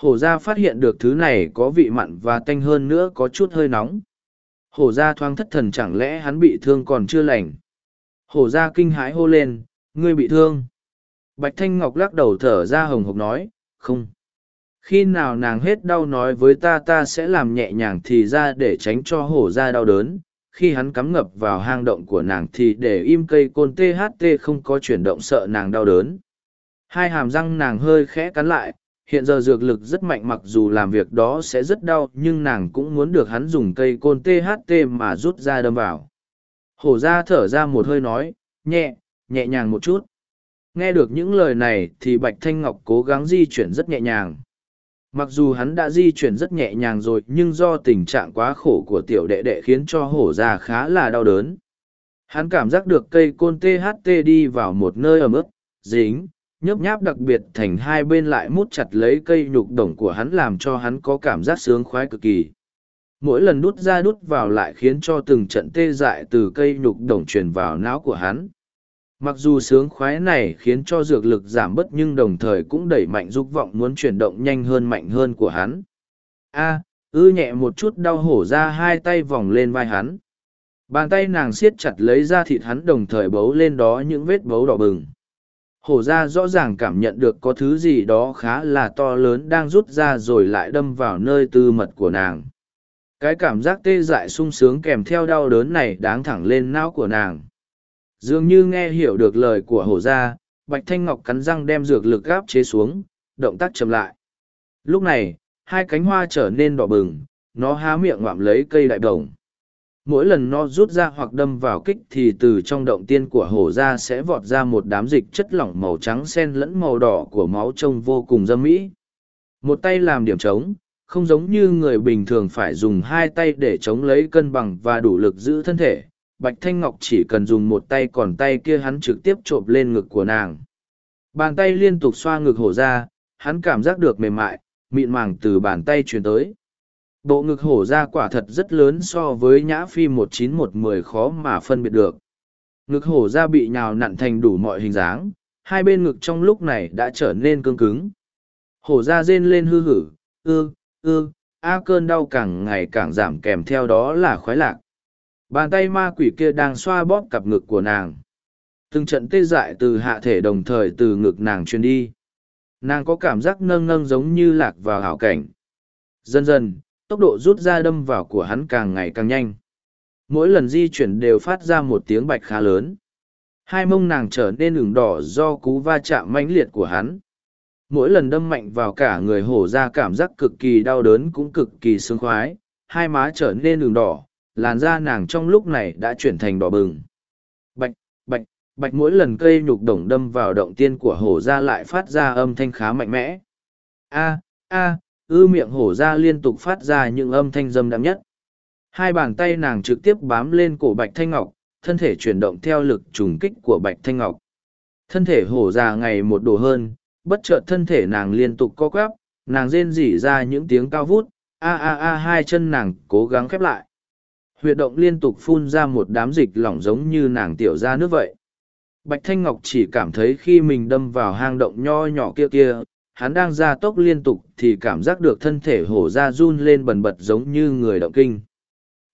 Hổ ra phát hiện được thứ này có vị mặn và tanh hơn nữa có chút hơi nóng. Hổ ra thoáng thất thần chẳng lẽ hắn bị thương còn chưa lành. Hổ ra kinh hãi hô lên, ngươi bị thương. Bạch Thanh Ngọc lắc đầu thở ra hồng hộc nói, không. Khi nào nàng hết đau nói với ta ta sẽ làm nhẹ nhàng thì ra để tránh cho hổ ra đau đớn. Khi hắn cắm ngập vào hang động của nàng thì để im cây côn THT không có chuyển động sợ nàng đau đớn. Hai hàm răng nàng hơi khẽ cắn lại, hiện giờ dược lực rất mạnh mặc dù làm việc đó sẽ rất đau nhưng nàng cũng muốn được hắn dùng cây côn tht mà rút ra đâm vào hổ ra thở ra một hơi nói nhẹ nhẹ nhàng một chút nghe được những lời này thì bạch thanh ngọc cố gắng di chuyển rất nhẹ nhàng mặc dù hắn đã di chuyển rất nhẹ nhàng rồi nhưng do tình trạng quá khổ của tiểu đệ đệ khiến cho hổ già khá là đau đớn Hắn cảm giác được cây côn THT đi vào một nơi ẩm ướt, dính, nhớp nháp đặc biệt thành hai bên lại mút chặt lấy cây nhục đồng của hắn làm cho hắn có cảm giác sướng khoái cực kỳ. Mỗi lần đút ra đút vào lại khiến cho từng trận tê dại từ cây nhục đồng truyền vào não của hắn. Mặc dù sướng khoái này khiến cho dược lực giảm bớt nhưng đồng thời cũng đẩy mạnh dục vọng muốn chuyển động nhanh hơn mạnh hơn của hắn. A, ư nhẹ một chút đau hổ ra hai tay vòng lên vai hắn. Bàn tay nàng siết chặt lấy da thịt hắn đồng thời bấu lên đó những vết bấu đỏ bừng. Hổ ra rõ ràng cảm nhận được có thứ gì đó khá là to lớn đang rút ra rồi lại đâm vào nơi tư mật của nàng. Cái cảm giác tê dại sung sướng kèm theo đau đớn này đáng thẳng lên não của nàng. Dường như nghe hiểu được lời của hổ Gia, Bạch Thanh Ngọc cắn răng đem dược lực gáp chế xuống, động tác chậm lại. Lúc này, hai cánh hoa trở nên đỏ bừng, nó há miệng ngoạm lấy cây đại đồng. Mỗi lần nó rút ra hoặc đâm vào kích thì từ trong động tiên của hổ ra sẽ vọt ra một đám dịch chất lỏng màu trắng sen lẫn màu đỏ của máu trông vô cùng dâm mỹ. Một tay làm điểm trống không giống như người bình thường phải dùng hai tay để chống lấy cân bằng và đủ lực giữ thân thể bạch thanh ngọc chỉ cần dùng một tay còn tay kia hắn trực tiếp trộm lên ngực của nàng bàn tay liên tục xoa ngực hổ ra hắn cảm giác được mềm mại mịn màng từ bàn tay truyền tới Bộ ngực hổ ra quả thật rất lớn so với nhã phi một chín một mười khó mà phân biệt được. Ngực hổ ra bị nhào nặn thành đủ mọi hình dáng, hai bên ngực trong lúc này đã trở nên cương cứng. Hổ ra rên lên hư hử, ư, ư, a cơn đau càng ngày càng giảm kèm theo đó là khoái lạc. Bàn tay ma quỷ kia đang xoa bóp cặp ngực của nàng. Từng trận tê dại từ hạ thể đồng thời từ ngực nàng truyền đi. Nàng có cảm giác nâng nâng giống như lạc vào hảo cảnh. Dần dần, tốc độ rút ra đâm vào của hắn càng ngày càng nhanh. Mỗi lần di chuyển đều phát ra một tiếng bạch khá lớn. Hai mông nàng trở nên ửng đỏ do cú va chạm mãnh liệt của hắn. Mỗi lần đâm mạnh vào cả người hổ ra cảm giác cực kỳ đau đớn cũng cực kỳ sướng khoái, hai má trở nên ửng đỏ, làn da nàng trong lúc này đã chuyển thành đỏ bừng. Bạch, bạch, bạch mỗi lần cây nhục đồng đâm vào động tiên của hổ ra lại phát ra âm thanh khá mạnh mẽ. A, a, ư miệng hổ ra liên tục phát ra những âm thanh dâm đậm nhất. Hai bàn tay nàng trực tiếp bám lên cổ Bạch Thanh Ngọc, thân thể chuyển động theo lực trùng kích của Bạch Thanh Ngọc. Thân thể hổ ra ngày một đồ hơn, bất chợt thân thể nàng liên tục co quắp, nàng rên rỉ ra những tiếng cao vút, a a a hai chân nàng cố gắng khép lại. Huyệt động liên tục phun ra một đám dịch lỏng giống như nàng tiểu ra nước vậy. Bạch Thanh Ngọc chỉ cảm thấy khi mình đâm vào hang động nho nhỏ kia kia, hắn đang ra tốc liên tục thì cảm giác được thân thể hổ ra run lên bần bật giống như người động kinh.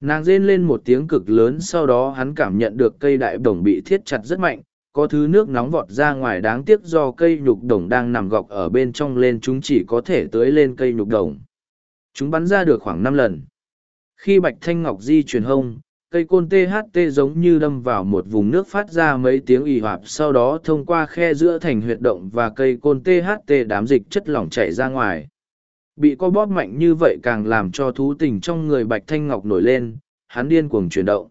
Nàng rên lên một tiếng cực lớn sau đó hắn cảm nhận được cây đại bổng bị thiết chặt rất mạnh có thứ nước nóng vọt ra ngoài đáng tiếc do cây nhục đồng đang nằm gọc ở bên trong lên chúng chỉ có thể tưới lên cây nhục đồng. Chúng bắn ra được khoảng năm lần khi bạch thanh ngọc di chuyển hông, cây côn tht giống như đâm vào một vùng nước phát ra mấy tiếng ì hoạp sau đó thông qua khe giữa thành huyệt động và cây côn tht đám dịch chất lỏng chảy ra ngoài. Bị co bóp mạnh như vậy càng làm cho thú tình trong người bạch thanh ngọc nổi lên, hắn điên cuồng chuyển động.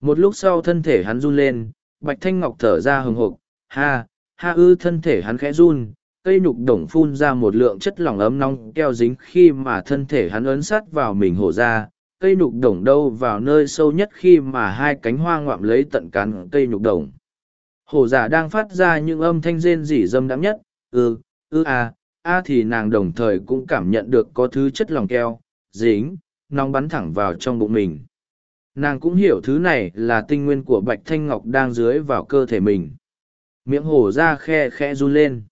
Một lúc sau thân thể hắn run lên, bạch thanh ngọc thở ra hừng hộp ha ha ư, thân thể hắn khẽ run, cây nhục đồng phun ra một lượng chất lỏng ấm nóng keo dính khi mà thân thể hắn ấn sát vào mình hổ ra cây nhục đồng đâu vào nơi sâu nhất khi mà hai cánh hoa ngoạm lấy tận cán cây nhục đồng. Hổ giả đang phát ra những âm thanh rên rỉ dâm đắm nhất, ư, ư à, a thì nàng đồng thời cũng cảm nhận được có thứ chất lòng keo, dính, nóng bắn thẳng vào trong bụng mình. Nàng cũng hiểu thứ này là tinh nguyên của bạch thanh ngọc đang dưới vào cơ thể mình. Miệng hổ ra khe khe run lên.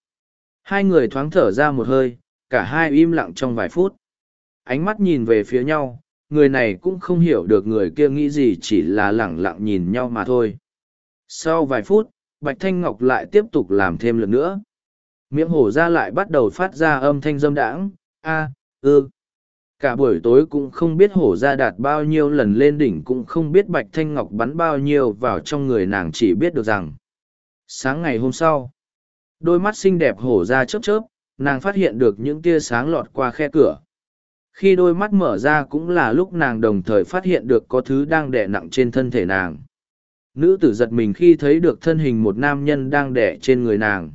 Hai người thoáng thở ra một hơi, cả hai im lặng trong vài phút. Ánh mắt nhìn về phía nhau, người này cũng không hiểu được người kia nghĩ gì, chỉ là lẳng lặng nhìn nhau mà thôi. Sau vài phút, bạch thanh ngọc lại tiếp tục làm thêm lần nữa. Miệng hổ ra lại bắt đầu phát ra âm thanh dâm đãng, a, ư. Cả buổi tối cũng không biết hổ ra đạt bao nhiêu lần lên đỉnh, cũng không biết bạch thanh ngọc bắn bao nhiêu vào trong người nàng chỉ biết được rằng, sáng ngày hôm sau, đôi mắt xinh đẹp hổ ra chớp chớp, nàng phát hiện được những tia sáng lọt qua khe cửa khi đôi mắt mở ra cũng là lúc nàng đồng thời phát hiện được có thứ đang đẻ nặng trên thân thể nàng nữ tử giật mình khi thấy được thân hình một nam nhân đang đẻ trên người nàng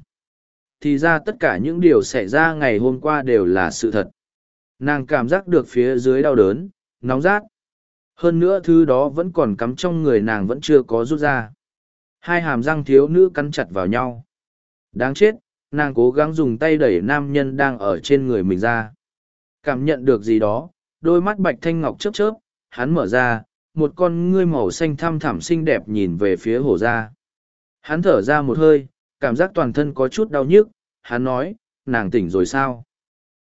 thì ra tất cả những điều xảy ra ngày hôm qua đều là sự thật nàng cảm giác được phía dưới đau đớn nóng rát Hơn nữa thứ đó vẫn còn cắm trong người nàng vẫn chưa có rút ra. Hai hàm răng thiếu nữ cắn chặt vào nhau. Đáng chết, nàng cố gắng dùng tay đẩy nam nhân đang ở trên người mình ra. Cảm nhận được gì đó, đôi mắt bạch thanh ngọc chớp chớp, hắn mở ra, một con ngươi màu xanh thăm thẳm xinh đẹp nhìn về phía hổ ra. Hắn thở ra một hơi, cảm giác toàn thân có chút đau nhức, hắn nói, nàng tỉnh rồi sao?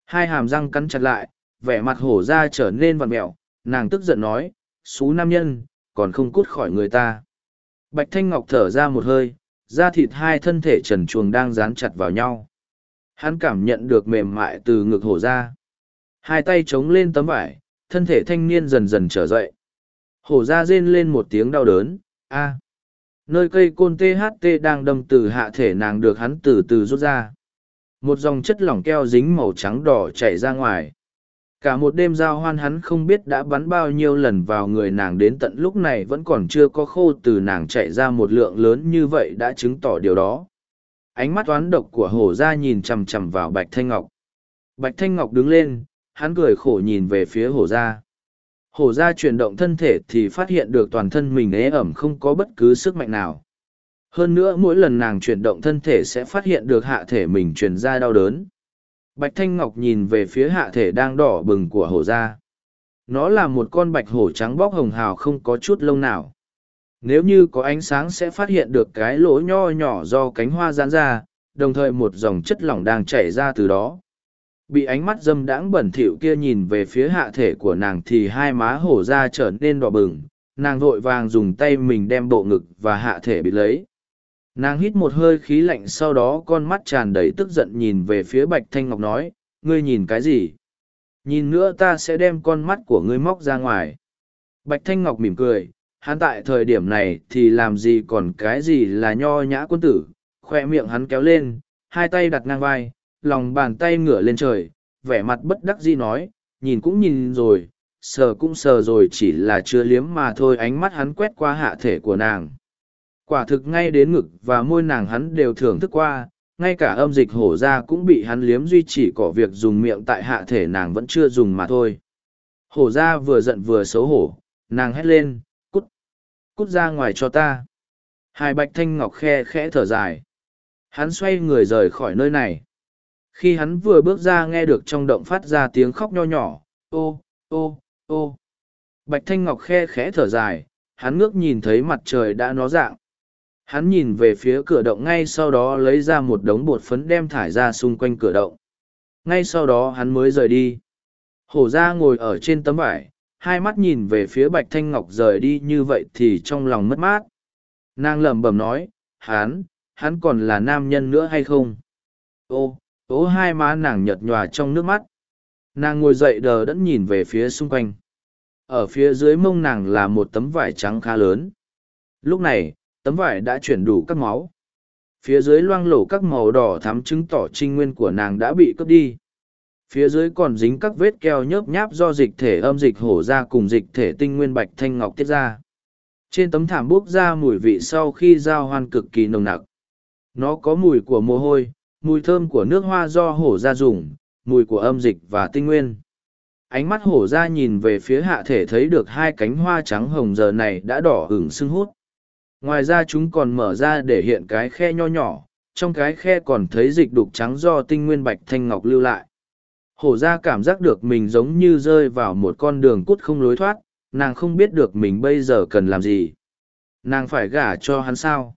Hai hàm răng cắn chặt lại, vẻ mặt hổ ra trở nên vặn mẹo, nàng tức giận nói, xú nam nhân, còn không cút khỏi người ta. Bạch Thanh Ngọc thở ra một hơi, da thịt hai thân thể trần chuồng đang dán chặt vào nhau. Hắn cảm nhận được mềm mại từ ngực hổ ra. Hai tay chống lên tấm vải, thân thể thanh niên dần dần trở dậy. Hổ ra rên lên một tiếng đau đớn, a Nơi cây côn THT đang đâm từ hạ thể nàng được hắn từ từ rút ra. Một dòng chất lỏng keo dính màu trắng đỏ chảy ra ngoài. Cả một đêm giao hoan hắn không biết đã bắn bao nhiêu lần vào người nàng đến tận lúc này vẫn còn chưa có khô từ nàng chạy ra một lượng lớn như vậy đã chứng tỏ điều đó. Ánh mắt toán độc của hổ ra nhìn chằm chằm vào Bạch Thanh Ngọc. Bạch Thanh Ngọc đứng lên, hắn cười khổ nhìn về phía hổ ra. Hổ ra chuyển động thân thể thì phát hiện được toàn thân mình ế ẩm không có bất cứ sức mạnh nào. Hơn nữa mỗi lần nàng chuyển động thân thể sẽ phát hiện được hạ thể mình truyền ra đau đớn. Bạch Thanh Ngọc nhìn về phía hạ thể đang đỏ bừng của hổ ra. Nó là một con bạch hổ trắng bóc hồng hào không có chút lông nào. Nếu như có ánh sáng sẽ phát hiện được cái lỗ nho nhỏ do cánh hoa giãn ra, đồng thời một dòng chất lỏng đang chảy ra từ đó. Bị ánh mắt dâm đãng bẩn thỉu kia nhìn về phía hạ thể của nàng thì hai má hổ ra trở nên đỏ bừng, nàng vội vàng dùng tay mình đem bộ ngực và hạ thể bị lấy. Nàng hít một hơi khí lạnh sau đó con mắt tràn đầy tức giận nhìn về phía bạch thanh ngọc nói ngươi nhìn cái gì? Nhìn nữa ta sẽ đem con mắt của ngươi móc ra ngoài. Bạch thanh ngọc mỉm cười hắn tại thời điểm này thì làm gì còn cái gì là nho nhã quân tử. Khoe miệng hắn kéo lên hai tay đặt ngang vai lòng bàn tay ngửa lên trời vẻ mặt bất đắc dĩ nói nhìn cũng nhìn rồi sờ cũng sờ rồi chỉ là chưa liếm mà thôi ánh mắt hắn quét qua hạ thể của nàng Quả thực ngay đến ngực và môi nàng hắn đều thưởng thức qua, ngay cả âm dịch hổ ra cũng bị hắn liếm duy chỉ có việc dùng miệng tại hạ thể nàng vẫn chưa dùng mà thôi. Hổ ra vừa giận vừa xấu hổ, nàng hét lên, cút, cút ra ngoài cho ta. Hai bạch thanh ngọc khe khẽ thở dài. Hắn xoay người rời khỏi nơi này. Khi hắn vừa bước ra nghe được trong động phát ra tiếng khóc nho nhỏ, ô, ô, ô. Bạch thanh ngọc khe khẽ thở dài, hắn ngước nhìn thấy mặt trời đã nó dạng. Hắn nhìn về phía cửa động ngay sau đó lấy ra một đống bột phấn đem thải ra xung quanh cửa động. Ngay sau đó hắn mới rời đi. Hổ ra ngồi ở trên tấm vải hai mắt nhìn về phía bạch thanh ngọc rời đi như vậy thì trong lòng mất mát. Nàng lẩm bẩm nói hắn hắn còn là nam nhân nữa hay không? Ô ố hai má nàng nhợt nhòa trong nước mắt nàng ngồi dậy đờ đẫn nhìn về phía xung quanh ở phía dưới mông nàng là một tấm vải trắng khá lớn lúc này tấm vải đã chuyển đủ các máu. Phía dưới loang lổ các màu đỏ thắm chứng tỏ trinh nguyên của nàng đã bị cướp đi. Phía dưới còn dính các vết keo nhớp nháp do dịch thể âm dịch hổ ra cùng dịch thể tinh nguyên bạch thanh ngọc tiết ra. Trên tấm thảm búp ra mùi vị sau khi giao hoan cực kỳ nồng nặc. Nó có mùi của mồ hôi, mùi thơm của nước hoa do hổ ra dùng, mùi của âm dịch và tinh nguyên. Ánh mắt hổ ra nhìn về phía hạ thể thấy được hai cánh hoa trắng hồng giờ này đã đỏ hửng sưng hút. Ngoài ra chúng còn mở ra để hiện cái khe nho nhỏ trong cái khe còn thấy dịch đục trắng do tinh nguyên bạch thanh ngọc lưu lại. Hổ ra cảm giác được mình giống như rơi vào một con đường cút không lối thoát nàng không biết được mình bây giờ cần làm gì. Nàng phải gả cho hắn sao?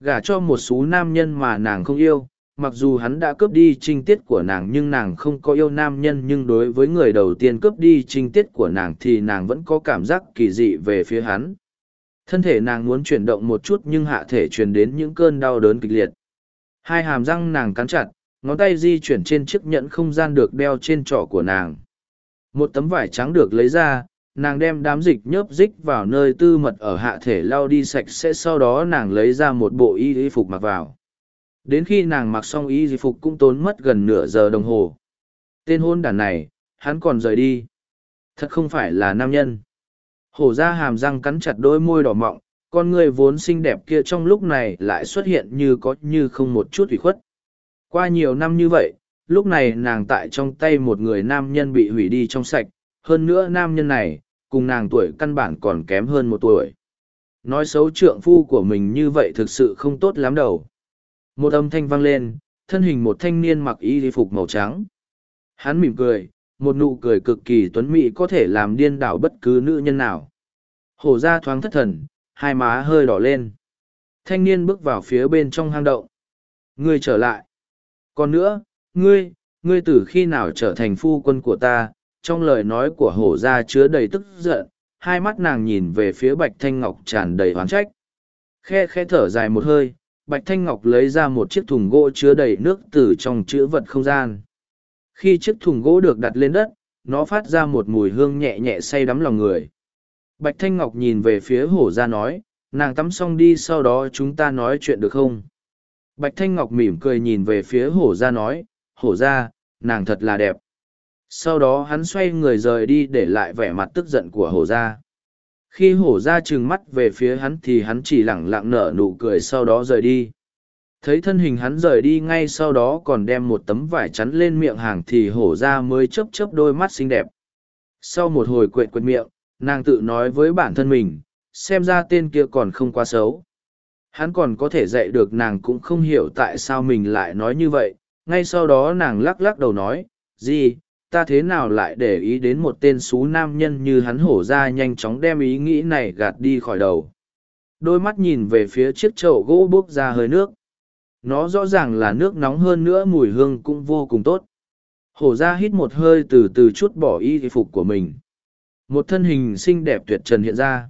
Gả cho một số nam nhân mà nàng không yêu mặc dù hắn đã cướp đi trinh tiết của nàng nhưng nàng không có yêu nam nhân nhưng đối với người đầu tiên cướp đi trinh tiết của nàng thì nàng vẫn có cảm giác kỳ dị về phía hắn Thân thể nàng muốn chuyển động một chút nhưng hạ thể truyền đến những cơn đau đớn kịch liệt. Hai hàm răng nàng cắn chặt, ngón tay di chuyển trên chiếc nhẫn không gian được đeo trên trỏ của nàng. Một tấm vải trắng được lấy ra, nàng đem đám dịch nhớp dích vào nơi tư mật ở hạ thể lau đi sạch sẽ sau đó nàng lấy ra một bộ y y phục mặc vào. Đến khi nàng mặc xong y di phục cũng tốn mất gần nửa giờ đồng hồ. Tên hôn đàn này, hắn còn rời đi. Thật không phải là nam nhân. Hổ ra hàm răng cắn chặt đôi môi đỏ mọng, con người vốn xinh đẹp kia trong lúc này lại xuất hiện như có như không một chút ủy khuất. Qua nhiều năm như vậy, lúc này nàng tại trong tay một người nam nhân bị hủy đi trong sạch, hơn nữa nam nhân này, cùng nàng tuổi căn bản còn kém hơn một tuổi. Nói xấu trượng phu của mình như vậy thực sự không tốt lắm đâu. Một âm thanh vang lên, thân hình một thanh niên mặc y phục màu trắng. Hắn mỉm cười, một nụ cười cực kỳ tuấn mỹ có thể làm điên đảo bất cứ nữ nhân nào. Hổ ra thoáng thất thần, hai má hơi đỏ lên. Thanh niên bước vào phía bên trong hang động. Ngươi trở lại. Còn nữa, ngươi, ngươi từ khi nào trở thành phu quân của ta, trong lời nói của hổ ra chứa đầy tức giận, hai mắt nàng nhìn về phía bạch thanh ngọc tràn đầy oán trách. Khe khe thở dài một hơi, bạch thanh ngọc lấy ra một chiếc thùng gỗ chứa đầy nước từ trong chữ vật không gian. Khi chiếc thùng gỗ được đặt lên đất, nó phát ra một mùi hương nhẹ nhẹ say đắm lòng người. Bạch Thanh Ngọc nhìn về phía hổ ra nói, nàng tắm xong đi sau đó chúng ta nói chuyện được không? Bạch Thanh Ngọc mỉm cười nhìn về phía hổ ra nói, hổ ra, nàng thật là đẹp. Sau đó hắn xoay người rời đi để lại vẻ mặt tức giận của hổ ra. Khi hổ ra trừng mắt về phía hắn thì hắn chỉ lẳng lặng nở nụ cười sau đó rời đi. Thấy thân hình hắn rời đi ngay sau đó còn đem một tấm vải chắn lên miệng hàng thì hổ ra mới chớp chớp đôi mắt xinh đẹp. Sau một hồi quệt quệt miệng, nàng tự nói với bản thân mình, xem ra tên kia còn không quá xấu. Hắn còn có thể dạy được nàng cũng không hiểu tại sao mình lại nói như vậy, ngay sau đó nàng lắc lắc đầu nói, gì, ta thế nào lại để ý đến một tên xú nam nhân như hắn hổ ra nhanh chóng đem ý nghĩ này gạt đi khỏi đầu. Đôi mắt nhìn về phía chiếc chậu gỗ bốc ra hơi nước. Nó rõ ràng là nước nóng hơn nữa mùi hương cũng vô cùng tốt. Hổ ra hít một hơi từ từ chút bỏ y phục của mình. Một thân hình xinh đẹp tuyệt trần hiện ra.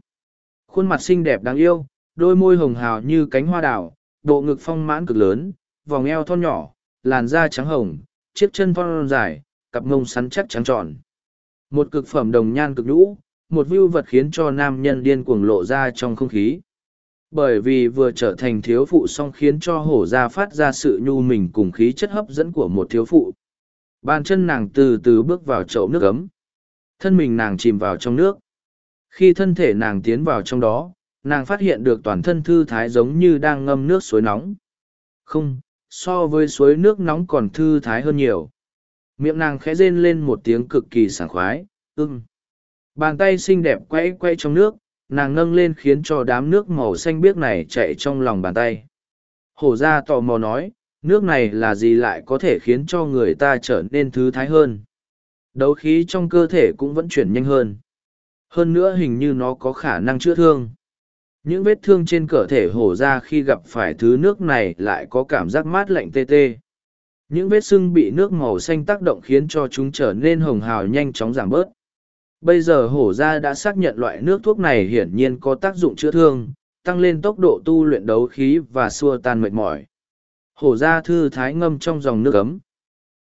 Khuôn mặt xinh đẹp đáng yêu, đôi môi hồng hào như cánh hoa đào, bộ ngực phong mãn cực lớn, vòng eo thon nhỏ, làn da trắng hồng, chiếc chân phong dài, cặp ngông sắn chắc trắng tròn. Một cực phẩm đồng nhan cực nhũ, một view vật khiến cho nam nhân điên cuồng lộ ra trong không khí. Bởi vì vừa trở thành thiếu phụ song khiến cho hổ ra phát ra sự nhu mình cùng khí chất hấp dẫn của một thiếu phụ. Bàn chân nàng từ từ bước vào chậu nước ấm. Thân mình nàng chìm vào trong nước. Khi thân thể nàng tiến vào trong đó, nàng phát hiện được toàn thân thư thái giống như đang ngâm nước suối nóng. Không, so với suối nước nóng còn thư thái hơn nhiều. Miệng nàng khẽ rên lên một tiếng cực kỳ sảng khoái, ưng. Bàn tay xinh đẹp quay quay trong nước, nàng nâng lên khiến cho đám nước màu xanh biếc này chạy trong lòng bàn tay. Hổ ra tò mò nói, nước này là gì lại có thể khiến cho người ta trở nên thứ thái hơn. Đấu khí trong cơ thể cũng vẫn chuyển nhanh hơn. Hơn nữa hình như nó có khả năng chữa thương. Những vết thương trên cơ thể hổ ra khi gặp phải thứ nước này lại có cảm giác mát lạnh tê tê. Những vết sưng bị nước màu xanh tác động khiến cho chúng trở nên hồng hào nhanh chóng giảm bớt. Bây giờ hổ Gia đã xác nhận loại nước thuốc này hiển nhiên có tác dụng chữa thương, tăng lên tốc độ tu luyện đấu khí và xua tan mệt mỏi. Hổ Gia thư thái ngâm trong dòng nước ấm.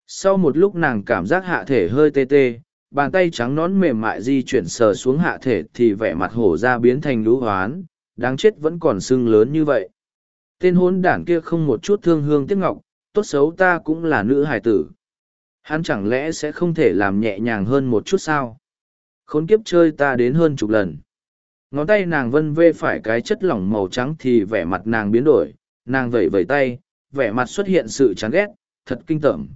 Sau một lúc nàng cảm giác hạ thể hơi tê tê, bàn tay trắng nón mềm mại di chuyển sờ xuống hạ thể thì vẻ mặt hổ ra biến thành lũ hoán, đáng chết vẫn còn sưng lớn như vậy. Tên hốn đản kia không một chút thương hương tiếc ngọc, tốt xấu ta cũng là nữ hài tử. Hắn chẳng lẽ sẽ không thể làm nhẹ nhàng hơn một chút sao? Khốn kiếp chơi ta đến hơn chục lần. Ngón tay nàng vân vê phải cái chất lỏng màu trắng thì vẻ mặt nàng biến đổi, nàng vẩy vẩy tay, vẻ mặt xuất hiện sự chán ghét, thật kinh tởm.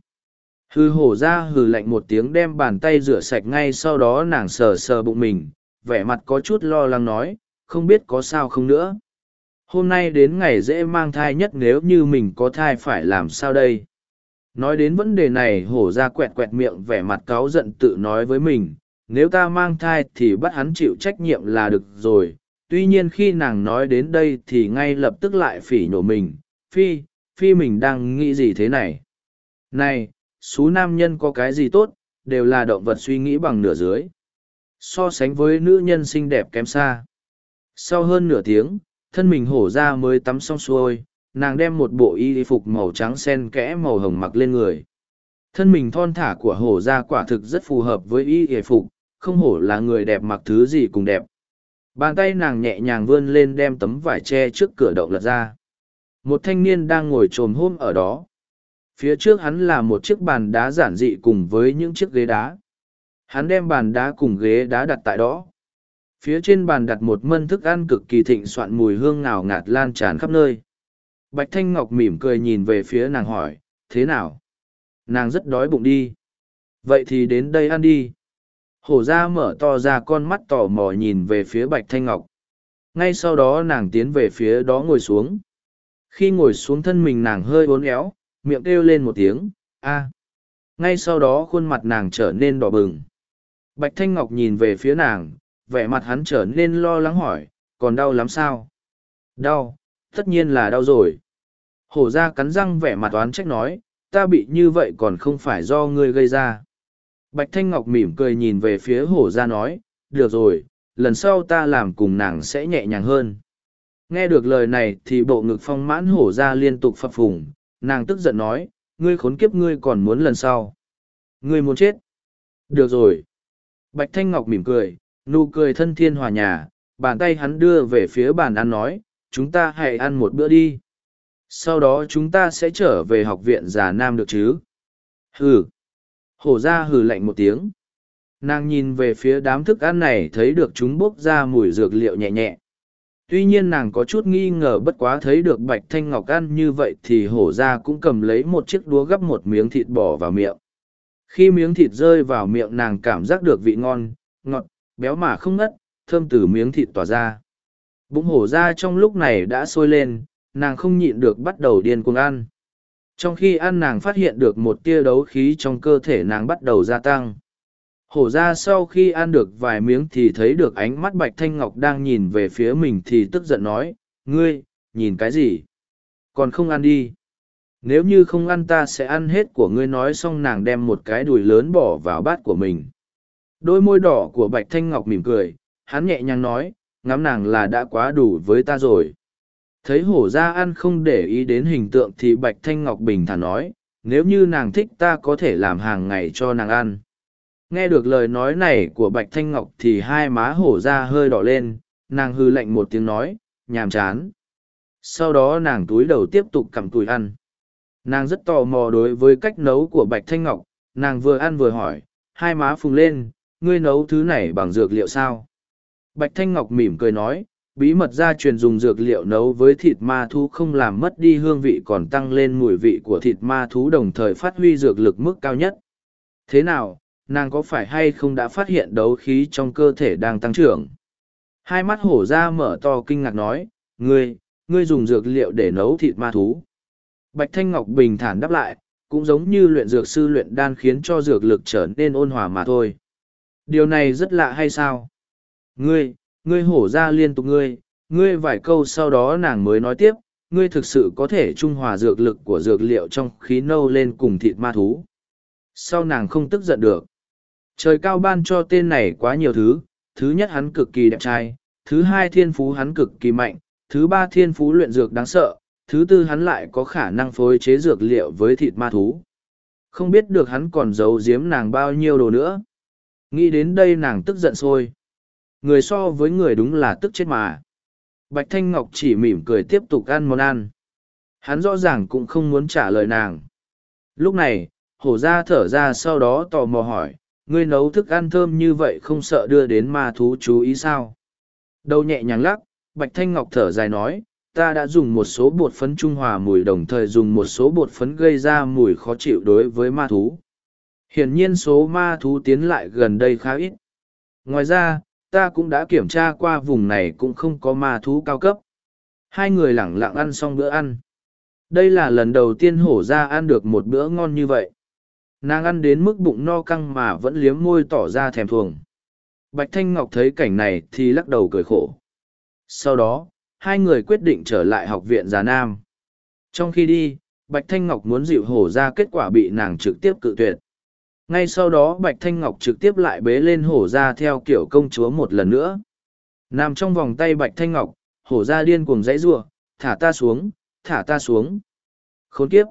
Hư hổ ra hừ lạnh một tiếng đem bàn tay rửa sạch ngay sau đó nàng sờ sờ bụng mình, vẻ mặt có chút lo lắng nói, không biết có sao không nữa. Hôm nay đến ngày dễ mang thai nhất nếu như mình có thai phải làm sao đây? Nói đến vấn đề này hổ ra quẹt quẹt miệng vẻ mặt cáu giận tự nói với mình, nếu ta mang thai thì bắt hắn chịu trách nhiệm là được rồi. Tuy nhiên khi nàng nói đến đây thì ngay lập tức lại phỉ nhổ mình, phi, phi mình đang nghĩ gì thế này? Này, số nam nhân có cái gì tốt, đều là động vật suy nghĩ bằng nửa dưới. So sánh với nữ nhân xinh đẹp kém xa. Sau hơn nửa tiếng, thân mình hổ ra mới tắm xong xuôi, nàng đem một bộ y phục màu trắng sen kẽ màu hồng mặc lên người. Thân mình thon thả của hổ ra quả thực rất phù hợp với y y phục, không hổ là người đẹp mặc thứ gì cùng đẹp. Bàn tay nàng nhẹ nhàng vươn lên đem tấm vải tre trước cửa động lật ra. Một thanh niên đang ngồi trồm hôm ở đó, phía trước hắn là một chiếc bàn đá giản dị cùng với những chiếc ghế đá hắn đem bàn đá cùng ghế đá đặt tại đó phía trên bàn đặt một mân thức ăn cực kỳ thịnh soạn mùi hương ngào ngạt lan tràn khắp nơi bạch thanh ngọc mỉm cười nhìn về phía nàng hỏi thế nào nàng rất đói bụng đi vậy thì đến đây ăn đi Hổ ra mở to ra con mắt tò mò nhìn về phía Bạch Thanh Ngọc. Ngay sau đó nàng tiến về phía đó ngồi xuống. Khi ngồi xuống thân mình nàng hơi uốn éo, miệng kêu lên một tiếng, a. Ngay sau đó khuôn mặt nàng trở nên đỏ bừng. Bạch Thanh Ngọc nhìn về phía nàng, vẻ mặt hắn trở nên lo lắng hỏi, còn đau lắm sao? Đau, tất nhiên là đau rồi. Hổ ra cắn răng vẻ mặt oán trách nói, ta bị như vậy còn không phải do ngươi gây ra. Bạch Thanh Ngọc mỉm cười nhìn về phía hổ ra nói, được rồi, lần sau ta làm cùng nàng sẽ nhẹ nhàng hơn. Nghe được lời này thì bộ ngực phong mãn hổ ra liên tục phập phùng, nàng tức giận nói, ngươi khốn kiếp ngươi còn muốn lần sau. Ngươi muốn chết. Được rồi. Bạch Thanh Ngọc mỉm cười, nụ cười thân thiên hòa nhà, bàn tay hắn đưa về phía bàn ăn nói, chúng ta hãy ăn một bữa đi. Sau đó chúng ta sẽ trở về học viện già nam được chứ? Hừ. Hổ ra hừ lạnh một tiếng. Nàng nhìn về phía đám thức ăn này thấy được chúng bốc ra mùi dược liệu nhẹ nhẹ. Tuy nhiên nàng có chút nghi ngờ bất quá thấy được Bạch Thanh Ngọc ăn như vậy thì hổ ra cũng cầm lấy một chiếc đũa gắp một miếng thịt bỏ vào miệng. Khi miếng thịt rơi vào miệng nàng cảm giác được vị ngon, ngọt, béo mà không ngất, thơm từ miếng thịt tỏa ra. Bụng hổ ra trong lúc này đã sôi lên, nàng không nhịn được bắt đầu điên cuồng ăn. Trong khi ăn nàng phát hiện được một tia đấu khí trong cơ thể nàng bắt đầu gia tăng. Hổ ra sau khi ăn được vài miếng thì thấy được ánh mắt Bạch Thanh Ngọc đang nhìn về phía mình thì tức giận nói, ngươi, nhìn cái gì? Còn không ăn đi. Nếu như không ăn ta sẽ ăn hết của ngươi nói xong nàng đem một cái đùi lớn bỏ vào bát của mình. Đôi môi đỏ của Bạch Thanh Ngọc mỉm cười, hắn nhẹ nhàng nói, ngắm nàng là đã quá đủ với ta rồi. Thấy hổ ra ăn không để ý đến hình tượng thì Bạch Thanh Ngọc bình thản nói, nếu như nàng thích ta có thể làm hàng ngày cho nàng ăn. Nghe được lời nói này của Bạch Thanh Ngọc thì hai má hổ ra hơi đỏ lên, nàng hư lạnh một tiếng nói, nhàm chán. Sau đó nàng túi đầu tiếp tục cầm túi ăn. Nàng rất tò mò đối với cách nấu của Bạch Thanh Ngọc, nàng vừa ăn vừa hỏi, hai má phùng lên, ngươi nấu thứ này bằng dược liệu sao? Bạch Thanh Ngọc mỉm cười nói, bí mật gia truyền dùng dược liệu nấu với thịt ma thú không làm mất đi hương vị còn tăng lên mùi vị của thịt ma thú đồng thời phát huy dược lực mức cao nhất. Thế nào, nàng có phải hay không đã phát hiện đấu khí trong cơ thể đang tăng trưởng? Hai mắt hổ ra mở to kinh ngạc nói, ngươi, ngươi dùng dược liệu để nấu thịt ma thú. Bạch Thanh Ngọc bình thản đáp lại, cũng giống như luyện dược sư luyện đan khiến cho dược lực trở nên ôn hòa mà thôi. Điều này rất lạ hay sao? Ngươi, ngươi hổ ra liên tục ngươi, ngươi vài câu sau đó nàng mới nói tiếp, ngươi thực sự có thể trung hòa dược lực của dược liệu trong khí nâu lên cùng thịt ma thú. Sau nàng không tức giận được. Trời cao ban cho tên này quá nhiều thứ, thứ nhất hắn cực kỳ đẹp trai, thứ hai thiên phú hắn cực kỳ mạnh, thứ ba thiên phú luyện dược đáng sợ, thứ tư hắn lại có khả năng phối chế dược liệu với thịt ma thú. Không biết được hắn còn giấu giếm nàng bao nhiêu đồ nữa. Nghĩ đến đây nàng tức giận sôi. Người so với người đúng là tức chết mà. Bạch Thanh Ngọc chỉ mỉm cười tiếp tục ăn món ăn. Hắn rõ ràng cũng không muốn trả lời nàng. Lúc này, hổ ra thở ra sau đó tò mò hỏi, ngươi nấu thức ăn thơm như vậy không sợ đưa đến ma thú chú ý sao? Đầu nhẹ nhàng lắc, Bạch Thanh Ngọc thở dài nói, ta đã dùng một số bột phấn trung hòa mùi đồng thời dùng một số bột phấn gây ra mùi khó chịu đối với ma thú. Hiển nhiên số ma thú tiến lại gần đây khá ít. Ngoài ra, ta cũng đã kiểm tra qua vùng này cũng không có ma thú cao cấp. Hai người lẳng lặng ăn xong bữa ăn. Đây là lần đầu tiên hổ ra ăn được một bữa ngon như vậy. Nàng ăn đến mức bụng no căng mà vẫn liếm môi tỏ ra thèm thuồng. Bạch Thanh Ngọc thấy cảnh này thì lắc đầu cười khổ. Sau đó, hai người quyết định trở lại học viện Già Nam. Trong khi đi, Bạch Thanh Ngọc muốn dịu hổ ra kết quả bị nàng trực tiếp cự tuyệt. Ngay sau đó Bạch Thanh Ngọc trực tiếp lại bế lên hổ ra theo kiểu công chúa một lần nữa. Nằm trong vòng tay Bạch Thanh Ngọc, hổ ra điên cuồng dãy giụa thả ta xuống, thả ta xuống. Khốn kiếp.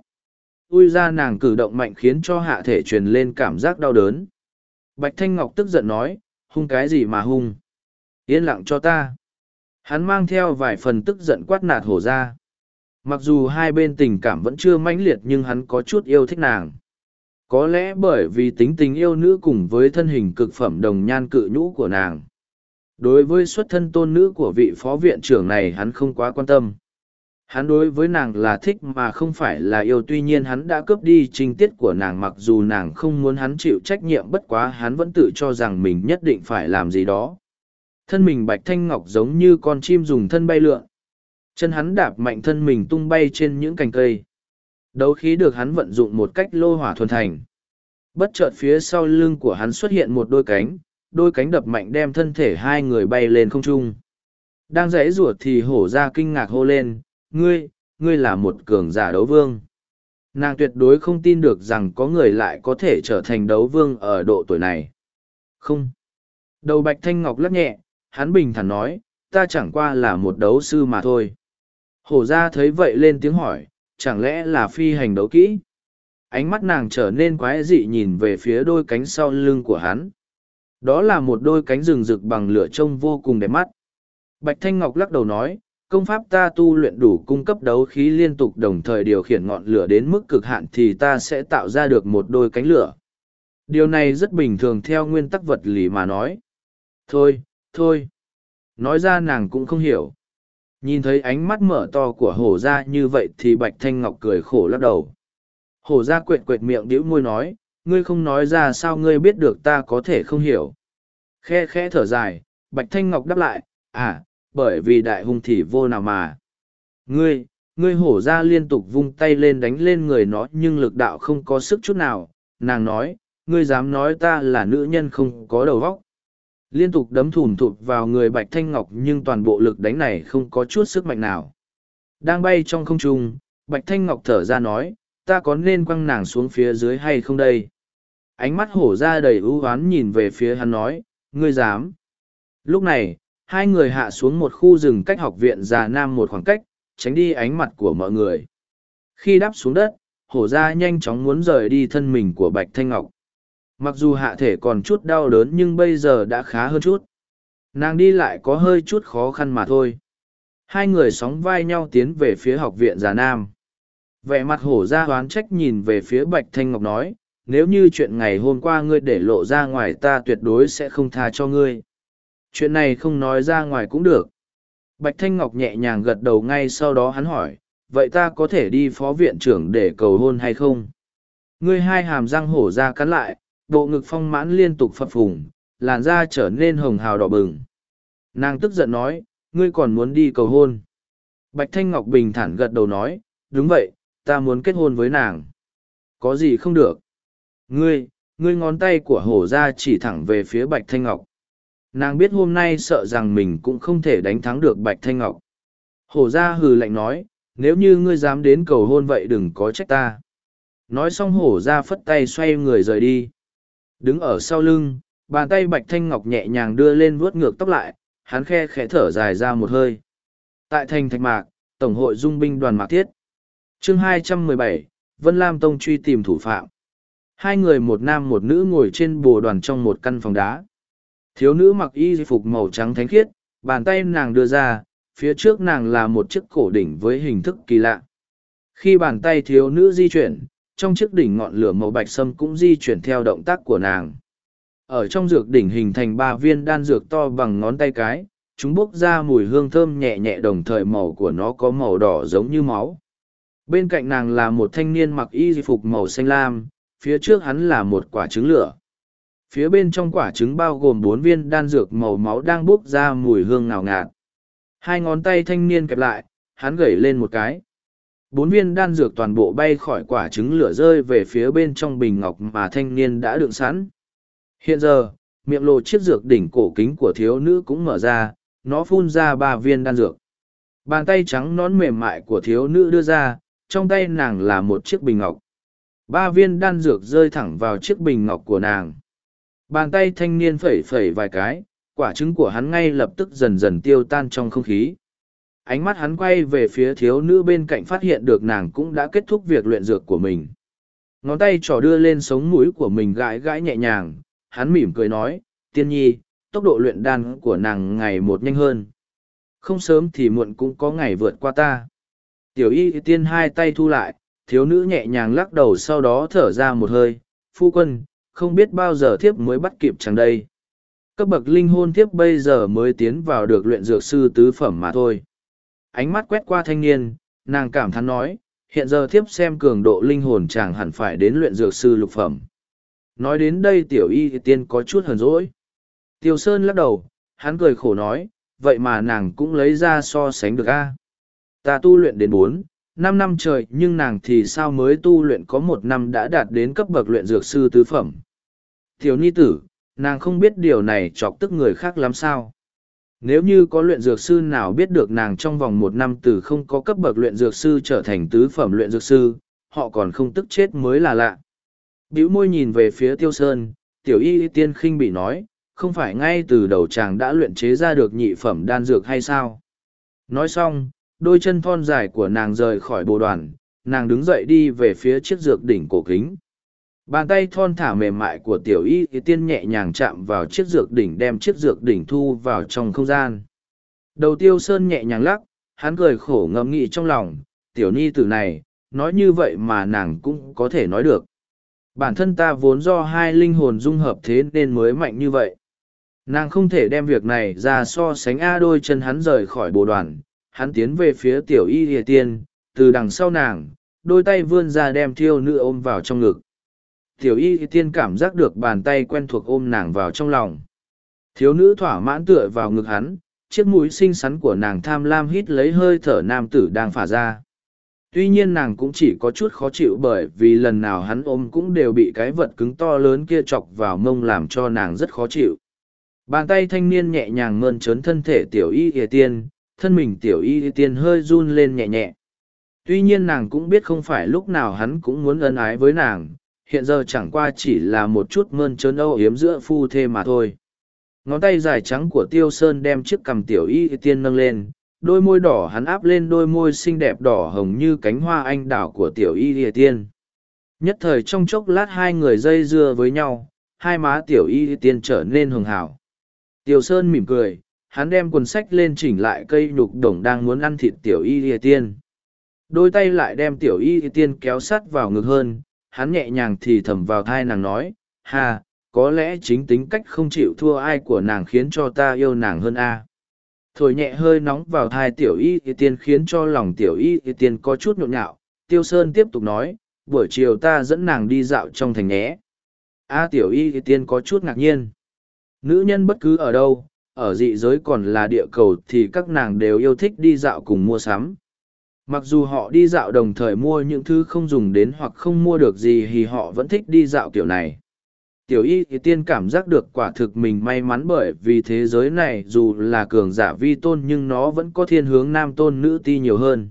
Ui ra nàng cử động mạnh khiến cho hạ thể truyền lên cảm giác đau đớn. Bạch Thanh Ngọc tức giận nói, hung cái gì mà hung. Yên lặng cho ta. Hắn mang theo vài phần tức giận quát nạt hổ ra. Mặc dù hai bên tình cảm vẫn chưa mãnh liệt nhưng hắn có chút yêu thích nàng. Có lẽ bởi vì tính tình yêu nữ cùng với thân hình cực phẩm đồng nhan cự nhũ của nàng. Đối với xuất thân tôn nữ của vị phó viện trưởng này hắn không quá quan tâm. Hắn đối với nàng là thích mà không phải là yêu, tuy nhiên hắn đã cướp đi trinh tiết của nàng mặc dù nàng không muốn hắn chịu trách nhiệm, bất quá hắn vẫn tự cho rằng mình nhất định phải làm gì đó. Thân mình bạch thanh ngọc giống như con chim dùng thân bay lượn. Chân hắn đạp mạnh thân mình tung bay trên những cành cây. Đấu khí được hắn vận dụng một cách lô hỏa thuần thành. Bất chợt phía sau lưng của hắn xuất hiện một đôi cánh, đôi cánh đập mạnh đem thân thể hai người bay lên không trung. Đang rẽ rủa thì hổ ra kinh ngạc hô lên, ngươi, ngươi là một cường giả đấu vương. Nàng tuyệt đối không tin được rằng có người lại có thể trở thành đấu vương ở độ tuổi này. Không. Đầu bạch thanh ngọc lắc nhẹ, hắn bình thản nói, ta chẳng qua là một đấu sư mà thôi. Hổ ra thấy vậy lên tiếng hỏi, chẳng lẽ là phi hành đấu kỹ? Ánh mắt nàng trở nên quái dị nhìn về phía đôi cánh sau lưng của hắn. Đó là một đôi cánh rừng rực bằng lửa trông vô cùng đẹp mắt. Bạch Thanh Ngọc lắc đầu nói, công pháp ta tu luyện đủ cung cấp đấu khí liên tục đồng thời điều khiển ngọn lửa đến mức cực hạn thì ta sẽ tạo ra được một đôi cánh lửa. Điều này rất bình thường theo nguyên tắc vật lý mà nói. Thôi, thôi. Nói ra nàng cũng không hiểu. Nhìn thấy ánh mắt mở to của hổ ra như vậy thì Bạch Thanh Ngọc cười khổ lắc đầu. Hổ ra quệt quệt miệng đĩu môi nói, ngươi không nói ra sao ngươi biết được ta có thể không hiểu. Khe khe thở dài, Bạch Thanh Ngọc đáp lại, à, bởi vì đại hung thì vô nào mà. Ngươi, ngươi hổ ra liên tục vung tay lên đánh lên người nó nhưng lực đạo không có sức chút nào, nàng nói, ngươi dám nói ta là nữ nhân không có đầu vóc. Liên tục đấm thủm thụt vào người Bạch Thanh Ngọc nhưng toàn bộ lực đánh này không có chút sức mạnh nào. Đang bay trong không trung, Bạch Thanh Ngọc thở ra nói, ta có nên quăng nàng xuống phía dưới hay không đây? Ánh mắt hổ ra đầy ưu oán nhìn về phía hắn nói, ngươi dám. Lúc này, hai người hạ xuống một khu rừng cách học viện già nam một khoảng cách, tránh đi ánh mặt của mọi người. Khi đáp xuống đất, hổ ra nhanh chóng muốn rời đi thân mình của Bạch Thanh Ngọc. Mặc dù hạ thể còn chút đau đớn nhưng bây giờ đã khá hơn chút. Nàng đi lại có hơi chút khó khăn mà thôi. Hai người sóng vai nhau tiến về phía học viện già nam. Vẻ mặt hổ ra oán trách nhìn về phía Bạch Thanh Ngọc nói, nếu như chuyện ngày hôm qua ngươi để lộ ra ngoài ta tuyệt đối sẽ không tha cho ngươi. Chuyện này không nói ra ngoài cũng được. Bạch Thanh Ngọc nhẹ nhàng gật đầu ngay sau đó hắn hỏi, vậy ta có thể đi phó viện trưởng để cầu hôn hay không? Ngươi hai hàm răng hổ ra cắn lại, bộ ngực phong mãn liên tục phập phùng, làn da trở nên hồng hào đỏ bừng. Nàng tức giận nói, ngươi còn muốn đi cầu hôn. Bạch Thanh Ngọc bình thản gật đầu nói, đúng vậy, ta muốn kết hôn với nàng. Có gì không được? Ngươi, ngươi ngón tay của hổ ra chỉ thẳng về phía Bạch Thanh Ngọc. Nàng biết hôm nay sợ rằng mình cũng không thể đánh thắng được Bạch Thanh Ngọc. Hổ ra hừ lạnh nói, nếu như ngươi dám đến cầu hôn vậy đừng có trách ta. Nói xong hổ ra phất tay xoay người rời đi. Đứng ở sau lưng, bàn tay Bạch Thanh Ngọc nhẹ nhàng đưa lên vuốt ngược tóc lại, hắn khe khẽ thở dài ra một hơi. Tại thành thạch mạc, Tổng hội dung binh đoàn mạc thiết. chương 217, Vân Lam Tông truy tìm thủ phạm. Hai người một nam một nữ ngồi trên bồ đoàn trong một căn phòng đá. Thiếu nữ mặc y phục màu trắng thánh khiết, bàn tay nàng đưa ra, phía trước nàng là một chiếc cổ đỉnh với hình thức kỳ lạ. Khi bàn tay thiếu nữ di chuyển, trong chiếc đỉnh ngọn lửa màu bạch sâm cũng di chuyển theo động tác của nàng. Ở trong dược đỉnh hình thành ba viên đan dược to bằng ngón tay cái, chúng bốc ra mùi hương thơm nhẹ nhẹ đồng thời màu của nó có màu đỏ giống như máu. Bên cạnh nàng là một thanh niên mặc y phục màu xanh lam, phía trước hắn là một quả trứng lửa. Phía bên trong quả trứng bao gồm bốn viên đan dược màu máu đang bốc ra mùi hương ngào ngạt. Hai ngón tay thanh niên kẹp lại, hắn gẩy lên một cái. Bốn viên đan dược toàn bộ bay khỏi quả trứng lửa rơi về phía bên trong bình ngọc mà thanh niên đã đựng sẵn. Hiện giờ, miệng lồ chiếc dược đỉnh cổ kính của thiếu nữ cũng mở ra, nó phun ra ba viên đan dược. Bàn tay trắng nón mềm mại của thiếu nữ đưa ra, trong tay nàng là một chiếc bình ngọc. Ba viên đan dược rơi thẳng vào chiếc bình ngọc của nàng. Bàn tay thanh niên phẩy phẩy vài cái, quả trứng của hắn ngay lập tức dần dần tiêu tan trong không khí. Ánh mắt hắn quay về phía thiếu nữ bên cạnh phát hiện được nàng cũng đã kết thúc việc luyện dược của mình. Ngón tay trỏ đưa lên sống mũi của mình gãi gãi nhẹ nhàng, hắn mỉm cười nói, tiên nhi, tốc độ luyện đan của nàng ngày một nhanh hơn. Không sớm thì muộn cũng có ngày vượt qua ta. Tiểu y tiên hai tay thu lại, thiếu nữ nhẹ nhàng lắc đầu sau đó thở ra một hơi, phu quân, không biết bao giờ thiếp mới bắt kịp chẳng đây. Cấp bậc linh hôn thiếp bây giờ mới tiến vào được luyện dược sư tứ phẩm mà thôi. Ánh mắt quét qua thanh niên, nàng cảm thán nói, hiện giờ thiếp xem cường độ linh hồn chàng hẳn phải đến luyện dược sư lục phẩm. Nói đến đây tiểu y tiên có chút hờn dỗi. Tiêu Sơn lắc đầu, hắn cười khổ nói, vậy mà nàng cũng lấy ra so sánh được a Ta tu luyện đến bốn, năm năm trời nhưng nàng thì sao mới tu luyện có một năm đã đạt đến cấp bậc luyện dược sư tứ phẩm. Tiểu Nhi tử, nàng không biết điều này chọc tức người khác lắm sao. Nếu như có luyện dược sư nào biết được nàng trong vòng một năm từ không có cấp bậc luyện dược sư trở thành tứ phẩm luyện dược sư, họ còn không tức chết mới là lạ. Biểu môi nhìn về phía tiêu sơn, tiểu y tiên khinh bị nói, không phải ngay từ đầu chàng đã luyện chế ra được nhị phẩm đan dược hay sao? Nói xong, đôi chân thon dài của nàng rời khỏi bồ đoàn, nàng đứng dậy đi về phía chiếc dược đỉnh cổ kính. Bàn tay thon thả mềm mại của tiểu y thì tiên nhẹ nhàng chạm vào chiếc dược đỉnh đem chiếc dược đỉnh thu vào trong không gian. Đầu tiêu sơn nhẹ nhàng lắc, hắn cười khổ ngẫm nghĩ trong lòng, tiểu ni tử này, nói như vậy mà nàng cũng có thể nói được. Bản thân ta vốn do hai linh hồn dung hợp thế nên mới mạnh như vậy. Nàng không thể đem việc này ra so sánh A đôi chân hắn rời khỏi bồ đoàn, hắn tiến về phía tiểu y hề tiên, từ đằng sau nàng, đôi tay vươn ra đem thiêu nữ ôm vào trong ngực tiểu y tiên cảm giác được bàn tay quen thuộc ôm nàng vào trong lòng. Thiếu nữ thỏa mãn tựa vào ngực hắn, chiếc mũi xinh xắn của nàng tham lam hít lấy hơi thở nam tử đang phả ra. Tuy nhiên nàng cũng chỉ có chút khó chịu bởi vì lần nào hắn ôm cũng đều bị cái vật cứng to lớn kia chọc vào mông làm cho nàng rất khó chịu. Bàn tay thanh niên nhẹ nhàng mơn trớn thân thể tiểu y ỉa tiên, thân mình tiểu y tiên hơi run lên nhẹ nhẹ. Tuy nhiên nàng cũng biết không phải lúc nào hắn cũng muốn ân ái với nàng hiện giờ chẳng qua chỉ là một chút mơn trớn âu hiếm giữa phu thê mà thôi. Ngón tay dài trắng của Tiêu Sơn đem chiếc cằm tiểu y tiên nâng lên, đôi môi đỏ hắn áp lên đôi môi xinh đẹp đỏ hồng như cánh hoa anh đảo của tiểu y y tiên. Nhất thời trong chốc lát hai người dây dưa với nhau, hai má tiểu y tiên trở nên hường hảo. Tiêu Sơn mỉm cười, hắn đem quần sách lên chỉnh lại cây nhục đồng đang muốn ăn thịt tiểu y y tiên. Đôi tay lại đem tiểu y y tiên kéo sắt vào ngực hơn, hắn nhẹ nhàng thì thầm vào thai nàng nói, ha, có lẽ chính tính cách không chịu thua ai của nàng khiến cho ta yêu nàng hơn a. Thổi nhẹ hơi nóng vào thai tiểu y thì tiên khiến cho lòng tiểu y thì tiên có chút nhộn nhạo, tiêu sơn tiếp tục nói, buổi chiều ta dẫn nàng đi dạo trong thành nhé. A tiểu y thì tiên có chút ngạc nhiên. Nữ nhân bất cứ ở đâu, ở dị giới còn là địa cầu thì các nàng đều yêu thích đi dạo cùng mua sắm mặc dù họ đi dạo đồng thời mua những thứ không dùng đến hoặc không mua được gì thì họ vẫn thích đi dạo kiểu này. Tiểu y thì tiên cảm giác được quả thực mình may mắn bởi vì thế giới này dù là cường giả vi tôn nhưng nó vẫn có thiên hướng nam tôn nữ ti nhiều hơn.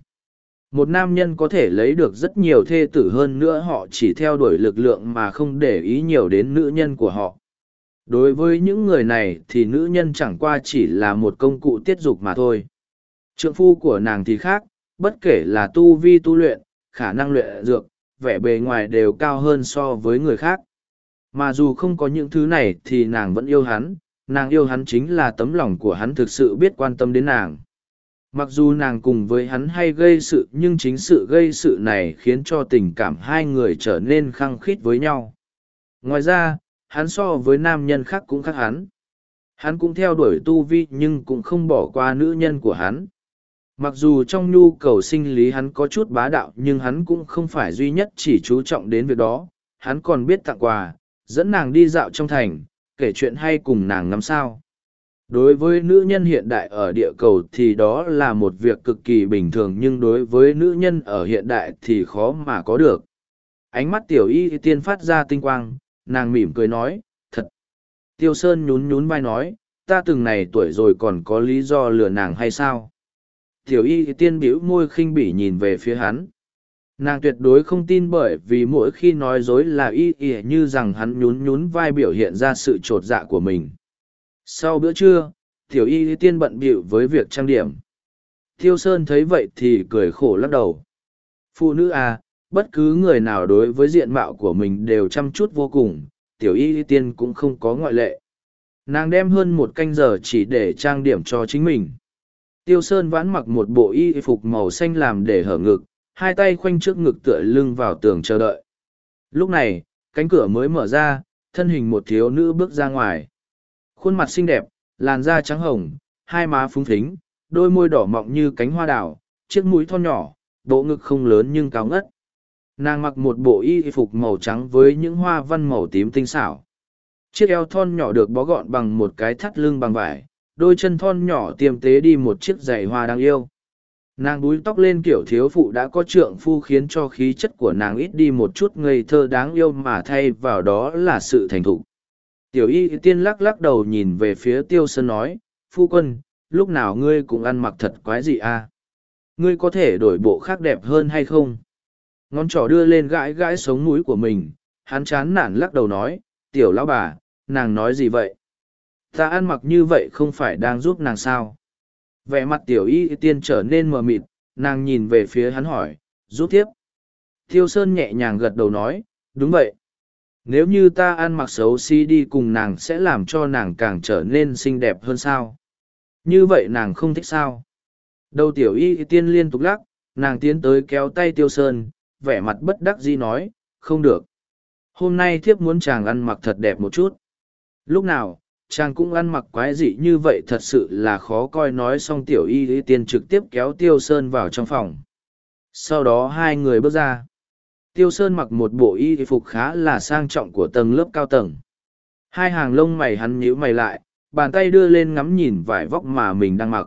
Một nam nhân có thể lấy được rất nhiều thê tử hơn nữa họ chỉ theo đuổi lực lượng mà không để ý nhiều đến nữ nhân của họ. Đối với những người này thì nữ nhân chẳng qua chỉ là một công cụ tiết dục mà thôi. Trượng phu của nàng thì khác bất kể là tu vi tu luyện, khả năng luyện dược, vẻ bề ngoài đều cao hơn so với người khác. Mà dù không có những thứ này thì nàng vẫn yêu hắn, nàng yêu hắn chính là tấm lòng của hắn thực sự biết quan tâm đến nàng. Mặc dù nàng cùng với hắn hay gây sự nhưng chính sự gây sự này khiến cho tình cảm hai người trở nên khăng khít với nhau. Ngoài ra, hắn so với nam nhân khác cũng khác hắn. Hắn cũng theo đuổi tu vi nhưng cũng không bỏ qua nữ nhân của hắn mặc dù trong nhu cầu sinh lý hắn có chút bá đạo nhưng hắn cũng không phải duy nhất chỉ chú trọng đến việc đó. Hắn còn biết tặng quà, dẫn nàng đi dạo trong thành, kể chuyện hay cùng nàng ngắm sao. Đối với nữ nhân hiện đại ở địa cầu thì đó là một việc cực kỳ bình thường nhưng đối với nữ nhân ở hiện đại thì khó mà có được. Ánh mắt tiểu y tiên phát ra tinh quang, nàng mỉm cười nói, thật. Tiêu sơn nhún nhún vai nói, ta từng này tuổi rồi còn có lý do lừa nàng hay sao? Tiểu y tiên bĩu môi khinh bỉ nhìn về phía hắn. Nàng tuyệt đối không tin bởi vì mỗi khi nói dối là y ỉa như rằng hắn nhún nhún vai biểu hiện ra sự t r ộ t dạ của mình. Sau bữa trưa, tiểu y tiên bận bịu với việc trang điểm. Thiêu sơn thấy vậy thì cười khổ lắc đầu. Phụ nữ à bất cứ người nào đối với diện mạo của mình đều chăm chút vô cùng, tiểu y tiên cũng không có ngoại lệ. Nàng đem hơn một canh giờ chỉ để trang điểm cho chính mình. Tiêu Sơn vãn mặc một bộ y phục màu xanh làm để hở ngực, hai tay khoanh trước ngực tựa lưng vào tường chờ đợi. Lúc này, cánh cửa mới mở ra, thân hình một thiếu nữ bước ra ngoài. Khuôn mặt xinh đẹp, làn da trắng hồng, hai má phúng thính, đôi môi đỏ mọng như cánh hoa đào, chiếc mũi thon nhỏ, bộ ngực không lớn nhưng cao ngất. Nàng mặc một bộ y phục màu trắng với những hoa văn màu tím tinh xảo. Chiếc eo thon nhỏ được bó gọn bằng một cái thắt lưng bằng vải, đôi chân thon nhỏ tiêm tế đi một chiếc giày hoa đáng yêu. Nàng búi tóc lên kiểu thiếu phụ đã có trượng phu khiến cho khí chất của nàng ít đi một chút ngây thơ đáng yêu mà thay vào đó là sự thành thục. Tiểu y tiên lắc lắc đầu nhìn về phía tiêu sơn nói, phu quân, lúc nào ngươi cũng ăn mặc thật quái gì à? Ngươi có thể đổi bộ khác đẹp hơn hay không? Ngón trỏ đưa lên gãi gãi sống mũi của mình, hắn chán nản lắc đầu nói, tiểu lão bà, nàng nói gì vậy? Ta ăn mặc như vậy không phải đang giúp nàng sao? vẻ mặt tiểu y tiên trở nên mờ mịt, nàng nhìn về phía hắn hỏi, giúp tiếp thiêu sơn nhẹ nhàng gật đầu nói, đúng vậy. Nếu như ta ăn mặc xấu xí đi cùng nàng sẽ làm cho nàng càng trở nên xinh đẹp hơn sao? Như vậy nàng không thích sao? Đầu tiểu y tiên liên tục lắc, nàng tiến tới kéo tay tiêu sơn, vẻ mặt bất đắc dĩ nói, không được. Hôm nay thiếp muốn chàng ăn mặc thật đẹp một chút. Lúc nào? Chàng cũng ăn mặc quái dị như vậy thật sự là khó coi nói xong tiểu y y tiên trực tiếp kéo tiêu sơn vào trong phòng. Sau đó hai người bước ra. Tiêu sơn mặc một bộ y phục khá là sang trọng của tầng lớp cao tầng. Hai hàng lông mày hắn nhíu mày lại, bàn tay đưa lên ngắm nhìn vải vóc mà mình đang mặc.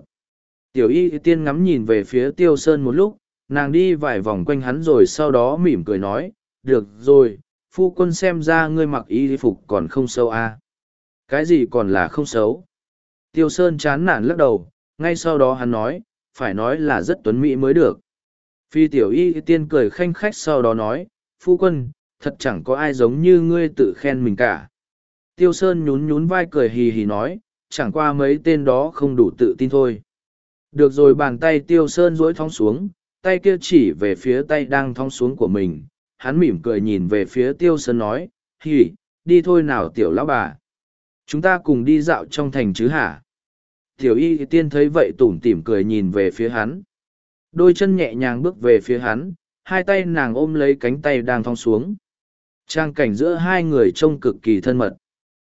Tiểu y y tiên ngắm nhìn về phía tiêu sơn một lúc, nàng đi vài vòng quanh hắn rồi sau đó mỉm cười nói, được rồi, phu quân xem ra ngươi mặc y phục còn không sâu à cái gì còn là không xấu. Tiêu Sơn chán nản lắc đầu, ngay sau đó hắn nói, phải nói là rất tuấn mỹ mới được. Phi tiểu y tiên cười khanh khách sau đó nói, phu quân, thật chẳng có ai giống như ngươi tự khen mình cả. Tiêu Sơn nhún nhún vai cười hì hì nói, chẳng qua mấy tên đó không đủ tự tin thôi. Được rồi bàn tay Tiêu Sơn duỗi thong xuống, tay kia chỉ về phía tay đang thong xuống của mình. Hắn mỉm cười nhìn về phía Tiêu Sơn nói, hì, đi thôi nào tiểu lão bà chúng ta cùng đi dạo trong thành chứ hả? Tiểu y tiên thấy vậy tủm tỉm cười nhìn về phía hắn. Đôi chân nhẹ nhàng bước về phía hắn, hai tay nàng ôm lấy cánh tay đang thong xuống. Trang cảnh giữa hai người trông cực kỳ thân mật.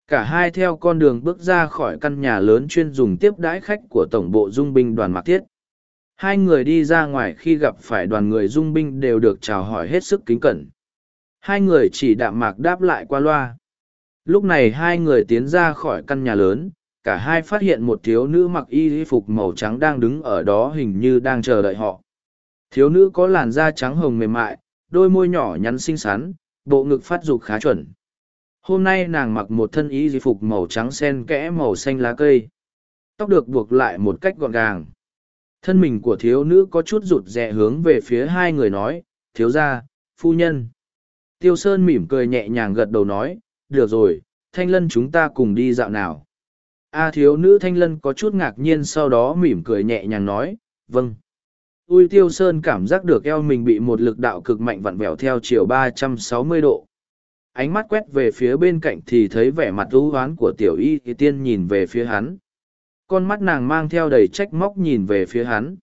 Cả hai theo con đường bước ra khỏi căn nhà lớn chuyên dùng tiếp đãi khách của tổng bộ dung binh đoàn mạc thiết. Hai người đi ra ngoài khi gặp phải đoàn người dung binh đều được chào hỏi hết sức kính cẩn. Hai người chỉ đạm mạc đáp lại qua loa lúc này hai người tiến ra khỏi căn nhà lớn, cả hai phát hiện một thiếu nữ mặc y phục màu trắng đang đứng ở đó hình như đang chờ đợi họ. Thiếu nữ có làn da trắng hồng mềm mại, đôi môi nhỏ nhắn xinh xắn, bộ ngực phát dục khá chuẩn. Hôm nay nàng mặc một thân y phục màu trắng sen kẽ màu xanh lá cây. Tóc được buộc lại một cách gọn gàng. Thân mình của thiếu nữ có chút rụt rè hướng về phía hai người nói, thiếu gia, phu nhân. Tiêu sơn mỉm cười nhẹ nhàng gật đầu nói được rồi, thanh lân chúng ta cùng đi dạo nào. A à, thiếu nữ thanh lân có chút ngạc nhiên sau đó mỉm cười nhẹ nhàng nói, vâng. Ui tiêu sơn cảm giác được eo mình bị một lực đạo cực mạnh vặn vẹo theo chiều 360 độ. Ánh mắt quét về phía bên cạnh thì thấy vẻ mặt ưu hoán của tiểu y thì tiên nhìn về phía hắn. Con mắt nàng mang theo đầy trách móc nhìn về phía hắn.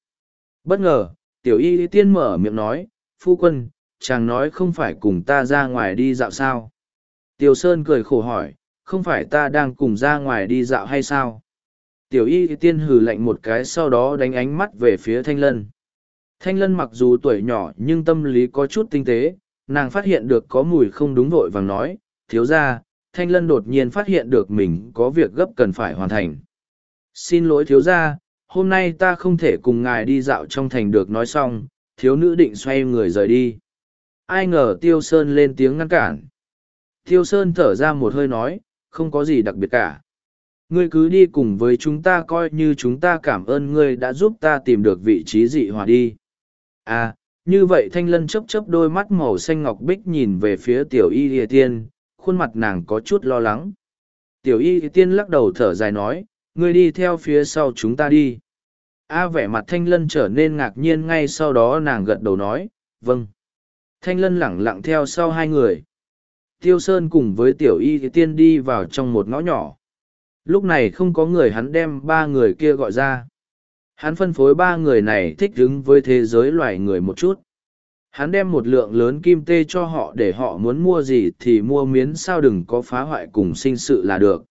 Bất ngờ, tiểu y thì tiên mở miệng nói, phu quân, chàng nói không phải cùng ta ra ngoài đi dạo sao. Tiêu Sơn cười khổ hỏi, không phải ta đang cùng ra ngoài đi dạo hay sao? Tiểu y tiên hừ lạnh một cái sau đó đánh ánh mắt về phía thanh lân. Thanh lân mặc dù tuổi nhỏ nhưng tâm lý có chút tinh tế, nàng phát hiện được có mùi không đúng vội vàng nói, thiếu ra, thanh lân đột nhiên phát hiện được mình có việc gấp cần phải hoàn thành. Xin lỗi thiếu ra, hôm nay ta không thể cùng ngài đi dạo trong thành được nói xong, thiếu nữ định xoay người rời đi. Ai ngờ tiêu sơn lên tiếng ngăn cản. Tiêu Sơn thở ra một hơi nói, không có gì đặc biệt cả. Ngươi cứ đi cùng với chúng ta coi như chúng ta cảm ơn ngươi đã giúp ta tìm được vị trí dị hòa đi. À, như vậy thanh lân chấp chấp đôi mắt màu xanh ngọc bích nhìn về phía tiểu y địa tiên, khuôn mặt nàng có chút lo lắng. Tiểu y địa tiên lắc đầu thở dài nói, ngươi đi theo phía sau chúng ta đi. A vẻ mặt thanh lân trở nên ngạc nhiên ngay sau đó nàng gật đầu nói, vâng. Thanh lân lẳng lặng theo sau hai người. Tiêu Sơn cùng với tiểu y tiên đi vào trong một ngõ nhỏ. Lúc này không có người hắn đem ba người kia gọi ra. Hắn phân phối ba người này thích ứng với thế giới loài người một chút. Hắn đem một lượng lớn kim tê cho họ để họ muốn mua gì thì mua miến sao đừng có phá hoại cùng sinh sự là được.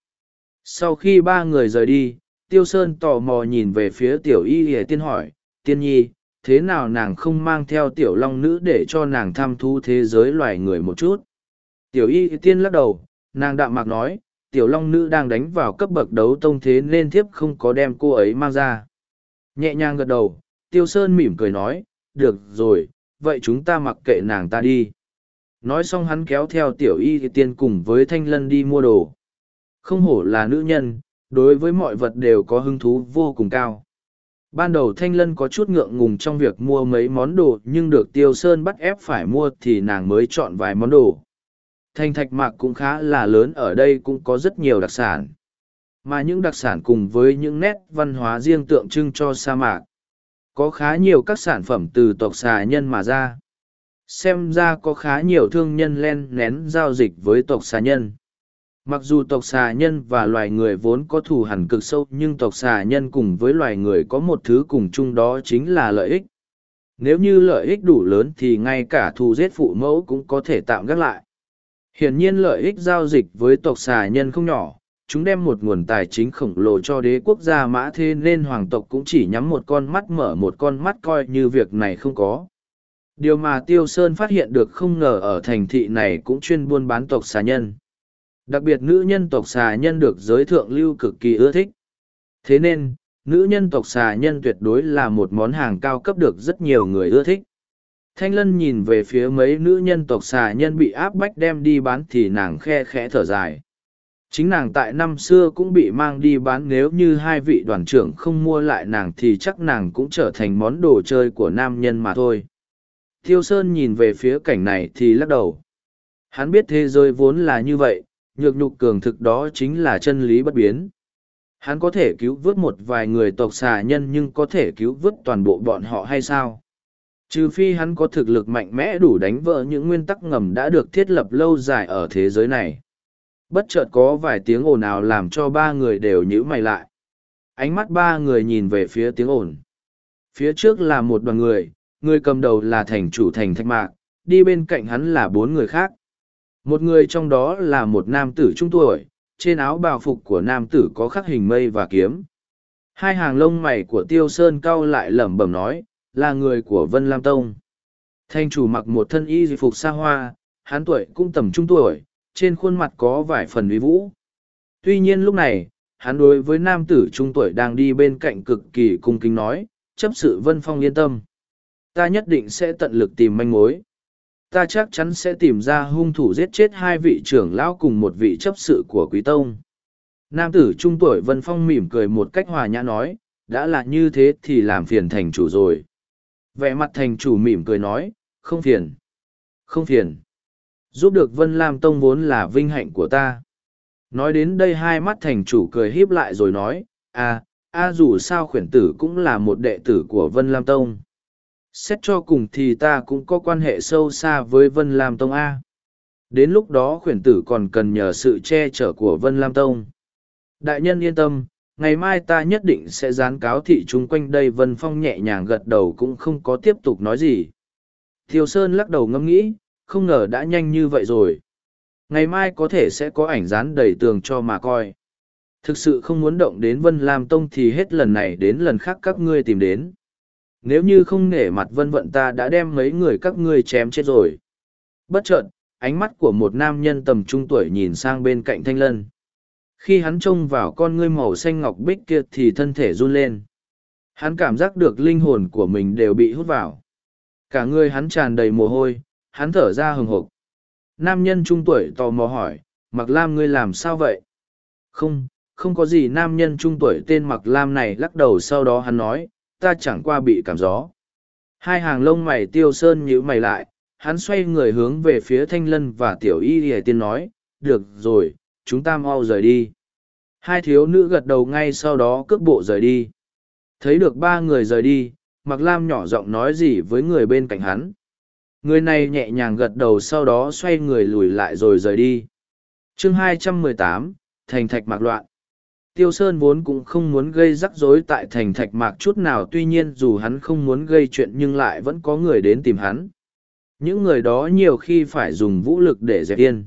Sau khi ba người rời đi, Tiêu Sơn tò mò nhìn về phía tiểu y hề tiên hỏi, tiên nhi, thế nào nàng không mang theo tiểu long nữ để cho nàng tham thu thế giới loài người một chút tiểu y tiên lắc đầu, nàng đạm mạc nói, tiểu long nữ đang đánh vào cấp bậc đấu tông thế nên thiếp không có đem cô ấy mang ra. Nhẹ nhàng gật đầu, tiêu sơn mỉm cười nói, được rồi, vậy chúng ta mặc kệ nàng ta đi. Nói xong hắn kéo theo tiểu y tiên cùng với thanh lân đi mua đồ. Không hổ là nữ nhân, đối với mọi vật đều có hứng thú vô cùng cao. Ban đầu thanh lân có chút ngượng ngùng trong việc mua mấy món đồ, nhưng được tiêu sơn bắt ép phải mua thì nàng mới chọn vài món đồ thành thạch mạc cũng khá là lớn, ở đây cũng có rất nhiều đặc sản. Mà những đặc sản cùng với những nét văn hóa riêng tượng trưng cho sa mạc, có khá nhiều các sản phẩm từ tộc xà nhân mà ra. Xem ra có khá nhiều thương nhân len lén giao dịch với tộc xà nhân. Mặc dù tộc xà nhân và loài người vốn có thù hẳn cực sâu, nhưng tộc xà nhân cùng với loài người có một thứ cùng chung đó chính là lợi ích. Nếu như lợi ích đủ lớn thì ngay cả thù giết phụ mẫu cũng có thể tạm gác lại hiển nhiên lợi ích giao dịch với tộc xà nhân không nhỏ. Chúng đem một nguồn tài chính khổng lồ cho đế quốc gia mã thế nên hoàng tộc cũng chỉ nhắm một con mắt mở một con mắt coi như việc này không có. Điều mà tiêu sơn phát hiện được không ngờ ở thành thị này cũng chuyên buôn bán tộc xà nhân. Đặc biệt nữ nhân tộc xà nhân được giới thượng lưu cực kỳ ưa thích. Thế nên, nữ nhân tộc xà nhân tuyệt đối là một món hàng cao cấp được rất nhiều người ưa thích thanh lân nhìn về phía mấy nữ nhân tộc xà nhân bị áp bách đem đi bán thì nàng khe khẽ thở dài. Chính nàng tại năm xưa cũng bị mang đi bán, nếu như hai vị đoàn trưởng không mua lại nàng thì chắc nàng cũng trở thành món đồ chơi của nam nhân mà thôi. Thiêu sơn nhìn về phía cảnh này thì lắc đầu. Hắn biết thế giới vốn là như vậy, nhược nhục cường thực đó chính là chân lý bất biến. Hắn có thể cứu vớt một vài người tộc xà nhân nhưng có thể cứu vớt toàn bộ bọn họ hay sao? Trừ phi hắn có thực lực mạnh mẽ đủ đánh vỡ những nguyên tắc ngầm đã được thiết lập lâu dài ở thế giới này. Bất chợt có vài tiếng ồn ào làm cho ba người đều nhíu mày lại. Ánh mắt ba người nhìn về phía tiếng ồn. Phía trước là một đoàn người người cầm đầu là thành chủ thành thạch mạc, đi bên cạnh hắn là bốn người khác. Một người trong đó là một nam tử trung tuổi, trên áo bào phục của nam tử có khắc hình mây và kiếm. Hai hàng lông mày của tiêu sơn cau lại lẩm bẩm nói là người của vân lam tông. Thanh chủ mặc một thân y phục xa hoa, hắn tuổi cũng tầm trung tuổi, trên khuôn mặt có vài phần uy vũ. Tuy nhiên lúc này, hắn đối với nam tử trung tuổi đang đi bên cạnh cực kỳ cung kính nói, chấp sự vân phong yên tâm. Ta nhất định sẽ tận lực tìm manh mối. Ta chắc chắn sẽ tìm ra hung thủ giết chết hai vị trưởng lão cùng một vị chấp sự của quý tông. Nam tử trung tuổi vân phong mỉm cười một cách hòa nhã nói, đã là như thế thì làm phiền thành chủ rồi vẻ mặt thành chủ mỉm cười nói, không phiền. Không phiền. Giúp được vân lam tông vốn là vinh hạnh của ta. Nói đến đây hai mắt thành chủ cười híp lại rồi nói à a dù sao khuyển tử cũng là một đệ tử của vân lam tông. Xét cho cùng thì ta cũng có quan hệ sâu xa với vân lam tông a. Đến lúc đó khuyển tử còn cần nhờ sự che chở của vân lam tông. Đại nhân yên tâm ngày mai ta nhất định sẽ dán cáo thị chung quanh đây vân phong nhẹ nhàng gật đầu cũng không có tiếp tục nói gì thiều sơn lắc đầu ngẫm nghĩ không ngờ đã nhanh như vậy rồi ngày mai có thể sẽ có ảnh dán đầy tường cho mà coi thực sự không muốn động đến vân lam tông thì hết lần này đến lần khác các ngươi tìm đến nếu như không nể mặt vân vận ta đã đem mấy người các ngươi chém chết rồi. Bất chợt, ánh mắt của một nam nhân tầm trung tuổi nhìn sang bên cạnh thanh lân. Khi hắn trông vào con ngươi màu xanh ngọc bích kia thì thân thể run lên. Hắn cảm giác được linh hồn của mình đều bị hút vào. Cả người hắn tràn đầy mồ hôi, hắn thở ra hừng hộp. Nam nhân trung tuổi tò mò hỏi, Mặc Lam ngươi làm sao vậy? Không, không có gì nam nhân trung tuổi tên Mặc Lam này lắc đầu sau đó hắn nói, ta chẳng qua bị cảm gió. Hai hàng lông mày tiêu sơn nhữ mày lại, hắn xoay người hướng về phía thanh lân và tiểu y ỉa tiên nói, được rồi, chúng ta mau rời đi. Hai thiếu nữ gật đầu ngay sau đó cước bộ rời đi. Thấy được ba người rời đi, Mặc Lam nhỏ giọng nói gì với người bên cạnh hắn. Người này nhẹ nhàng gật đầu sau đó xoay người lùi lại rồi rời đi. chương 218, Thành Thạch Mạc Loạn. Tiêu Sơn vốn cũng không muốn gây rắc rối tại thành thạch mạc chút nào tuy nhiên dù hắn không muốn gây chuyện nhưng lại vẫn có người đến tìm hắn. Những người đó nhiều khi phải dùng vũ lực để dẹp yên.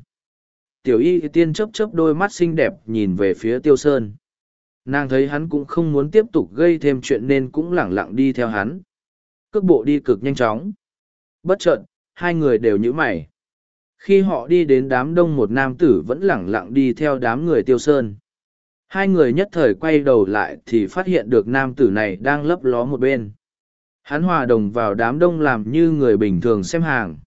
Tiểu y tiên chấp chấp đôi mắt xinh đẹp nhìn về phía Tiêu Sơn. Nàng thấy hắn cũng không muốn tiếp tục gây thêm chuyện nên cũng lẳng lặng đi theo hắn. cước bộ đi cực nhanh chóng. Bất chợt, hai người đều nhíu mày. Khi họ đi đến đám đông một nam tử vẫn lẳng lặng đi theo đám người tiêu sơn. Hai người nhất thời quay đầu lại thì phát hiện được nam tử này đang lấp ló một bên. Hắn hòa đồng vào đám đông làm như người bình thường xem hàng.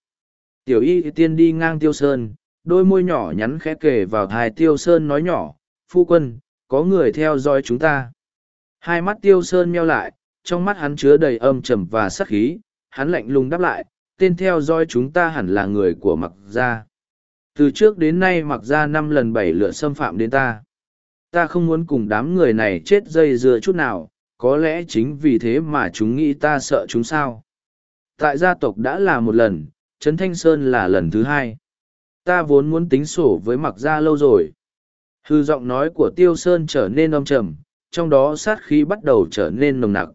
Tiểu y tiên đi ngang tiêu sơn, đôi môi nhỏ nhắn khẽ kề vào thai tiêu sơn nói nhỏ, phu quân, có người theo dõi chúng ta. Hai mắt tiêu sơn meo lại, trong mắt hắn chứa đầy âm trầm và sắc khí, hắn lạnh lùng đáp lại, tên theo dõi chúng ta hẳn là người của mặc gia. Từ trước đến nay mặc gia năm lần bảy lượt xâm phạm đến ta. Ta không muốn cùng đám người này chết dây dưa chút nào, có lẽ chính vì thế mà chúng nghĩ ta sợ chúng sao. Tại gia tộc đã là một lần, Trấn Thanh Sơn là lần thứ hai. Ta vốn muốn tính sổ với mặc gia lâu rồi. Hư giọng nói của Tiêu Sơn trở nên âm trầm, trong đó sát khí bắt đầu trở nên nồng nặc.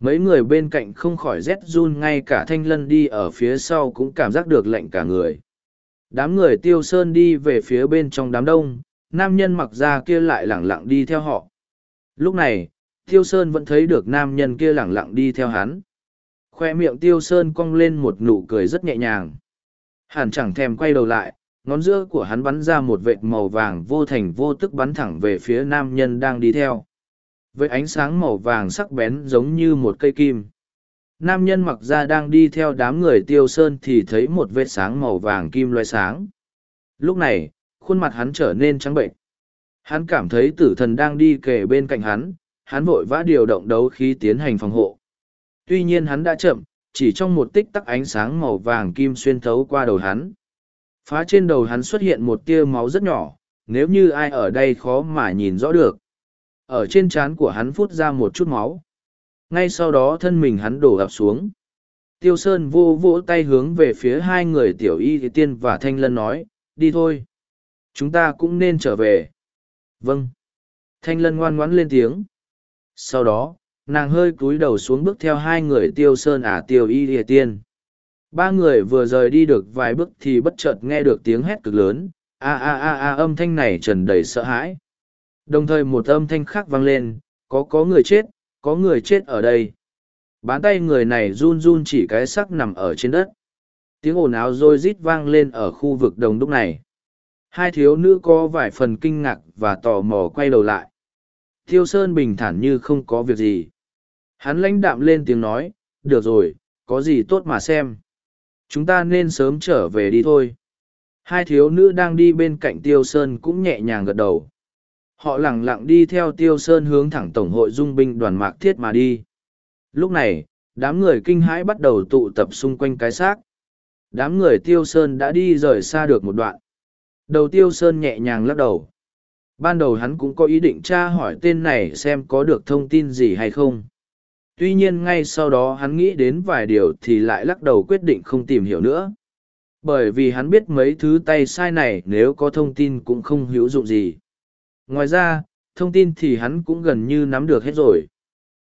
Mấy người bên cạnh không khỏi rét run ngay cả thanh lân đi ở phía sau cũng cảm giác được lạnh cả người. Đám người Tiêu Sơn đi về phía bên trong đám đông, nam nhân mặc ra kia lại lẳng lặng đi theo họ. Lúc này, Tiêu Sơn vẫn thấy được nam nhân kia lẳng lặng đi theo hắn. Khoe miệng Tiêu Sơn cong lên một nụ cười rất nhẹ nhàng. Hàn chẳng thèm quay đầu lại, ngón giữa của hắn bắn ra một vệt màu vàng vô thành vô tức bắn thẳng về phía nam nhân đang đi theo. Với ánh sáng màu vàng sắc bén giống như một cây kim. Nam nhân mặc ra đang đi theo đám người tiêu sơn thì thấy một vệt sáng màu vàng kim loay sáng. Lúc này khuôn mặt hắn trở nên trắng bệnh hắn cảm thấy tử thần đang đi kề bên cạnh hắn hắn vội vã điều động đấu khí tiến hành phòng hộ. Tuy nhiên hắn đã chậm chỉ trong một tích tắc ánh sáng màu vàng kim xuyên thấu qua đầu hắn. Phá trên đầu hắn xuất hiện một tia máu rất nhỏ, nếu như ai ở đây khó mà nhìn rõ được. Ở trên trán của hắn phút ra một chút máu. Ngay sau đó thân mình hắn đổ ập xuống. Tiêu sơn vô vỗ tay hướng về phía hai người tiểu y thì tiên và thanh lân nói, đi thôi. Chúng ta cũng nên trở về. Vâng. Thanh lân ngoan ngoãn lên tiếng. Sau đó nàng hơi cúi đầu xuống bước theo hai người tiêu sơn ả à tiêu y địa tiên ba người vừa rời đi được vài bước thì bất chợt nghe được tiếng hét cực lớn a a a a âm thanh này trần đầy sợ hãi Đồng thời một âm thanh khác vang lên, có có người chết, có người chết ở đây. Bán tay người này run run chỉ cái sắc nằm ở trên đất. Tiếng ồn ào rôi rít vang lên ở khu vực đồng đúc này. Hai thiếu nữ có vài phần kinh ngạc và tò mò quay đầu lại. Thiêu Sơn bình thản như không có việc gì. Hắn lãnh đạm lên tiếng nói, được rồi, có gì tốt mà xem. Chúng ta nên sớm trở về đi thôi. Hai thiếu nữ đang đi bên cạnh Tiêu Sơn cũng nhẹ nhàng gật đầu họ lẳng lặng đi theo tiêu sơn hướng thẳng tổng hội dung binh đoàn mạc thiết mà đi lúc này đám người kinh hãi bắt đầu tụ tập xung quanh cái xác đám người tiêu sơn đã đi rời xa được một đoạn đầu tiêu sơn nhẹ nhàng lắc đầu ban đầu hắn cũng có ý định tra hỏi tên này xem có được thông tin gì hay không tuy nhiên ngay sau đó hắn nghĩ đến vài điều thì lại lắc đầu quyết định không tìm hiểu nữa bởi vì hắn biết mấy thứ tay sai này nếu có thông tin cũng không hữu dụng gì Ngoài ra, thông tin thì hắn cũng gần như nắm được hết rồi.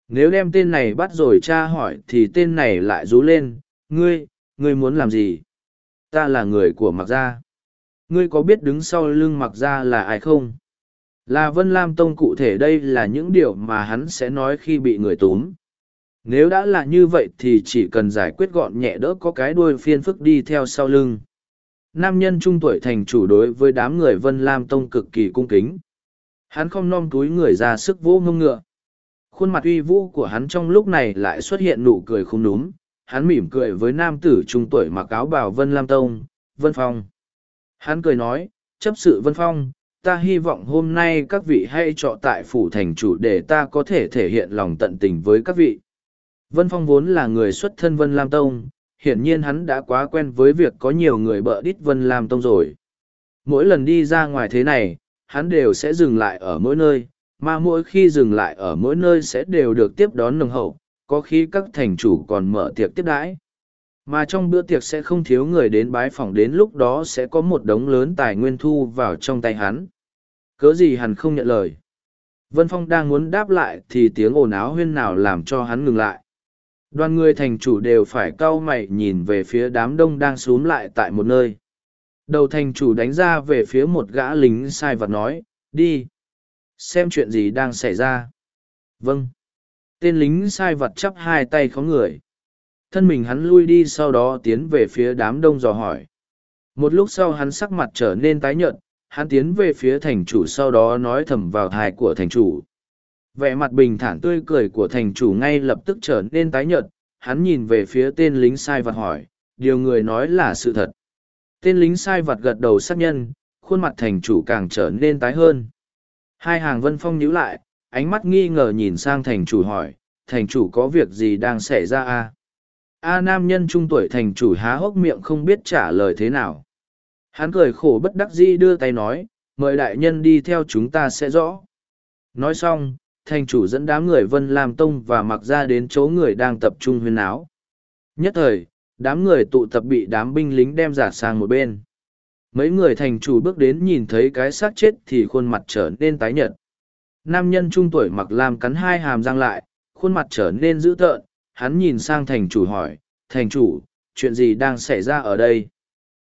Nếu đem tên này bắt rồi tra hỏi thì tên này lại rú lên, ngươi, ngươi muốn làm gì? Ta là người của Mặc Gia. Ngươi có biết đứng sau lưng Mặc Gia là ai không? Là Vân Lam Tông cụ thể đây là những điều mà hắn sẽ nói khi bị người túm. Nếu đã là như vậy thì chỉ cần giải quyết gọn nhẹ đỡ có cái đuôi phiên phức đi theo sau lưng. Nam nhân trung tuổi thành chủ đối với đám người Vân Lam Tông cực kỳ cung kính. Hắn không non túi người ra sức vỗ ngông ngựa. Khuôn mặt uy vũ của hắn trong lúc này lại xuất hiện nụ cười không đúng. Hắn mỉm cười với nam tử trung tuổi mặc áo bào Vân Lam Tông, Vân Phong. Hắn cười nói, chấp sự Vân Phong, ta hy vọng hôm nay các vị hãy trọ tại phủ thành chủ để ta có thể thể hiện lòng tận tình với các vị. Vân Phong vốn là người xuất thân Vân Lam Tông, hiển nhiên hắn đã quá quen với việc có nhiều người bợ đít Vân Lam Tông rồi. Mỗi lần đi ra ngoài thế này, hắn đều sẽ dừng lại ở mỗi nơi, mà mỗi khi dừng lại ở mỗi nơi sẽ đều được tiếp đón nồng hậu, có khi các thành chủ còn mở tiệc tiếp đãi. Mà trong bữa tiệc sẽ không thiếu người đến bái phỏng đến lúc đó sẽ có một đống lớn tài nguyên thu vào trong tay hắn. Cớ gì hắn không nhận lời. Vân Phong đang muốn đáp lại thì tiếng ồn áo huyên nào làm cho hắn ngừng lại. Đoàn người thành chủ đều phải cau mày nhìn về phía đám đông đang xuống lại tại một nơi. Đầu thành chủ đánh ra về phía một gã lính sai vật nói, đi. Xem chuyện gì đang xảy ra. Vâng. Tên lính sai vật chắp hai tay khó người. thân mình hắn lui đi sau đó tiến về phía đám đông dò hỏi. Một lúc sau hắn sắc mặt trở nên tái nhợt, hắn tiến về phía thành chủ sau đó nói thầm vào thai của thành chủ. Vẻ mặt bình thản tươi cười của thành chủ ngay lập tức trở nên tái nhợt, hắn nhìn về phía tên lính sai vật hỏi, điều người nói là sự thật. Tên lính sai vật gật đầu xác nhân, khuôn mặt thành chủ càng trở nên tái hơn. Hai hàng vân phong nhíu lại, ánh mắt nghi ngờ nhìn sang thành chủ hỏi, thành chủ có việc gì đang xảy ra a? A nam nhân trung tuổi thành chủ há hốc miệng không biết trả lời thế nào. Hắn cười khổ bất đắc dĩ đưa tay nói, mời đại nhân đi theo chúng ta sẽ rõ. Nói xong, thành chủ dẫn đám người Vân Lam Tông và mặc ra đến chỗ người đang tập trung huyên áo. Nhất thời, đám người tụ tập bị đám binh lính đem giả sang một bên. Mấy người thành chủ bước đến nhìn thấy cái xác chết thì khuôn mặt trở nên tái nhợt. Nam nhân trung tuổi mặc lam cắn hai hàm răng lại, khuôn mặt trở nên dữ tợn, hắn nhìn sang thành chủ hỏi, thành chủ, chuyện gì đang xảy ra ở đây?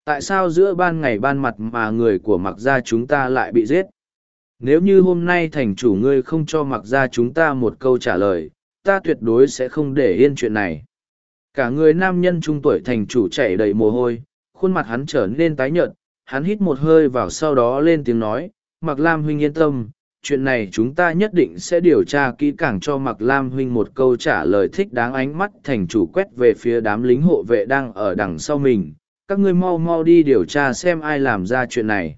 Tại sao giữa ban ngày ban mặt mà người của mặc gia chúng ta lại bị giết? Nếu như hôm nay thành chủ ngươi không cho mặc gia chúng ta một câu trả lời, ta tuyệt đối sẽ không để yên chuyện này. Cả người nam nhân trung tuổi thành chủ chảy đầy mồ hôi, khuôn mặt hắn trở nên tái nhợt, hắn hít một hơi vào sau đó lên tiếng nói, Mặc Lam huynh yên tâm, chuyện này chúng ta nhất định sẽ điều tra kỹ càng cho Mặc Lam huynh một câu trả lời thích đáng ánh mắt thành chủ quét về phía đám lính hộ vệ đang ở đằng sau mình. Các ngươi mau mau đi điều tra xem ai làm ra chuyện này.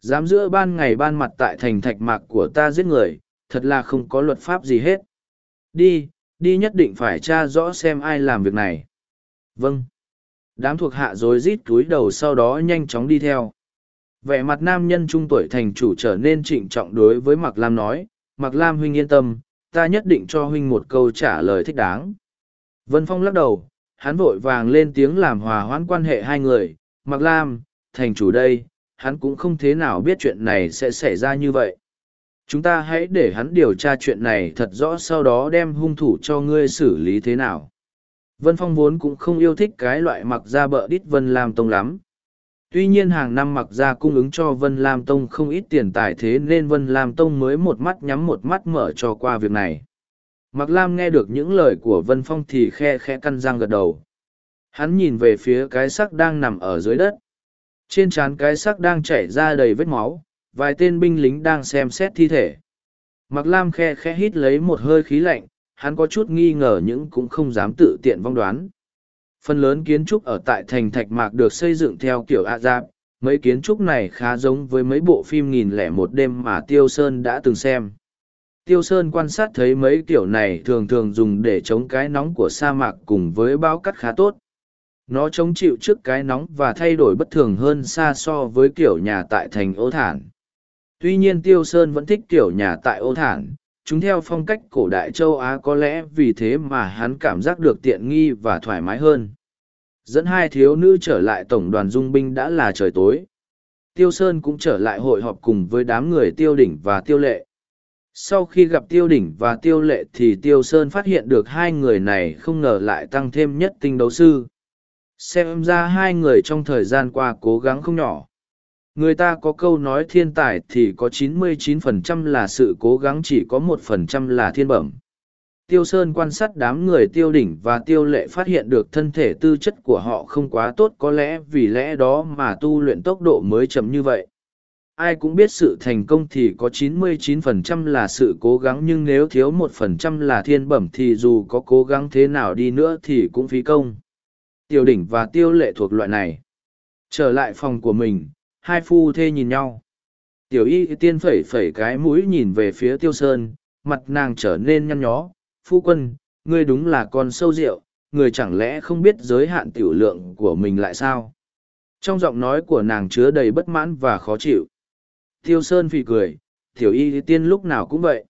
Dám giữa ban ngày ban mặt tại thành thạch mạc của ta giết người, thật là không có luật pháp gì hết. Đi, đi nhất định phải tra rõ xem ai làm việc này. Vâng. Đám thuộc hạ rối rít túi đầu sau đó nhanh chóng đi theo vẻ mặt nam nhân trung tuổi thành chủ trở nên trịnh trọng đối với Mạc Lam nói, Mạc Lam huynh yên tâm, ta nhất định cho huynh một câu trả lời thích đáng. Vân Phong lắc đầu, hắn vội vàng lên tiếng làm hòa hoãn quan hệ hai người, Mạc Lam, thành chủ đây, hắn cũng không thế nào biết chuyện này sẽ xảy ra như vậy. Chúng ta hãy để hắn điều tra chuyện này thật rõ sau đó đem hung thủ cho ngươi xử lý thế nào. Vân Phong vốn cũng không yêu thích cái loại mặc ra bợ đít Vân Lam Tông lắm, Tuy nhiên hàng năm mặc ra cung ứng cho Vân Lam Tông không ít tiền tài thế nên Vân Lam Tông mới một mắt nhắm một mắt mở cho qua việc này. Mạc Lam nghe được những lời của Vân Phong thì khe khe căn răng gật đầu. Hắn nhìn về phía cái xác đang nằm ở dưới đất. Trên trán cái xác đang chảy ra đầy vết máu, vài tên binh lính đang xem xét thi thể. Mạc Lam khe khe hít lấy một hơi khí lạnh, hắn có chút nghi ngờ nhưng cũng không dám tự tiện vong đoán. Phần lớn kiến trúc ở tại thành Thạch Mạc được xây dựng theo kiểu ạ giáp, mấy kiến trúc này khá giống với mấy bộ phim nghìn lẻ một đêm mà Tiêu Sơn đã từng xem. Tiêu Sơn quan sát thấy mấy kiểu này thường thường dùng để chống cái nóng của sa mạc cùng với bão cắt khá tốt. Nó chống chịu trước cái nóng và thay đổi bất thường hơn xa so với kiểu nhà tại thành ô thản. Tuy nhiên Tiêu Sơn vẫn thích kiểu nhà tại ô thản, chúng theo phong cách cổ đại châu Á có lẽ vì thế mà hắn cảm giác được tiện nghi và thoải mái hơn. Dẫn hai thiếu nữ trở lại tổng đoàn dung binh đã là trời tối. Tiêu Sơn cũng trở lại hội họp cùng với đám người tiêu đỉnh và tiêu lệ. Sau khi gặp tiêu đỉnh và tiêu lệ thì tiêu Sơn phát hiện được hai người này không ngờ lại tăng thêm nhất tinh đấu sư. Xem ra hai người trong thời gian qua cố gắng không nhỏ. Người ta có câu nói thiên tài thì có 99% là sự cố gắng chỉ có 1% là thiên bẩm. Tiêu Sơn quan sát đám người tiêu đỉnh và tiêu lệ phát hiện được thân thể tư chất của họ không quá tốt, có lẽ vì lẽ đó mà tu luyện tốc độ mới chậm như vậy. Ai cũng biết sự thành công thì có 99% là sự cố gắng nhưng nếu thiếu 1% là thiên bẩm thì dù có cố gắng thế nào đi nữa thì cũng phí công. Tiêu đỉnh và tiêu lệ thuộc loại này. Trở lại phòng của mình, hai phu thê nhìn nhau. Tiểu y tiên phẩy phẩy cái mũi nhìn về phía tiêu sơn, mặt nàng trở nên nhăn nhó. Phu quân, ngươi đúng là con sâu rượu, người chẳng lẽ không biết giới hạn tiểu lượng của mình lại sao? Trong giọng nói của nàng chứa đầy bất mãn và khó chịu. Tiêu sơn phì cười, tiểu y tiên lúc nào cũng vậy.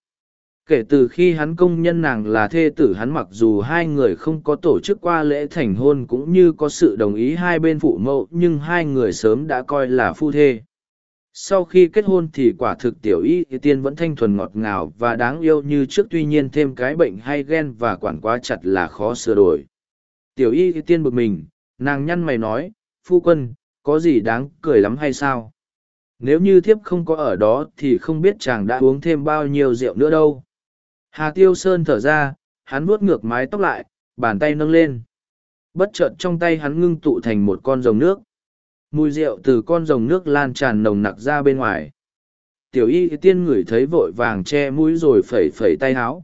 Kể từ khi hắn công nhân nàng là thê tử hắn mặc dù hai người không có tổ chức qua lễ thành hôn cũng như có sự đồng ý hai bên phụ mẫu nhưng hai người sớm đã coi là phu thê. Sau khi kết hôn thì quả thực tiểu y tiên vẫn thanh thuần ngọt ngào và đáng yêu như trước tuy nhiên thêm cái bệnh hay ghen và quản quá chặt là khó sửa đổi. Tiểu y tiên bực mình nàng nhăn mày nói phu quân có gì đáng cười lắm hay sao? Nếu như thiếp không có ở đó thì không biết chàng đã uống thêm bao nhiêu rượu nữa đâu Hà Tiêu Sơn thở ra, hắn vuốt ngược mái tóc lại, bàn tay nâng lên. Bất chợt trong tay hắn ngưng tụ thành một con rồng nước. Mùi rượu từ con rồng nước lan tràn nồng nặc ra bên ngoài. Tiểu y tiên ngửi thấy vội vàng che mũi rồi phẩy phẩy tay háo.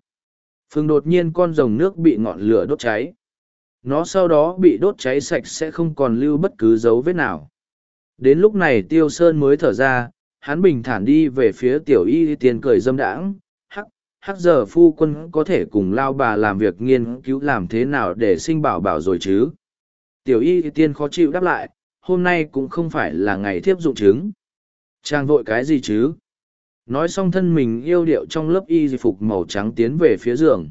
Phương đột nhiên con rồng nước bị ngọn lửa đốt cháy. Nó sau đó bị đốt cháy sạch sẽ không còn lưu bất cứ dấu vết nào. Đến lúc này Tiêu Sơn mới thở ra, hắn bình thản đi về phía tiểu y tiên cười dâm đãng, hắc, hắc giờ phu quân có thể cùng lao bà làm việc nghiên cứu làm thế nào để sinh bảo bảo rồi chứ. Tiểu y tiên khó chịu đáp lại, hôm nay cũng không phải là ngày thiếp dụng chứng. Trang vội cái gì chứ? Nói xong thân mình yêu điệu trong lớp y phục màu trắng tiến về phía giường.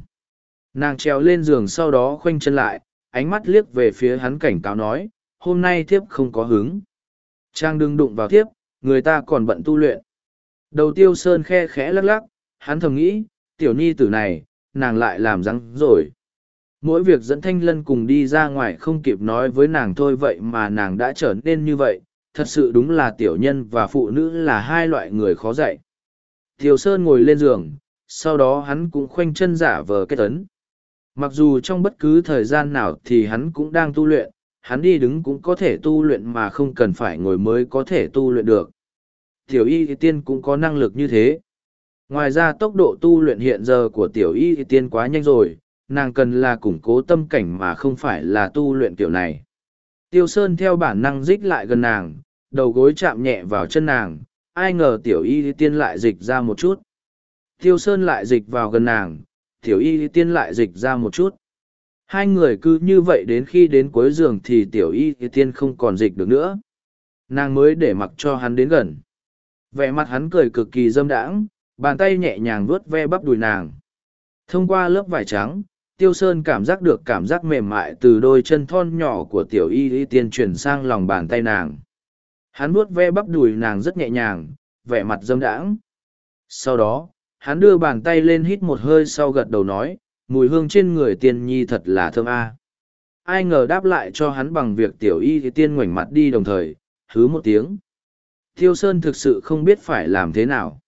Nàng trèo lên giường sau đó khoanh chân lại, ánh mắt liếc về phía hắn cảnh cáo nói, hôm nay thiếp không có hứng. Trang đừng đụng vào thiếp, người ta còn bận tu luyện. Đầu tiêu sơn khe khẽ lắc lắc, hắn thầm nghĩ, tiểu nhi tử này, nàng lại làm răng rồi. Mỗi việc dẫn thanh lân cùng đi ra ngoài không kịp nói với nàng thôi vậy mà nàng đã trở nên như vậy, thật sự đúng là tiểu nhân và phụ nữ là hai loại người khó dạy. Tiểu Sơn ngồi lên giường, sau đó hắn cũng khoanh chân giả vờ kết ấn. Mặc dù trong bất cứ thời gian nào thì hắn cũng đang tu luyện, hắn đi đứng cũng có thể tu luyện mà không cần phải ngồi mới có thể tu luyện được. Tiểu y tiên cũng có năng lực như thế. Ngoài ra tốc độ tu luyện hiện giờ của tiểu y tiên quá nhanh rồi, nàng cần là củng cố tâm cảnh mà không phải là tu luyện kiểu này. Tiêu Sơn theo bản năng dích lại gần nàng, đầu gối chạm nhẹ vào chân nàng, ai ngờ tiểu y tiên lại dịch ra một chút. Tiêu Sơn lại dịch vào gần nàng, tiểu y tiên lại dịch ra một chút. Hai người cứ như vậy đến khi đến cuối giường thì tiểu y tiên không còn dịch được nữa. Nàng mới để mặc cho hắn đến gần. Vẻ mặt hắn cười cực kỳ dâm đãng, bàn tay nhẹ nhàng vuốt ve bắp đùi nàng. Thông qua lớp vải trắng, Tiêu Sơn cảm giác được cảm giác mềm mại từ đôi chân thon nhỏ của tiểu y y tiên chuyển sang lòng bàn tay nàng. Hắn vuốt ve bắp đùi nàng rất nhẹ nhàng, vẻ mặt dâm đãng. Sau đó, hắn đưa bàn tay lên hít một hơi sau gật đầu nói, mùi hương trên người tiên nhi thật là thơm a. Ai ngờ đáp lại cho hắn bằng việc tiểu y thì tiên ngoảnh mặt đi đồng thời, hứ một tiếng. Tiêu Sơn thực sự không biết phải làm thế nào.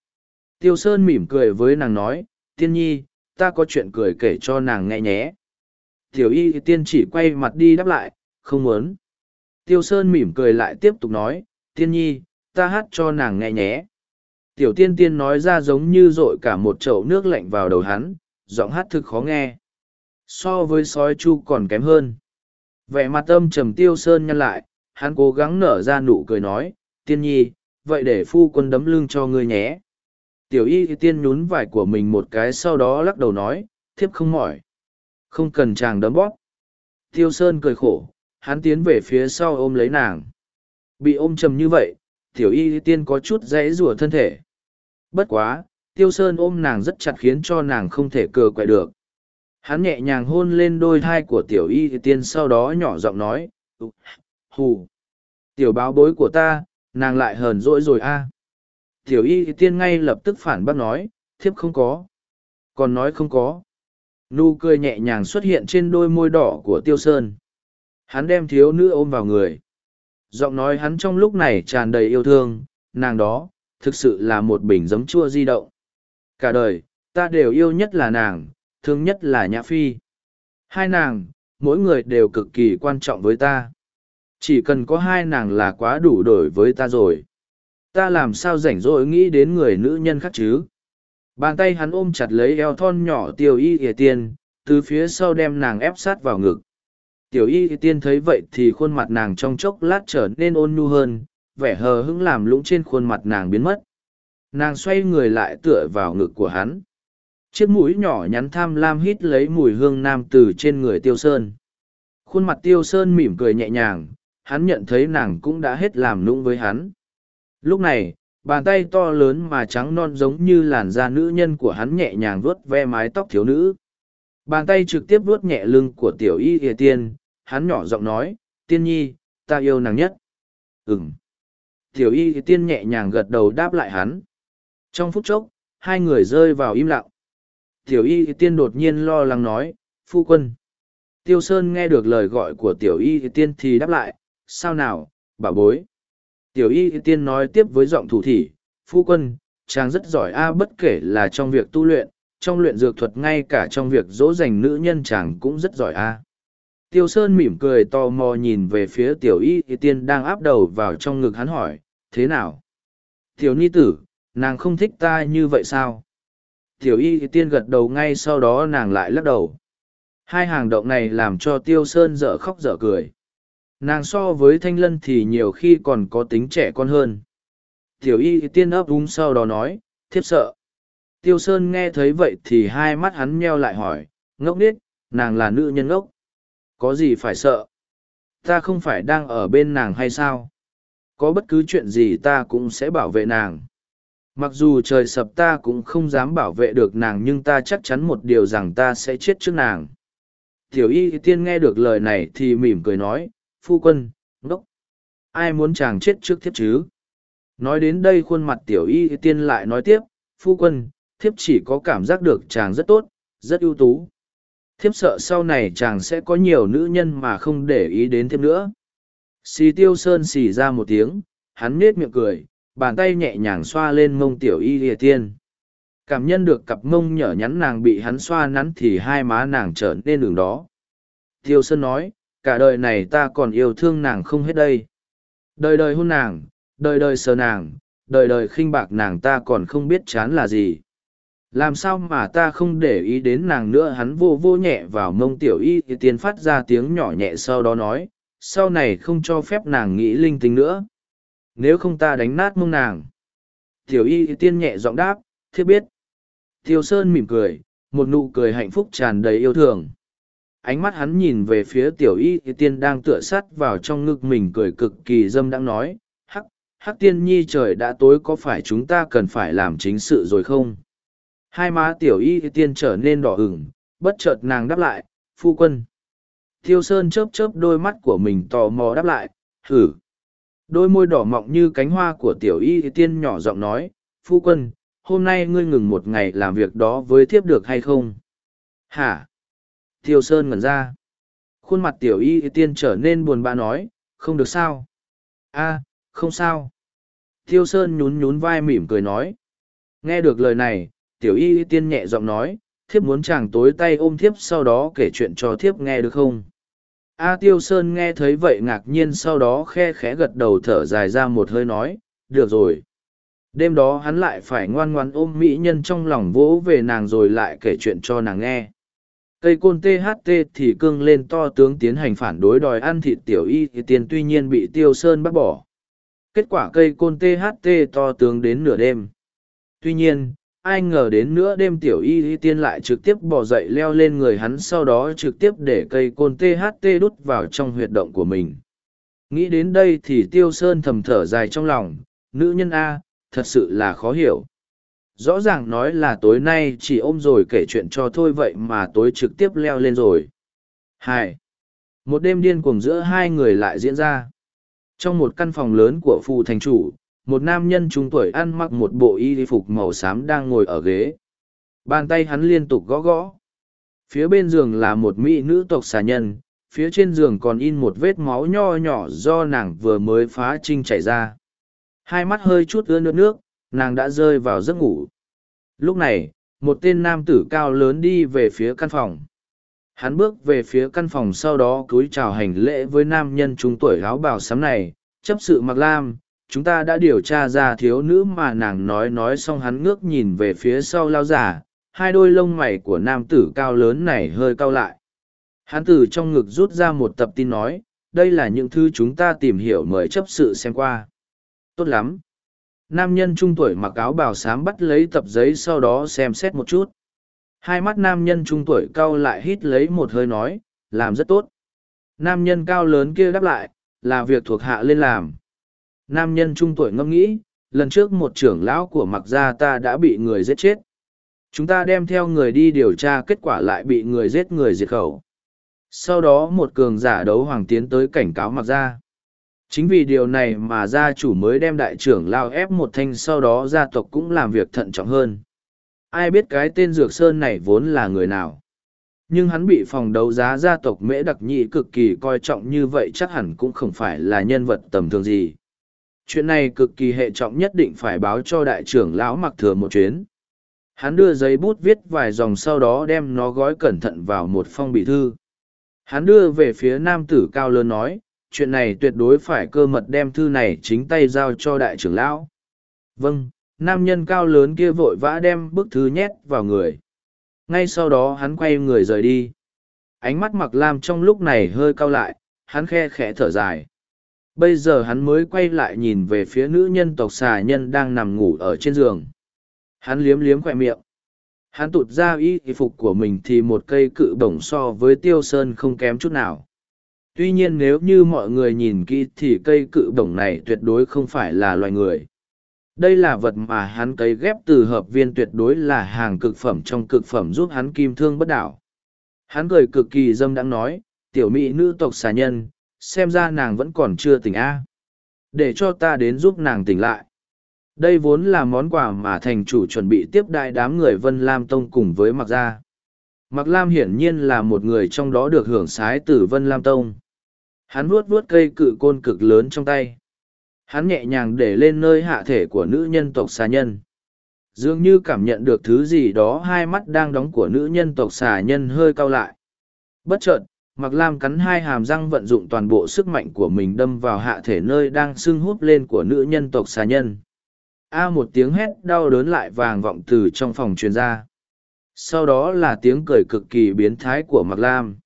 Tiêu Sơn mỉm cười với nàng nói, tiên nhi, ta có chuyện cười kể cho nàng nghe nhé. Tiểu y thì tiên chỉ quay mặt đi đáp lại, không muốn. Tiêu Sơn mỉm cười lại tiếp tục nói, tiên nhi, ta hát cho nàng nghe nhé. Tiểu tiên tiên nói ra giống như dội cả một chậu nước lạnh vào đầu hắn, giọng hát thực khó nghe. So với sói chu còn kém hơn. Vẻ mặt âm trầm tiêu sơn nhăn lại, hắn cố gắng nở ra nụ cười nói, tiên nhi, vậy để phu quân đấm lưng cho ngươi nhé. Tiểu y tiên nhún vải của mình một cái sau đó lắc đầu nói, thiếp không mỏi. Không cần chàng đấm bóp. Tiêu sơn cười khổ, hắn tiến về phía sau ôm lấy nàng. Bị ôm trầm như vậy, tiểu y tiên có chút dãy rủa thân thể. Bất quá, tiêu sơn ôm nàng rất chặt khiến cho nàng không thể cờ quậy được. Hắn nhẹ nhàng hôn lên đôi thai của tiểu y tiên sau đó nhỏ giọng nói, hù, tiểu báo bối của ta, nàng lại hờn dỗi rồi a. Tiểu y tiên ngay lập tức phản bác nói, thiếp không có. Còn nói không có. Nụ cười nhẹ nhàng xuất hiện trên đôi môi đỏ của tiêu sơn. Hắn đem thiếu nữ ôm vào người. Giọng nói hắn trong lúc này tràn đầy yêu thương, nàng đó, thực sự là một bình giấm chua di động. Cả đời, ta đều yêu nhất là nàng, thương nhất là Nhã Phi. Hai nàng, mỗi người đều cực kỳ quan trọng với ta. Chỉ cần có hai nàng là quá đủ đổi với ta rồi. Ta làm sao rảnh rỗi nghĩ đến người nữ nhân khác chứ? Bàn tay hắn ôm chặt lấy eo thon nhỏ tiểu y ỉa tiên, từ phía sau đem nàng ép sát vào ngực. Tiểu y tiên thấy vậy thì khuôn mặt nàng trong chốc lát trở nên ôn nhu hơn, vẻ hờ hững làm lũng trên khuôn mặt nàng biến mất. Nàng xoay người lại tựa vào ngực của hắn. Chiếc mũi nhỏ nhắn tham lam hít lấy mùi hương nam từ trên người tiêu sơn. Khuôn mặt tiêu sơn mỉm cười nhẹ nhàng, hắn nhận thấy nàng cũng đã hết làm nũng với hắn. Lúc này, bàn tay to lớn mà trắng non giống như làn da nữ nhân của hắn nhẹ nhàng vuốt ve mái tóc thiếu nữ. Bàn tay trực tiếp vuốt nhẹ lưng của tiểu y ỉa tiên, hắn nhỏ giọng nói, tiên nhi, ta yêu nàng nhất. Ừm. Tiểu y tiên nhẹ nhàng gật đầu đáp lại hắn. Trong phút chốc, hai người rơi vào im lặng. Tiểu y tiên đột nhiên lo lắng nói, phu quân. Tiêu Sơn nghe được lời gọi của tiểu y tiên thì đáp lại, sao nào, bà bối. Tiểu y tiên nói tiếp với giọng thủ thỉ, phu quân, chàng rất giỏi a bất kể là trong việc tu luyện, trong luyện dược thuật ngay cả trong việc dỗ dành nữ nhân chàng cũng rất giỏi a. Tiêu Sơn mỉm cười tò mò nhìn về phía tiểu y tiên đang áp đầu vào trong ngực hắn hỏi, thế nào? Tiểu ni tử, nàng không thích ta như vậy sao? Tiểu y tiên gật đầu ngay sau đó nàng lại lắc đầu. Hai hàng động này làm cho Tiêu Sơn dở khóc dở cười. Nàng so với Thanh Lân thì nhiều khi còn có tính trẻ con hơn. Tiểu y tiên ấp úng sau đó nói, thiếp sợ. Tiêu Sơn nghe thấy vậy thì hai mắt hắn meo lại hỏi, ngốc nít, nàng là nữ nhân ngốc. Có gì phải sợ? Ta không phải đang ở bên nàng hay sao? Có bất cứ chuyện gì ta cũng sẽ bảo vệ nàng. Mặc dù trời sập ta cũng không dám bảo vệ được nàng nhưng ta chắc chắn một điều rằng ta sẽ chết trước nàng. Tiểu y tiên nghe được lời này thì mỉm cười nói, phu quân, ngốc. Ai muốn chàng chết trước thiếp chứ? Nói đến đây khuôn mặt tiểu y tiên lại nói tiếp, phu quân, thiếp chỉ có cảm giác được chàng rất tốt, rất ưu tú. Thiếp sợ sau này chàng sẽ có nhiều nữ nhân mà không để ý đến thiếp nữa. Xì tiêu sơn xì ra một tiếng, hắn nết miệng cười, bàn tay nhẹ nhàng xoa lên mông tiểu y lìa tiên. Cảm nhận được cặp mông nhở nhắn nàng bị hắn xoa nắn thì hai má nàng trở nên đường đó. Tiêu sơn nói, cả đời này ta còn yêu thương nàng không hết đây. Đời đời hôn nàng, đời đời sờ nàng, đời đời khinh bạc nàng ta còn không biết chán là gì làm sao mà ta không để ý đến nàng nữa hắn vô vô nhẹ vào mông tiểu y thì tiên phát ra tiếng nhỏ nhẹ sau đó nói sau này không cho phép nàng nghĩ linh tinh nữa nếu không ta đánh nát mông nàng tiểu y tiên nhẹ giọng đáp thiết biết tiêu sơn mỉm cười một nụ cười hạnh phúc tràn đầy yêu thương ánh mắt hắn nhìn về phía tiểu y tiên đang tựa sắt vào trong ngực mình cười cực kỳ dâm đang nói hắc hắc tiên nhi trời đã tối có phải chúng ta cần phải làm chính sự rồi không Hai má tiểu y tiên trở nên đỏ ửng, bất chợt nàng đáp lại, phu quân. Tiêu Sơn chớp chớp đôi mắt của mình tò mò đáp lại, thử. Đôi môi đỏ mọng như cánh hoa của tiểu y tiên nhỏ giọng nói, phu quân, hôm nay ngươi ngừng một ngày làm việc đó với thiếp được hay không? Hả? Thiêu Sơn ngẩn ra. Khuôn mặt tiểu y tiên trở nên buồn bã nói, không được sao? a không sao. Thiêu Sơn nhún nhún vai mỉm cười nói. Nghe được lời này, tiểu y tiên nhẹ giọng nói thiếp muốn chàng tối tay ôm thiếp sau đó kể chuyện cho thiếp nghe được không a tiêu sơn nghe thấy vậy ngạc nhiên sau đó khe khẽ gật đầu thở dài ra một hơi nói, được rồi. Đêm đó hắn lại phải ngoan ngoan ôm mỹ nhân trong lòng vỗ về nàng rồi lại kể chuyện cho nàng nghe. Cây côn tht thì cưng lên to tướng tiến hành phản đối đòi ăn thịt tiểu y, thì tiền tuy nhiên bị tiêu sơn bắt bỏ. Kết quả cây côn tht to tướng đến nửa đêm. Tuy nhiên ai ngờ đến nữa đêm tiểu y y tiên lại trực tiếp bỏ dậy leo lên người hắn sau đó trực tiếp để cây côn tht đút vào trong huyệt động của mình. Nghĩ đến đây thì tiêu sơn thầm thở dài trong lòng, nữ nhân a, thật sự là khó hiểu. Rõ ràng nói là tối nay chỉ ôm rồi kể chuyện cho thôi vậy mà tối trực tiếp leo lên rồi. Hai một đêm điên cuồng giữa hai người lại diễn ra. Trong một căn phòng lớn của phù thành chủ một nam nhân trung tuổi ăn mặc một bộ y phục màu xám đang ngồi ở ghế. Bàn tay hắn liên tục gõ gõ. Phía bên giường là một mỹ nữ tộc xà nhân, phía trên giường còn in một vết máu nho nhỏ do nàng vừa mới phá trinh chảy ra. Hai mắt hơi chút ưa nước nước, nàng đã rơi vào giấc ngủ. Lúc này, một tên nam tử cao lớn đi về phía căn phòng. Hắn bước về phía căn phòng sau đó cúi chào hành lễ với nam nhân trung tuổi áo bào xám này, chấp sự mặc lam chúng ta đã điều tra ra thiếu nữ mà nàng nói nói xong hắn ngước nhìn về phía sau lao giả, hai đôi lông mày của nam tử cao lớn này hơi cau lại. Hắn từ trong ngực rút ra một tập tin nói, đây là những thứ chúng ta tìm hiểu mời chấp sự xem qua. Tốt lắm. Nam nhân trung tuổi mặc áo bào xám bắt lấy tập giấy sau đó xem xét một chút. Hai mắt nam nhân trung tuổi cau lại hít lấy một hơi nói, làm rất tốt. Nam nhân cao lớn kia đáp lại, là việc thuộc hạ lên làm. Nam nhân trung tuổi ngẫm nghĩ, lần trước một trưởng lão của mặc gia ta đã bị người giết chết. Chúng ta đem theo người đi điều tra kết quả lại bị người giết người diệt khẩu. Sau đó một cường giả đấu hoàng tiến tới cảnh cáo mặc gia. Chính vì điều này mà gia chủ mới đem đại trưởng lao ép một thanh sau đó gia tộc cũng làm việc thận trọng hơn. Ai biết cái tên Dược Sơn này vốn là người nào. Nhưng hắn bị phòng đấu giá gia tộc mễ đặc nhị cực kỳ coi trọng như vậy chắc hẳn cũng không phải là nhân vật tầm thường gì chuyện này cực kỳ hệ trọng nhất định phải báo cho đại trưởng lão mặc thừa một chuyến hắn đưa giấy bút viết vài dòng sau đó đem nó gói cẩn thận vào một phong bì thư Hắn đưa về phía nam tử cao lớn nói, chuyện này tuyệt đối phải cơ mật đem thư này chính tay giao cho đại trưởng lão. Vâng, nam nhân cao lớn kia vội vã đem bức thư nhét vào người. Ngay sau đó hắn quay người rời đi. Ánh mắt mặc lam trong lúc này hơi cao lại, hắn khe khẽ thở dài. Bây giờ hắn mới quay lại nhìn về phía nữ nhân tộc xà nhân đang nằm ngủ ở trên giường. Hắn liếm liếm khoe miệng. Hắn tụt ra y phục của mình thì một cây cự bổng so với tiêu sơn không kém chút nào. Tuy nhiên nếu như mọi người nhìn kỹ thì cây cự bổng này tuyệt đối không phải là loài người. Đây là vật mà hắn cấy ghép từ hợp viên tuyệt đối là hàng cực phẩm trong cực phẩm giúp hắn kim thương bất đảo. Hắn cười cực kỳ dâm đãng nói, tiểu mỹ nữ tộc xà nhân, xem ra nàng vẫn còn chưa tỉnh a Để cho ta đến giúp nàng tỉnh lại. Đây vốn là món quà mà thành chủ chuẩn bị tiếp đại đám người Vân Lam Tông cùng với Mặc Gia. Mặc Lam hiển nhiên là một người trong đó được hưởng sái từ Vân Lam Tông. Hắn vuốt vuốt cây cự côn cực lớn trong tay. Hắn nhẹ nhàng để lên nơi hạ thể của nữ nhân tộc xà nhân. Dường như cảm nhận được thứ gì đó hai mắt đang đóng của nữ nhân tộc xà nhân hơi cau lại. Bất chợt, Mạc Lam cắn hai hàm răng vận dụng toàn bộ sức mạnh của mình đâm vào hạ thể nơi đang sưng húp lên của nữ nhân tộc xà nhân. A một tiếng hét đau đớn lại vàng vọng từ trong phòng truyền ra. Sau đó là tiếng cười cực kỳ biến thái của Mạc Lam.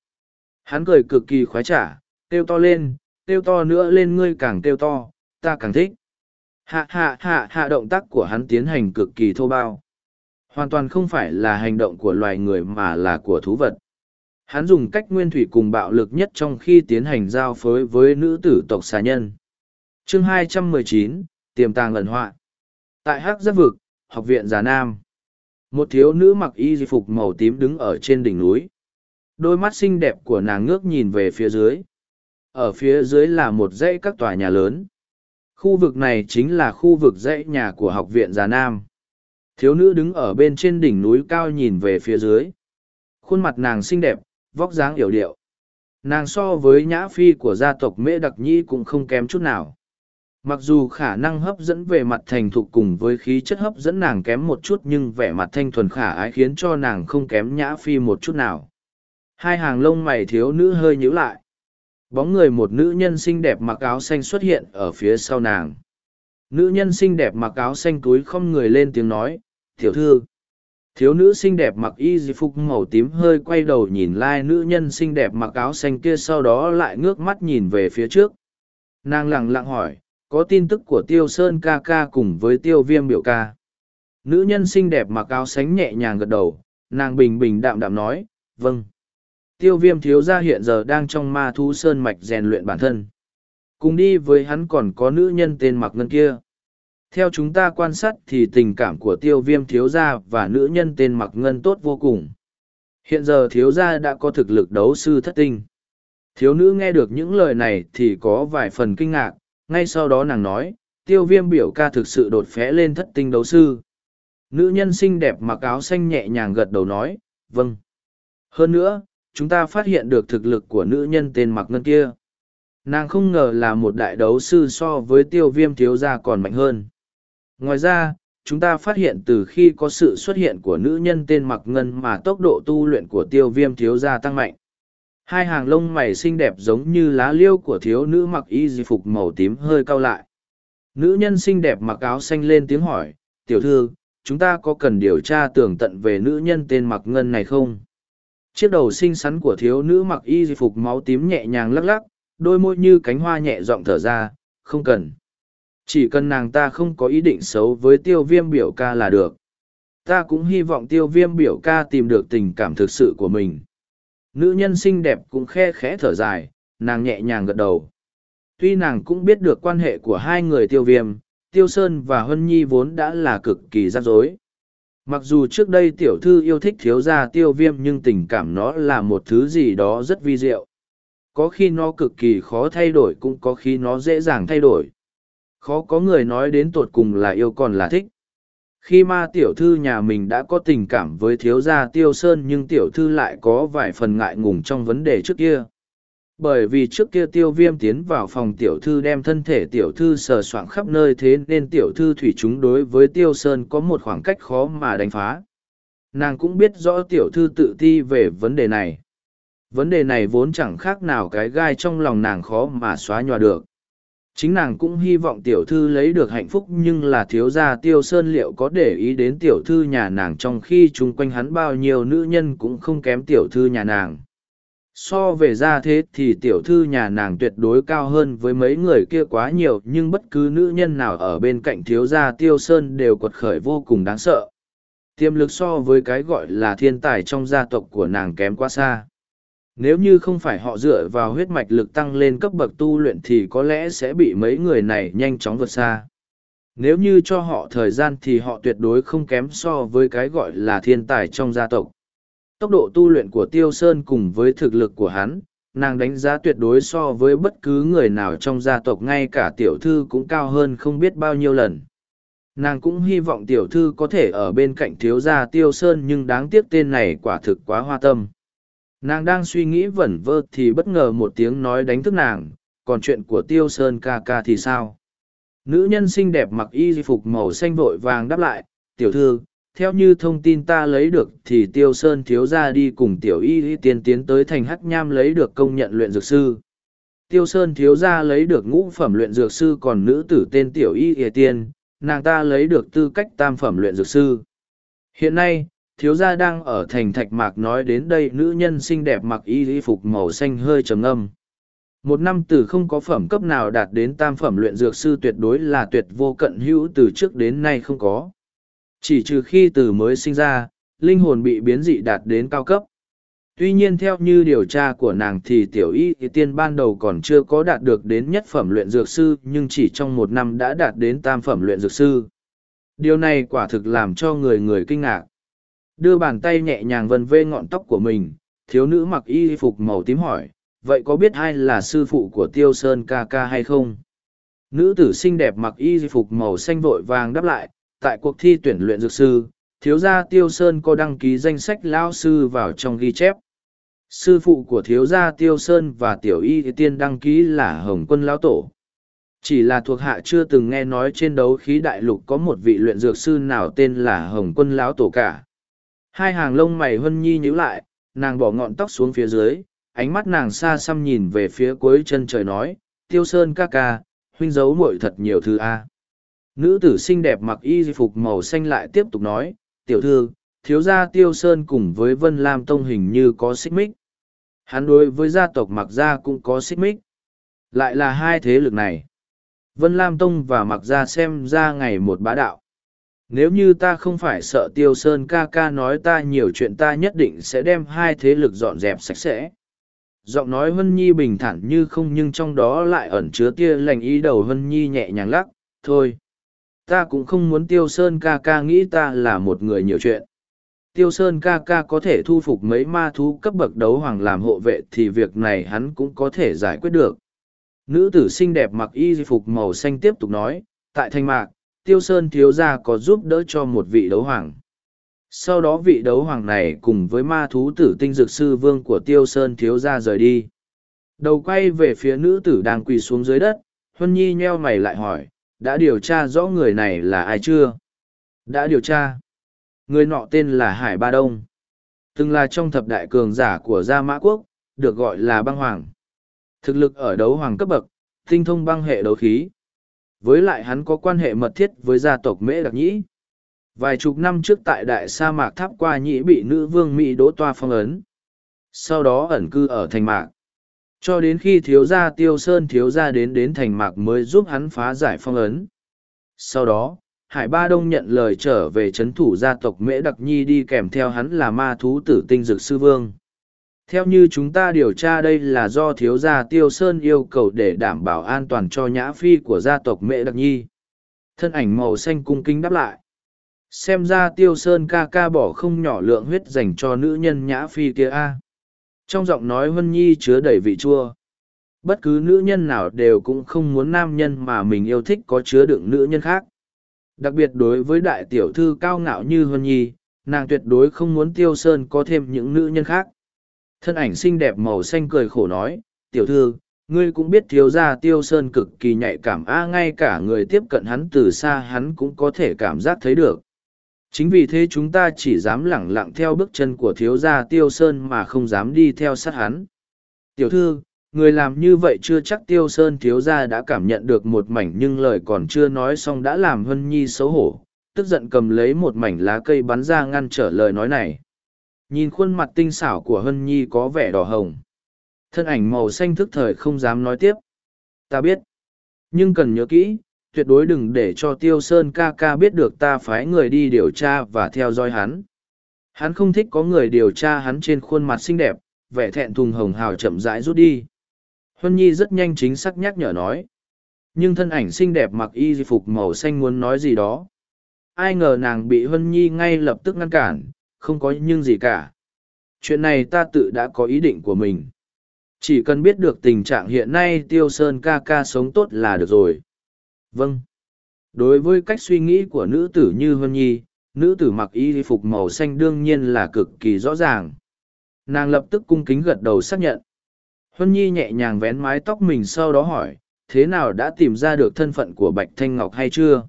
Hắn cười cực kỳ khoái trả, kêu to lên, kêu to nữa lên ngươi càng kêu to, ta càng thích. Hạ hạ hạ hạ động tác của hắn tiến hành cực kỳ thô bao. Hoàn toàn không phải là hành động của loài người mà là của thú vật. Hắn dùng cách nguyên thủy cùng bạo lực nhất trong khi tiến hành giao phối với nữ tử tộc xà nhân. chương 219, tiềm tàng lần họa Tại Hắc giáp Vực, học viện Già Nam. Một thiếu nữ mặc y di phục màu tím đứng ở trên đỉnh núi. Đôi mắt xinh đẹp của nàng ngước nhìn về phía dưới. Ở phía dưới là một dãy các tòa nhà lớn. Khu vực này chính là khu vực dãy nhà của học viện Già Nam. Thiếu nữ đứng ở bên trên đỉnh núi cao nhìn về phía dưới. Khuôn mặt nàng xinh đẹp, vóc dáng yểu điệu. Nàng so với nhã phi của gia tộc Mễ Đặc Nhi cũng không kém chút nào. Mặc dù khả năng hấp dẫn về mặt thành thục cùng với khí chất hấp dẫn nàng kém một chút nhưng vẻ mặt thanh thuần khả ái khiến cho nàng không kém nhã phi một chút nào. Hai hàng lông mày thiếu nữ hơi nhíu lại bóng người một nữ nhân xinh đẹp mặc áo xanh xuất hiện ở phía sau nàng nữ nhân xinh đẹp mặc áo xanh túi không người lên tiếng nói, tiểu thư thiếu nữ xinh đẹp mặc y di phục màu tím hơi quay đầu nhìn lai nữ nhân xinh đẹp mặc áo xanh kia sau đó lại ngước mắt nhìn về phía trước nàng lẳng lặng hỏi, có tin tức của tiêu sơn ca ca cùng với tiêu viêm biểu ca nữ nhân xinh đẹp mặc áo xanh nhẹ nhàng gật đầu, nàng bình bình đạm đạm nói vâng Tiêu viêm thiếu gia hiện giờ đang trong ma thú sơn mạch rèn luyện bản thân. Cùng đi với hắn còn có nữ nhân tên mặc ngân kia. Theo chúng ta quan sát thì tình cảm của tiêu viêm thiếu gia và nữ nhân tên mặc ngân tốt vô cùng. Hiện giờ thiếu gia đã có thực lực đấu sư thất tinh. Thiếu nữ nghe được những lời này thì có vài phần kinh ngạc, ngay sau đó nàng nói, tiêu viêm biểu ca thực sự đột phé lên thất tinh đấu sư. Nữ nhân xinh đẹp mặc áo xanh nhẹ nhàng gật đầu nói, vâng. Hơn nữa, chúng ta phát hiện được thực lực của nữ nhân tên mặc ngân kia nàng không ngờ là một đại đấu sư so với tiêu viêm thiếu gia còn mạnh hơn ngoài ra chúng ta phát hiện từ khi có sự xuất hiện của nữ nhân tên mặc ngân mà tốc độ tu luyện của tiêu viêm thiếu gia tăng mạnh. Hai hàng lông mày xinh đẹp giống như lá liêu của thiếu nữ mặc y di phục màu tím hơi cau lại. Nữ nhân xinh đẹp mặc áo xanh lên tiếng hỏi tiểu thư chúng ta có cần điều tra tường tận về nữ nhân tên mặc ngân này không? Chiếc đầu xinh xắn của thiếu nữ mặc y di phục máu tím nhẹ nhàng lắc lắc, đôi môi như cánh hoa nhẹ giọng thở ra, không cần. Chỉ cần nàng ta không có ý định xấu với tiêu viêm biểu ca là được. Ta cũng hy vọng tiêu viêm biểu ca tìm được tình cảm thực sự của mình. Nữ nhân xinh đẹp cũng khe khẽ thở dài, nàng nhẹ nhàng gật đầu. Tuy nàng cũng biết được quan hệ của hai người tiêu viêm, tiêu sơn và hân nhi vốn đã là cực kỳ rắc rối mặc dù trước đây tiểu thư yêu thích thiếu gia tiêu viêm nhưng tình cảm nó là một thứ gì đó rất vi diệu có khi nó cực kỳ khó thay đổi cũng có khi nó dễ dàng thay đổi khó có người nói đến tột cùng là yêu còn là thích. Khi ma tiểu thư nhà mình đã có tình cảm với thiếu gia tiêu sơn nhưng tiểu thư lại có vài phần ngại ngùng trong vấn đề trước kia. Bởi vì trước kia tiêu viêm tiến vào phòng tiểu thư đem thân thể tiểu thư sờ soạng khắp nơi thế nên tiểu thư thủy chúng đối với tiêu sơn có một khoảng cách khó mà đánh phá. Nàng cũng biết rõ tiểu thư tự ti về vấn đề này. Vấn đề này vốn chẳng khác nào cái gai trong lòng nàng khó mà xóa nhòa được chính nàng cũng hy vọng tiểu thư lấy được hạnh phúc nhưng là thiếu gia tiêu sơn liệu có để ý đến tiểu thư nhà nàng trong khi chung quanh hắn bao nhiêu nữ nhân cũng không kém tiểu thư nhà nàng. So về ra thế thì tiểu thư nhà nàng tuyệt đối cao hơn với mấy người kia quá nhiều nhưng bất cứ nữ nhân nào ở bên cạnh thiếu gia tiêu sơn đều quật khởi vô cùng đáng sợ. Tiềm lực so với cái gọi là thiên tài trong gia tộc của nàng kém quá xa nếu như không phải họ dựa vào huyết mạch lực tăng lên cấp bậc tu luyện thì có lẽ sẽ bị mấy người này nhanh chóng vượt xa. Nếu như cho họ thời gian thì họ tuyệt đối không kém so với cái gọi là thiên tài trong gia tộc. Tốc độ tu luyện của tiêu sơn cùng với thực lực của hắn, nàng đánh giá tuyệt đối so với bất cứ người nào trong gia tộc, ngay cả tiểu thư cũng cao hơn không biết bao nhiêu lần. Nàng cũng hy vọng tiểu thư có thể ở bên cạnh thiếu gia tiêu sơn nhưng đáng tiếc tên này quả thực quá hoa tâm nàng đang suy nghĩ vẩn vơ thì bất ngờ một tiếng nói đánh thức nàng, còn chuyện của tiêu sơn ca ca thì sao? Nữ nhân xinh đẹp mặc y phục màu xanh vội vàng đáp lại, tiểu thư, theo như thông tin ta lấy được thì tiêu sơn thiếu ra đi cùng tiểu y tiên tiến tới thành hắc nham lấy được công nhận luyện dược sư. Tiêu sơn thiếu ra lấy được ngũ phẩm luyện dược sư còn nữ tử tên tiểu y y tiên, nàng ta lấy được tư cách tam phẩm luyện dược sư. Hiện nay thiếu gia đang ở thành thạch mạc nói đến đây nữ nhân xinh đẹp mặc y y phục màu xanh hơi trầm âm. một năm từ không có phẩm cấp nào đạt đến tam phẩm luyện dược sư tuyệt đối là tuyệt vô cận hữu từ trước đến nay không có. Chỉ trừ khi từ mới sinh ra, linh hồn bị biến dị đạt đến cao cấp. Tuy nhiên theo như điều tra của nàng thì tiểu y thì tiên ban đầu còn chưa có đạt được đến nhất phẩm luyện dược sư, nhưng chỉ trong một năm đã đạt đến tam phẩm luyện dược sư. Điều này quả thực làm cho người người kinh ngạc đưa bàn tay nhẹ nhàng vân vê ngọn tóc của mình, thiếu nữ mặc y phục màu tím hỏi, vậy có biết ai là sư phụ của tiêu sơn ca ca hay không? Nữ tử xinh đẹp mặc y phục màu xanh vội vàng đáp lại, tại cuộc thi tuyển luyện dược sư, thiếu gia tiêu sơn có đăng ký danh sách lao sư vào trong ghi chép. Sư phụ của thiếu gia tiêu sơn và tiểu y tiên đăng ký là hồng quân lão tổ. Chỉ là thuộc hạ chưa từng nghe nói trên đấu khí đại lục có một vị luyện dược sư nào tên là hồng quân lão tổ cả hai hàng lông mày hân nhi nhíu lại, nàng bỏ ngọn tóc xuống phía dưới, ánh mắt nàng xa xăm nhìn về phía cuối chân trời nói, tiêu sơn ca ca, huynh giấu muội thật nhiều thứ a. Nữ tử xinh đẹp mặc y phục màu xanh lại tiếp tục nói, tiểu thư, thiếu gia tiêu sơn cùng với vân lam tông hình như có xích mích. Hắn đối với gia tộc mặc gia cũng có xích mích. Lại là hai thế lực này. Vân lam tông và mặc gia xem ra ngày một bá đạo nếu như ta không phải sợ tiêu sơn ca ca nói ta nhiều chuyện ta nhất định sẽ đem hai thế lực dọn dẹp sạch sẽ. Giọng nói Hân nhi bình thản như không nhưng trong đó lại ẩn chứa tia lành ý đầu Hân nhi nhẹ nhàng lắc, thôi, ta cũng không muốn tiêu sơn ca ca nghĩ ta là một người nhiều chuyện. Tiêu sơn ca ca có thể thu phục mấy ma thú cấp bậc đấu hoàng làm hộ vệ thì việc này hắn cũng có thể giải quyết được. Nữ tử xinh đẹp mặc y phục màu xanh tiếp tục nói, tại thanh mạc tiêu sơn thiếu gia có giúp đỡ cho một vị đấu hoàng. Sau đó vị đấu hoàng này cùng với ma thú tử tinh dược sư vương của tiêu sơn thiếu gia rời đi. Đầu quay về phía nữ tử đang quỳ xuống dưới đất, huân nhi nheo mày lại hỏi, đã điều tra rõ người này là ai chưa? Đã điều tra. Người nọ tên là hải ba đông. Từng là trong thập đại cường giả của gia mã quốc, được gọi là băng hoàng. Thực lực ở đấu hoàng cấp bậc, tinh thông băng hệ đấu khí với lại hắn có quan hệ mật thiết với gia tộc mễ đặc nhĩ. Vài chục năm trước tại đại sa mạc tháp qua nhĩ bị nữ vương mỹ đỗ toa phong ấn. Sau đó ẩn cư ở thành mạc. Cho đến khi thiếu gia tiêu sơn thiếu gia đến đến thành mạc mới giúp hắn phá giải phong ấn. Sau đó, hải ba đông nhận lời trở về c h ấ n thủ gia tộc mễ đặc nhi đi kèm theo hắn là ma thú tử tinh dực sư vương theo như chúng ta điều tra đây là do thiếu gia tiêu sơn yêu cầu để đảm bảo an toàn cho nhã phi của gia tộc mẹ đặc nhi. Thân ảnh màu xanh cung kính đáp lại. Xem ra tiêu sơn ca ca bỏ không nhỏ lượng huyết dành cho nữ nhân nhã phi kia a. Trong giọng nói vân nhi chứa đầy vị chua. Bất cứ nữ nhân nào đều cũng không muốn nam nhân mà mình yêu thích có chứa đựng nữ nhân khác. Đặc biệt đối với đại tiểu thư cao ngạo như vân nhi, nàng tuyệt đối không muốn tiêu sơn có thêm những nữ nhân khác. Thân ảnh xinh đẹp màu xanh cười khổ nói, tiểu thư, ngươi cũng biết thiếu gia tiêu sơn cực kỳ nhạy cảm a ngay cả người tiếp cận hắn từ xa hắn cũng có thể cảm giác thấy được. Chính vì thế chúng ta chỉ dám lẳng lặng theo bước chân của thiếu gia Tiêu Sơn mà không dám đi theo sát hắn. Tiểu thư, người làm như vậy chưa chắc Tiêu Sơn thiếu gia đã cảm nhận được một mảnh nhưng lời còn chưa nói xong đã làm Hân Nhi xấu hổ, tức giận cầm lấy một mảnh lá cây bắn ra ngăn trở lời nói này. Nhìn khuôn mặt tinh xảo của Hân Nhi có vẻ đỏ hồng. Thân ảnh màu xanh thức thời không dám nói tiếp. Ta biết. Nhưng cần nhớ kỹ, tuyệt đối đừng để cho Tiêu Sơn ca ca biết được ta phái người đi điều tra và theo dõi hắn. Hắn không thích có người điều tra hắn trên khuôn mặt xinh đẹp, vẻ thẹn thùng hồng hào chậm rãi rút đi. Huân Nhi rất nhanh chính xác nhắc nhở nói. Nhưng thân ảnh xinh đẹp mặc y phục màu xanh muốn nói gì đó. Ai ngờ nàng bị Huân Nhi ngay lập tức ngăn cản, không có nhưng gì cả. Chuyện này ta tự đã có ý định của mình. Chỉ cần biết được tình trạng hiện nay Tiêu Sơn ca ca sống tốt là được rồi. Vâng. Đối với cách suy nghĩ của nữ tử như Huân Nhi, nữ tử mặc y phục màu xanh đương nhiên là cực kỳ rõ ràng. Nàng lập tức cung kính gật đầu xác nhận. Huân Nhi nhẹ nhàng vén mái tóc mình sau đó hỏi, thế nào đã tìm ra được thân phận của Bạch Thanh Ngọc hay chưa?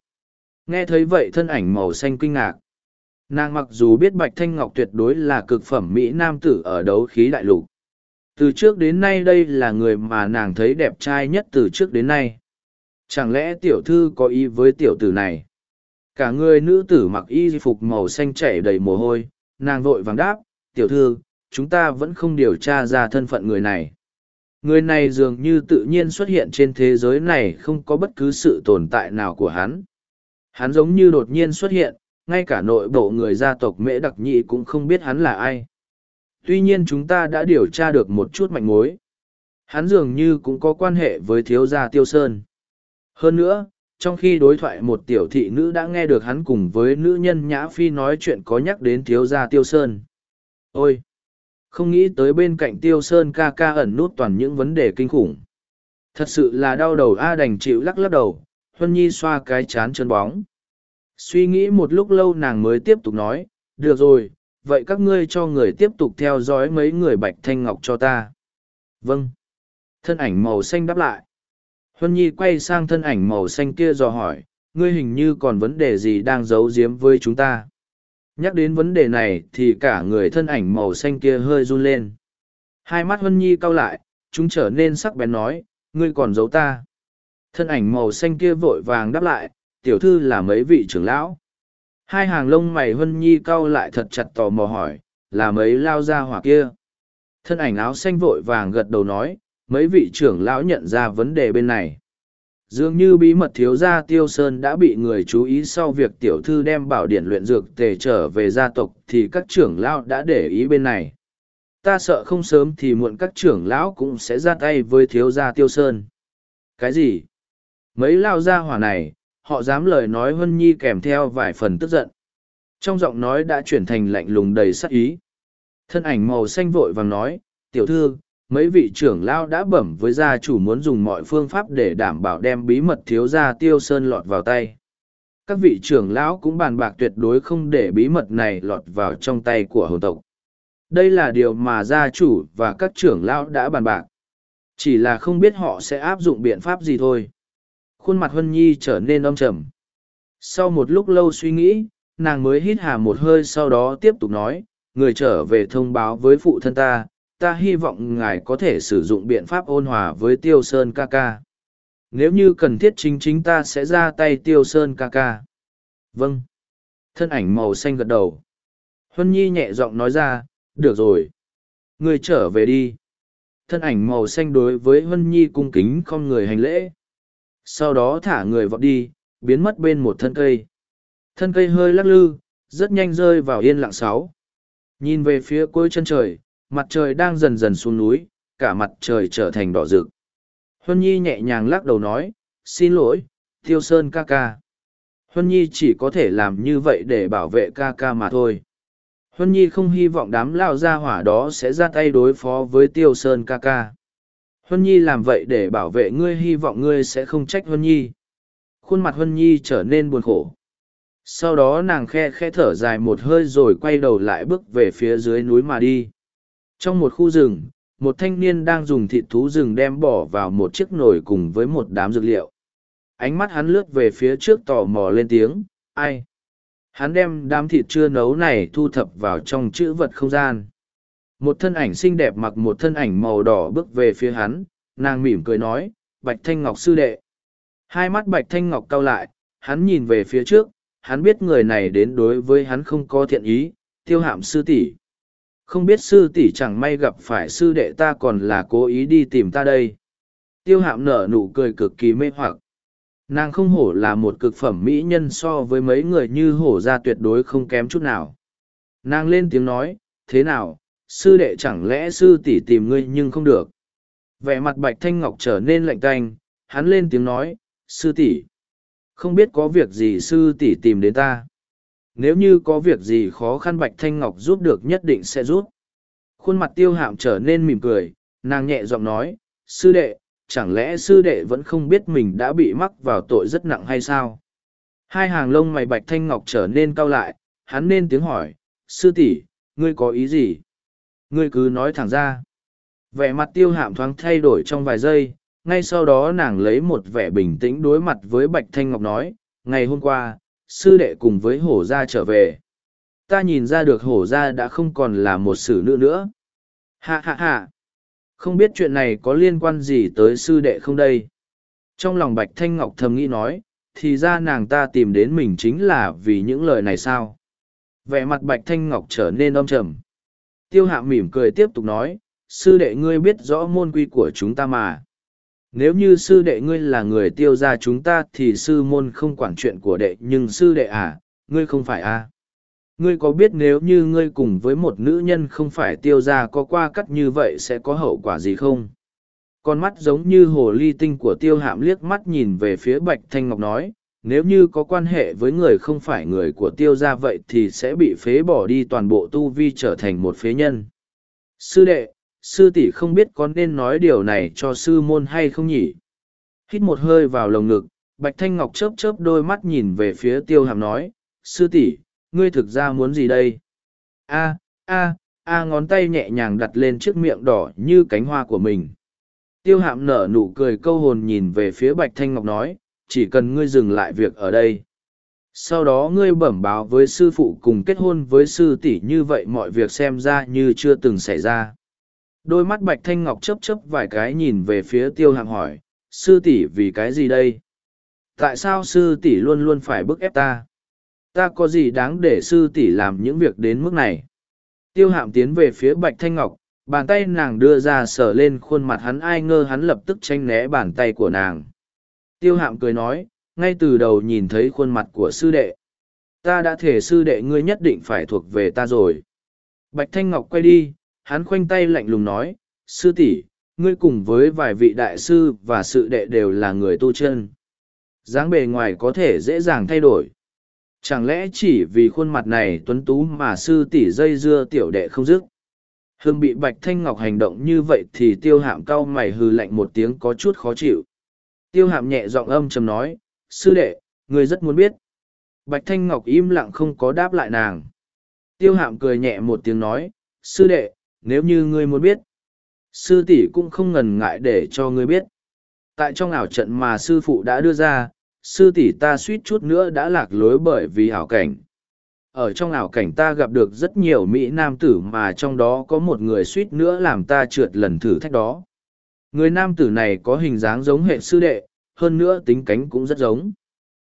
Nghe thấy vậy thân ảnh màu xanh kinh ngạc. Nàng mặc dù biết Bạch Thanh Ngọc tuyệt đối là cực phẩm Mỹ Nam tử ở đấu khí đại lục. Từ trước đến nay đây là người mà nàng thấy đẹp trai nhất từ trước đến nay. Chẳng lẽ tiểu thư có ý với tiểu tử này? Cả người nữ tử mặc y phục màu xanh chảy đầy mồ hôi, nàng vội vàng đáp, tiểu thư, chúng ta vẫn không điều tra ra thân phận người này. Người này dường như tự nhiên xuất hiện trên thế giới này không có bất cứ sự tồn tại nào của hắn. Hắn giống như đột nhiên xuất hiện, ngay cả nội bộ người gia tộc mễ đặc nhị cũng không biết hắn là ai. Tuy nhiên chúng ta đã điều tra được một chút mạnh mối. Hắn dường như cũng có quan hệ với thiếu gia Tiêu Sơn. Hơn nữa, trong khi đối thoại một tiểu thị nữ đã nghe được hắn cùng với nữ nhân Nhã Phi nói chuyện có nhắc đến thiếu gia Tiêu Sơn. Ôi! Không nghĩ tới bên cạnh Tiêu Sơn ca ca ẩn nút toàn những vấn đề kinh khủng. Thật sự là đau đầu A đành chịu lắc lắc đầu, Huân Nhi xoa cái chán chân bóng. Suy nghĩ một lúc lâu nàng mới tiếp tục nói, được rồi, vậy các ngươi cho người tiếp tục theo dõi mấy người bạch thanh ngọc cho ta. Vâng. Thân ảnh màu xanh đáp lại. Huân Nhi quay sang thân ảnh màu xanh kia dò hỏi, ngươi hình như còn vấn đề gì đang giấu giếm với chúng ta. Nhắc đến vấn đề này thì cả người thân ảnh màu xanh kia hơi run lên. Hai mắt Huân Nhi cau lại, chúng trở nên sắc bén nói, ngươi còn giấu ta. Thân ảnh màu xanh kia vội vàng đáp lại, tiểu thư là mấy vị trưởng lão. Hai hàng lông mày Huân Nhi cau lại thật chặt tò mò hỏi, là mấy lao ra hỏa kia. Thân ảnh áo xanh vội vàng gật đầu nói, mấy vị trưởng lão nhận ra vấn đề bên này dường như bí mật thiếu gia tiêu sơn đã bị người chú ý sau việc tiểu thư đem bảo điện luyện dược tề trở về gia tộc thì các trưởng lão đã để ý bên này ta sợ không sớm thì muộn các trưởng lão cũng sẽ ra tay với thiếu gia tiêu sơn cái gì mấy lao gia hỏa này họ dám lời nói huân nhi kèm theo vài phần tức giận. Trong giọng nói đã chuyển thành lạnh lùng đầy sắc ý. Thân ảnh màu xanh vội vàng nói, tiểu thư, mấy vị trưởng lao đã bẩm với gia chủ muốn dùng mọi phương pháp để đảm bảo đem bí mật thiếu gia tiêu sơn lọt vào tay. Các vị trưởng lão cũng bàn bạc tuyệt đối không để bí mật này lọt vào trong tay của hồn tộc. Đây là điều mà gia chủ và các trưởng lão đã bàn bạc. Chỉ là không biết họ sẽ áp dụng biện pháp gì thôi khuôn mặt huân nhi trở nên âm trầm. Sau một lúc lâu suy nghĩ, nàng mới hít hà một hơi sau đó tiếp tục nói, người trở về thông báo với phụ thân ta ta hy vọng ngài có thể sử dụng biện pháp ôn hòa với tiêu sơn ca ca. Nếu như cần thiết chính chính ta sẽ ra tay tiêu sơn ca ca. Vâng. Thân ảnh màu xanh gật đầu. Huân nhi nhẹ giọng nói ra, được rồi. Người trở về đi. Thân ảnh màu xanh đối với huân nhi cung kính không người hành lễ sau đó thả người vọt đi biến mất bên một thân cây thân cây hơi lắc lư rất nhanh rơi vào yên lặng sáu nhìn về phía cuối chân trời mặt trời đang dần dần xuống núi, cả mặt trời trở thành đỏ rực. Huân Nhi nhẹ nhàng lắc đầu nói, xin lỗi, Tiêu Sơn ca ca. Huân Nhi chỉ có thể làm như vậy để bảo vệ ca ca mà thôi. Huân Nhi không hy vọng đám lao gia hỏa đó sẽ ra tay đối phó với Tiêu Sơn ca ca. Huân Nhi làm vậy để bảo vệ ngươi hy vọng ngươi sẽ không trách Huân Nhi. Khuôn mặt Huân Nhi trở nên buồn khổ. Sau đó nàng khe khe thở dài một hơi rồi quay đầu lại bước về phía dưới núi mà đi. Trong một khu rừng, một thanh niên đang dùng thịt thú rừng đem bỏ vào một chiếc nồi cùng với một đám dược liệu. Ánh mắt hắn lướt về phía trước tò mò lên tiếng, ai? hắn đem đám thịt chưa nấu này thu thập vào trong chữ vật không gian một thân ảnh xinh đẹp mặc một thân ảnh màu đỏ bước về phía hắn, nàng mỉm cười nói, bạch thanh ngọc sư đệ. Hai mắt bạch thanh ngọc cau lại, hắn nhìn về phía trước, hắn biết người này đến đối với hắn không có thiện ý, tiêu hạm sư tỷ. Không biết sư tỷ chẳng may gặp phải sư đệ ta còn là cố ý đi tìm ta đây. Tiêu hạm nở nụ cười cực kỳ mê hoặc. Nàng không hổ là một cực phẩm mỹ nhân so với mấy người như hổ ra tuyệt đối không kém chút nào. Nàng lên tiếng nói, thế nào sư đệ chẳng lẽ sư tỷ tìm ngươi nhưng không được? Vẻ mặt bạch thanh ngọc trở nên lạnh tanh, hắn lên tiếng nói, sư tỷ, không biết có việc gì sư tỷ tìm đến ta. Nếu như có việc gì khó khăn bạch thanh ngọc giúp được nhất định sẽ giúp. Khuôn mặt tiêu hạm trở nên mỉm cười, nàng nhẹ giọng nói, sư đệ, chẳng lẽ sư đệ vẫn không biết mình đã bị mắc vào tội rất nặng hay sao? Hai hàng lông mày bạch thanh ngọc trở nên cau lại, hắn nên tiếng hỏi, sư tỷ, ngươi có ý gì? Ngươi cứ nói thẳng ra. Vẻ mặt tiêu hạm thoáng thay đổi trong vài giây, ngay sau đó nàng lấy một vẻ bình tĩnh đối mặt với bạch thanh ngọc nói, ngày hôm qua, sư đệ cùng với hổ gia trở về. Ta nhìn ra được hổ gia đã không còn là một sử nữ nữa. Hạ hạ hạ không biết chuyện này có liên quan gì tới sư đệ không đây? Trong lòng bạch thanh ngọc thầm nghĩ nói, thì ra nàng ta tìm đến mình chính là vì những lời này sao? Vẻ mặt bạch thanh ngọc trở nên âm trầm tiêu hạ mỉm cười tiếp tục nói, sư đệ ngươi biết rõ môn quy của chúng ta mà. Nếu như sư đệ ngươi là người tiêu ra chúng ta thì sư môn không quản chuyện của đệ, nhưng sư đệ à ngươi không phải à. Ngươi có biết nếu như ngươi cùng với một nữ nhân không phải tiêu ra có qua cắt như vậy sẽ có hậu quả gì không? Con mắt giống như hồ ly tinh của tiêu hạm liếc mắt nhìn về phía bạch thanh ngọc nói nếu như có quan hệ với người không phải người của tiêu gia vậy thì sẽ bị phế bỏ đi toàn bộ tu vi trở thành một phế nhân. Sư đệ, sư tỷ không biết có nên nói điều này cho sư môn hay không nhỉ? Hít một hơi vào lồng ngực, bạch thanh ngọc chớp chớp đôi mắt nhìn về phía tiêu hàm nói, sư tỷ, ngươi thực ra muốn gì đây? A a a ngón tay nhẹ nhàng đặt lên chiếc miệng đỏ như cánh hoa của mình. Tiêu hạm nở nụ cười câu hồn nhìn về phía bạch thanh ngọc nói chỉ cần ngươi dừng lại việc ở đây. Sau đó ngươi bẩm báo với sư phụ cùng kết hôn với sư tỷ như vậy mọi việc xem ra như chưa từng xảy ra. Đôi mắt bạch thanh ngọc chấp chấp vài cái nhìn về phía tiêu hạng hỏi, sư tỷ vì cái gì đây? Tại sao sư tỷ luôn luôn phải bức ép ta? Ta có gì đáng để sư tỷ làm những việc đến mức này? Tiêu hạm tiến về phía bạch thanh ngọc, bàn tay nàng đưa ra sờ lên khuôn mặt hắn, ai ngơ hắn lập tức tranh né bàn tay của nàng tiêu hạm cười nói, ngay từ đầu nhìn thấy khuôn mặt của sư đệ. Ta đã thể sư đệ ngươi nhất định phải thuộc về ta rồi. Bạch thanh ngọc quay đi, hắn khoanh tay lạnh lùng nói, sư tỷ, ngươi cùng với vài vị đại sư và sự đệ đều là người tu chân. Dáng bề ngoài có thể dễ dàng thay đổi. Chẳng lẽ chỉ vì khuôn mặt này tuấn tú mà sư tỷ dây dưa tiểu đệ không dứt? Hương bị bạch thanh ngọc hành động như vậy thì tiêu hạm cau mày hừ lạnh một tiếng có chút khó chịu tiêu hạm nhẹ giọng âm trầm nói, sư đệ, người rất muốn biết. Bạch thanh ngọc im lặng không có đáp lại nàng. Tiêu hạm cười nhẹ một tiếng nói, sư đệ, nếu như ngươi muốn biết, sư tỷ cũng không ngần ngại để cho ngươi biết. Tại trong ảo trận mà sư phụ đã đưa ra, sư tỷ ta suýt chút nữa đã lạc lối bởi vì ảo cảnh. Ở trong ảo cảnh ta gặp được rất nhiều mỹ nam tử mà trong đó có một người suýt nữa làm ta trượt lần thử thách đó người nam tử này có hình dáng giống hệ sư đệ hơn nữa tính cánh cũng rất giống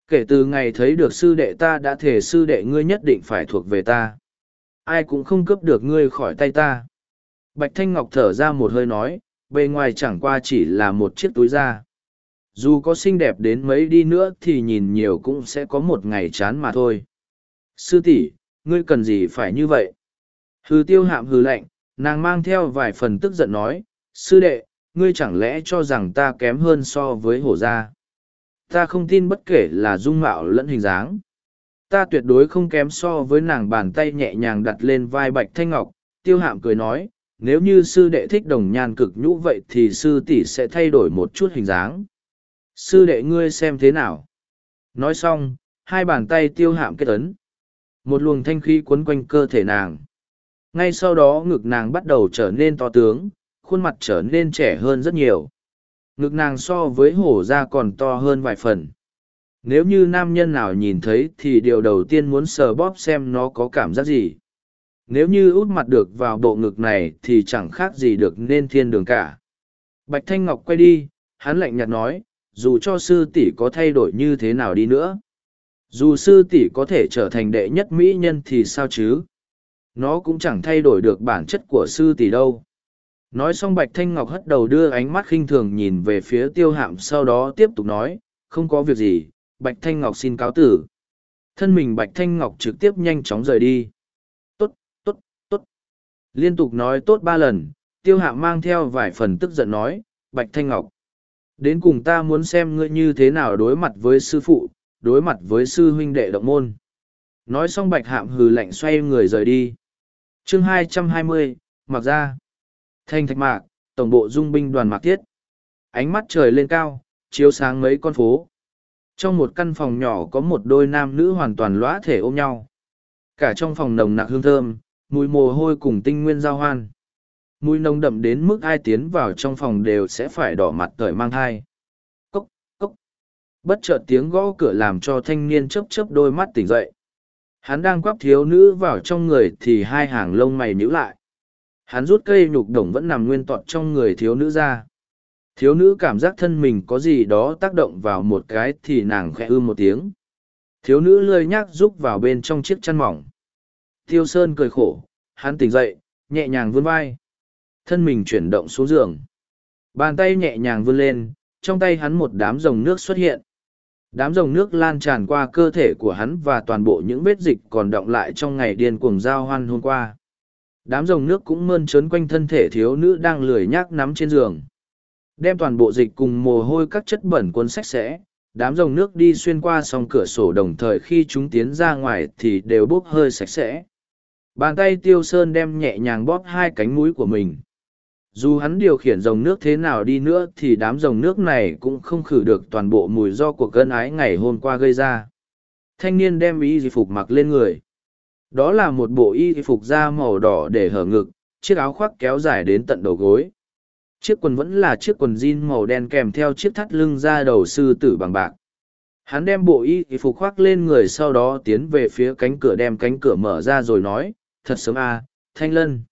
kể từ ngày thấy được sư đệ ta đã thể sư đệ ngươi nhất định phải thuộc về ta ai cũng không cướp được ngươi khỏi tay ta Bạch Thanh Ngọc thở ra một hơi nói, bề ngoài chẳng qua chỉ là một chiếc túi da. Dù có xinh đẹp đến mấy đi nữa thì nhìn nhiều cũng sẽ có một ngày chán mà thôi. Sư tỷ, ngươi cần gì phải như vậy? Hư tiêu hạm hư lạnh, nàng mang theo vài phần tức giận nói, sư đệ, ngươi chẳng lẽ cho rằng ta kém hơn so với hổ gia? Ta không tin bất kể là dung mạo lẫn hình dáng. Ta tuyệt đối không kém so với nàng bàn tay nhẹ nhàng đặt lên vai bạch thanh ngọc, tiêu hạm cười nói, nếu như sư đệ thích đồng nhan cực nhũ vậy thì sư tỷ sẽ thay đổi một chút hình dáng sư đệ ngươi xem thế nào nói xong hai bàn tay tiêu hạm kết ấn một luồng thanh khí quấn quanh cơ thể nàng ngay sau đó ngực nàng bắt đầu trở nên to tướng khuôn mặt trở nên trẻ hơn rất nhiều. Ngực nàng so với hổ ra còn to hơn vài phần. Nếu như nam nhân nào nhìn thấy thì điều đầu tiên muốn sờ bóp xem nó có cảm giác gì. Nếu như út mặt được vào bộ ngực này thì chẳng khác gì được nên thiên đường cả. Bạch thanh ngọc quay đi, hắn lạnh nhạt nói, dù cho sư tỷ có thay đổi như thế nào đi nữa, dù sư tỷ có thể trở thành đệ nhất mỹ nhân thì sao chứ? Nó cũng chẳng thay đổi được bản chất của sư tỷ đâu nói xong bạch thanh ngọc hất đầu đưa ánh mắt khinh thường nhìn về phía tiêu hạm, sau đó tiếp tục nói, không có việc gì, bạch thanh ngọc xin cáo tử. Thân mình bạch thanh ngọc trực tiếp nhanh chóng rời đi. Tốt tốt tốt. Liên tục nói tốt ba lần, tiêu hạm mang theo vài phần tức giận nói, bạch thanh ngọc, đến cùng ta muốn xem ngươi như thế nào đối mặt với sư phụ, đối mặt với sư huynh đệ động môn. Nói xong bạch hạm hừ lạnh xoay người rời đi. Chương hai trăm hai mươi, mặc ra thanh thạch mạc, tổng bộ dung binh đoàn mạc thiết. Ánh mắt trời lên cao, chiếu sáng mấy con phố. Trong một căn phòng nhỏ có một đôi nam nữ hoàn toàn lõa thể ôm nhau. Cả trong phòng nồng nặc hương thơm, mùi mồ hôi cùng tinh nguyên giao hoan. Mùi nồng đậm đến mức ai tiến vào trong phòng đều sẽ phải đỏ mặt cởi mang thai. Cốc cốc. Bất chợt tiếng gõ cửa làm cho thanh niên chớp chớp đôi mắt tỉnh dậy. Hắn đang quắp thiếu nữ vào trong người thì hai hàng lông mày nhíu lại hắn rút cây nhục đồng vẫn nằm nguyên tọt trong người thiếu nữ ra. Thiếu nữ cảm giác thân mình có gì đó tác động vào một cái thì nàng khẽ ư một tiếng. Thiếu nữ lơi nhác rúc vào bên trong chiếc chăn mỏng. Tiêu sơn cười khổ, hắn tỉnh dậy, nhẹ nhàng vươn vai. Thân mình chuyển động xuống giường. Bàn tay nhẹ nhàng vươn lên, trong tay hắn một đám dòng nước xuất hiện. Đám dòng nước lan tràn qua cơ thể của hắn và toàn bộ những vết dịch còn động lại trong ngày điên cuồng giao hoan hôm qua đám dòng nước cũng mơn trớn quanh thân thể thiếu nữ đang lười nhác nắm trên giường. Đem toàn bộ dịch cùng mồ hôi các chất bẩn cuốn sạch sẽ, đám dòng nước đi xuyên qua song cửa sổ đồng thời khi chúng tiến ra ngoài thì đều bốc hơi sạch sẽ. Bàn tay tiêu sơn đem nhẹ nhàng bóp hai cánh mũi của mình. Dù hắn điều khiển dòng nước thế nào đi nữa thì đám dòng nước này cũng không khử được toàn bộ mùi do cuộc gân ái ngày hôm qua gây ra. Thanh niên đem y phục mặc lên người đó là một bộ y phục da màu đỏ để hở ngực chiếc áo khoác kéo dài đến tận đầu gối chiếc quần vẫn là chiếc quần jean màu đen kèm theo chiếc thắt lưng da đầu sư tử bằng bạc hắn đem bộ y phục khoác lên người sau đó tiến về phía cánh cửa đem cánh cửa mở ra rồi nói thật sớm a à, thanh lân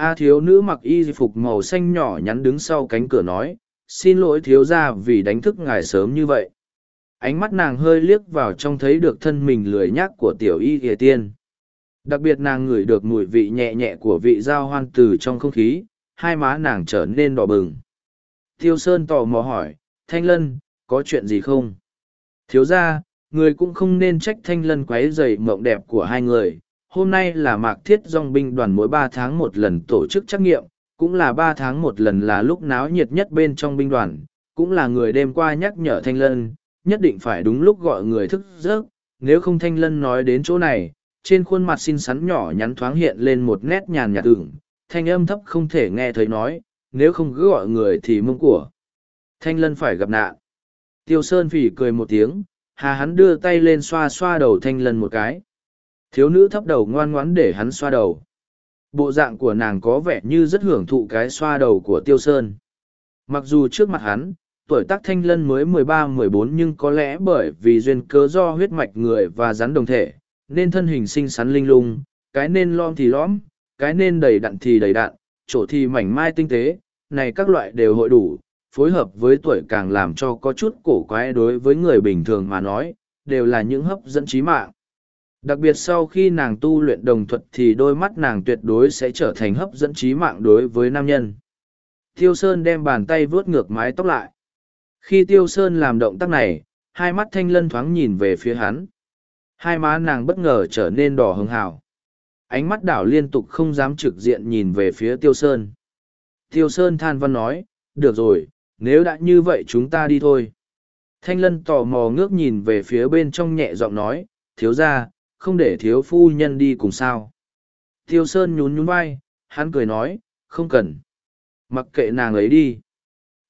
A thiếu nữ mặc y phục màu xanh nhỏ nhắn đứng sau cánh cửa nói, xin lỗi thiếu ra vì đánh thức ngài sớm như vậy. Ánh mắt nàng hơi liếc vào trong thấy được thân mình lười nhác của tiểu y ghề tiên. Đặc biệt nàng ngửi được mùi vị nhẹ nhẹ của vị giao hoan từ trong không khí, hai má nàng trở nên đỏ bừng. Tiêu Sơn tò mò hỏi, Thanh Lân, có chuyện gì không? Thiếu ra, người cũng không nên trách Thanh Lân quấy rầy mộng đẹp của hai người, hôm nay là mạc thiết dòng binh đoàn mỗi ba tháng một lần tổ chức trắc nghiệm, cũng là ba tháng một lần là lúc náo nhiệt nhất bên trong binh đoàn, cũng là người đêm qua nhắc nhở Thanh Lân, nhất định phải đúng lúc gọi người thức giấc, nếu không Thanh Lân nói đến chỗ này, trên khuôn mặt xinh xắn nhỏ nhắn thoáng hiện lên một nét nhàn nhạt ửng, thanh âm thấp không thể nghe thấy nói, nếu không cứ gọi người thì mông của. Thanh Lân phải gặp nạn. Tiêu Sơn phỉ cười một tiếng, hà hắn đưa tay lên xoa xoa đầu Thanh Lân một cái. Thiếu nữ thấp đầu ngoan ngoãn để hắn xoa đầu. Bộ dạng của nàng có vẻ như rất hưởng thụ cái xoa đầu của Tiêu Sơn. Mặc dù trước mặt hắn, tuổi tác thanh lân mới mười ba mười bốn nhưng có lẽ bởi vì duyên cớ do huyết mạch người và rắn đồng thể, nên thân hình xinh xắn linh lung, cái nên lom thì lõm, cái nên đầy đặn thì đầy đặn, chỗ thì mảnh mai tinh tế, này các loại đều hội đủ, phối hợp với tuổi càng làm cho có chút cổ quái đối với người bình thường mà nói, đều là những hấp dẫn trí mạng. Đặc biệt sau khi nàng tu luyện đồng thuật thì đôi mắt nàng tuyệt đối sẽ trở thành hấp dẫn trí mạng đối với nam nhân. Tiêu Sơn đem bàn tay vướt ngược mái tóc lại. Khi Tiêu Sơn làm động tác này, hai mắt thanh lân thoáng nhìn về phía hắn. Hai má nàng bất ngờ trở nên đỏ hưng hào. Ánh mắt đảo liên tục không dám trực diện nhìn về phía Tiêu Sơn. Tiêu Sơn than văn nói, được rồi, nếu đã như vậy chúng ta đi thôi. Thanh lân tò mò ngước nhìn về phía bên trong nhẹ giọng nói, thiếu ra, không để thiếu phu nhân đi cùng sao. Tiêu Sơn nhún nhún vai, hắn cười nói, không cần. Mặc kệ nàng ấy đi.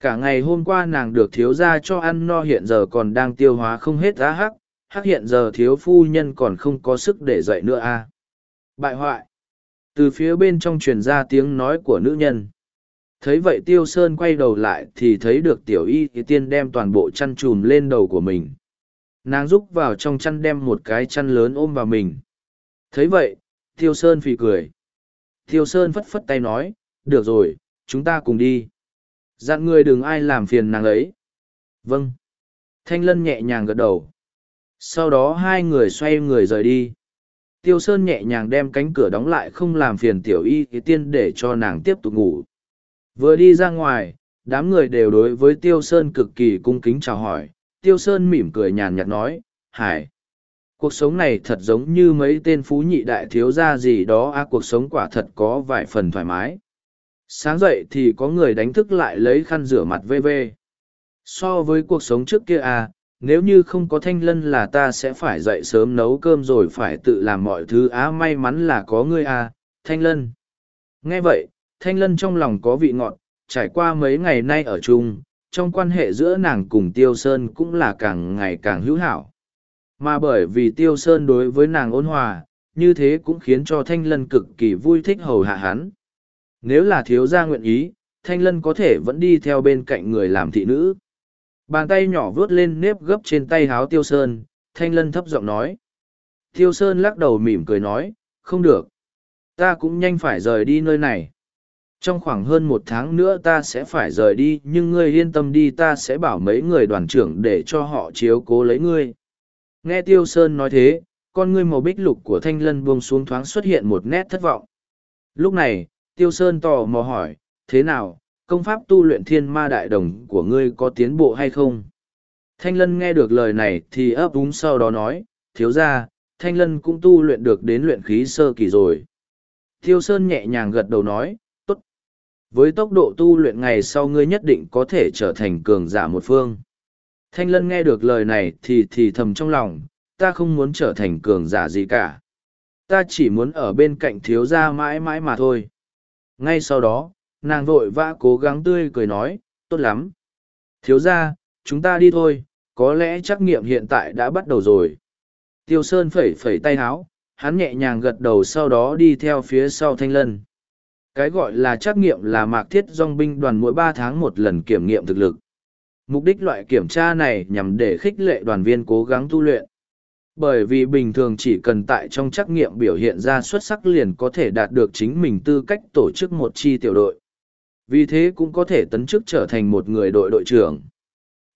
Cả ngày hôm qua nàng được thiếu ra cho ăn no hiện giờ còn đang tiêu hóa không hết á hắc, hắc hiện giờ thiếu phu nhân còn không có sức để dậy nữa a à. Bại hoại. Từ phía bên trong truyền ra tiếng nói của nữ nhân. Thấy vậy Tiêu Sơn quay đầu lại thì thấy được tiểu y thì tiên đem toàn bộ chăn trùm lên đầu của mình. nàng rúc vào trong chăn đem một cái chăn lớn ôm vào mình thấy vậy, tiêu sơn phì cười tiêu sơn phất phất tay nói, được rồi, chúng ta cùng đi dặn người đừng ai làm phiền nàng ấy vâng thanh lân nhẹ nhàng gật đầu sau đó hai người xoay người rời đi. Tiêu sơn nhẹ nhàng đem cánh cửa đóng lại không làm phiền tiểu y cái tiên để cho nàng tiếp tục ngủ. Vừa đi ra ngoài, đám người đều đối với tiêu sơn cực kỳ cung kính chào hỏi. Tiêu sơn mỉm cười nhàn nhạt nói, hải, cuộc sống này thật giống như mấy tên phú nhị đại thiếu gia gì đó. A cuộc sống quả thật có vài phần thoải mái. Sáng dậy thì có người đánh thức lại lấy khăn rửa mặt vê vê. So với cuộc sống trước kia à nếu như không có thanh lân là ta sẽ phải dậy sớm nấu cơm rồi phải tự làm mọi thứ. Á, may mắn là có ngươi à thanh lân. Nghe vậy, thanh lân trong lòng có vị ngọt, trải qua mấy ngày nay ở chung, trong quan hệ giữa nàng cùng tiêu sơn cũng là càng ngày càng hữu hảo. Mà bởi vì tiêu sơn đối với nàng ôn hòa, như thế cũng khiến cho thanh lân cực kỳ vui thích hầu hạ hắn. Nếu là thiếu gia nguyện ý, thanh lân có thể vẫn đi theo bên cạnh người làm thị nữ bàn tay nhỏ vớt lên nếp gấp trên tay háo tiêu sơn, thanh lân thấp giọng nói. Tiêu sơn lắc đầu mỉm cười nói, không được. Ta cũng nhanh phải rời đi nơi này. Trong khoảng hơn một tháng nữa ta sẽ phải rời đi, nhưng ngươi yên tâm đi, ta sẽ bảo mấy người đoàn trưởng để cho họ chiếu cố lấy ngươi. Nghe tiêu sơn nói thế, con ngươi màu bích lục của thanh lân buông xuống thoáng xuất hiện một nét thất vọng. Lúc này, tiêu sơn tò mò hỏi, thế nào công pháp tu luyện thiên ma đại đồng của ngươi có tiến bộ hay không thanh lân nghe được lời này thì ấp úng sau đó nói thiếu ra thanh lân cũng tu luyện được đến luyện khí sơ kỳ rồi Thiêu sơn nhẹ nhàng gật đầu nói tốt với tốc độ tu luyện ngày sau ngươi nhất định có thể trở thành cường giả một phương. Thanh lân nghe được lời này thì thì thầm trong lòng, ta không muốn trở thành cường giả gì cả. Ta chỉ muốn ở bên cạnh thiếu gia mãi mãi mà thôi. Ngay sau đó, nàng vội vã cố gắng tươi cười nói, tốt lắm. Thiếu gia, chúng ta đi thôi, có lẽ trắc nghiệm hiện tại đã bắt đầu rồi. Tiêu Sơn phẩy phẩy tay háo, hắn nhẹ nhàng gật đầu sau đó đi theo phía sau thanh lân. Cái gọi là trắc nghiệm là mạc thiết dòng binh đoàn mỗi ba tháng một lần kiểm nghiệm thực lực. Mục đích loại kiểm tra này nhằm để khích lệ đoàn viên cố gắng tu luyện. Bởi vì bình thường chỉ cần tại trong trắc nghiệm biểu hiện ra xuất sắc liền có thể đạt được chính mình tư cách tổ chức một chi tiểu đội. Vì thế cũng có thể tấn chức trở thành một người đội đội trưởng.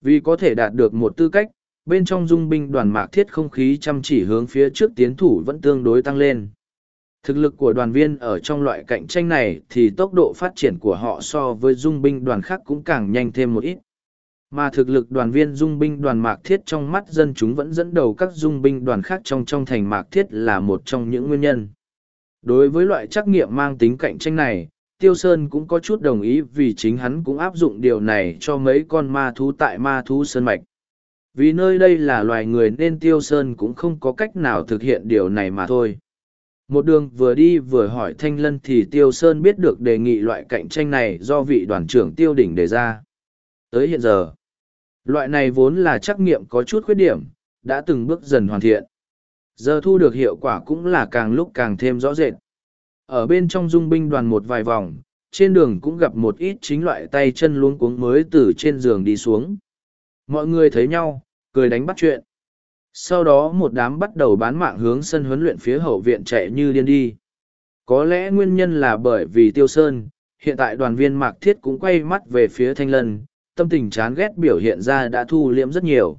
Vì có thể đạt được một tư cách, bên trong dung binh đoàn mạc thiết không khí chăm chỉ hướng phía trước tiến thủ vẫn tương đối tăng lên. Thực lực của đoàn viên ở trong loại cạnh tranh này thì tốc độ phát triển của họ so với dung binh đoàn khác cũng càng nhanh thêm một ít. Mà thực lực đoàn viên dung binh đoàn Mạc Thiết trong mắt dân chúng vẫn dẫn đầu các dung binh đoàn khác trong trong thành Mạc Thiết là một trong những nguyên nhân. Đối với loại trắc nghiệm mang tính cạnh tranh này, Tiêu Sơn cũng có chút đồng ý vì chính hắn cũng áp dụng điều này cho mấy con ma thú tại ma thú Sơn Mạch. Vì nơi đây là loài người nên Tiêu Sơn cũng không có cách nào thực hiện điều này mà thôi. Một đường vừa đi vừa hỏi Thanh Lân thì Tiêu Sơn biết được đề nghị loại cạnh tranh này do vị đoàn trưởng Tiêu Đỉnh đề ra. Tới hiện giờ, loại này vốn là trắc nghiệm có chút khuyết điểm, đã từng bước dần hoàn thiện. Giờ thu được hiệu quả cũng là càng lúc càng thêm rõ rệt. Ở bên trong dung binh đoàn một vài vòng, trên đường cũng gặp một ít chính loại tay chân luống cuống mới từ trên giường đi xuống. Mọi người thấy nhau, cười đánh bắt chuyện. Sau đó một đám bắt đầu bán mạng hướng sân huấn luyện phía hậu viện chạy như điên đi. Có lẽ nguyên nhân là bởi vì Tiêu Sơn, hiện tại đoàn viên Mạc Thiết cũng quay mắt về phía Thanh Lân, tâm tình chán ghét biểu hiện ra đã thu liễm rất nhiều.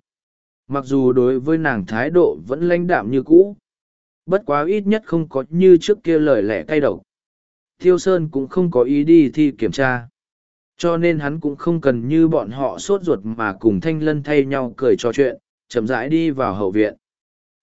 Mặc dù đối với nàng thái độ vẫn lãnh đạm như cũ. Bất quá ít nhất không có như trước kia lời lẽ cay độc. Thiêu Sơn cũng không có ý đi thi kiểm tra. Cho nên hắn cũng không cần như bọn họ sốt ruột mà cùng Thanh Lân thay nhau cười trò chuyện, chậm rãi đi vào hậu viện.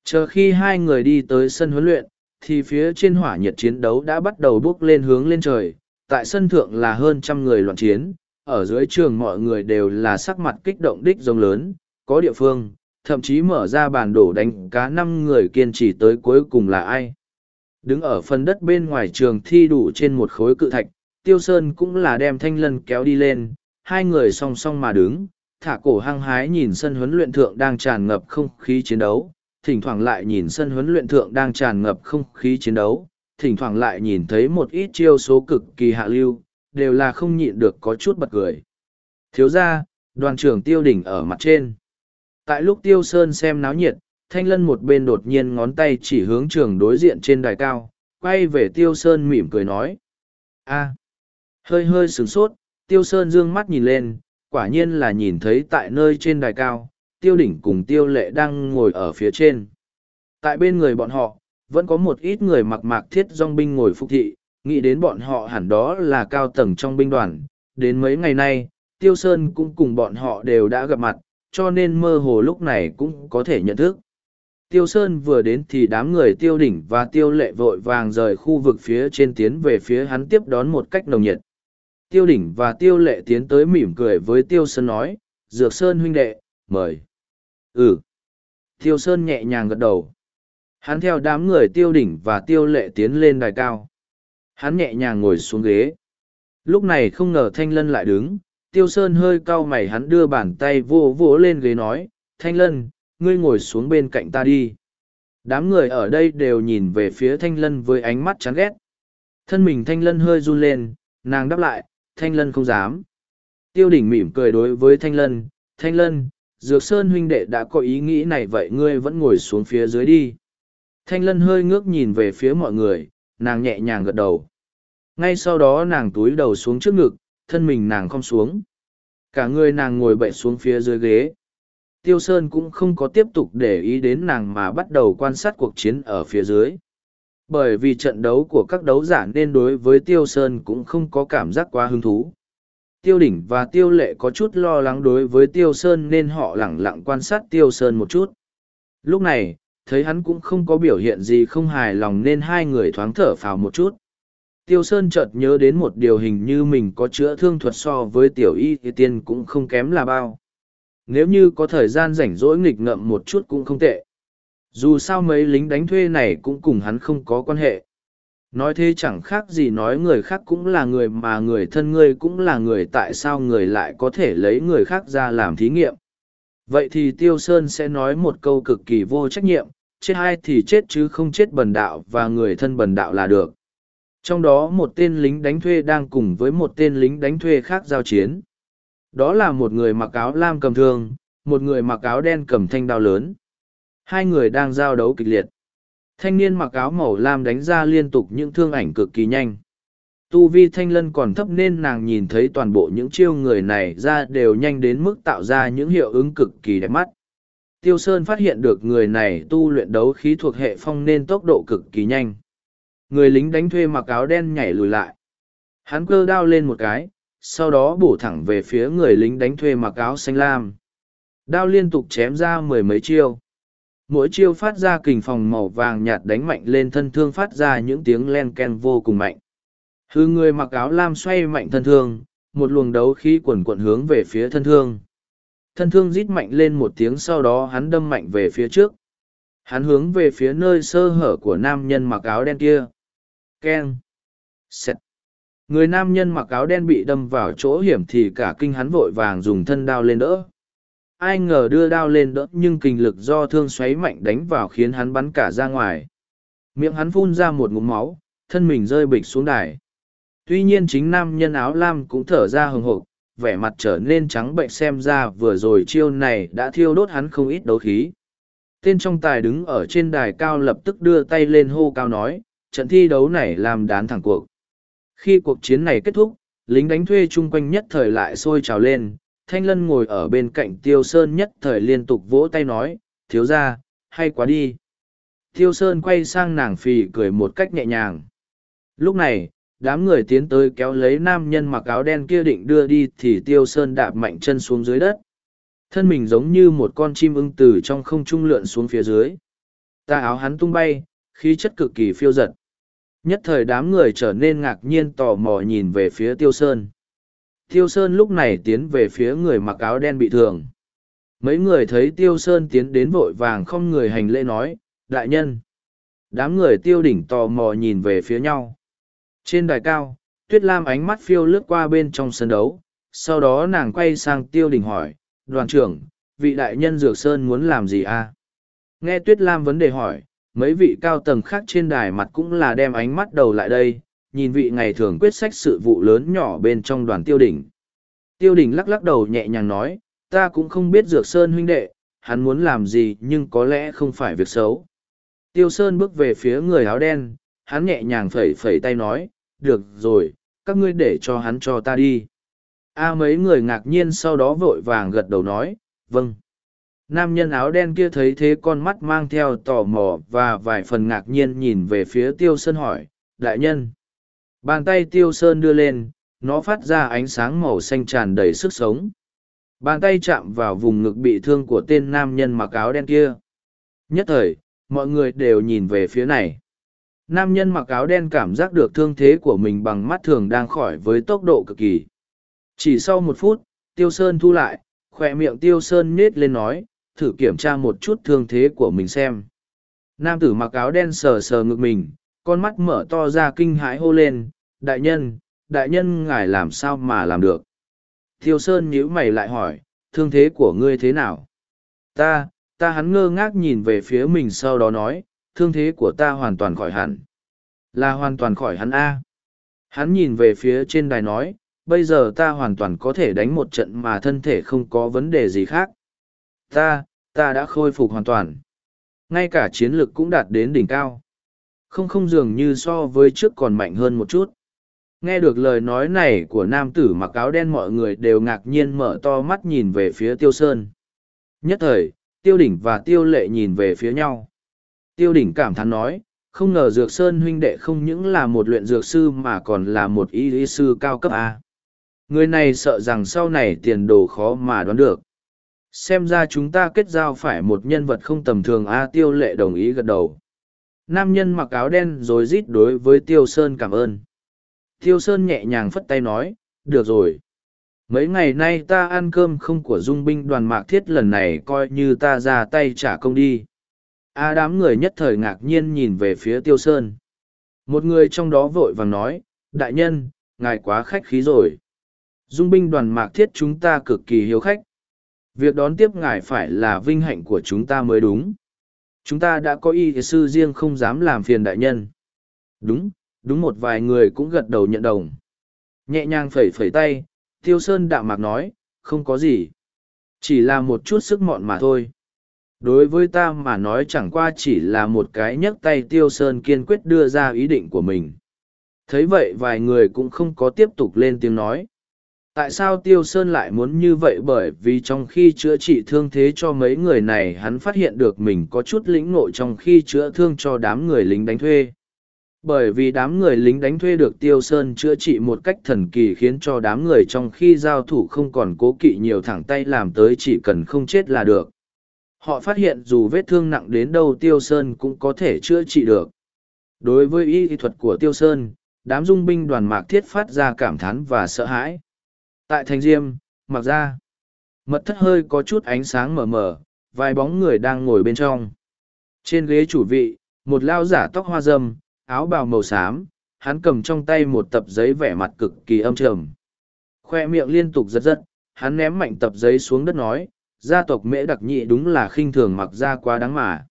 Chờ khi hai người đi tới sân huấn luyện, thì phía trên hỏa nhiệt chiến đấu đã bắt đầu bước lên hướng lên trời. Tại sân thượng là hơn trăm người loạn chiến, ở dưới trường mọi người đều là sắc mặt kích động đích rồng lớn, có địa phương, thậm chí mở ra bản đồ đánh cá năm người kiên trì tới cuối cùng là ai. Đứng ở phần đất bên ngoài trường thi đủ trên một khối cự thạch, Tiêu Sơn cũng là đem thanh lân kéo đi lên, hai người song song mà đứng, thả cổ hăng hái nhìn sân huấn luyện thượng đang tràn ngập không khí chiến đấu, thỉnh thoảng lại nhìn sân huấn luyện thượng đang tràn ngập không khí chiến đấu, thỉnh thoảng lại nhìn thấy một ít chiêu số cực kỳ hạ lưu, đều là không nhịn được có chút bật cười. Thiếu ra, đoàn trưởng tiêu đỉnh ở mặt trên. Tại lúc Tiêu Sơn xem náo nhiệt, Thanh Lân một bên đột nhiên ngón tay chỉ hướng trường đối diện trên đài cao, quay về Tiêu Sơn mỉm cười nói. a hơi hơi sửng sốt, Tiêu Sơn dương mắt nhìn lên, quả nhiên là nhìn thấy tại nơi trên đài cao, Tiêu Đỉnh cùng Tiêu Lệ đang ngồi ở phía trên. Tại bên người bọn họ, vẫn có một ít người mặc mạc thiết dòng binh ngồi phục thị, nghĩ đến bọn họ hẳn đó là cao tầng trong binh đoàn. Đến mấy ngày nay, Tiêu Sơn cũng cùng bọn họ đều đã gặp mặt, cho nên mơ hồ lúc này cũng có thể nhận thức. Tiêu Sơn vừa đến thì đám người tiêu đỉnh và tiêu lệ vội vàng rời khu vực phía trên tiến về phía hắn tiếp đón một cách nồng nhiệt. Tiêu đỉnh và tiêu lệ tiến tới mỉm cười với Tiêu Sơn nói, Dược Sơn huynh đệ, mời. Ừ. Tiêu Sơn nhẹ nhàng gật đầu. Hắn theo đám người tiêu đỉnh và tiêu lệ tiến lên đài cao. Hắn nhẹ nhàng ngồi xuống ghế. Lúc này không ngờ Thanh Lân lại đứng, Tiêu Sơn hơi cau mày hắn đưa bàn tay vô vỗ lên ghế nói, Thanh Lân, ngươi ngồi xuống bên cạnh ta đi. Đám người ở đây đều nhìn về phía Thanh Lân với ánh mắt chán ghét. Thân mình Thanh Lân hơi run lên, nàng đáp lại, Thanh Lân không dám. Tiêu đỉnh mỉm cười đối với Thanh Lân, Thanh Lân, Dược Sơn huynh đệ đã có ý nghĩ này vậy ngươi vẫn ngồi xuống phía dưới đi. Thanh Lân hơi ngước nhìn về phía mọi người, nàng nhẹ nhàng gật đầu. Ngay sau đó nàng túi đầu xuống trước ngực, thân mình nàng không xuống. Cả người nàng ngồi bậy xuống phía dưới ghế. Tiêu Sơn cũng không có tiếp tục để ý đến nàng mà bắt đầu quan sát cuộc chiến ở phía dưới. Bởi vì trận đấu của các đấu giả nên đối với Tiêu Sơn cũng không có cảm giác quá hứng thú. Tiêu Đỉnh và Tiêu Lệ có chút lo lắng đối với Tiêu Sơn nên họ lẳng lặng quan sát Tiêu Sơn một chút. Lúc này, thấy hắn cũng không có biểu hiện gì không hài lòng nên hai người thoáng thở phào một chút. Tiêu Sơn chợt nhớ đến một điều hình như mình có chữa thương thuật so với tiểu y thì tiên cũng không kém là bao. Nếu như có thời gian rảnh rỗi nghịch ngợm một chút cũng không tệ. Dù sao mấy lính đánh thuê này cũng cùng hắn không có quan hệ. Nói thế chẳng khác gì nói người khác cũng là người mà người thân ngươi cũng là người tại sao người lại có thể lấy người khác ra làm thí nghiệm. Vậy thì Tiêu Sơn sẽ nói một câu cực kỳ vô trách nhiệm, chết hai thì chết chứ không chết bần đạo và người thân bần đạo là được. Trong đó một tên lính đánh thuê đang cùng với một tên lính đánh thuê khác giao chiến. Đó là một người mặc áo lam cầm thương, một người mặc áo đen cầm thanh đao lớn. Hai người đang giao đấu kịch liệt. Thanh niên mặc áo màu lam đánh ra liên tục những thương ảnh cực kỳ nhanh. Tu vi thanh lân còn thấp nên nàng nhìn thấy toàn bộ những chiêu người này ra đều nhanh đến mức tạo ra những hiệu ứng cực kỳ đẹp mắt. Tiêu Sơn phát hiện được người này tu luyện đấu khí thuộc hệ phong nên tốc độ cực kỳ nhanh. Người lính đánh thuê mặc áo đen nhảy lùi lại. Hắn cơ đao lên một cái, sau đó bổ thẳng về phía người lính đánh thuê mặc áo xanh lam. Đao liên tục chém ra mười mấy chiêu. Mỗi chiêu phát ra kình phòng màu vàng nhạt đánh mạnh lên thân thương phát ra những tiếng len ken vô cùng mạnh. Hư người mặc áo lam xoay mạnh thân thương, một luồng đấu khí quần quận hướng về phía thân thương. Thân thương rít mạnh lên một tiếng sau đó hắn đâm mạnh về phía trước. Hắn hướng về phía nơi sơ hở của nam nhân mặc áo đen kia keng Xẹt. Người nam nhân mặc áo đen bị đâm vào chỗ hiểm thì cả kinh hắn vội vàng dùng thân đao lên đỡ. Ai ngờ đưa đao lên đỡ nhưng kinh lực do thương xoáy mạnh đánh vào khiến hắn bắn cả ra ngoài. Miệng hắn phun ra một ngụm máu, thân mình rơi bịch xuống đài. Tuy nhiên chính nam nhân áo lam cũng thở ra hừng hộp, vẻ mặt trở nên trắng bệnh xem ra vừa rồi chiêu này đã thiêu đốt hắn không ít đấu khí. Tên trong tài đứng ở trên đài cao lập tức đưa tay lên hô cao nói, trận thi đấu này làm đán thẳng cuộc. Khi cuộc chiến này kết thúc, lính đánh thuê chung quanh nhất thời lại sôi trào lên, Thanh Lân ngồi ở bên cạnh Tiêu Sơn nhất thời liên tục vỗ tay nói, thiếu ra, hay quá đi. Tiêu Sơn quay sang nàng phì cười một cách nhẹ nhàng. Lúc này, đám người tiến tới kéo lấy nam nhân mặc áo đen kia định đưa đi thì Tiêu Sơn đạp mạnh chân xuống dưới đất. Thân mình giống như một con chim ưng từ trong không trung lượn xuống phía dưới. Tà áo hắn tung bay, khí chất cực kỳ phiêu giật. Nhất thời đám người trở nên ngạc nhiên tò mò nhìn về phía Tiêu Sơn. Tiêu Sơn lúc này tiến về phía người mặc áo đen bị thương. Mấy người thấy Tiêu Sơn tiến đến vội vàng không người hành lễ nói, đại nhân. Đám người tiêu đỉnh tò mò nhìn về phía nhau. Trên đài cao, Tuyết Lam ánh mắt phiêu lướt qua bên trong sân đấu, sau đó nàng quay sang tiêu đỉnh hỏi, đoàn trưởng, vị đại nhân Dược Sơn muốn làm gì à? Nghe Tuyết Lam vấn đề hỏi, mấy vị cao tầng khác trên đài mặt cũng là đem ánh mắt đầu lại đây, nhìn vị ngày thường quyết sách sự vụ lớn nhỏ bên trong đoàn tiêu đỉnh. Tiêu đỉnh lắc lắc đầu nhẹ nhàng nói, ta cũng không biết Dược Sơn huynh đệ, hắn muốn làm gì nhưng có lẽ không phải việc xấu. Tiêu Sơn bước về phía người áo đen, hắn nhẹ nhàng phẩy phẩy tay nói, được rồi, các ngươi để cho hắn cho ta đi. A mấy người ngạc nhiên sau đó vội vàng gật đầu nói, vâng. Nam nhân áo đen kia thấy thế con mắt mang theo tò mò và vài phần ngạc nhiên nhìn về phía Tiêu Sơn hỏi, đại nhân. Bàn tay Tiêu Sơn đưa lên, nó phát ra ánh sáng màu xanh tràn đầy sức sống. Bàn tay chạm vào vùng ngực bị thương của tên nam nhân mặc áo đen kia. Nhất thời, mọi người đều nhìn về phía này. Nam nhân mặc áo đen cảm giác được thương thế của mình bằng mắt thường đang khỏi với tốc độ cực kỳ. Chỉ sau một phút, Tiêu Sơn thu lại, khoe miệng Tiêu Sơn nết lên nói, thử kiểm tra một chút thương thế của mình xem. Nam tử mặc áo đen sờ sờ ngực mình, con mắt mở to ra kinh hãi hô lên, đại nhân, đại nhân ngài làm sao mà làm được. thiêu Sơn nhíu mày lại hỏi, thương thế của ngươi thế nào? Ta, ta hắn ngơ ngác nhìn về phía mình sau đó nói, thương thế của ta hoàn toàn khỏi hẳn. Là hoàn toàn khỏi hắn A. Hắn nhìn về phía trên đài nói, bây giờ ta hoàn toàn có thể đánh một trận mà thân thể không có vấn đề gì khác. Ta, ta đã khôi phục hoàn toàn. Ngay cả chiến lực cũng đạt đến đỉnh cao. Không không dường như so với trước còn mạnh hơn một chút. Nghe được lời nói này của nam tử mặc áo đen mọi người đều ngạc nhiên mở to mắt nhìn về phía tiêu sơn. Nhất thời, tiêu đỉnh và tiêu lệ nhìn về phía nhau. Tiêu đỉnh cảm thán nói, không ngờ dược sơn huynh đệ không những là một luyện dược sư mà còn là một y lý sư cao cấp A. Người này sợ rằng sau này tiền đồ khó mà đoán được. Xem ra chúng ta kết giao phải một nhân vật không tầm thường A tiêu lệ đồng ý gật đầu. Nam nhân mặc áo đen rồi rít đối với tiêu sơn cảm ơn. Tiêu sơn nhẹ nhàng phất tay nói, được rồi. Mấy ngày nay ta ăn cơm không của dung binh đoàn mạc thiết lần này coi như ta ra tay trả công đi. A đám người nhất thời ngạc nhiên nhìn về phía tiêu sơn. Một người trong đó vội vàng nói, đại nhân, ngài quá khách khí rồi. Dung binh đoàn mạc thiết chúng ta cực kỳ hiếu khách. Việc đón tiếp ngài phải là vinh hạnh của chúng ta mới đúng. Chúng ta đã có y sư riêng không dám làm phiền đại nhân. Đúng, đúng một vài người cũng gật đầu nhận đồng. Nhẹ nhàng phẩy phẩy tay, Tiêu Sơn đạm mạc nói, không có gì. Chỉ là một chút sức mọn mà thôi. Đối với ta mà nói chẳng qua chỉ là một cái nhấc tay Tiêu Sơn kiên quyết đưa ra ý định của mình. thấy vậy vài người cũng không có tiếp tục lên tiếng nói tại sao tiêu sơn lại muốn như vậy bởi vì trong khi chữa trị thương thế cho mấy người này hắn phát hiện được mình có chút lĩnh nội trong khi chữa thương cho đám người lính đánh thuê? Bởi vì đám người lính đánh thuê được tiêu sơn chữa trị một cách thần kỳ khiến cho đám người trong khi giao thủ không còn cố kỵ nhiều thẳng tay làm tới chỉ cần không chết là được. Họ phát hiện dù vết thương nặng đến đâu tiêu sơn cũng có thể chữa trị được. Đối với y thuật của tiêu sơn, đám dung binh đoàn mạc thiết phát ra cảm thán và sợ hãi. Tại thành diêm, mặc ra, mật thất hơi có chút ánh sáng mờ mờ, vài bóng người đang ngồi bên trong. Trên ghế chủ vị, một lao giả tóc hoa dâm, áo bào màu xám, hắn cầm trong tay một tập giấy vẻ mặt cực kỳ âm trầm. Khoe miệng liên tục giật giật, hắn ném mạnh tập giấy xuống đất nói, gia tộc mễ đặc nhị đúng là khinh thường mặc ra quá đáng mà.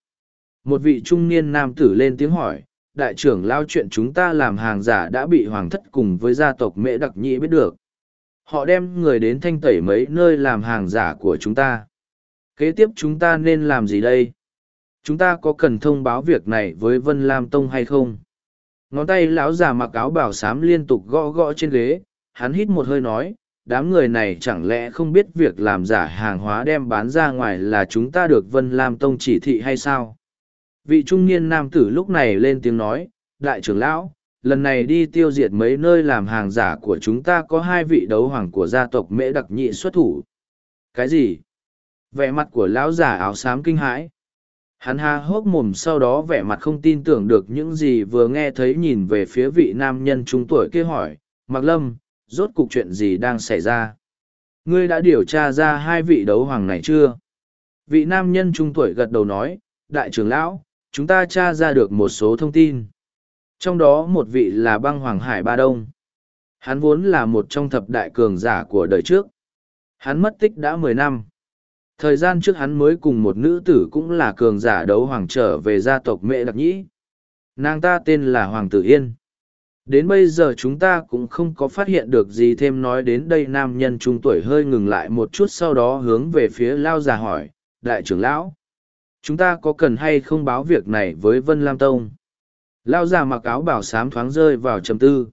Một vị trung niên nam tử lên tiếng hỏi, đại trưởng lao chuyện chúng ta làm hàng giả đã bị hoàng thất cùng với gia tộc mễ đặc nhị biết được họ đem người đến thanh tẩy mấy nơi làm hàng giả của chúng ta. Kế tiếp chúng ta nên làm gì đây? Chúng ta có cần thông báo việc này với vân lam tông hay không? Ngón tay lão già mặc áo bảo sám liên tục gõ gõ trên ghế, hắn hít một hơi nói, đám người này chẳng lẽ không biết việc làm giả hàng hóa đem bán ra ngoài là chúng ta được vân lam tông chỉ thị hay sao? Vị trung niên nam tử lúc này lên tiếng nói, đại trưởng lão lần này đi tiêu diệt mấy nơi làm hàng giả của chúng ta có hai vị đấu hoàng của gia tộc mễ đặc nhị xuất thủ. Cái gì? Vẻ mặt của lão giả áo xám kinh hãi. Hắn ha hốc mồm sau đó vẻ mặt không tin tưởng được những gì vừa nghe thấy nhìn về phía vị nam nhân trung tuổi kia hỏi mặc lâm, rốt cục chuyện gì đang xảy ra? Ngươi đã điều tra ra hai vị đấu hoàng này chưa? Vị nam nhân trung tuổi gật đầu nói, đại trưởng lão, chúng ta tra ra được một số thông tin trong đó một vị là băng Hoàng Hải Ba Đông. Hắn vốn là một trong thập đại cường giả của đời trước. Hắn mất tích đã mười năm. Thời gian trước hắn mới cùng một nữ tử cũng là cường giả đấu hoàng trở về gia tộc Mẹ Đặc Nhĩ. Nàng ta tên là Hoàng Tử Yên. Đến bây giờ chúng ta cũng không có phát hiện được gì thêm nói đến đây nam nhân trung tuổi hơi ngừng lại một chút sau đó hướng về phía Lao già hỏi, đại trưởng lão. Chúng ta có cần hay không báo việc này với Vân Lam Tông? Lao già mặc áo bảo sám thoáng rơi vào trầm tư.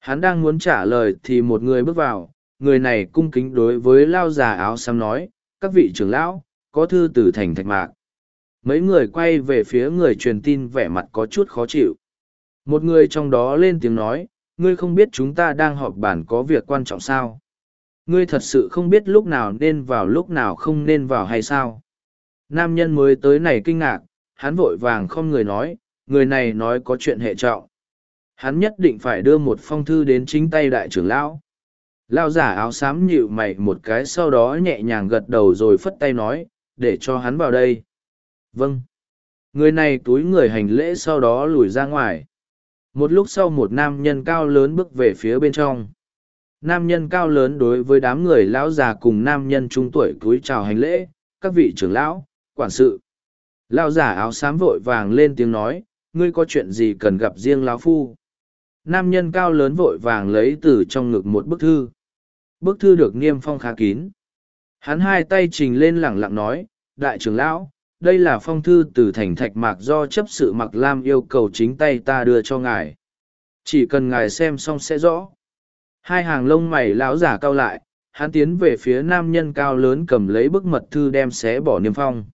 Hắn đang muốn trả lời thì một người bước vào, người này cung kính đối với Lao già áo xám nói, các vị trưởng lão, có thư từ thành thạch mạc. Mấy người quay về phía người truyền tin vẻ mặt có chút khó chịu. Một người trong đó lên tiếng nói, ngươi không biết chúng ta đang họp bàn có việc quan trọng sao? Ngươi thật sự không biết lúc nào nên vào lúc nào không nên vào hay sao? Nam nhân mới tới này kinh ngạc, hắn vội vàng không người nói, người này nói có chuyện hệ trọng. Hắn nhất định phải đưa một phong thư đến chính tay đại trưởng lão. Lao giả áo xám nhịu mày một cái sau đó nhẹ nhàng gật đầu rồi phất tay nói, để cho hắn vào đây. Vâng. Người này túi người hành lễ sau đó lùi ra ngoài. Một lúc sau một nam nhân cao lớn bước về phía bên trong. Nam nhân cao lớn đối với đám người lão già cùng nam nhân trung tuổi cúi chào hành lễ, các vị trưởng lão, quản sự. Lão giả áo xám vội vàng lên tiếng nói, ngươi có chuyện gì cần gặp riêng lão phu. Nam nhân cao lớn vội vàng lấy từ trong ngực một bức thư. Bức thư được niêm phong khá kín. Hắn hai tay trình lên lẳng lặng nói, đại trưởng lão, đây là phong thư từ thành thạch mạc do chấp sự mặc lam yêu cầu chính tay ta đưa cho ngài chỉ cần ngài xem xong sẽ rõ hai hàng lông mày lão giả cao lại hắn tiến về phía nam nhân cao lớn cầm lấy bức mật thư đem xé bỏ niêm phong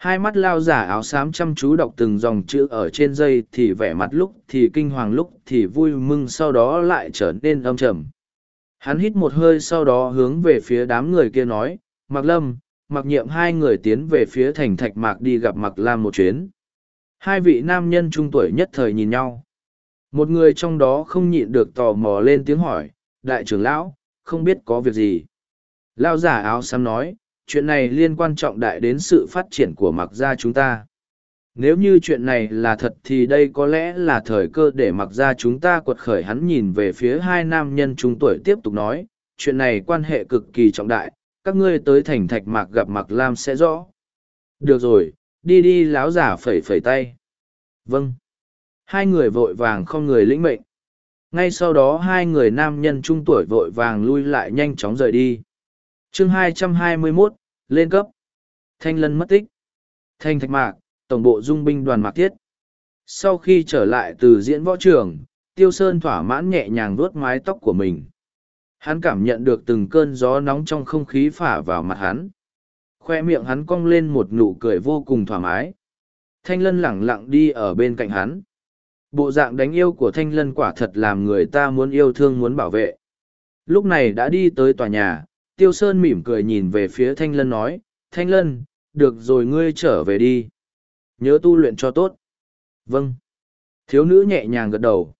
hai mắt lao giả áo xám chăm chú đọc từng dòng chữ ở trên dây thì vẻ mặt lúc thì kinh hoàng, lúc thì vui mừng, sau đó lại trở nên âm trầm. Hắn hít một hơi sau đó hướng về phía đám người kia nói mặc lâm mặc nhiệm hai người tiến về phía thành thạch mạc đi gặp mặc lam một chuyến. Hai vị nam nhân trung tuổi nhất thời nhìn nhau. Một người trong đó không nhịn được tò mò lên tiếng hỏi, đại trưởng lão, không biết có việc gì? Lao giả áo xám nói chuyện này liên quan trọng đại đến sự phát triển của mặc gia chúng ta. Nếu như chuyện này là thật thì đây có lẽ là thời cơ để mặc gia chúng ta quật khởi hắn nhìn về phía hai nam nhân trung tuổi tiếp tục nói, chuyện này quan hệ cực kỳ trọng đại, các ngươi tới thành thạch mạc gặp mặc lam sẽ rõ. Được rồi, đi đi láo giả phẩy phẩy tay. Vâng. Hai người vội vàng không người lĩnh mệnh. Ngay sau đó hai người nam nhân trung tuổi vội vàng lui lại nhanh chóng rời đi chương 221, lên cấp thanh lân mất tích thanh thạch mạc tổng bộ dung binh đoàn mạc thiết sau khi trở lại từ diễn võ trường tiêu sơn thỏa mãn nhẹ nhàng vuốt mái tóc của mình Hắn cảm nhận được từng cơn gió nóng trong không khí phả vào mặt hắn. Khoe miệng hắn cong lên một nụ cười vô cùng thoải mái. Thanh lân lẳng lặng đi ở bên cạnh hắn. Bộ dạng đánh yêu của thanh lân quả thật làm người ta muốn yêu thương muốn bảo vệ. Lúc này đã đi tới tòa nhà, tiêu sơn mỉm cười nhìn về phía thanh lân nói, thanh lân, được rồi ngươi trở về đi. Nhớ tu luyện cho tốt. Vâng. Thiếu nữ nhẹ nhàng gật đầu.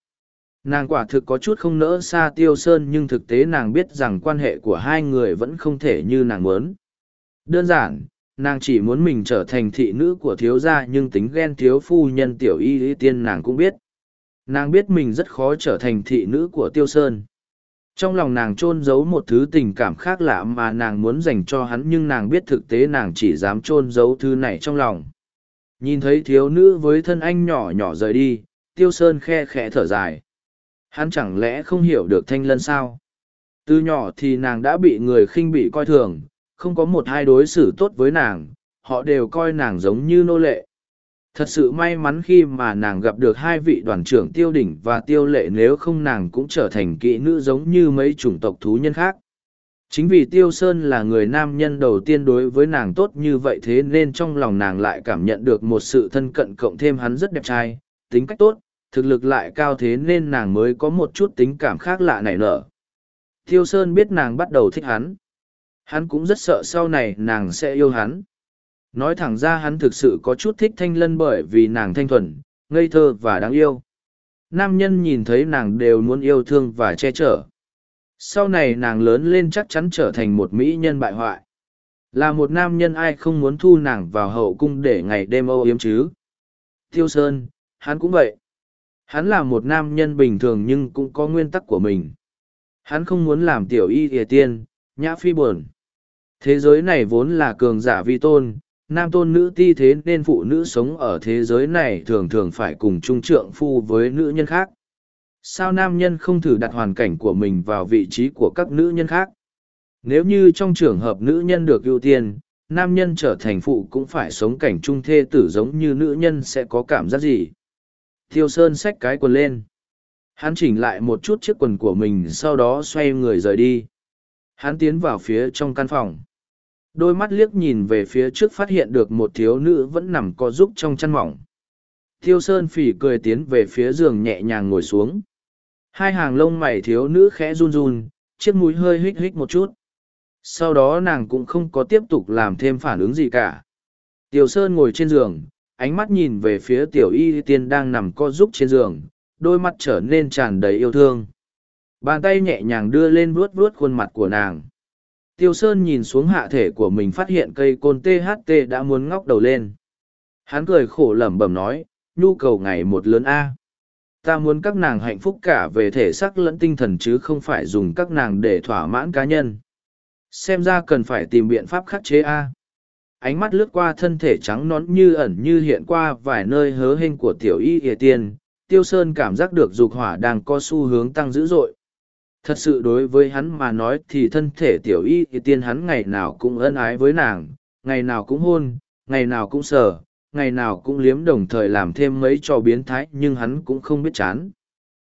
Nàng quả thực có chút không nỡ xa tiêu sơn nhưng thực tế nàng biết rằng quan hệ của hai người vẫn không thể như nàng muốn. Đơn giản, nàng chỉ muốn mình trở thành thị nữ của thiếu gia nhưng tính ghen thiếu phu nhân tiểu y lý tiên nàng cũng biết. Nàng biết mình rất khó trở thành thị nữ của tiêu sơn. Trong lòng nàng chôn giấu một thứ tình cảm khác lạ mà nàng muốn dành cho hắn nhưng nàng biết thực tế nàng chỉ dám chôn giấu thứ này trong lòng. Nhìn thấy thiếu nữ với thân anh nhỏ nhỏ rời đi, tiêu sơn khe khẽ thở dài Hắn chẳng lẽ không hiểu được thanh lân sao? Từ nhỏ thì nàng đã bị người khinh bị coi thường, không có một hai đối xử tốt với nàng, họ đều coi nàng giống như nô lệ. Thật sự may mắn khi mà nàng gặp được hai vị đoàn trưởng tiêu đỉnh và tiêu lệ nếu không nàng cũng trở thành kỹ nữ giống như mấy chủng tộc thú nhân khác. Chính vì Tiêu Sơn là người nam nhân đầu tiên đối với nàng tốt như vậy thế nên trong lòng nàng lại cảm nhận được một sự thân cận cộng thêm hắn rất đẹp trai, tính cách tốt, thực lực lại cao thế nên nàng mới có một chút tính cảm khác lạ nảy nở. Tiêu Sơn biết nàng bắt đầu thích hắn. Hắn cũng rất sợ sau này nàng sẽ yêu hắn. Nói thẳng ra hắn thực sự có chút thích thanh lân bởi vì nàng thanh thuần, ngây thơ và đáng yêu. Nam nhân nhìn thấy nàng đều muốn yêu thương và che chở. Sau này nàng lớn lên chắc chắn trở thành một mỹ nhân bại hoại. Là một nam nhân ai không muốn thu nàng vào hậu cung để ngày đêm âu yếm chứ. Tiêu Sơn, hắn cũng vậy. Hắn là một nam nhân bình thường nhưng cũng có nguyên tắc của mình. Hắn không muốn làm tiểu y thìa tiên, nhã phi buồn. Thế giới này vốn là cường giả vi tôn, nam tôn nữ ti thế nên phụ nữ sống ở thế giới này thường thường phải cùng chung trượng phu với nữ nhân khác. Sao nam nhân không thử đặt hoàn cảnh của mình vào vị trí của các nữ nhân khác? Nếu như trong trường hợp nữ nhân được ưu tiên, nam nhân trở thành phụ cũng phải sống cảnh trung thê tử giống như nữ nhân sẽ có cảm giác gì. Thiêu Sơn xách cái quần lên. Hắn chỉnh lại một chút chiếc quần của mình sau đó xoay người rời đi. Hắn tiến vào phía trong căn phòng. Đôi mắt liếc nhìn về phía trước phát hiện được một thiếu nữ vẫn nằm co giúp trong chăn mỏng. thiêu Sơn phỉ cười tiến về phía giường nhẹ nhàng ngồi xuống. Hai hàng lông mày thiếu nữ khẽ run run, chiếc mũi hơi hích hích một chút. Sau đó nàng cũng không có tiếp tục làm thêm phản ứng gì cả. Tiểu Sơn ngồi trên giường, ánh mắt nhìn về phía tiểu y tiên đang nằm co giúp trên giường, đôi mắt trở nên tràn đầy yêu thương. Bàn tay nhẹ nhàng đưa lên vuốt vuốt khuôn mặt của nàng. Tiêu Sơn nhìn xuống hạ thể của mình phát hiện cây côn THT đã muốn ngóc đầu lên. Hắn cười khổ lẩm bẩm nói, nhu cầu ngày một lớn A. Ta muốn các nàng hạnh phúc cả về thể xác lẫn tinh thần chứ không phải dùng các nàng để thỏa mãn cá nhân. Xem ra cần phải tìm biện pháp khắc chế A. Ánh mắt lướt qua thân thể trắng nón như ẩn như hiện qua vài nơi hớ hênh của tiểu y hề tiên, tiêu sơn cảm giác được dục hỏa đang có xu hướng tăng dữ dội. Thật sự đối với hắn mà nói thì thân thể tiểu y thì tiên hắn ngày nào cũng ân ái với nàng, ngày nào cũng hôn, ngày nào cũng sờ, ngày nào cũng liếm đồng thời làm thêm mấy trò biến thái nhưng hắn cũng không biết chán.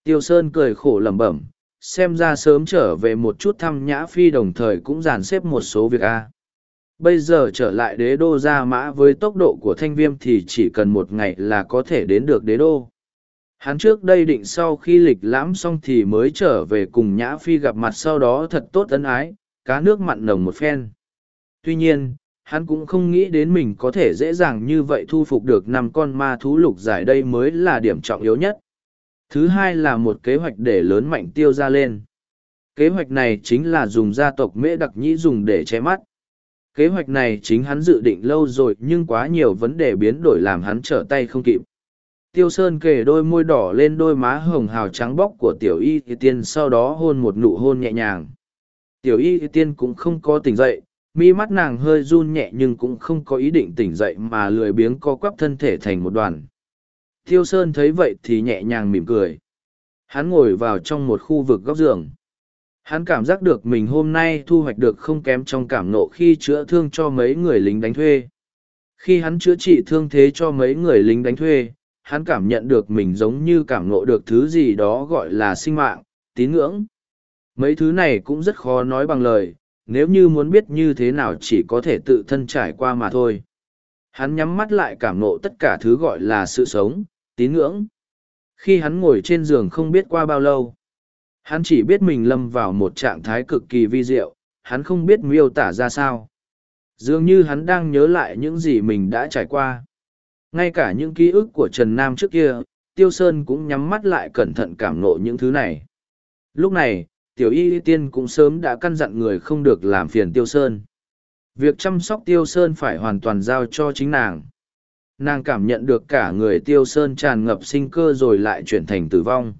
Tiêu Sơn cười khổ lẩm bẩm, xem ra sớm trở về một chút thăm nhã phi đồng thời cũng dàn xếp một số việc a bây giờ trở lại đế đô ra mã với tốc độ của thanh viêm thì chỉ cần một ngày là có thể đến được đế đô hắn trước đây định sau khi lịch lãm xong thì mới trở về cùng nhã phi gặp mặt sau đó thật tốt ân ái, cá nước mặn nồng một phen tuy nhiên, hắn cũng không nghĩ đến mình có thể dễ dàng như vậy thu phục được năm con ma thú lục giải đây mới là điểm trọng yếu nhất Thứ hai là một kế hoạch để lớn mạnh tiêu ra lên. Kế hoạch này chính là dùng gia tộc mễ đặc nhĩ dùng để che mắt. Kế hoạch này chính hắn dự định lâu rồi nhưng quá nhiều vấn đề biến đổi làm hắn trở tay không kịp. Tiêu Sơn kề đôi môi đỏ lên đôi má hồng hào trắng bóc của Tiểu Y Thì Tiên sau đó hôn một nụ hôn nhẹ nhàng. Tiểu Y Thì Tiên cũng không có tỉnh dậy, mi mắt nàng hơi run nhẹ nhưng cũng không có ý định tỉnh dậy mà lười biếng co quắp thân thể thành một đoàn. Tiêu Sơn thấy vậy thì nhẹ nhàng mỉm cười. Hắn ngồi vào trong một khu vực góc giường. Hắn cảm giác được mình hôm nay thu hoạch được không kém trong cảm nộ khi chữa thương cho mấy người lính đánh thuê. Khi hắn chữa trị thương thế cho mấy người lính đánh thuê, hắn cảm nhận được mình giống như cảm ngộ được thứ gì đó gọi là sinh mạng, tín ngưỡng. Mấy thứ này cũng rất khó nói bằng lời, nếu như muốn biết như thế nào chỉ có thể tự thân trải qua mà thôi. Hắn nhắm mắt lại cảm nộ tất cả thứ gọi là sự sống, tín ngưỡng. Khi hắn ngồi trên giường không biết qua bao lâu, hắn chỉ biết mình lâm vào một trạng thái cực kỳ vi diệu, hắn không biết miêu tả ra sao. Dường như hắn đang nhớ lại những gì mình đã trải qua. Ngay cả những ký ức của Trần Nam trước kia, Tiêu Sơn cũng nhắm mắt lại cẩn thận cảm nộ những thứ này. Lúc này, Tiểu Y Tiên cũng sớm đã căn dặn người không được làm phiền Tiêu Sơn. Việc chăm sóc Tiêu Sơn phải hoàn toàn giao cho chính nàng nàng cảm nhận được cả người tiêu sơn tràn ngập sinh cơ rồi lại chuyển thành tử vong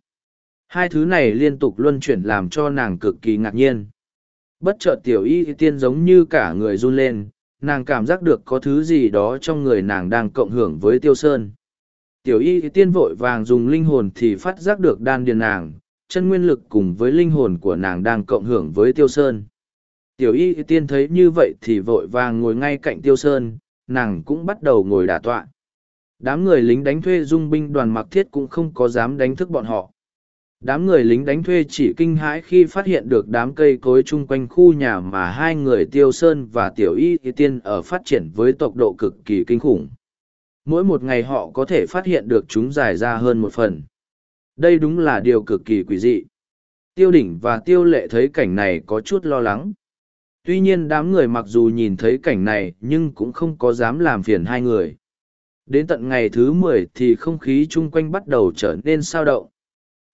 hai thứ này liên tục luân chuyển làm cho nàng cực kỳ ngạc nhiên bất chợt tiểu y tiên giống như cả người run lên nàng cảm giác được có thứ gì đó trong người nàng đang cộng hưởng với tiêu sơn tiểu y tiên vội vàng dùng linh hồn thì phát giác được đan điền nàng, chân nguyên lực cùng với linh hồn của nàng đang cộng hưởng với tiêu sơn tiểu y tiên thấy như vậy thì vội vàng ngồi ngay cạnh tiêu sơn, nàng cũng bắt đầu ngồi đả tọa. Đám người lính đánh thuê dung binh đoàn mặc thiết cũng không có dám đánh thức bọn họ. Đám người lính đánh thuê chỉ kinh hãi khi phát hiện được đám cây cối chung quanh khu nhà mà hai người tiêu sơn và tiểu y tiên ở phát triển với tốc độ cực kỳ kinh khủng. Mỗi một ngày họ có thể phát hiện được chúng dài ra hơn một phần. Đây đúng là điều cực kỳ quỷ dị. Tiêu đỉnh và tiêu lệ thấy cảnh này có chút lo lắng. Tuy nhiên đám người mặc dù nhìn thấy cảnh này nhưng cũng không có dám làm phiền hai người. Đến tận ngày thứ mười thì không khí chung quanh bắt đầu trở nên sao động.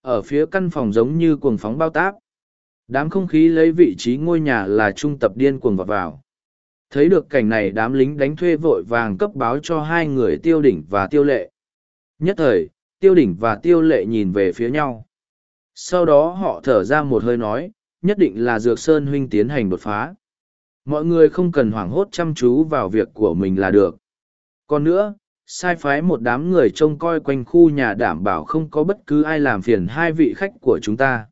Ở phía căn phòng giống như cuồng phóng bao táp. Đám không khí lấy vị trí ngôi nhà là trung tập điên cuồng vọt vào. Thấy được cảnh này đám lính đánh thuê vội vàng cấp báo cho hai người tiêu đỉnh và tiêu lệ. Nhất thời, tiêu đỉnh và tiêu lệ nhìn về phía nhau. Sau đó họ thở ra một hơi nói, nhất định là Dược Sơn huynh tiến hành đột phá mọi người không cần hoảng hốt chăm chú vào việc của mình là được còn nữa sai phái một đám người trông coi quanh khu nhà đảm bảo không có bất cứ ai làm phiền hai vị khách của chúng ta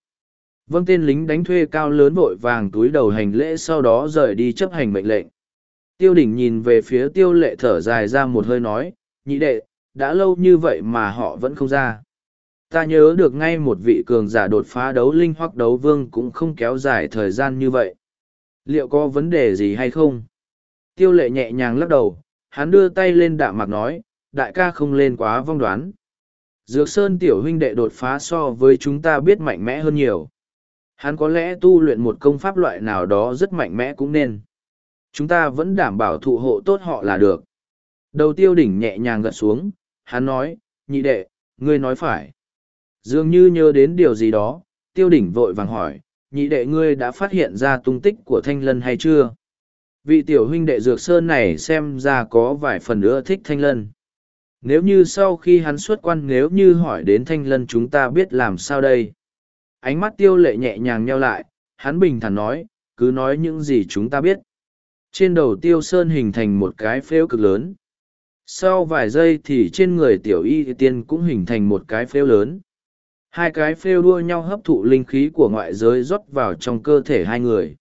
vâng tên lính đánh thuê cao lớn vội vàng túi đầu hành lễ sau đó rời đi chấp hành mệnh lệnh Tiêu đỉnh nhìn về phía tiêu lệ thở dài ra một hơi nói, nhị đệ, đã lâu như vậy mà họ vẫn không ra. Ta nhớ được ngay một vị cường giả đột phá đấu linh hoặc đấu vương cũng không kéo dài thời gian như vậy. Liệu có vấn đề gì hay không? Tiêu lệ nhẹ nhàng lắc đầu, hắn đưa tay lên đạm mạc nói, đại ca không lên quá vong đoán. Dược Sơn tiểu huynh đệ đột phá so với chúng ta biết mạnh mẽ hơn nhiều. Hắn có lẽ tu luyện một công pháp loại nào đó rất mạnh mẽ cũng nên. Chúng ta vẫn đảm bảo thụ hộ tốt họ là được. Đầu tiêu đỉnh nhẹ nhàng gật xuống, hắn nói, nhị đệ, ngươi nói phải. Dường như nhớ đến điều gì đó, tiêu đỉnh vội vàng hỏi, nhị đệ ngươi đã phát hiện ra tung tích của thanh lân hay chưa? Vị tiểu huynh đệ dược sơn này xem ra có vài phần nữa thích thanh lân. Nếu như sau khi hắn xuất quan nếu như hỏi đến thanh lân chúng ta biết làm sao đây? Ánh mắt tiêu lệ nhẹ nhàng nheo lại, hắn bình thản nói, cứ nói những gì chúng ta biết. Trên đầu tiêu sơn hình thành một cái phếu cực lớn. Sau vài giây thì trên người tiểu y tiên cũng hình thành một cái phếu lớn. Hai cái phêu đua nhau hấp thụ linh khí của ngoại giới rót vào trong cơ thể hai người.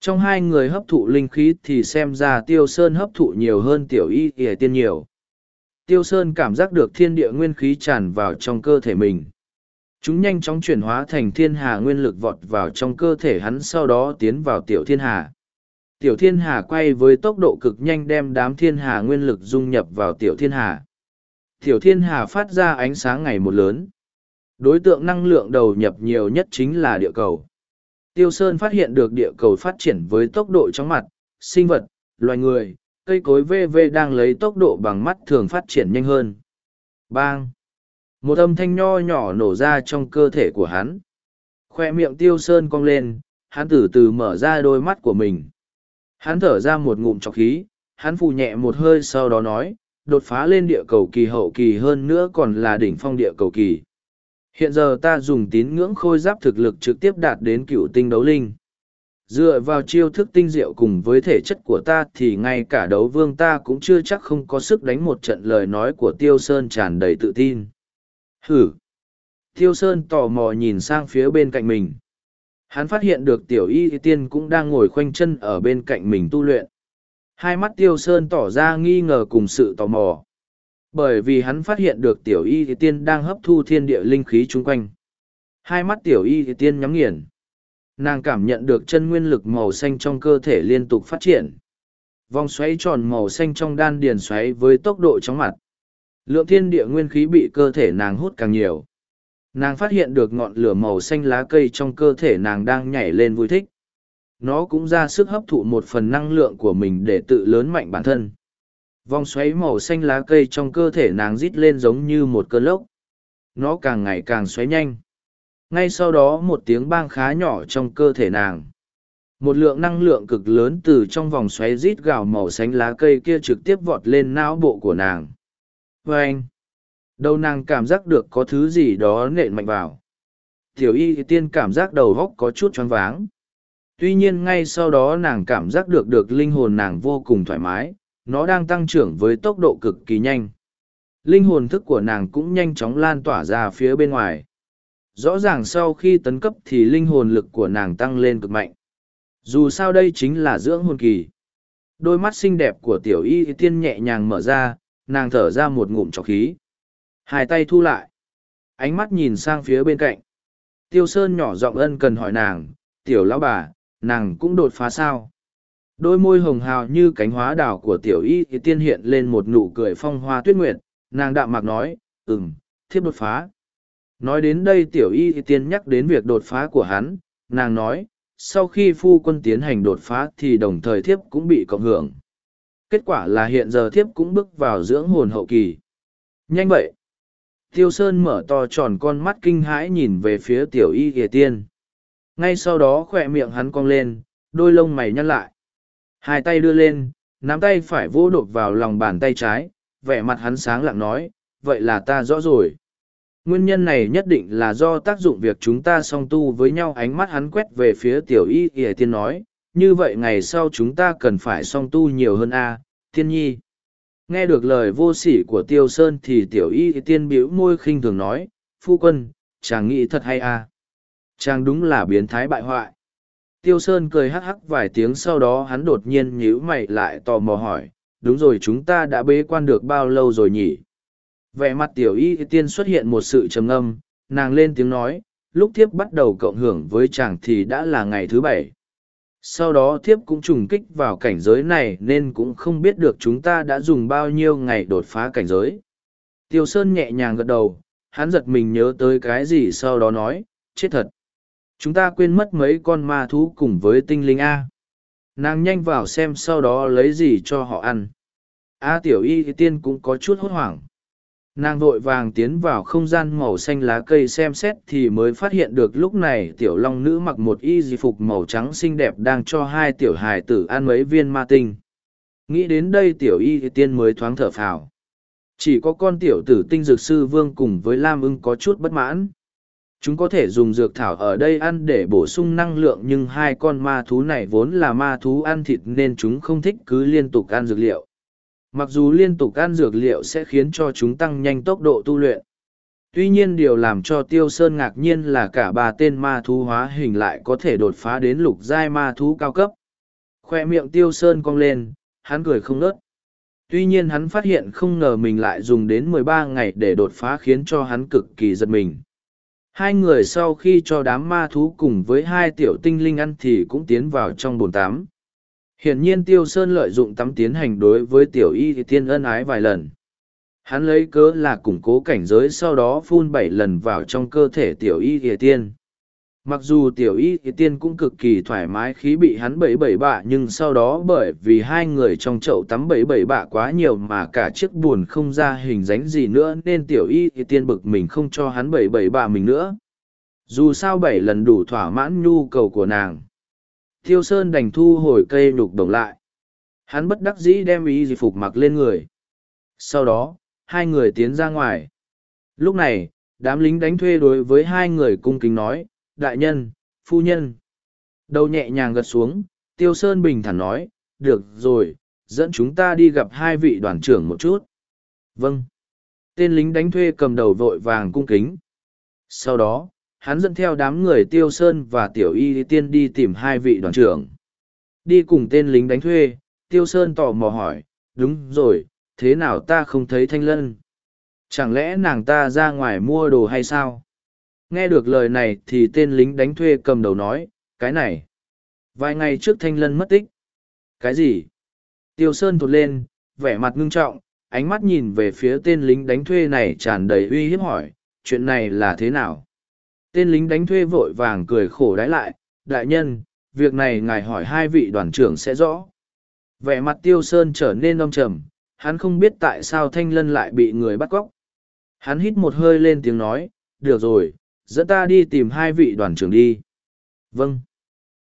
Trong hai người hấp thụ linh khí thì xem ra Tiêu Sơn hấp thụ nhiều hơn tiểu y ỉa tiên nhiều. Tiêu Sơn cảm giác được thiên địa nguyên khí tràn vào trong cơ thể mình. Chúng nhanh chóng chuyển hóa thành thiên hà nguyên lực vọt vào trong cơ thể hắn sau đó tiến vào tiểu thiên hà. Tiểu thiên hà quay với tốc độ cực nhanh đem đám thiên hà nguyên lực dung nhập vào tiểu thiên hà. Tiểu thiên hà phát ra ánh sáng ngày một lớn. Đối tượng năng lượng đầu nhập nhiều nhất chính là địa cầu. Tiêu Sơn phát hiện được địa cầu phát triển với tốc độ chóng mặt, sinh vật, loài người, cây cối VV đang lấy tốc độ bằng mắt thường phát triển nhanh hơn. Bang! Một âm thanh nho nhỏ nổ ra trong cơ thể của hắn. Khoe miệng Tiêu Sơn cong lên, hắn từ từ mở ra đôi mắt của mình. Hắn thở ra một ngụm trọc khí, hắn phù nhẹ một hơi sau đó nói, đột phá lên địa cầu kỳ hậu kỳ hơn nữa còn là đỉnh phong địa cầu kỳ. Hiện giờ ta dùng tín ngưỡng khôi giáp thực lực trực tiếp đạt đến cựu tinh đấu linh. Dựa vào chiêu thức tinh diệu cùng với thể chất của ta thì ngay cả đấu vương ta cũng chưa chắc không có sức đánh một trận lời nói của Tiêu Sơn tràn đầy tự tin. Hử! Tiêu Sơn tò mò nhìn sang phía bên cạnh mình. Hắn phát hiện được tiểu y tiên cũng đang ngồi khoanh chân ở bên cạnh mình tu luyện. Hai mắt Tiêu Sơn tỏ ra nghi ngờ cùng sự tò mò bởi vì hắn phát hiện được tiểu y tiên đang hấp thu thiên địa linh khí chung quanh hai mắt tiểu y tiên nhắm nghiền nàng cảm nhận được chân nguyên lực màu xanh trong cơ thể liên tục phát triển. Vòng xoáy tròn màu xanh trong đan điền xoáy với tốc độ chóng mặt. Lượng thiên địa nguyên khí bị cơ thể nàng hút càng nhiều. Nàng phát hiện được ngọn lửa màu xanh lá cây trong cơ thể nàng đang nhảy lên vui thích. Nó cũng ra sức hấp thụ một phần năng lượng của mình để tự lớn mạnh bản thân. Vòng xoáy màu xanh lá cây trong cơ thể nàng rít lên giống như một cơn lốc. Nó càng ngày càng xoáy nhanh. Ngay sau đó một tiếng bang khá nhỏ trong cơ thể nàng. Một lượng năng lượng cực lớn từ trong vòng xoáy rít gào màu xanh lá cây kia trực tiếp vọt lên não bộ của nàng. vê anh, đầu nàng cảm giác được có thứ gì đó nện mạnh vào. Tiểu y tiên cảm giác đầu góc có chút choáng váng. Tuy nhiên ngay sau đó nàng cảm giác được được linh hồn nàng vô cùng thoải mái, nó đang tăng trưởng với tốc độ cực kỳ nhanh. Linh hồn thức của nàng cũng nhanh chóng lan tỏa ra phía bên ngoài. Rõ ràng sau khi tấn cấp thì linh hồn lực của nàng tăng lên cực mạnh. Dù sao đây chính là dưỡng hồn kỳ. Đôi mắt xinh đẹp của tiểu y tiên nhẹ nhàng mở ra, nàng thở ra một ngụm trọc khí. Hai tay thu lại. Ánh mắt nhìn sang phía bên cạnh. Tiêu Sơn nhỏ giọng ân cần hỏi nàng, tiểu lão bà, nàng cũng đột phá sao? Đôi môi hồng hào như cánh hóa đảo của tiểu y tiên hiện lên một nụ cười phong hoa tuyết nguyệt, nàng đạm mạc nói, ừm, thiếp đột phá. Nói đến đây tiểu y thì tiên nhắc đến việc đột phá của hắn, nàng nói, sau khi phu quân tiến hành đột phá thì đồng thời thiếp cũng bị cộng hưởng. Kết quả là hiện giờ thiếp cũng bước vào dưỡng hồn hậu kỳ. Nhanh vậy! Tiêu Sơn mở to tròn con mắt kinh hãi nhìn về phía tiểu y kìa tiên. Ngay sau đó khỏe miệng hắn cong lên, đôi lông mày nhăn lại. Hai tay đưa lên, nắm tay phải vô đột vào lòng bàn tay trái, vẻ mặt hắn sáng lặng nói, vậy là ta rõ rồi. Nguyên nhân này nhất định là do tác dụng việc chúng ta song tu với nhau ánh mắt hắn quét về phía tiểu y y tiên nói, như vậy ngày sau chúng ta cần phải song tu nhiều hơn a tiên nhi. Nghe được lời vô sỉ của tiêu sơn thì tiểu y y tiên biểu môi khinh thường nói, phu quân, chàng nghĩ thật hay a chàng đúng là biến thái bại hoại. Tiêu Sơn cười hắc hắc vài tiếng sau đó hắn đột nhiên nhíu mày lại tò mò hỏi, đúng rồi chúng ta đã bế quan được bao lâu rồi nhỉ? Vẻ mặt tiểu y tiên xuất hiện một sự trầm ngâm, nàng lên tiếng nói, lúc thiếp bắt đầu cộng hưởng với chàng thì đã là ngày thứ bảy. Sau đó thiếp cũng trùng kích vào cảnh giới này nên cũng không biết được chúng ta đã dùng bao nhiêu ngày đột phá cảnh giới. Tiêu Sơn nhẹ nhàng gật đầu, hắn giật mình nhớ tới cái gì sau đó nói, chết thật. Chúng ta quên mất mấy con ma thú cùng với tinh linh A. Nàng nhanh vào xem sau đó lấy gì cho họ ăn. A tiểu y tiên cũng có chút hốt hoảng nàng vội vàng tiến vào không gian màu xanh lá cây xem xét thì mới phát hiện được lúc này tiểu long nữ mặc một y di phục màu trắng xinh đẹp đang cho hai tiểu hài tử ăn mấy viên ma tinh. Nghĩ đến đây tiểu y tiên mới thoáng thở phào. Chỉ có con tiểu tử tinh dược sư vương cùng với lam ưng có chút bất mãn. Chúng có thể dùng dược thảo ở đây ăn để bổ sung năng lượng nhưng hai con ma thú này vốn là ma thú ăn thịt nên chúng không thích cứ liên tục ăn dược liệu. Mặc dù liên tục ăn dược liệu sẽ khiến cho chúng tăng nhanh tốc độ tu luyện. Tuy nhiên điều làm cho Tiêu Sơn ngạc nhiên là cả ba tên ma thú hóa hình lại có thể đột phá đến lục giai ma thú cao cấp. Khoe miệng Tiêu Sơn cong lên, hắn cười không nớt. Tuy nhiên hắn phát hiện không ngờ mình lại dùng đến mười ba ngày để đột phá khiến cho hắn cực kỳ giật mình. Hai người sau khi cho đám ma thú cùng với hai tiểu tinh linh ăn thì cũng tiến vào trong bồn tắm. Hiển nhiên Tiêu Sơn lợi dụng tắm tiến hành đối với tiểu y thì tiên ân ái vài lần. Hắn lấy cớ là củng cố cảnh giới sau đó phun bảy lần vào trong cơ thể tiểu y thì tiên. Mặc dù tiểu y thì tiên cũng cực kỳ thoải mái, khí bị hắn bẫy bẫy bạ, nhưng sau đó bởi vì hai người trong chậu tắm bẫy bẫy bạ quá nhiều mà cả chiếc buồn không ra hình dáng gì nữa, nên tiểu y thì tiên bực mình không cho hắn bẫy bẫy bạ mình nữa. Dù sao bảy lần đủ thỏa mãn nhu cầu của nàng Thiêu Sơn đành thu hồi cây nhục đồng lại. Hắn bất đắc dĩ đem ý gì phục mặc lên người. Sau đó, hai người tiến ra ngoài. Lúc này, đám lính đánh thuê đối với hai người cung kính nói, đại nhân, phu nhân. Đầu nhẹ nhàng gật xuống, Tiêu Sơn bình thản nói, được rồi, dẫn chúng ta đi gặp hai vị đoàn trưởng một chút. Vâng. Tên lính đánh thuê cầm đầu vội vàng cung kính. Sau đó, hắn dẫn theo đám người tiêu sơn và tiểu y tiên đi tìm hai vị đoàn trưởng. Đi cùng tên lính đánh thuê, tiêu sơn tò mò hỏi, đúng rồi, thế nào ta không thấy thanh lân? Chẳng lẽ nàng ta ra ngoài mua đồ hay sao? Nghe được lời này thì tên lính đánh thuê cầm đầu nói, cái này, vài ngày trước thanh lân mất tích. Cái gì? Tiêu sơn thụt lên, vẻ mặt ngưng trọng, ánh mắt nhìn về phía tên lính đánh thuê này tràn đầy uy hiếp hỏi, chuyện này là thế nào? Tên lính đánh thuê vội vàng cười khổ đái lại, đại nhân, việc này ngài hỏi hai vị đoàn trưởng sẽ rõ. Vẻ mặt tiêu sơn trở nên đong trầm, hắn không biết tại sao thanh lân lại bị người bắt cóc. Hắn hít một hơi lên tiếng nói, được rồi, dẫn ta đi tìm hai vị đoàn trưởng đi. Vâng.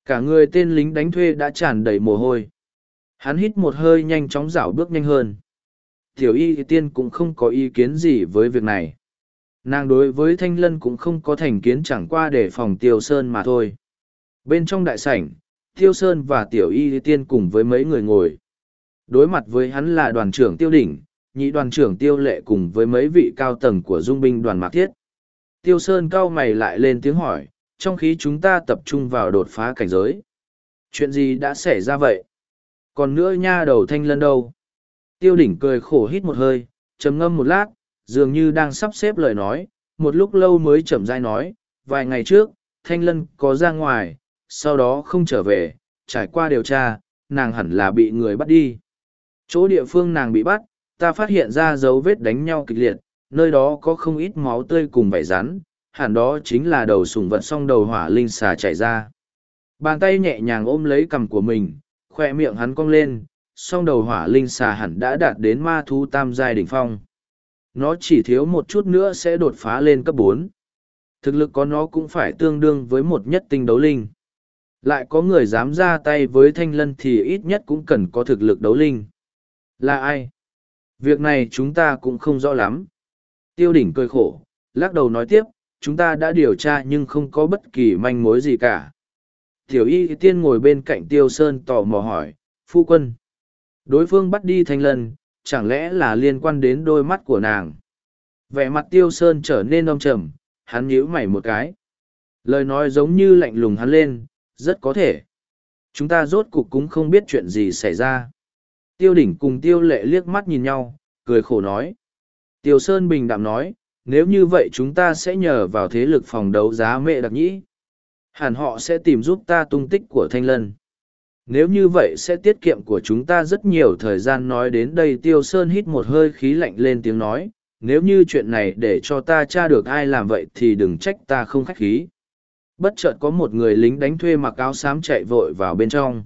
Cả người tên lính đánh thuê đã tràn đầy mồ hôi. Hắn hít một hơi nhanh chóng rảo bước nhanh hơn. Tiểu y tiên cũng không có ý kiến gì với việc này nàng đối với thanh lân cũng không có thành kiến chẳng qua để phòng tiêu sơn mà thôi. Bên trong đại sảnh, tiêu sơn và tiểu y tiên cùng với mấy người ngồi. Đối mặt với hắn là đoàn trưởng tiêu đỉnh, nhị đoàn trưởng tiêu lệ cùng với mấy vị cao tầng của dung binh đoàn mạc thiết. Tiêu sơn cau mày lại lên tiếng hỏi, trong khi chúng ta tập trung vào đột phá cảnh giới, chuyện gì đã xảy ra vậy? Còn nữa nha đầu thanh lân đâu? Tiêu đỉnh cười khổ hít một hơi, trầm ngâm một lát dường như đang sắp xếp lời nói, một lúc lâu mới chậm rãi nói, vài ngày trước, Thanh Lân có ra ngoài, sau đó không trở về, trải qua điều tra, nàng hẳn là bị người bắt đi. Chỗ địa phương nàng bị bắt, ta phát hiện ra dấu vết đánh nhau kịch liệt, nơi đó có không ít máu tươi cùng vảy rắn, hẳn đó chính là đầu sùng vật song đầu hỏa linh xà chảy ra. Bàn tay nhẹ nhàng ôm lấy cằm của mình, khoe miệng hắn cong lên, song đầu hỏa linh xà hẳn đã đạt đến ma thú tam giai đỉnh phong nó chỉ thiếu một chút nữa sẽ đột phá lên cấp bốn. Thực lực có nó cũng phải tương đương với một nhất tinh đấu linh. Lại có người dám ra tay với thanh lân thì ít nhất cũng cần có thực lực đấu linh. Là ai? Việc này chúng ta cũng không rõ lắm. Tiêu đỉnh cười khổ, lắc đầu nói tiếp, chúng ta đã điều tra nhưng không có bất kỳ manh mối gì cả. Tiểu y tiên ngồi bên cạnh tiêu sơn tò mò hỏi, phu quân, đối phương bắt đi thanh lân chẳng lẽ là liên quan đến đôi mắt của nàng vẻ mặt tiêu sơn trở nên âm trầm hắn nhíu mày một cái lời nói giống như lạnh lùng hắn lên Rất có thể. Chúng ta rốt cục cũng không biết chuyện gì xảy ra. Tiêu đỉnh cùng tiêu lệ liếc mắt nhìn nhau, cười khổ nói. Tiêu Sơn bình đạm nói, nếu như vậy chúng ta sẽ nhờ vào thế lực phòng đấu giá mẹ đặc nhĩ. Hẳn họ sẽ tìm giúp ta tung tích của Thanh Lân. Nếu như vậy sẽ tiết kiệm của chúng ta rất nhiều thời gian nói đến đây Tiêu Sơn hít một hơi khí lạnh lên tiếng nói, nếu như chuyện này để cho ta tra được ai làm vậy thì đừng trách ta không khách khí. Bất chợt có một người lính đánh thuê mặc áo xám chạy vội vào bên trong.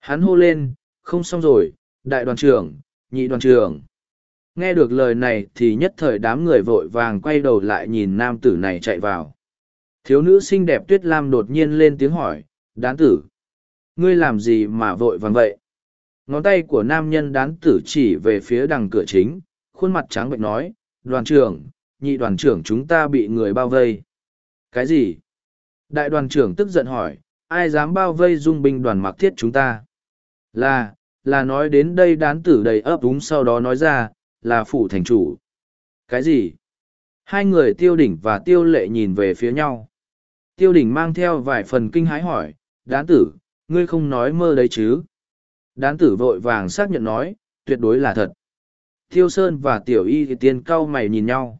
Hắn hô lên, không xong rồi, đại đoàn trưởng, nhị đoàn trưởng. Nghe được lời này thì nhất thời đám người vội vàng quay đầu lại nhìn nam tử này chạy vào. Thiếu nữ xinh đẹp tuyết lam đột nhiên lên tiếng hỏi, đán tử. Ngươi làm gì mà vội vàng vậy? Ngón tay của nam nhân đán tử chỉ về phía đằng cửa chính, khuôn mặt trắng bệnh nói, đoàn trưởng, nhị đoàn trưởng chúng ta bị người bao vây. Cái gì? Đại đoàn trưởng tức giận hỏi, ai dám bao vây dung binh đoàn mặc thiết chúng ta? Là, là nói đến đây đán tử đầy ấp úng sau đó nói ra, là phủ thành chủ. Cái gì? Hai người tiêu đỉnh và tiêu lệ nhìn về phía nhau. Tiêu đỉnh mang theo vài phần kinh hái hỏi, đán tử, ngươi không nói mơ đấy chứ? Đán tử vội vàng xác nhận nói, tuyệt đối là thật. Thiêu Sơn và Tiểu Y thì tiên cao mày nhìn nhau.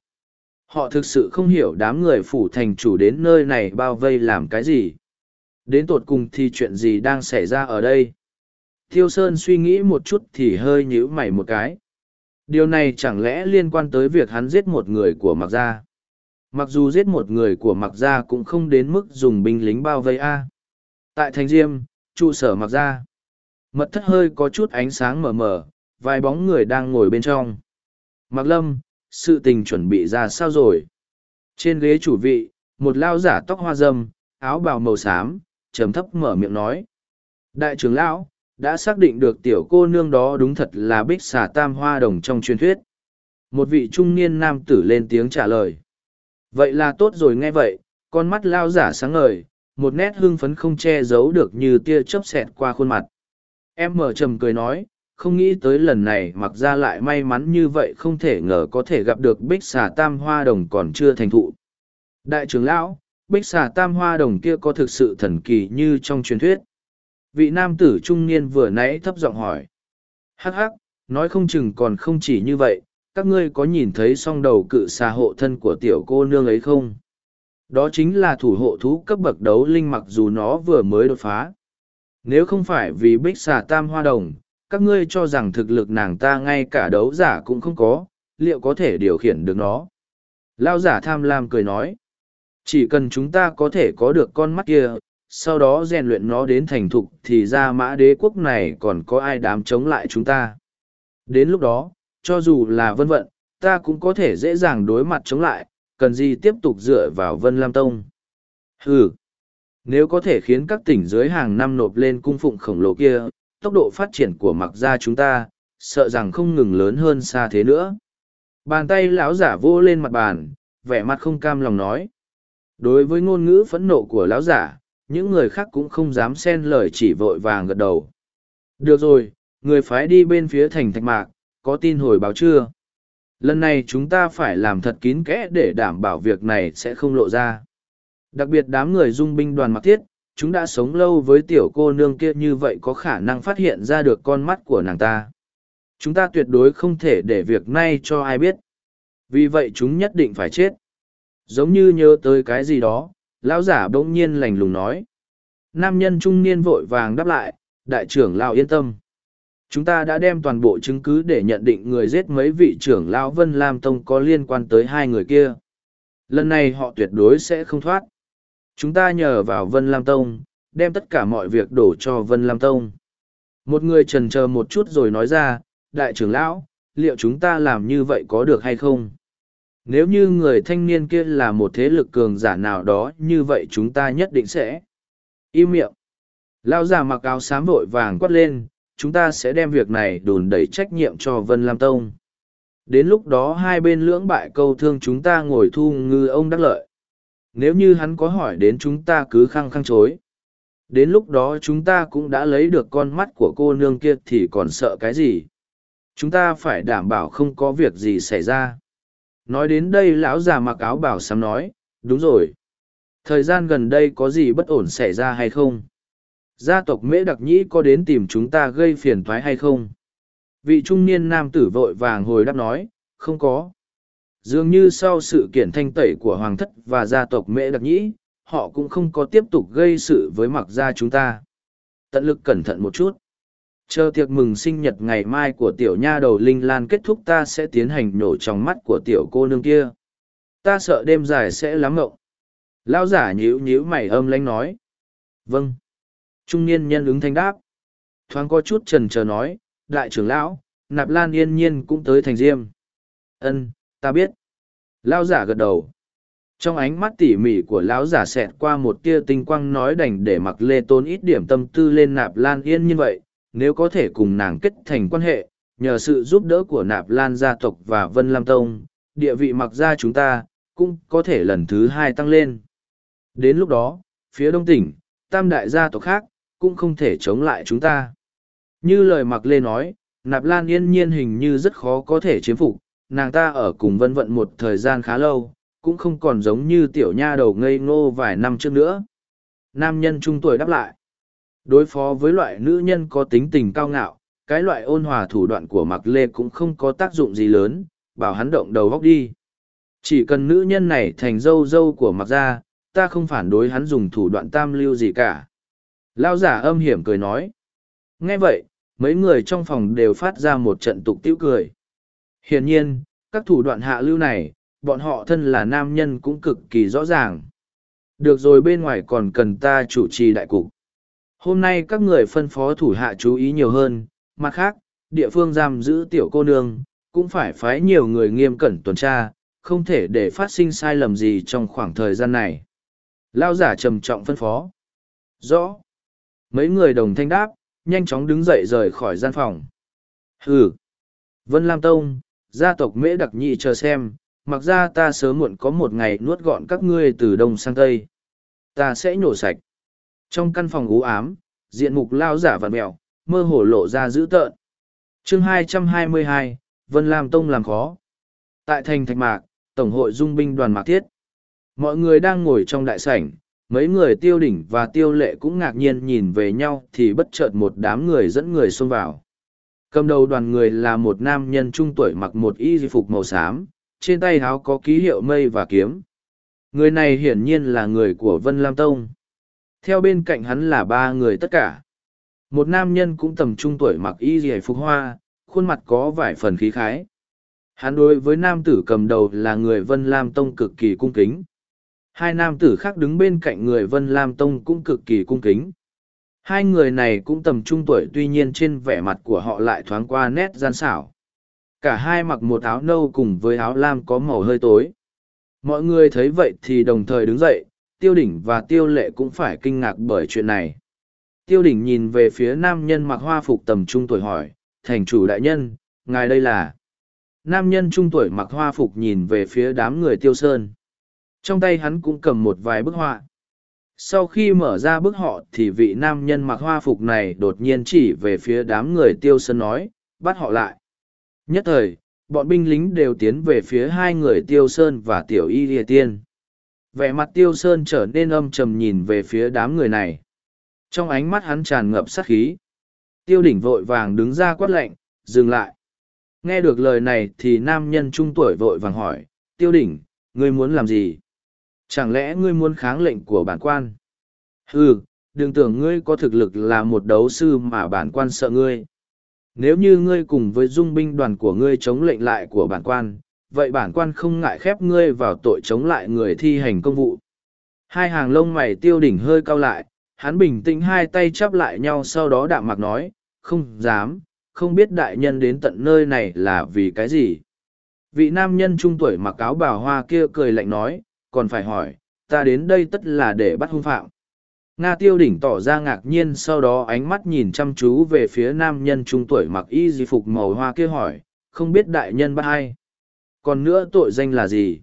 Họ thực sự không hiểu đám người phủ thành chủ đến nơi này bao vây làm cái gì. Đến tột cùng thì chuyện gì đang xảy ra ở đây. Thiêu Sơn suy nghĩ một chút thì hơi nhíu mày một cái. Điều này chẳng lẽ liên quan tới việc hắn giết một người của Mặc Gia? Mặc dù giết một người của Mặc Gia cũng không đến mức dùng binh lính bao vây A. Tại Thành Diêm, trụ sở Mặc ra Mật thất hơi có chút ánh sáng mờ mờ, vài bóng người đang ngồi bên trong. Mặc Lâm, sự tình chuẩn bị ra sao rồi? Trên ghế chủ vị, một lao giả tóc hoa dâm, áo bào màu xám, trầm thấp mở miệng nói. Đại trưởng lão, đã xác định được tiểu cô nương đó đúng thật là bích xà tam hoa đồng trong truyền thuyết. Một vị trung niên nam tử lên tiếng trả lời. Vậy là tốt rồi nghe vậy, con mắt lao giả sáng ngời, một nét hưng phấn không che giấu được như tia chớp xẹt qua khuôn mặt. Em mở trầm cười nói, không nghĩ tới lần này mặc ra lại may mắn như vậy không thể ngờ có thể gặp được bích xà tam hoa đồng còn chưa thành thụ. Đại trưởng lão, bích xà tam hoa đồng kia có thực sự thần kỳ như trong truyền thuyết. Vị nam tử trung niên vừa nãy thấp giọng hỏi. Hắc hắc, nói không chừng còn không chỉ như vậy, các ngươi có nhìn thấy song đầu cự xà hộ thân của tiểu cô nương ấy không? Đó chính là thủ hộ thú cấp bậc đấu linh mặc dù nó vừa mới đột phá. Nếu không phải vì bích xà tam hoa đồng, các ngươi cho rằng thực lực nàng ta ngay cả đấu giả cũng không có, liệu có thể điều khiển được nó? Lao giả tham lam cười nói. Chỉ cần chúng ta có thể có được con mắt kia, sau đó rèn luyện nó đến thành thục thì ra mã đế quốc này còn có ai dám chống lại chúng ta. Đến lúc đó, cho dù là vân vận, ta cũng có thể dễ dàng đối mặt chống lại, cần gì tiếp tục dựa vào Vân Lam Tông. Hừ, nếu có thể khiến các tỉnh dưới hàng năm nộp lên cung phụng khổng lồ kia, tốc độ phát triển của mặc gia chúng ta, sợ rằng không ngừng lớn hơn xa thế nữa. Bàn tay lão giả vô lên mặt bàn, vẻ mặt không cam lòng nói. Đối với ngôn ngữ phẫn nộ của lão giả, những người khác cũng không dám xen lời chỉ vội vàng gật đầu. Được rồi, người phái đi bên phía thành thạch mạc, có tin hồi báo chưa? Lần này chúng ta phải làm thật kín kẽ để đảm bảo việc này sẽ không lộ ra. Đặc biệt đám người dung binh đoàn mặc thiết, chúng đã sống lâu với tiểu cô nương kia như vậy có khả năng phát hiện ra được con mắt của nàng ta. Chúng ta tuyệt đối không thể để việc này cho ai biết. Vì vậy chúng nhất định phải chết. Giống như nhớ tới cái gì đó, lão giả bỗng nhiên lành lùng nói. Nam nhân trung niên vội vàng đáp lại, đại trưởng lão yên tâm. Chúng ta đã đem toàn bộ chứng cứ để nhận định người giết mấy vị trưởng lão Vân Lam Tông có liên quan tới hai người kia. Lần này họ tuyệt đối sẽ không thoát. Chúng ta nhờ vào Vân Lam Tông, đem tất cả mọi việc đổ cho Vân Lam Tông. Một người trần chờ một chút rồi nói ra, đại trưởng lão, liệu chúng ta làm như vậy có được hay không? Nếu như người thanh niên kia là một thế lực cường giả nào đó như vậy chúng ta nhất định sẽ. Im miệng. Lão già mặc áo xám vội vàng quát lên, chúng ta sẽ đem việc này đồn đẩy trách nhiệm cho Vân Lam Tông. Đến lúc đó hai bên lưỡng bại câu thương chúng ta ngồi thu ngư ông đắc lợi. Nếu như hắn có hỏi đến chúng ta cứ khăng khăng chối. Đến lúc đó chúng ta cũng đã lấy được con mắt của cô nương kia thì còn sợ cái gì. Chúng ta phải đảm bảo không có việc gì xảy ra. Nói đến đây lão già mặc áo bảo sám nói, đúng rồi. Thời gian gần đây có gì bất ổn xảy ra hay không? Gia tộc Mễ Đặc Nhĩ có đến tìm chúng ta gây phiền toái hay không? Vị trung niên nam tử vội vàng hồi đáp nói, không có. Dường như sau sự kiện thanh tẩy của Hoàng thất và gia tộc Mễ Đặc Nhĩ, họ cũng không có tiếp tục gây sự với mặc gia chúng ta. Tận lực cẩn thận một chút. Chờ tiệc mừng sinh nhật ngày mai của tiểu nha đầu Linh Lan kết thúc ta sẽ tiến hành nổ trong mắt của tiểu cô nương kia. Ta sợ đêm dài sẽ lắm ngộng. Lão giả nhíu nhíu mày âm lanh nói. Vâng. Trung niên nhân ứng thanh đáp. Thoáng có chút trần chờ nói, đại trưởng lão, nạp lan yên nhiên cũng tới thành diêm. Ân, ta biết. Lão giả gật đầu. Trong ánh mắt tỉ mỉ của lão giả xẹt qua một tia tinh quang nói đành để mặc lê tôn ít điểm tâm tư lên nạp lan yên như vậy, nếu có thể cùng nàng kết thành quan hệ, nhờ sự giúp đỡ của nạp lan gia tộc và vân lam tông, địa vị mặc gia chúng ta, cũng có thể lần thứ hai tăng lên. Đến lúc đó, phía đông tỉnh, tam đại gia tộc khác, cũng không thể chống lại chúng ta. Như lời mặc lê nói, nạp lan yên nhiên hình như rất khó có thể chiếm phục, nàng ta ở cùng vân vận một thời gian khá lâu, cũng không còn giống như tiểu nha đầu ngây ngô vài năm trước nữa. Nam nhân trung tuổi đáp lại. Đối phó với loại nữ nhân có tính tình cao ngạo, cái loại ôn hòa thủ đoạn của mặc lê cũng không có tác dụng gì lớn, bảo hắn động đầu góc đi. Chỉ cần nữ nhân này thành dâu dâu của mặc gia, ta không phản đối hắn dùng thủ đoạn tam lưu gì cả. Lao giả âm hiểm cười nói. Nghe vậy, mấy người trong phòng đều phát ra một trận tục tiêu cười. Hiển nhiên, các thủ đoạn hạ lưu này, bọn họ thân là nam nhân cũng cực kỳ rõ ràng. Được rồi bên ngoài còn cần ta chủ trì đại cục. Hôm nay các người phân phó thủ hạ chú ý nhiều hơn, mặt khác, địa phương giam giữ tiểu cô nương, cũng phải phái nhiều người nghiêm cẩn tuần tra, không thể để phát sinh sai lầm gì trong khoảng thời gian này. Lao giả trầm trọng phân phó. Rõ. Mấy người đồng thanh đáp, nhanh chóng đứng dậy rời khỏi gian phòng. Hừ. Vân Lam Tông, gia tộc mễ đặc nhị chờ xem, mặc ra ta sớm muộn có một ngày nuốt gọn các ngươi từ đông sang tây. Ta sẽ nhổ sạch. Trong căn phòng u ám, diện mục lao giả vặn mẹo, mơ hồ lộ ra dữ tợn. chương 222, Vân Lam Tông làm khó. Tại thành Thạch Mạc, Tổng hội Dung binh đoàn Mạc Thiết. Mọi người đang ngồi trong đại sảnh, mấy người tiêu đỉnh và tiêu lệ cũng ngạc nhiên nhìn về nhau thì bất chợt một đám người dẫn người xông vào. Cầm đầu đoàn người là một nam nhân trung tuổi mặc một y phục màu xám, trên tay háo có ký hiệu mây và kiếm. Người này hiển nhiên là người của Vân Lam Tông. Theo bên cạnh hắn là ba người tất cả. Một nam nhân cũng tầm trung tuổi mặc y di phục hoa, khuôn mặt có vài phần khí khái. Hắn đối với nam tử cầm đầu là người Vân Lam Tông cực kỳ cung kính. Hai nam tử khác đứng bên cạnh người Vân Lam Tông cũng cực kỳ cung kính. Hai người này cũng tầm trung tuổi tuy nhiên trên vẻ mặt của họ lại thoáng qua nét gian xảo. Cả hai mặc một áo nâu cùng với áo lam có màu hơi tối. Mọi người thấy vậy thì đồng thời đứng dậy, tiêu đỉnh và tiêu lệ cũng phải kinh ngạc bởi chuyện này. Tiêu đỉnh nhìn về phía nam nhân mặc hoa phục tầm trung tuổi hỏi, thành chủ đại nhân, ngài đây là... Nam nhân trung tuổi mặc hoa phục nhìn về phía đám người tiêu sơn. Trong tay hắn cũng cầm một vài bức họa. Sau khi mở ra bức họ thì vị nam nhân mặc hoa phục này đột nhiên chỉ về phía đám người tiêu sơn nói, bắt họ lại. Nhất thời, bọn binh lính đều tiến về phía hai người tiêu sơn và tiểu y lìa tiên. Vẻ mặt tiêu sơn trở nên âm trầm nhìn về phía đám người này. Trong ánh mắt hắn tràn ngập sát khí. Tiêu đỉnh vội vàng đứng ra quát lệnh, dừng lại. Nghe được lời này thì nam nhân trung tuổi vội vàng hỏi, tiêu đỉnh, ngươi muốn làm gì? Chẳng lẽ ngươi muốn kháng lệnh của bản quan? Ừ, đừng tưởng ngươi có thực lực là một đấu sư mà bản quan sợ ngươi. Nếu như ngươi cùng với dung binh đoàn của ngươi chống lệnh lại của bản quan, vậy bản quan không ngại khép ngươi vào tội chống lại người thi hành công vụ. Hai hàng lông mày tiêu đỉnh hơi cao lại, hắn bình tĩnh hai tay chắp lại nhau sau đó đạm mạc nói, không dám, không biết đại nhân đến tận nơi này là vì cái gì. Vị nam nhân trung tuổi mặc áo bào hoa kia cười lạnh nói, còn phải hỏi, ta đến đây tất là để bắt hung phạm. Nga tiêu đỉnh tỏ ra ngạc nhiên sau đó ánh mắt nhìn chăm chú về phía nam nhân trung tuổi mặc y di phục màu hoa kia hỏi, không biết đại nhân bắt ai. Còn nữa tội danh là gì?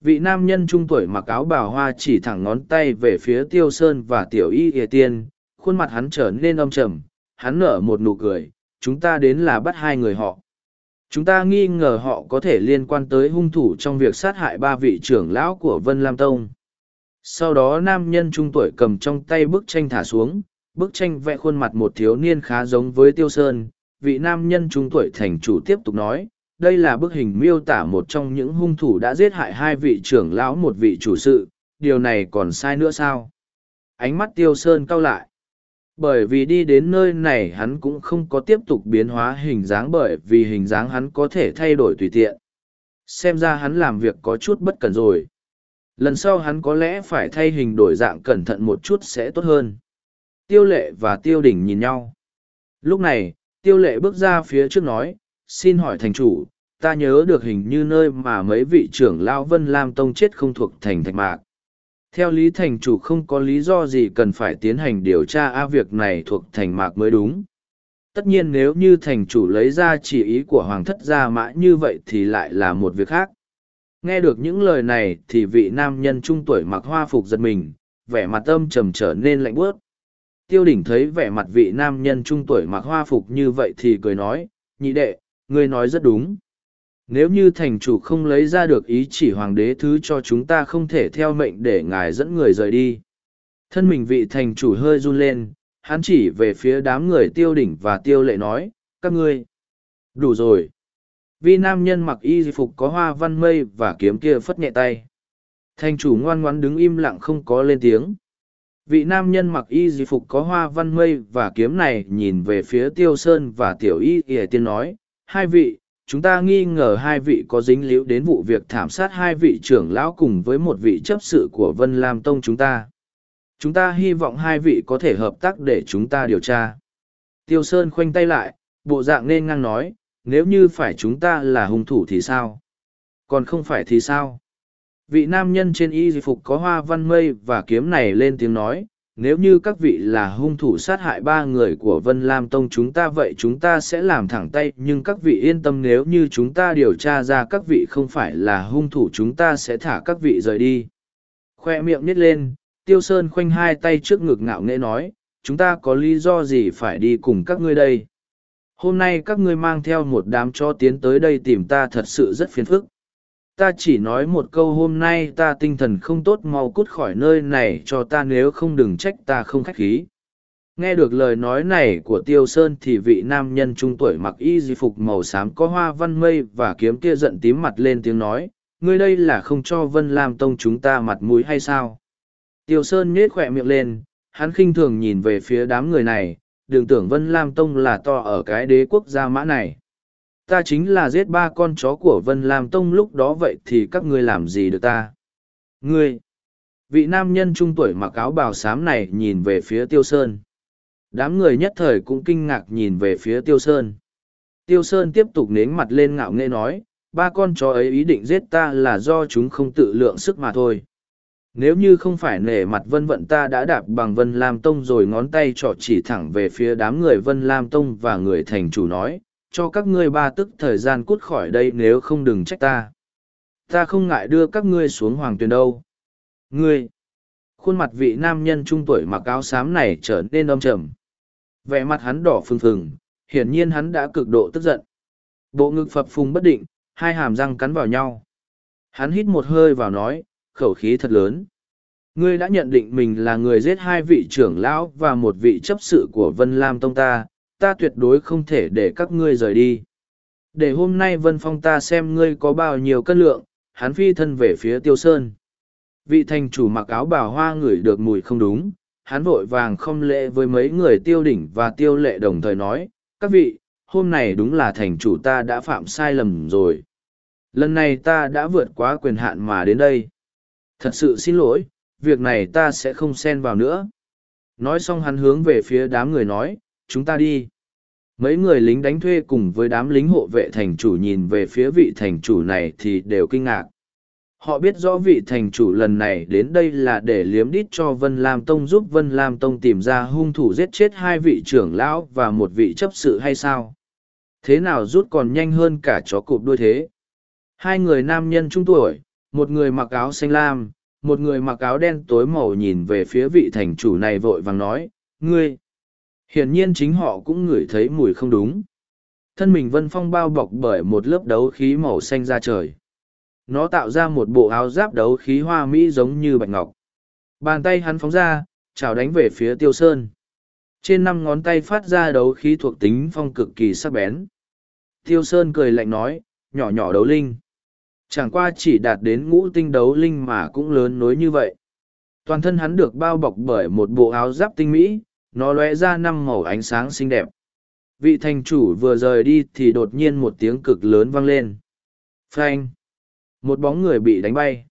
Vị nam nhân trung tuổi mặc áo bào hoa chỉ thẳng ngón tay về phía tiêu sơn và tiểu y ghề tiên, khuôn mặt hắn trở nên âm trầm, hắn nở một nụ cười, chúng ta đến là bắt hai người họ. Chúng ta nghi ngờ họ có thể liên quan tới hung thủ trong việc sát hại ba vị trưởng lão của Vân Lam Tông. sau đó nam nhân trung tuổi cầm trong tay bức tranh thả xuống, bức tranh vẽ khuôn mặt một thiếu niên khá giống với tiêu sơn. Vị nam nhân trung tuổi thành chủ tiếp tục nói, đây là bức hình miêu tả một trong những hung thủ đã giết hại hai vị trưởng lão một vị chủ sự, điều này còn sai nữa sao? Ánh mắt tiêu sơn cau lại bởi vì đi đến nơi này hắn cũng không có tiếp tục biến hóa hình dáng bởi vì hình dáng hắn có thể thay đổi tùy tiện. Xem ra hắn làm việc có chút bất cẩn rồi. Lần sau hắn có lẽ phải thay hình đổi dạng cẩn thận một chút sẽ tốt hơn. Tiêu lệ và tiêu đỉnh nhìn nhau. Lúc này, tiêu lệ bước ra phía trước nói, xin hỏi thành chủ, ta nhớ được hình như nơi mà mấy vị trưởng lao vân lam tông chết không thuộc thành thạch mạc theo lý thành chủ không có lý do gì cần phải tiến hành điều tra a việc này thuộc thành mạc mới đúng. Tất nhiên nếu như thành chủ lấy ra chỉ ý của hoàng thất gia mã như vậy thì lại là một việc khác. Nghe được những lời này thì vị nam nhân trung tuổi mặc hoa phục giật mình, vẻ mặt âm trầm trở nên lạnh bớt tiêu đỉnh thấy vẻ mặt vị nam nhân trung tuổi mặc hoa phục như vậy thì cười nói, nhị đệ, ngươi nói rất đúng nếu như thành chủ không lấy ra được ý chỉ hoàng đế thứ cho chúng ta không thể theo mệnh để ngài dẫn người rời đi. Thân mình vị thành chủ hơi run lên, hắn chỉ về phía đám người tiêu đỉnh và tiêu lệ nói, các ngươi, đủ rồi. Vi nam nhân mặc y phục có hoa văn mây và kiếm kia phất nhẹ tay. Thành chủ ngoan ngoãn đứng im lặng không có lên tiếng. Vị nam nhân mặc y di phục có hoa văn mây và kiếm này nhìn về phía tiêu sơn và tiểu y ỉa tiên nói, hai vị chúng ta nghi ngờ hai vị có dính líu đến vụ việc thảm sát hai vị trưởng lão cùng với một vị chấp sự của vân lam tông chúng ta. Chúng ta hy vọng hai vị có thể hợp tác để chúng ta điều tra. Tiêu sơn khoanh tay lại, bộ dạng nên ngang nói, nếu như phải chúng ta là hung thủ thì sao? Còn không phải thì sao? Vị nam nhân trên y phục có hoa văn mây và kiếm này lên tiếng nói nếu như các vị là hung thủ sát hại ba người của vân lam tông chúng ta vậy chúng ta sẽ làm thẳng tay, nhưng các vị yên tâm nếu như chúng ta điều tra ra các vị không phải là hung thủ chúng ta sẽ thả các vị rời đi. Khoe miệng nít lên, tiêu sơn khoanh hai tay trước ngực ngạo nghễ nói, chúng ta có lý do gì phải đi cùng các ngươi đây? Hôm nay các ngươi mang theo một đám cho tiến tới đây tìm ta thật sự rất phiền phức ta chỉ nói một câu hôm nay ta tinh thần không tốt mau cút khỏi nơi này cho ta nếu không đừng trách ta không khách khí. Nghe được lời nói này của tiêu sơn thì vị nam nhân trung tuổi mặc y di phục màu xám có hoa văn mây và kiếm kia giận tím mặt lên tiếng nói, ngươi đây là không cho vân lam tông chúng ta mặt mũi hay sao? Tiêu sơn nhếch khỏe miệng lên, hắn khinh thường nhìn về phía đám người này, đừng tưởng vân lam tông là to ở cái đế quốc gia mã này ta chính là giết ba con chó của Vân Lam Tông lúc đó vậy thì các ngươi làm gì được ta? Ngươi! Vị nam nhân trung tuổi mặc áo bào xám này nhìn về phía Tiêu Sơn. Đám người nhất thời cũng kinh ngạc nhìn về phía Tiêu Sơn. Tiêu Sơn tiếp tục nến mặt lên ngạo nghễ nói, ba con chó ấy ý định giết ta là do chúng không tự lượng sức mà thôi. Nếu như không phải nể mặt vân vận ta đã đạp bằng vân Lam Tông rồi ngón tay trỏ chỉ thẳng về phía đám người vân Lam Tông và người thành chủ nói, cho các ngươi ba tức thời gian cút khỏi đây nếu không đừng trách ta. Ta không ngại đưa các ngươi xuống hoàng tuyền đâu. Ngươi! Khuôn mặt vị nam nhân trung tuổi mặc áo xám này trở nên âm trầm. Vẻ mặt hắn đỏ phừng phừng, hiển nhiên hắn đã cực độ tức giận. Bộ ngực phập phùng bất định, hai hàm răng cắn vào nhau. Hắn hít một hơi vào nói, khẩu khí thật lớn. Ngươi đã nhận định mình là người giết hai vị trưởng lão và một vị chấp sự của Vân Lam Tông ta, ta tuyệt đối không thể để các ngươi rời đi. Để hôm nay Vân Phong ta xem ngươi có bao nhiêu cân lượng, hắn phi thân về phía Tiêu Sơn. Vị thành chủ mặc áo bào hoa ngửi được mùi không đúng, hắn vội vàng không lễ với mấy người tiêu đỉnh và tiêu lệ đồng thời nói, các vị, hôm này đúng là thành chủ ta đã phạm sai lầm rồi. Lần này ta đã vượt quá quyền hạn mà đến đây. Thật sự xin lỗi, việc này ta sẽ không xen vào nữa. Nói xong hắn hướng về phía đám người nói, chúng ta đi. Mấy người lính đánh thuê cùng với đám lính hộ vệ thành chủ nhìn về phía vị thành chủ này thì đều kinh ngạc. Họ biết rõ vị thành chủ lần này đến đây là để liếm đít cho Vân Lam Tông giúp Vân Lam Tông tìm ra hung thủ giết chết hai vị trưởng lão và một vị chấp sự hay sao? Thế nào rút còn nhanh hơn cả chó cụp đuôi thế? Hai người nam nhân trung tuổi, một người mặc áo xanh lam, một người mặc áo đen tối màu nhìn về phía vị thành chủ này vội vàng nói, ngươi, Hiển nhiên chính họ cũng ngửi thấy mùi không đúng. Thân mình Vân Phong bao bọc bởi một lớp đấu khí màu xanh ra trời. Nó tạo ra một bộ áo giáp đấu khí hoa mỹ giống như bạch ngọc. Bàn tay hắn phóng ra, chào đánh về phía tiêu sơn. Trên năm ngón tay phát ra đấu khí thuộc tính phong cực kỳ sắc bén. Tiêu sơn cười lạnh nói, nhỏ nhỏ đấu linh. Chẳng qua chỉ đạt đến ngũ tinh đấu linh mà cũng lớn nối như vậy. Toàn thân hắn được bao bọc bởi một bộ áo giáp tinh mỹ, nó lóe ra năm màu ánh sáng xinh đẹp. Vị thành chủ vừa rời đi thì đột nhiên một tiếng cực lớn vang lên. Phanh! Một bóng người bị đánh bay.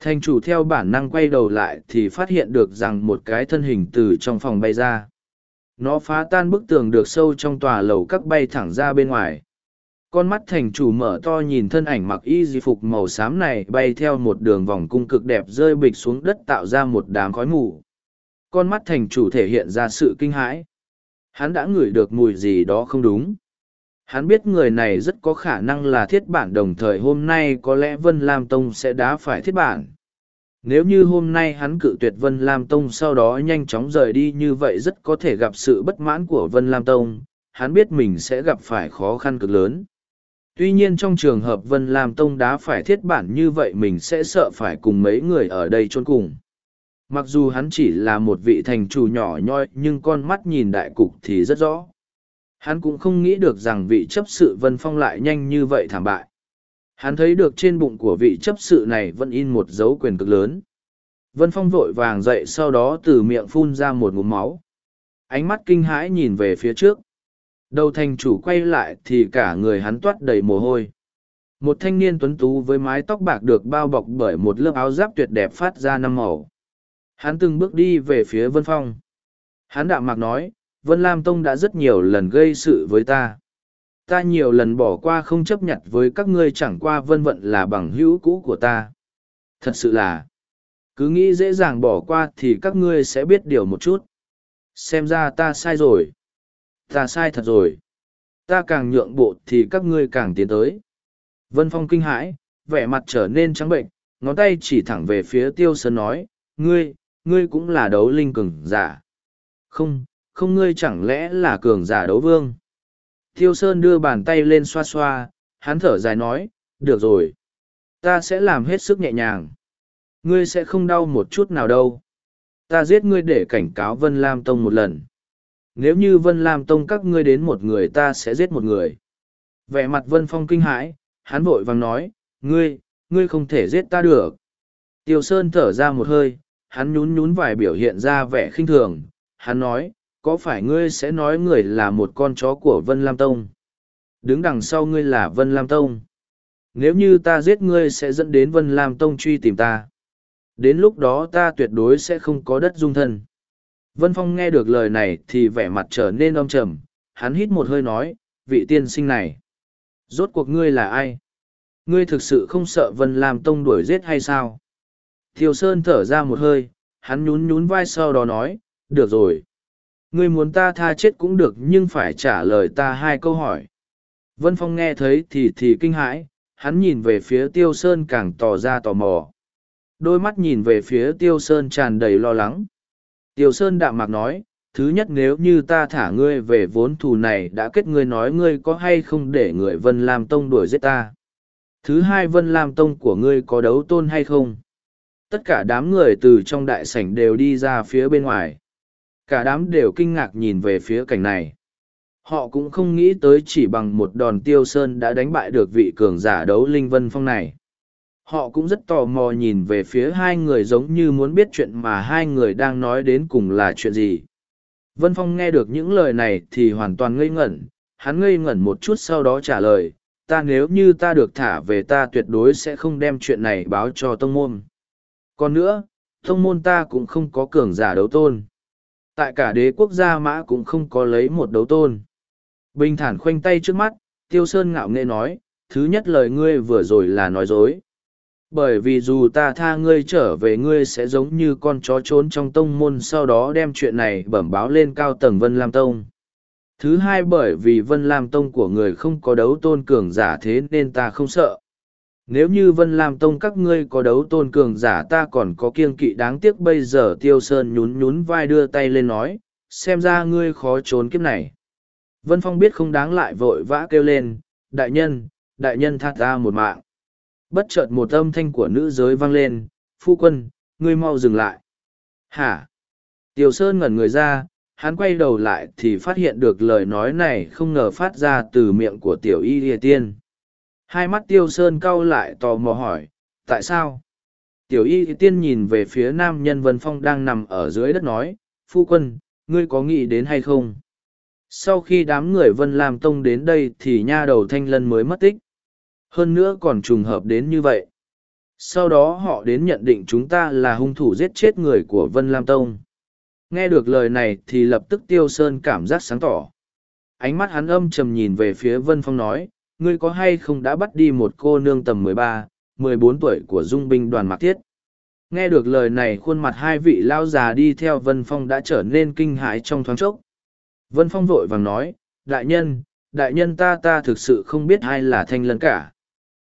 Thành chủ theo bản năng quay đầu lại thì phát hiện được rằng một cái thân hình từ trong phòng bay ra. Nó phá tan bức tường được sâu trong tòa lầu các bay thẳng ra bên ngoài. Con mắt thành chủ mở to nhìn thân ảnh mặc y di phục màu xám này bay theo một đường vòng cung cực đẹp rơi bịch xuống đất tạo ra một đám khói mù. Con mắt thành chủ thể hiện ra sự kinh hãi. Hắn đã ngửi được mùi gì đó không đúng. Hắn biết người này rất có khả năng là thiết bản đồng thời hôm nay có lẽ Vân Lam Tông sẽ đá phải thiết bản. Nếu như hôm nay hắn cự tuyệt Vân Lam Tông sau đó nhanh chóng rời đi như vậy rất có thể gặp sự bất mãn của Vân Lam Tông, hắn biết mình sẽ gặp phải khó khăn cực lớn. Tuy nhiên trong trường hợp Vân Lam Tông đá phải thiết bản như vậy mình sẽ sợ phải cùng mấy người ở đây chôn cùng. Mặc dù hắn chỉ là một vị thành chủ nhỏ nhoi, nhưng con mắt nhìn đại cục thì rất rõ. Hắn cũng không nghĩ được rằng vị chấp sự Vân Phong lại nhanh như vậy thảm bại. Hắn thấy được trên bụng của vị chấp sự này vẫn in một dấu quyền cực lớn. Vân Phong vội vàng dậy sau đó từ miệng phun ra một ngụm máu. Ánh mắt kinh hãi nhìn về phía trước. Đầu thành chủ quay lại thì cả người hắn toát đầy mồ hôi. Một thanh niên tuấn tú với mái tóc bạc được bao bọc bởi một lớp áo giáp tuyệt đẹp phát ra năm màu. Hắn từng bước đi về phía Vân Phong. Hắn đạm mạc nói, Vân Lam Tông đã rất nhiều lần gây sự với ta. Ta nhiều lần bỏ qua không chấp nhận với các ngươi chẳng qua vân vận là bằng hữu cũ của ta. Thật sự là, cứ nghĩ dễ dàng bỏ qua thì các ngươi sẽ biết điều một chút. Xem ra ta sai rồi. Ta sai thật rồi. Ta càng nhượng bộ thì các ngươi càng tiến tới. Vân Phong kinh hãi, vẻ mặt trở nên trắng bệnh, ngón tay chỉ thẳng về phía Tiêu Sơn nói, ngươi, ngươi cũng là đấu linh cường giả. Không, không ngươi chẳng lẽ là cường giả đấu vương. Tiêu Sơn đưa bàn tay lên xoa xoa, hắn thở dài nói, được rồi. Ta sẽ làm hết sức nhẹ nhàng. Ngươi sẽ không đau một chút nào đâu. Ta giết ngươi để cảnh cáo Vân Lam Tông một lần. Nếu như Vân Lam Tông các ngươi đến một người ta sẽ giết một người. Vẻ mặt Vân Phong kinh hãi, hắn vội vàng nói, ngươi, ngươi không thể giết ta được. Tiêu Sơn thở ra một hơi, hắn nhún nhún vài biểu hiện ra vẻ khinh thường, hắn nói, có phải ngươi sẽ nói người là một con chó của Vân Lam Tông? Đứng đằng sau ngươi là Vân Lam Tông. Nếu như ta giết ngươi sẽ dẫn đến Vân Lam Tông truy tìm ta. Đến lúc đó ta tuyệt đối sẽ không có đất dung thân. Vân Phong nghe được lời này thì vẻ mặt trở nên âm trầm, hắn hít một hơi nói, vị tiên sinh này. Rốt cuộc ngươi là ai? Ngươi thực sự không sợ Vân Lam Tông đuổi giết hay sao? Thiều Sơn thở ra một hơi, hắn nhún nhún vai sau đó nói, được rồi. Ngươi muốn ta tha chết cũng được nhưng phải trả lời ta hai câu hỏi. Vân Phong nghe thấy thì thì kinh hãi, hắn nhìn về phía Tiêu Sơn càng tỏ ra tò mò. Đôi mắt nhìn về phía Tiêu Sơn tràn đầy lo lắng. Tiêu Sơn đạm mạc nói, thứ nhất nếu như ta thả ngươi về vốn thù này đã kết ngươi nói ngươi có hay không để người Vân Lam Tông đuổi giết ta. Thứ hai Vân Lam Tông của ngươi có đấu tôn hay không? Tất cả đám người từ trong đại sảnh đều đi ra phía bên ngoài. Cả đám đều kinh ngạc nhìn về phía cảnh này. Họ cũng không nghĩ tới chỉ bằng một đòn tiêu sơn đã đánh bại được vị cường giả đấu linh vân phong này. Họ cũng rất tò mò nhìn về phía hai người giống như muốn biết chuyện mà hai người đang nói đến cùng là chuyện gì. Vân phong nghe được những lời này thì hoàn toàn ngây ngẩn. Hắn ngây ngẩn một chút sau đó trả lời, ta nếu như ta được thả về ta tuyệt đối sẽ không đem chuyện này báo cho tông môn còn nữa thông môn ta cũng không có cường giả đấu tôn Tại cả đế quốc gia mã cũng không có lấy một đấu tôn. Bình thản khoanh tay trước mắt, Tiêu Sơn ngạo nghệ nói, thứ nhất lời ngươi vừa rồi là nói dối. Bởi vì dù ta tha ngươi trở về ngươi sẽ giống như con chó trốn trong tông môn sau đó đem chuyện này bẩm báo lên cao tầng Vân Lam Tông. Thứ hai bởi vì Vân Lam Tông của người không có đấu tôn cường giả thế nên ta không sợ. Nếu như Vân Lam Tông các ngươi có đấu tôn cường giả ta còn có kiêng kỵ đáng tiếc bây giờ Tiêu Sơn nhún nhún vai đưa tay lên nói, xem ra ngươi khó trốn kiếp này. Vân Phong biết không đáng lại vội vã kêu lên, đại nhân, đại nhân tha ta một mạng. Bất chợt một âm thanh của nữ giới vang lên, phu quân, ngươi mau dừng lại. Hả? Tiêu Sơn ngẩn người ra, hắn quay đầu lại thì phát hiện được lời nói này không ngờ phát ra từ miệng của tiểu y địa tiên. Hai mắt Tiêu Sơn cau lại tò mò hỏi, tại sao? Tiểu y tiên nhìn về phía nam nhân Vân Phong đang nằm ở dưới đất nói, phu quân, ngươi có nghĩ đến hay không? Sau khi đám người Vân Lam Tông đến đây thì nha đầu thanh lân mới mất tích. Hơn nữa còn trùng hợp đến như vậy. Sau đó họ đến nhận định chúng ta là hung thủ giết chết người của Vân Lam Tông. Nghe được lời này thì lập tức Tiêu Sơn cảm giác sáng tỏ. Ánh mắt hắn âm trầm nhìn về phía Vân Phong nói, ngươi có hay không đã bắt đi một cô nương tầm mười ba, mười bốn tuổi của dung binh đoàn mạc thiết. Nghe được lời này khuôn mặt hai vị lao già đi theo Vân Phong đã trở nên kinh hãi trong thoáng chốc. Vân Phong vội vàng nói, đại nhân, đại nhân ta ta thực sự không biết ai là thanh lân cả.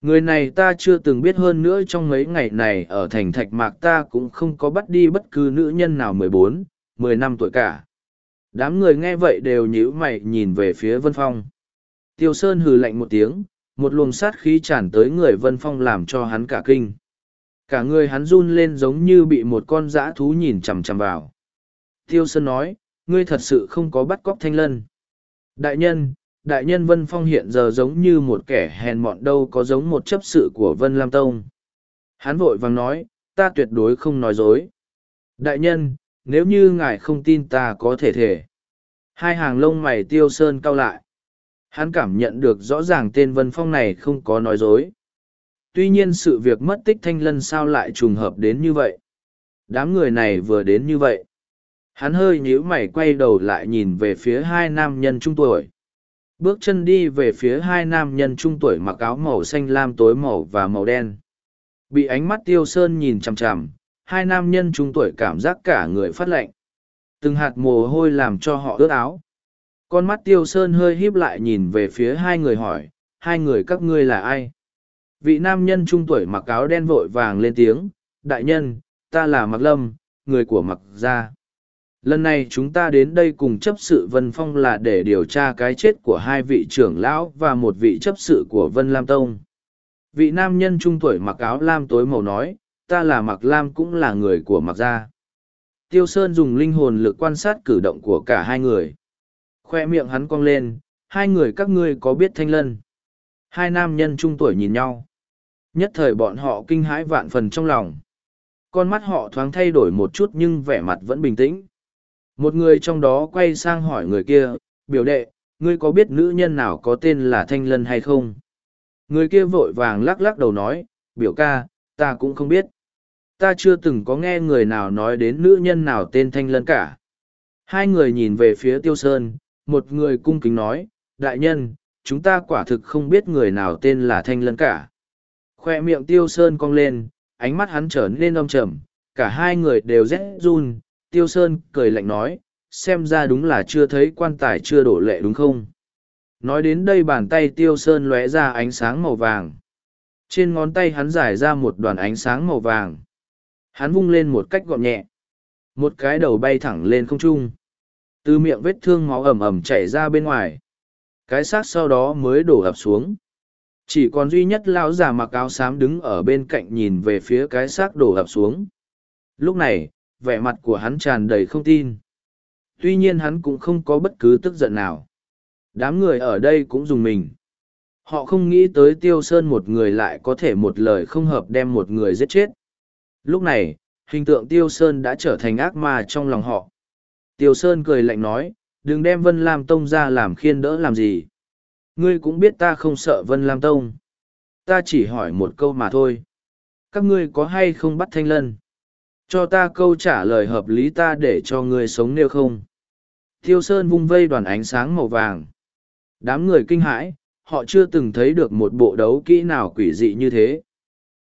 Người này ta chưa từng biết hơn nữa trong mấy ngày này ở thành thạch mạc ta cũng không có bắt đi bất cứ nữ nhân nào mười bốn, mười năm tuổi cả. Đám người nghe vậy đều nhíu mày nhìn về phía Vân Phong. Tiêu Sơn hừ lạnh một tiếng, một luồng sát khí tràn tới người Vân Phong làm cho hắn cả kinh. Cả người hắn run lên giống như bị một con dã thú nhìn chằm chằm vào. Tiêu Sơn nói, ngươi thật sự không có bắt cóc thanh lân. Đại nhân, đại nhân Vân Phong hiện giờ giống như một kẻ hèn mọn đâu có giống một chấp sự của Vân Lam Tông. Hắn vội vàng nói, ta tuyệt đối không nói dối. Đại nhân, nếu như ngài không tin ta có thể thể. Hai hàng lông mày tiêu sơn cau lại. Hắn cảm nhận được rõ ràng tên Vân Phong này không có nói dối. Tuy nhiên sự việc mất tích thanh lân sao lại trùng hợp đến như vậy. Đám người này vừa đến như vậy. Hắn hơi nhíu mày quay đầu lại nhìn về phía hai nam nhân trung tuổi. Bước chân đi về phía hai nam nhân trung tuổi mặc áo màu xanh lam tối màu và màu đen. Bị ánh mắt tiêu sơn nhìn chằm chằm, hai nam nhân trung tuổi cảm giác cả người phát lạnh. Từng hạt mồ hôi làm cho họ ướt áo. Con mắt tiêu sơn hơi híp lại nhìn về phía hai người hỏi, hai người các ngươi là ai? Vị nam nhân trung tuổi mặc áo đen vội vàng lên tiếng, đại nhân, ta là Mặc Lâm, người của Mặc Gia. Lần này chúng ta đến đây cùng chấp sự Vân Phong là để điều tra cái chết của hai vị trưởng lão và một vị chấp sự của Vân Lam Tông. Vị nam nhân trung tuổi mặc áo lam tối màu nói, ta là Mặc Lam cũng là người của Mặc Gia. Tiêu Sơn dùng linh hồn lực quan sát cử động của cả hai người. Khoe miệng hắn cong lên, hai người các ngươi có biết thanh lân. Hai nam nhân trung tuổi nhìn nhau. Nhất thời bọn họ kinh hãi vạn phần trong lòng. Con mắt họ thoáng thay đổi một chút nhưng vẻ mặt vẫn bình tĩnh. Một người trong đó quay sang hỏi người kia, biểu đệ, ngươi có biết nữ nhân nào có tên là Thanh Lân hay không? Người kia vội vàng lắc lắc đầu nói, biểu ca, ta cũng không biết. Ta chưa từng có nghe người nào nói đến nữ nhân nào tên Thanh Lân cả. Hai người nhìn về phía Tiêu Sơn, một người cung kính nói, đại nhân, chúng ta quả thực không biết người nào tên là Thanh Lân cả. Khoe miệng Tiêu Sơn cong lên, ánh mắt hắn trở nên âm trầm, cả hai người đều rét run, Tiêu Sơn cười lạnh nói, xem ra đúng là chưa thấy quan tài chưa đổ lệ đúng không? Nói đến đây bàn tay Tiêu Sơn lóe ra ánh sáng màu vàng. Trên ngón tay hắn giải ra một đoàn ánh sáng màu vàng. Hắn vung lên một cách gọn nhẹ. Một cái đầu bay thẳng lên không trung. Từ miệng vết thương máu ẩm ẩm chảy ra bên ngoài. Cái xác sau đó mới đổ ập xuống. Chỉ còn duy nhất lão già mặc áo xám đứng ở bên cạnh nhìn về phía cái xác đổ ập xuống. Lúc này, vẻ mặt của hắn tràn đầy không tin. Tuy nhiên hắn cũng không có bất cứ tức giận nào. Đám người ở đây cũng dùng mình. Họ không nghĩ tới Tiêu Sơn một người lại có thể một lời không hợp đem một người giết chết. Lúc này, hình tượng Tiêu Sơn đã trở thành ác ma trong lòng họ. Tiêu Sơn cười lạnh nói, đừng đem Vân Lam Tông ra làm khiên đỡ làm gì. Ngươi cũng biết ta không sợ Vân Lam Tông. Ta chỉ hỏi một câu mà thôi. Các ngươi có hay không bắt thanh lân? Cho ta câu trả lời hợp lý ta để cho ngươi sống nếu không. Tiêu Sơn vung vây đoàn ánh sáng màu vàng. Đám người kinh hãi, họ chưa từng thấy được một bộ đấu kỹ nào quỷ dị như thế.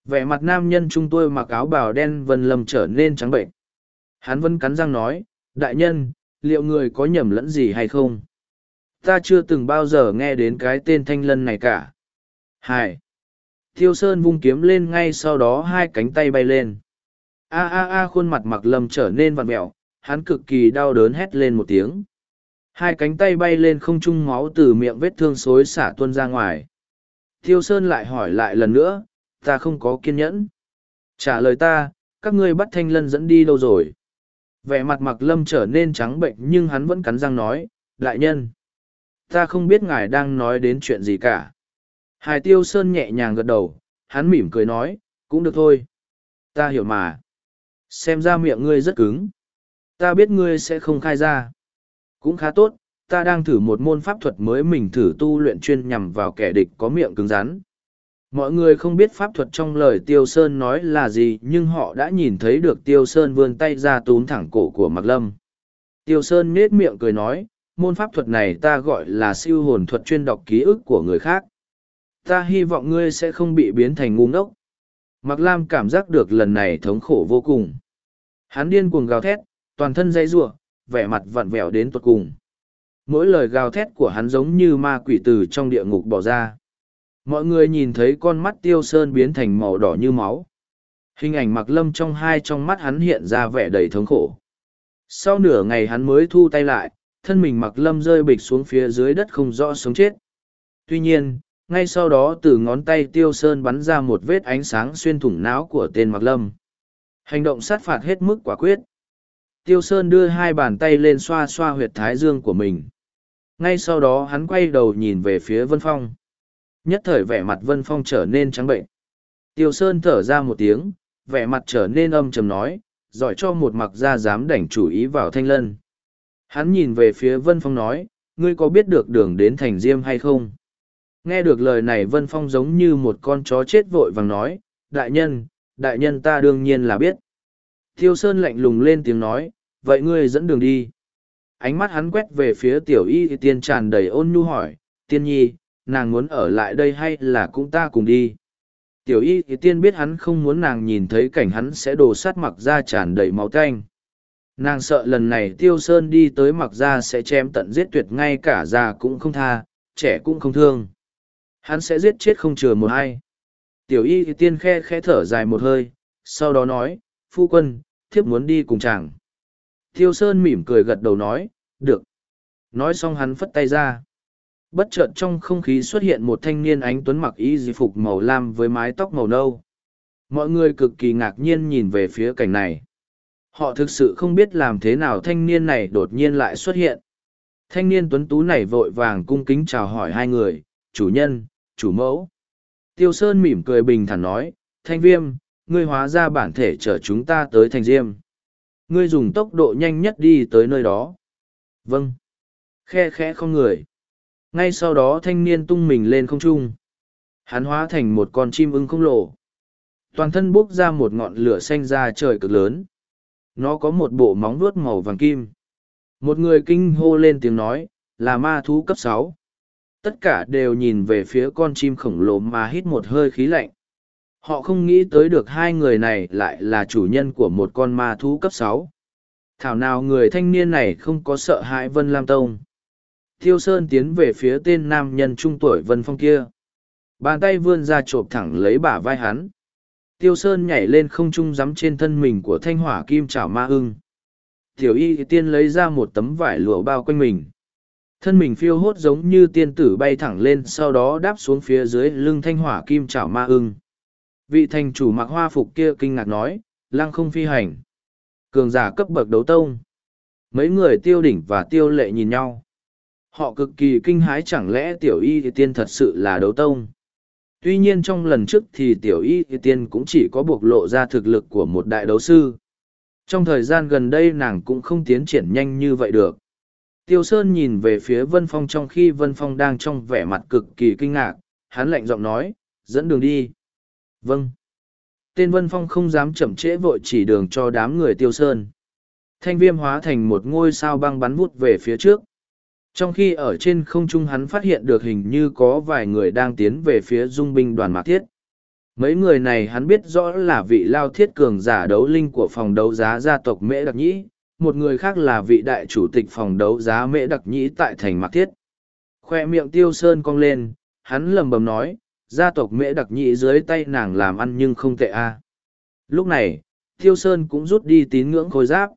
Vẻ mặt nam nhân chúng tôi mặc áo bào đen vân lâm trở nên trắng bệnh. Hắn vẫn cắn răng nói, đại nhân, liệu người có nhầm lẫn gì hay không? Ta chưa từng bao giờ nghe đến cái tên thanh lân này cả. Hai. Thiêu Sơn vung kiếm lên ngay sau đó hai cánh tay bay lên a a a khuôn mặt mặc lâm trở nên vặn mẹo hắn cực kỳ đau đớn hét lên một tiếng hai cánh tay bay lên không trung máu từ miệng vết thương xối xả tuôn ra ngoài thiêu sơn lại hỏi lại lần nữa ta không có kiên nhẫn trả lời ta các ngươi bắt thanh lân dẫn đi đâu rồi Vẻ mặt mặc lâm trở nên trắng bệnh nhưng hắn vẫn cắn răng nói, đại nhân. Ta không biết ngài đang nói đến chuyện gì cả. Hải tiêu sơn nhẹ nhàng gật đầu, hắn mỉm cười nói, cũng được thôi. Ta hiểu mà. Xem ra miệng ngươi rất cứng. Ta biết ngươi sẽ không khai ra. Cũng khá tốt, ta đang thử một môn pháp thuật mới mình thử tu luyện chuyên nhằm vào kẻ địch có miệng cứng rắn. Mọi người không biết pháp thuật trong lời Tiêu Sơn nói là gì nhưng họ đã nhìn thấy được Tiêu Sơn vươn tay ra túm thẳng cổ của Mạc Lâm. Tiêu Sơn nết miệng cười nói, môn pháp thuật này ta gọi là siêu hồn thuật chuyên đọc ký ức của người khác. Ta hy vọng ngươi sẽ không bị biến thành ngu ngốc. Mạc Lam cảm giác được lần này thống khổ vô cùng. Hắn điên cuồng gào thét, toàn thân dây rủa vẻ mặt vặn vẹo đến tuột cùng. Mỗi lời gào thét của hắn giống như ma quỷ từ trong địa ngục bỏ ra. Mọi người nhìn thấy con mắt tiêu sơn biến thành màu đỏ như máu. Hình ảnh mặc lâm trong hai trong mắt hắn hiện ra vẻ đầy thống khổ. Sau nửa ngày hắn mới thu tay lại, thân mình mặc lâm rơi bịch xuống phía dưới đất không rõ sống chết. Tuy nhiên, ngay sau đó từ ngón tay tiêu sơn bắn ra một vết ánh sáng xuyên thủng não của tên mặc lâm. Hành động sát phạt hết mức quả quyết. Tiêu Sơn đưa hai bàn tay lên xoa xoa huyệt thái dương của mình. Ngay sau đó hắn quay đầu nhìn về phía Vân Phong. Nhất thời vẻ mặt Vân Phong trở nên trắng bệnh. Tiêu Sơn thở ra một tiếng, vẻ mặt trở nên âm trầm nói, giỏi cho một mặc ra dám đảnh chủ ý vào thanh lân. Hắn nhìn về phía Vân Phong nói, ngươi có biết được đường đến thành diêm hay không? Nghe được lời này Vân Phong giống như một con chó chết vội vàng nói, đại nhân, đại nhân ta đương nhiên là biết. Tiêu Sơn lạnh lùng lên tiếng nói, vậy ngươi dẫn đường đi. Ánh mắt hắn quét về phía tiểu y tiên tràn đầy ôn nhu hỏi, tiên nhi, nàng muốn ở lại đây hay là cũng ta cùng đi. Tiểu y tiên biết hắn không muốn nàng nhìn thấy cảnh hắn sẽ đổ sát mặc ra tràn đầy máu tanh. Nàng sợ lần này tiêu sơn đi tới mặc ra sẽ chém tận giết tuyệt ngay cả già cũng không tha, trẻ cũng không thương. Hắn sẽ giết chết không chừa một ai. Tiểu y tiên khe khe thở dài một hơi, sau đó nói, phu quân, thiếp muốn đi cùng chàng. Tiêu Sơn mỉm cười gật đầu nói, được. Nói xong hắn phất tay ra. Bất chợt trong không khí xuất hiện một thanh niên ánh tuấn mặc y di phục màu lam với mái tóc màu nâu. Mọi người cực kỳ ngạc nhiên nhìn về phía cảnh này. Họ thực sự không biết làm thế nào thanh niên này đột nhiên lại xuất hiện. Thanh niên tuấn tú này vội vàng cung kính chào hỏi hai người, chủ nhân, chủ mẫu. Tiêu Sơn mỉm cười bình thản nói, thanh viêm, ngươi hóa ra bản thể chở chúng ta tới thành diêm. Ngươi dùng tốc độ nhanh nhất đi tới nơi đó. Vâng. Khe khẽ không người. Ngay sau đó thanh niên tung mình lên không trung. Hắn hóa thành một con chim ưng không lộ. Toàn thân bốc ra một ngọn lửa xanh ra trời cực lớn. Nó có một bộ móng vuốt màu vàng kim. Một người kinh hô lên tiếng nói, là ma thú cấp sáu. Tất cả đều nhìn về phía con chim khổng lồ mà hít một hơi khí lạnh. Họ không nghĩ tới được hai người này lại là chủ nhân của một con ma thú cấp sáu. Thảo nào người thanh niên này không có sợ hãi Vân Lam Tông. Thiêu Sơn tiến về phía tên nam nhân trung tuổi Vân Phong kia. Bàn tay vươn ra chộp thẳng lấy bả vai hắn. Tiêu Sơn nhảy lên không trung rắm trên thân mình của thanh hỏa kim chảo ma ưng. Tiểu y tiên lấy ra một tấm vải lụa bao quanh mình. Thân mình phiêu hốt giống như tiên tử bay thẳng lên sau đó đáp xuống phía dưới lưng thanh hỏa kim chảo ma ưng. Vị thành chủ mặc hoa phục kia kinh ngạc nói, lăng không phi hành. Cường giả cấp bậc đấu tông. Mấy người tiêu đỉnh và tiêu lệ nhìn nhau. Họ cực kỳ kinh hái chẳng lẽ tiểu y thì tiên thật sự là đấu tông. Tuy nhiên trong lần trước thì tiểu y thì tiên cũng chỉ có bộc lộ ra thực lực của một đại đấu sư. Trong thời gian gần đây nàng cũng không tiến triển nhanh như vậy được. Tiêu Sơn nhìn về phía Vân Phong trong khi Vân Phong đang trong vẻ mặt cực kỳ kinh ngạc, hắn lạnh giọng nói, dẫn đường đi. Vâng. Tên Vân Phong không dám chậm trễ vội chỉ đường cho đám người Tiêu Sơn. Thanh viêm hóa thành một ngôi sao băng bắn vút về phía trước. Trong khi ở trên không trung hắn phát hiện được hình như có vài người đang tiến về phía dung binh đoàn mạc thiết. Mấy người này hắn biết rõ là vị lao thiết cường giả đấu linh của phòng đấu giá gia tộc Mễ Đặc Nhĩ, một người khác là vị đại chủ tịch phòng đấu giá Mễ Đặc Nhĩ tại thành Mạc Thiết. Khoe miệng tiêu sơn cong lên, hắn lầm bầm nói, gia tộc Mễ Đặc Nhĩ dưới tay nàng làm ăn nhưng không tệ a. Lúc này, tiêu sơn cũng rút đi tín ngưỡng khôi giáp.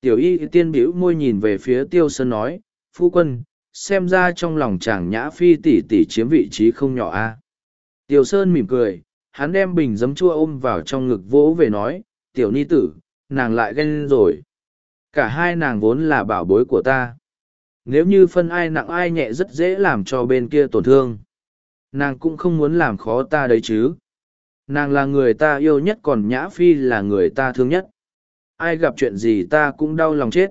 Tiểu y tiên biểu môi nhìn về phía tiêu sơn nói, phu quân, xem ra trong lòng chàng nhã phi tỷ tỷ chiếm vị trí không nhỏ a. Tiêu sơn mỉm cười, hắn đem bình giấm chua ôm vào trong ngực vỗ về nói, tiểu ni tử, nàng lại ghen rồi. Cả hai nàng vốn là bảo bối của ta. Nếu như phân ai nặng ai nhẹ rất dễ làm cho bên kia tổn thương. Nàng cũng không muốn làm khó ta đấy chứ. Nàng là người ta yêu nhất còn Nhã Phi là người ta thương nhất. Ai gặp chuyện gì ta cũng đau lòng chết.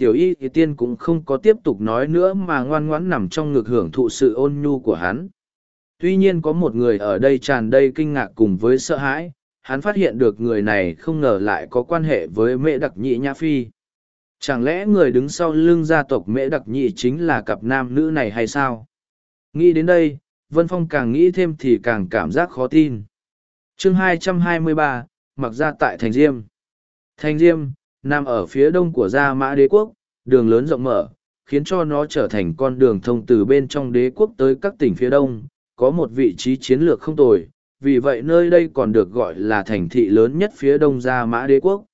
Tiểu y thì tiên cũng không có tiếp tục nói nữa mà ngoan ngoãn nằm trong ngực hưởng thụ sự ôn nhu của hắn. Tuy nhiên có một người ở đây tràn đầy kinh ngạc cùng với sợ hãi, hắn phát hiện được người này không ngờ lại có quan hệ với mẹ đặc nhị nhã phi. Chẳng lẽ người đứng sau lưng gia tộc mễ đặc nhị chính là cặp nam nữ này hay sao? Nghĩ đến đây vân phong càng nghĩ thêm thì càng cảm giác khó tin. Chương 223, mặc ra tại thành diêm. Thành diêm nằm ở phía đông của gia mã đế quốc, đường lớn rộng mở, khiến cho nó trở thành con đường thông từ bên trong đế quốc tới các tỉnh phía đông, có một vị trí chiến lược không tồi, vì vậy nơi đây còn được gọi là thành thị lớn nhất phía đông gia mã đế quốc.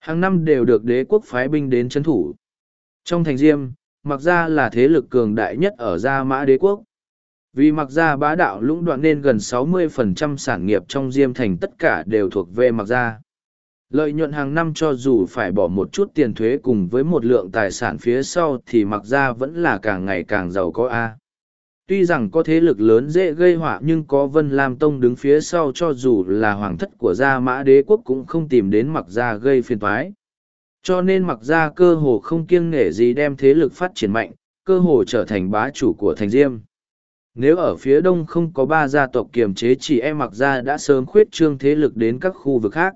Hàng năm đều được đế quốc phái binh đến trấn thủ. Trong thành diêm, mặc ra là thế lực cường đại nhất ở gia mã đế quốc. Vì mặc ra bá đạo lũng đoạn nên gần 60% sản nghiệp trong diêm thành tất cả đều thuộc về mặc ra lợi nhuận hàng năm cho dù phải bỏ một chút tiền thuế cùng với một lượng tài sản phía sau thì mặc ra vẫn là càng ngày càng giàu có a. Tuy rằng có thế lực lớn dễ gây họa nhưng có vân lam tông đứng phía sau cho dù là hoàng thất của gia mã đế quốc cũng không tìm đến mặc gia gây phiền thoái cho nên mặc gia cơ hồ không kiêng nể gì đem thế lực phát triển mạnh, cơ hồ trở thành bá chủ của thành diêm. Nếu ở phía đông không có ba gia tộc kiềm chế chỉ em mặc gia đã sớm khuyết trương thế lực đến các khu vực khác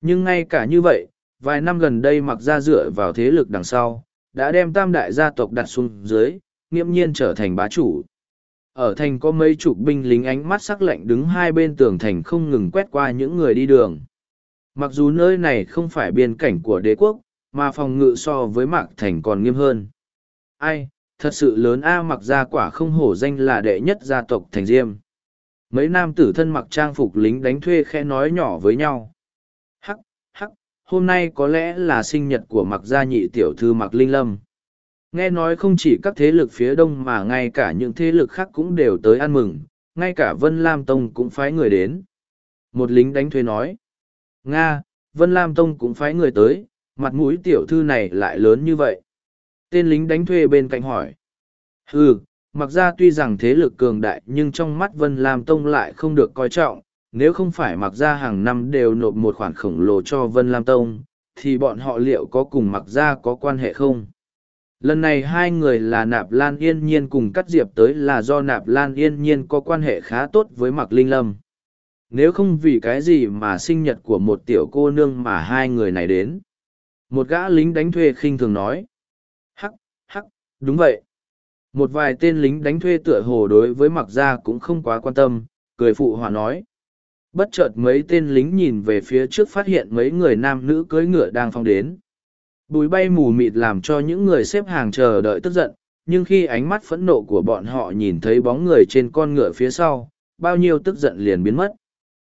nhưng ngay cả như vậy, vài năm gần đây mặc gia dựa vào thế lực đằng sau, đã đem tam đại gia tộc đặt xuống dưới, nghiễm nhiên trở thành bá chủ. Ở thành có mấy chục binh lính ánh mắt sắc lạnh đứng hai bên tường thành không ngừng quét qua những người đi đường. Mặc dù nơi này không phải biên cảnh của đế quốc, mà phòng ngự so với mạc thành còn nghiêm hơn. Ai, thật sự lớn a mặc ra quả không hổ danh là đệ nhất gia tộc thành diêm. Mấy nam tử thân mặc trang phục lính đánh thuê khe nói nhỏ với nhau hôm nay có lẽ là sinh nhật của mặc gia nhị tiểu thư mặc linh lâm Nghe nói không chỉ các thế lực phía đông mà ngay cả những thế lực khác cũng đều tới ăn mừng, ngay cả Vân Lam Tông cũng phái người đến. Một lính đánh thuê nói, Nga, Vân Lam Tông cũng phái người tới, mặt mũi tiểu thư này lại lớn như vậy. Tên lính đánh thuê bên cạnh hỏi, Ừ, mặc ra tuy rằng thế lực cường đại nhưng trong mắt Vân Lam Tông lại không được coi trọng, nếu không phải mặc ra hàng năm đều nộp một khoản khổng lồ cho Vân Lam Tông, thì bọn họ liệu có cùng mặc ra có quan hệ không? lần này hai người là nạp lan yên nhiên cùng cắt diệp tới là do nạp lan yên nhiên có quan hệ khá tốt với mặc linh lâm. Nếu không vì cái gì mà sinh nhật của một tiểu cô nương mà hai người này đến? Một gã lính đánh thuê khinh thường nói. Hắc hắc đúng vậy. Một vài tên lính đánh thuê tựa hồ đối với mặc gia cũng không quá quan tâm cười phụ hòa nói bất chợt mấy tên lính nhìn về phía trước phát hiện mấy người nam nữ cưỡi ngựa đang phong đến. Bùi bay mù mịt làm cho những người xếp hàng chờ đợi tức giận, nhưng khi ánh mắt phẫn nộ của bọn họ nhìn thấy bóng người trên con ngựa phía sau, bao nhiêu tức giận liền biến mất.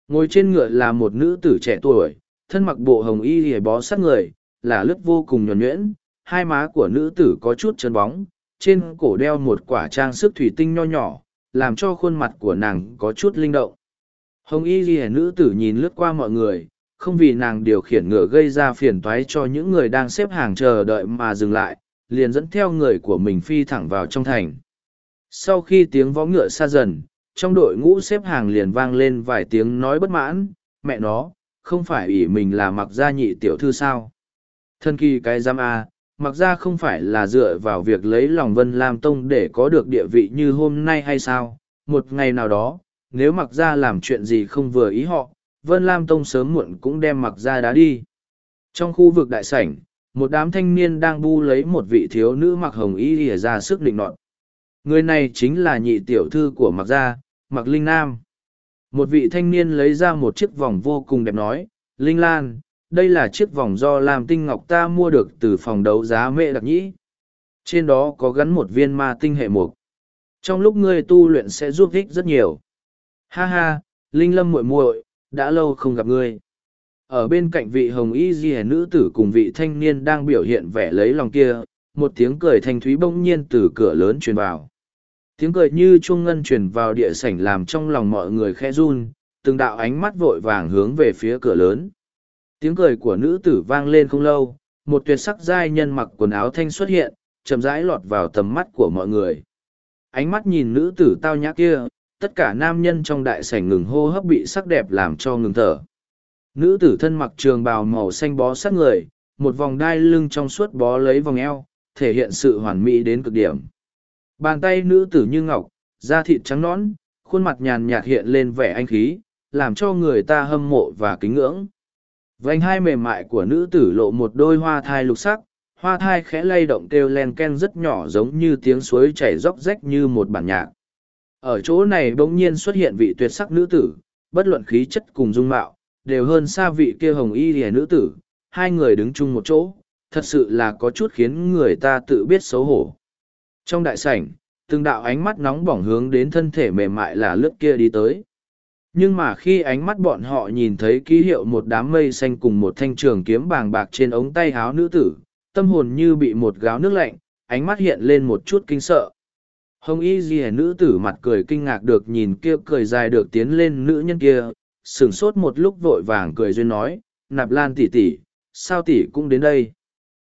Ngồi trên ngựa là một nữ tử trẻ tuổi, thân mặc bộ hồng y hề bó sát người, là lướt vô cùng nhuẩn nhuyễn, hai má của nữ tử có chút chân bóng, trên cổ đeo một quả trang sức thủy tinh nho nhỏ, làm cho khuôn mặt của nàng có chút linh động hồng y ghi nữ tử nhìn lướt qua mọi người không vì nàng điều khiển ngựa gây ra phiền toái cho những người đang xếp hàng chờ đợi mà dừng lại, liền dẫn theo người của mình phi thẳng vào trong thành. Sau khi tiếng vó ngựa xa dần, trong đội ngũ xếp hàng liền vang lên vài tiếng nói bất mãn, mẹ nó, không phải ủy mình là mặc gia nhị tiểu thư sao. Thân kỳ cái giam A, mặc gia không phải là dựa vào việc lấy lòng Vân Lam Tông để có được địa vị như hôm nay hay sao, một ngày nào đó, nếu mặc gia làm chuyện gì không vừa ý họ, Vân Lam Tông sớm muộn cũng đem mặc ra đá đi. Trong khu vực đại sảnh, một đám thanh niên đang bu lấy một vị thiếu nữ mặc hồng y lìa ra sức định nọt. Người này chính là nhị tiểu thư của mặc gia, mặc Linh Nam. Một vị thanh niên lấy ra một chiếc vòng vô cùng đẹp nói, Linh Lan, đây là chiếc vòng do làm tinh ngọc ta mua được từ phòng đấu giá mẹ đặc nhĩ. Trên đó có gắn một viên ma tinh hệ mục. Trong lúc ngươi tu luyện sẽ giúp ích rất nhiều. Ha ha, Linh Lâm muội muội, đã lâu không gặp ngươi. Ở bên cạnh vị hồng y di nữ tử cùng vị thanh niên đang biểu hiện vẻ lấy lòng kia một tiếng cười thanh thúy bỗng nhiên từ cửa lớn truyền vào. Tiếng cười như chuông ngân truyền vào địa sảnh làm trong lòng mọi người khe run từng đạo ánh mắt vội vàng hướng về phía cửa lớn. Tiếng cười của nữ tử vang lên không lâu một tuyệt sắc giai nhân mặc quần áo thanh xuất hiện, chậm rãi lọt vào tầm mắt của mọi người. Ánh mắt nhìn nữ tử tao nhã kia, tất cả nam nhân trong đại sảnh ngừng hô hấp bị sắc đẹp làm cho ngừng thở. Nữ tử thân mặc trường bào màu xanh bó sát người, một vòng đai lưng trong suốt bó lấy vòng eo, thể hiện sự hoàn mỹ đến cực điểm. Bàn tay nữ tử như ngọc, da thịt trắng nõn, khuôn mặt nhàn nhạt hiện lên vẻ anh khí, làm cho người ta hâm mộ và kính ngưỡng. Vành hai mềm mại của nữ tử lộ một đôi hoa thai lục sắc, hoa thai khẽ lay động kêu len ken rất nhỏ giống như tiếng suối chảy róc rách như một bản nhạc. Ở chỗ này bỗng nhiên xuất hiện vị tuyệt sắc nữ tử, bất luận khí chất cùng dung mạo, đều hơn xa vị kia hồng y lìa nữ tử, hai người đứng chung một chỗ, thật sự là có chút khiến người ta tự biết xấu hổ. Trong đại sảnh, từng đạo ánh mắt nóng bỏng hướng đến thân thể mềm mại là lướt kia đi tới. Nhưng mà khi ánh mắt bọn họ nhìn thấy ký hiệu một đám mây xanh cùng một thanh trường kiếm bàng bạc trên ống tay háo nữ tử, tâm hồn như bị một gáo nước lạnh, ánh mắt hiện lên một chút kinh sợ. Hồng y ghi nữ tử mặt cười kinh ngạc được nhìn kia cười dài được tiến lên nữ nhân kia, sửng sốt một lúc vội vàng cười duyên nói, nạp lan tỷ tỷ, sao tỷ cũng đến đây.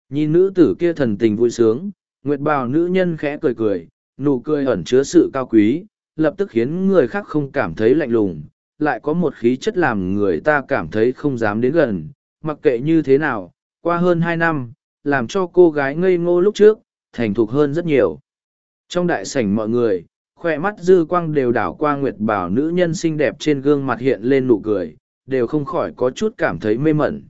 Nhìn nữ tử kia thần tình vui sướng, nguyệt bào nữ nhân khẽ cười cười, nụ cười ẩn chứa sự cao quý, lập tức khiến người khác không cảm thấy lạnh lùng, lại có một khí chất làm người ta cảm thấy không dám đến gần, mặc kệ như thế nào, qua hơn hai năm, làm cho cô gái ngây ngô lúc trước, thành thục hơn rất nhiều. Trong đại sảnh mọi người, khoe mắt dư quang đều đảo qua nguyệt bảo nữ nhân xinh đẹp trên gương mặt hiện lên nụ cười, đều không khỏi có chút cảm thấy mê mẩn.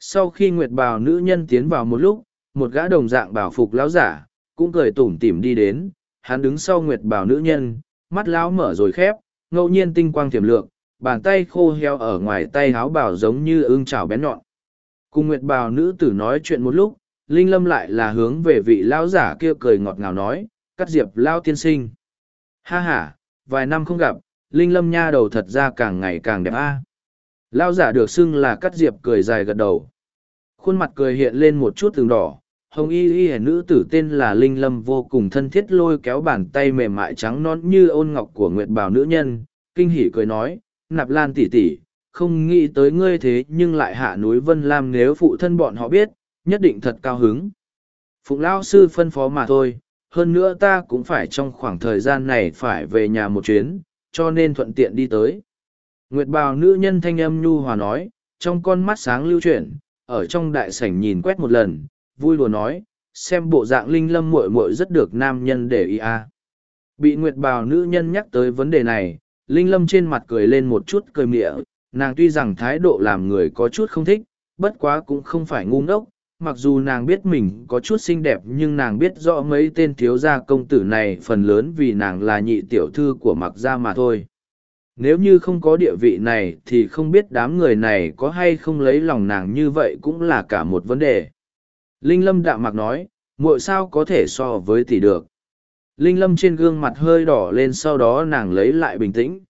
Sau khi nguyệt bảo nữ nhân tiến vào một lúc, một gã đồng dạng bảo phục lão giả, cũng cười tủm tỉm đi đến, hắn đứng sau nguyệt bảo nữ nhân, mắt lão mở rồi khép, ngẫu nhiên tinh quang tiềm lượng, bàn tay khô heo ở ngoài tay háo bảo giống như ưng chảo bén nhọn. Cùng nguyệt bảo nữ tử nói chuyện một lúc, Linh Lâm lại là hướng về vị lão giả kia cười ngọt ngào nói, cắt diệp lao tiên sinh. Ha ha, vài năm không gặp, Linh Lâm nha đầu thật ra càng ngày càng đẹp a. À. Lao giả được xưng là cắt diệp cười dài gật đầu. Khuôn mặt cười hiện lên một chút từng đỏ, hồng y y nữ tử tên là Linh Lâm vô cùng thân thiết lôi kéo bàn tay mềm mại trắng non như ôn ngọc của Nguyệt Bảo nữ nhân, kinh hỉ cười nói, nạp lan tỷ tỷ, không nghĩ tới ngươi thế nhưng lại hạ núi Vân Lam nếu phụ thân bọn họ biết, nhất định thật cao hứng. Phụng Lao sư phân phó mà thôi, hơn nữa ta cũng phải trong khoảng thời gian này phải về nhà một chuyến, cho nên thuận tiện đi tới. Nguyệt bào nữ nhân thanh âm nhu hòa nói, trong con mắt sáng lưu chuyển, ở trong đại sảnh nhìn quét một lần, vui đùa nói, xem bộ dạng linh lâm muội muội rất được nam nhân để ý a. Bị Nguyệt bào nữ nhân nhắc tới vấn đề này, linh lâm trên mặt cười lên một chút cười mịa, nàng tuy rằng thái độ làm người có chút không thích, bất quá cũng không phải ngu ngốc, mặc dù nàng biết mình có chút xinh đẹp nhưng nàng biết rõ mấy tên thiếu gia công tử này phần lớn vì nàng là nhị tiểu thư của mặc gia mà thôi. Nếu như không có địa vị này thì không biết đám người này có hay không lấy lòng nàng như vậy cũng là cả một vấn đề. Linh lâm đạm mặc nói, muội sao có thể so với tỷ được? Linh lâm trên gương mặt hơi đỏ lên sau đó nàng lấy lại bình tĩnh.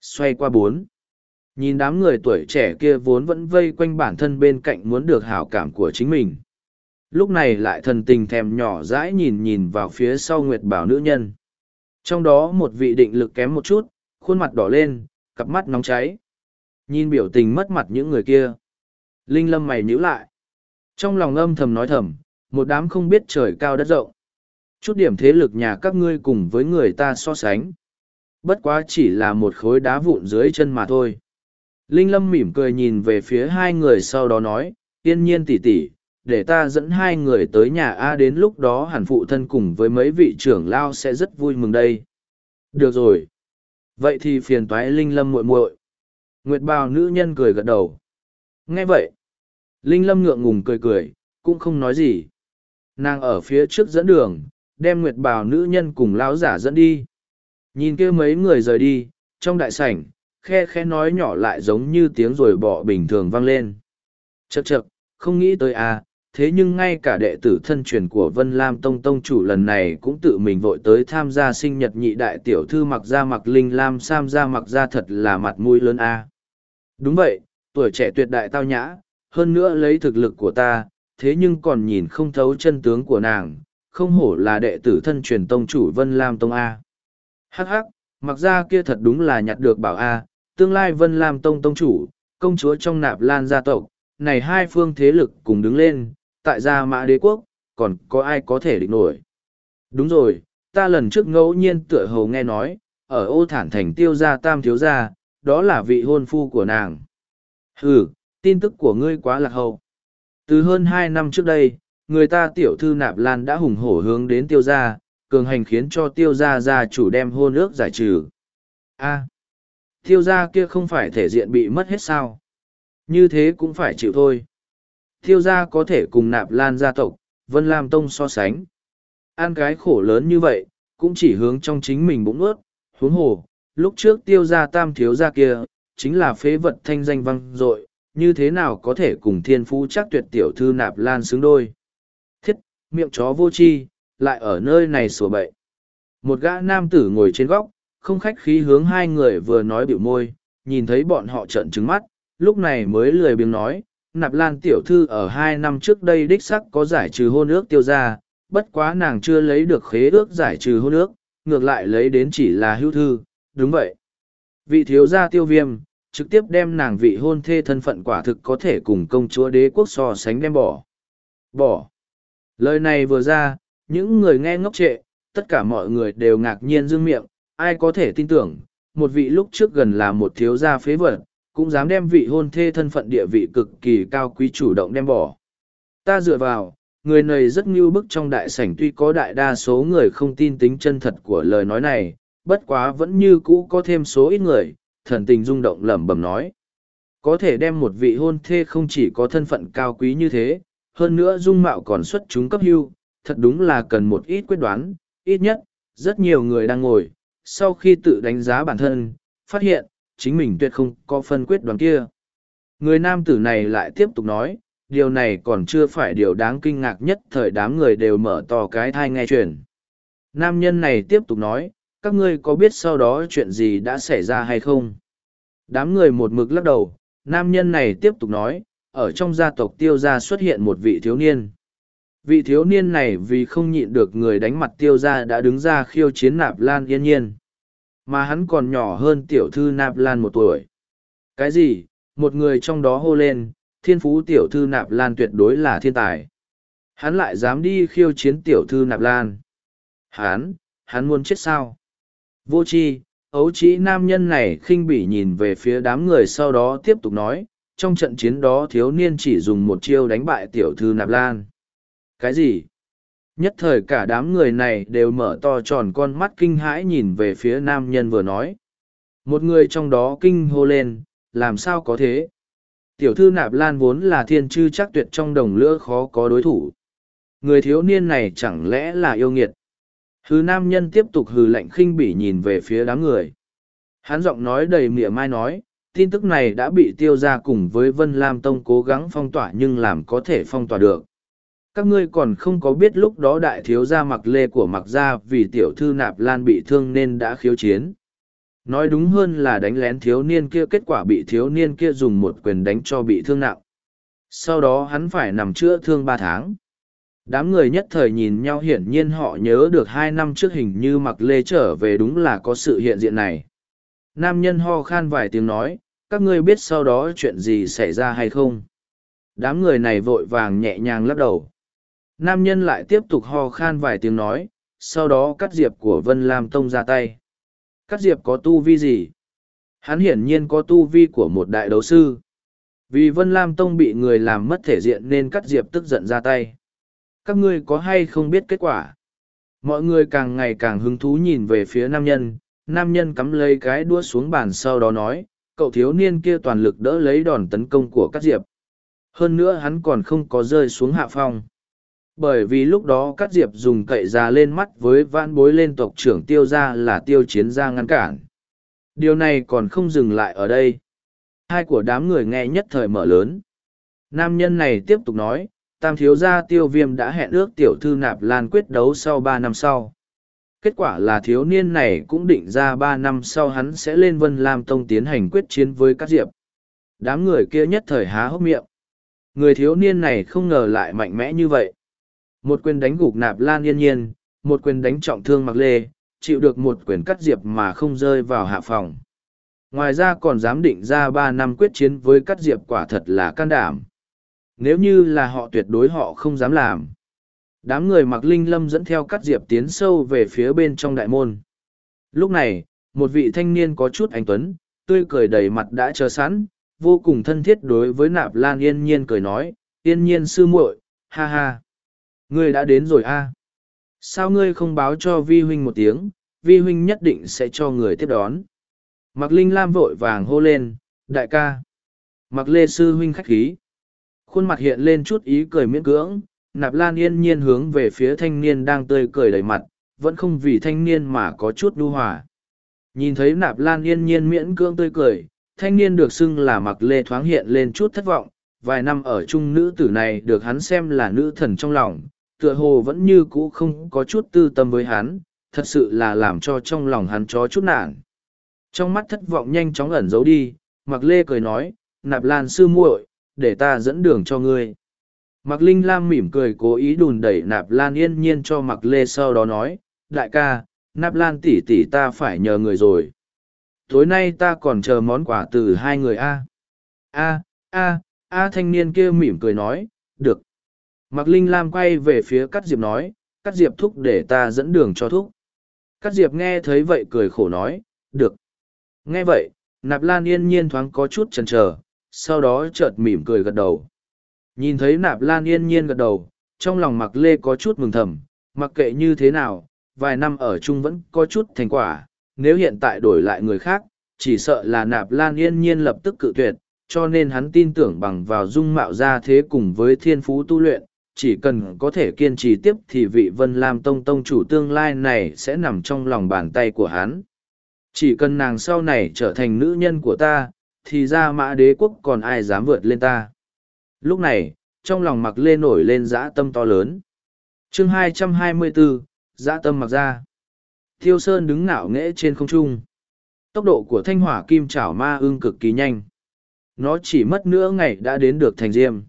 Xoay qua bốn nhìn đám người tuổi trẻ kia vốn vẫn vây quanh bản thân bên cạnh muốn được hảo cảm của chính mình. Lúc này lại thần tình thèm nhỏ dãi nhìn nhìn vào phía sau nguyệt bảo nữ nhân. Trong đó một vị định lực kém một chút, khuôn mặt đỏ lên, cặp mắt nóng cháy. Nhìn biểu tình mất mặt những người kia. Linh lâm mày nhíu lại. Trong lòng âm thầm nói thầm, một đám không biết trời cao đất rộng. Chút điểm thế lực nhà các ngươi cùng với người ta so sánh. Bất quá chỉ là một khối đá vụn dưới chân mà thôi. Linh Lâm mỉm cười nhìn về phía hai người sau đó nói, yên nhiên tỷ tỷ, để ta dẫn hai người tới nhà A đến lúc đó hẳn phụ thân cùng với mấy vị trưởng lao sẽ rất vui mừng đây. Được rồi. Vậy thì phiền toái Linh Lâm muội muội. Nguyệt bào nữ nhân cười gật đầu. Nghe vậy. Linh Lâm ngượng ngùng cười cười, cũng không nói gì. Nàng ở phía trước dẫn đường, đem Nguyệt bào nữ nhân cùng lão giả dẫn đi. Nhìn kia mấy người rời đi, trong đại sảnh, khe khe nói nhỏ lại giống như tiếng rồi bỏ bình thường vang lên. Chậc chậc, không nghĩ tới à, thế nhưng ngay cả đệ tử thân truyền của Vân Lam Tông Tông chủ lần này cũng tự mình vội tới tham gia sinh nhật nhị đại tiểu thư mặc ra mặc linh lam sam ra mặc ra thật là mặt mũi lớn a à. Đúng vậy, tuổi trẻ tuyệt đại tao nhã, hơn nữa lấy thực lực của ta, thế nhưng còn nhìn không thấu chân tướng của nàng, không hổ là đệ tử thân truyền tông chủ Vân Lam Tông A. Hắc hắc, mặc ra kia thật đúng là nhặt được bảo A, tương lai Vân Lam Tông Tông chủ, công chúa trong nạp lan gia tộc, này hai phương thế lực cùng đứng lên, tại gia mã đế quốc, còn có ai có thể địch nổi. Đúng rồi, ta lần trước ngẫu nhiên tựa hồ nghe nói, ở ô thản thành tiêu gia tam thiếu gia, đó là vị hôn phu của nàng. Ừ, tin tức của ngươi quá lạc hậu. Từ hơn hai năm trước đây, người ta tiểu thư nạp lan đã hùng hổ hướng đến tiêu gia, cường hành khiến cho tiêu gia gia chủ đem hôn ước giải trừ. a tiêu gia kia không phải thể diện bị mất hết sao. Như thế cũng phải chịu thôi. Tiêu gia có thể cùng nạp lan gia tộc, Vân Lam Tông so sánh. Ăn cái khổ lớn như vậy, cũng chỉ hướng trong chính mình bụng ướt, huống hồ, lúc trước tiêu gia tam thiếu gia kia, chính là phế vật thanh danh văng dội như thế nào có thể cùng thiên phú chắc tuyệt tiểu thư nạp lan xứng đôi. Thiết, miệng chó vô chi, lại ở nơi này sủa bậy. Một gã nam tử ngồi trên góc, không khách khí hướng hai người vừa nói biểu môi, nhìn thấy bọn họ trợn trứng mắt, lúc này mới lười biếng nói, nạp lan tiểu thư ở hai năm trước đây đích sắc có giải trừ hôn ước tiêu ra, bất quá nàng chưa lấy được khế ước giải trừ hôn ước, ngược lại lấy đến chỉ là hưu thư, đúng vậy. Vị thiếu gia tiêu viêm, trực tiếp đem nàng vị hôn thê thân phận quả thực có thể cùng công chúa đế quốc so sánh đem bỏ. Bỏ. Lời này vừa ra, những người nghe ngốc trệ, tất cả mọi người đều ngạc nhiên dương miệng, ai có thể tin tưởng, một vị lúc trước gần là một thiếu gia phế vật, cũng dám đem vị hôn thê thân phận địa vị cực kỳ cao quý chủ động đem bỏ. Ta dựa vào, người này rất ngưu bức trong đại sảnh tuy có đại đa số người không tin tính chân thật của lời nói này, bất quá vẫn như cũ có thêm số ít người, thần tình rung động lẩm bẩm nói. Có thể đem một vị hôn thê không chỉ có thân phận cao quý như thế, hơn nữa dung mạo còn xuất chúng cấp hưu, thật đúng là cần một ít quyết đoán, ít nhất, rất nhiều người đang ngồi, sau khi tự đánh giá bản thân, phát hiện, chính mình tuyệt không có phân quyết đoán kia. Người nam tử này lại tiếp tục nói, điều này còn chưa phải điều đáng kinh ngạc nhất thời đám người đều mở to cái thai nghe chuyện. Nam nhân này tiếp tục nói, các ngươi có biết sau đó chuyện gì đã xảy ra hay không? Đám người một mực lắc đầu, nam nhân này tiếp tục nói, ở trong gia tộc tiêu gia xuất hiện một vị thiếu niên. Vị thiếu niên này vì không nhịn được người đánh mặt tiêu ra đã đứng ra khiêu chiến nạp lan yên nhiên. Mà hắn còn nhỏ hơn tiểu thư nạp lan một tuổi. Cái gì? Một người trong đó hô lên, thiên phú tiểu thư nạp lan tuyệt đối là thiên tài. Hắn lại dám đi khiêu chiến tiểu thư nạp lan. Hắn, hắn muốn chết sao? Vô chi, ấu trĩ nam nhân này khinh bỉ nhìn về phía đám người sau đó tiếp tục nói, trong trận chiến đó thiếu niên chỉ dùng một chiêu đánh bại tiểu thư nạp lan. Cái gì? Nhất thời cả đám người này đều mở to tròn con mắt kinh hãi nhìn về phía nam nhân vừa nói. Một người trong đó kinh hô lên, làm sao có thế? Tiểu thư nạp lan vốn là thiên chư chắc tuyệt trong đồng lửa khó có đối thủ. Người thiếu niên này chẳng lẽ là yêu nghiệt? Hư nam nhân tiếp tục hừ lạnh khinh bỉ nhìn về phía đám người. Hắn giọng nói đầy mỉa mai nói, tin tức này đã bị tiêu ra cùng với Vân Lam Tông cố gắng phong tỏa nhưng làm có thể phong tỏa được. Các ngươi còn không có biết lúc đó đại thiếu gia mặc lê của mặc gia vì tiểu thư nạp lan bị thương nên đã khiếu chiến. Nói đúng hơn là đánh lén thiếu niên kia, kết quả bị thiếu niên kia dùng một quyền đánh cho bị thương nặng. Sau đó hắn phải nằm chữa thương ba tháng đám người nhất thời nhìn nhau, hiển nhiên họ nhớ được hai năm trước hình như mặc lê trở về đúng là có sự hiện diện này nam nhân ho khan vài tiếng nói, các ngươi biết sau đó chuyện gì xảy ra hay không đám người này vội vàng nhẹ nhàng lắc đầu nam nhân lại tiếp tục ho khan vài tiếng nói, sau đó cắt diệp của vân lam tông ra tay. Cắt diệp có tu vi gì? Hắn hiển nhiên có tu vi của một đại đấu sư. Vì vân lam tông bị người làm mất thể diện nên cắt diệp tức giận ra tay. Các ngươi có hay không biết kết quả? Mọi người càng ngày càng hứng thú nhìn về phía nam nhân. Nam nhân cắm lấy cái đua xuống bàn sau đó nói, cậu thiếu niên kia toàn lực đỡ lấy đòn tấn công của cắt diệp. Hơn nữa hắn còn không có rơi xuống hạ phong bởi vì lúc đó các diệp dùng cậy già lên mắt với van bối lên tộc trưởng tiêu ra là tiêu chiến gia ngăn cản. Điều này còn không dừng lại ở đây. Hai của đám người nghe nhất thời mở lớn. Nam nhân này tiếp tục nói, tam thiếu gia tiêu viêm đã hẹn ước tiểu thư nạp lan quyết đấu sau ba năm sau. Kết quả là thiếu niên này cũng định ra ba năm sau hắn sẽ lên vân lam tông tiến hành quyết chiến với các diệp. Đám người kia nhất thời há hốc miệng. Người thiếu niên này không ngờ lại mạnh mẽ như vậy một quyền đánh gục nạp lan yên nhiên, một quyền đánh trọng thương mặc lê, chịu được một quyền cắt diệp mà không rơi vào hạ phòng. Ngoài ra còn dám định ra ba năm quyết chiến với cắt diệp quả thật là can đảm. Nếu như là họ tuyệt đối họ không dám làm. Đám người mặc linh lâm dẫn theo cắt diệp tiến sâu về phía bên trong đại môn. Lúc này, một vị thanh niên có chút anh tuấn, tươi cười đầy mặt đã chờ sẵn, vô cùng thân thiết đối với nạp lan yên nhiên cười nói, yên nhiên sư muội, ha ha ngươi đã đến rồi a. Sao ngươi không báo cho vi huynh một tiếng, vi huynh nhất định sẽ cho người tiếp đón. Mặc linh lam vội vàng hô lên, đại ca. Mặc lê sư huynh khách khí. Khuôn mặt hiện lên chút ý cười miễn cưỡng, nạp lan yên nhiên hướng về phía thanh niên đang tươi cười đầy mặt, vẫn không vì thanh niên mà có chút đu hòa. Nhìn thấy nạp lan yên nhiên miễn cưỡng tươi cười, thanh niên được xưng là mặc lê thoáng hiện lên chút thất vọng, vài năm ở chung nữ tử này được hắn xem là nữ thần trong lòng tựa hồ vẫn như cũ không có chút tư tâm với hắn, thật sự là làm cho trong lòng hắn chó chút nản trong mắt thất vọng nhanh chóng ẩn giấu đi mặc lê cười nói, nạp lan sư muội, để ta dẫn đường cho ngươi. Mặc linh lam mỉm cười cố ý đùn đẩy nạp lan yên nhiên cho mặc lê sau đó nói, đại ca, nạp lan tỉ tỉ ta phải nhờ người rồi. Tối nay ta còn chờ món quà từ hai người a. A a a, thanh niên kia mỉm cười nói, được. Mạc linh lam quay về phía Cát diệp nói, Cát diệp thúc để ta dẫn đường cho thúc. Cát diệp nghe thấy vậy cười khổ nói, được. Nghe vậy, nạp lan yên nhiên thoáng có chút chần chờ, sau đó chợt mỉm cười gật đầu. Nhìn thấy nạp lan yên nhiên gật đầu, trong lòng Mạc lê có chút mừng thầm, mặc kệ như thế nào, vài năm ở chung vẫn có chút thành quả, nếu hiện tại đổi lại người khác, chỉ sợ là nạp lan yên nhiên lập tức cự tuyệt, cho nên hắn tin tưởng bằng vào dung mạo ra thế cùng với thiên phú tu luyện chỉ cần có thể kiên trì tiếp thì vị vân lam tông tông chủ tương lai này sẽ nằm trong lòng bàn tay của hắn. Chỉ cần nàng sau này trở thành nữ nhân của ta thì ra mã đế quốc còn ai dám vượt lên ta? Lúc này trong lòng mặc lê nổi lên dã tâm to lớn. Chương 224, dã tâm mặc ra thiêu sơn đứng ngạo nghễ trên không trung. Tốc độ của thanh hỏa kim chảo ma ưng cực kỳ nhanh. Nó chỉ mất nửa ngày đã đến được thành diêm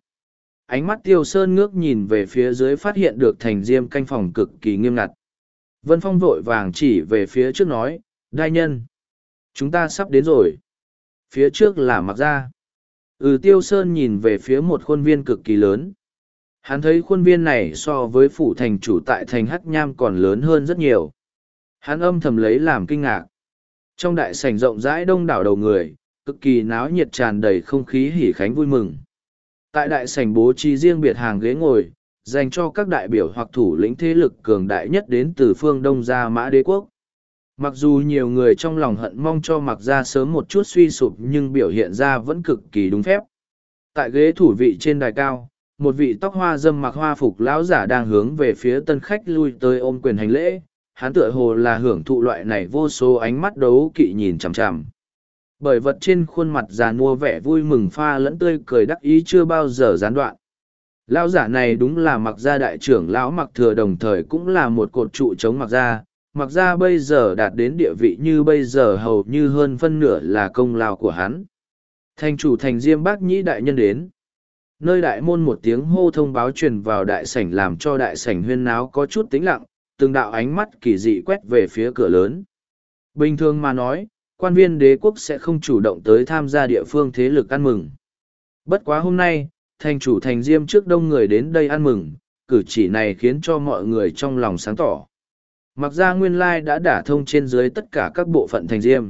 ánh mắt tiêu sơn ngước nhìn về phía dưới phát hiện được thành diêm canh phòng cực kỳ nghiêm ngặt. Vân phong vội vàng chỉ về phía trước nói đai nhân, chúng ta sắp đến rồi. Phía trước là mặc ra ừ tiêu sơn nhìn về phía một khuôn viên cực kỳ lớn. Hắn thấy khuôn viên này so với phủ thành chủ tại thành hắc nham còn lớn hơn rất nhiều. Hắn âm thầm lấy làm kinh ngạc. Trong đại sảnh rộng rãi đông đảo đầu người, cực kỳ náo nhiệt tràn đầy không khí hỉ khánh vui mừng tại đại sảnh bố trí riêng biệt hàng ghế ngồi, dành cho các đại biểu hoặc thủ lĩnh thế lực cường đại nhất đến từ phương đông gia mã đế quốc. Mặc dù nhiều người trong lòng hận mong cho mặc ra sớm một chút suy sụp nhưng biểu hiện ra vẫn cực kỳ đúng phép. Tại ghế thủ vị trên đài cao, một vị tóc hoa dâm mặc hoa phục lão giả đang hướng về phía tân khách lui tới ôm quyền hành lễ. Hắn tựa hồ là hưởng thụ loại này vô số ánh mắt đấu kỵ nhìn chằm chằm bởi vật trên khuôn mặt già nua vẻ vui mừng pha lẫn tươi cười đắc ý chưa bao giờ gián đoạn. Lão giả này đúng là mặc gia đại trưởng lão mặc thừa đồng thời cũng là một cột trụ chống mặc gia. Mặc gia bây giờ đạt đến địa vị như bây giờ hầu như hơn phân nửa là công lao của hắn. Thành chủ thành diêm bác nhĩ đại nhân đến. Nơi đại môn một tiếng hô thông báo truyền vào đại sảnh làm cho đại sảnh huyên náo có chút tĩnh lặng, từng đạo ánh mắt kỳ dị quét về phía cửa lớn. Bình thường mà nói quan viên đế quốc sẽ không chủ động tới tham gia địa phương thế lực ăn mừng. Bất quá hôm nay, thành chủ thành diêm trước đông người đến đây ăn mừng, cử chỉ này khiến cho mọi người trong lòng sáng tỏ. Mặc ra nguyên lai đã đả thông trên dưới tất cả các bộ phận thành diêm.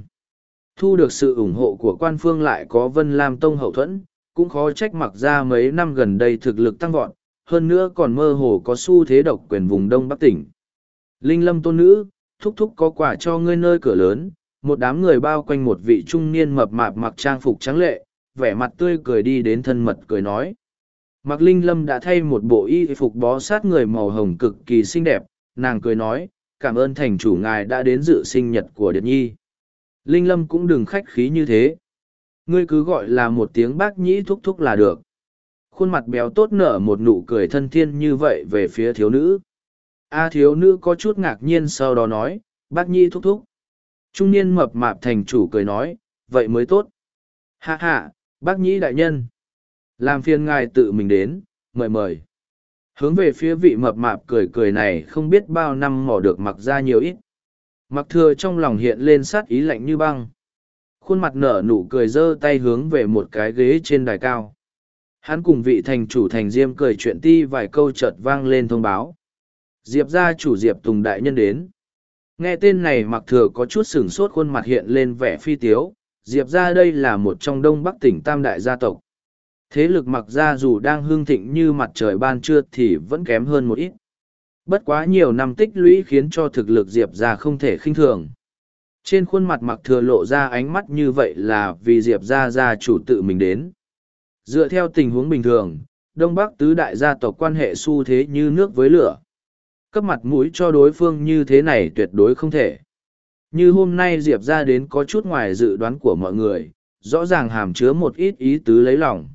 Thu được sự ủng hộ của quan phương lại có vân lam tông hậu thuẫn, cũng khó trách mặc ra mấy năm gần đây thực lực tăng vọt, hơn nữa còn mơ hồ có xu thế độc quyền vùng đông bắc tỉnh. Linh lâm tôn nữ, thúc thúc có quả cho ngươi nơi cửa lớn một đám người bao quanh một vị trung niên mập mạp mặc trang phục trắng lệ vẻ mặt tươi cười đi đến thân mật cười nói mặc linh lâm đã thay một bộ y phục bó sát người màu hồng cực kỳ xinh đẹp nàng cười nói cảm ơn thành chủ ngài đã đến dự sinh nhật của Điệt Nhi. Linh Lâm cũng đừng khách khí như thế. Ngươi cứ gọi là một tiếng bác nhĩ thúc thúc là được. Khuôn mặt béo tốt nở một nụ cười thân thiên như vậy về phía thiếu nữ. A thiếu nữ có chút ngạc nhiên sau đó nói, bác nhĩ thúc thúc. Trung niên mập mạp thành chủ cười nói, vậy mới tốt. Hạ hạ, bác nhĩ đại nhân. Làm phiền ngài tự mình đến, mời mời hướng về phía vị mập mạp cười cười này không biết bao năm mỏ được mặc ra nhiều ít mặc thừa trong lòng hiện lên sát ý lạnh như băng khuôn mặt nở nụ cười giơ tay hướng về một cái ghế trên đài cao Hắn cùng vị thành chủ thành diêm cười chuyện ti vài câu chợt vang lên thông báo. Diệp gia chủ Diệp Tùng Đại Nhân đến. Nghe tên này mặc thừa có chút sửng sốt khuôn mặt hiện lên vẻ phi tiếu, Diệp gia đây là một trong đông bắc tỉnh tam đại gia tộc. Thế lực mặc gia dù đang hương thịnh như mặt trời ban trưa thì vẫn kém hơn một ít. Bất quá nhiều năm tích lũy khiến cho thực lực Diệp gia không thể khinh thường. Trên khuôn mặt mặc thừa lộ ra ánh mắt như vậy là vì Diệp gia gia chủ tự mình đến. Dựa theo tình huống bình thường, Đông Bắc tứ đại gia tộc quan hệ xu thế như nước với lửa. Cấp mặt mũi cho đối phương như thế này tuyệt đối không thể. Như hôm nay Diệp ra đến có chút ngoài dự đoán của mọi người, rõ ràng hàm chứa một ít ý tứ lấy lòng.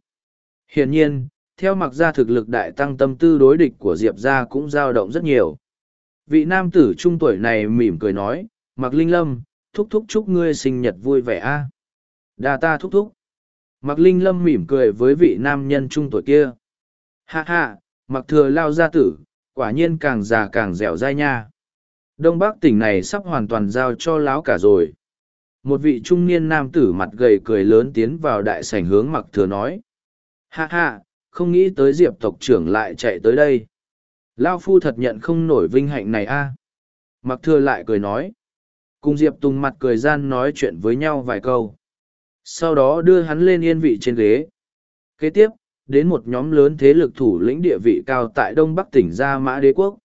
Hiển nhiên, theo mặc ra thực lực đại tăng tâm tư đối địch của Diệp ra cũng dao động rất nhiều. Vị nam tử trung tuổi này mỉm cười nói, mặc linh lâm, thúc thúc chúc ngươi sinh nhật vui vẻ a đa ta thúc thúc mặc linh lâm mỉm cười với vị nam nhân trung tuổi kia hạ hạ mặc thừa lao gia tử quả nhiên càng già càng dẻo dai nha. Đông bắc tỉnh này sắp hoàn toàn giao cho láo cả rồi. Một vị trung niên nam tử mặt gầy cười lớn tiến vào đại sảnh hướng mặc thừa nói. Ha ha, không nghĩ tới diệp tộc trưởng lại chạy tới đây. Lao phu thật nhận không nổi vinh hạnh này a. Mặc thừa lại cười nói. Cùng diệp tùng mặt cười gian nói chuyện với nhau vài câu. Sau đó đưa hắn lên yên vị trên ghế. Kế tiếp đến một nhóm lớn thế lực thủ lĩnh địa vị cao tại đông bắc tỉnh gia mã đế quốc.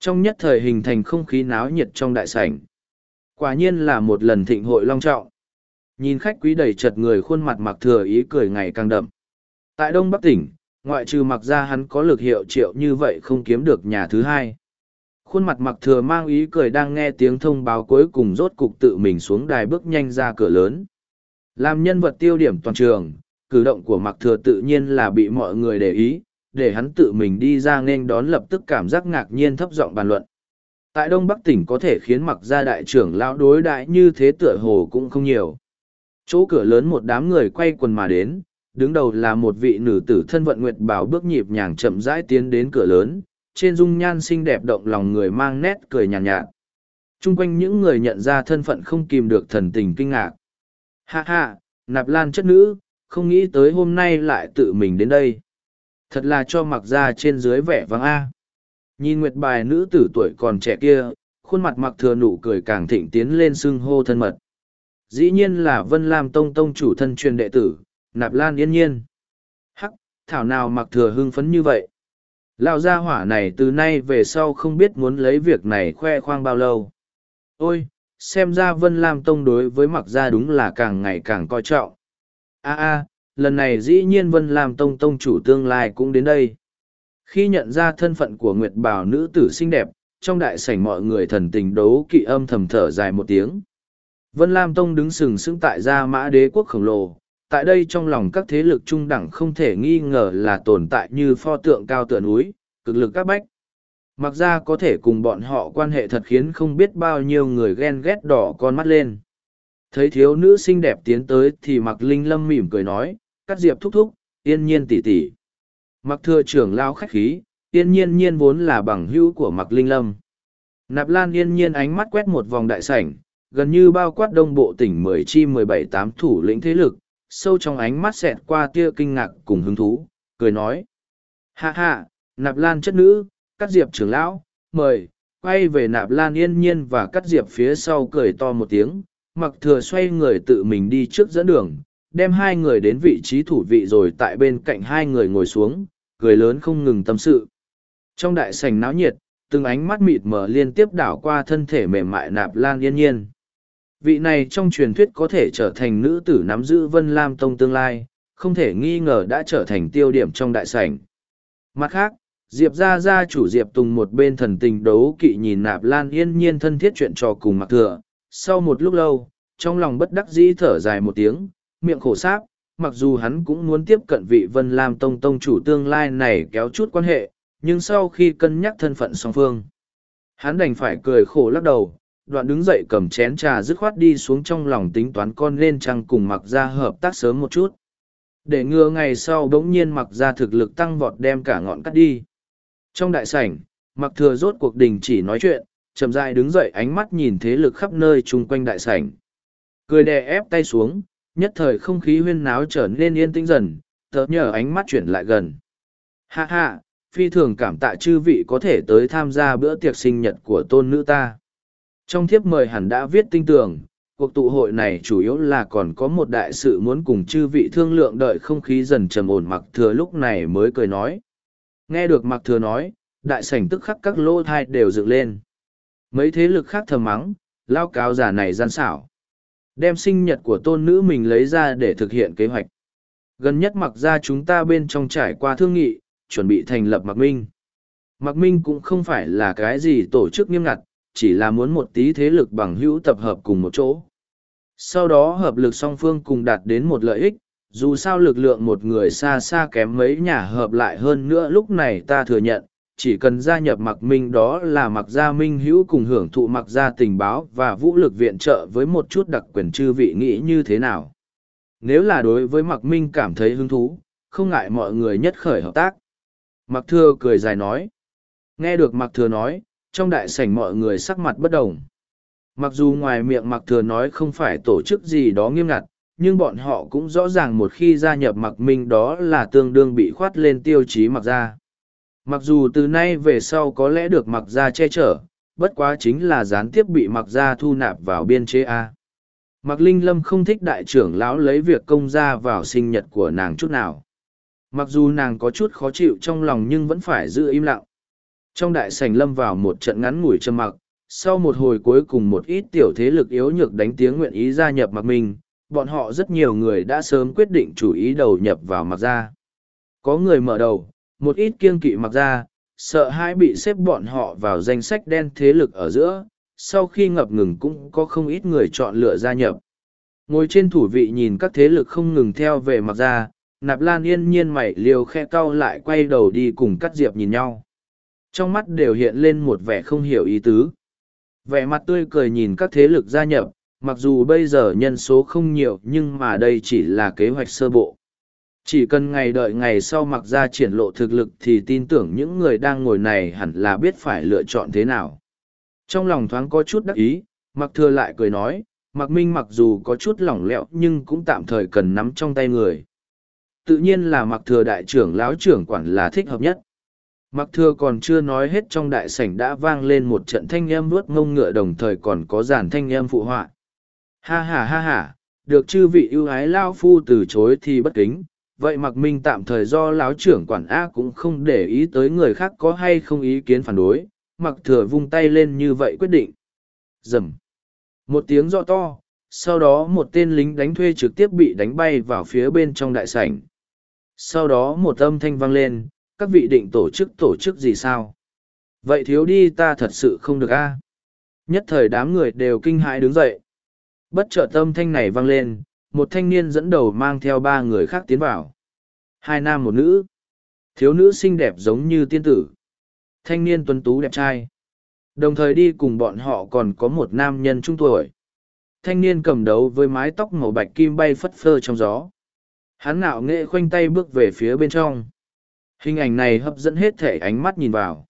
Trong nhất thời hình thành không khí náo nhiệt trong đại sảnh. Quả nhiên là một lần thịnh hội long trọng. Nhìn khách quý đầy chật người khuôn mặt mặc thừa ý cười ngày càng đậm. Tại đông bắc tỉnh, ngoại trừ mặc ra hắn có lực hiệu triệu như vậy không kiếm được nhà thứ hai. Khuôn mặt mặc thừa mang ý cười đang nghe tiếng thông báo cuối cùng rốt cục tự mình xuống đài bước nhanh ra cửa lớn. Làm nhân vật tiêu điểm toàn trường cử động của mặc thừa tự nhiên là bị mọi người để ý để hắn tự mình đi ra nên đón lập tức cảm giác ngạc nhiên thấp giọng bàn luận tại đông bắc tỉnh có thể khiến mặc gia đại trưởng lão đối đại như thế tựa hồ cũng không nhiều chỗ cửa lớn một đám người quay quần mà đến đứng đầu là một vị nữ tử thân vận nguyệt bảo bước nhịp nhàng chậm rãi tiến đến cửa lớn trên dung nhan xinh đẹp động lòng người mang nét cười nhàn nhạt, nhạt. Trung quanh những người nhận ra thân phận không kìm được thần tình kinh ngạc. Hạ hạ, nạp lan chất nữ, không nghĩ tới hôm nay lại tự mình đến đây. Thật là cho mặc ra trên dưới vẻ vắng A. Nhìn nguyệt bài nữ tử tuổi còn trẻ kia, khuôn mặt mặc thừa nụ cười càng thịnh tiến lên xưng hô thân mật. Dĩ nhiên là Vân Lam Tông Tông chủ thân truyền đệ tử, nạp lan yên nhiên. Hắc, thảo nào mặc thừa hưng phấn như vậy. lao gia hỏa này từ nay về sau không biết muốn lấy việc này khoe khoang bao lâu. Ôi, xem ra Vân Lam Tông đối với mặc gia đúng là càng ngày càng coi trọng a a lần này dĩ nhiên Vân Lam Tông Tông chủ tương lai cũng đến đây. Khi nhận ra thân phận của Nguyệt Bảo nữ tử xinh đẹp, trong đại sảnh mọi người thần tình đấu kỵ âm thầm thở dài một tiếng. Vân Lam Tông đứng sừng sững tại gia mã đế quốc khổng lồ, tại đây trong lòng các thế lực trung đẳng không thể nghi ngờ là tồn tại như pho tượng cao tựa núi, cực lực các bách. Mặc ra có thể cùng bọn họ quan hệ thật khiến không biết bao nhiêu người ghen ghét đỏ con mắt lên. Thấy thiếu nữ xinh đẹp tiến tới thì mặc linh lâm mỉm cười nói, cắt diệp thúc thúc, yên nhiên tỉ tỉ. Mặc thừa trưởng lao khách khí, yên nhiên nhiên vốn là bằng hữu của mặc linh lâm. Nạp lan yên nhiên ánh mắt quét một vòng đại sảnh, gần như bao quát đông bộ tỉnh mười chi mười bảy tám thủ lĩnh thế lực, sâu trong ánh mắt xẹt qua tia kinh ngạc cùng hứng thú, cười nói. Hạ hạ, nạp lan chất nữ, cắt diệp trưởng lão, mời, quay về nạp lan yên nhiên và cắt diệp phía sau cười to một tiếng, mặc thừa xoay người tự mình đi trước dẫn đường, đem hai người đến vị trí thủ vị rồi tại bên cạnh hai người ngồi xuống, cười lớn không ngừng tâm sự. Trong đại sảnh náo nhiệt, từng ánh mắt mịt mờ liên tiếp đảo qua thân thể mềm mại nạp lan yên nhiên vị này trong truyền thuyết có thể trở thành nữ tử nắm giữ vân lam tông tương lai không thể nghi ngờ đã trở thành tiêu điểm trong đại sảnh mặt khác diệp ra ra chủ diệp tùng một bên thần tình đấu kỵ nhìn nạp lan yên nhiên thân thiết chuyện trò cùng mặc thừa sau một lúc lâu, trong lòng bất đắc dĩ thở dài một tiếng, miệng khổ sáp, mặc dù hắn cũng muốn tiếp cận vị vân lam tông tông chủ tương lai này kéo chút quan hệ, nhưng sau khi cân nhắc thân phận song phương, hắn đành phải cười khổ lắc đầu, đoạn đứng dậy cầm chén trà dứt khoát đi xuống trong lòng tính toán con nên chăng cùng mặc ra hợp tác sớm một chút. Để ngừa ngày sau bỗng nhiên mặc ra thực lực tăng vọt đem cả ngọn cắt đi. Trong đại sảnh mặc thừa rốt cuộc đình chỉ nói chuyện chậm dại đứng dậy ánh mắt nhìn thế lực khắp nơi chung quanh đại sảnh cười đè ép tay xuống nhất thời không khí huyên náo trở nên yên tĩnh dần tớ nhờ ánh mắt chuyển lại gần. Ha ha, phi thường cảm tạ chư vị có thể tới tham gia bữa tiệc sinh nhật của tôn nữ ta. Trong thiếp mời hẳn đã viết tinh tường, cuộc tụ hội này chủ yếu là còn có một đại sự muốn cùng chư vị thương lượng đợi không khí dần trầm ổn mặc thừa lúc này mới cười nói. Nghe được mặc thừa nói, đại sảnh tức khắc các lô thai đều dựng lên. Mấy thế lực khác thầm mắng, lao cáo giả này gian xảo. Đem sinh nhật của tôn nữ mình lấy ra để thực hiện kế hoạch. Gần nhất mặc ra chúng ta bên trong trải qua thương nghị, chuẩn bị thành lập mặc minh. Mặc minh cũng không phải là cái gì tổ chức nghiêm ngặt, chỉ là muốn một tí thế lực bằng hữu tập hợp cùng một chỗ. Sau đó hợp lực song phương cùng đạt đến một lợi ích, dù sao lực lượng một người xa xa kém mấy nhà hợp lại hơn nữa lúc này ta thừa nhận, chỉ cần gia nhập mặc minh đó là mặc gia minh hữu cùng hưởng thụ mặc gia tình báo và vũ lực viện trợ với một chút đặc quyền chư vị nghĩ như thế nào. Nếu là đối với mặc minh cảm thấy hứng thú, không ngại mọi người nhất khởi hợp tác. Mặc thưa cười dài nói. Nghe được mặc thừa nói, trong đại sảnh mọi người sắc mặt bất đồng. Mặc dù ngoài miệng mặc thừa nói không phải tổ chức gì đó nghiêm ngặt, nhưng bọn họ cũng rõ ràng một khi gia nhập mặc minh đó là tương đương bị khoát lên tiêu chí mặc ra. Mặc dù từ nay về sau có lẽ được mặc ra che chở, bất quá chính là gián tiếp bị mặc ra thu nạp vào biên chế A. Mặc Linh Lâm không thích đại trưởng lão lấy việc công ra vào sinh nhật của nàng chút nào. Mặc dù nàng có chút khó chịu trong lòng nhưng vẫn phải giữ im lặng. Trong đại sảnh lâm vào một trận ngắn ngủi trầm mặc, sau một hồi cuối cùng một ít tiểu thế lực yếu nhược đánh tiếng nguyện ý gia nhập mặc mình, bọn họ rất nhiều người đã sớm quyết định chủ ý đầu nhập vào mặc gia. Có người mở đầu, một ít kiêng kỵ mặc ra, sợ hãi bị xếp bọn họ vào danh sách đen thế lực ở giữa, sau khi ngập ngừng cũng có không ít người chọn lựa gia nhập. Ngồi trên thủ vị nhìn các thế lực không ngừng theo về mặc ra, nạp lan yên nhiên mày liều khe cau lại quay đầu đi cùng cắt diệp nhìn nhau. Trong mắt đều hiện lên một vẻ không hiểu ý tứ. Vẻ mặt tươi cười nhìn các thế lực gia nhập, mặc dù bây giờ nhân số không nhiều nhưng mà đây chỉ là kế hoạch sơ bộ. Chỉ cần ngày đợi ngày sau mặc ra triển lộ thực lực thì tin tưởng những người đang ngồi này hẳn là biết phải lựa chọn thế nào. Trong lòng thoáng có chút đắc ý, mặc thừa lại cười nói, mặc minh mặc dù có chút lỏng lẽo nhưng cũng tạm thời cần nắm trong tay người. Tự nhiên là mặc thừa đại trưởng lão trưởng quản là thích hợp nhất. Mặc thừa còn chưa nói hết trong đại sảnh đã vang lên một trận thanh em nuốt ngông ngựa đồng thời còn có dàn thanh em phụ họa. Ha ha ha ha, được chư vị ưu ái lao phu từ chối thì bất kính, vậy mặc minh tạm thời do láo trưởng quản A cũng không để ý tới người khác có hay không ý kiến phản đối, mặc thừa vung tay lên như vậy quyết định. Dầm. Một tiếng rõ to, sau đó một tên lính đánh thuê trực tiếp bị đánh bay vào phía bên trong đại sảnh. Sau đó một âm thanh vang lên, các vị định tổ chức tổ chức gì sao? Vậy thiếu đi ta thật sự không được a Nhất thời đám người đều kinh hãi đứng dậy. Bất chợt âm thanh này vang lên, một thanh niên dẫn đầu mang theo ba người khác tiến vào. Hai nam một nữ. Thiếu nữ xinh đẹp giống như tiên tử. Thanh niên tuấn tú đẹp trai. Đồng thời đi cùng bọn họ còn có một nam nhân trung tuổi. Thanh niên cầm đấu với mái tóc màu bạch kim bay phất phơ trong gió. Hắn nạo nghệ khoanh tay bước về phía bên trong. Hình ảnh này hấp dẫn hết thể ánh mắt nhìn vào.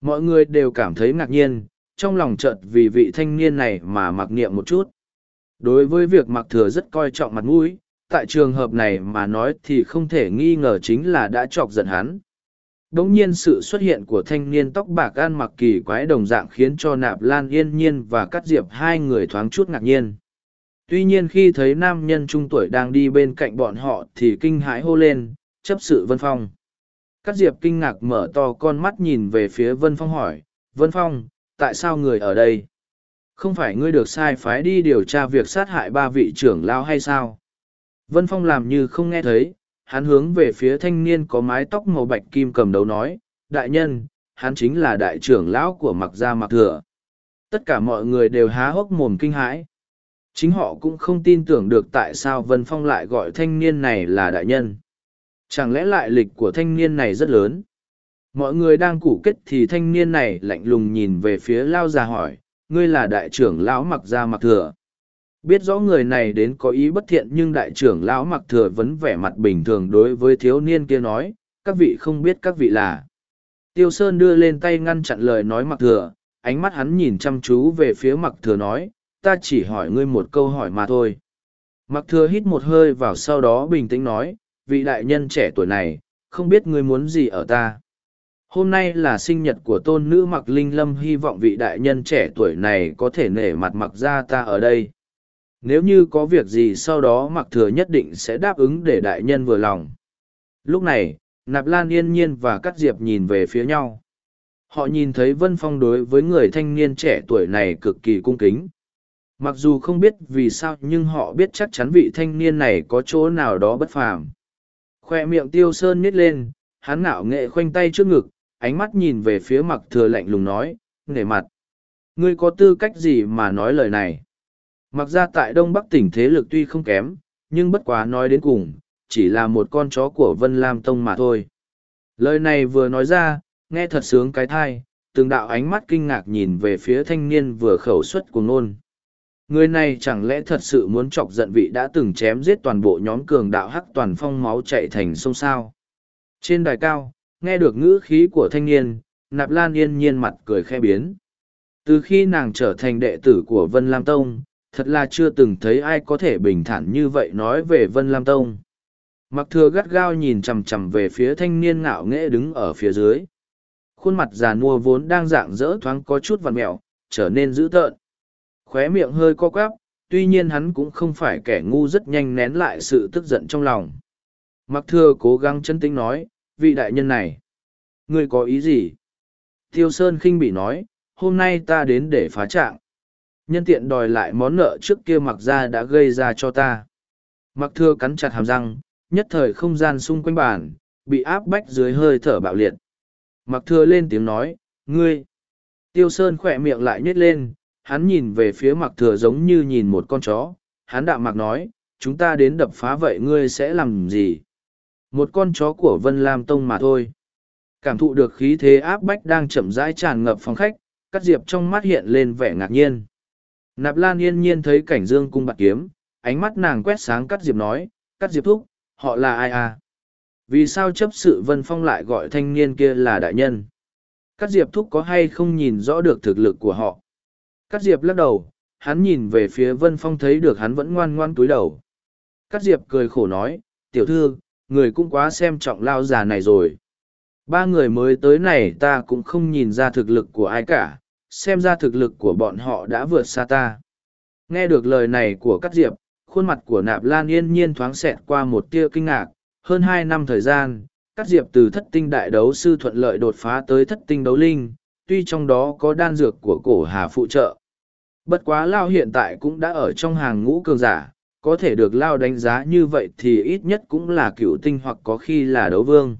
Mọi người đều cảm thấy ngạc nhiên, trong lòng chợt vì vị thanh niên này mà mặc niệm một chút. Đối với việc mặc thừa rất coi trọng mặt mũi, tại trường hợp này mà nói thì không thể nghi ngờ chính là đã chọc giận hắn. Đống nhiên sự xuất hiện của thanh niên tóc bạc gan mặc kỳ quái đồng dạng khiến cho nạp lan yên nhiên và cắt diệp hai người thoáng chút ngạc nhiên. Tuy nhiên khi thấy nam nhân trung tuổi đang đi bên cạnh bọn họ thì kinh hãi hô lên, chấp sự vân phong. Cắt diệp kinh ngạc mở to con mắt nhìn về phía vân phong hỏi, vân phong, tại sao người ở đây? Không phải ngươi được sai phái đi điều tra việc sát hại ba vị trưởng lao hay sao? Vân Phong làm như không nghe thấy, hắn hướng về phía thanh niên có mái tóc màu bạch kim cầm đầu nói, đại nhân, hắn chính là đại trưởng lão của mặc gia mặc thừa. Tất cả mọi người đều há hốc mồm kinh hãi. Chính họ cũng không tin tưởng được tại sao Vân Phong lại gọi thanh niên này là đại nhân. Chẳng lẽ lại lịch của thanh niên này rất lớn? Mọi người đang củ kết thì thanh niên này lạnh lùng nhìn về phía Lao già hỏi, ngươi là đại trưởng lão mặc gia mặc thừa. Biết rõ người này đến có ý bất thiện nhưng đại trưởng lão mặc thừa vẫn vẻ mặt bình thường đối với thiếu niên kia nói, các vị không biết các vị là. Tiêu Sơn đưa lên tay ngăn chặn lời nói mặc thừa, ánh mắt hắn nhìn chăm chú về phía mặc thừa nói, ta chỉ hỏi ngươi một câu hỏi mà thôi. Mặc thừa hít một hơi vào sau đó bình tĩnh nói, vị đại nhân trẻ tuổi này, không biết ngươi muốn gì ở ta. Hôm nay là sinh nhật của tôn nữ mặc linh lâm hy vọng vị đại nhân trẻ tuổi này có thể nể mặt mặc ra ta ở đây. Nếu như có việc gì sau đó mặc thừa nhất định sẽ đáp ứng để đại nhân vừa lòng. Lúc này, Nạp Lan yên nhiên và Cát Diệp nhìn về phía nhau. Họ nhìn thấy Vân Phong đối với người thanh niên trẻ tuổi này cực kỳ cung kính. Mặc dù không biết vì sao nhưng họ biết chắc chắn vị thanh niên này có chỗ nào đó bất phàm. Khoe miệng tiêu sơn nhét lên, hắn ngạo nghệ khoanh tay trước ngực, ánh mắt nhìn về phía mặc thừa lạnh lùng nói, nể mặt. Ngươi có tư cách gì mà nói lời này? Mặc ra tại Đông Bắc tỉnh thế lực tuy không kém, nhưng bất quá nói đến cùng, chỉ là một con chó của Vân Lam Tông mà thôi. Lời này vừa nói ra, nghe thật sướng cái thai, từng đạo ánh mắt kinh ngạc nhìn về phía thanh niên vừa khẩu xuất của nôn. Người này chẳng lẽ thật sự muốn chọc giận vị đã từng chém giết toàn bộ nhóm cường đạo hắc toàn phong máu chạy thành sông sao. Trên đài cao, nghe được ngữ khí của thanh niên, nạp lan yên nhiên mặt cười khe biến. Từ khi nàng trở thành đệ tử của Vân Lam Tông, thật là chưa từng thấy ai có thể bình thản như vậy nói về Vân Lam Tông. Mặc thừa gắt gao nhìn chằm chằm về phía thanh niên ngạo nghễ đứng ở phía dưới. Khuôn mặt già nua vốn đang dạng dỡ thoáng có chút vằn mẹo, trở nên dữ tợn. Khóe miệng hơi co quắp, tuy nhiên hắn cũng không phải kẻ ngu rất nhanh nén lại sự tức giận trong lòng. Mặc thừa cố gắng chân tính nói, vị đại nhân này. Ngươi có ý gì? Tiêu Sơn khinh bị nói, hôm nay ta đến để phá trạng. Nhân tiện đòi lại món nợ trước kia mặc ra đã gây ra cho ta. Mặc thừa cắn chặt hàm răng, nhất thời không gian xung quanh bàn, bị áp bách dưới hơi thở bạo liệt. Mặc thừa lên tiếng nói, ngươi. Tiêu Sơn khỏe miệng lại nhếch lên, hắn nhìn về phía mặc thừa giống như nhìn một con chó. Hắn đạm mặc nói, chúng ta đến đập phá vậy ngươi sẽ làm gì? Một con chó của Vân Lam Tông mà thôi. Cảm thụ được khí thế áp bách đang chậm rãi tràn ngập phòng khách, cắt diệp trong mắt hiện lên vẻ ngạc nhiên. Nạp Lan yên nhiên thấy cảnh dương cung bạc kiếm, ánh mắt nàng quét sáng cắt diệp nói, cắt diệp thúc, họ là ai à? Vì sao chấp sự Vân Phong lại gọi thanh niên kia là đại nhân? Cắt diệp thúc có hay không nhìn rõ được thực lực của họ? Cắt diệp lắc đầu, hắn nhìn về phía Vân Phong thấy được hắn vẫn ngoan ngoan túi đầu. Cắt diệp cười khổ nói, tiểu thư, người cũng quá xem trọng lao già này rồi. Ba người mới tới này ta cũng không nhìn ra thực lực của ai cả, xem ra thực lực của bọn họ đã vượt xa ta. Nghe được lời này của Cát Diệp, khuôn mặt của Nạp Lan yên nhiên thoáng xẹt qua một tia kinh ngạc, hơn hai năm thời gian, Cát Diệp từ thất tinh đại đấu sư thuận lợi đột phá tới thất tinh đấu linh, tuy trong đó có đan dược của cổ hà phụ trợ. Bất quá Lao hiện tại cũng đã ở trong hàng ngũ cường giả, có thể được Lao đánh giá như vậy thì ít nhất cũng là cựu tinh hoặc có khi là đấu vương.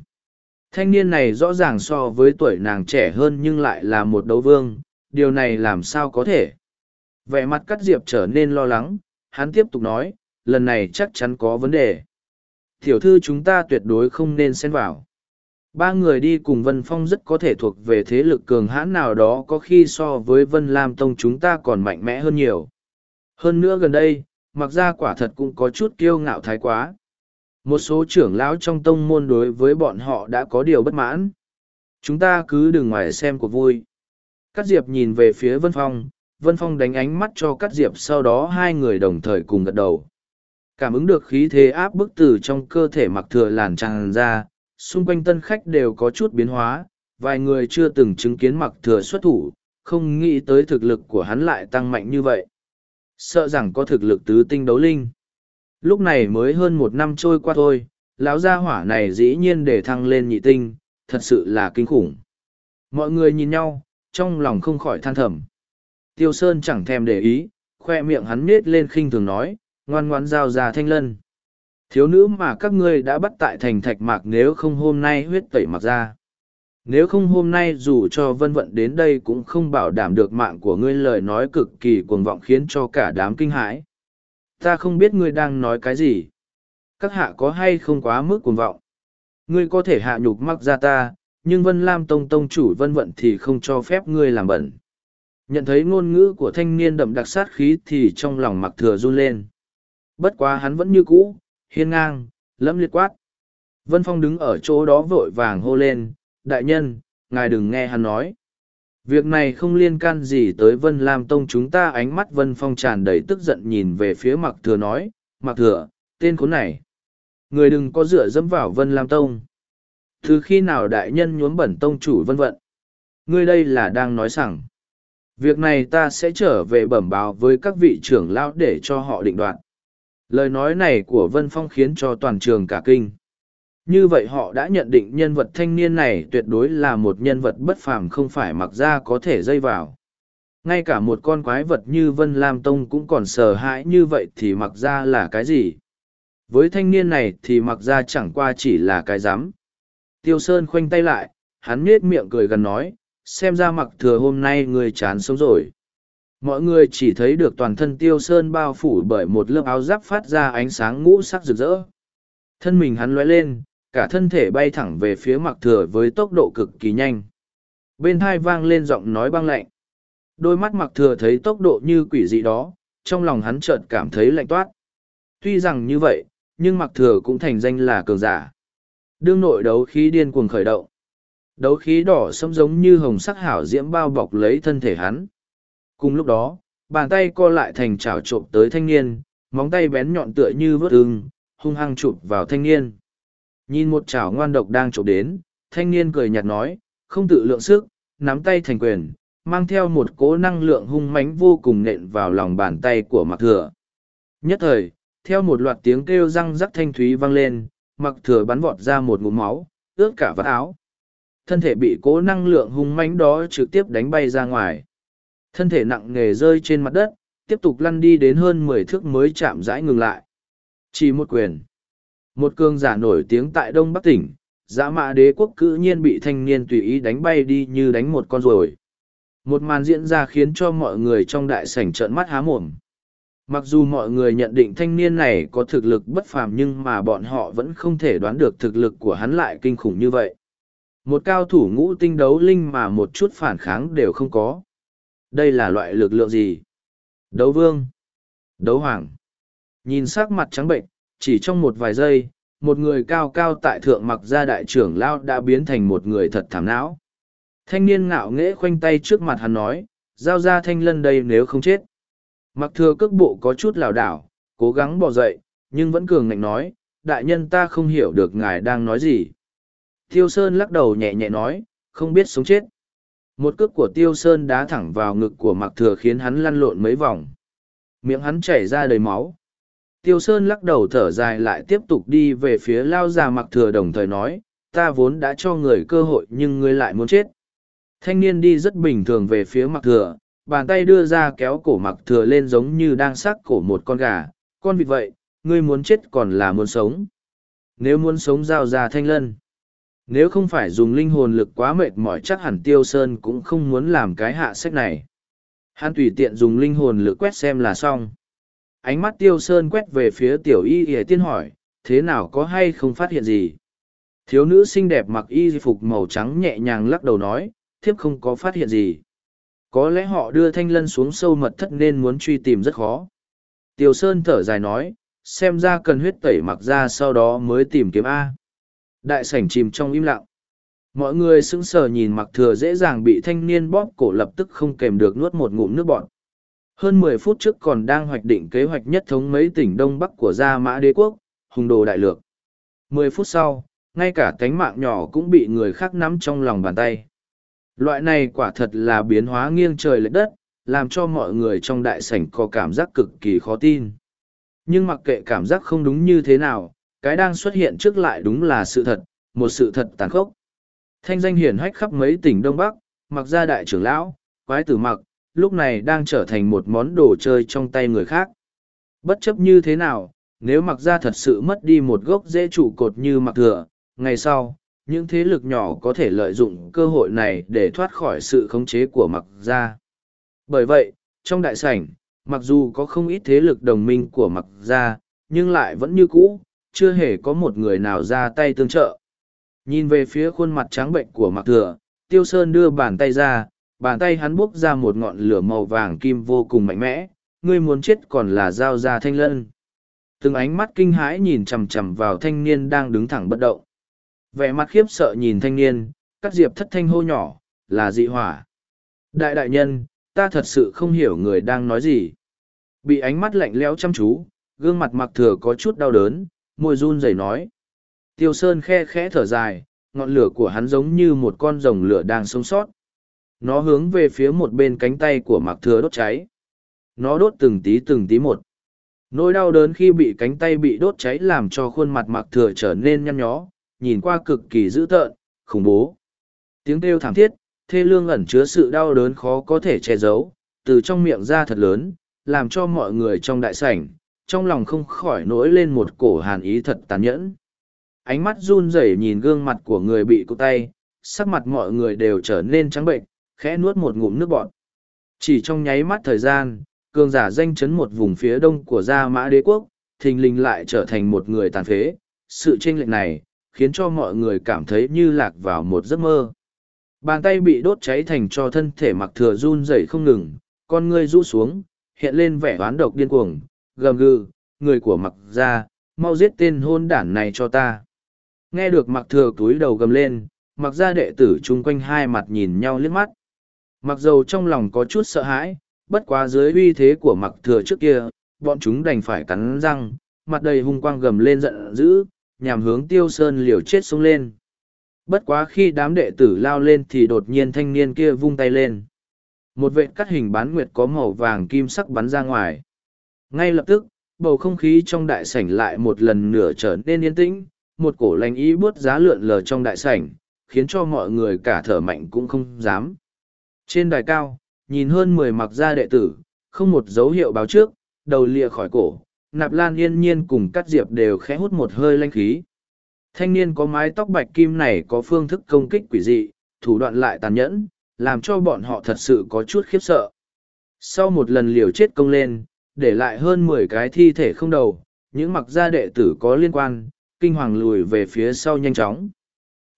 Thanh niên này rõ ràng so với tuổi nàng trẻ hơn nhưng lại là một đấu vương, điều này làm sao có thể? Vẻ mặt cắt diệp trở nên lo lắng hắn tiếp tục nói lần này chắc chắn có vấn đề. Tiểu thư chúng ta tuyệt đối không nên xen vào. Ba người đi cùng vân phong rất có thể thuộc về thế lực cường hãn nào đó có khi so với vân lam tông chúng ta còn mạnh mẽ hơn nhiều. Hơn nữa gần đây mặc ra quả thật cũng có chút kiêu ngạo thái quá. Một số trưởng lão trong tông môn đối với bọn họ đã có điều bất mãn. Chúng ta cứ đừng ngoài xem cuộc vui. Cát Diệp nhìn về phía Vân Phong, Vân Phong đánh ánh mắt cho Cát Diệp sau đó hai người đồng thời cùng gật đầu. Cảm ứng được khí thế áp bức từ trong cơ thể mặc thừa làn tràn ra, xung quanh tân khách đều có chút biến hóa, vài người chưa từng chứng kiến mặc thừa xuất thủ, không nghĩ tới thực lực của hắn lại tăng mạnh như vậy. Sợ rằng có thực lực tứ tinh đấu linh. Lúc này mới hơn một năm trôi qua thôi, lão gia hỏa này dĩ nhiên để thăng lên nhị tinh, thật sự là kinh khủng. Mọi người nhìn nhau, trong lòng không khỏi than thầm. Tiêu Sơn chẳng thèm để ý, khoe miệng hắn nết lên khinh thường nói, ngoan ngoãn giao ra thanh lân. Thiếu nữ mà các ngươi đã bắt tại thành thạch mạc nếu không hôm nay huyết tẩy mặc ra. Nếu không hôm nay dù cho vân vận đến đây cũng không bảo đảm được mạng của ngươi lời nói cực kỳ cuồng vọng khiến cho cả đám kinh hãi. Ta không biết ngươi đang nói cái gì. Các hạ có hay không quá mức cuồng vọng. Ngươi có thể hạ nhục mắc ra ta, nhưng Vân Lam Tông Tông chủ Vân Vận thì không cho phép ngươi làm bẩn. Nhận thấy ngôn ngữ của thanh niên đậm đặc sát khí thì trong lòng mặc thừa run lên. Bất quá hắn vẫn như cũ, hiên ngang, lẫm liệt quát. Vân Phong đứng ở chỗ đó vội vàng hô lên, đại nhân, ngài đừng nghe hắn nói. Việc này không liên can gì tới Vân Lam Tông chúng ta ánh mắt Vân Phong tràn đầy tức giận nhìn về phía mặc thừa nói, mặc thừa, tên khốn này. Người đừng có dựa dẫm vào Vân Lam Tông. Từ khi nào đại nhân nhuốm bẩn tông chủ vân vận? Ngươi đây là đang nói rằng, việc này ta sẽ trở về bẩm báo với các vị trưởng lão để cho họ định đoạt. Lời nói này của Vân Phong khiến cho toàn trường cả kinh. Như vậy họ đã nhận định nhân vật thanh niên này tuyệt đối là một nhân vật bất phàm không phải mặc ra có thể dây vào. Ngay cả một con quái vật như Vân Lam Tông cũng còn sợ hãi như vậy thì mặc ra là cái gì? Với thanh niên này thì mặc ra chẳng qua chỉ là cái rắm Tiêu Sơn khoanh tay lại, hắn nết miệng cười gần nói, xem ra mặc thừa hôm nay người chán sống rồi. Mọi người chỉ thấy được toàn thân Tiêu Sơn bao phủ bởi một lớp áo giáp phát ra ánh sáng ngũ sắc rực rỡ. Thân mình hắn lóe lên, cả thân thể bay thẳng về phía mặc thừa với tốc độ cực kỳ nhanh. Bên thai vang lên giọng nói băng lạnh. Đôi mắt mặc thừa thấy tốc độ như quỷ dị đó, trong lòng hắn chợt cảm thấy lạnh toát. Tuy rằng như vậy, nhưng mặc thừa cũng thành danh là cường giả. Đương nội đấu khí điên cuồng khởi động. Đấu khí đỏ sẫm giống như hồng sắc hảo diễm bao bọc lấy thân thể hắn. Cùng lúc đó, bàn tay co lại thành chảo trộm tới thanh niên, móng tay bén nhọn tựa như vớt ưng, hung hăng chụp vào thanh niên. Nhìn một chảo ngoan độc đang trộm đến, thanh niên cười nhạt nói, không tự lượng sức, nắm tay thành quyền, mang theo một cỗ năng lượng hung mãnh vô cùng nện vào lòng bàn tay của mặc thừa. Nhất thời, theo một loạt tiếng kêu răng rắc thanh thúy vang lên, mặc thừa bắn vọt ra một ngụm máu, ướt cả vạt áo. Thân thể bị cố năng lượng hung mãnh đó trực tiếp đánh bay ra ngoài. Thân thể nặng nề rơi trên mặt đất, tiếp tục lăn đi đến hơn mười thước mới chạm rãi ngừng lại. Chỉ một quyền. Một cường giả nổi tiếng tại Đông Bắc tỉnh, dã mạ đế quốc cự nhiên bị thanh niên tùy ý đánh bay đi như đánh một con ruồi. Một màn diễn ra khiến cho mọi người trong đại sảnh trợn mắt há mồm. Mặc dù mọi người nhận định thanh niên này có thực lực bất phàm nhưng mà bọn họ vẫn không thể đoán được thực lực của hắn lại kinh khủng như vậy. Một cao thủ ngũ tinh đấu linh mà một chút phản kháng đều không có. Đây là loại lực lượng gì? Đấu vương? Đấu hoàng? Nhìn sắc mặt trắng bệnh, chỉ trong một vài giây, một người cao cao tại thượng mặc gia đại trưởng lao đã biến thành một người thật thảm não. Thanh niên ngạo nghễ khoanh tay trước mặt hắn nói, giao ra thanh lân đây nếu không chết. Mặc thừa cước bộ có chút lảo đảo, cố gắng bỏ dậy, nhưng vẫn cường ngạnh nói, đại nhân ta không hiểu được ngài đang nói gì. Tiêu Sơn lắc đầu nhẹ nhẹ nói, không biết sống chết. Một cước của Tiêu Sơn đá thẳng vào ngực của Mặc Thừa khiến hắn lăn lộn mấy vòng. Miệng hắn chảy ra đầy máu. Tiêu Sơn lắc đầu thở dài lại tiếp tục đi về phía lao già Mặc Thừa đồng thời nói, ta vốn đã cho người cơ hội nhưng ngươi lại muốn chết. Thanh niên đi rất bình thường về phía Mặc Thừa, bàn tay đưa ra kéo cổ mặc thừa lên giống như đang sắc cổ một con gà, con vịt vậy, ngươi muốn chết còn là muốn sống. Nếu muốn sống giao ra thanh lân. Nếu không phải dùng linh hồn lực quá mệt mỏi chắc hẳn Tiêu Sơn cũng không muốn làm cái hạ sách này. Hắn tùy tiện dùng linh hồn lực quét xem là xong. Ánh mắt Tiêu Sơn quét về phía tiểu y ỉa tiên hỏi, thế nào có hay không phát hiện gì? Thiếu nữ xinh đẹp mặc y phục màu trắng nhẹ nhàng lắc đầu nói, thiếp không có phát hiện gì. Có lẽ họ đưa thanh lân xuống sâu mật thất nên muốn truy tìm rất khó. Tiêu Sơn thở dài nói, xem ra cần huyết tẩy mặc ra sau đó mới tìm kiếm A. Đại sảnh chìm trong im lặng. Mọi người sững sờ nhìn mặc thừa dễ dàng bị thanh niên bóp cổ lập tức không kèm được nuốt một ngụm nước bọn. Hơn mười phút trước còn đang hoạch định kế hoạch nhất thống mấy tỉnh Đông Bắc của Gia Mã Đế Quốc, hùng đồ đại lược. Mười phút sau, ngay cả cánh mạng nhỏ cũng bị người khác nắm trong lòng bàn tay. Loại này quả thật là biến hóa nghiêng trời lệch đất, làm cho mọi người trong đại sảnh có cảm giác cực kỳ khó tin. Nhưng mặc kệ cảm giác không đúng như thế nào, cái đang xuất hiện trước lại đúng là sự thật, một sự thật tàn khốc. Thanh danh hiển hách khắp mấy tỉnh Đông Bắc, mặc ra đại trưởng lão, quái tử mặc, lúc này đang trở thành một món đồ chơi trong tay người khác. Bất chấp như thế nào, nếu mặc ra thật sự mất đi một gốc dễ trụ cột như mặc thừa, ngày sau, những thế lực nhỏ có thể lợi dụng cơ hội này để thoát khỏi sự khống chế của mặc gia. Bởi vậy, trong đại sảnh, mặc dù có không ít thế lực đồng minh của mặc gia, nhưng lại vẫn như cũ, chưa hề có một người nào ra tay tương trợ. Nhìn về phía khuôn mặt trắng bệnh của mặc thừa, Tiêu Sơn đưa bàn tay ra, bàn tay hắn bốc ra một ngọn lửa màu vàng kim vô cùng mạnh mẽ, ngươi muốn chết còn là giao ra thanh lân. Từng ánh mắt kinh hãi nhìn chằm chằm vào thanh niên đang đứng thẳng bất động vẻ mặt khiếp sợ nhìn thanh niên các diệp thất thanh hô nhỏ là dị hỏa đại đại nhân ta thật sự không hiểu người đang nói gì bị ánh mắt lạnh lẽo chăm chú gương mặt mặc thừa có chút đau đớn môi run rẩy nói. Tiêu Sơn khe khẽ thở dài, ngọn lửa của hắn giống như một con rồng lửa đang sống sót. Nó hướng về phía một bên cánh tay của Mạc Thừa đốt cháy. Nó đốt từng tí từng tí một. Nỗi đau đớn khi bị cánh tay bị đốt cháy làm cho khuôn mặt Mạc Thừa trở nên nhăn nhó, nhìn qua cực kỳ dữ tợn, khủng bố. Tiếng kêu thảm thiết, thê lương ẩn chứa sự đau đớn khó có thể che giấu, từ trong miệng ra thật lớn, làm cho mọi người trong đại sảnh, trong lòng không khỏi nổi lên một cổ hàn ý thật tàn nhẫn. Ánh mắt run rẩy nhìn gương mặt của người bị cụ tay, sắc mặt mọi người đều trở nên trắng bệnh, khẽ nuốt một ngụm nước bọt. Chỉ trong nháy mắt thời gian, cường giả danh chấn một vùng phía đông của Gia Mã Đế Quốc, thình lình lại trở thành một người tàn phế. Sự chênh lệch này, khiến cho mọi người cảm thấy như lạc vào một giấc mơ. Bàn tay bị đốt cháy thành cho thân thể mặc thừa run rẩy không ngừng, con ngươi rũ xuống, hiện lên vẻ oán độc điên cuồng, gầm gừ, người của mặc ra, mau giết tên hôn đản này cho ta. Nghe được mặc thừa túi đầu gầm lên, mặc ra đệ tử chung quanh hai mặt nhìn nhau liếc mắt. Mặc dầu trong lòng có chút sợ hãi, bất quá dưới uy thế của mặc thừa trước kia, bọn chúng đành phải cắn răng, mặt đầy hung quang gầm lên giận dữ, nhằm hướng tiêu sơn liều chết xuống lên. Bất quá khi đám đệ tử lao lên thì đột nhiên thanh niên kia vung tay lên. Một vệ cắt hình bán nguyệt có màu vàng kim sắc bắn ra ngoài. Ngay lập tức, bầu không khí trong đại sảnh lại một lần nữa trở nên yên tĩnh, một cổ lành ý bước giá lượn lờ trong đại sảnh, khiến cho mọi người cả thở mạnh cũng không dám. Trên đài cao, nhìn hơn mười mặc gia đệ tử, không một dấu hiệu báo trước, đầu lìa khỏi cổ, nạp lan yên nhiên cùng cắt diệp đều khẽ hút một hơi lanh khí. Thanh niên có mái tóc bạch kim này có phương thức công kích quỷ dị, thủ đoạn lại tàn nhẫn, làm cho bọn họ thật sự có chút khiếp sợ. Sau một lần liều chết công lên, để lại hơn mười cái thi thể không đầu, những mặc gia đệ tử có liên quan, kinh hoàng lùi về phía sau nhanh chóng.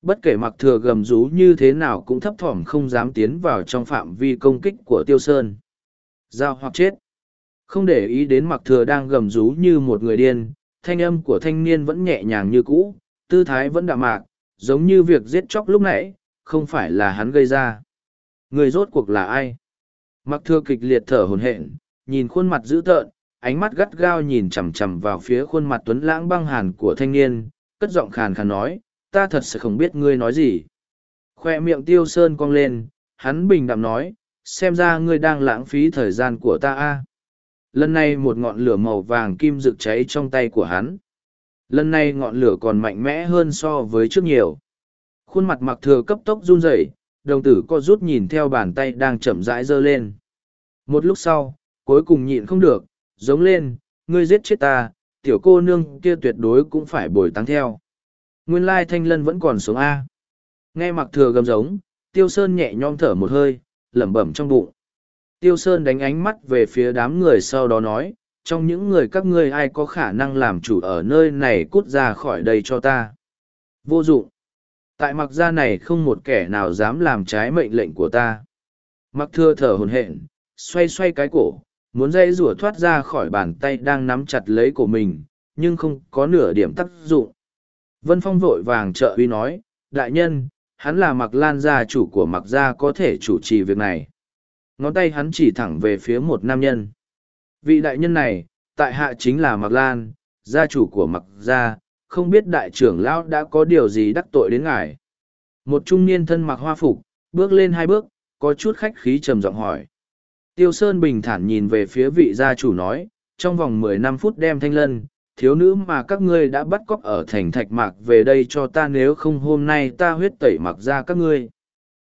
Bất kể mặc thừa gầm rú như thế nào cũng thấp thỏm không dám tiến vào trong phạm vi công kích của tiêu sơn. Giao hoặc chết. Không để ý đến mặc thừa đang gầm rú như một người điên, thanh âm của thanh niên vẫn nhẹ nhàng như cũ, tư thái vẫn đạm mạc, giống như việc giết chóc lúc nãy, không phải là hắn gây ra. Người rốt cuộc là ai? Mặc thừa kịch liệt thở hồn hển, nhìn khuôn mặt dữ tợn, ánh mắt gắt gao nhìn chằm chằm vào phía khuôn mặt tuấn lãng băng hàn của thanh niên, cất giọng khàn khàn nói, ta thật sự không biết ngươi nói gì. Khoe miệng tiêu sơn cong lên, hắn bình đạm nói, xem ra ngươi đang lãng phí thời gian của ta a. Lần này một ngọn lửa màu vàng kim rực cháy trong tay của hắn. Lần này ngọn lửa còn mạnh mẽ hơn so với trước nhiều. Khuôn mặt mặc thừa cấp tốc run rẩy, đồng tử co rút nhìn theo bàn tay đang chậm rãi giơ lên. Một lúc sau, cuối cùng nhịn không được, giống lên, ngươi giết chết ta, tiểu cô nương kia tuyệt đối cũng phải bồi tăng theo. Nguyên lai thanh lân vẫn còn sống A. Nghe mặc thừa gầm giống, tiêu sơn nhẹ nhõm thở một hơi, lẩm bẩm trong bụng. Tiêu sơn đánh ánh mắt về phía đám người sau đó nói, trong những người các ngươi ai có khả năng làm chủ ở nơi này cút ra khỏi đây cho ta. Vô dụng. Tại mặc gia này không một kẻ nào dám làm trái mệnh lệnh của ta. Mặc thừa thở hồn hện, xoay xoay cái cổ, muốn dây rủa thoát ra khỏi bàn tay đang nắm chặt lấy của mình, nhưng không có nửa điểm tác dụng. Vân Phong vội vàng trợ uy nói, đại nhân, hắn là mặc lan gia chủ của mặc gia có thể chủ trì việc này. Ngón tay hắn chỉ thẳng về phía một nam nhân. Vị đại nhân này, tại hạ chính là mặc lan, gia chủ của mặc gia, không biết đại trưởng lão đã có điều gì đắc tội đến ngài. Một trung niên thân mặc hoa phục, bước lên hai bước, có chút khách khí trầm giọng hỏi. Tiêu Sơn bình thản nhìn về phía vị gia chủ nói, trong vòng mười năm phút đem thanh lân, thiếu nữ mà các ngươi đã bắt cóc ở thành thạch mạc về đây cho ta nếu không hôm nay ta huyết tẩy mặc ra các ngươi.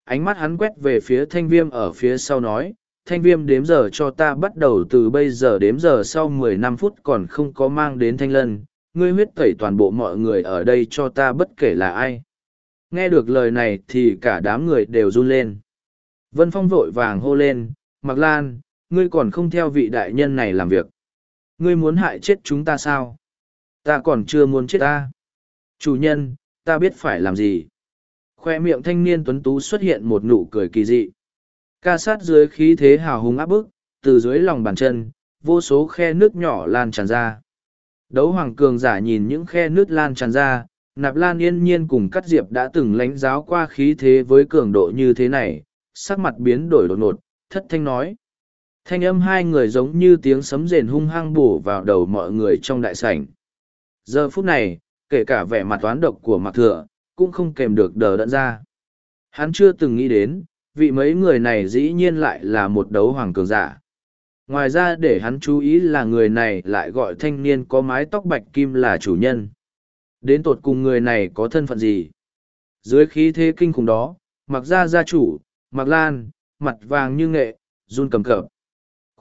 Ánh mắt hắn quét về phía thanh viêm ở phía sau nói, thanh viêm đếm giờ cho ta bắt đầu từ bây giờ đếm giờ sau mười năm phút còn không có mang đến thanh lân, ngươi huyết tẩy toàn bộ mọi người ở đây cho ta bất kể là ai. Nghe được lời này thì cả đám người đều run lên. Vân Phong vội vàng hô lên, mặc Lan, ngươi còn không theo vị đại nhân này làm việc. Ngươi muốn hại chết chúng ta sao? Ta còn chưa muốn chết ta. Chủ nhân, ta biết phải làm gì. Khoe miệng thanh niên tuấn tú xuất hiện một nụ cười kỳ dị. Ca sát dưới khí thế hào hùng áp bức, từ dưới lòng bàn chân, vô số khe nước nhỏ lan tràn ra. Đấu hoàng cường giả nhìn những khe nước lan tràn ra, nạp lan yên nhiên cùng cắt diệp đã từng lánh giáo qua khí thế với cường độ như thế này, sắc mặt biến đổi đột ngột, thất thanh nói. Thanh âm hai người giống như tiếng sấm rền hung hăng bổ vào đầu mọi người trong đại sảnh. Giờ phút này, kể cả vẻ mặt toán độc của mặt Thừa, cũng không kèm được đờ đẫn ra. Hắn chưa từng nghĩ đến, vị mấy người này dĩ nhiên lại là một đấu hoàng cường giả. Ngoài ra để hắn chú ý là người này lại gọi thanh niên có mái tóc bạch kim là chủ nhân. Đến tột cùng người này có thân phận gì? Dưới khí thế kinh khủng đó, mặc ra gia chủ, mặc lan, mặt vàng như nghệ, run cầm cập.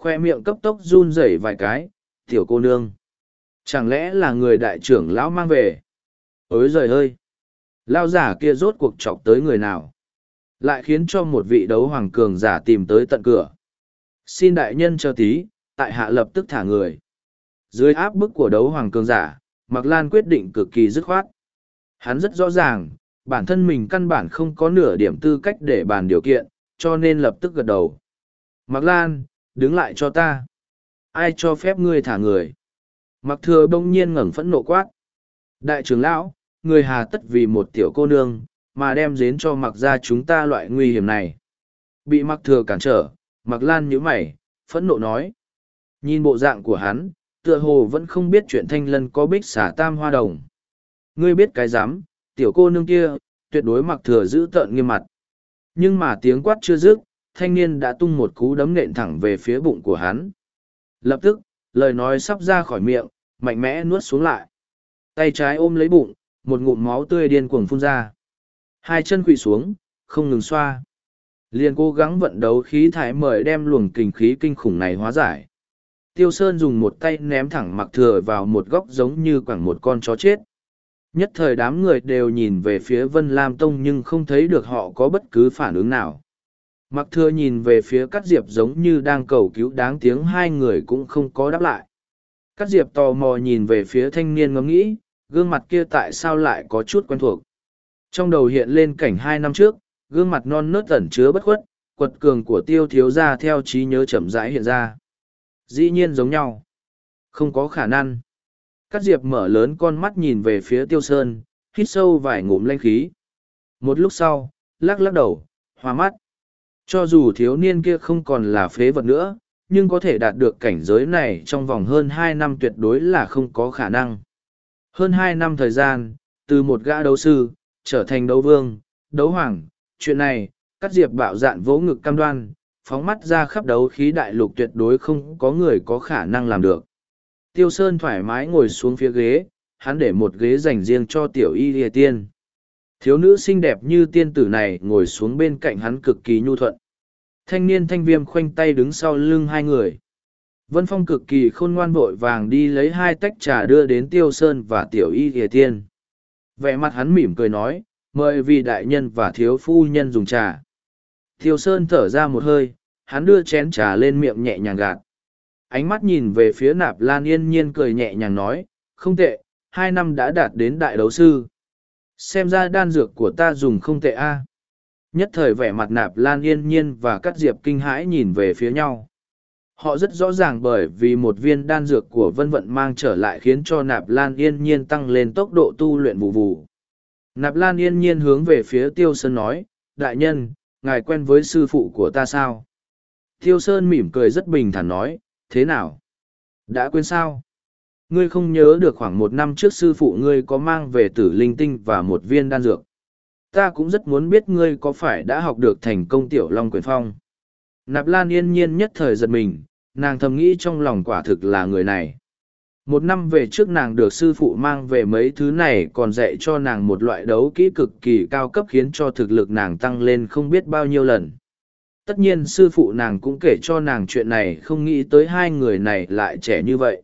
Khoe miệng cấp tốc run rẩy vài cái, tiểu cô nương. Chẳng lẽ là người đại trưởng lão mang về? Ối giời ơi! Lao giả kia rốt cuộc chọc tới người nào? Lại khiến cho một vị đấu hoàng cường giả tìm tới tận cửa. Xin đại nhân cho tí, tại hạ lập tức thả người. Dưới áp bức của đấu hoàng cường giả, Mạc Lan quyết định cực kỳ dứt khoát. Hắn rất rõ ràng, bản thân mình căn bản không có nửa điểm tư cách để bàn điều kiện, cho nên lập tức gật đầu. Mạc Lan, đứng lại cho ta. Ai cho phép ngươi thả người? Mặc thừa bỗng nhiên ngẩng phẫn nộ quát. Đại trưởng lão, người hà tất vì một tiểu cô nương, mà đem dến cho mặc ra chúng ta loại nguy hiểm này. Bị mặc thừa cản trở, mặc lan nhíu mày, phẫn nộ nói. Nhìn bộ dạng của hắn, tựa hồ vẫn không biết chuyện thanh lân có bích xả tam hoa đồng. Ngươi biết cái dám, tiểu cô nương kia, tuyệt đối mặc thừa giữ tợn nghiêm mặt. Nhưng mà tiếng quát chưa dứt, thanh niên đã tung một cú đấm nện thẳng về phía bụng của hắn. Lập tức, lời nói sắp ra khỏi miệng, mạnh mẽ nuốt xuống lại. Tay trái ôm lấy bụng, một ngụm máu tươi điên cuồng phun ra. Hai chân quỵ xuống, không ngừng xoa. Liền cố gắng vận đấu khí thải mời đem luồng kình khí kinh khủng này hóa giải. Tiêu Sơn dùng một tay ném thẳng mặc thừa vào một góc giống như quẳng một con chó chết. Nhất thời đám người đều nhìn về phía Vân Lam Tông nhưng không thấy được họ có bất cứ phản ứng nào. Mặc thừa nhìn về phía Cát Diệp giống như đang cầu cứu đáng tiếng hai người cũng không có đáp lại. Cát Diệp tò mò nhìn về phía thanh niên ngẫm nghĩ, gương mặt kia tại sao lại có chút quen thuộc. Trong đầu hiện lên cảnh hai năm trước, gương mặt non nớt tẩn chứa bất khuất, quật cường của tiêu thiếu ra theo trí nhớ chậm rãi hiện ra. Dĩ nhiên giống nhau. Không có khả năng. Cát Diệp mở lớn con mắt nhìn về phía tiêu sơn, hít sâu vài ngụm lanh khí. Một lúc sau, lắc lắc đầu, hoa mắt. Cho dù thiếu niên kia không còn là phế vật nữa, nhưng có thể đạt được cảnh giới này trong vòng hơn hai năm tuyệt đối là không có khả năng. Hơn hai năm thời gian, từ một gã đấu sư, trở thành đấu vương, đấu hoàng, chuyện này, cắt diệp bạo dạn vỗ ngực cam đoan, phóng mắt ra khắp đấu khí đại lục tuyệt đối không có người có khả năng làm được. Tiêu Sơn thoải mái ngồi xuống phía ghế, hắn để một ghế dành riêng cho tiểu y lìa tiên. Thiếu nữ xinh đẹp như tiên tử này ngồi xuống bên cạnh hắn cực kỳ nhu thuận. Thanh niên thanh viêm khoanh tay đứng sau lưng hai người. Vân Phong cực kỳ khôn ngoan vội vàng đi lấy hai tách trà đưa đến Tiêu Sơn và Tiểu Y Thìa Tiên. Vẻ mặt hắn mỉm cười nói, mời vị đại nhân và thiếu phu nhân dùng trà. Tiêu Sơn thở ra một hơi, hắn đưa chén trà lên miệng nhẹ nhàng gạt. Ánh mắt nhìn về phía nạp lan yên nhiên cười nhẹ nhàng nói, không tệ, hai năm đã đạt đến đại đấu sư. Xem ra đan dược của ta dùng không tệ a. Nhất thời vẻ mặt nạp lan yên nhiên và cắt diệp kinh hãi nhìn về phía nhau. Họ rất rõ ràng bởi vì một viên đan dược của vân vận mang trở lại khiến cho nạp lan yên nhiên tăng lên tốc độ tu luyện vụ vụ nạp lan yên nhiên hướng về phía tiêu sơn nói, đại nhân, ngài quen với sư phụ của ta sao? Tiêu sơn mỉm cười rất bình thản nói, thế nào? Đã quên sao? Ngươi không nhớ được khoảng một năm trước sư phụ ngươi có mang về tử linh tinh và một viên đan dược ta cũng rất muốn biết ngươi có phải đã học được thành công tiểu long quyền phong nạp lan yên nhiên nhất thời giật mình, nàng thầm nghĩ trong lòng quả thực là người này. Một năm về trước nàng được sư phụ mang về mấy thứ này còn dạy cho nàng một loại đấu kỹ cực kỳ cao cấp khiến cho thực lực nàng tăng lên không biết bao nhiêu lần. Tất nhiên sư phụ nàng cũng kể cho nàng chuyện này, không nghĩ tới hai người này lại trẻ như vậy.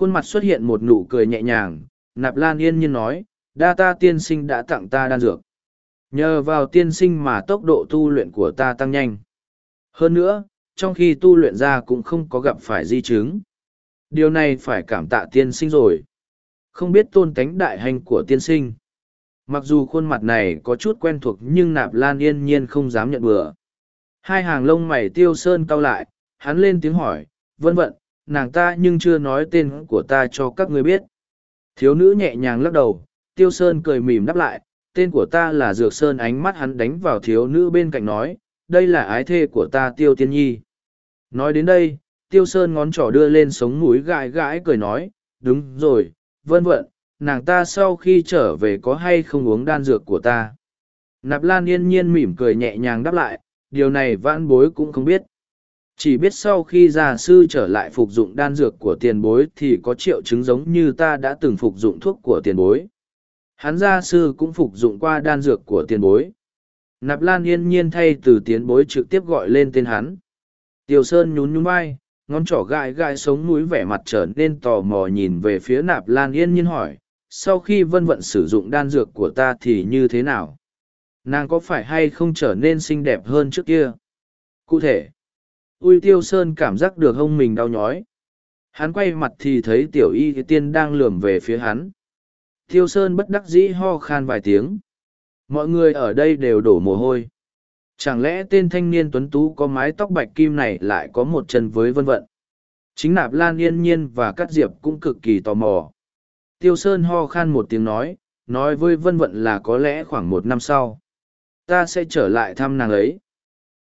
Khuôn mặt xuất hiện một nụ cười nhẹ nhàng, nạp lan yên nhiên nói, đa ta tiên sinh đã tặng ta đan dược. Nhờ vào tiên sinh mà tốc độ tu luyện của ta tăng nhanh. Hơn nữa, trong khi tu luyện ra cũng không có gặp phải di chứng. Điều này phải cảm tạ tiên sinh rồi. Không biết tôn tánh đại hành của tiên sinh. Mặc dù khuôn mặt này có chút quen thuộc nhưng nạp lan yên nhiên không dám nhận bừa. Hai hàng lông mày tiêu sơn cau lại, hắn lên tiếng hỏi, vân vận, nàng ta nhưng chưa nói tên của ta cho các ngươi biết. Thiếu nữ nhẹ nhàng lắc đầu, tiêu sơn cười mỉm đáp lại, tên của ta là Dược Sơn ánh mắt hắn đánh vào thiếu nữ bên cạnh nói, đây là ái thê của ta tiêu tiên nhi. Nói đến đây, tiêu sơn ngón trỏ đưa lên sống mũi gãi gãi cười nói, đúng rồi, vân vận, nàng ta sau khi trở về có hay không uống đan dược của ta. Nạp Lan yên nhiên mỉm cười nhẹ nhàng đáp lại, điều này vãn bối cũng không biết. Chỉ biết sau khi gia sư trở lại phục dụng đan dược của tiền bối thì có triệu chứng giống như ta đã từng phục dụng thuốc của tiền bối. Hắn gia sư cũng phục dụng qua đan dược của tiền bối. Nạp Lan yên nhiên thay từ tiền bối trực tiếp gọi lên tên hắn. Tiêu Sơn nhún nhún vai, ngón trỏ gãi gãi sống mũi vẻ mặt trở nên tò mò nhìn về phía Nạp Lan yên nhiên hỏi, sau khi vân vận sử dụng đan dược của ta thì như thế nào? Nàng có phải hay không trở nên xinh đẹp hơn trước kia? Cụ thể, Ui Tiêu Sơn cảm giác được hông mình đau nhói. Hắn quay mặt thì thấy tiểu y tiên đang lườm về phía hắn. Tiêu Sơn bất đắc dĩ ho khan vài tiếng. Mọi người ở đây đều đổ mồ hôi. Chẳng lẽ tên thanh niên tuấn tú có mái tóc bạch kim này lại có một chân với vân vận? Chính nạp Lan Yên Nhiên và Cát Diệp cũng cực kỳ tò mò. Tiêu Sơn ho khan một tiếng nói, nói với vân vận là có lẽ khoảng một năm sau. Ta sẽ trở lại thăm nàng ấy.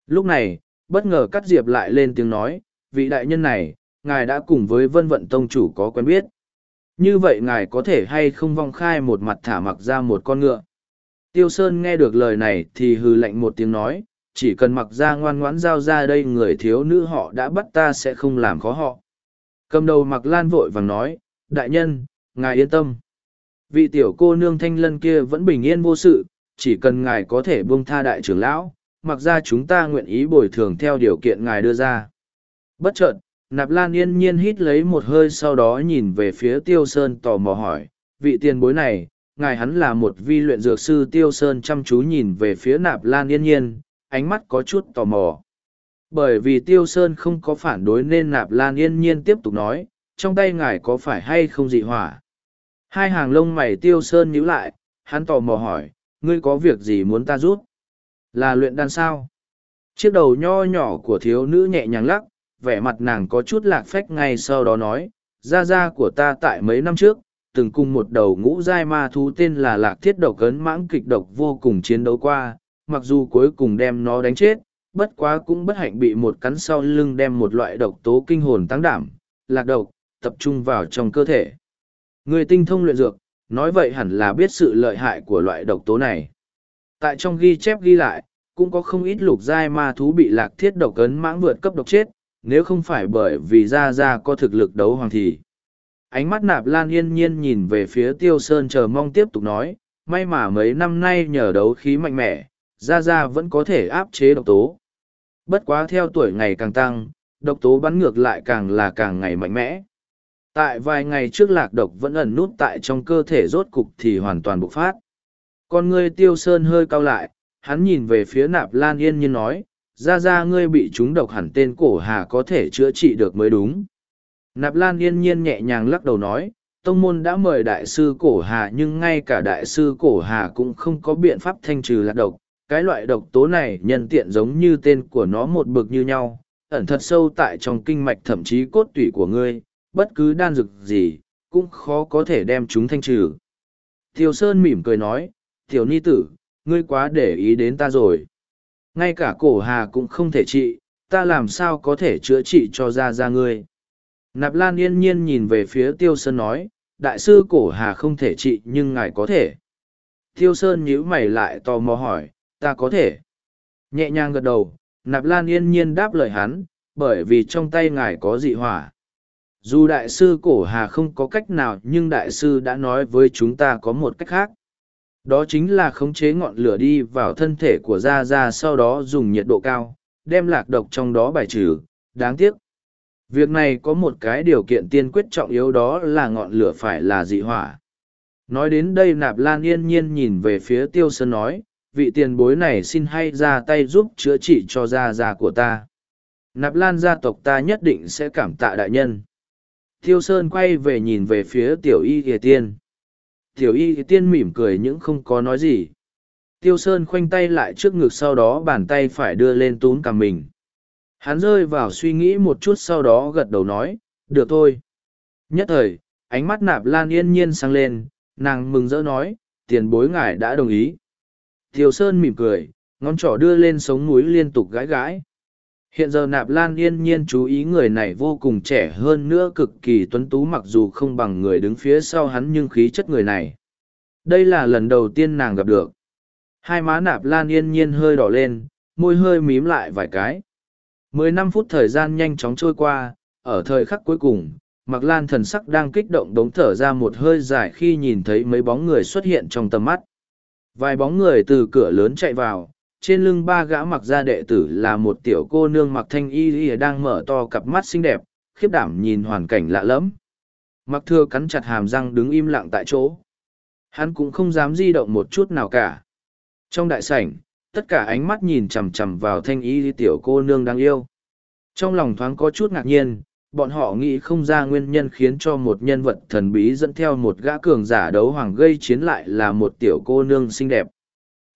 Lúc này, bất ngờ cắt Diệp lại lên tiếng nói, vị đại nhân này, ngài đã cùng với vân vận tông chủ có quen biết. Như vậy ngài có thể hay không vong khai một mặt thả mặc ra một con ngựa. Tiêu Sơn nghe được lời này thì hừ lạnh một tiếng nói, chỉ cần mặc ra ngoan ngoãn giao ra đây người thiếu nữ họ đã bắt ta sẽ không làm khó họ. Cầm đầu mặc lan vội vàng nói, đại nhân, ngài yên tâm. Vị tiểu cô nương thanh lân kia vẫn bình yên vô sự, chỉ cần ngài có thể buông tha đại trưởng lão, mặc ra chúng ta nguyện ý bồi thường theo điều kiện ngài đưa ra. Bất chợt, Nạp Lan yên nhiên hít lấy một hơi sau đó nhìn về phía Tiêu Sơn tò mò hỏi, vị tiền bối này, ngài hắn là một vi luyện dược sư Tiêu Sơn chăm chú nhìn về phía Nạp Lan yên nhiên, ánh mắt có chút tò mò. Bởi vì Tiêu Sơn không có phản đối nên Nạp Lan yên nhiên tiếp tục nói, trong tay ngài có phải hay không dị hỏa? Hai hàng lông mày Tiêu Sơn nhíu lại, hắn tò mò hỏi, ngươi có việc gì muốn ta giúp? Là luyện đan sao? Chiếc đầu nho nhỏ của thiếu nữ nhẹ nhàng lắc, vẻ mặt nàng có chút lạc phách ngay sau đó nói, gia gia của ta tại mấy năm trước, từng cùng một đầu ngũ giai ma thú tên là lạc thiết độc cấn mãng kịch độc vô cùng chiến đấu qua, mặc dù cuối cùng đem nó đánh chết, bất quá cũng bất hạnh bị một cắn sau lưng đem một loại độc tố kinh hồn tăng đảm, lạc độc, tập trung vào trong cơ thể. Người tinh thông luyện dược, nói vậy hẳn là biết sự lợi hại của loại độc tố này. Tại trong ghi chép ghi lại, cũng có không ít lục giai ma thú bị lạc thiết độc cấn mãng vượt cấp độc chết, nếu không phải bởi vì Gia Gia có thực lực đấu hoàng thì. Ánh mắt nạp lan yên nhiên nhìn về phía tiêu sơn chờ mong tiếp tục nói, may mà mấy năm nay nhờ đấu khí mạnh mẽ, Gia Gia vẫn có thể áp chế độc tố. Bất quá theo tuổi ngày càng tăng, độc tố bắn ngược lại càng là càng ngày mạnh mẽ. Tại vài ngày trước lạc độc vẫn ẩn nút tại trong cơ thể rốt cục thì hoàn toàn bộc phát. Con ngươi tiêu sơn hơi cao lại, hắn nhìn về phía nạp lan yên nhiên nói, ra ra ngươi bị chúng độc hẳn tên cổ hà có thể chữa trị được mới đúng. Nạp Lan yên nhiên nhẹ nhàng lắc đầu nói, tông môn đã mời đại sư cổ hà nhưng ngay cả đại sư cổ hà cũng không có biện pháp thanh trừ lạc độc. Cái loại độc tố này nhân tiện giống như tên của nó một bực như nhau, ẩn thật sâu tại trong kinh mạch thậm chí cốt tủy của ngươi, bất cứ đan dược gì, cũng khó có thể đem chúng thanh trừ. Tiêu Sơn mỉm cười nói, tiểu ni tử, ngươi quá để ý đến ta rồi. Ngay cả cổ hà cũng không thể trị, ta làm sao có thể chữa trị cho ra ra ngươi? Nạp lan yên nhiên nhìn về phía tiêu sơn nói, đại sư cổ hà không thể trị nhưng ngài có thể. Tiêu sơn nhíu mày lại tò mò hỏi, ta có thể. Nhẹ nhàng gật đầu, nạp lan yên nhiên đáp lời hắn, bởi vì trong tay ngài có dị hỏa. Dù đại sư cổ hà không có cách nào nhưng đại sư đã nói với chúng ta có một cách khác đó chính là khống chế ngọn lửa đi vào thân thể của da da sau đó dùng nhiệt độ cao, đem lạc độc trong đó bài trừ. Đáng tiếc, việc này có một cái điều kiện tiên quyết trọng yếu đó là ngọn lửa phải là dị hỏa. Nói đến đây nạp lan yên nhiên nhìn về phía tiêu sơn nói, vị tiền bối này xin hay ra tay giúp chữa trị cho da da của ta. Nạp lan gia tộc ta nhất định sẽ cảm tạ đại nhân. Tiêu sơn quay về nhìn về phía tiểu y kìa tiên tiểu y tiên mỉm cười những không có nói gì. Tiêu sơn khoanh tay lại trước ngực sau đó bàn tay phải đưa lên tún cằm mình. Hắn rơi vào suy nghĩ một chút sau đó gật đầu nói, được thôi. Nhất thời, ánh mắt nạp lan yên nhiên sang lên, nàng mừng rỡ nói, tiền bối ngài đã đồng ý. Tiêu sơn mỉm cười, ngón trỏ đưa lên sống núi liên tục gãi gãi. Hiện giờ nạp lan yên nhiên chú ý người này vô cùng trẻ hơn nữa cực kỳ tuấn tú mặc dù không bằng người đứng phía sau hắn nhưng khí chất người này. Đây là lần đầu tiên nàng gặp được. Hai má nạp lan yên nhiên hơi đỏ lên, môi hơi mím lại vài cái. Mười năm phút thời gian nhanh chóng trôi qua, ở thời khắc cuối cùng, Mặc Lan thần sắc đang kích động đống thở ra một hơi dài khi nhìn thấy mấy bóng người xuất hiện trong tầm mắt. Vài bóng người từ cửa lớn chạy vào, trên lưng ba gã mặc gia đệ tử là một tiểu cô nương mặc thanh y y đang mở to cặp mắt xinh đẹp, khiếp đảm nhìn hoàn cảnh lạ lẫm. Mặc thừa cắn chặt hàm răng đứng im lặng tại chỗ. Hắn cũng không dám di động một chút nào cả. Trong đại sảnh, tất cả ánh mắt nhìn chằm chằm vào thanh y tiểu cô nương đáng yêu. Trong lòng thoáng có chút ngạc nhiên, bọn họ nghĩ không ra nguyên nhân khiến cho một nhân vật thần bí dẫn theo một gã cường giả đấu hoàng gây chiến lại là một tiểu cô nương xinh đẹp.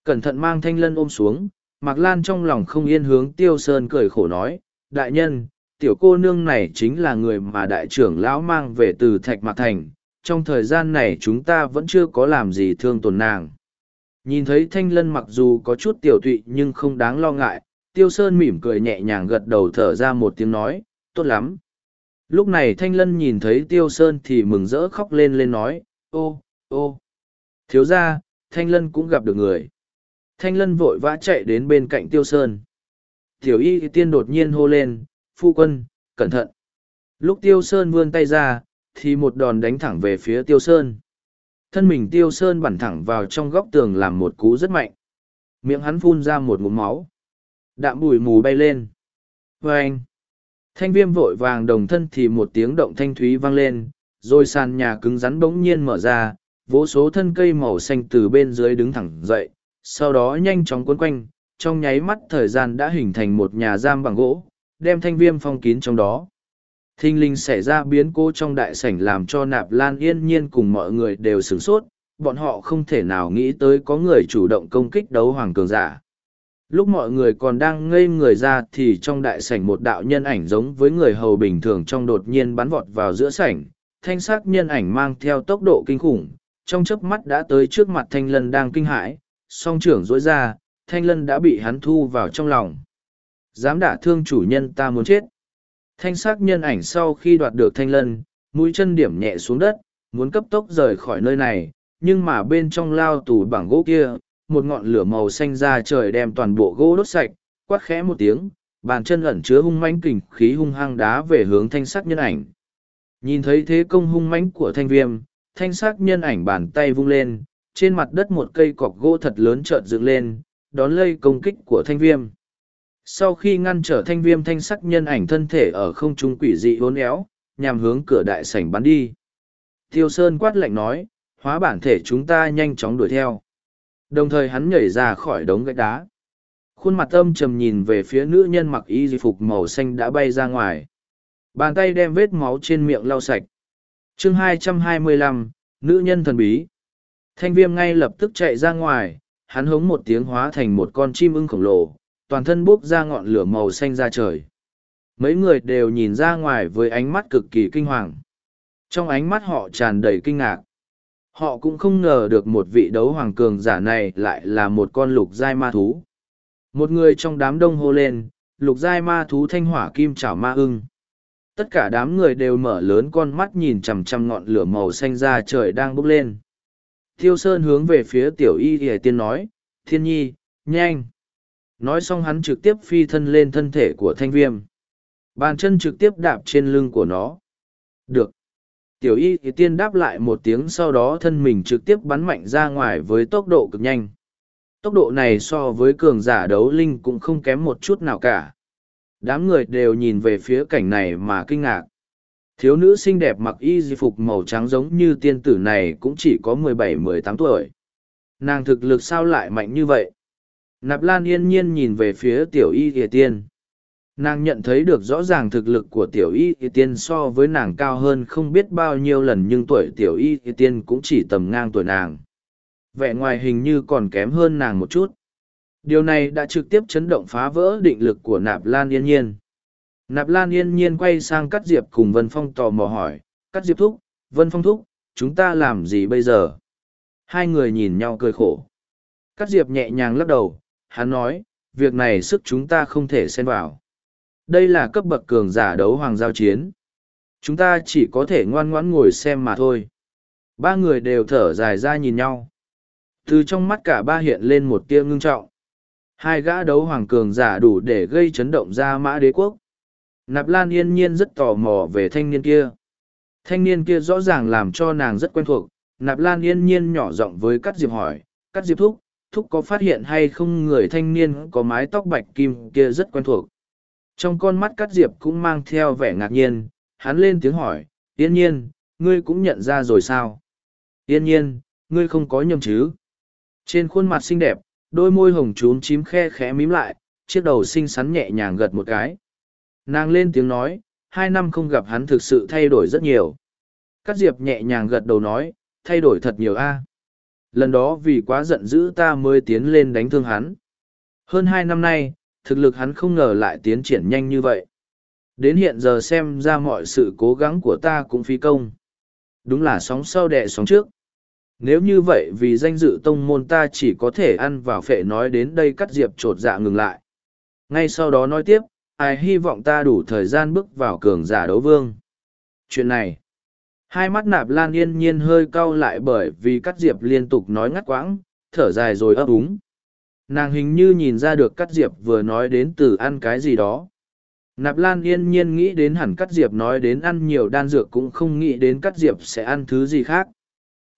Cẩn thận mang thanh lân ôm xuống, Mạc Lan trong lòng không yên hướng Tiêu Sơn cười khổ nói, đại nhân, tiểu cô nương này chính là người mà đại trưởng lão mang về từ Thạch Mạc Thành, trong thời gian này chúng ta vẫn chưa có làm gì thương tổn nàng. Nhìn thấy thanh lân mặc dù có chút tiểu tụy nhưng không đáng lo ngại, Tiêu Sơn mỉm cười nhẹ nhàng gật đầu thở ra một tiếng nói, tốt lắm. Lúc này thanh lân nhìn thấy Tiêu Sơn thì mừng rỡ khóc lên lên nói, ô, ô. Thiếu ra, thanh lân cũng gặp được người. Thanh lân vội vã chạy đến bên cạnh tiêu sơn. Tiểu y tiên đột nhiên hô lên, phu quân, cẩn thận. Lúc tiêu sơn vươn tay ra, thì một đòn đánh thẳng về phía tiêu sơn. Thân mình tiêu sơn bắn thẳng vào trong góc tường làm một cú rất mạnh. Miệng hắn phun ra một ngụm máu. Đạm bùi mù bay lên. Và anh. Thanh viêm vội vàng đồng thân thì một tiếng động thanh thúy vang lên, rồi sàn nhà cứng rắn bỗng nhiên mở ra, vô số thân cây màu xanh từ bên dưới đứng thẳng dậy, sau đó nhanh chóng cuốn quanh, trong nháy mắt thời gian đã hình thành một nhà giam bằng gỗ, đem thanh viêm phong kín trong đó. Thinh linh xảy ra biến cố trong đại sảnh làm cho nạp lan yên nhiên cùng mọi người đều sửng sốt, bọn họ không thể nào nghĩ tới có người chủ động công kích đấu hoàng cường giả. Lúc mọi người còn đang ngây người ra thì trong đại sảnh một đạo nhân ảnh giống với người hầu bình thường trong đột nhiên bắn vọt vào giữa sảnh, thanh sắc nhân ảnh mang theo tốc độ kinh khủng, trong chớp mắt đã tới trước mặt thanh lân đang kinh hãi, song trưởng dối ra, thanh lân đã bị hắn thu vào trong lòng. Dám đả thương chủ nhân ta muốn chết. Thanh sắc nhân ảnh sau khi đoạt được thanh lân, mũi chân điểm nhẹ xuống đất, muốn cấp tốc rời khỏi nơi này, nhưng mà bên trong lao tủ bảng gỗ kia, một ngọn lửa màu xanh ra trời đem toàn bộ gỗ đốt sạch, quát khẽ một tiếng, bàn chân ẩn chứa hung mãnh kình khí hung hăng đá về hướng thanh sắc nhân ảnh. Nhìn thấy thế công hung mãnh của thanh viêm, thanh sắc nhân ảnh bàn tay vung lên, trên mặt đất một cây cọc gỗ thật lớn trợn dựng lên, đón lây công kích của thanh viêm. Sau khi ngăn trở thanh viêm thanh sắc nhân ảnh thân thể ở không trung quỷ dị hốn éo, nhằm hướng cửa đại sảnh bắn đi. Tiêu Sơn quát lạnh nói, hóa bản thể chúng ta nhanh chóng đuổi theo. Đồng thời hắn nhảy ra khỏi đống gạch đá. Khuôn mặt âm trầm nhìn về phía nữ nhân mặc y di phục màu xanh đã bay ra ngoài. Bàn tay đem vết máu trên miệng lau sạch. chương 225, nữ nhân thần bí. Thanh viêm ngay lập tức chạy ra ngoài, hắn hống một tiếng hóa thành một con chim ưng khổng lồ, toàn thân bốc ra ngọn lửa màu xanh ra trời. Mấy người đều nhìn ra ngoài với ánh mắt cực kỳ kinh hoàng. Trong ánh mắt họ tràn đầy kinh ngạc. Họ cũng không ngờ được một vị đấu hoàng cường giả này lại là một con lục giai ma thú. Một người trong đám đông hô lên, lục giai ma thú thanh hỏa kim chảo ma ưng. Tất cả đám người đều mở lớn con mắt nhìn chằm chằm ngọn lửa màu xanh ra trời đang bốc lên. Thiêu Sơn hướng về phía tiểu y hề tiên nói, thiên nhi, nhanh. Nói xong hắn trực tiếp phi thân lên thân thể của thanh viêm. Bàn chân trực tiếp đạp trên lưng của nó. Được. Tiểu y thì tiên đáp lại một tiếng sau đó thân mình trực tiếp bắn mạnh ra ngoài với tốc độ cực nhanh. Tốc độ này so với cường giả đấu linh cũng không kém một chút nào cả. Đám người đều nhìn về phía cảnh này mà kinh ngạc. Thiếu nữ xinh đẹp mặc y di phục màu trắng giống như tiên tử này cũng chỉ có mười bảy, mười tám tuổi. Nàng thực lực sao lại mạnh như vậy? Nạp Lan yên nhiên nhìn về phía tiểu y kỳ tiên. Nàng nhận thấy được rõ ràng thực lực của tiểu y kỳ tiên so với nàng cao hơn không biết bao nhiêu lần nhưng tuổi tiểu y kỳ tiên cũng chỉ tầm ngang tuổi nàng. Vẻ ngoài hình như còn kém hơn nàng một chút. Điều này đã trực tiếp chấn động phá vỡ định lực của Nạp Lan yên nhiên. Nạp Lan yên nhiên quay sang Cát Diệp cùng Vân Phong tò mò hỏi, Cát Diệp thúc, Vân Phong thúc, chúng ta làm gì bây giờ? Hai người nhìn nhau cười khổ. Cát Diệp nhẹ nhàng lắc đầu, hắn nói, việc này sức chúng ta không thể xen vào. Đây là cấp bậc cường giả đấu hoàng giao chiến. Chúng ta chỉ có thể ngoan ngoãn ngồi xem mà thôi. Ba người đều thở dài ra nhìn nhau. Từ trong mắt cả ba hiện lên một tia ngưng trọng. Hai gã đấu hoàng cường giả đủ để gây chấn động ra mã đế quốc. Nạp Lan yên nhiên rất tò mò về thanh niên kia. Thanh niên kia rõ ràng làm cho nàng rất quen thuộc. Nạp Lan yên nhiên nhỏ giọng với Cát Diệp hỏi, Cát Diệp thúc, thúc có phát hiện hay không người thanh niên có mái tóc bạch kim kia rất quen thuộc. Trong con mắt Cát Diệp cũng mang theo vẻ ngạc nhiên, hắn lên tiếng hỏi, yên nhiên, ngươi cũng nhận ra rồi sao? Yên nhiên, ngươi không có nhầm chứ? Trên khuôn mặt xinh đẹp, đôi môi hồng trúm chím khe khẽ mím lại, chiếc đầu xinh xắn nhẹ nhàng gật một cái. Nàng lên tiếng nói, hai năm không gặp hắn thực sự thay đổi rất nhiều. Cát Diệp nhẹ nhàng gật đầu nói, thay đổi thật nhiều a. Lần đó vì quá giận dữ ta mới tiến lên đánh thương hắn. Hơn hai năm nay, thực lực hắn không ngờ lại tiến triển nhanh như vậy. Đến hiện giờ xem ra mọi sự cố gắng của ta cũng phí công. Đúng là sóng sau đẻ sóng trước. Nếu như vậy vì danh dự tông môn ta chỉ có thể ăn vào phệ nói đến đây cắt diệp trột dạ ngừng lại. Ngay sau đó nói tiếp, ai hy vọng ta đủ thời gian bước vào cường giả đấu vương. Chuyện này, hai mắt nạp lan yên nhiên hơi cau lại bởi vì cắt diệp liên tục nói ngắt quãng, thở dài rồi ấp úng. Nàng hình như nhìn ra được cắt diệp vừa nói đến từ ăn cái gì đó. Nạp Lan yên nhiên nghĩ đến hẳn Cát Diệp nói đến ăn nhiều đan dược cũng không nghĩ đến Cát Diệp sẽ ăn thứ gì khác.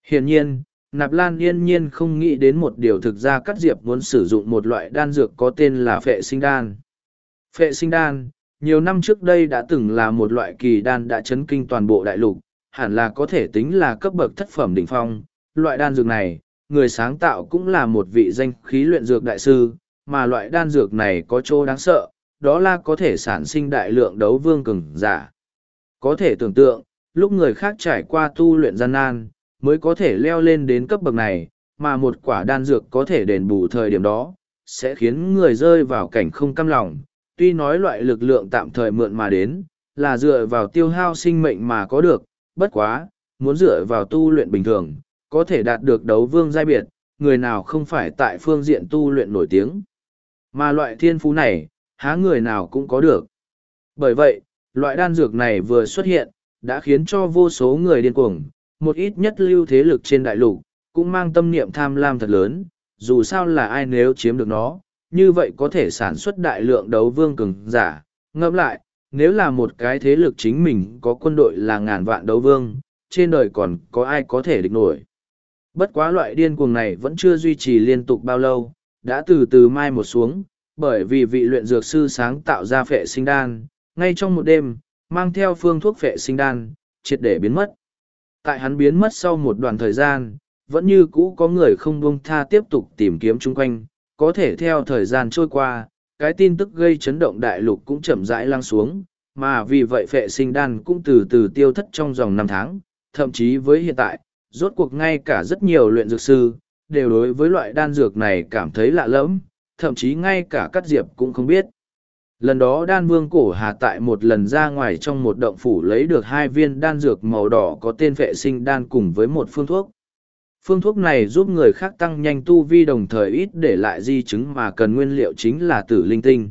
Hiển nhiên, Nạp Lan yên nhiên không nghĩ đến một điều thực ra Cát Diệp muốn sử dụng một loại đan dược có tên là phệ sinh đan. Phệ sinh đan, nhiều năm trước đây đã từng là một loại kỳ đan đã chấn kinh toàn bộ đại lục, hẳn là có thể tính là cấp bậc thất phẩm đỉnh phong. Loại đan dược này, người sáng tạo cũng là một vị danh khí luyện dược đại sư, mà loại đan dược này có chỗ đáng sợ, đó là có thể sản sinh đại lượng đấu vương cường giả. Có thể tưởng tượng, lúc người khác trải qua tu luyện gian nan, mới có thể leo lên đến cấp bậc này, mà một quả đan dược có thể đền bù thời điểm đó, sẽ khiến người rơi vào cảnh không căm lòng. Tuy nói loại lực lượng tạm thời mượn mà đến, là dựa vào tiêu hao sinh mệnh mà có được, bất quá, muốn dựa vào tu luyện bình thường, có thể đạt được đấu vương giai biệt, người nào không phải tại phương diện tu luyện nổi tiếng. Mà loại thiên phú này, há người nào cũng có được. Bởi vậy, loại đan dược này vừa xuất hiện, đã khiến cho vô số người điên cuồng, một ít nhất lưu thế lực trên đại lục, cũng mang tâm niệm tham lam thật lớn, dù sao là ai nếu chiếm được nó, như vậy có thể sản xuất đại lượng đấu vương cường giả. Ngẫm lại, nếu là một cái thế lực chính mình có quân đội là ngàn vạn đấu vương, trên đời còn có ai có thể địch nổi. Bất quá loại điên cuồng này vẫn chưa duy trì liên tục bao lâu, đã từ từ mai một xuống, bởi vì vị luyện dược sư sáng tạo ra phệ sinh đan, ngay trong một đêm, mang theo phương thuốc phệ sinh đan, triệt để biến mất. Tại hắn biến mất sau một đoạn thời gian, vẫn như cũ có người không buông tha tiếp tục tìm kiếm chung quanh, có thể theo thời gian trôi qua, cái tin tức gây chấn động đại lục cũng chậm rãi lăng xuống, mà vì vậy phệ sinh đan cũng từ từ tiêu thất trong dòng năm tháng, thậm chí với hiện tại, rốt cuộc ngay cả rất nhiều luyện dược sư, đều đối với loại đan dược này cảm thấy lạ lẫm, thậm chí ngay cả cắt diệp cũng không biết. Lần đó đan vương cổ hà tại một lần ra ngoài trong một động phủ lấy được hai viên đan dược màu đỏ có tên vệ sinh đan cùng với một phương thuốc. Phương thuốc này giúp người khác tăng nhanh tu vi đồng thời ít để lại di chứng mà cần nguyên liệu chính là tử linh tinh.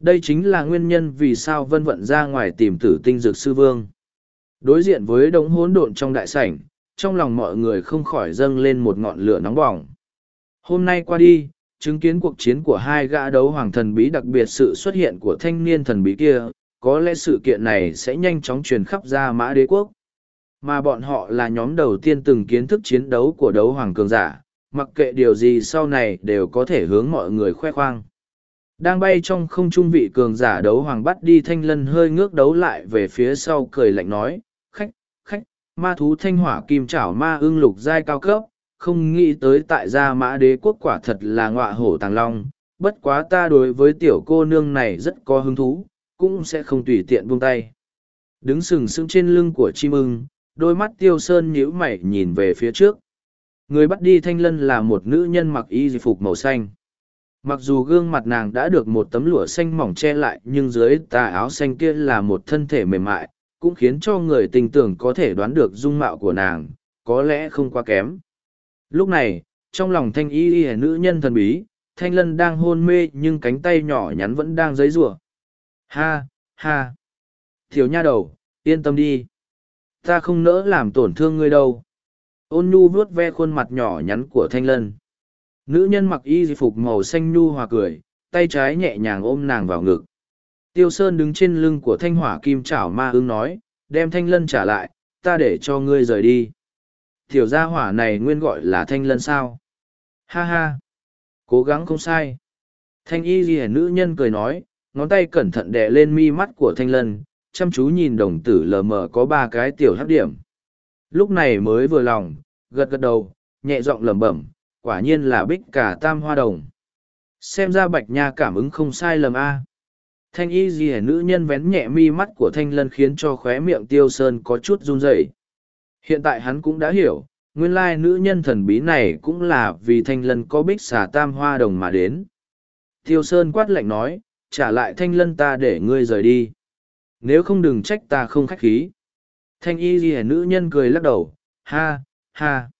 Đây chính là nguyên nhân vì sao vân vận ra ngoài tìm tử tinh dược sư vương. Đối diện với đống hỗn độn trong đại sảnh, trong lòng mọi người không khỏi dâng lên một ngọn lửa nóng bỏng. Hôm nay qua đi, chứng kiến cuộc chiến của hai gã đấu hoàng thần bí đặc biệt sự xuất hiện của thanh niên thần bí kia, có lẽ sự kiện này sẽ nhanh chóng truyền khắp ra mã đế quốc. Mà bọn họ là nhóm đầu tiên từng kiến thức chiến đấu của đấu hoàng cường giả, mặc kệ điều gì sau này đều có thể hướng mọi người khoe khoang. Đang bay trong không trung vị cường giả đấu hoàng bắt đi thanh lân hơi ngước đấu lại về phía sau cười lạnh nói, khách, khách, ma thú thanh hỏa kim chảo ma ưng lục giai cao cấp, không nghĩ tới tại gia mã đế quốc quả thật là ngọa hổ tàng long, bất quá ta đối với tiểu cô nương này rất có hứng thú, cũng sẽ không tùy tiện buông tay. Đứng sừng sững trên lưng của chim ưng, đôi mắt tiêu sơn nhíu mày nhìn về phía trước. Người bắt đi thanh lân là một nữ nhân mặc y phục màu xanh. Mặc dù gương mặt nàng đã được một tấm lụa xanh mỏng che lại nhưng dưới tà áo xanh kia là một thân thể mềm mại, cũng khiến cho người tình tưởng có thể đoán được dung mạo của nàng, có lẽ không quá kém. Lúc này, trong lòng thanh y y nữ nhân thần bí, thanh lân đang hôn mê nhưng cánh tay nhỏ nhắn vẫn đang giấy rủa Ha, ha. Thiếu nha đầu, yên tâm đi. Ta không nỡ làm tổn thương ngươi đâu. Ôn nhu vuốt ve khuôn mặt nhỏ nhắn của thanh lân. Nữ nhân mặc y phục màu xanh nhu hòa cười, tay trái nhẹ nhàng ôm nàng vào ngực. Tiêu Sơn đứng trên lưng của thanh hỏa kim chảo ma ưng nói, đem thanh lân trả lại, ta để cho ngươi rời đi. Tiểu gia hỏa này nguyên gọi là thanh lân sao? Ha ha! Cố gắng không sai. Thanh y ghi nữ nhân cười nói, ngón tay cẩn thận đè lên mi mắt của thanh lân, chăm chú nhìn đồng tử lờ mờ có ba cái tiểu hấp điểm. Lúc này mới vừa lòng, gật gật đầu, nhẹ giọng lẩm bẩm, quả nhiên là bích cả tam hoa đồng. Xem ra bạch nha cảm ứng không sai lầm a. Thanh y gì nữ nhân vén nhẹ mi mắt của thanh lân khiến cho khóe miệng tiêu sơn có chút run rẩy. Hiện tại hắn cũng đã hiểu, nguyên lai nữ nhân thần bí này cũng là vì thanh lân có bích xà tam hoa đồng mà đến. Tiêu sơn quát lạnh nói, trả lại thanh lân ta để ngươi rời đi. Nếu không đừng trách ta không khách khí. Thanh y ghi nữ nhân cười lắc đầu, ha, ha.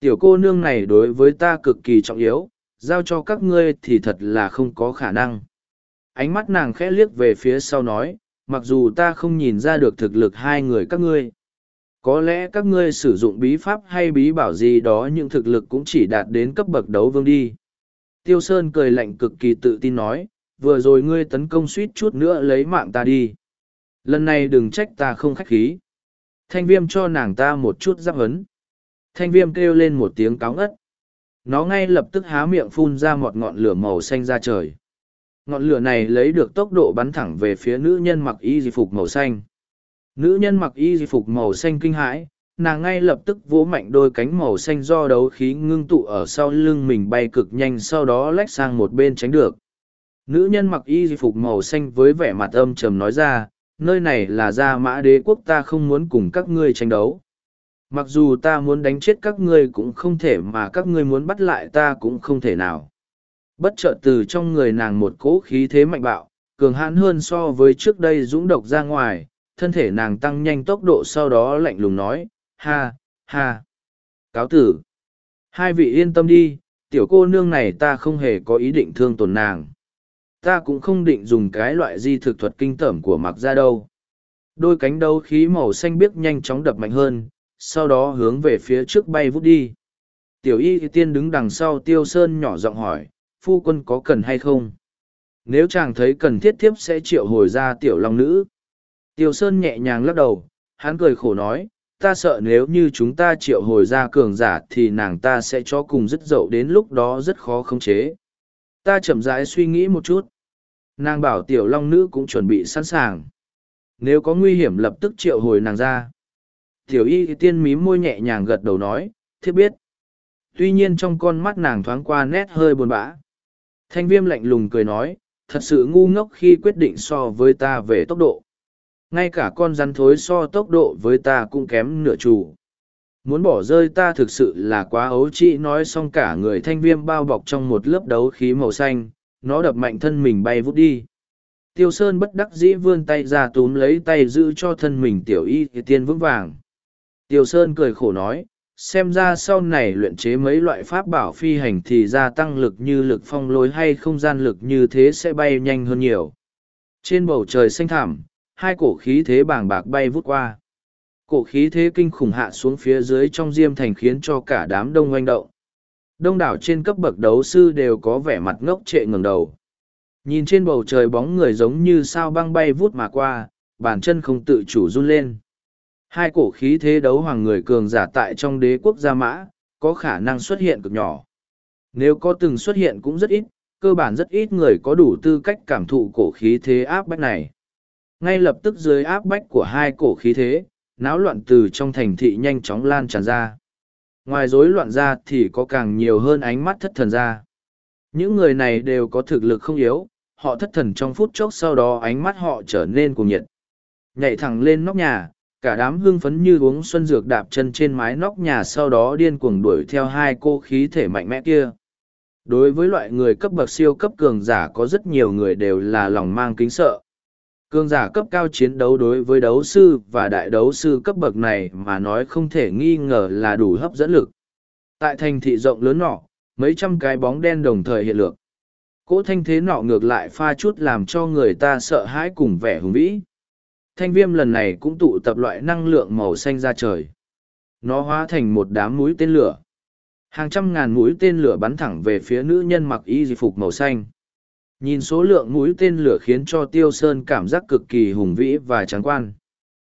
Tiểu cô nương này đối với ta cực kỳ trọng yếu, giao cho các ngươi thì thật là không có khả năng. Ánh mắt nàng khẽ liếc về phía sau nói, mặc dù ta không nhìn ra được thực lực hai người các ngươi. Có lẽ các ngươi sử dụng bí pháp hay bí bảo gì đó nhưng thực lực cũng chỉ đạt đến cấp bậc đấu vương đi. Tiêu Sơn cười lạnh cực kỳ tự tin nói, vừa rồi ngươi tấn công suýt chút nữa lấy mạng ta đi. Lần này đừng trách ta không khách khí. Thanh viêm cho nàng ta một chút giáp hấn. Thanh viêm kêu lên một tiếng cáo ngất. Nó ngay lập tức há miệng phun ra một ngọn lửa màu xanh ra trời. Ngọn lửa này lấy được tốc độ bắn thẳng về phía nữ nhân mặc y di phục màu xanh. Nữ nhân mặc y di phục màu xanh kinh hãi, nàng ngay lập tức vỗ mạnh đôi cánh màu xanh do đấu khí ngưng tụ ở sau lưng mình bay cực nhanh sau đó lách sang một bên tránh được. Nữ nhân mặc y di phục màu xanh với vẻ mặt âm trầm nói ra, nơi này là gia mã đế quốc ta không muốn cùng các ngươi tranh đấu. Mặc dù ta muốn đánh chết các ngươi cũng không thể mà các ngươi muốn bắt lại ta cũng không thể nào. Bất chợt từ trong người nàng một cỗ khí thế mạnh bạo, cường hãn hơn so với trước đây dũng độc ra ngoài, thân thể nàng tăng nhanh tốc độ sau đó lạnh lùng nói, ha, ha. Cáo tử. Hai vị yên tâm đi, tiểu cô nương này ta không hề có ý định thương tổn nàng ta cũng không định dùng cái loại di thực thuật kinh tởm của mặc ra đâu. Đôi cánh đấu khí màu xanh biếc nhanh chóng đập mạnh hơn, sau đó hướng về phía trước bay vút đi. Tiểu y tiên đứng đằng sau tiêu sơn nhỏ giọng hỏi, phu quân có cần hay không? Nếu chàng thấy cần thiết thiếp sẽ triệu hồi ra tiểu long nữ. Tiêu sơn nhẹ nhàng lắc đầu, hắn cười khổ nói, ta sợ nếu như chúng ta triệu hồi ra cường giả thì nàng ta sẽ cho cùng dứt dậu đến lúc đó rất khó khống chế ta chậm rãi suy nghĩ một chút. Nàng bảo tiểu long nữ cũng chuẩn bị sẵn sàng. Nếu có nguy hiểm lập tức triệu hồi nàng ra. Tiểu y tiên mím môi nhẹ nhàng gật đầu nói thiết biết. Tuy nhiên trong con mắt nàng thoáng qua nét hơi buồn bã. Thanh viêm lạnh lùng cười nói, thật sự ngu ngốc khi quyết định so với ta về tốc độ. Ngay cả con rắn thối so tốc độ với ta cũng kém nửa chủ muốn bỏ rơi ta thực sự là quá ấu trĩ, nói xong cả người thanh viêm bao bọc trong một lớp đấu khí màu xanh, nó đập mạnh thân mình bay vút đi. Tiêu sơn bất đắc dĩ vươn tay ra túm lấy tay giữ cho thân mình tiểu y thì tiên vững vàng. Tiêu sơn cười khổ nói, xem ra sau này luyện chế mấy loại pháp bảo phi hành thì gia tăng lực như lực phong lối hay không gian lực như thế sẽ bay nhanh hơn nhiều. Trên bầu trời xanh thảm hai cổ khí thế bàng bạc bay vút qua cổ khí thế kinh khủng hạ xuống phía dưới trong diêm thành khiến cho cả đám đông oanh động. Đông đảo trên cấp bậc đấu sư đều có vẻ mặt ngốc trệ ngừng đầu. Nhìn trên bầu trời bóng người giống như sao băng bay vút mà qua, bàn chân không tự chủ run lên. Hai cổ khí thế đấu hoàng người cường giả tại trong đế quốc gia mã, có khả năng xuất hiện cực nhỏ. Nếu có từng xuất hiện cũng rất ít, cơ bản rất ít người có đủ tư cách cảm thụ cổ khí thế áp bách này. Ngay lập tức dưới áp bách của hai cổ khí thế náo loạn từ trong thành thị nhanh chóng lan tràn ra Ngoài rối loạn ra thì có càng nhiều hơn ánh mắt thất thần ra. Những người này đều có thực lực không yếu, họ thất thần trong phút chốc sau đó ánh mắt họ trở nên cuồng nhiệt. Nhảy thẳng lên nóc nhà, cả đám hưng phấn như uống xuân dược đạp chân trên mái nóc nhà sau đó điên cuồng đuổi theo hai cô khí thể mạnh mẽ kia. Đối với loại người cấp bậc siêu cấp cường giả có rất nhiều người đều là lòng mang kính sợ. Cương giả cấp cao chiến đấu đối với đấu sư và đại đấu sư cấp bậc này mà nói không thể nghi ngờ là đủ hấp dẫn lực. Tại thành thị rộng lớn nọ, mấy trăm cái bóng đen đồng thời hiện lược. Cỗ thanh thế nọ ngược lại pha chút làm cho người ta sợ hãi cùng vẻ hùng vĩ. Thanh viêm lần này cũng tụ tập loại năng lượng màu xanh ra trời. Nó hóa thành một đám mũi tên lửa. Hàng trăm ngàn mũi tên lửa bắn thẳng về phía nữ nhân mặc y phục màu xanh. Nhìn số lượng mũi tên lửa khiến cho Tiêu Sơn cảm giác cực kỳ hùng vĩ và tráng quan.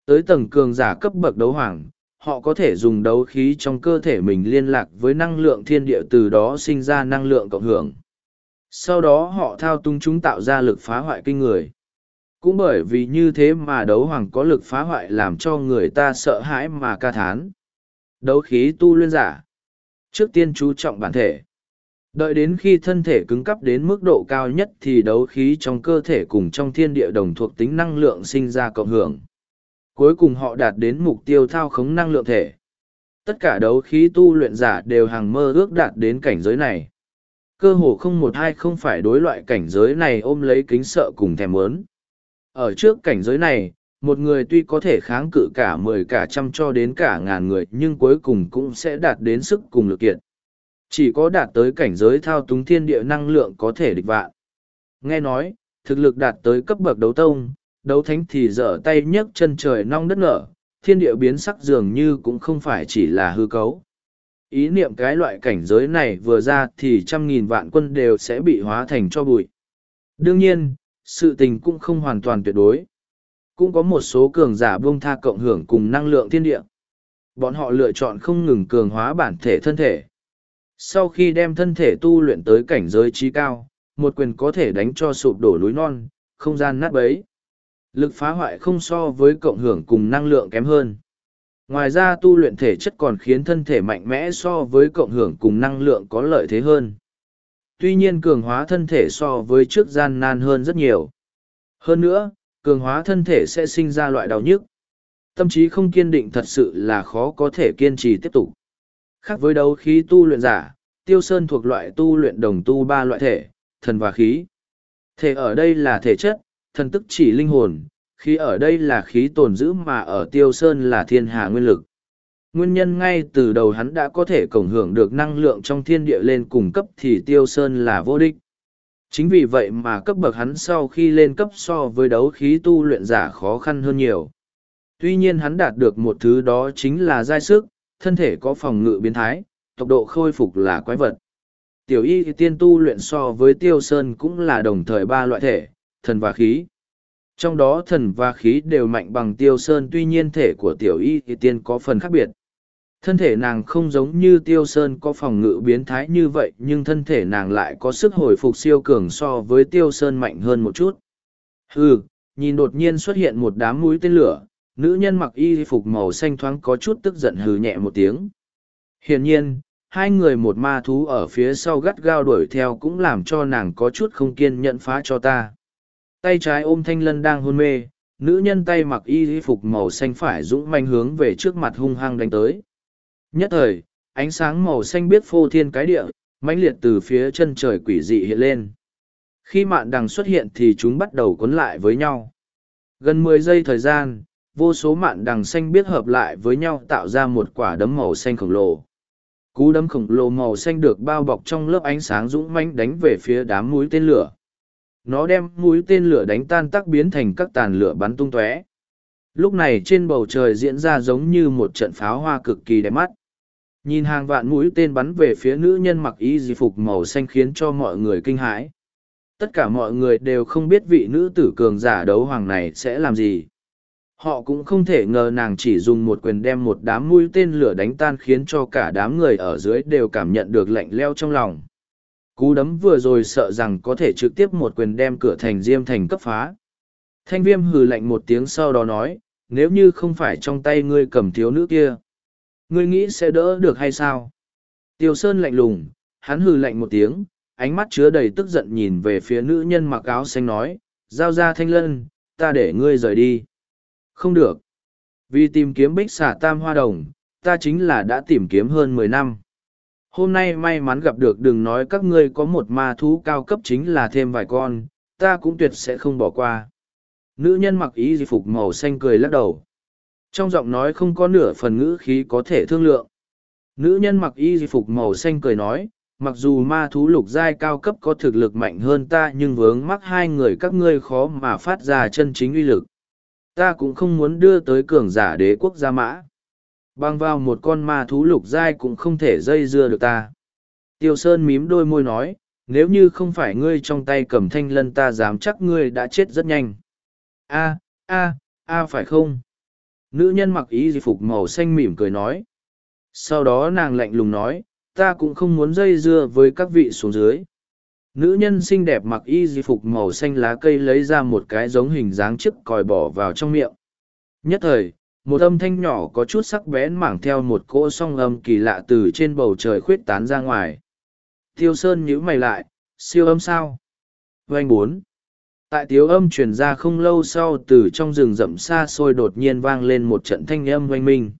Tới tầng cường giả cấp bậc đấu hoàng, họ có thể dùng đấu khí trong cơ thể mình liên lạc với năng lượng thiên địa từ đó sinh ra năng lượng cộng hưởng. Sau đó họ thao túng chúng tạo ra lực phá hoại kinh người. Cũng bởi vì như thế mà đấu hoàng có lực phá hoại làm cho người ta sợ hãi mà ca thán. Đấu khí tu luyện giả. Trước tiên chú trọng bản thể. Đợi đến khi thân thể cứng cắp đến mức độ cao nhất thì đấu khí trong cơ thể cùng trong thiên địa đồng thuộc tính năng lượng sinh ra cộng hưởng. Cuối cùng họ đạt đến mục tiêu thao khống năng lượng thể. Tất cả đấu khí tu luyện giả đều hàng mơ ước đạt đến cảnh giới này. Cơ hồ không một ai không phải đối loại cảnh giới này ôm lấy kính sợ cùng thèm muốn. Ở trước cảnh giới này, một người tuy có thể kháng cự cả mười cả trăm cho đến cả ngàn người nhưng cuối cùng cũng sẽ đạt đến sức cùng lực kiện. Chỉ có đạt tới cảnh giới thao túng thiên địa năng lượng có thể địch vạn. Nghe nói, thực lực đạt tới cấp bậc đấu tông, đấu thánh thì dở tay nhấc chân trời nong đất nở, thiên địa biến sắc dường như cũng không phải chỉ là hư cấu. Ý niệm cái loại cảnh giới này vừa ra thì trăm nghìn vạn quân đều sẽ bị hóa thành cho bụi. Đương nhiên, sự tình cũng không hoàn toàn tuyệt đối. Cũng có một số cường giả buông tha cộng hưởng cùng năng lượng thiên địa. Bọn họ lựa chọn không ngừng cường hóa bản thể thân thể. Sau khi đem thân thể tu luyện tới cảnh giới trí cao, một quyền có thể đánh cho sụp đổ núi non, không gian nát bấy. Lực phá hoại không so với cộng hưởng cùng năng lượng kém hơn. Ngoài ra tu luyện thể chất còn khiến thân thể mạnh mẽ so với cộng hưởng cùng năng lượng có lợi thế hơn. Tuy nhiên cường hóa thân thể so với trước gian nan hơn rất nhiều. Hơn nữa, cường hóa thân thể sẽ sinh ra loại đau nhức. Tâm trí không kiên định thật sự là khó có thể kiên trì tiếp tục. Khác với đấu khí tu luyện giả, tiêu sơn thuộc loại tu luyện đồng tu ba loại thể, thần và khí. Thể ở đây là thể chất, thần tức chỉ linh hồn, khí ở đây là khí tồn giữ mà ở tiêu sơn là thiên hà nguyên lực. Nguyên nhân ngay từ đầu hắn đã có thể cộng hưởng được năng lượng trong thiên địa lên cùng cấp thì tiêu sơn là vô địch. Chính vì vậy mà cấp bậc hắn sau khi lên cấp so với đấu khí tu luyện giả khó khăn hơn nhiều. Tuy nhiên hắn đạt được một thứ đó chính là giai sức, thân thể có phòng ngự biến thái, tốc độ khôi phục là quái vật. Tiểu y tiên tu luyện so với tiêu sơn cũng là đồng thời ba loại thể, thần và khí. Trong đó thần và khí đều mạnh bằng tiêu sơn tuy nhiên thể của tiểu y tiên có phần khác biệt. Thân thể nàng không giống như tiêu sơn có phòng ngự biến thái như vậy nhưng thân thể nàng lại có sức hồi phục siêu cường so với tiêu sơn mạnh hơn một chút. Hừ, nhìn đột nhiên xuất hiện một đám mũi tên lửa, nữ nhân mặc y phục màu xanh thoáng có chút tức giận hừ nhẹ một tiếng. Hiển nhiên, hai người một ma thú ở phía sau gắt gao đuổi theo cũng làm cho nàng có chút không kiên nhẫn phá cho ta. Tay trái ôm thanh lân đang hôn mê, nữ nhân tay mặc y phục màu xanh phải dũng manh hướng về trước mặt hung hăng đánh tới. Nhất thời, ánh sáng màu xanh biết phô thiên cái địa, mãnh liệt từ phía chân trời quỷ dị hiện lên. Khi mạn đằng xuất hiện thì chúng bắt đầu cuốn lại với nhau. Gần mười giây thời gian, vô số mạn đằng xanh biết hợp lại với nhau tạo ra một quả đấm màu xanh khổng lồ. Cú đấm khổng lồ màu xanh được bao bọc trong lớp ánh sáng dũng manh đánh về phía đám mũi tên lửa. Nó đem mũi tên lửa đánh tan tắc biến thành các tàn lửa bắn tung tóe. Lúc này trên bầu trời diễn ra giống như một trận pháo hoa cực kỳ đẹp mắt. Nhìn hàng vạn mũi tên bắn về phía nữ nhân mặc y di phục màu xanh khiến cho mọi người kinh hãi. Tất cả mọi người đều không biết vị nữ tử cường giả đấu hoàng này sẽ làm gì. Họ cũng không thể ngờ nàng chỉ dùng một quyền đem một đám mũi tên lửa đánh tan khiến cho cả đám người ở dưới đều cảm nhận được lạnh leo trong lòng. Cú đấm vừa rồi sợ rằng có thể trực tiếp một quyền đem cửa thành diêm thành cấp phá. Thanh viêm hừ lạnh một tiếng sau đó nói, nếu như không phải trong tay ngươi cầm thiếu nữ kia, ngươi nghĩ sẽ đỡ được hay sao? Tiêu Sơn lạnh lùng, hắn hừ lạnh một tiếng, ánh mắt chứa đầy tức giận nhìn về phía nữ nhân mặc áo xanh nói, giao ra thanh lân, ta để ngươi rời đi. Không được. Vì tìm kiếm bích xà tam hoa đồng, ta chính là đã tìm kiếm hơn mười năm. Hôm nay may mắn gặp được đừng nói các ngươi có một ma thú cao cấp chính là thêm vài con, ta cũng tuyệt sẽ không bỏ qua. Nữ nhân mặc ý di phục màu xanh cười lắc đầu. Trong giọng nói không có nửa phần ngữ khí có thể thương lượng. Nữ nhân mặc y di phục màu xanh cười nói, mặc dù ma thú lục giai cao cấp có thực lực mạnh hơn ta nhưng vướng mắc hai người các ngươi khó mà phát ra chân chính uy lực. Ta cũng không muốn đưa tới cường giả đế quốc gia mã. Băng vào một con ma thú lục giai cũng không thể dây dưa được ta. Tiêu Sơn mím đôi môi nói, nếu như không phải ngươi trong tay cầm thanh lân ta dám chắc ngươi đã chết rất nhanh. A, a, a phải không? Nữ nhân mặc ý di phục màu xanh mỉm cười nói. Sau đó nàng lạnh lùng nói, ta cũng không muốn dây dưa với các vị xuống dưới. Nữ nhân xinh đẹp mặc y di phục màu xanh lá cây lấy ra một cái giống hình dáng chiếc còi bỏ vào trong miệng. Nhất thời, một âm thanh nhỏ có chút sắc bén mảng theo một cỗ song âm kỳ lạ từ trên bầu trời khuyết tán ra ngoài. Tiêu Sơn nhíu mày lại, siêu âm sao? Vành bốn. Tại tiếu âm truyền ra không lâu sau từ trong rừng rậm xa xôi đột nhiên vang lên một trận thanh âm oanh minh.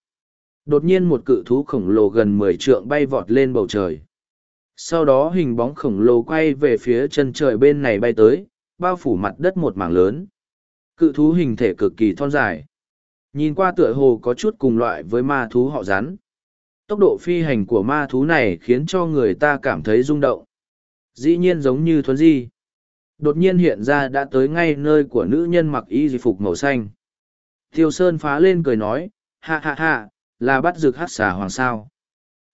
Đột nhiên một cự thú khổng lồ gần mười trượng bay vọt lên bầu trời. Sau đó hình bóng khổng lồ quay về phía chân trời bên này bay tới, bao phủ mặt đất một mảng lớn. Cự thú hình thể cực kỳ thon dài. Nhìn qua tựa hồ có chút cùng loại với ma thú họ rắn. Tốc độ phi hành của ma thú này khiến cho người ta cảm thấy rung động. Dĩ nhiên giống như thuấn di. Đột nhiên hiện ra đã tới ngay nơi của nữ nhân mặc y di phục màu xanh. Tiêu Sơn phá lên cười nói, ha ha ha, là bắt rực hát xà hoàng sao.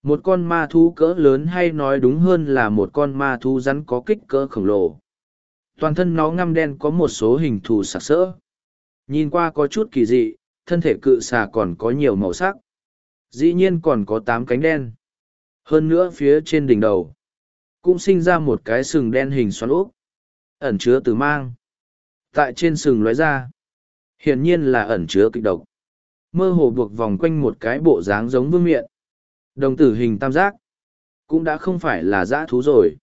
Một con ma thú cỡ lớn hay nói đúng hơn là một con ma thú rắn có kích cỡ khổng lồ. Toàn thân nó ngăm đen có một số hình thù sặc sỡ. Nhìn qua có chút kỳ dị, thân thể cự xà còn có nhiều màu sắc. Dĩ nhiên còn có tám cánh đen. Hơn nữa phía trên đỉnh đầu, cũng sinh ra một cái sừng đen hình xoắn úp, ẩn chứa từ mang. Tại trên sừng lóe ra, hiển nhiên là ẩn chứa kịch độc. Mơ hồ buộc vòng quanh một cái bộ dáng giống vương miện. Đồng tử hình tam giác, cũng đã không phải là dã thú rồi.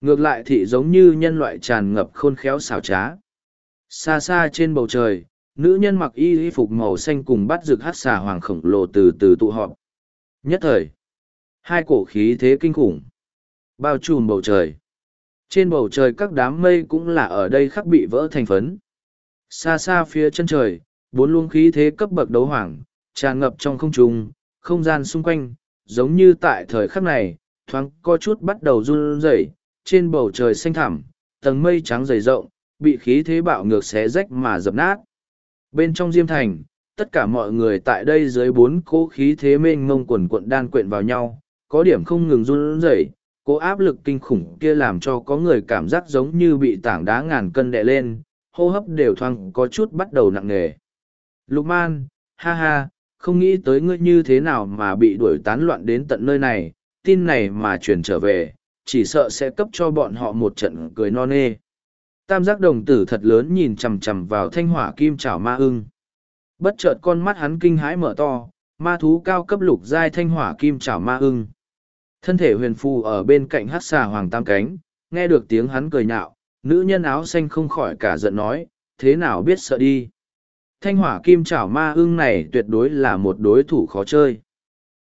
Ngược lại thì giống như nhân loại tràn ngập khôn khéo xảo trá. Xa xa trên bầu trời, nữ nhân mặc y y phục màu xanh cùng bắt rực hát xà hoàng khổng lồ từ từ tụ họp. Nhất thời, hai cổ khí thế kinh khủng, bao trùm bầu trời. Trên bầu trời các đám mây cũng là ở đây khắc bị vỡ thành phấn. Xa xa phía chân trời, bốn luồng khí thế cấp bậc đấu hoàng, tràn ngập trong không trung, không gian xung quanh, giống như tại thời khắc này, thoáng có chút bắt đầu run rẩy, trên bầu trời xanh thẳm, tầng mây trắng dày rộng, bị khí thế bạo ngược xé rách mà dập nát. Bên trong Diêm Thành, tất cả mọi người tại đây dưới bốn cỗ khí thế mênh mông quần quận đan quyện vào nhau, có điểm không ngừng run rẩy, cỗ áp lực kinh khủng kia làm cho có người cảm giác giống như bị tảng đá ngàn cân đè lên, hô hấp đều thoáng có chút bắt đầu nặng nề. Lục man, ha ha, không nghĩ tới ngươi như thế nào mà bị đuổi tán loạn đến tận nơi này, tin này mà truyền trở về, chỉ sợ sẽ cấp cho bọn họ một trận cười non nê. Tam giác đồng tử thật lớn nhìn chằm chằm vào thanh hỏa kim chảo ma ưng. Bất chợt con mắt hắn kinh hãi mở to, ma thú cao cấp lục giai thanh hỏa kim chảo ma ưng. Thân thể huyền phù ở bên cạnh hát xà hoàng tam cánh, nghe được tiếng hắn cười nhạo, nữ nhân áo xanh không khỏi cả giận nói, thế nào biết sợ đi. Thanh hỏa kim chảo ma ưng này tuyệt đối là một đối thủ khó chơi.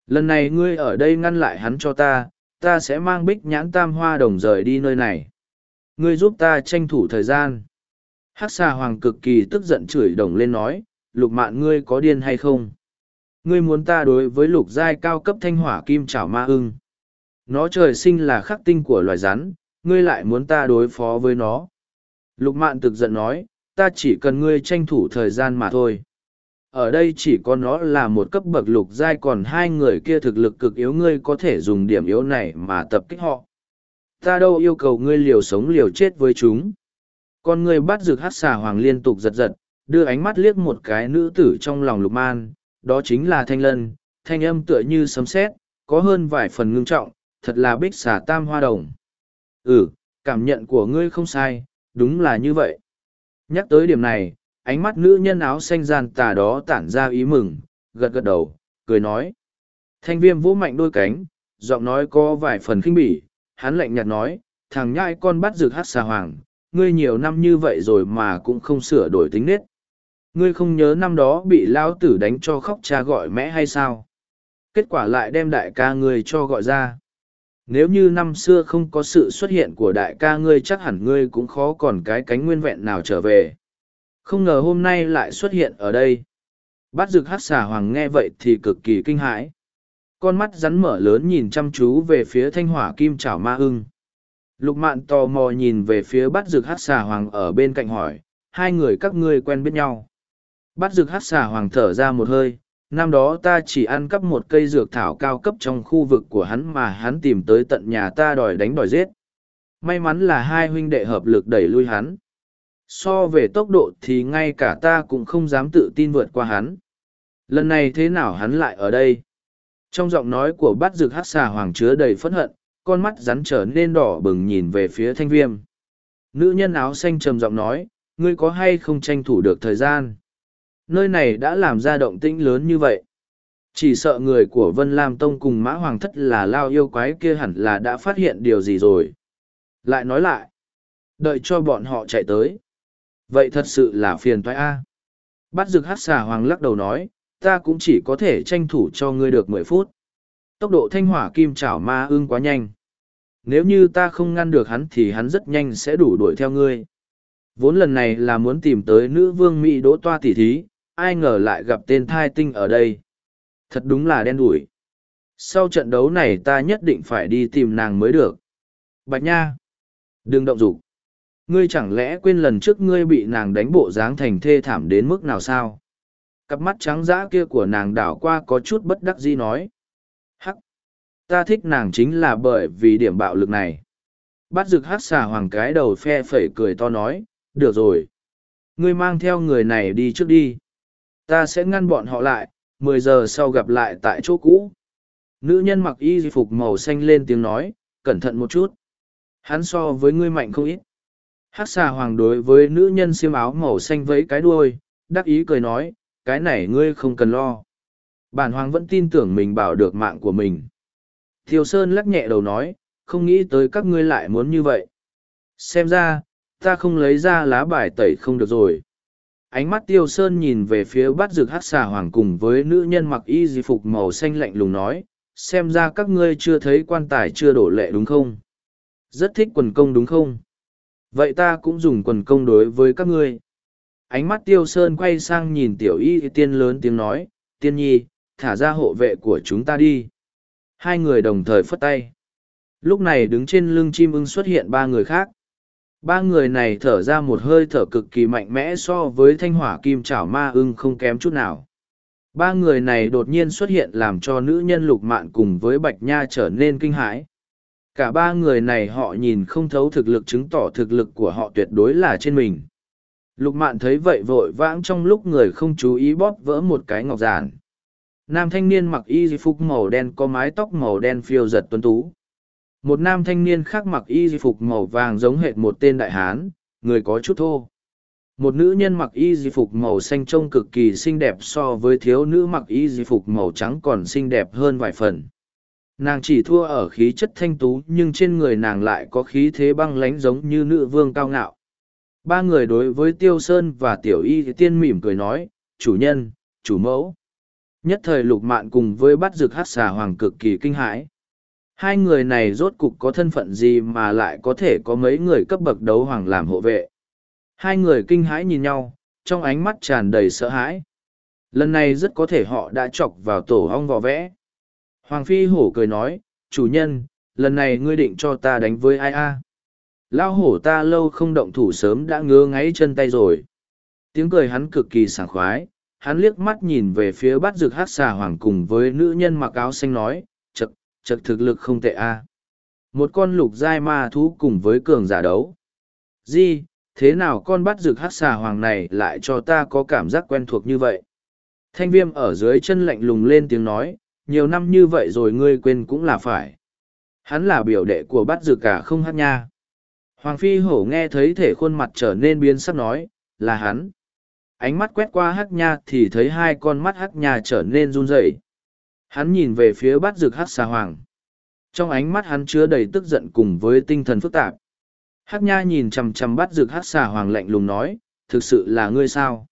Lần này ngươi ở đây ngăn lại hắn cho ta, ta sẽ mang bích nhãn tam hoa đồng rời đi nơi này. Ngươi giúp ta tranh thủ thời gian. Hắc xà hoàng cực kỳ tức giận chửi đồng lên nói lục mạn ngươi có điên hay không? Ngươi muốn ta đối với lục giai cao cấp thanh hỏa kim chảo ma ưng. Nó trời sinh là khắc tinh của loài rắn ngươi lại muốn ta đối phó với nó. Lục mạn thực giận nói ta chỉ cần ngươi tranh thủ thời gian mà thôi. Ở đây chỉ có nó là một cấp bậc lục giai, còn hai người kia thực lực cực yếu, ngươi có thể dùng điểm yếu này mà tập kích họ. Ta đâu yêu cầu ngươi liều sống liều chết với chúng. Con ngươi bắt rực hát xà hoàng liên tục giật giật, đưa ánh mắt liếc một cái nữ tử trong lòng lục man. Đó chính là thanh lân. Thanh âm tựa như sấm sét, có hơn vài phần ngưng trọng, thật là bích xà tam hoa đồng. Ừ cảm nhận của ngươi không sai, đúng là như vậy nhắc tới điểm này ánh mắt nữ nhân áo xanh gian tà đó tản ra ý mừng gật gật đầu cười nói thanh viêm vỗ mạnh đôi cánh giọng nói có vài phần khinh bỉ hắn lạnh nhạt nói, thằng nhãi con bắt rực hát xà hoàng, ngươi nhiều năm như vậy rồi mà cũng không sửa đổi tính nết. Ngươi không nhớ năm đó bị lao tử đánh cho khóc cha gọi mẹ hay sao? Kết quả lại đem đại ca ngươi cho gọi ra. Nếu như năm xưa không có sự xuất hiện của đại ca ngươi chắc hẳn ngươi cũng khó còn cái cánh nguyên vẹn nào trở về. Không ngờ hôm nay lại xuất hiện ở đây. Bát rực hát xà hoàng nghe vậy thì cực kỳ kinh hãi. con mắt rắn mở lớn nhìn chăm chú về phía thanh hỏa kim chảo ma ưng lục mạn tò mò nhìn về phía Bát rực hát xà hoàng ở bên cạnh hỏi, hai người các ngươi quen biết nhau Bát rực hát xà hoàng thở ra một hơi năm đó ta chỉ ăn cắp một cây dược thảo cao cấp trong khu vực của hắn mà hắn tìm tới tận nhà ta đòi đánh đòi giết. May mắn là hai huynh đệ hợp lực đẩy lui hắn. So về tốc độ thì ngay cả ta cũng không dám tự tin vượt qua hắn. Lần này thế nào hắn lại ở đây? Trong giọng nói của bát dược hát xà hoàng chứa đầy phẫn hận, con mắt rắn trở nên đỏ bừng nhìn về phía thanh viêm. Nữ nhân áo xanh trầm giọng nói, ngươi có hay không tranh thủ được thời gian? Nơi này đã làm ra động tĩnh lớn như vậy. Chỉ sợ người của vân lam tông cùng mã hoàng thất là lao yêu quái kia hẳn là đã phát hiện điều gì rồi. Lại nói lại, đợi cho bọn họ chạy tới. Vậy thật sự là phiền toái a. Bắt rực hát xà hoàng lắc đầu nói, ta cũng chỉ có thể tranh thủ cho ngươi được mười phút. Tốc độ thanh hỏa kim chảo ma ưng quá nhanh. Nếu như ta không ngăn được hắn thì hắn rất nhanh sẽ đủ đuổi theo ngươi. Vốn lần này là muốn tìm tới nữ vương mỹ đỗ toa tỉ thí ai ngờ lại gặp tên thai tinh ở đây. Thật đúng là đen đủi. Sau trận đấu này ta nhất định phải đi tìm nàng mới được. Bạch nha, đừng động dục. Ngươi chẳng lẽ quên lần trước ngươi bị nàng đánh bộ dáng thành thê thảm đến mức nào sao? Cặp mắt trắng dã kia của nàng đảo qua có chút bất đắc dĩ nói. Hắc! Ta thích nàng chính là bởi vì điểm bạo lực này. Bắt rực hát xà hoàng cái đầu phe phẩy cười to nói. Được rồi. Ngươi mang theo người này đi trước đi ta sẽ ngăn bọn họ lại, mười giờ sau gặp lại tại chỗ cũ. Nữ nhân mặc y phục màu xanh lên tiếng nói, cẩn thận một chút. Hắn so với ngươi mạnh không ít. Hát xà hoàng đối với nữ nhân xiêm áo màu xanh vẫy cái đuôi, đắc ý cười nói, cái này ngươi không cần lo. Bản hoàng vẫn tin tưởng mình bảo được mạng của mình. Thiều sơn lắc nhẹ đầu nói, không nghĩ tới các ngươi lại muốn như vậy. Xem ra, ta không lấy ra lá bài tẩy không được rồi ánh mắt tiêu sơn nhìn về phía bát rực hát xà hoàng cùng với nữ nhân mặc y di phục màu xanh lạnh lùng nói, xem ra các ngươi chưa thấy quan tài chưa đổ lệ đúng không? Rất thích quần công đúng không? Vậy ta cũng dùng quần công đối với các ngươi. Ánh mắt tiêu sơn quay sang nhìn tiểu y tiên lớn tiếng nói, tiên nhi, thả ra hộ vệ của chúng ta đi. Hai người đồng thời phất tay. Lúc này đứng trên lưng chim ưng xuất hiện ba người khác ba người này thở ra một hơi thở cực kỳ mạnh mẽ so với thanh hỏa kim chảo ma ưng không kém chút nào. Ba người này đột nhiên xuất hiện làm cho nữ nhân lục mạn cùng với bạch nha trở nên kinh hãi. Cả ba người này họ nhìn không thấu thực lực chứng tỏ thực lực của họ tuyệt đối là trên mình. Lục mạn thấy vậy vội vãng trong lúc người không chú ý bóp vỡ một cái ngọc giản. Nam thanh niên mặc y phục màu đen có mái tóc màu đen phiêu giật tuấn tú một nam thanh niên khác mặc y phục màu vàng giống hệt một tên đại hán, người có chút thô. Một nữ nhân mặc y di phục màu xanh trông cực kỳ xinh đẹp so với thiếu nữ mặc y di phục màu trắng còn xinh đẹp hơn vài phần. Nàng chỉ thua ở khí chất thanh tú nhưng trên người nàng lại có khí thế băng lánh giống như nữ vương cao ngạo. Ba người đối với tiêu sơn và tiểu y tiên mỉm cười nói, chủ nhân, chủ mẫu. Nhất thời lục mạn cùng với bắt rực hát xà hoàng cực kỳ kinh hãi hai người này rốt cục có thân phận gì mà lại có thể có mấy người cấp bậc đấu hoàng làm hộ vệ. Hai người kinh hãi nhìn nhau, trong ánh mắt tràn đầy sợ hãi. Lần này rất có thể họ đã chọc vào tổ hong vò vẽ. Hoàng phi hổ cười nói, chủ nhân, lần này ngươi định cho ta đánh với ai a? Lao hổ ta lâu không động thủ sớm đã ngứa ngáy chân tay rồi. Tiếng cười hắn cực kỳ sảng khoái, hắn liếc mắt nhìn về phía bát rực hát xà hoàng cùng với nữ nhân mặc áo xanh nói chật thực lực không tệ a. Một con lục giai ma thú cùng với cường giả đấu. Di, thế nào con bắt rực hát xà hoàng này lại cho ta có cảm giác quen thuộc như vậy? Thanh viêm ở dưới chân lạnh lùng lên tiếng nói, nhiều năm như vậy rồi ngươi quên cũng là phải. Hắn là biểu đệ của bắt rực cả không hát nha. Hoàng phi hổ nghe thấy thể khuôn mặt trở nên biến sắc nói, là hắn. Ánh mắt quét qua hắc nha thì thấy hai con mắt hắc nha trở nên run rẩy hắn nhìn về phía bát rực hắc xà hoàng. Trong ánh mắt hắn chứa đầy tức giận cùng với tinh thần phức tạp. Hắc nha nhìn chằm chằm bát rực hắc xà hoàng lạnh lùng nói, thực sự là ngươi sao?